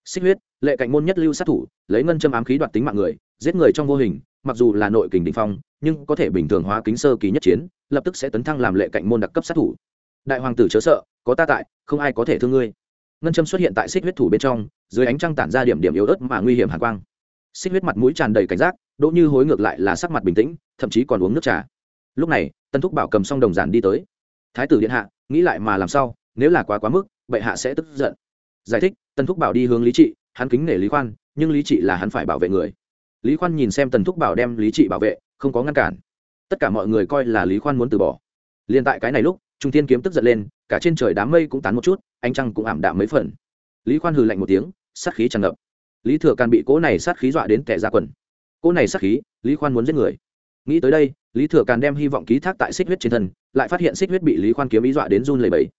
xích huyết, lệ cạnh môn nhất lưu sát thủ, lấy ngân châm ám khí đoạt tính mạng người, giết người trong vô hình, mặc dù là nội kình đình phong, nhưng có thể bình thường hóa kính sơ kỳ nhất chiến, lập tức sẽ tấn thăng làm lệ cạnh môn đặc cấp sát thủ đại hoàng tử chớ sợ, có ta tại, không ai có thể thương ngươi. Ngân châm xuất hiện tại xích huyết thủ bên trong, dưới ánh trăng tản ra điểm điểm yếu ớt mà nguy hiểm hàn quang. Xích huyết mặt mũi tràn đầy cảnh giác, đỗ như hối ngược lại là sắc mặt bình tĩnh, thậm chí còn uống nước trà. Lúc này, tân thúc bảo cầm xong đồng giản đi tới. Thái tử điện hạ, nghĩ lại mà làm sao, nếu là quá quá mức, bệ hạ sẽ tức giận. Giải thích, tân thúc bảo đi hướng lý trị, hắn kính nể lý khoan, nhưng lý trị là hắn phải bảo vệ người. Lý khoan nhìn xem tần thúc bảo đem lý trị bảo vệ, không có ngăn cản. Tất cả mọi người coi là lý khoan muốn từ bỏ. Liền tại cái này lúc trung Thiên kiếm tức giận lên, cả trên trời đám mây cũng tán một chút, ánh trăng cũng ảm đạm mấy phần. Lý khoan hừ lạnh một tiếng, sát khí tràn ngập. Lý thừa càn bị cỗ này sát khí dọa đến tẻ ra quần. Cỗ này sát khí, lý khoan muốn giết người. Nghĩ tới đây, lý thừa càn đem hy vọng ký thác tại xích huyết trên thân, lại phát hiện xích huyết bị lý khoan kiếm ý dọa đến run lầy bẫy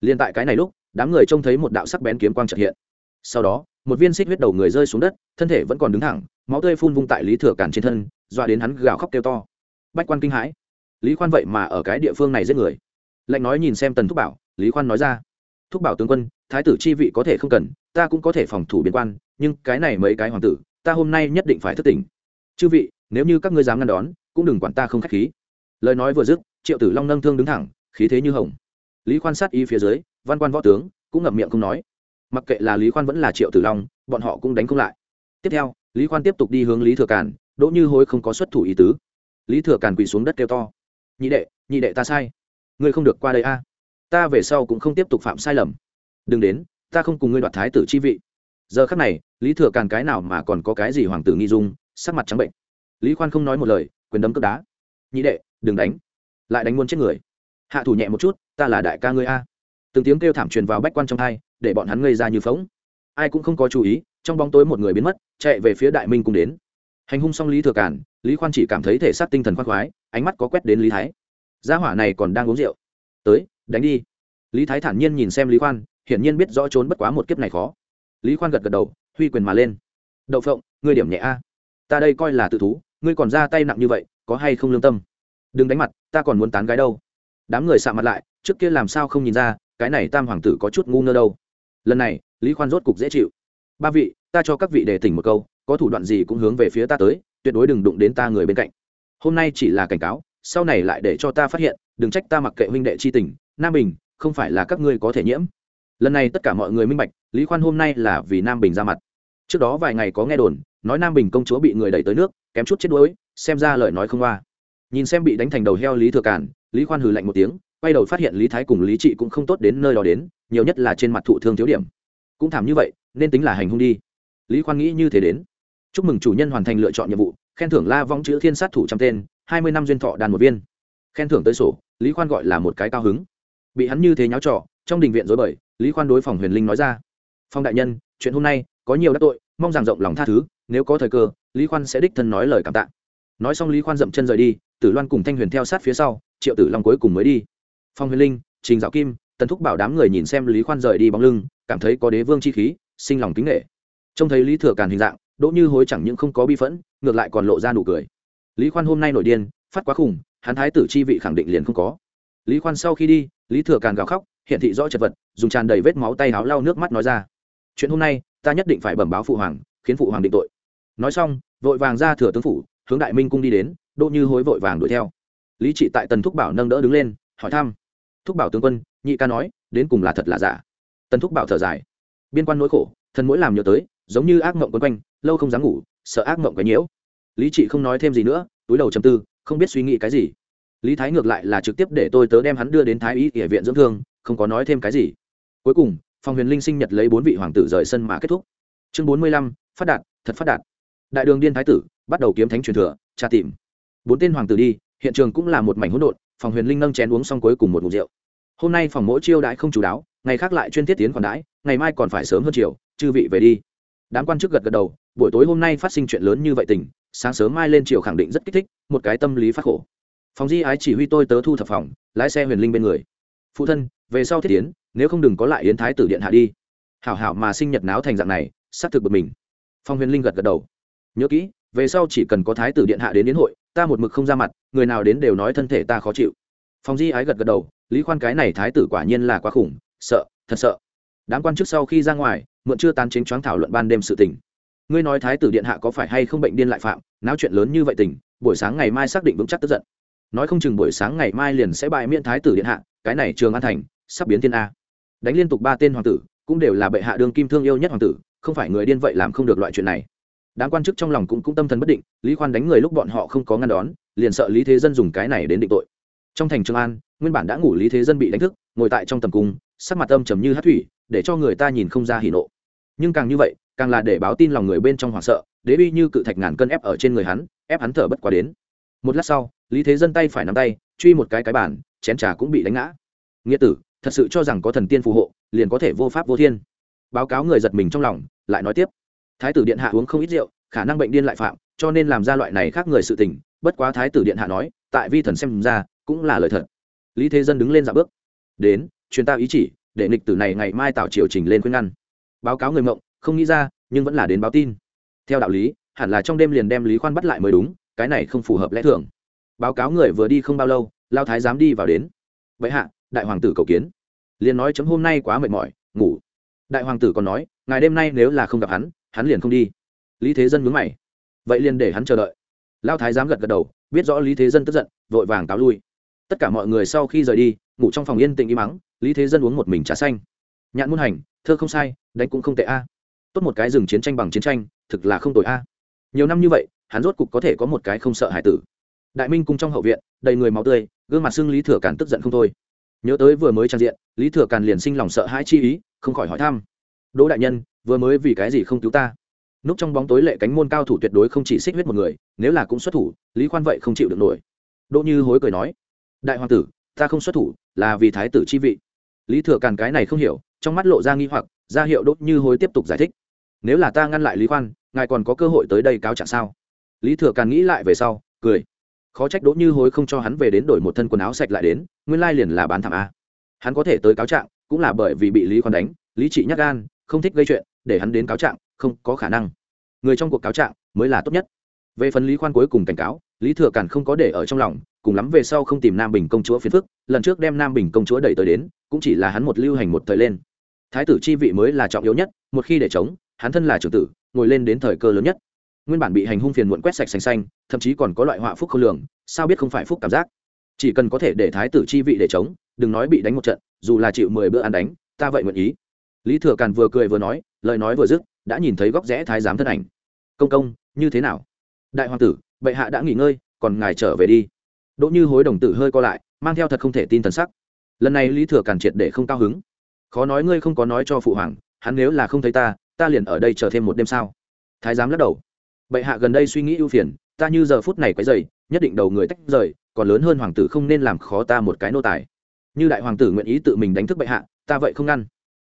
liền tại cái này lúc, đám người trông thấy một đạo sắc bén kiếm quang trật hiện. Sau đó, một viên xích huyết đầu người rơi xuống đất, thân thể vẫn còn đứng thẳng, máu tươi phun vung tại lý thừa càn trên thân, dọa đến hắn gào khóc kêu to. Bách quan kinh hãi. Lý khoan vậy mà ở cái địa phương này giết người lệnh nói nhìn xem tần thúc bảo, lý khoan nói ra, thúc bảo tướng quân, thái tử chi vị có thể không cần, ta cũng có thể phòng thủ biên quan, nhưng cái này mấy cái hoàng tử, ta hôm nay nhất định phải thất tỉnh. Chư vị, nếu như các ngươi dám ngăn đón, cũng đừng quản ta không k h á c h khí. Lời nói vừa dứt, triệu tử long nâng thương đứng thẳng, khí thế như hồng. Lý khoan sát y phía dưới, văn quan võ tướng, cũng ngậm miệng không nói. Mặc kệ là lý khoan vẫn là triệu tử long, bọn họ cũng đánh không lại. Tiếp theo, lý khoan tiếp tục đi hướng lý thừa càn, đỗ như hối không có xuất thủ ý tứ. Lý thừa càn quỳ xuống đất kêu to. Nhị đệ nhị đệ ta sai ngươi không được qua đây a. Ta về sau cũng không tiếp tục phạm sai lầm. Đừng đến, ta không cùng ngươi đoạt thái tử chi vị. Giờ khắc này, lý thừa càn cái nào mà còn có cái gì hoàng tử nghi dung, sắc mặt trắng bệnh. Lý khoan không nói một lời, quyền đấm cướp đá. Nhị đệ, đừng đánh. Lại đánh muôn chết người. Hạ thủ nhẹ một chút, ta là đại ca ngươi a. Từng tiếng kêu thảm truyền vào bách quan trong hai, để bọn hắn ngây ra như phóng ai cũng không có chú ý, trong bóng tối một người biến mất, chạy về phía đại minh cùng đến. Hành hung xong lý thừa cản lý khoan chỉ cảm thấy thể xác tinh thần khoác khoái, ánh mắt có quét đến lý thái gia hỏa này còn đang uống rượu. Tới, đánh đi. Lý thái thản nhiên nhìn xem lý khoan, hiển nhiên biết rõ trốn bất quá một kiếp này khó. Lý khoan gật gật đầu, huy quyền mà lên. Đậu phộng, ngươi điểm nhẹ a. Ta đây coi là tự thú, ngươi còn ra tay nặng như vậy, có hay không lương tâm? Đừng đánh mặt, ta còn muốn tán gái đâu. Đám người sạ mặt lại, trước kia làm sao không nhìn ra, cái này tam hoàng tử có chút ngu ngơ đâu. Lần này, lý khoan rốt cục dễ chịu. Ba vị, ta cho các vị đề tỉnh một câu, có thủ đoạn gì cũng hướng về phía ta tới, tuyệt đối đừng đụng đến ta người bên cạnh. Hôm nay chỉ là cảnh cáo sau này lại để cho ta phát hiện, đừng trách ta mặc kệ huynh đệ c h i tình, nam bình, không phải là các ngươi có thể nhiễm. Lần này tất cả mọi người minh bạch, lý khoan hôm nay là vì nam bình ra mặt. Trước đó vài ngày có nghe đồn, nói nam bình công chúa bị người đẩy tới nước, kém chút chết đuối, xem ra lời nói không qua. Nhìn xem bị đánh thành đầu heo lý thừa cản lý khoan hừ lạnh một tiếng, quay đầu phát hiện lý thái cùng lý trị cũng không tốt đến nơi đó đến, nhiều nhất là trên mặt thụ thương thiếu điểm. Cũng thảm như vậy, nên tính là hành hung đi. Lý khoan nghĩ như thế đến. Chúc mừng chủ nhân hoàn thành lựa chọn nhiệm vụ, khen thưởng la vong chữ thiên sát thủ trăm tên hai mươi năm duyên thọ đàn một viên. Khen thưởng tới sổ, lý khoan gọi là một cái cao hứng. Bị hắn như thế nháo trọ trong đình viện dối bời, lý khoan đối phòng huyền linh nói ra. Phong đại nhân, chuyện hôm nay, có nhiều đắc tội, mong rằng rộng lòng tha thứ, nếu có thời cơ, lý khoan sẽ đích thân nói lời cảm tạ. Nói xong lý khoan dậm chân rời đi, tử loan cùng thanh huyền theo sát phía sau, triệu tử long cuối cùng mới đi. Phong huyền linh, trình dạo kim, tần thúc bảo đám người nhìn xem lý khoan rời đi bóng lưng, cảm thấy có đế vương chi khí, sinh lòng kính nghệ. Trông thấy lý thừa càn hình dạng, đỗ như hối chẳng những không có bi phẫn, ngược lại còn lộ ra nụ cười lý khoan hôm nay nổi điên, phát quá khủng, hắn thái tử chi vị khẳng định liền không có. Lý khoan sau khi đi, lý thừa càn gào khóc, hiện thị rõ chật vật, dùng tràn đầy vết máu tay áo lau nước mắt nói ra. Chuyện hôm nay, ta nhất định phải bẩm báo phụ hoàng, khiến phụ hoàng định tội. Nói xong, vội vàng ra thừa tướng phủ, hướng đại minh cung đi đến, đỗ như hối vội vàng đuổi theo. Lý trị tại tần thúc bảo nâng đỡ đứng lên, hỏi thăm. Thúc bảo tướng quân, nhị ca nói, đến cùng là thật là giả? Tần thúc bảo thở dài. Biên quan nỗi khổ, thần mỗi làm nhớ tới, giống như ác mộng quấn quanh, lâu không dám ngủ, sợ ác mộng cái nhiễu lý trị không nói thêm gì nữa, túi đầu chầm tư, không biết suy nghĩ cái gì. Lý thái ngược lại là trực tiếp để tôi tớ đem hắn đưa đến thái y địa viện dưỡng thương, không có nói thêm cái gì. Cuối cùng phòng huyền linh sinh nhật lấy bốn vị hoàng tử rời sân mà kết thúc. Chương bốn mươi lăm, phát đạt, thật phát đạt. Đại đường điên thái tử, bắt đầu kiếm thánh truyền thừa, tra tìm. Bốn tên hoàng tử đi, hiện trường cũng là một mảnh hỗn độn phòng huyền linh nâng chén uống xong cuối cùng một mục rượu. Hôm nay phòng mỗi chiêu đãi không chú đáo, ngày khác lại chuyên tiết tiến còn đãi, ngày mai còn phải sớm hơn chiều, chư vị về đi. Đám quan chức gật gật đầu, buổi tối hôm nay phát sinh chuyện lớn như vậy tình sáng sớm mai lên chiều khẳng định rất kích thích, một cái tâm lý phát khổ. Phòng di ái chỉ huy tôi tớ thu thập phòng, lái xe huyền linh bên người. Phụ thân, về sau thiết tiến, nếu không đừng có lại yến thái tử điện hạ đi. Hảo hảo mà sinh nhật náo thành dạng này, xác thực bực mình. Phong huyền linh gật gật đầu. Nhớ kỹ, về sau chỉ cần có thái tử điện hạ đến đến hội, ta một mực không ra mặt, người nào đến đều nói thân thể ta khó chịu. Phong di ái gật gật đầu, lý khoan cái này thái tử quả nhiên là quá khủng, sợ, thật sợ. Đám quan chức sau khi ra ngoài, mượn chưa tan chính choáng thảo luận ban đêm sự tình ngươi nói thái tử điện hạ có phải hay không bệnh điên lại phạm, náo chuyện lớn như vậy tình, buổi sáng ngày mai xác định vững chắc tức giận. Nói không chừng buổi sáng ngày mai liền sẽ bại miễn thái tử điện hạ, cái này trường an thành, sắp biến thiên a. Đánh liên tục ba tên hoàng tử, cũng đều là bệ hạ đương kim thương yêu nhất hoàng tử, không phải người điên vậy làm không được loại chuyện này. Đáng quan chức trong lòng cũng cũng tâm thần bất định, lý khoan đánh người lúc bọn họ không có ngăn đón, liền sợ lý thế dân dùng cái này đến định tội. Trong thành trường an, nguyên bản đã ngủ lý thế dân bị đánh thức, ngồi tại trong tầm cung, sắc mặt âm trầm như hát thủy, để cho người ta nhìn không ra hỉ nộ. Nhưng càng như vậy càng là để báo tin lòng người bên trong hoảng sợ, đế uy như cự thạch ngàn cân ép ở trên người hắn, ép hắn thở bất quá đến. Một lát sau, lý thế dân tay phải nắm tay, truy một cái cái bản chén trà cũng bị đánh ngã. Nghĩa tử, thật sự cho rằng có thần tiên phù hộ, liền có thể vô pháp vô thiên. Báo cáo người giật mình trong lòng, lại nói tiếp. Thái tử điện hạ uống không ít rượu, khả năng bệnh điên lại phạm, cho nên làm ra loại này khác người sự tình, bất quá thái tử điện hạ nói, tại vi thần xem ra, cũng là lời thật. Lý thế dân đứng lên dạ bước. Đến chuyên ta ý chỉ, để nghịch tử này ngày mai tạo triều trình lên khuyên ngăn. Báo cáo người mộng không nghĩ ra, nhưng vẫn là đến báo tin. Theo đạo lý, hẳn là trong đêm liền đem lý khoan bắt lại mới đúng, cái này không phù hợp lẽ thường. Báo cáo người vừa đi không bao lâu, lao thái dám đi vào đến. Vậy hạ, đại hoàng tử cầu kiến. Liền nói chấm hôm nay quá mệt mỏi, ngủ. Đại hoàng tử còn nói, ngày đêm nay nếu là không gặp hắn hắn liền không đi. Lý thế dân mướn mày. Vậy liền để hắn chờ đợi. Lao thái dám gật gật đầu, biết rõ lý thế dân tức giận, vội vàng cáo lui. Tất cả mọi người sau khi rời đi, ngủ trong phòng yên tĩnh im mắng lý thế dân uống một mình trà xanh. Nhạn muôn hành, thơ không sai, đánh cũng không tệ a tốt một cái rừng chiến tranh bằng chiến tranh, thực là không tồi a. Nhiều năm như vậy, hắn rốt cục có thể có một cái không sợ hải tử. Đại minh cùng trong hậu viện, đầy người máu tươi, gương mặt xưng lý thừa càn tức giận không thôi. Nhớ tới vừa mới trang diện, lý thừa càn liền sinh lòng sợ hãi chi ý, không khỏi hỏi thăm. Đỗ đại nhân, vừa mới vì cái gì không cứu ta? Núp trong bóng tối lệ cánh môn cao thủ tuyệt đối không chỉ xích huyết một người, nếu là cũng xuất thủ, lý khoan vậy không chịu được nổi. Đỗ như hối cười nói, đại hoàng tử, ta không xuất thủ, là vì thái tử chi vị. Lý thừa càn cái này không hiểu, trong mắt lộ ra nghi hoặc, ra hiệu đốt như hối tiếp tục giải thích nếu là ta ngăn lại lý khoan, ngài còn có cơ hội tới đây cáo trạng sao? Lý thừa càn nghĩ lại về sau, cười. Khó trách đỗ như hối không cho hắn về đến đổi một thân quần áo sạch lại đến, nguyên lai liền là bán thảm a. Hắn có thể tới cáo trạng, cũng là bởi vì bị lý khoan đánh, lý trị nhắc gan, không thích gây chuyện, để hắn đến cáo trạng, không có khả năng. Người trong cuộc cáo trạng mới là tốt nhất. Về phần lý khoan cuối cùng cảnh cáo, lý thừa càn không có để ở trong lòng, cùng lắm về sau không tìm nam bình công chúa phiền phức, lần trước đem nam bình công chúa đẩy tới đến, cũng chỉ là hắn một lưu hành một thời lên. Thái tử chi vị mới là trọng yếu nhất, một khi để chống hắn thân là trưởng tử, ngồi lên đến thời cơ lớn nhất. Nguyên bản bị hành hung phiền muộn quét sạch xanh xanh, thậm chí còn có loại họa phúc không lường, sao biết không phải phúc cảm giác? Chỉ cần có thể để thái tử chi vị để chống, đừng nói bị đánh một trận, dù là chịu mười bữa ăn đánh, ta vậy nguyện ý. Lý thừa càn vừa cười vừa nói, lời nói vừa dứt, đã nhìn thấy góc rẽ thái giám thân ảnh. Công công, như thế nào? Đại hoàng tử, bệ hạ đã nghỉ ngơi, còn ngài trở về đi. Đỗ như hối đồng tử hơi co lại, mang theo thật không thể tin thần sắc. Lần này lý thừa càn triệt để không cao hứng. Khó nói ngươi không có nói cho phụ hoàng, hắn nếu là không thấy ta ta liền ở đây chờ thêm một đêm sao? Thái giám lắc đầu. Bệ hạ gần đây suy nghĩ ưu phiền, ta như giờ phút này quấy dày nhất định đầu người tách rời, còn lớn hơn hoàng tử không nên làm khó ta một cái nô tài. Như đại hoàng tử nguyện ý tự mình đánh thức bệ hạ, ta vậy không ngăn.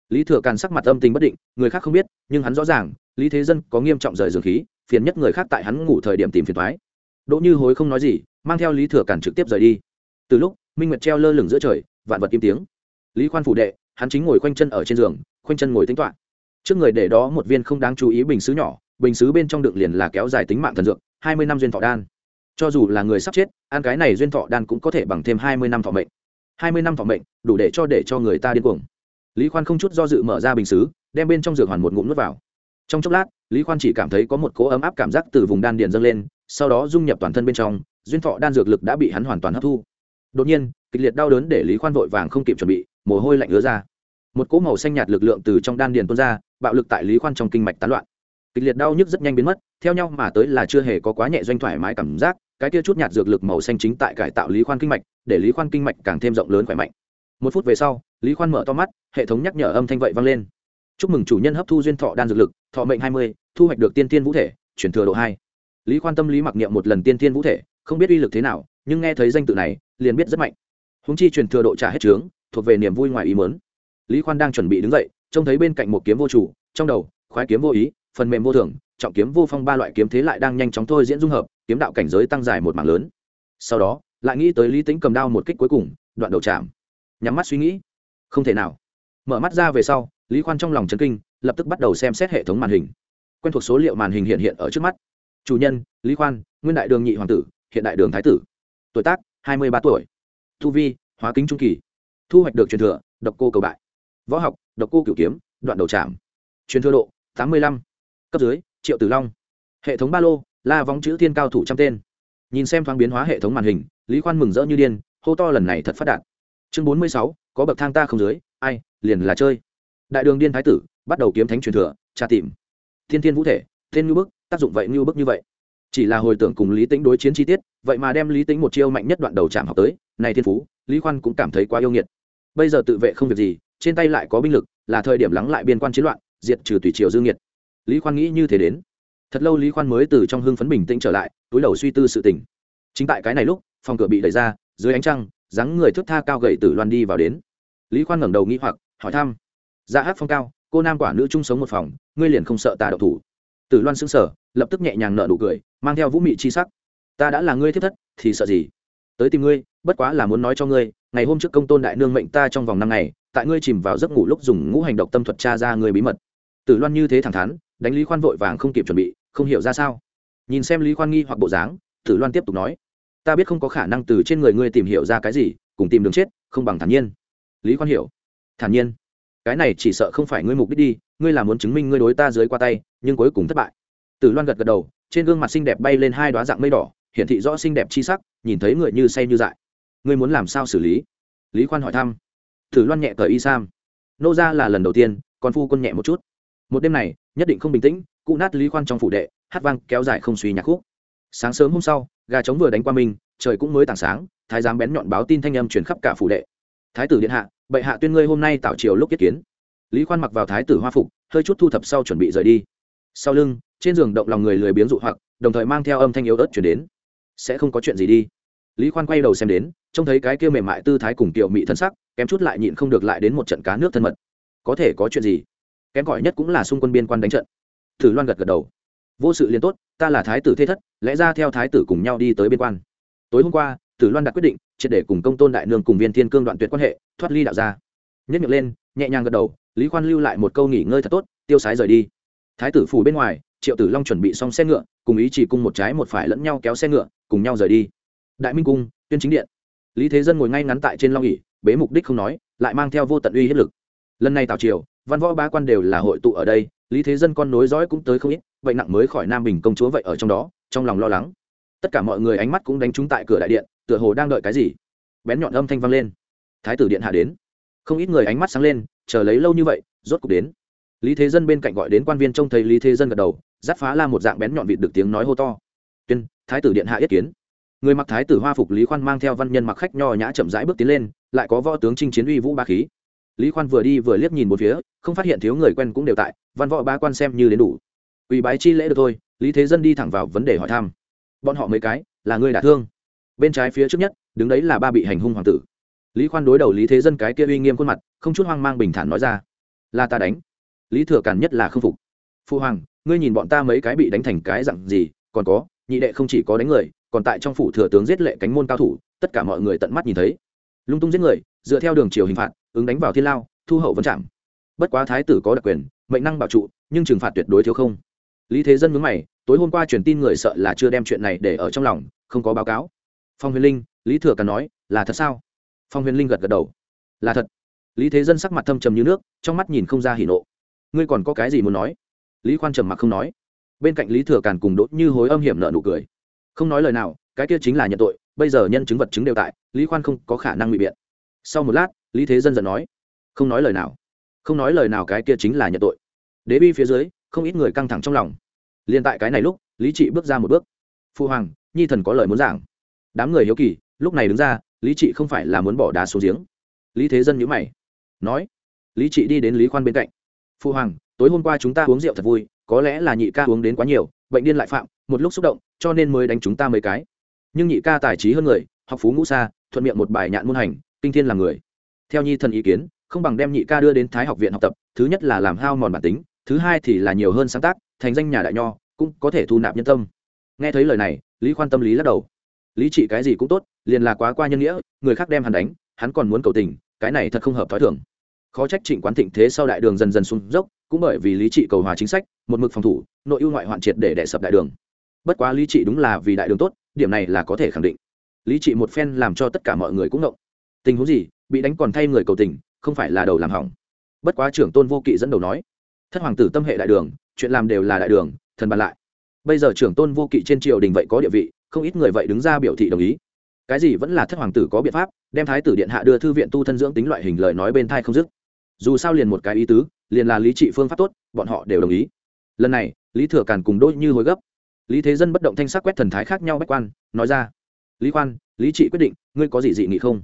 Lý thừa càn sắc mặt âm tình bất định, người khác không biết, nhưng hắn rõ ràng, lý thế dân có nghiêm trọng rời dường khí, phiền nhất người khác tại hắn ngủ thời điểm tìm phiền thoái đỗ như hối không nói gì, mang theo lý thừa càn trực tiếp rời đi. Từ lúc, minh nguyệt treo lơ lửng giữa trời, vạn vật im tiếng. Lý khoan phủ đệ, hắn chính ngồi khoanh chân ở trên giường, khoanh chân ngồi tính toán trước người để đó một viên không đáng chú ý bình xứ nhỏ, bình xứ bên trong đựng liền là kéo dài tính mạng thần dược, hai mươi năm duyên thọ đan. Cho dù là người sắp chết, ăn cái này duyên thọ đan cũng có thể bằng thêm hai mươi năm thọ mệnh. hai mươi năm thọ mệnh, đủ để cho để cho người ta điên cuồng. Lý khoan không chút do dự mở ra bình xứ, đem bên trong dược hoàn một ngụm nước vào. Trong chốc lát, lý khoan chỉ cảm thấy có một cỗ ấm áp cảm giác từ vùng đan điền dâng lên, sau đó dung nhập toàn thân bên trong, duyên thọ đan dược lực đã bị hắn hoàn toàn hấp thu. Đột nhiên, kịch liệt đau đớn để lý khoan vội vàng không kịp chuẩn bị, mồ hôi lạnh ứa ra. Một cỗ màu xanh nhạt lực lượng từ trong đan điền tuôn ra bạo lực tại lý khoan trong kinh mạch tán loạn. Kịch liệt đau nhức rất nhanh biến mất, theo nhau mà tới là chưa hề có quá nhẹ doanh thoải mái cảm giác, cái kia chút nhạt dược lực màu xanh chính tại cải tạo lý khoan kinh mạch, để lý khoan kinh mạch càng thêm rộng lớn khỏe mạnh. Một phút về sau, lý khoan mở to mắt, hệ thống nhắc nhở âm thanh vậy vang lên. Chúc mừng chủ nhân hấp thu duyên thọ đan dược lực, thọ mệnh hai mươi, thu hoạch được tiên tiên vũ thể, chuyển thừa độ hai. Lý khoan tâm lý mặc niệm một lần tiên tiên vũ thể, không biết uy lực thế nào, nhưng nghe thấy danh tự này, liền biết rất mạnh. Húng chi truyền thừa độ trả hết trướng, thuộc về niềm vui ngoài ý mớn lý khoan đang chuẩn bị đứng dậy trông thấy bên cạnh một kiếm vô chủ, trong đầu, khoái kiếm vô ý, phần mềm vô thường, trọng kiếm vô phong ba loại kiếm thế lại đang nhanh chóng thôi diễn dung hợp, kiếm đạo cảnh giới tăng dài một mảng lớn. Sau đó, lại nghĩ tới lý tính cầm đao một kích cuối cùng, đoạn đầu chạm. Nhắm mắt suy nghĩ. Không thể nào. Mở mắt ra về sau, lý khoan trong lòng chấn kinh, lập tức bắt đầu xem xét hệ thống màn hình. Quen thuộc số liệu màn hình hiện hiện ở trước mắt. Chủ nhân, lý khoan, nguyên đại đường nhị hoàng tử, hiện đại đường thái tử. Tuổi tác, hai mươi ba tuổi. Thu vi, hóa kính trung kỳ. Thu hoạch được truyền thừa, độc cô cầu bại võ học, độc cô cửu kiếm, đoạn đầu trạm truyền thừa độ, tám mươi lăm. Cấp dưới, triệu tử long. Hệ thống ba lô, la vóng chữ thiên cao thủ trăm tên. Nhìn xem thoáng biến hóa hệ thống màn hình, lý khoan mừng rỡ như điên, hô to lần này thật phát đạt. Chương bốn mươi sáu, có bậc thang ta không dưới, ai, liền là chơi. Đại đường điên thái tử, bắt đầu kiếm thánh truyền thừa, tra tìm. Thiên thiên vũ thể, thiên ngưu bức, tác dụng vậy ngưu bức như vậy. Chỉ là hồi tưởng cùng lý tính đối chiến chi tiết, vậy mà đem lý tính một chiêu mạnh nhất đoạn đầu chạm học tới, này thiên phú, lý khoan cũng cảm thấy quá yêu nghiệt. Bây giờ tự vệ không việc gì trên tay lại có binh lực, là thời điểm lắng lại biên quan chiến loạn, diệt trừ tùy triều dương nhiệt lý khoan nghĩ như thế đến. Thật lâu lý khoan mới từ trong hưng phấn bình tĩnh trở lại, túi đầu suy tư sự tình. Chính tại cái này lúc, phòng cửa bị đẩy ra, dưới ánh trăng, dáng người thước tha cao gậy tử loan đi vào đến. Lý khoan ngẩng đầu nghĩ hoặc, hỏi thăm. Ra dạ hát phong cao, cô nam quả nữ chung sống một phòng, ngươi liền không sợ ta độc thủ? Tử loan xứng sở lập tức nhẹ nhàng nợ nụ cười, mang theo vũ mị chi sắc. Ta đã là ngươi thiết thất, thì sợ gì? Tới tìm ngươi, bất quá là muốn nói cho ngươi, ngày hôm trước công tôn đại nương mệnh ta trong vòng năm ngày tại ngươi chìm vào giấc ngủ lúc dùng ngũ hành độc tâm thuật tra ra ngươi bí mật. Tử loan như thế thẳng thắn, đánh lý khoan vội vàng không kịp chuẩn bị, không hiểu ra sao. Nhìn xem lý khoan nghi hoặc bộ dáng, tử loan tiếp tục nói, ta biết không có khả năng từ trên người ngươi tìm hiểu ra cái gì, cùng tìm đường chết, không bằng thản nhiên. Lý khoan hiểu, thản nhiên? Cái này chỉ sợ không phải ngươi mục đích đi, ngươi là muốn chứng minh ngươi đối ta dưới qua tay, nhưng cuối cùng thất bại. Tử loan gật gật đầu, trên gương mặt xinh đẹp bay lên hai đoá dạng mây đỏ, hiển thị rõ xinh đẹp chi sắc, nhìn thấy người như say như dại. Ngươi muốn làm sao xử lý? Lý khoan hỏi thăm thử loan nhẹ cởi y sam. Nô ra là lần đầu tiên còn phu quân nhẹ một chút. Một đêm này, nhất định không bình tĩnh, cụ nát lý khoan trong phủ đệ, hát vang kéo dài không suy nhạc khúc. Sáng sớm hôm sau, gà trống vừa đánh qua mình, trời cũng mới tảng sáng, thái giám bén nhọn báo tin thanh âm truyền khắp cả phủ đệ. Thái tử điện hạ, bệ hạ tuyên ngươi hôm nay tạo chiều lúc yết kiến. Lý khoan mặc vào thái tử hoa phục, hơi chút thu thập sau chuẩn bị rời đi. Sau lưng, trên giường động lòng người lười biếng dụ hoặc, đồng thời mang theo âm thanh yếu ớt chuyển đến. Sẽ không có chuyện gì đi lý khoan quay đầu xem đến, trông thấy cái kia mềm mại tư thái cùng tiểu mị thân sắc, kém chút lại nhịn không được lại đến một trận cá nước thân mật. Có thể có chuyện gì? Kém cỏi nhất cũng là xung quân biên quan đánh trận. Thử loan gật gật đầu. Vô sự liền tốt, ta là thái tử thế thất, lẽ ra theo thái tử cùng nhau đi tới biên quan. Tối hôm qua tử loan đặt quyết định, triệt để cùng công tôn đại nương cùng viên thiên cương đoạn tuyệt quan hệ, thoát ly đạo ra nhất miệng lên, nhẹ nhàng gật đầu, lý khoan lưu lại một câu nghỉ ngơi thật tốt, tiêu sái rời đi. Thái tử phủ bên ngoài, triệu tử long chuẩn bị xong xe ngựa, cùng ý chỉ cùng một trái một phải lẫn nhau kéo xe ngựa, cùng nhau rời đi đại minh cung, tuyên chính điện. Lý thế dân ngồi ngay ngắn tại trên long ỉ bế mục đích không nói, lại mang theo vô tận uy hiếp lực. Lần này tào triều, văn võ ba quan đều là hội tụ ở đây, lý thế dân con nối dõi cũng tới không ít, vậy nặng mới khỏi nam bình công chúa vậy ở trong đó, trong lòng lo lắng. Tất cả mọi người ánh mắt cũng đánh trúng tại cửa đại điện, tựa hồ đang đợi cái gì. Bén nhọn âm thanh vang lên. Thái tử điện hạ đến. Không ít người ánh mắt sáng lên, chờ lấy lâu như vậy, rốt cục đến. Lý thế dân bên cạnh gọi đến quan viên trông thấy lý thế dân gật đầu, giáp phá la một dạng bén nhọn vịt được tiếng nói hô to. Tuyên, thái tử điện hạ yết kiến người mặc thái tử hoa phục lý khoan mang theo văn nhân mặc khách nho nhã chậm rãi bước tiến lên, lại có võ tướng chinh chiến uy vũ ba khí. Lý khoan vừa đi vừa liếc nhìn một phía, không phát hiện thiếu người quen cũng đều tại, văn võ ba quan xem như đến đủ. Ủy bái chi lễ được thôi, lý thế dân đi thẳng vào vấn đề hỏi thăm. Bọn họ mấy cái, là người đả thương. Bên trái phía trước nhất, đứng đấy là ba bị hành hung hoàng tử. Lý khoan đối đầu lý thế dân cái kia uy nghiêm khuôn mặt, không chút hoang mang bình thản nói ra. Là ta đánh. Lý thừa càn nhất là k phục. Phu hoàng, ngươi nhìn bọn ta mấy cái bị đánh thành cái dặn gì, còn có, nhị đệ không chỉ có đánh người còn tại trong phủ thừa tướng giết lệ cánh môn cao thủ, tất cả mọi người tận mắt nhìn thấy. Lung tung giết người, dựa theo đường chiều hình phạt, ứng đánh vào thiên lao, thu hậu vấn chạm bất quá thái tử có đặc quyền, mệnh năng bảo trụ, nhưng trừng phạt tuyệt đối thiếu không. Lý thế dân mướn mày, tối hôm qua truyền tin người sợ là chưa đem chuyện này để ở trong lòng, không có báo cáo. Phong huyền linh, lý thừa càn nói, là thật sao? Phong huyền linh gật gật đầu, là thật. Lý thế dân sắc mặt thâm trầm như nước, trong mắt nhìn không ra hỉ nộ. Ngươi còn có cái gì muốn nói? Lý khoan trầm mặc không nói. Bên cạnh lý thừa càn cùng đốt như hối âm hiểm nợ nụ cười không nói lời nào, cái kia chính là nhận tội, bây giờ nhân chứng vật chứng đều tại, lý khoan không có khả năng bị biện. Sau một lát, lý thế dân giận nói, không nói lời nào, không nói lời nào cái kia chính là nhận tội. Đế bi phía dưới, không ít người căng thẳng trong lòng. Liền tại cái này lúc, lý trị bước ra một bước. Phu hoàng, nhi thần có lời muốn giảng. Đám người hiếu kỳ, lúc này đứng ra, lý trị không phải là muốn bỏ đá xuống giếng. Lý thế dân nhữ mày, nói, lý trị đi đến lý khoan bên cạnh. Phu hoàng, tối hôm qua chúng ta uống rượu thật vui, có lẽ là nhị ca uống đến quá nhiều bệnh điên lại phạm, một lúc xúc động, cho nên mới đánh chúng ta mấy cái. Nhưng nhị ca tài trí hơn người, học phú ngũ xa, thuận miệng một bài nhạn môn hành, kinh thiên là người. Theo nhi thần ý kiến, không bằng đem nhị ca đưa đến thái học viện học tập, thứ nhất là làm hao mòn bản tính, thứ hai thì là nhiều hơn sáng tác, thành danh nhà đại nho, cũng có thể thu nạp nhân tâm. Nghe thấy lời này, lý khoan tâm lý lắc đầu. Lý trị cái gì cũng tốt, liền là quá qua nhân nghĩa, người khác đem hắn đánh, hắn còn muốn cầu tình, cái này thật không hợp t h ó i thưởng khó trách trịnh quán thịnh thế sau đại đường dần dần xuống dốc, cũng bởi vì lý trị cầu hòa chính sách, một mực phòng thủ, nội ưu ngoại hoạn triệt để đẻ sập đại đường. Bất quá lý trị đúng là vì đại đường tốt, điểm này là có thể khẳng định. Lý trị một phen làm cho tất cả mọi người cũng động tình huống gì? Bị đánh còn thay người cầu tình, không phải là đầu làm hỏng. Bất quá trưởng tôn vô kỵ dẫn đầu nói, thất hoàng tử tâm hệ đại đường, chuyện làm đều là đại đường, thần bàn lại. Bây giờ trưởng tôn vô kỵ trên triều đình vậy có địa vị, không ít người vậy đứng ra biểu thị đồng ý. Cái gì vẫn là thất hoàng tử có biện pháp, đem thái tử điện hạ đưa thư viện tu thân dưỡng tính loại hình lời nói bên thai không dứt dù sao liền một cái ý tứ, liền là lý trị phương pháp tốt, bọn họ đều đồng ý. Lần này, lý thừa càn cùng đôi như hối gấp. Lý thế dân bất động thanh sắc quét thần thái khác nhau bách quan, nói ra, lý khoan, lý trị quyết định, ngươi có gì dị nghị không?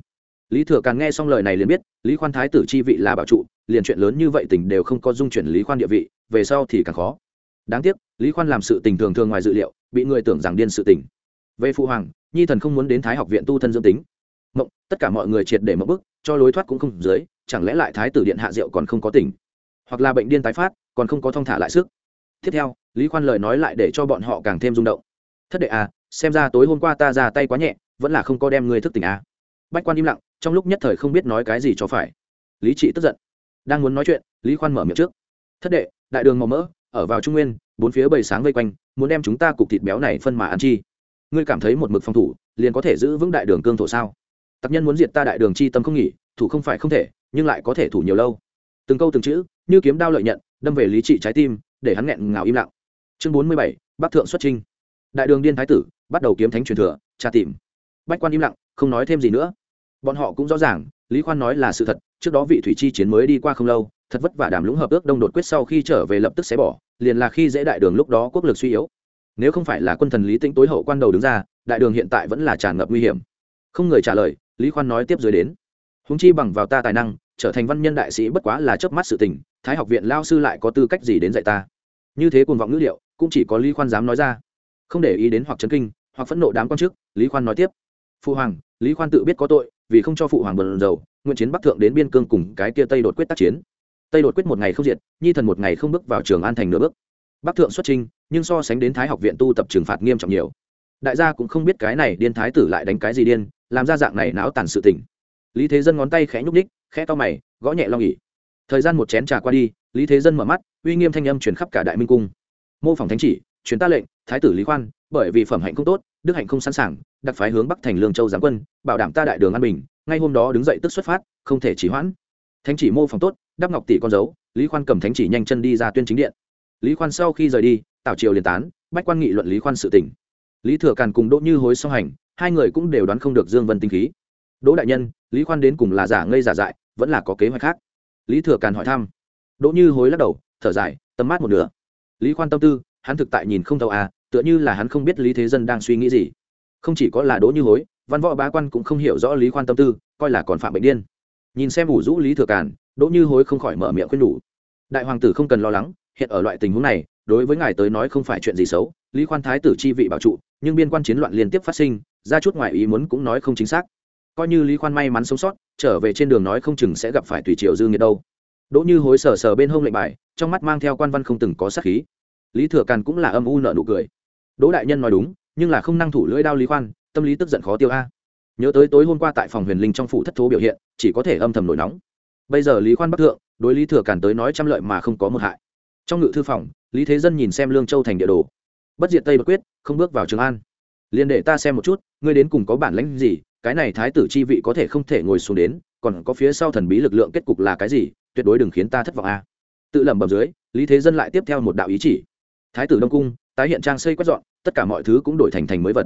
Lý thừa càn nghe xong lời này liền biết, lý khoan thái tử chi vị là bảo trụ, liền chuyện lớn như vậy tình đều không có dung chuyển lý khoan địa vị, về sau thì càng khó. Đáng tiếc, lý khoan làm sự tình thường thường ngoài dự liệu, bị người tưởng rằng điên sự tình. Về phụ hoàng, nhi thần không muốn đến thái học viện tu thân dương tính. Mộng, tất cả mọi người triệt để mộng bức, cho lối thoát cũng không dưới chẳng lẽ lại thái tử điện hạ rượu còn không có tỉnh? Hoặc là bệnh điên tái phát, còn không có thong thả lại sức? Tiếp theo, lý khoan lời nói lại để cho bọn họ càng thêm rung động. Thất đệ à xem ra tối hôm qua ta ra tay quá nhẹ, vẫn là không có đem ngươi thức tỉnh à. Bách quan im lặng, trong lúc nhất thời không biết nói cái gì cho phải. Lý trị tức giận. Đang muốn nói chuyện, lý khoan mở miệng trước. Thất đệ, đại đường màu mỡ, ở vào trung nguyên, bốn phía bầy sáng vây quanh, muốn đem chúng ta cục thịt béo này phân mà ăn chi. Ngươi cảm thấy một mực phòng thủ, liền có thể giữ vững đại đường cương thổ sao? Tặc nhân muốn diệt ta đại đường chi tâm không nghỉ, thủ không phải không thể nhưng lại có thể thủ nhiều lâu. Từng câu từng chữ, như kiếm đao lợi nhận, đâm về lý trị trái tim, để hắn nghẹn ngào im lặng. Chương bốn mươi bảy, bắc thượng xuất trinh đại đường điên thái tử, bắt đầu kiếm thánh truyền thừa, tra tìm. Bách quan im lặng, không nói thêm gì nữa. Bọn họ cũng rõ ràng, lý khoan nói là sự thật, trước đó vị thủy chi chiến mới đi qua không lâu, thật vất vả đàm lũng hợp ước đông đột quyết sau khi trở về lập tức sẽ bỏ, liền là khi dễ đại đường lúc đó quốc lực suy yếu. Nếu không phải là quân thần lý tĩnh tối hậu quan đầu đứng ra, đại đường hiện tại vẫn là tràn ngập nguy hiểm. Không người trả lời, lý khoan nói tiếp dưới đến. Húng chi bằng vào ta tài năng trở thành văn nhân đại sĩ bất quá là chớp mắt sự tình, thái học viện lao sư lại có tư cách gì đến dạy ta? Như thế cuồng vọng ngữ liệu, cũng chỉ có lý khoan dám nói ra. Không để ý đến hoặc chấn kinh, hoặc phẫn nộ đám quan chức, lý khoan nói tiếp. Phụ hoàng, lý khoan tự biết có tội, vì không cho phụ hoàng bần dầu nguyện chiến bắc thượng đến biên cương cùng cái kia tây đột quyết tác chiến. Tây đột quyết một ngày không diệt, nhi thần một ngày không bước vào trường an thành nửa bước. Bắc thượng xuất trinh nhưng so sánh đến thái học viện tu tập trừng phạt nghiêm trọng nhiều. Đại gia cũng không biết cái này điên thái tử lại đánh cái gì điên, làm ra dạng này náo tàn sự tình. Lý thế dân ngón tay khẽ nhúc ních khẽ to mày, gõ nhẹ lo nghỉ thời gian một chén trà qua đi, lý thế dân mở mắt, uy nghiêm thanh âm truyền khắp cả đại minh cung. Mô phỏng thánh chỉ, truyền ta lệnh, thái tử lý khoan, bởi vì phẩm hạnh không tốt, đức hạnh không sẵn sàng, đặc phái hướng bắc thành lương châu giáng quân, bảo đảm ta đại đường an bình, ngay hôm đó đứng dậy tức xuất phát, không thể chỉ hoãn. Thánh chỉ mô phỏng tốt, đắp ngọc tỷ con dấu, lý khoan cầm thánh chỉ nhanh chân đi ra tuyên chính điện. Lý khoan sau khi rời đi, tảo triều liền tán, bách quan nghị luận lý khoan sự tỉnh lý thừa càn cùng đỗ như hối song hành, hai người cũng đều đoán không được dương vân tinh khí. Đỗ đại nhân, lý khoan đến cùng là giả ngây giả dại vẫn là có kế hoạch khác. Lý thừa càn hỏi thăm. Đỗ như hối lắc đầu, thở dài, tầm mát một nửa. Lý khoan tâm tư, hắn thực tại nhìn không thấu à tựa như là hắn không biết lý thế dân đang suy nghĩ gì. Không chỉ có là đỗ như hối, văn võ bá quan cũng không hiểu rõ lý khoan tâm tư, coi là còn phạm bệnh điên. Nhìn xem ủ rũ lý thừa càn, đỗ như hối không khỏi mở miệng khuyên nhủ đại hoàng tử không cần lo lắng, hiện ở loại tình huống này, đối với ngài tới nói không phải chuyện gì xấu, lý khoan thái tử chi vị bảo trụ, nhưng biên quan chiến loạn liên tiếp phát sinh, ra chút ngoại ý muốn cũng nói không chính xác coi như lý khoan may mắn sống sót, trở về trên đường nói không chừng sẽ gặp phải tùy triều dư nghiệt đâu. Đỗ như hối sờ sờ bên hông lệnh bài, trong mắt mang theo quan văn không từng có sát khí. Lý thừa càn cũng là âm u nợ nụ cười. Đỗ đại nhân nói đúng, nhưng là không năng thủ lưỡi đao lý khoan, tâm lý tức giận khó tiêu a. Nhớ tới tối hôm qua tại phòng huyền linh trong phủ thất thố biểu hiện, chỉ có thể âm thầm nổi nóng. Bây giờ lý khoan bắc thượng, đối lý thừa càn tới nói trăm lợi mà không có một hại. Trong ngự thư phòng, lý thế dân nhìn xem lương châu thành địa đồ. Bất diệt tây bất quyết, không bước vào trường an. Liền để ta xem một chút, ngươi đến cùng có bản lãnh gì cái này thái tử chi vị có thể không thể ngồi xuống đến, còn có phía sau thần bí lực lượng kết cục là cái gì, tuyệt đối đừng khiến ta thất vọng a. Tự lẩm bẩm dưới, lý thế dân lại tiếp theo một đạo ý chỉ. Thái tử đông cung, tái hiện trang xây quét dọn, tất cả mọi thứ cũng đổi thành thành mới vật.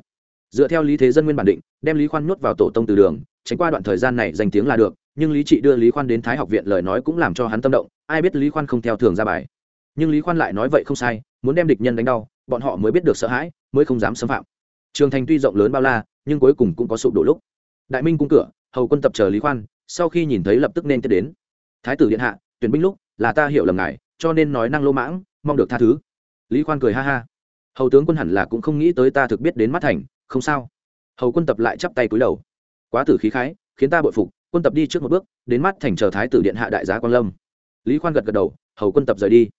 Dựa theo lý thế dân nguyên bản định, đem lý khoan nhốt vào tổ tông từ đường, tránh qua đoạn thời gian này danh tiếng là được, nhưng lý trị đưa lý khoan đến thái học viện lời nói cũng làm cho hắn tâm động, ai biết lý khoan không theo thường ra bài. Nhưng lý khoan lại nói vậy không sai, muốn đem địch nhân đánh đau, bọn họ mới biết được sợ hãi, mới không dám xâm phạm. Trường thành tuy rộng lớn bao la nhưng cuối cùng cũng có sụp đổ lúc. Đại minh cung cửa, hầu quân tập chờ lý khoan, sau khi nhìn thấy lập tức nên tiếp đến. Thái tử điện hạ, tuyển binh lúc, là ta hiểu lầm ngài, cho nên nói năng lô mãng, mong được tha thứ. Lý khoan cười ha ha. Hầu tướng quân hẳn là cũng không nghĩ tới ta thực biết đến mắt thành, không sao. Hầu quân tập lại chắp tay cúi đầu. Quá tử khí khái, khiến ta bội phục, quân tập đi trước một bước, đến mắt thành chờ thái tử điện hạ đại giá quan lâm. Lý khoan gật gật đầu, hầu quân tập rời đi.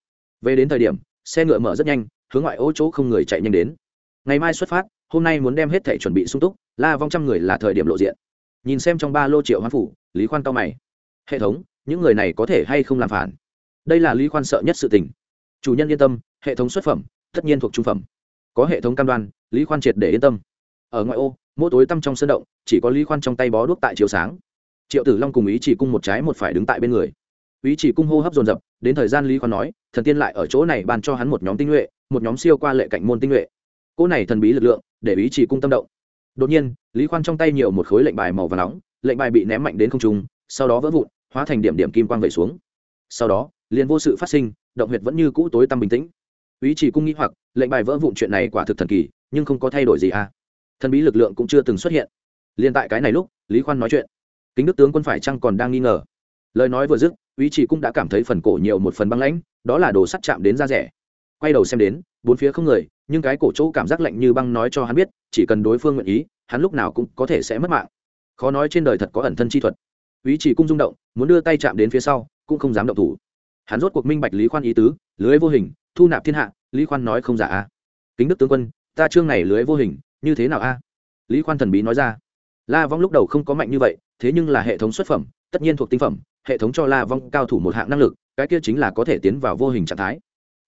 Về đến thời điểm, xe ngựa mở rất nhanh, hướng ngoại ô chỗ không người chạy nhanh đến. Ngày mai xuất phát hôm nay muốn đem hết thể chuẩn bị sung túc, la vong trăm người là thời điểm lộ diện. Nhìn xem trong ba lô triệu hoán phủ, lý khoan cao mày. Hệ thống, những người này có thể hay không làm phản? Đây là lý khoan sợ nhất sự tình. Chủ nhân yên tâm, hệ thống xuất phẩm, tất nhiên thuộc trung phẩm. Có hệ thống cam đoan, lý khoan triệt để yên tâm. Ở ngoại ô, mỗi tối tăm trong sân động, chỉ có lý khoan trong tay bó đuốc tại chiều sáng. Triệu tử long cùng ý chỉ cung một trái một phải đứng tại bên người. Ý chỉ cung hô hấp dồn dập, đến thời gian lý khoan nói, thần tiên lại ở chỗ này bàn cho hắn một nhóm tinh nhuệ, một nhóm siêu qua lệ cạnh môn tinh nhuệ cỗ này thần bí lực lượng, để ý chỉ cung tâm động. Đột nhiên, lý khoan trong tay nhiều một khối lệnh bài màu và nóng, lệnh bài bị ném mạnh đến không trung, sau đó vỡ vụn, hóa thành điểm điểm kim quang vẩy xuống. Sau đó, liền vô sự phát sinh, động huyệt vẫn như cũ tối tăm bình tĩnh. Ý chỉ cung nghĩ hoặc, lệnh bài vỡ vụn chuyện này quả thực thần kỳ, nhưng không có thay đổi gì à. Thần bí lực lượng cũng chưa từng xuất hiện. Liền tại cái này lúc, lý khoan nói chuyện. Kính đức tướng quân phải chăng còn đang nghi ngờ? Lời nói vừa dứt, ý chỉ cũng đã cảm thấy phần cổ nhiều một phần băng lãnh, đó là đồ sắt chạm đến da rẻ. Quay đầu xem đến bốn phía không người, nhưng cái cổ chỗ cảm giác lạnh như băng nói cho hắn biết, chỉ cần đối phương nguyện ý, hắn lúc nào cũng có thể sẽ mất mạng. Khó nói trên đời thật có ẩn thân chi thuật. Ý chỉ cung rung động, muốn đưa tay chạm đến phía sau, cũng không dám động thủ. Hắn rốt cuộc minh bạch lý khoan ý tứ, lưới vô hình, thu nạp thiên hạ, lý khoan nói không giả a. Kính đức tướng quân, ta trương này lưới vô hình, như thế nào a? Lý khoan thần bí nói ra. La vong lúc đầu không có mạnh như vậy, thế nhưng là hệ thống xuất phẩm, tất nhiên thuộc tinh phẩm, hệ thống cho la vong cao thủ một hạng năng lực, cái kia chính là có thể tiến vào vô hình trạng thái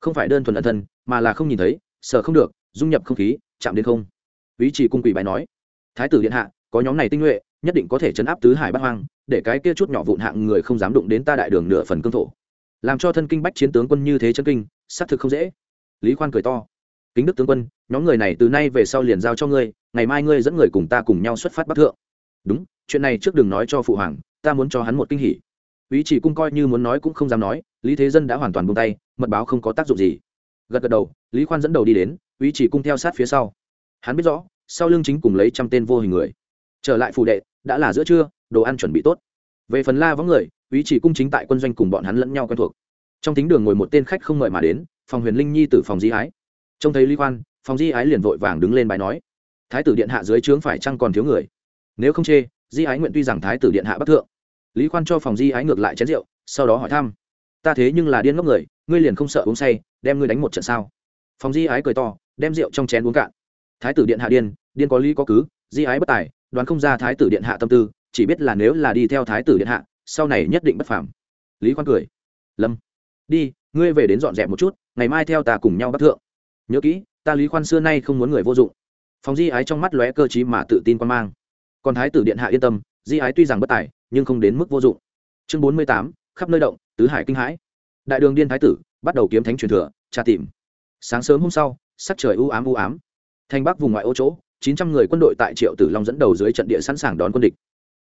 không phải đơn thuần ẩn thân, mà là không nhìn thấy sợ không được, dung nhập không khí, chạm đến không. Ý chỉ cung quỷ bài nói, thái tử điện hạ, có nhóm này tinh nhuệ, nhất định có thể chấn áp tứ hải bát hoang, để cái kia chút nhỏ vụn hạng người không dám đụng đến ta đại đường nửa phần cương thổ. Làm cho thân kinh bách chiến tướng quân như thế chân kinh, xác thực không dễ. Lý khoan cười to, kính đức tướng quân, nhóm người này từ nay về sau liền giao cho ngươi, ngày mai ngươi dẫn người cùng ta cùng nhau xuất phát bắc thượng. Đúng, chuyện này trước đừng nói cho phụ hoàng, ta muốn cho hắn một kinh hỉ ý chỉ cung coi như muốn nói cũng không dám nói, lý thế dân đã hoàn toàn buông tay, mật báo không có tác dụng gì. Gật gật đầu, lý khoan dẫn đầu đi đến, ý chỉ cung theo sát phía sau. Hắn biết rõ, sau lưng chính cùng lấy trăm tên vô hình người. Trở lại phủ đệ, đã là giữa trưa, đồ ăn chuẩn bị tốt. Về phần la vắng người, ý chỉ cung chính tại quân doanh cùng bọn hắn lẫn nhau quen thuộc. Trong tính đường ngồi một tên khách không mời mà đến, phòng huyền linh nhi từ phòng di ái. Trông thấy lý khoan, phòng di ái liền vội vàng đứng lên bài nói. Thái tử điện hạ dưới trướng phải chăng còn thiếu người? Nếu không chê, di ái nguyện tuy rằng thái tử điện hạ bắc thượng lý khoan cho phòng di ái ngược lại chén rượu, sau đó hỏi thăm. Ta thế nhưng là điên ngốc người, ngươi liền không sợ uống say, đem ngươi đánh một trận sao? Phòng di ái cười to, đem rượu trong chén uống cạn. Thái tử điện hạ điên điên có lý có cứ, di ái bất tài, đoán không ra thái tử điện hạ tâm tư, chỉ biết là nếu là đi theo thái tử điện hạ, sau này nhất định bất phàm. Lý khoan cười. Lâm, đi, ngươi về đến dọn dẹp một chút, ngày mai theo ta cùng nhau bắt thượng. Nhớ kỹ, ta lý khoan xưa nay không muốn người vô dụng. Phòng di ái trong mắt lóe cơ chí mà tự tin quan mang. Còn thái tử điện hạ yên tâm, di ái tuy rằng bất tài nhưng không đến mức vô dụng. Chương bốn mươi tám, khắp nơi động, tứ hải kinh hãi. Đại đường điên thái tử, bắt đầu kiếm thánh truyền thừa, tra tìm. Sáng sớm hôm sau, sắc trời u ám u ám. Thành bắc vùng ngoại ô chỗ, chín trăm người quân đội tại triệu tử long dẫn đầu dưới trận địa sẵn sàng đón quân địch.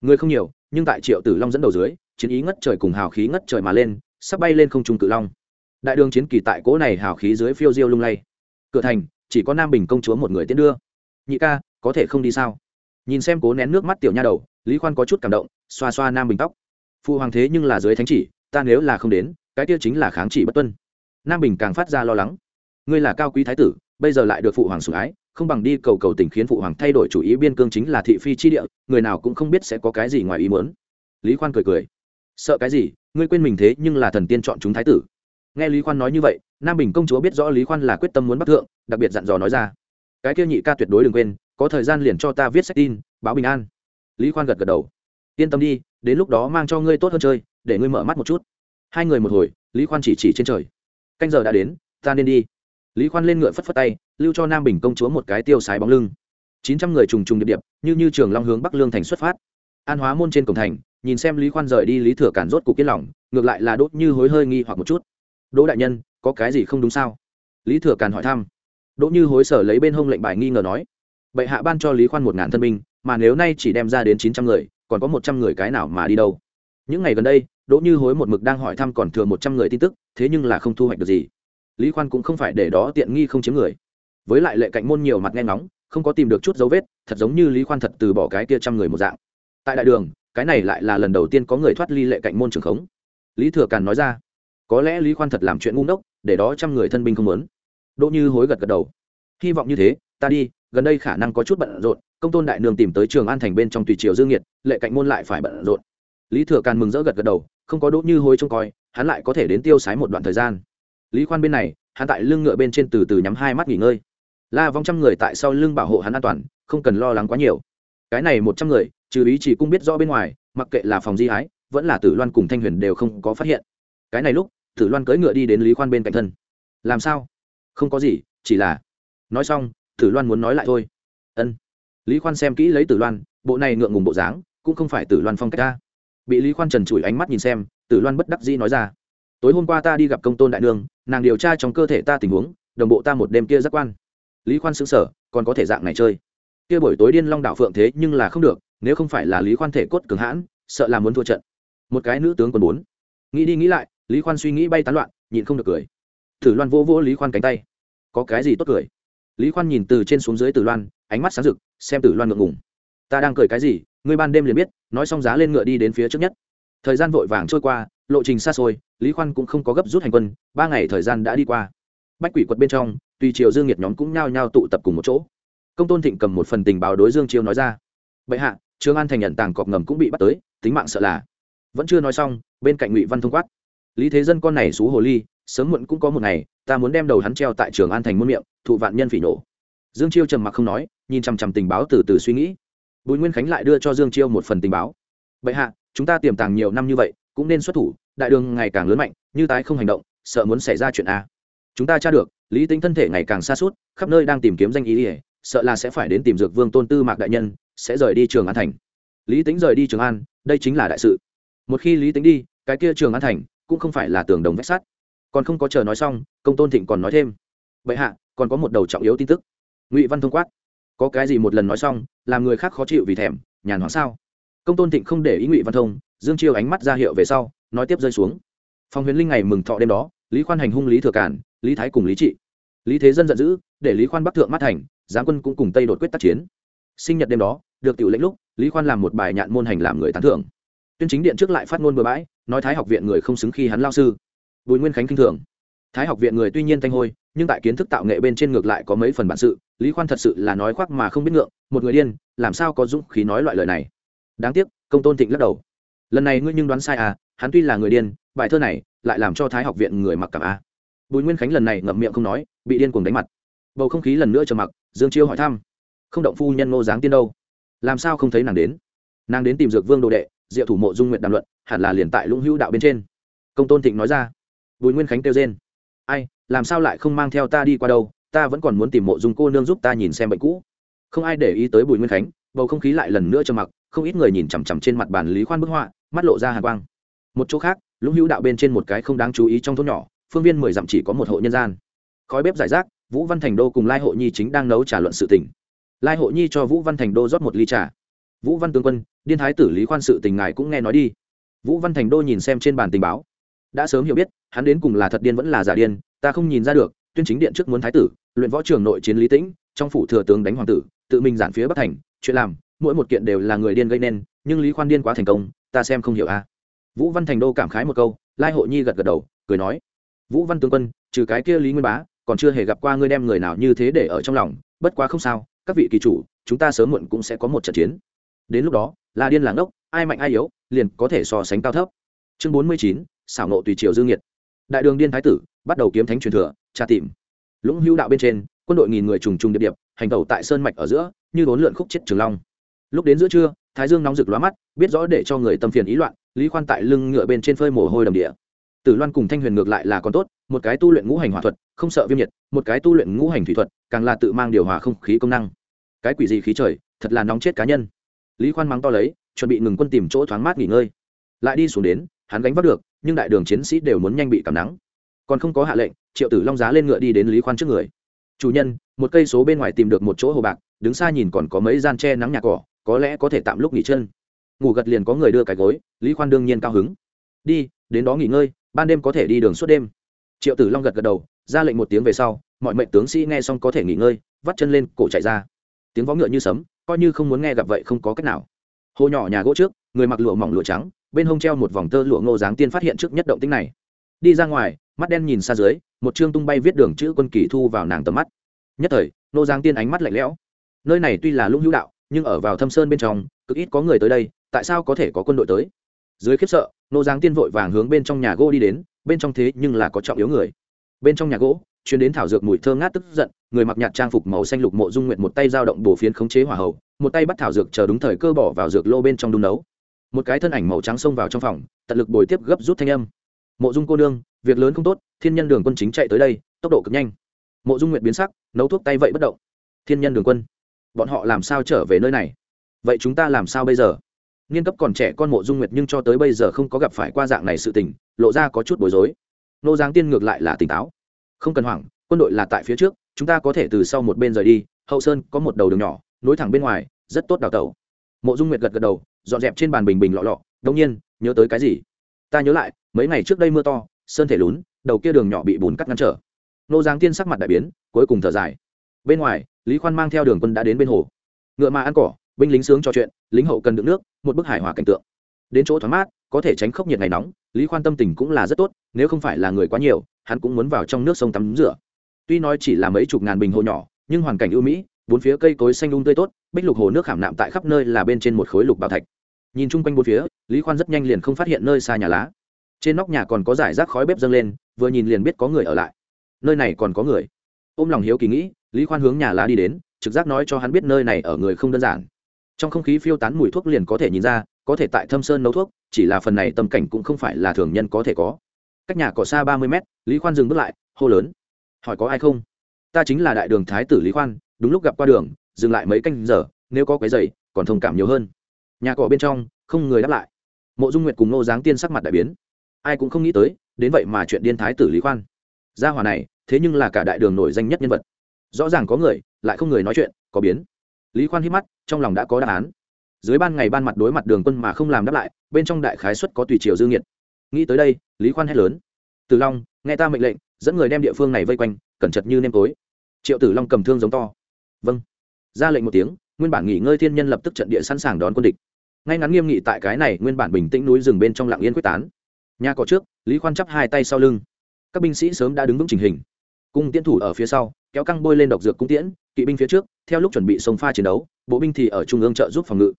Người không nhiều, nhưng tại triệu tử long dẫn đầu dưới, chiến ý ngất trời cùng hào khí ngất trời mà lên, sắp bay lên không trung cự long. Đại đường chiến kỳ tại cỗ này hào khí dưới phiêu diêu lung lay. Cửa thành, chỉ có nam bình công chúa một người tiến đưa. Nhị ca, có thể không đi sao? Nhìn xem cố nén nước mắt tiểu nha đầu lý khoan có chút cảm động, xoa xoa nam bình tóc. Phụ hoàng thế nhưng là dưới thánh chỉ, ta nếu là không đến, cái tiêu chính là kháng chỉ bất tuân. Nam bình càng phát ra lo lắng. Ngươi là cao quý thái tử, bây giờ lại được phụ hoàng sủng ái, không bằng đi cầu cầu tình khiến phụ hoàng thay đổi chủ ý biên cương chính là thị phi chi địa, người nào cũng không biết sẽ có cái gì ngoài ý muốn. Lý khoan cười cười. Sợ cái gì, ngươi quên mình thế nhưng là thần tiên chọn chúng thái tử. Nghe lý khoan nói như vậy, nam bình công chúa biết rõ lý khoan là quyết tâm muốn bắt thượng, đặc biệt dặn dò nói ra. Cái kia nhị ca tuyệt đối đừng quên, có thời gian liền cho ta viết sách tin, báo bình an lý khoan gật gật đầu. Yên tâm đi, đến lúc đó mang cho ngươi tốt hơn chơi, để ngươi mở mắt một chút. Hai người một hồi, lý khoan chỉ chỉ trên trời. Canh giờ đã đến, ta nên đi. Lý khoan lên ngựa phất phất tay, lưu cho nam bình công chúa một cái tiêu sái bóng lưng. Chín trăm người trùng trùng điệp điệp, như như trường long hướng bắc lương thành xuất phát. An hóa môn trên cổng thành, nhìn xem lý khoan rời đi lý thừa cản rốt cục yên lòng, ngược lại là đốt như hối hơi nghi hoặc một chút. Đỗ đại nhân, có cái gì không đúng sao? Lý thừa càn hỏi thăm. Đỗ như hối sở lấy bên hông lệnh bài nghi ngờ nói. Bệ hạ ban cho lý khoan một ngàn thân binh mà nếu nay chỉ đem ra đến chín trăm người, còn có một trăm người cái nào mà đi đâu? Những ngày gần đây, đỗ như hối một mực đang hỏi thăm còn thừa một trăm người tin tức, thế nhưng là không thu hoạch được gì. Lý khoan cũng không phải để đó tiện nghi không chiếm người. Với lại lệ cạnh môn nhiều mặt nghe ngóng, không có tìm được chút dấu vết, thật giống như lý khoan thật từ bỏ cái kia trăm người một dạng. Tại đại đường, cái này lại là lần đầu tiên có người thoát ly lệ cạnh môn trường khống. Lý thừa càn nói ra, có lẽ lý khoan thật làm chuyện ngu ngốc, để đó trăm người thân binh không muốn. Đỗ như hối gật gật đầu, hy vọng như thế, ta đi gần đây khả năng có chút bận rộn, công tôn đại nương tìm tới trường an thành bên trong tùy triều dương nhiệt, lệ cạnh môn lại phải bận rộn. Lý thừa càn mừng rỡ gật gật đầu, không có đỗ như hối trông coi, hắn lại có thể đến tiêu sái một đoạn thời gian. Lý khoan bên này, hắn tại lưng ngựa bên trên từ từ nhắm hai mắt nghỉ ngơi. La vong trăm người tại sau lưng bảo hộ hắn an toàn, không cần lo lắng quá nhiều. Cái này một trăm người, trừ ý chỉ cung biết rõ bên ngoài, mặc kệ là phòng di hái, vẫn là tử loan cùng thanh huyền đều không có phát hiện. Cái này lúc, tử loan cưỡi ngựa đi đến lý khoan bên cạnh thân. Làm sao? Không có gì, chỉ là nói xong tử loan muốn nói lại thôi. Ân. Lý khoan xem kỹ lấy tử loan, bộ này ngượng ngùng bộ dáng, cũng không phải tử loan phong cách ta. Bị lý khoan trần trụi ánh mắt nhìn xem, tử loan bất đắc dĩ nói ra. Tối hôm qua ta đi gặp công tôn đại nương, nàng điều tra trong cơ thể ta tình huống, đồng bộ ta một đêm kia giác quan. Lý khoan xứng sở còn có thể dạng này chơi. Kia buổi tối điên long đạo phượng thế nhưng là không được, nếu không phải là lý khoan thể cốt cường hãn, sợ là muốn thua trận. Một cái nữ tướng còn bốn. Nghĩ đi nghĩ lại, lý khoan suy nghĩ bay tán loạn, nhịn không được cười. Thử loan vô vô lý khoan cánh tay. Có cái gì tốt cười? Lý khoan nhìn từ trên xuống dưới tử loan, ánh mắt sáng rực, xem tử loan ngượng ngùng. Ta đang cười cái gì? Ngươi ban đêm liền biết, nói xong giá lên ngựa đi đến phía trước nhất. Thời gian vội vàng trôi qua, lộ trình xa xôi, lý khoan cũng không có gấp rút hành quân, ba ngày thời gian đã đi qua. Bách quỷ quật bên trong, tùy triều dương nhiệt nhóm cũng nhao nhao tụ tập cùng một chỗ. Công tôn thịnh cầm một phần tình báo đối dương chiêu nói ra. Bệ hạ trương an thành nhận tàng cọp ngầm cũng bị bắt tới, tính mạng sợ là. Vẫn chưa nói xong, bên cạnh ngụy văn thông quát. Lý thế dân con này xú hồ ly sớm muộn cũng có một ngày, ta muốn đem đầu hắn treo tại trường an thành muôn miệng, thụ vạn nhân phỉ nổ dương chiêu trầm mặc không nói, nhìn chằm chằm tình báo từ từ suy nghĩ. Bùi nguyên khánh lại đưa cho dương chiêu một phần tình báo. Bệ hạ, chúng ta tiềm tàng nhiều năm như vậy, cũng nên xuất thủ, đại đường ngày càng lớn mạnh, như tái không hành động, sợ muốn xảy ra chuyện a. Chúng ta tra được, lý tính thân thể ngày càng xa suốt, khắp nơi đang tìm kiếm danh ý ỉa, sợ là sẽ phải đến tìm dược vương tôn tư mạc đại nhân, sẽ rời đi trường an thành. Lý tính rời đi trường an, đây chính là đại sự. Một khi lý tính đi, cái kia trường an thành cũng không phải là tường đồng vách sắt còn không có chờ nói xong, công tôn thịnh còn nói thêm. Vậy hạ, còn có một đầu trọng yếu tin tức. Ngụy văn thông quát. Có cái gì một lần nói xong, làm người khác khó chịu vì thèm, nhàn hoảng sao? Công tôn thịnh không để ý ngụy văn thông, dương chiêu ánh mắt ra hiệu về sau, nói tiếp rơi xuống. Phong huyền linh ngày mừng thọ đêm đó, lý khoan hành hung lý thừa cản lý thái cùng lý trị. Lý thế dân giận dữ, để lý khoan bắc thượng mắt thành, giáng quân cũng cùng tây đột quyết tác chiến. Sinh nhật đêm đó, được tiểu lệnh lúc, lý khoan làm một bài nhạn môn hành làm người tán thưởng. Tuyên chính điện trước lại phát ngôn bừa bãi, nói thái học viện người không xứng khi hắn lao sư bùi nguyên khánh kinh thường. Thái học viện người tuy nhiên thanh hôi, nhưng tại kiến thức tạo nghệ bên trên ngược lại có mấy phần bản sự, lý khoan thật sự là nói khoác mà không biết ngượng, một người điên, làm sao có dũng khí nói loại lời này. Đáng tiếc, công tôn thịnh lắc đầu. Lần này ngươi nhưng đoán sai à hắn tuy là người điên, bài thơ này lại làm cho thái học viện người mặc cảm a. Bùi nguyên khánh lần này ngậm miệng không nói, bị điên cuồng đánh mặt. Bầu không khí lần nữa trầm mặc, dương chiêu hỏi thăm. Không động phu nhân ngô giáng tiên đâu? Làm sao không thấy nàng đến? Nàng đến tìm dược vương đồ đệ, diệu thủ mộ dung nguyện đàm luận, hẳn là liền tại lũng hữu đạo bên trên. Công tôn thịnh nói ra bùi nguyên khánh kêu trên ai, làm sao lại không mang theo ta đi qua đâu? Ta vẫn còn muốn tìm mộ dung cô nương giúp ta nhìn xem bệnh cũ. Không ai để ý tới bùi nguyên khánh, bầu không khí lại lần nữa trầm mặc, không ít người nhìn chằm chằm trên mặt bàn lý khoan bức họa, mắt lộ ra hàn quang. Một chỗ khác, lũng hữu đạo bên trên một cái không đáng chú ý trong thôn nhỏ, phương viên mười dặm chỉ có một hộ nhân gian. Khói bếp giải rác, vũ văn thành đô cùng lai hộ nhi chính đang nấu trà luận sự tình. Lai hộ nhi cho vũ văn thành đô rót một ly trà. Vũ văn tướng quân, điên thái tử lý khoan sự tình ngài cũng nghe nói đi. Vũ văn thành đô nhìn xem trên bàn tình báo đã sớm hiểu biết, hắn đến cùng là thật điên vẫn là giả điên, ta không nhìn ra được, tuyên chính điện trước muốn thái tử, luyện võ trường nội chiến lý tĩnh, trong phủ thừa tướng đánh hoàng tử, tự mình giản phía bắc thành, chuyện làm, mỗi một kiện đều là người điên gây nên, nhưng lý khoan điên quá thành công, ta xem không hiểu a. Vũ văn thành đô cảm khái một câu, lai hộ nhi gật gật đầu, cười nói, vũ văn tướng quân, trừ cái kia lý nguyên bá, còn chưa hề gặp qua ngươi đem người nào như thế để ở trong lòng, bất quá không sao, các vị kỳ chủ, chúng ta sớm muộn cũng sẽ có một trận chiến. Đến lúc đó là điên làng ốc ai mạnh ai yếu, liền có thể so sánh cao thấp. Chương bốn mươi chín xảo nộ tùy triều dương nhiệt đại đường điên thái tử, bắt đầu kiếm thánh truyền thừa, tra tìm. Lũng hữu đạo bên trên, quân đội nghìn người trùng trùng điệp điệp, hành tẩu tại sơn mạch ở giữa, như bốn lượn khúc chết trường long. Lúc đến giữa trưa, thái dương nóng rực lóa mắt, biết rõ để cho người tâm phiền ý loạn, lý khoan tại lưng ngựa bên trên phơi mồ hôi đầm địa. Tử loan cùng thanh huyền ngược lại là còn tốt, một cái tu luyện ngũ hành hỏa thuật, không sợ viêm nhiệt, một cái tu luyện ngũ hành thủy thuật, càng là tự mang điều hòa không khí công năng. Cái quỷ gì khí trời, thật là nóng chết cá nhân. Lý khoan mắng to lấy, chuẩn bị ngừng quân tìm chỗ thoáng mát nghỉ ngơi. Lại đi xuống đến, hắn gánh vác được nhưng đại đường chiến sĩ đều muốn nhanh bị cảm nắng. Còn không có hạ lệnh, triệu tử long giá lên ngựa đi đến lý khoan trước người. Chủ nhân, một cây số bên ngoài tìm được một chỗ hồ bạc, đứng xa nhìn còn có mấy gian tre nắng nhà cỏ, có lẽ có thể tạm lúc nghỉ chân. Ngủ gật liền có người đưa cái gối, lý khoan đương nhiên cao hứng. Đi, đến đó nghỉ ngơi, ban đêm có thể đi đường suốt đêm. Triệu tử long gật gật đầu, ra lệnh một tiếng về sau, mọi mệnh tướng sĩ nghe xong có thể nghỉ ngơi, vắt chân lên cổ chạy ra. Tiếng vó ngựa như sấm, coi như không muốn nghe gặp vậy không có cách nào. Hồ nhỏ nhà gỗ trước, người mặc lụa mỏng lụa trắng bên hông treo một vòng tơ lụa ngô dáng tiên phát hiện trước nhất động tính này. Đi ra ngoài, mắt đen nhìn xa dưới, một chương tung bay viết đường chữ quân kỳ thu vào nàng tầm mắt. Nhất thời, ngô giáng tiên ánh mắt lạnh lẽo. Nơi này tuy là lũng hữu đạo, nhưng ở vào thâm sơn bên trong, cực ít có người tới đây, tại sao có thể có quân đội tới? Dưới khiếp sợ nô giáng tiên vội vàng hướng bên trong nhà gỗ đi đến, bên trong thế nhưng là có trọng yếu người. Bên trong nhà gỗ chuyến đến thảo dược mùi thơ ngát tức giận, người mặc nhạt trang phục màu xanh lục mộ dung nguyện một tay giao động bổ phiến khống chế hỏa hậu một tay bắt thảo dược chờ đúng thời cơ bỏ vào dược lô bên trong đun nấu một cái thân ảnh màu trắng xông vào trong phòng, tận lực bồi tiếp gấp rút thanh âm. Mộ dung cô nương, việc lớn không tốt, thiên nhân đường quân chính chạy tới đây, tốc độ cực nhanh. Mộ dung nguyện biến sắc, nấu thuốc tay vậy bất động. Thiên nhân đường quân, bọn họ làm sao trở về nơi này? Vậy chúng ta làm sao bây giờ? Nghiên cấp còn trẻ con mộ dung nguyệt nhưng cho tới bây giờ không có gặp phải qua dạng này sự tình, lộ ra có chút bối rối. Nô giáng tiên ngược lại là tỉnh táo. Không cần hoảng, quân đội là tại phía trước, chúng ta có thể từ sau một bên rời đi, hậu sơn có một đầu đường nhỏ, nối thẳng bên ngoài, rất tốt đào tẩu. Mộ dung nguyệt gật gật đầu dọn dẹp trên bàn bình bình lọ lọ, đông nhiên, nhớ tới cái gì? Ta nhớ lại, mấy ngày trước đây mưa to, sơn thể lún, đầu kia đường nhỏ bị bùn cắt ngăn trở. Nô giáng tiên sắc mặt đại biến, cuối cùng thở dài. Bên ngoài, lý khoan mang theo đường quân đã đến bên hồ. Ngựa mà ăn cỏ, binh lính sướng trò chuyện, lính hậu cần đựng nước, một bức hải hòa cảnh tượng. Đến chỗ thoáng mát, có thể tránh khốc nhiệt ngày nóng, lý khoan tâm tình cũng là rất tốt, nếu không phải là người quá nhiều, hắn cũng muốn vào trong nước sông tắm rửa. Tuy nói chỉ là mấy chục ngàn bình hồ nhỏ, nhưng hoàn cảnh ưu mỹ, bốn phía cây cối xanh lung tươi tốt bích lục hồ nước khảm nạm tại khắp nơi là bên trên một khối lục bảo thạch. Nhìn chung quanh bốn phía, lý khoan rất nhanh liền không phát hiện nơi xa nhà lá. Trên nóc nhà còn có giải rác khói bếp dâng lên, vừa nhìn liền biết có người ở lại. Nơi này còn có người. Ôm lòng hiếu kỳ nghĩ, lý khoan hướng nhà lá đi đến, trực giác nói cho hắn biết nơi này ở người không đơn giản. Trong không khí phiêu tán mùi thuốc liền có thể nhìn ra, có thể tại thâm sơn nấu thuốc, chỉ là phần này tâm cảnh cũng không phải là thường nhân có thể có. Cách nhà cỏ xa ba mươi mét, lý khoan dừng bước lại, hô lớn. Hỏi có ai không? Ta chính là đại đường thái tử lý khoan, đúng lúc gặp qua đường dừng lại mấy canh giờ, nếu có cái giày còn thông cảm nhiều hơn. Nhà cỏ bên trong, không người đáp lại. Mộ dung nguyệt cùng nô giáng tiên sắc mặt đại biến. Ai cũng không nghĩ tới, đến vậy mà chuyện điên thái tử lý khoan. Gia hòa này, thế nhưng là cả đại đường nổi danh nhất nhân vật. Rõ ràng có người, lại không người nói chuyện, có biến. Lý khoan hít mắt, trong lòng đã có đáp án. Dưới ban ngày ban mặt đối mặt đường quân mà không làm đáp lại, bên trong đại khái xuất có tùy triều dương nhiệt nghĩ tới đây, lý khoan hét lớn. Tử long, nghe ta mệnh lệnh, dẫn người đem địa phương này vây quanh, cẩn chật như nêm tối. Triệu tử long cầm thương giống to. Vâng ra lệnh một tiếng, nguyên bản nghỉ ngơi thiên nhân lập tức trận địa sẵn sàng đón quân địch. Ngay ngắn nghiêm nghị tại cái này nguyên bản bình tĩnh núi rừng bên trong lạng yên quyết tán. Nhà cỏ trước, lý khoan chắp hai tay sau lưng. Các binh sĩ sớm đã đứng vững trình hình. Cung tiễn thủ ở phía sau, kéo căng bôi lên độc dược cung tiễn, kỵ binh phía trước, theo lúc chuẩn bị sông pha chiến đấu, bộ binh thì ở trung ương trợ giúp phòng ngự.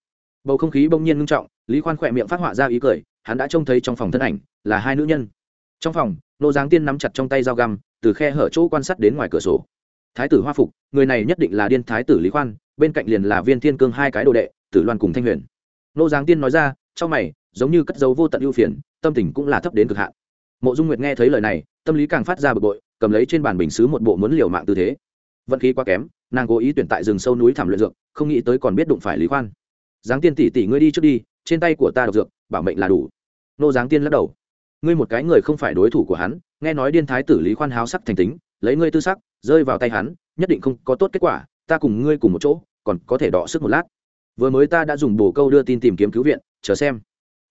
Bầu không khí bỗng nhiên ngưng trọng, lý khoan khỏe miệng phát họa ra ý cười, hắn đã trông thấy trong phòng thân ảnh, là hai nữ nhân. Trong phòng, nô giáng tiên nắm chặt trong tay dao găm, từ khe hở chỗ quan sát đến ngoài cửa sổ thái tử hoa phục, người này nhất định là điên thái tử lý khoan, bên cạnh liền là viên thiên cương hai cái đồ đệ, tử loan cùng thanh huyền. Nô giáng tiên nói ra trong mày, giống như cất dấu vô tận ưu phiền, tâm tình cũng là thấp đến cực hạn. Mộ dung nguyệt nghe thấy lời này, tâm lý càng phát ra bực bội, cầm lấy trên bàn bình xứ một bộ muốn liều mạng tư thế. Vận khí quá kém, nàng cố ý tuyển tại rừng sâu núi thảm luyện dược, không nghĩ tới còn biết đụng phải lý khoan. Giáng tiên tỷ tỷ ngươi đi trước đi, trên tay của ta độc dược, bảo mệnh là đủ. Nô giáng tiên lắc đầu. Ngươi một cái người không phải đối thủ của hắn, nghe nói điên thái tử lý khoan háo sắc thành tính, lấy ngươi tư sắc rơi vào tay hắn nhất định không có tốt kết quả ta cùng ngươi cùng một chỗ còn có thể đọ sức một lát. Vừa mới ta đã dùng bồ câu đưa tin tìm kiếm cứu viện chờ xem.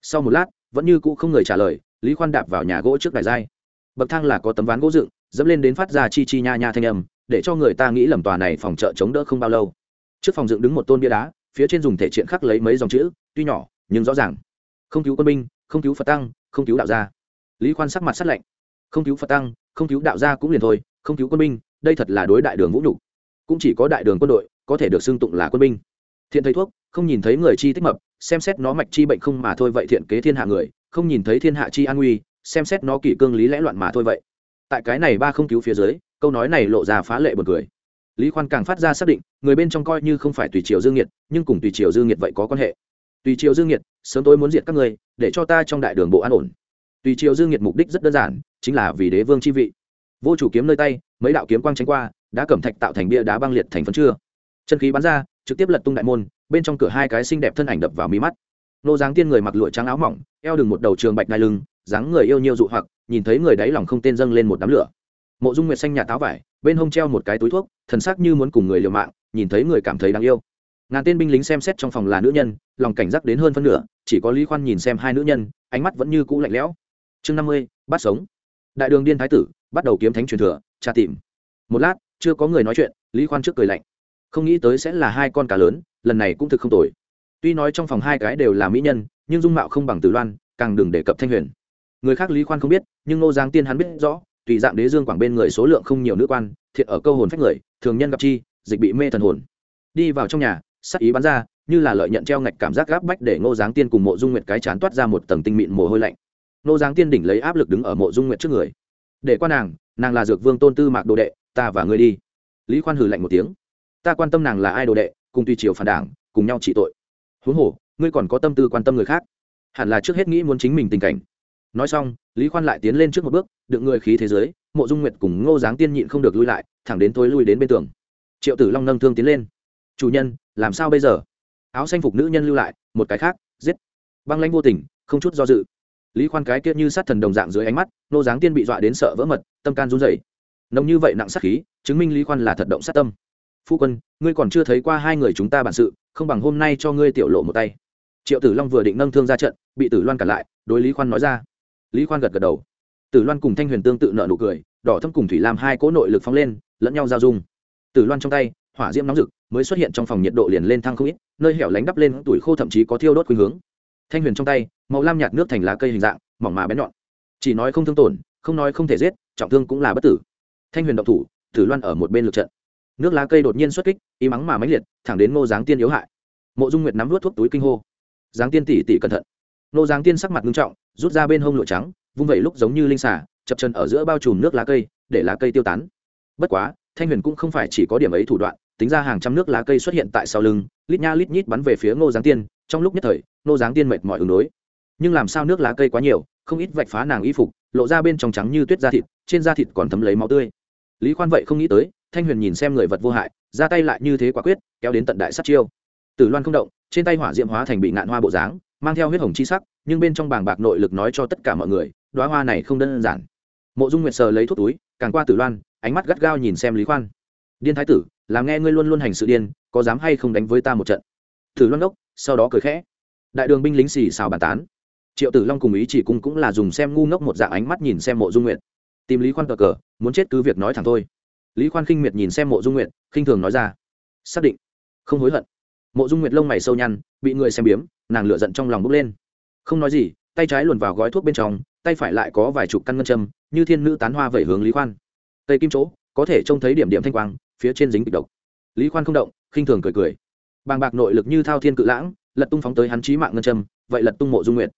Sau một lát vẫn như cũ không người trả lời lý khoan đạp vào nhà gỗ trước đài dai, bậc thang là có tấm ván gỗ dựng dẫm lên đến phát ra chi chi nha nha thanh âm để cho người ta nghĩ lầm tòa này phòng chợ chống đỡ không bao lâu. Trước phòng dựng đứng một tôn bia đá phía trên dùng thể triện khắc lấy mấy dòng chữ tuy nhỏ nhưng rõ ràng. Không cứu quân binh không cứu phật tăng không cứu đạo gia. Lý khoan sắc mặt sắt lạnh. Không cứu phật tăng không cứu đạo gia cũng liền thôi không cứu quân binh đây thật là đối đại đường vũ nhục. Cũng chỉ có đại đường quân đội có thể được xưng tụng là quân binh. Thiện thầy thuốc, không nhìn thấy người chi tích mập, xem xét nó mạch chi bệnh không mà thôi vậy thiện kế thiên hạ người, không nhìn thấy thiên hạ chi an nguy, xem xét nó kỷ cương lý lẽ loạn mà thôi vậy. Tại cái này ba không cứu phía dưới, câu nói này lộ ra phá lệ b u ồ n cười. Lý khoan càng phát ra xác định, người bên trong coi như không phải tùy triều dương nhiệt nhưng cùng tùy triều dương nhiệt vậy có quan hệ. Tùy triều dương nhiệt sớm tôi muốn diệt các người, để cho ta trong đại đường bộ an ổn. Tùy triều dương nhiệt mục đích rất đơn giản, chính là vì đế vương chi vị vô chủ kiếm nơi tay, mấy đạo kiếm quang tránh qua đã cẩm thạch tạo thành bia đá băng liệt thành phân chưa chân khí bắn ra, trực tiếp lật tung đại môn, bên trong cửa hai cái xinh đẹp thân ảnh đập vào mí mắt. Nô dáng tiên người mặc lụa trắng áo mỏng, eo đừng một đầu trường bạch ngai lưng, dáng người yêu nhiều dụ hoặc, nhìn thấy người đáy lòng không tên dâng lên một đám lửa. Mộ dung nguyệt xanh nhà táo vải, bên hông treo một cái túi thuốc, thần sắc như muốn cùng người liều mạng, nhìn thấy người cảm thấy đáng yêu. Ngàn tên binh lính xem xét trong phòng là nữ nhân, lòng cảnh giác đến hơn phân nửa, chỉ có lý khoan nhìn xem hai nữ nhân, ánh mắt vẫn như cũ lạnh lẽo. Chương năm mươi, bắt sống đại đường điên thái tử, bắt đầu kiếm thánh truyền thừa, tra tìm. Một lát, chưa có người nói chuyện, lý khoan trước cười lạnh. Không nghĩ tới sẽ là hai con cá lớn, lần này cũng thực không tồi. Tuy nói trong phòng hai cái đều là mỹ nhân, nhưng dung mạo không bằng tử loan, càng đừng đề cập thanh huyền. Người khác lý khoan không biết, nhưng Ngô giang tiên hắn biết rõ, tùy dạng đế dương quảng bên người số lượng không nhiều nữ quan thiệt ở câu hồn phách người, thường nhân gặp chi, dịch bị mê thần hồn. Đi vào trong nhà, sắc ý bắn ra, như là lợi nhận treo ngạch cảm giác gáp bách để ngô giáng tiên cùng mộ dung nguyệt cái chán toát ra một tầng tinh mịn mồ hôi lạnh. Nô giáng tiên đỉnh lấy áp lực đứng ở mộ dung nguyệt trước người. Để qua nàng nàng là dược vương tôn tư mạc đồ đệ, ta và ngươi đi. Lý khoan hừ lạnh một tiếng. Ta quan tâm nàng là ai đồ đệ, cùng tùy triều phản đảng, cùng nhau trị tội. Huống hồ, ngươi còn có tâm tư quan tâm người khác. Hẳn là trước hết nghĩ muốn chính mình tình cảnh. Nói xong, lý khoan lại tiến lên trước một bước, đựng người khí thế giới, mộ dung nguyệt cùng ngô giáng tiên nhịn không được lui lại, thẳng đến tối lui đến bên tường. Triệu tử long nâng thương tiến lên. Chủ nhân, làm sao bây giờ? Áo xanh phục nữ nhân lưu lại, một cái khác, giết. Băng lãnh vô tình, không chút do dự lý khoan cái kia như sát thần đồng dạng dưới ánh mắt, nô giáng tiên bị dọa đến sợ vỡ mật, tâm can run rẩy. Nồng như vậy nặng sát khí, chứng minh lý khoan là thật động sát tâm. Phu quân, ngươi còn chưa thấy qua hai người chúng ta bản sự, không bằng hôm nay cho ngươi tiểu lộ một tay. Triệu tử long vừa định nâng thương ra trận, bị tử loan cản lại, đối lý khoan nói ra. Lý khoan gật gật đầu. Tử loan cùng thanh huyền tương tự nợ nụ cười, đỏ thâm cùng thủy làm hai cỗ nội lực phóng lên, lẫn nhau giao dung. Tử loan trong tay, hỏa diễm nóng rực, mới xuất hiện trong phòng nhiệt độ liền lên thăng không ít, nơi hẻo lánh đắp lên tuổi khô thậm chí có thiêu đốt khuynh hướng thanh huyền trong tay, màu lam nhạt nước thành lá cây hình dạng, mỏng mà bén nhọn. Chỉ nói không thương tổn, không nói không thể giết, trọng thương cũng là bất tử. Thanh huyền động thủ, tử loan ở một bên lượt trận. Nước lá cây đột nhiên xuất kích, y mắng mà mãnh liệt, thẳng đến ngô giáng tiên yếu hại. Mộ dung nguyệt nắm vớt thuốc túi kinh hô. Giáng tiên tỉ tỉ cẩn thận. Ngô giáng tiên sắc mặt nghiêm trọng, rút ra bên hông lụa trắng, vung vẩy lúc giống như linh xà, chập chân ở giữa bao trùm nước lá cây, để lá cây tiêu tán. Bất quá, thanh huyền cũng không phải chỉ có điểm ấy thủ đoạn, tính ra hàng trăm nước lá cây xuất hiện tại sau lưng, lít nha lít nhít bắn về phía ngô giáng tiên, trong lúc nhất thời nô dáng tiên mệt mỏi ứng đối. Nhưng làm sao nước lá cây quá nhiều, không ít vạch phá nàng y phục, lộ ra bên trong trắng như tuyết da thịt, trên da thịt còn thấm lấy máu tươi. Lý khoan vậy không nghĩ tới, thanh huyền nhìn xem người vật vô hại, ra tay lại như thế quả quyết, kéo đến tận đại sát chiêu. Tử loan không động, trên tay hỏa diệm hóa thành bị ngạn hoa bộ dáng, mang theo huyết hồng chi sắc, nhưng bên trong bảng bạc nội lực nói cho tất cả mọi người đoá hoa này không đơn giản. Mộ dung nguyệt sờ lấy thuốc túi, càng qua tử loan, ánh mắt gắt gao nhìn xem lý khoan. Điên thái tử, làm nghe ngươi luôn luôn hành sự điên, có dám hay không đánh với ta một trận? Tử loan đốc sau đó cười khẽ đại đường binh lính xì xào bàn tán. Triệu tử long cùng ý chỉ cung cũng là dùng xem ngu ngốc một dạng ánh mắt nhìn xem mộ dung nguyệt. Tìm lý khoan cờ cờ, muốn chết cứ việc nói thẳng thôi. Lý khoan khinh miệt nhìn xem mộ dung nguyệt, khinh thường nói ra. Xác định. Không hối hận. Mộ dung nguyệt lông mày sâu nhăn, bị người xem biếm, nàng lựa giận trong lòng bốc lên. Không nói gì, tay trái luồn vào gói thuốc bên trong, tay phải lại có vài chục căn ngân châm, như thiên nữ tán hoa vẩy hướng lý khoan. Tây kim chỗ, có thể trông thấy điểm điểm thanh quang, phía trên dính kịch độc. Lý khoan không động, khinh thường cười cười. Bàng bạc nội lực như thao thiên cự lãng lật tung phóng tới hắn trí mạng ngân châm, vậy lật tung mộ dung nguyệt.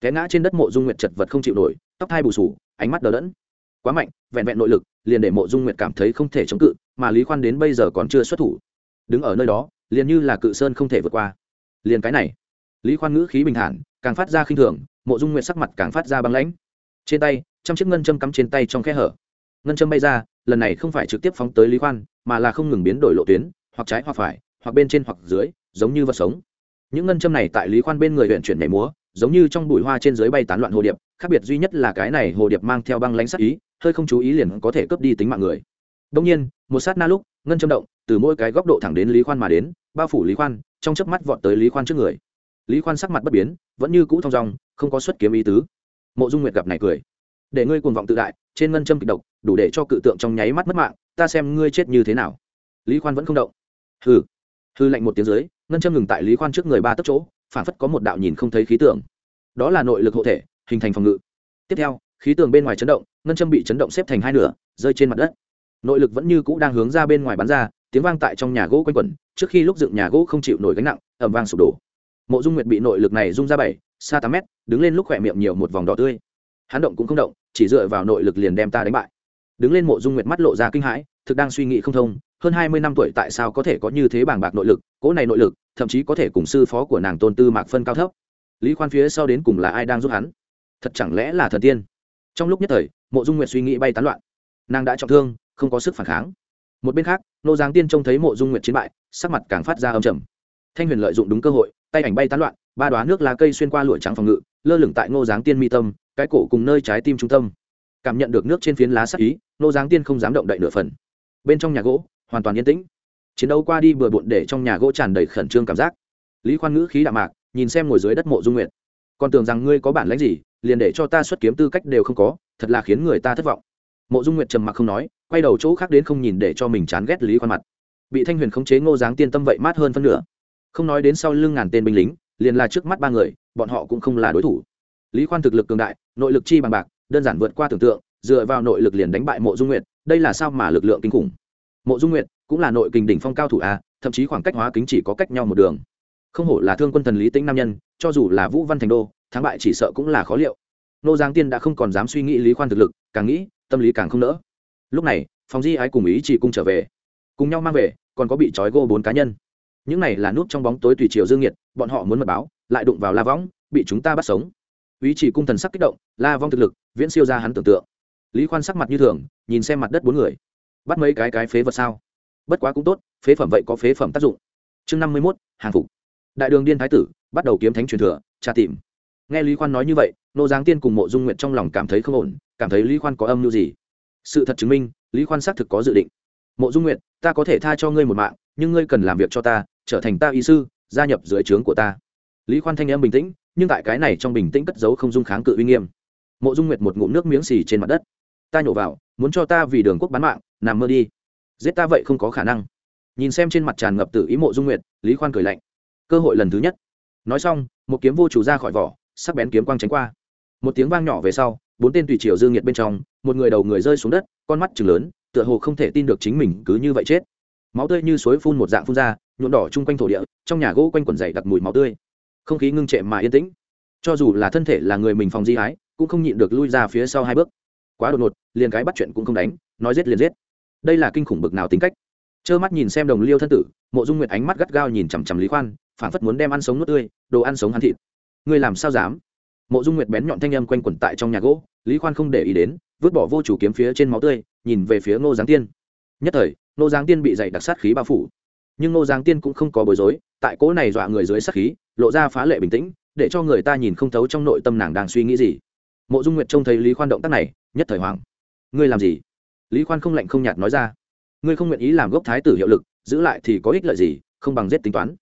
Té ngã trên đất mộ dung nguyệt chật vật không chịu nổi, tóc thai bù sù ánh mắt đờ đẫn. Quá mạnh, vẹn vẹn nội lực, liền để mộ dung nguyệt cảm thấy không thể chống cự, mà lý khoan đến bây giờ còn chưa xuất thủ. Đứng ở nơi đó, liền như là cự sơn không thể vượt qua. Liền cái này, lý khoan ngữ khí bình thản, càng phát ra khinh thường, mộ dung nguyệt sắc mặt càng phát ra băng lãnh. Trên tay, trăm chiếc ngân châm cắm trên tay trong khe hở. Ngân châm bay ra, lần này không phải trực tiếp phóng tới lý khoan, mà là không ngừng biến đổi lộ tuyến, hoặc trái hoặc phải, hoặc bên trên hoặc dưới, giống như vật sống những ngân châm này tại lý khoan bên người huyện chuyển nhảy múa, giống như trong bụi hoa trên dưới bay tán loạn hồ điệp, khác biệt duy nhất là cái này hồ điệp mang theo băng lãnh sắc ý, hơi không chú ý liền có thể cướp đi tính mạng người. Đông nhiên, một sát na lúc, ngân châm động, từ mỗi cái góc độ thẳng đến lý khoan mà đến, bao phủ lý khoan, trong chớp mắt vọt tới lý khoan trước người. Lý khoan sắc mặt bất biến, vẫn như cũ thong dong, không có xuất kiếm ý tứ. Mộ dung nguyệt gặp này cười. Để ngươi cuồng vọng tự đại, trên ngân châm kịch độc, đủ để cho cự tượng trong nháy mắt mất mạng, ta xem ngươi chết như thế nào. Lý khoan vẫn không động. Hừ. Hư lạnh một tiếng dưới ngân châm ngừng tại lý khoan trước người ba tấc chỗ phản phất có một đạo nhìn không thấy khí tượng. Đó là nội lực hộ thể, hình thành phòng ngự. Tiếp theo, khí tường bên ngoài chấn động, ngân châm bị chấn động xếp thành hai nửa, rơi trên mặt đất. Nội lực vẫn như cũ đang hướng ra bên ngoài bắn ra, tiếng vang tại trong nhà gỗ quanh quẩn, trước khi lúc dựng nhà gỗ không chịu nổi gánh nặng ẩm vang sụp đổ. Mộ dung nguyệt bị nội lực này rung ra bảy, xa tám mét, đứng lên lúc khỏe miệng nhiều một vòng đỏ tươi. Hắn động cũng không động, chỉ dựa vào nội lực liền đem ta đánh bại. Đứng lên mộ dung nguyệt mắt lộ ra kinh hãi, thực đang suy nghĩ không thông hơn hai mươi năm tuổi tại sao có thể có như thế bàng bạc nội lực, cỗ này nội lực, thậm chí có thể cùng sư phó của nàng tôn tư mạc phân cao thấp. Lý khoan phía sau đến cùng là ai đang giúp hắn? Thật chẳng lẽ là thần tiên? Trong lúc nhất thời, mộ dung nguyệt suy nghĩ bay tán loạn. Nàng đã trọng thương, không có sức phản kháng. Một bên khác, nô giáng tiên trông thấy mộ dung nguyệt chiến bại, sắc mặt càng phát ra âm trầm. Thanh huyền lợi dụng đúng cơ hội, tay ảnh bay tán loạn, ba đoá nước lá cây xuyên qua lụa trắng phòng ngự, lơ lửng tại ngô giáng tiên mi tâm, cái cổ cùng nơi trái tim trung tâm. Cảm nhận được nước trên phiến lá sắc ý, nô giáng tiên không dám động đậy nửa phần. Bên trong nhà gỗ hoàn toàn yên tĩnh. Chiến đấu qua đi bừa bộn để trong nhà gỗ tràn đầy khẩn trương cảm giác. Lý khoan ngữ khí đạm mạc, nhìn xem ngồi dưới đất mộ dung nguyệt. Còn tưởng rằng ngươi có bản lãnh gì, liền để cho ta xuất kiếm tư cách đều không có, thật là khiến người ta thất vọng. Mộ dung nguyệt trầm mặc không nói, quay đầu chỗ khác đến không nhìn để cho mình chán ghét lý khoan mặt. Bị thanh huyền khống chế ngô giáng tiên tâm vậy mát hơn phân nửa. Không nói đến sau lưng ngàn tên binh lính, liền là trước mắt ba người, bọn họ cũng không là đối thủ. Lý khoan thực lực cường đại, nội lực chi bằng bạc, đơn giản vượt qua tưởng tượng, dựa vào nội lực liền đánh bại mộ dung nguyệt, đây là sao mà lực lượng kinh khủng mộ dung nguyệt cũng là nội kình đỉnh phong cao thủ a, thậm chí khoảng cách hóa kính chỉ có cách nhau một đường. Không hổ là thương quân thần lý tĩnh nam nhân, cho dù là vũ văn thành đô, thắng bại chỉ sợ cũng là khó liệu. Nô giang tiên đã không còn dám suy nghĩ lý khoan thực lực, càng nghĩ, tâm lý càng không nỡ. Lúc này phòng di ái cùng ý chỉ cung trở về. Cùng nhau mang về, còn có bị trói gô bốn cá nhân. Những này là nút trong bóng tối tùy chiều dương nhiệt, bọn họ muốn mật báo, lại đụng vào la võng, bị chúng ta bắt sống. Ý chỉ cung thần sắc kích động, la vong thực lực, viễn siêu ra hắn tưởng tượng. Lý khoan sắc mặt như thường, nhìn xem mặt đất bốn người bắt mấy cái cái phế vật sao? Bất quá cũng tốt, phế phẩm vậy có phế phẩm tác dụng. Chương năm mươi mốt, hàng phục. Đại đường điên thái tử, bắt đầu kiếm thánh truyền thừa, tra tìm. Nghe lý khoan nói như vậy, nô giáng tiên cùng mộ dung nguyện trong lòng cảm thấy không ổn, cảm thấy lý khoan có âm mưu gì? Sự thật chứng minh, lý khoan xác thực có dự định. Mộ dung nguyện ta có thể tha cho ngươi một mạng, nhưng ngươi cần làm việc cho ta, trở thành ta y sư, gia nhập dưới trướng của ta. Lý khoan thanh em bình tĩnh, nhưng tại cái này trong bình tĩnh cất giấu không dung kháng cự uy nghiêm. Mộ dung nguyệt một ngụm nước miếng xì trên mặt đất. Ta nhổ vào, muốn cho ta vì đường quốc bán mạng nằm mơ đi. Giết ta vậy không có khả năng. Nhìn xem trên mặt tràn ngập tự ý mộ dung nguyệt, lý khoan cười lạnh. Cơ hội lần thứ nhất. Nói xong, một kiếm vô chủ ra khỏi vỏ, sắc bén kiếm quang tránh qua. Một tiếng vang nhỏ về sau, bốn tên tùy triều dương nhiệt bên trong, một người đầu người rơi xuống đất, con mắt chừng lớn, tựa hồ không thể tin được chính mình cứ như vậy chết. Máu tươi như suối phun một dạng phun ra, nhuộm đỏ chung quanh thổ địa, trong nhà gỗ quanh quần dày đặc mùi máu tươi. Không khí ngưng trệ mà yên tĩnh. Cho dù là thân thể là người mình phòng di ái cũng không nhịn được lui ra phía sau hai bước. Quá đột ngột, liền cái bắt chuyện cũng không đánh, nói giết liền giết đây là kinh khủng bực nào tính cách? Trơ mắt nhìn xem đồng liêu thân tử, mộ dung nguyệt ánh mắt gắt gao nhìn chằm chằm lý khoan phản phất muốn đem ăn sống nuốt tươi, đồ ăn sống hắn thịt. Ngươi làm sao dám? Mộ dung nguyệt bén nhọn thanh âm quanh quẩn tại trong nhà gỗ, lý khoan không để ý đến, vứt bỏ vô chủ kiếm phía trên máu tươi, nhìn về phía ngô giáng tiên. Nhất thời, ngô giáng tiên bị dày đặc sát khí bao phủ. Nhưng ngô giáng tiên cũng không có bối rối, tại cỗ này dọa người dưới sát khí, lộ ra phá lệ bình tĩnh, để cho người ta nhìn không thấu trong nội tâm nàng đang suy nghĩ gì. Mộ dung nguyệt trông thấy lý khoan động tác này, nhất thời hoàng ngươi làm gì? Lý khoan không lạnh không nhạt nói ra. Ngươi không nguyện ý làm gốc thái tử hiệu lực, giữ lại thì có ích lợi gì, không bằng giết tính toán.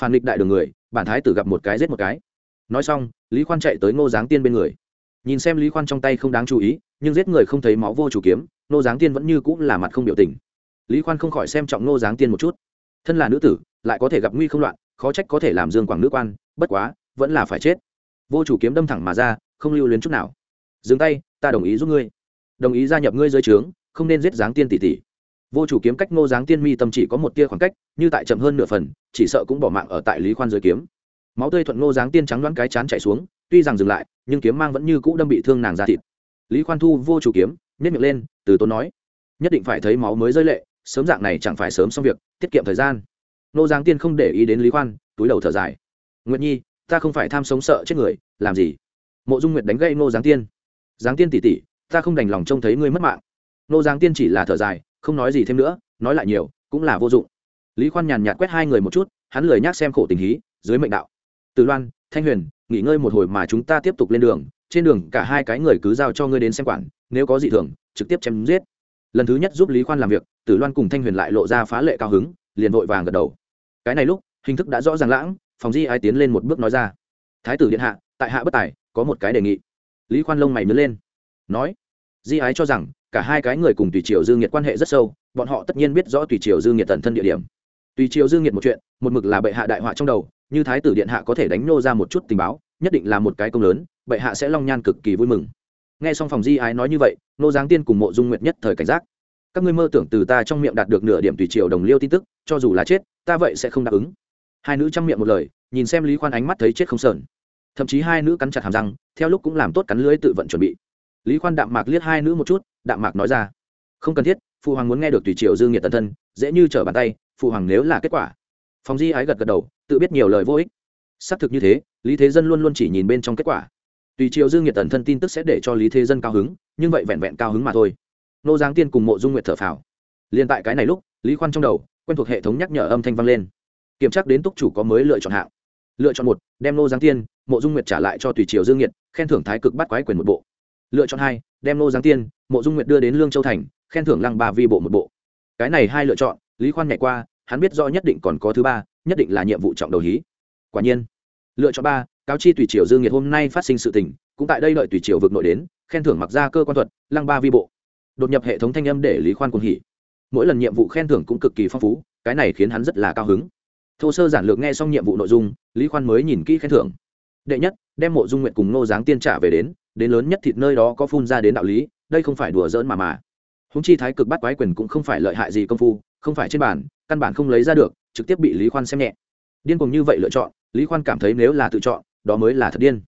Phản nghịch đại đường người, bản thái tử gặp một cái giết một cái. Nói xong, lý khoan chạy tới ngô giáng tiên bên người. Nhìn xem lý khoan trong tay không đáng chú ý, nhưng giết người không thấy máu vô chủ kiếm, ngô giáng tiên vẫn như cũng là mặt không biểu tình. Lý khoan không khỏi xem trọng ngô giáng tiên một chút. Thân là nữ tử, lại có thể gặp nguy không loạn, khó trách có thể làm dương quảng nữ quan, bất quá, vẫn là phải chết. Vô chủ kiếm đâm thẳng mà ra, không lưu luyến chút nào. Dừng tay, ta đồng ý giúp ngươi. Đồng ý gia nhập ngươi dưới trướng không nên giết giáng tiên tỷ tỷ. Vô chủ kiếm cách ngô giáng tiên mi tâm chỉ có một tia khoảng cách, như tại chậm hơn nửa phần, chỉ sợ cũng bỏ mạng ở tại lý khoan dưới kiếm. Máu tươi thuận ngô giáng tiên trắng đoán cái chán chạy xuống, tuy rằng dừng lại, nhưng kiếm mang vẫn như cũ đâm bị thương nàng ra thịt. Lý khoan thu vô chủ kiếm nhét miệng lên, từ tốn nói, nhất định phải thấy máu mới rơi lệ, sớm dạng này chẳng phải sớm xong việc, tiết kiệm thời gian. Ngô giáng tiên không để ý đến lý khoan, túi đầu thở dài. Nguyệt nhi, ta không phải tham sống sợ chết người, làm gì? Mộ dung nguyệt đánh gây ngô giáng tiên. Giáng tiên tỉ tỉ ta không đành lòng trông thấy ngươi mất mạng. Nô giáng tiên chỉ là thở dài, không nói gì thêm nữa, nói lại nhiều, cũng là vô dụng. Lý khoan nhàn nhạt quét hai người một chút, hắn lười nhác xem khổ tình hí, dưới mệnh đạo. Từ loan, thanh huyền, nghỉ ngơi một hồi mà chúng ta tiếp tục lên đường, trên đường cả hai cái người cứ giao cho ngươi đến xem quản, nếu có gì thường, trực tiếp chém giết. Lần thứ nhất giúp lý khoan làm việc tử loan cùng thanh huyền lại lộ ra phá lệ cao hứng, liền vội vàng gật đầu. Cái này lúc, hình thức đã rõ ràng lãng, phòng di ai tiến lên một bước nói ra. Thái tử điện hạ, tại hạ bất tài, có một cái đề nghị. Lý khoan lông mày mới lên, nói di ái cho rằng, cả hai cái người cùng tùy triều dương nhiệt quan hệ rất sâu, bọn họ tất nhiên biết rõ tùy triều dương nhiệt tần thân địa điểm. Tùy triều dương nhiệt một chuyện, một mực là bệ hạ đại họa trong đầu, như thái tử điện hạ có thể đánh nô ra một chút tình báo, nhất định là một cái công lớn, bệ hạ sẽ long nhan cực kỳ vui mừng. Nghe xong phòng di ái nói như vậy, nô giáng tiên cùng mộ dung nguyệt nhất thời cảnh giác. Các ngươi mơ tưởng từ ta trong miệng đạt được nửa điểm tùy triều đồng liêu tin tức, cho dù là chết, ta vậy sẽ không đáp ứng. Hai nữ chăm miệng một lời, nhìn xem lý khoan ánh mắt thấy chết không sờn. Thậm chí hai nữ cắn chặt hàm răng, theo lúc cũng làm tốt cắn lưới tự vận chuẩn bị lý khoan đạm mạc liếc hai nữ một chút, đạm mạc nói ra, không cần thiết phụ hoàng muốn nghe được tùy triều dương nhiệt tân thân, dễ như trở bàn tay phụ hoàng nếu là kết quả. Phòng di ái gật gật đầu, tự biết nhiều lời vô ích. Xác thực như thế, lý thế dân luôn luôn chỉ nhìn bên trong kết quả. Tùy triều dương nhiệt tần thân tin tức sẽ để cho lý thế dân cao hứng, nhưng vậy vẹn vẹn cao hứng mà thôi. Nô giáng tiên cùng mộ dung nguyệt thở phào. Liền tại cái này lúc, lý khoan trong đầu, quen thuộc hệ thống nhắc nhở âm thanh vang lên. Kiểm tra đến túc chủ có mới lựa chọn hạng. Lựa chọn một, đem nô giáng tiên, mộ dung nguyệt trả lại cho tùy triều dương nhiệt, khen thưởng thái cực bắt quái quyền một bộ lựa chọn hai, đem nô giáng tiên, mộ dung nguyệt đưa đến lương châu thành, khen thưởng lăng ba vi bộ một bộ. Cái này hai lựa chọn, lý khoan nhảy qua, hắn biết rõ nhất định còn có thứ ba, nhất định là nhiệm vụ trọng đầu hí. Quả nhiên, lựa chọn ba, cáo chi tùy triều dương nhiệt hôm nay phát sinh sự tình, cũng tại đây đợi tùy triều vực nội đến, khen thưởng mặc ra cơ quan thuật, lăng ba vi bộ. Đột nhập hệ thống thanh âm để lý khoan cuồng hỉ. Mỗi lần nhiệm vụ khen thưởng cũng cực kỳ phong phú, cái này khiến hắn rất là cao hứng. Thô sơ giản lược nghe xong nhiệm vụ nội dung, lý khoan mới nhìn kỹ khen thưởng. Đệ nhất, đem mộ dung nguyện cùng nô giáng tiên trả về đến đến lớn nhất thịt nơi đó có phun ra đến đạo lý, đây không phải đùa giỡn mà mà. Húng chi thái cực bắt quái quyền cũng không phải lợi hại gì công phu, không phải trên bản, căn bản không lấy ra được, trực tiếp bị lý khoan xem nhẹ. Điên cùng như vậy lựa chọn, lý khoan cảm thấy nếu là tự chọn, đó mới là thật điên.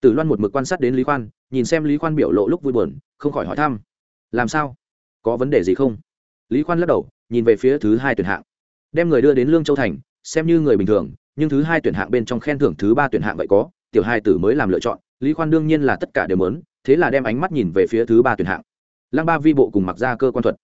Tử loan một mực quan sát đến lý khoan, nhìn xem lý khoan biểu lộ lúc vui buồn, không khỏi hỏi thăm. Làm sao? Có vấn đề gì không? Lý khoan lắc đầu, nhìn về phía thứ hai tuyển hạng. Đem người đưa đến lương châu thành, xem như người bình thường, nhưng thứ hai tuyển hạng bên trong khen thưởng thứ ba tuyển hạng vậy có, tiểu hai tử mới làm lựa chọn lý khoan đương nhiên là tất cả đều mớn thế là đem ánh mắt nhìn về phía thứ ba tuyển hạng. Lăng ba vi bộ cùng mặc ra cơ quan thuật.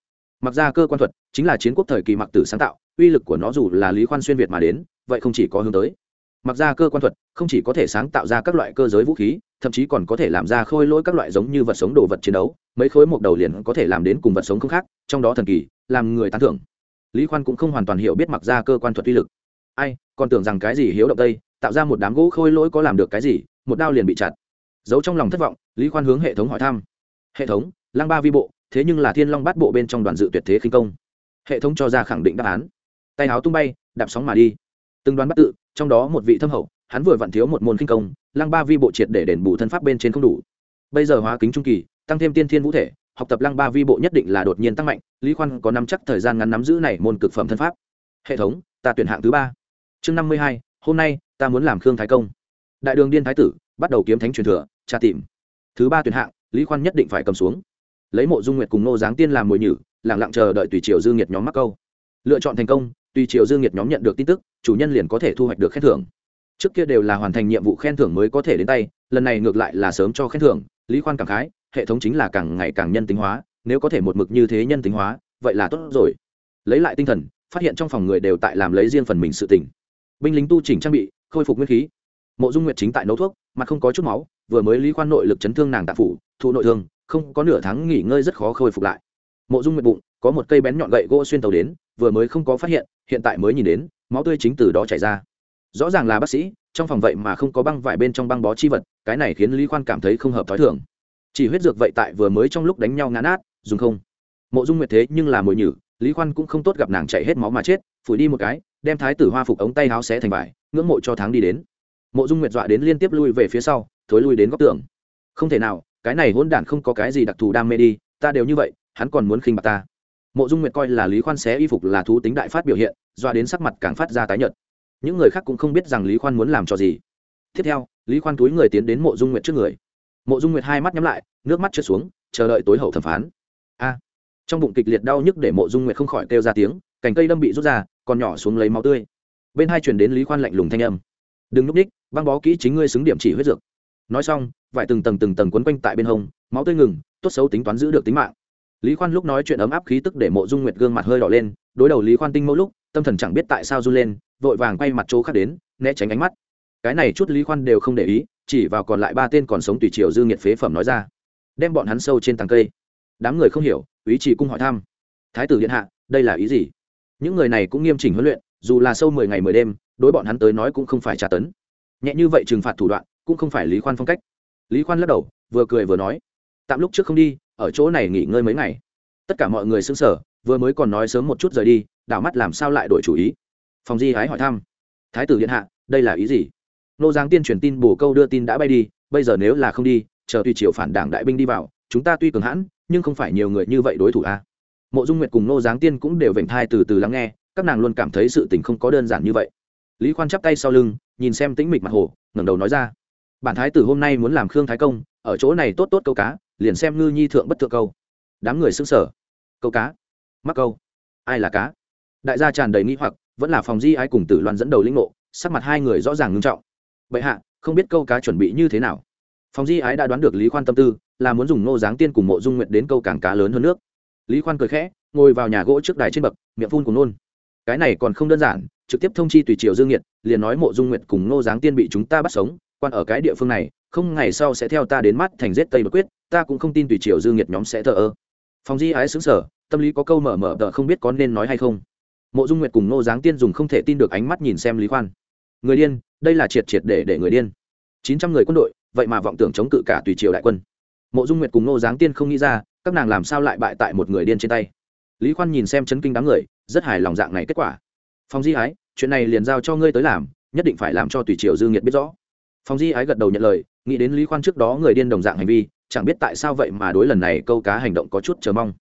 Mặc ra cơ quan thuật chính là chiến quốc thời kỳ mặc tử sáng tạo, uy lực của nó dù là lý khoan xuyên việt mà đến, vậy không chỉ có hướng tới. Mặc ra cơ quan thuật không chỉ có thể sáng tạo ra các loại cơ giới vũ khí, thậm chí còn có thể làm ra khôi lỗi các loại giống như vật sống đồ vật chiến đấu, mấy khối một đầu liền có thể làm đến cùng vật sống không khác, trong đó thần kỳ, làm người tán thưởng. Lý khoan cũng không hoàn toàn hiểu biết mặc ra cơ quan thuật uy lực. Ai, còn tưởng rằng cái gì hiếu động tây, tạo ra một đám gỗ khôi lỗi có làm được cái gì, một đao liền bị chặt giấu trong lòng thất vọng, lý khoan hướng hệ thống hỏi thăm. Hệ thống, lăng ba vi bộ, thế nhưng là thiên long bát bộ bên trong đoàn dự tuyệt thế khinh công. Hệ thống cho ra khẳng định đáp án. Tay áo tung bay, đạp sóng mà đi. Từng đoán bắt tự, trong đó một vị thâm hậu, hắn vừa vặn thiếu một môn khinh công, lăng ba vi bộ triệt để đền bù thân pháp bên trên không đủ. Bây giờ hóa kính trung kỳ, tăng thêm tiên thiên vũ thể, học tập lăng ba vi bộ nhất định là đột nhiên tăng mạnh, lý khoan có nắm chắc thời gian ngắn nắm giữ này môn cực phẩm thân pháp. Hệ thống, ta tuyển hạng thứ ba. Chương năm mươi hai, hôm nay, ta muốn làm khương thái công. Đại đường điên thái tử bắt đầu kiếm thánh truyền thừa, tra tìm. Thứ ba tuyển hạng, lý khoan nhất định phải cầm xuống. Lấy mộ dung nguyệt cùng nô giáng tiên làm mồi nhử lẳng lặng chờ đợi tùy triều dương nhiệt nhóm mắc câu. Lựa chọn thành công, tùy triều dương nhiệt nhóm nhận được tin tức, chủ nhân liền có thể thu hoạch được khen thưởng. Trước kia đều là hoàn thành nhiệm vụ khen thưởng mới có thể đến tay, lần này ngược lại là sớm cho khen thưởng, lý khoan cảm khái, hệ thống chính là càng ngày càng nhân tính hóa, nếu có thể một mực như thế nhân tính hóa, vậy là tốt rồi. Lấy lại tinh thần, phát hiện trong phòng người đều tại làm lấy riêng phần mình sự tỉnh binh lính tu chỉnh trang bị, khôi phục nguyên khí mộ dung nguyệt chính tại nấu thuốc, mà không có chút máu, vừa mới lý khoan nội lực chấn thương nàng tạp phủ, thụ nội thương, không có nửa tháng nghỉ ngơi rất khó khôi phục lại. Mộ dung nguyệt bụng, có một cây bén nhọn gậy gỗ xuyên tàu đến, vừa mới không có phát hiện hiện tại mới nhìn đến, máu tươi chính từ đó chảy ra. Rõ ràng là bác sĩ, trong phòng vậy mà không có băng vải bên trong băng bó chi vật, cái này khiến lý khoan cảm thấy không hợp t h ó i thường. Chỉ huyết dược vậy tại vừa mới trong lúc đánh nhau ngã nát, dùng không. Mộ dung nguyệt thế nhưng là mồi nhử, lý khoan cũng không tốt gặp nàng chạy hết máu mà chết, phủi đi một cái, đem thái tử hoa phục ống tay háo xé thành vải, ngưỡng mộ cho tháng đi đến mộ dung nguyệt dọa đến liên tiếp lui về phía sau, thối lui đến góc tường. Không thể nào, cái này hôn đản không có cái gì đặc thù đam mê đi, ta đều như vậy, hắn còn muốn khinh bạc ta. Mộ dung nguyệt coi là lý khoan xé y phục là thú tính đại phát biểu hiện, dọa đến sắc mặt càng phát ra tái nhợt. Những người khác cũng không biết rằng lý khoan muốn làm cho gì. Tiếp theo, lý khoan túi người tiến đến mộ dung nguyệt trước người. Mộ dung nguyệt hai mắt nhắm lại, nước mắt trượt xuống, chờ đợi tối hậu thẩm phán. A! Trong bụng kịch liệt đau nhức để mộ dung nguyệt không khỏi kêu ra tiếng, cành cây đâm bị rút ra, còn nhỏ xuống lấy máu tươi. Bên hai chuyển đến lý khoan lạnh lùng thanh âm đừng núp ních băng bó kỹ chính ngươi xứng điểm chỉ huyết dược. Nói xong vải từng tầng từng tầng quấn quanh tại bên hông, máu tươi ngừng, tốt xấu tính toán giữ được tính mạng. Lý khoan lúc nói chuyện ấm áp khí tức để mộ dung nguyệt gương mặt hơi đỏ lên, đối đầu lý khoan tinh mẫu lúc, tâm thần chẳng biết tại sao run lên, vội vàng quay mặt chỗ khác đến, né tránh ánh mắt. Cái này chút lý khoan đều không để ý, chỉ vào còn lại ba tên còn sống tùy triều dư nghiệt phế phẩm nói ra. Đem bọn hắn sâu trên tàng cây. Đám người không hiểu, ý chỉ cung hỏi thăm. Thái tử điện hạ, đây là ý gì? Những người này cũng nghiêm chỉnh huấn luyện, dù là sâu mười ngày mười đêm đối bọn hắn tới nói cũng không phải tra tấn. Nhẹ như vậy trừng phạt thủ đoạn, cũng không phải lý khoan phong cách. Lý khoan lắc đầu, vừa cười vừa nói, tạm lúc trước không đi, ở chỗ này nghỉ ngơi mấy ngày. Tất cả mọi người xứng sở vừa mới còn nói sớm một chút rời đi, đảo mắt làm sao lại đổi chủ ý. Phòng di hái hỏi thăm, thái tử điện hạ, đây là ý gì? Nô giáng tiên truyền tin bổ câu đưa tin đã bay đi, bây giờ nếu là không đi, chờ tùy triều phản đảng đại binh đi vào, chúng ta tuy cường hãn, nhưng không phải nhiều người như vậy đối thủ a. Mộ dung nguyệt cùng nô giáng tiên cũng đều vểnh thai từ từ lắng nghe, các nàng luôn cảm thấy sự tình không có đơn giản như vậy lý khoan chắp tay sau lưng, nhìn xem tĩnh mịch mặt hồ, ngẩng đầu nói ra. Bản thái tử hôm nay muốn làm khương thái công, ở chỗ này tốt tốt câu cá, liền xem ngư nhi thượng bất thượng câu. Đám người xứng sở câu cá. Mắc câu. Ai là cá? Đại gia tràn đầy nghĩ hoặc, vẫn là phòng di Ái cùng tử loan dẫn đầu linh ngộ, sắc mặt hai người rõ ràng ngưng trọng. Vậy hạ, không biết câu cá chuẩn bị như thế nào? Phòng di ái đã đoán được lý khoan tâm tư, là muốn dùng nô giáng tiên cùng mộ dung nguyện đến câu cảng cá lớn hơn nước. Lý khoan cười khẽ, ngồi vào nhà gỗ trước đài trên bậc, miệng phun cùng nôn cái này còn không đơn giản, trực tiếp thông chi tùy triều dương nhiệt liền nói mộ dung nguyệt cùng nô giáng tiên bị chúng ta bắt sống, quan ở cái địa phương này, không ngày sau sẽ theo ta đến mắt thành giết tây bất quyết, ta cũng không tin tùy triều dương nhiệt nhóm sẽ thờ ơ. Phòng di ái xứng sở tâm lý có câu mở mở tờ không biết có nên nói hay không. Mộ dung nguyệt cùng nô giáng tiên dùng không thể tin được ánh mắt nhìn xem lý khoan. Người điên, đây là triệt triệt để để người điên. Chín trăm người quân đội, vậy mà vọng tưởng chống cự cả tùy triều đại quân. Mộ dung nguyệt cùng nô giáng tiên không nghĩ ra, các nàng làm sao lại bại tại một người điên trên tay. Lý khoan nhìn xem chấn kinh đám người rất hài lòng dạng này kết quả. Phòng di ái, chuyện này liền giao cho ngươi tới làm, nhất định phải làm cho tùy triều dư nghiệt biết rõ. Phòng di ái gật đầu nhận lời, nghĩ đến lý khoan trước đó người điên đồng dạng hành vi, chẳng biết tại sao vậy mà đối lần này câu cá hành động có chút chờ mong.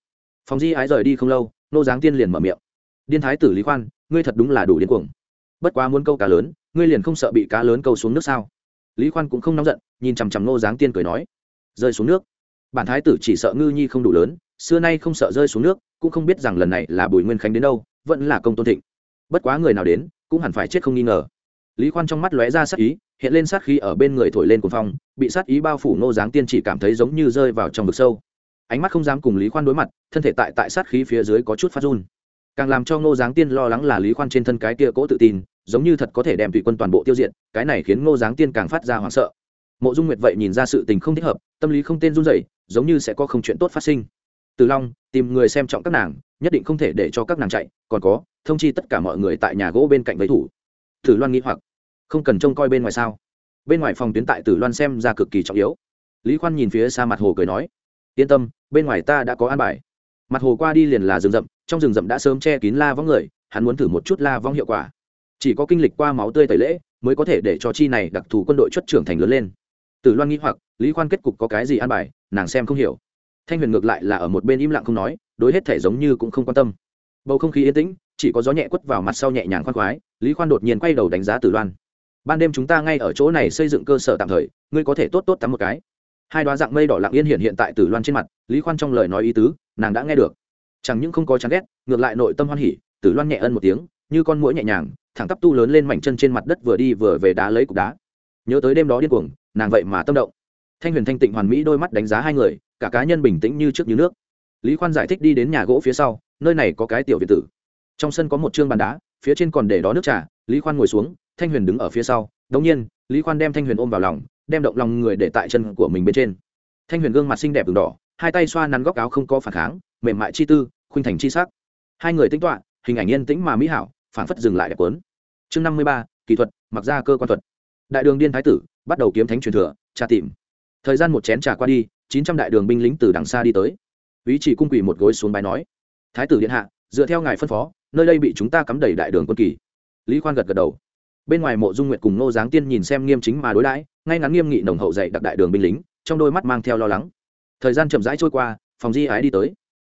Phòng di ái rời đi không lâu, nô giáng tiên liền mở miệng. Điên thái tử lý khoan, ngươi thật đúng là đủ điên cuồng. Bất quá muốn câu cá lớn, ngươi liền không sợ bị cá lớn câu xuống nước sao? Lý khoan cũng không nóng giận, nhìn chằm chằm nô giáng tiên cười nói. Rơi xuống nước. Bản thái tử chỉ sợ ngư nhi không đủ lớn xưa nay không sợ rơi xuống nước, cũng không biết rằng lần này là bùi nguyên khánh đến đâu, vẫn là công tôn thịnh. Bất quá người nào đến, cũng hẳn phải chết không nghi ngờ. Lý khoan trong mắt lóe ra sát ý, hiện lên sát khí ở bên người thổi lên cuồng phong, bị sát ý bao phủ nô giáng tiên chỉ cảm thấy giống như rơi vào trong vực sâu. Ánh mắt không dám cùng lý khoan đối mặt, thân thể tại tại sát khí phía dưới có chút phát run. Càng làm cho ngô giáng tiên lo lắng là lý khoan trên thân cái kia cỗ tự tin, giống như thật có thể đem thủy quân toàn bộ tiêu diệt, cái này khiến ngô giáng tiên càng phát ra hoảng sợ. Mộ dung nguyệt vậy nhìn ra sự tình không thích hợp, tâm lý không tên run rẩy, giống như sẽ có không chuyện tốt phát sinh từ long, tìm người xem trọng các nàng, nhất định không thể để cho các nàng chạy, còn có, thông chi tất cả mọi người tại nhà gỗ bên cạnh vây thủ. Tử loan nghĩ hoặc. Không cần trông coi bên ngoài sao? Bên ngoài phòng tuyến tại tử loan xem ra cực kỳ trọng yếu. Lý khoan nhìn phía xa mặt hồ cười nói, yên tâm, bên ngoài ta đã có an bài. Mặt hồ qua đi liền là rừng rậm, trong rừng rậm đã sớm che kín la vong người, hắn muốn thử một chút la vong hiệu quả. Chỉ có kinh lịch qua máu tươi tẩy lễ, mới có thể để cho chi này đặc thù quân đội chất trưởng thành lớn lên. Tử loan nghĩ hoặc, lý khoan kết cục có cái gì an bài, nàng xem không hiểu thanh huyền ngược lại là ở một bên im lặng không nói, đối hết thể giống như cũng không quan tâm. Bầu không khí yên tĩnh, chỉ có gió nhẹ quất vào mặt sau nhẹ nhàng khoan khoái, lý khoan đột nhiên quay đầu đánh giá tử loan. Ban đêm chúng ta ngay ở chỗ này xây dựng cơ sở tạm thời, ngươi có thể tốt tốt tắm một cái. Hai đoá dạng mây đỏ lặng yên hiện hiện tại tử loan trên mặt, lý khoan trong lời nói ý tứ, nàng đã nghe được. Chẳng những không có chán ghét, ngược lại nội tâm hoan hỉ, tử loan nhẹ ân một tiếng, như con mũi nhẹ nhàng, thẳng tắp tu lớn lên mảnh chân trên mặt đất vừa đi vừa về đá lấy cục đá. Nhớ tới đêm đó điên cuồng, nàng vậy mà tâm động. Thanh huyền thanh tịnh hoàn mỹ đôi mắt đánh giá hai người cả cá nhân bình tĩnh như trước như nước. Lý khoan giải thích đi đến nhà gỗ phía sau, nơi này có cái tiểu viện tử. Trong sân có một chương bàn đá, phía trên còn để đó nước trà. Lý khoan ngồi xuống, thanh huyền đứng ở phía sau. Đống nhiên, lý khoan đem thanh huyền ôm vào lòng, đem động lòng người để tại chân của mình bên trên. Thanh huyền gương mặt xinh đẹp v đỏ, hai tay xoa nắn góc áo không có phản kháng, mềm mại chi tư, khuynh thành chi sắc. Hai người tính toạ hình ảnh yên tĩnh mà mỹ hảo phản phất dừng lại đẹp quấn chương năm mươi ba, kỹ thuật, mặc ra cơ quan thuật. Đại đường điên thái tử, bắt đầu kiếm thánh truyền thừa, tra tìm. Thời gian một chén trà qua đi chín trăm đại đường binh lính từ đằng xa đi tới. Ý chỉ cung quỷ một gối xuống bài nói, thái tử điện hạ, dựa theo ngài phân phó, nơi đây bị chúng ta cắm đầy đại đường quân kỳ. Lý khoan gật gật đầu. Bên ngoài mộ dung nguyệt cùng nô giáng tiên nhìn xem nghiêm chính mà đối đãi, ngay ngắn nghiêm nghị nồng hậu dạy đặc đại đường binh lính, trong đôi mắt mang theo lo lắng. Thời gian chậm rãi trôi qua, phòng di ái đi tới.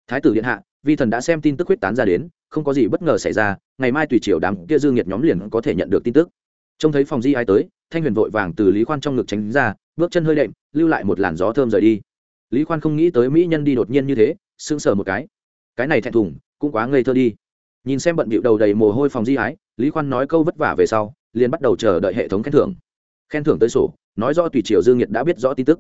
Thái tử điện hạ, vi thần đã xem tin tức huyết tán ra đến, không có gì bất ngờ xảy ra, ngày mai tùy chiều đám kia dương nghiệt nhóm liền có thể nhận được tin tức. Trông thấy phòng di ái tới, thanh huyền vội vàng từ lý khoan trong ngực tránh ra, bước chân hơi đệm, lưu lại một làn gió thơm rời đi lý khoan không nghĩ tới mỹ nhân đi đột nhiên như thế, sững sờ một cái. Cái này thẹn thùng, cũng quá ngây thơ đi. Nhìn xem bận bịu đầu đầy mồ hôi phòng di ái, lý khoan nói câu vất vả về sau, liền bắt đầu chờ đợi hệ thống khen thưởng. Khen thưởng tới sổ, nói rõ tùy triều dương nhiệt đã biết rõ tin tức.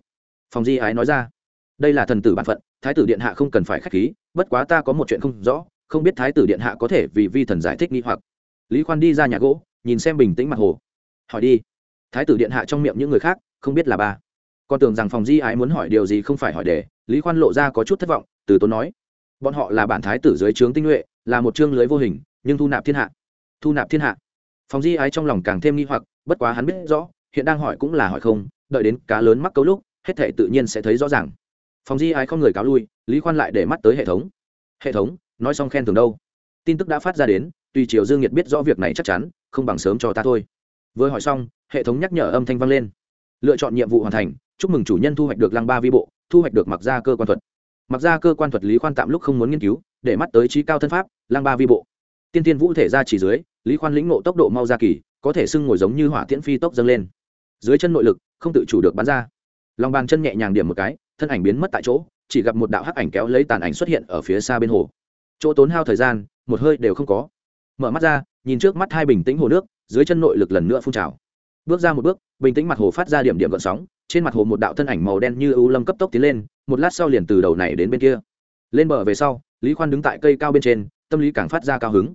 Phòng di ái nói ra, đây là thần tử bản phận, thái tử điện hạ không cần phải k h á c h khí, bất quá ta có một chuyện không rõ, không biết thái tử điện hạ có thể vì vi thần giải thích nghi hoặc. Lý khoan đi ra nhà gỗ, nhìn xem bình tĩnh mặt hồ. Hỏi đi. Thái tử điện hạ trong miệng những người khác, không biết là ba con tưởng rằng phòng di ái muốn hỏi điều gì không phải hỏi để lý khoan lộ ra có chút thất vọng, từ tốn nói, bọn họ là bản thái tử dưới trướng tinh nhuệ, là một chương lưới vô hình, nhưng thu nạp thiên hạ. Thu nạp thiên hạ? Phòng di ái trong lòng càng thêm nghi hoặc, bất quá hắn biết rõ, hiện đang hỏi cũng là hỏi không, đợi đến cá lớn mắc cấu lúc, hết thể tự nhiên sẽ thấy rõ ràng. Phòng di ái không người cáo lui, lý khoan lại để mắt tới hệ thống. Hệ thống, nói xong khen thường đâu? Tin tức đã phát ra đến tùy triều dương nhiệt biết rõ việc này chắc chắn, không bằng sớm cho ta thôi. Vừa hỏi xong, hệ thống nhắc nhở âm thanh vang lên. Lựa chọn nhiệm vụ hoàn thành chúc mừng chủ nhân thu hoạch được lăng ba vi bộ, thu hoạch được mặc ra cơ quan thuật. Mặc ra cơ quan thuật lý khoan tạm lúc không muốn nghiên cứu, để mắt tới trí cao thân pháp, lăng ba vi bộ. Tiên tiên vũ thể ra chỉ dưới, lý khoan lĩnh ngộ tốc độ mau ra kỳ, có thể sưng ngồi giống như hỏa tiễn phi tốc dâng lên. Dưới chân nội lực, không tự chủ được bắn ra. Lòng bàn chân nhẹ nhàng điểm một cái, thân ảnh biến mất tại chỗ, chỉ gặp một đạo hắc ảnh kéo lấy tàn ảnh xuất hiện ở phía xa bên hồ. Chỗ tốn hao thời gian, một hơi đều không có. Mở mắt ra, nhìn trước mắt hai bình tĩnh hồ nước, dưới chân nội lực lần nữa phun trào. Bước ra một bước, bình tĩnh mặt hồ phát ra điểm điểm gợn sóng trên mặt hồ một đạo thân ảnh màu đen như ưu lâm cấp tốc tiến lên, một lát sau liền từ đầu này đến bên kia. Lên bờ về sau, lý khoan đứng tại cây cao bên trên, tâm lý càng phát ra cao hứng.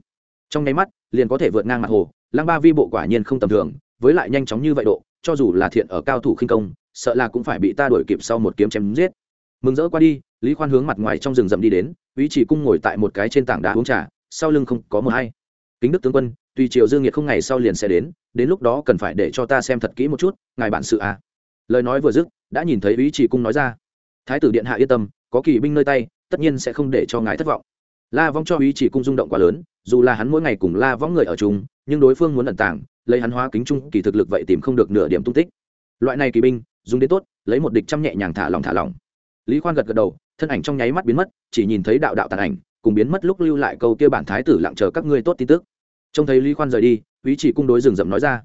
Trong nháy mắt, liền có thể vượt ngang mặt hồ, lăng ba vi bộ quả nhiên không tầm thường, với lại nhanh chóng như vậy độ, cho dù là thiện ở cao thủ khinh công, sợ là cũng phải bị ta đuổi kịp sau một kiếm chém giết. Mừng rỡ qua đi, lý khoan hướng mặt ngoài trong rừng rậm đi đến, ý chỉ cung ngồi tại một cái trên tảng đá uống trà, sau lưng không có mờ hay. Kính đức tướng quân, tùy triều dương nhiệt không ngày sau liền sẽ đến đến lúc đó cần phải để cho ta xem thật kỹ một chút, ngài bản sự à lời nói vừa dứt, đã nhìn thấy ý chỉ cung nói ra, thái tử điện hạ yên tâm, có kỳ binh nơi tay, tất nhiên sẽ không để cho ngài thất vọng. La vong cho ý chỉ cung rung động quá lớn, dù là hắn mỗi ngày cùng la vong người ở chung, nhưng đối phương muốn ẩ n tảng lấy hắn hóa kính trung kỳ thực lực vậy tìm không được nửa điểm tung tích. Loại này kỳ binh, dùng đến tốt, lấy một địch trăm nhẹ nhàng thả lỏng thả lỏng. Lý khoan gật gật đầu, thân ảnh trong nháy mắt biến mất, chỉ nhìn thấy đạo đạo tàn ảnh, cùng biến mất lúc lưu lại câu kia bản thái tử lặng chờ các ngươi tốt tin tức. Trông thấy lý khoan rời đi, ý chỉ cung đối rừng rậm nói ra,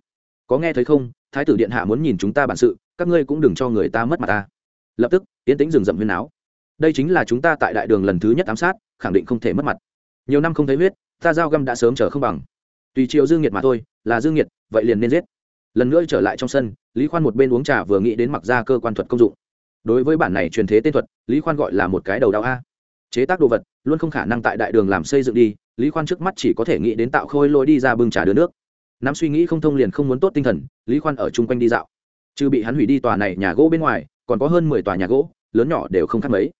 có nghe thấy không? Thái tử điện hạ muốn nhìn chúng ta bản sự các ngươi cũng đừng cho người ta mất mặt ta. Lập tức tiến tĩnh rừng rậm huyên áo. Đây chính là chúng ta tại đại đường lần thứ nhất ám sát, khẳng định không thể mất mặt. Nhiều năm không thấy huyết, ta giao găm đã sớm trở không bằng. Tùy triệu dương nhiệt mà thôi, là dương nhiệt, vậy liền nên giết. Lần nữa trở lại trong sân, lý khoan một bên uống trà vừa nghĩ đến mặc ra cơ quan thuật công dụng. Đối với bản này truyền thế tên thuật, lý khoan gọi là một cái đầu đau a. Chế tác đồ vật, luôn không khả năng tại đại đường làm xây dựng đi, lý khoan trước mắt chỉ có thể nghĩ đến tạo khôi lôi đi ra bưng trà đưa nước. Nắm suy nghĩ không thông liền không muốn tốt tinh thần, lý khoan ở chung quanh đi dạo trừ bị hắn hủy đi tòa này nhà gỗ bên ngoài, còn có hơn mười tòa nhà gỗ, lớn nhỏ đều không khác mấy.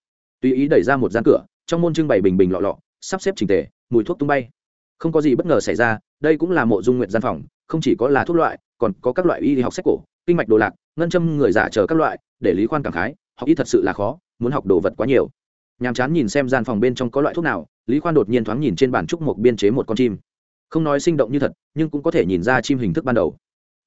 Tùy ý đẩy ra một gian cửa, trong môn trưng bày bình bình lọ lọ, sắp xếp trình tề, mùi thuốc tung bay. Không có gì bất ngờ xảy ra, đây cũng là mộ dung nguyện gian phòng, không chỉ có là thuốc loại, còn có các loại y học sách cổ, kinh mạch đồ lạc, ngân châm người giả chờ các loại, để lý khoan cảm khái, học y thật sự là khó, muốn học đồ vật quá nhiều. Nhàm chán nhìn xem gian phòng bên trong có loại thuốc nào, lý khoan đột nhiên thoáng nhìn trên bàn trúc một biên chế một con chim. Không nói sinh động như thật, nhưng cũng có thể nhìn ra chim hình thức ban đầu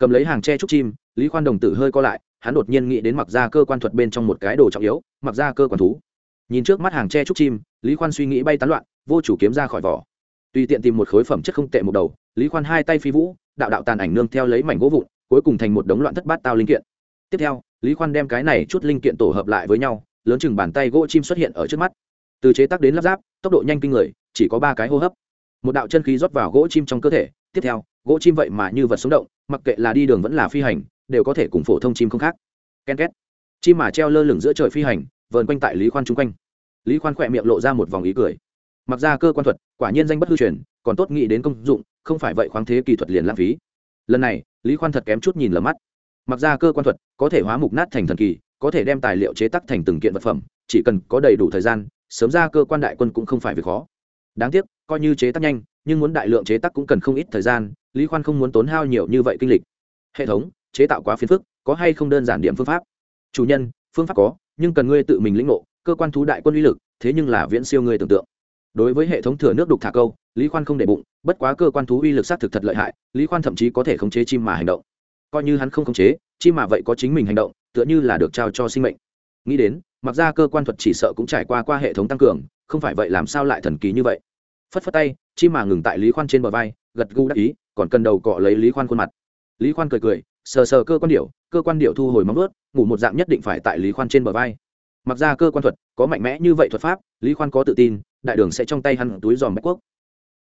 cầm lấy hàng tre trúc chim, lý khoan đồng tử hơi co lại, hắn đột nhiên nghĩ đến mặc ra cơ quan thuật bên trong một cái đồ trọng yếu, mặc ra cơ quan thú. Nhìn trước mắt hàng tre trúc chim, lý khoan suy nghĩ bay tán loạn, vô chủ kiếm ra khỏi vỏ. Tùy tiện tìm một khối phẩm chất không tệ một đầu, lý khoan hai tay phi vũ, đạo đạo tàn ảnh nương theo lấy mảnh gỗ vụn, cuối cùng thành một đống loạn thất bát tao linh kiện. Tiếp theo, lý khoan đem cái này chút linh kiện tổ hợp lại với nhau, lớn chừng bàn tay gỗ chim xuất hiện ở trước mắt. Từ chế tác đến lắp ráp, tốc độ nhanh kinh người, chỉ có ba cái hô hấp. Một đạo chân khí rót vào gỗ chim trong cơ thể, tiếp theo, gỗ chim vậy mà như vật sống động mặc kệ là đi đường vẫn là phi hành, đều có thể cùng phổ thông chim không khác. Ken két. Chim mà treo lơ lửng giữa trời phi hành, vờn quanh tại lý khoan chung quanh. Lý khoan khỏe miệng lộ ra một vòng ý cười. Mặc ra cơ quan thuật, quả nhiên danh bất hư truyền, còn tốt nghĩ đến công dụng, không phải vậy khoáng thế kỳ thuật liền lãng phí. Lần này, lý khoan thật kém chút nhìn lầm mắt. Mặc ra cơ quan thuật, có thể hóa mục nát thành thần kỳ, có thể đem tài liệu chế tác thành từng kiện vật phẩm, chỉ cần có đầy đủ thời gian, sớm ra cơ quan đại quân cũng không phải việc khó. Đáng tiếc, coi như chế tác nhanh, nhưng muốn đại lượng chế tác cũng cần không ít thời gian lý khoan không muốn tốn hao nhiều như vậy kinh lịch. Hệ thống, chế tạo quá phiền phức, có hay không đơn giản điểm phương pháp? Chủ nhân, phương pháp có, nhưng cần ngươi tự mình lĩnh ngộ, cơ quan thú đại quân uy lực, thế nhưng là viễn siêu ngươi tưởng tượng. Đối với hệ thống thừa nước đục thả câu, lý khoan không để bụng, bất quá cơ quan thú uy lực xác thực thật lợi hại, lý khoan thậm chí có thể khống chế chim mà hành động. Coi như hắn không khống chế, chim mà vậy có chính mình hành động, tựa như là được trao cho sinh mệnh. Nghĩ đến, mặc ra cơ quan thuật chỉ sợ cũng trải qua qua hệ thống tăng cường, không phải vậy làm sao lại thần kỳ như vậy? Phất phất tay chim mà ngừng tại lý khoan trên bờ vai, gật gù đắc ý, còn cần đầu cọ lấy lý khoan khuôn mặt. Lý khoan cười cười, sờ sờ cơ quan điệu, cơ quan điệu thu hồi móng ướt ngủ một dạng nhất định phải tại lý khoan trên bờ vai. Mặc ra cơ quan thuật, có mạnh mẽ như vậy thuật pháp, lý khoan có tự tin, đại đường sẽ trong tay hắn túi giòm bách quốc.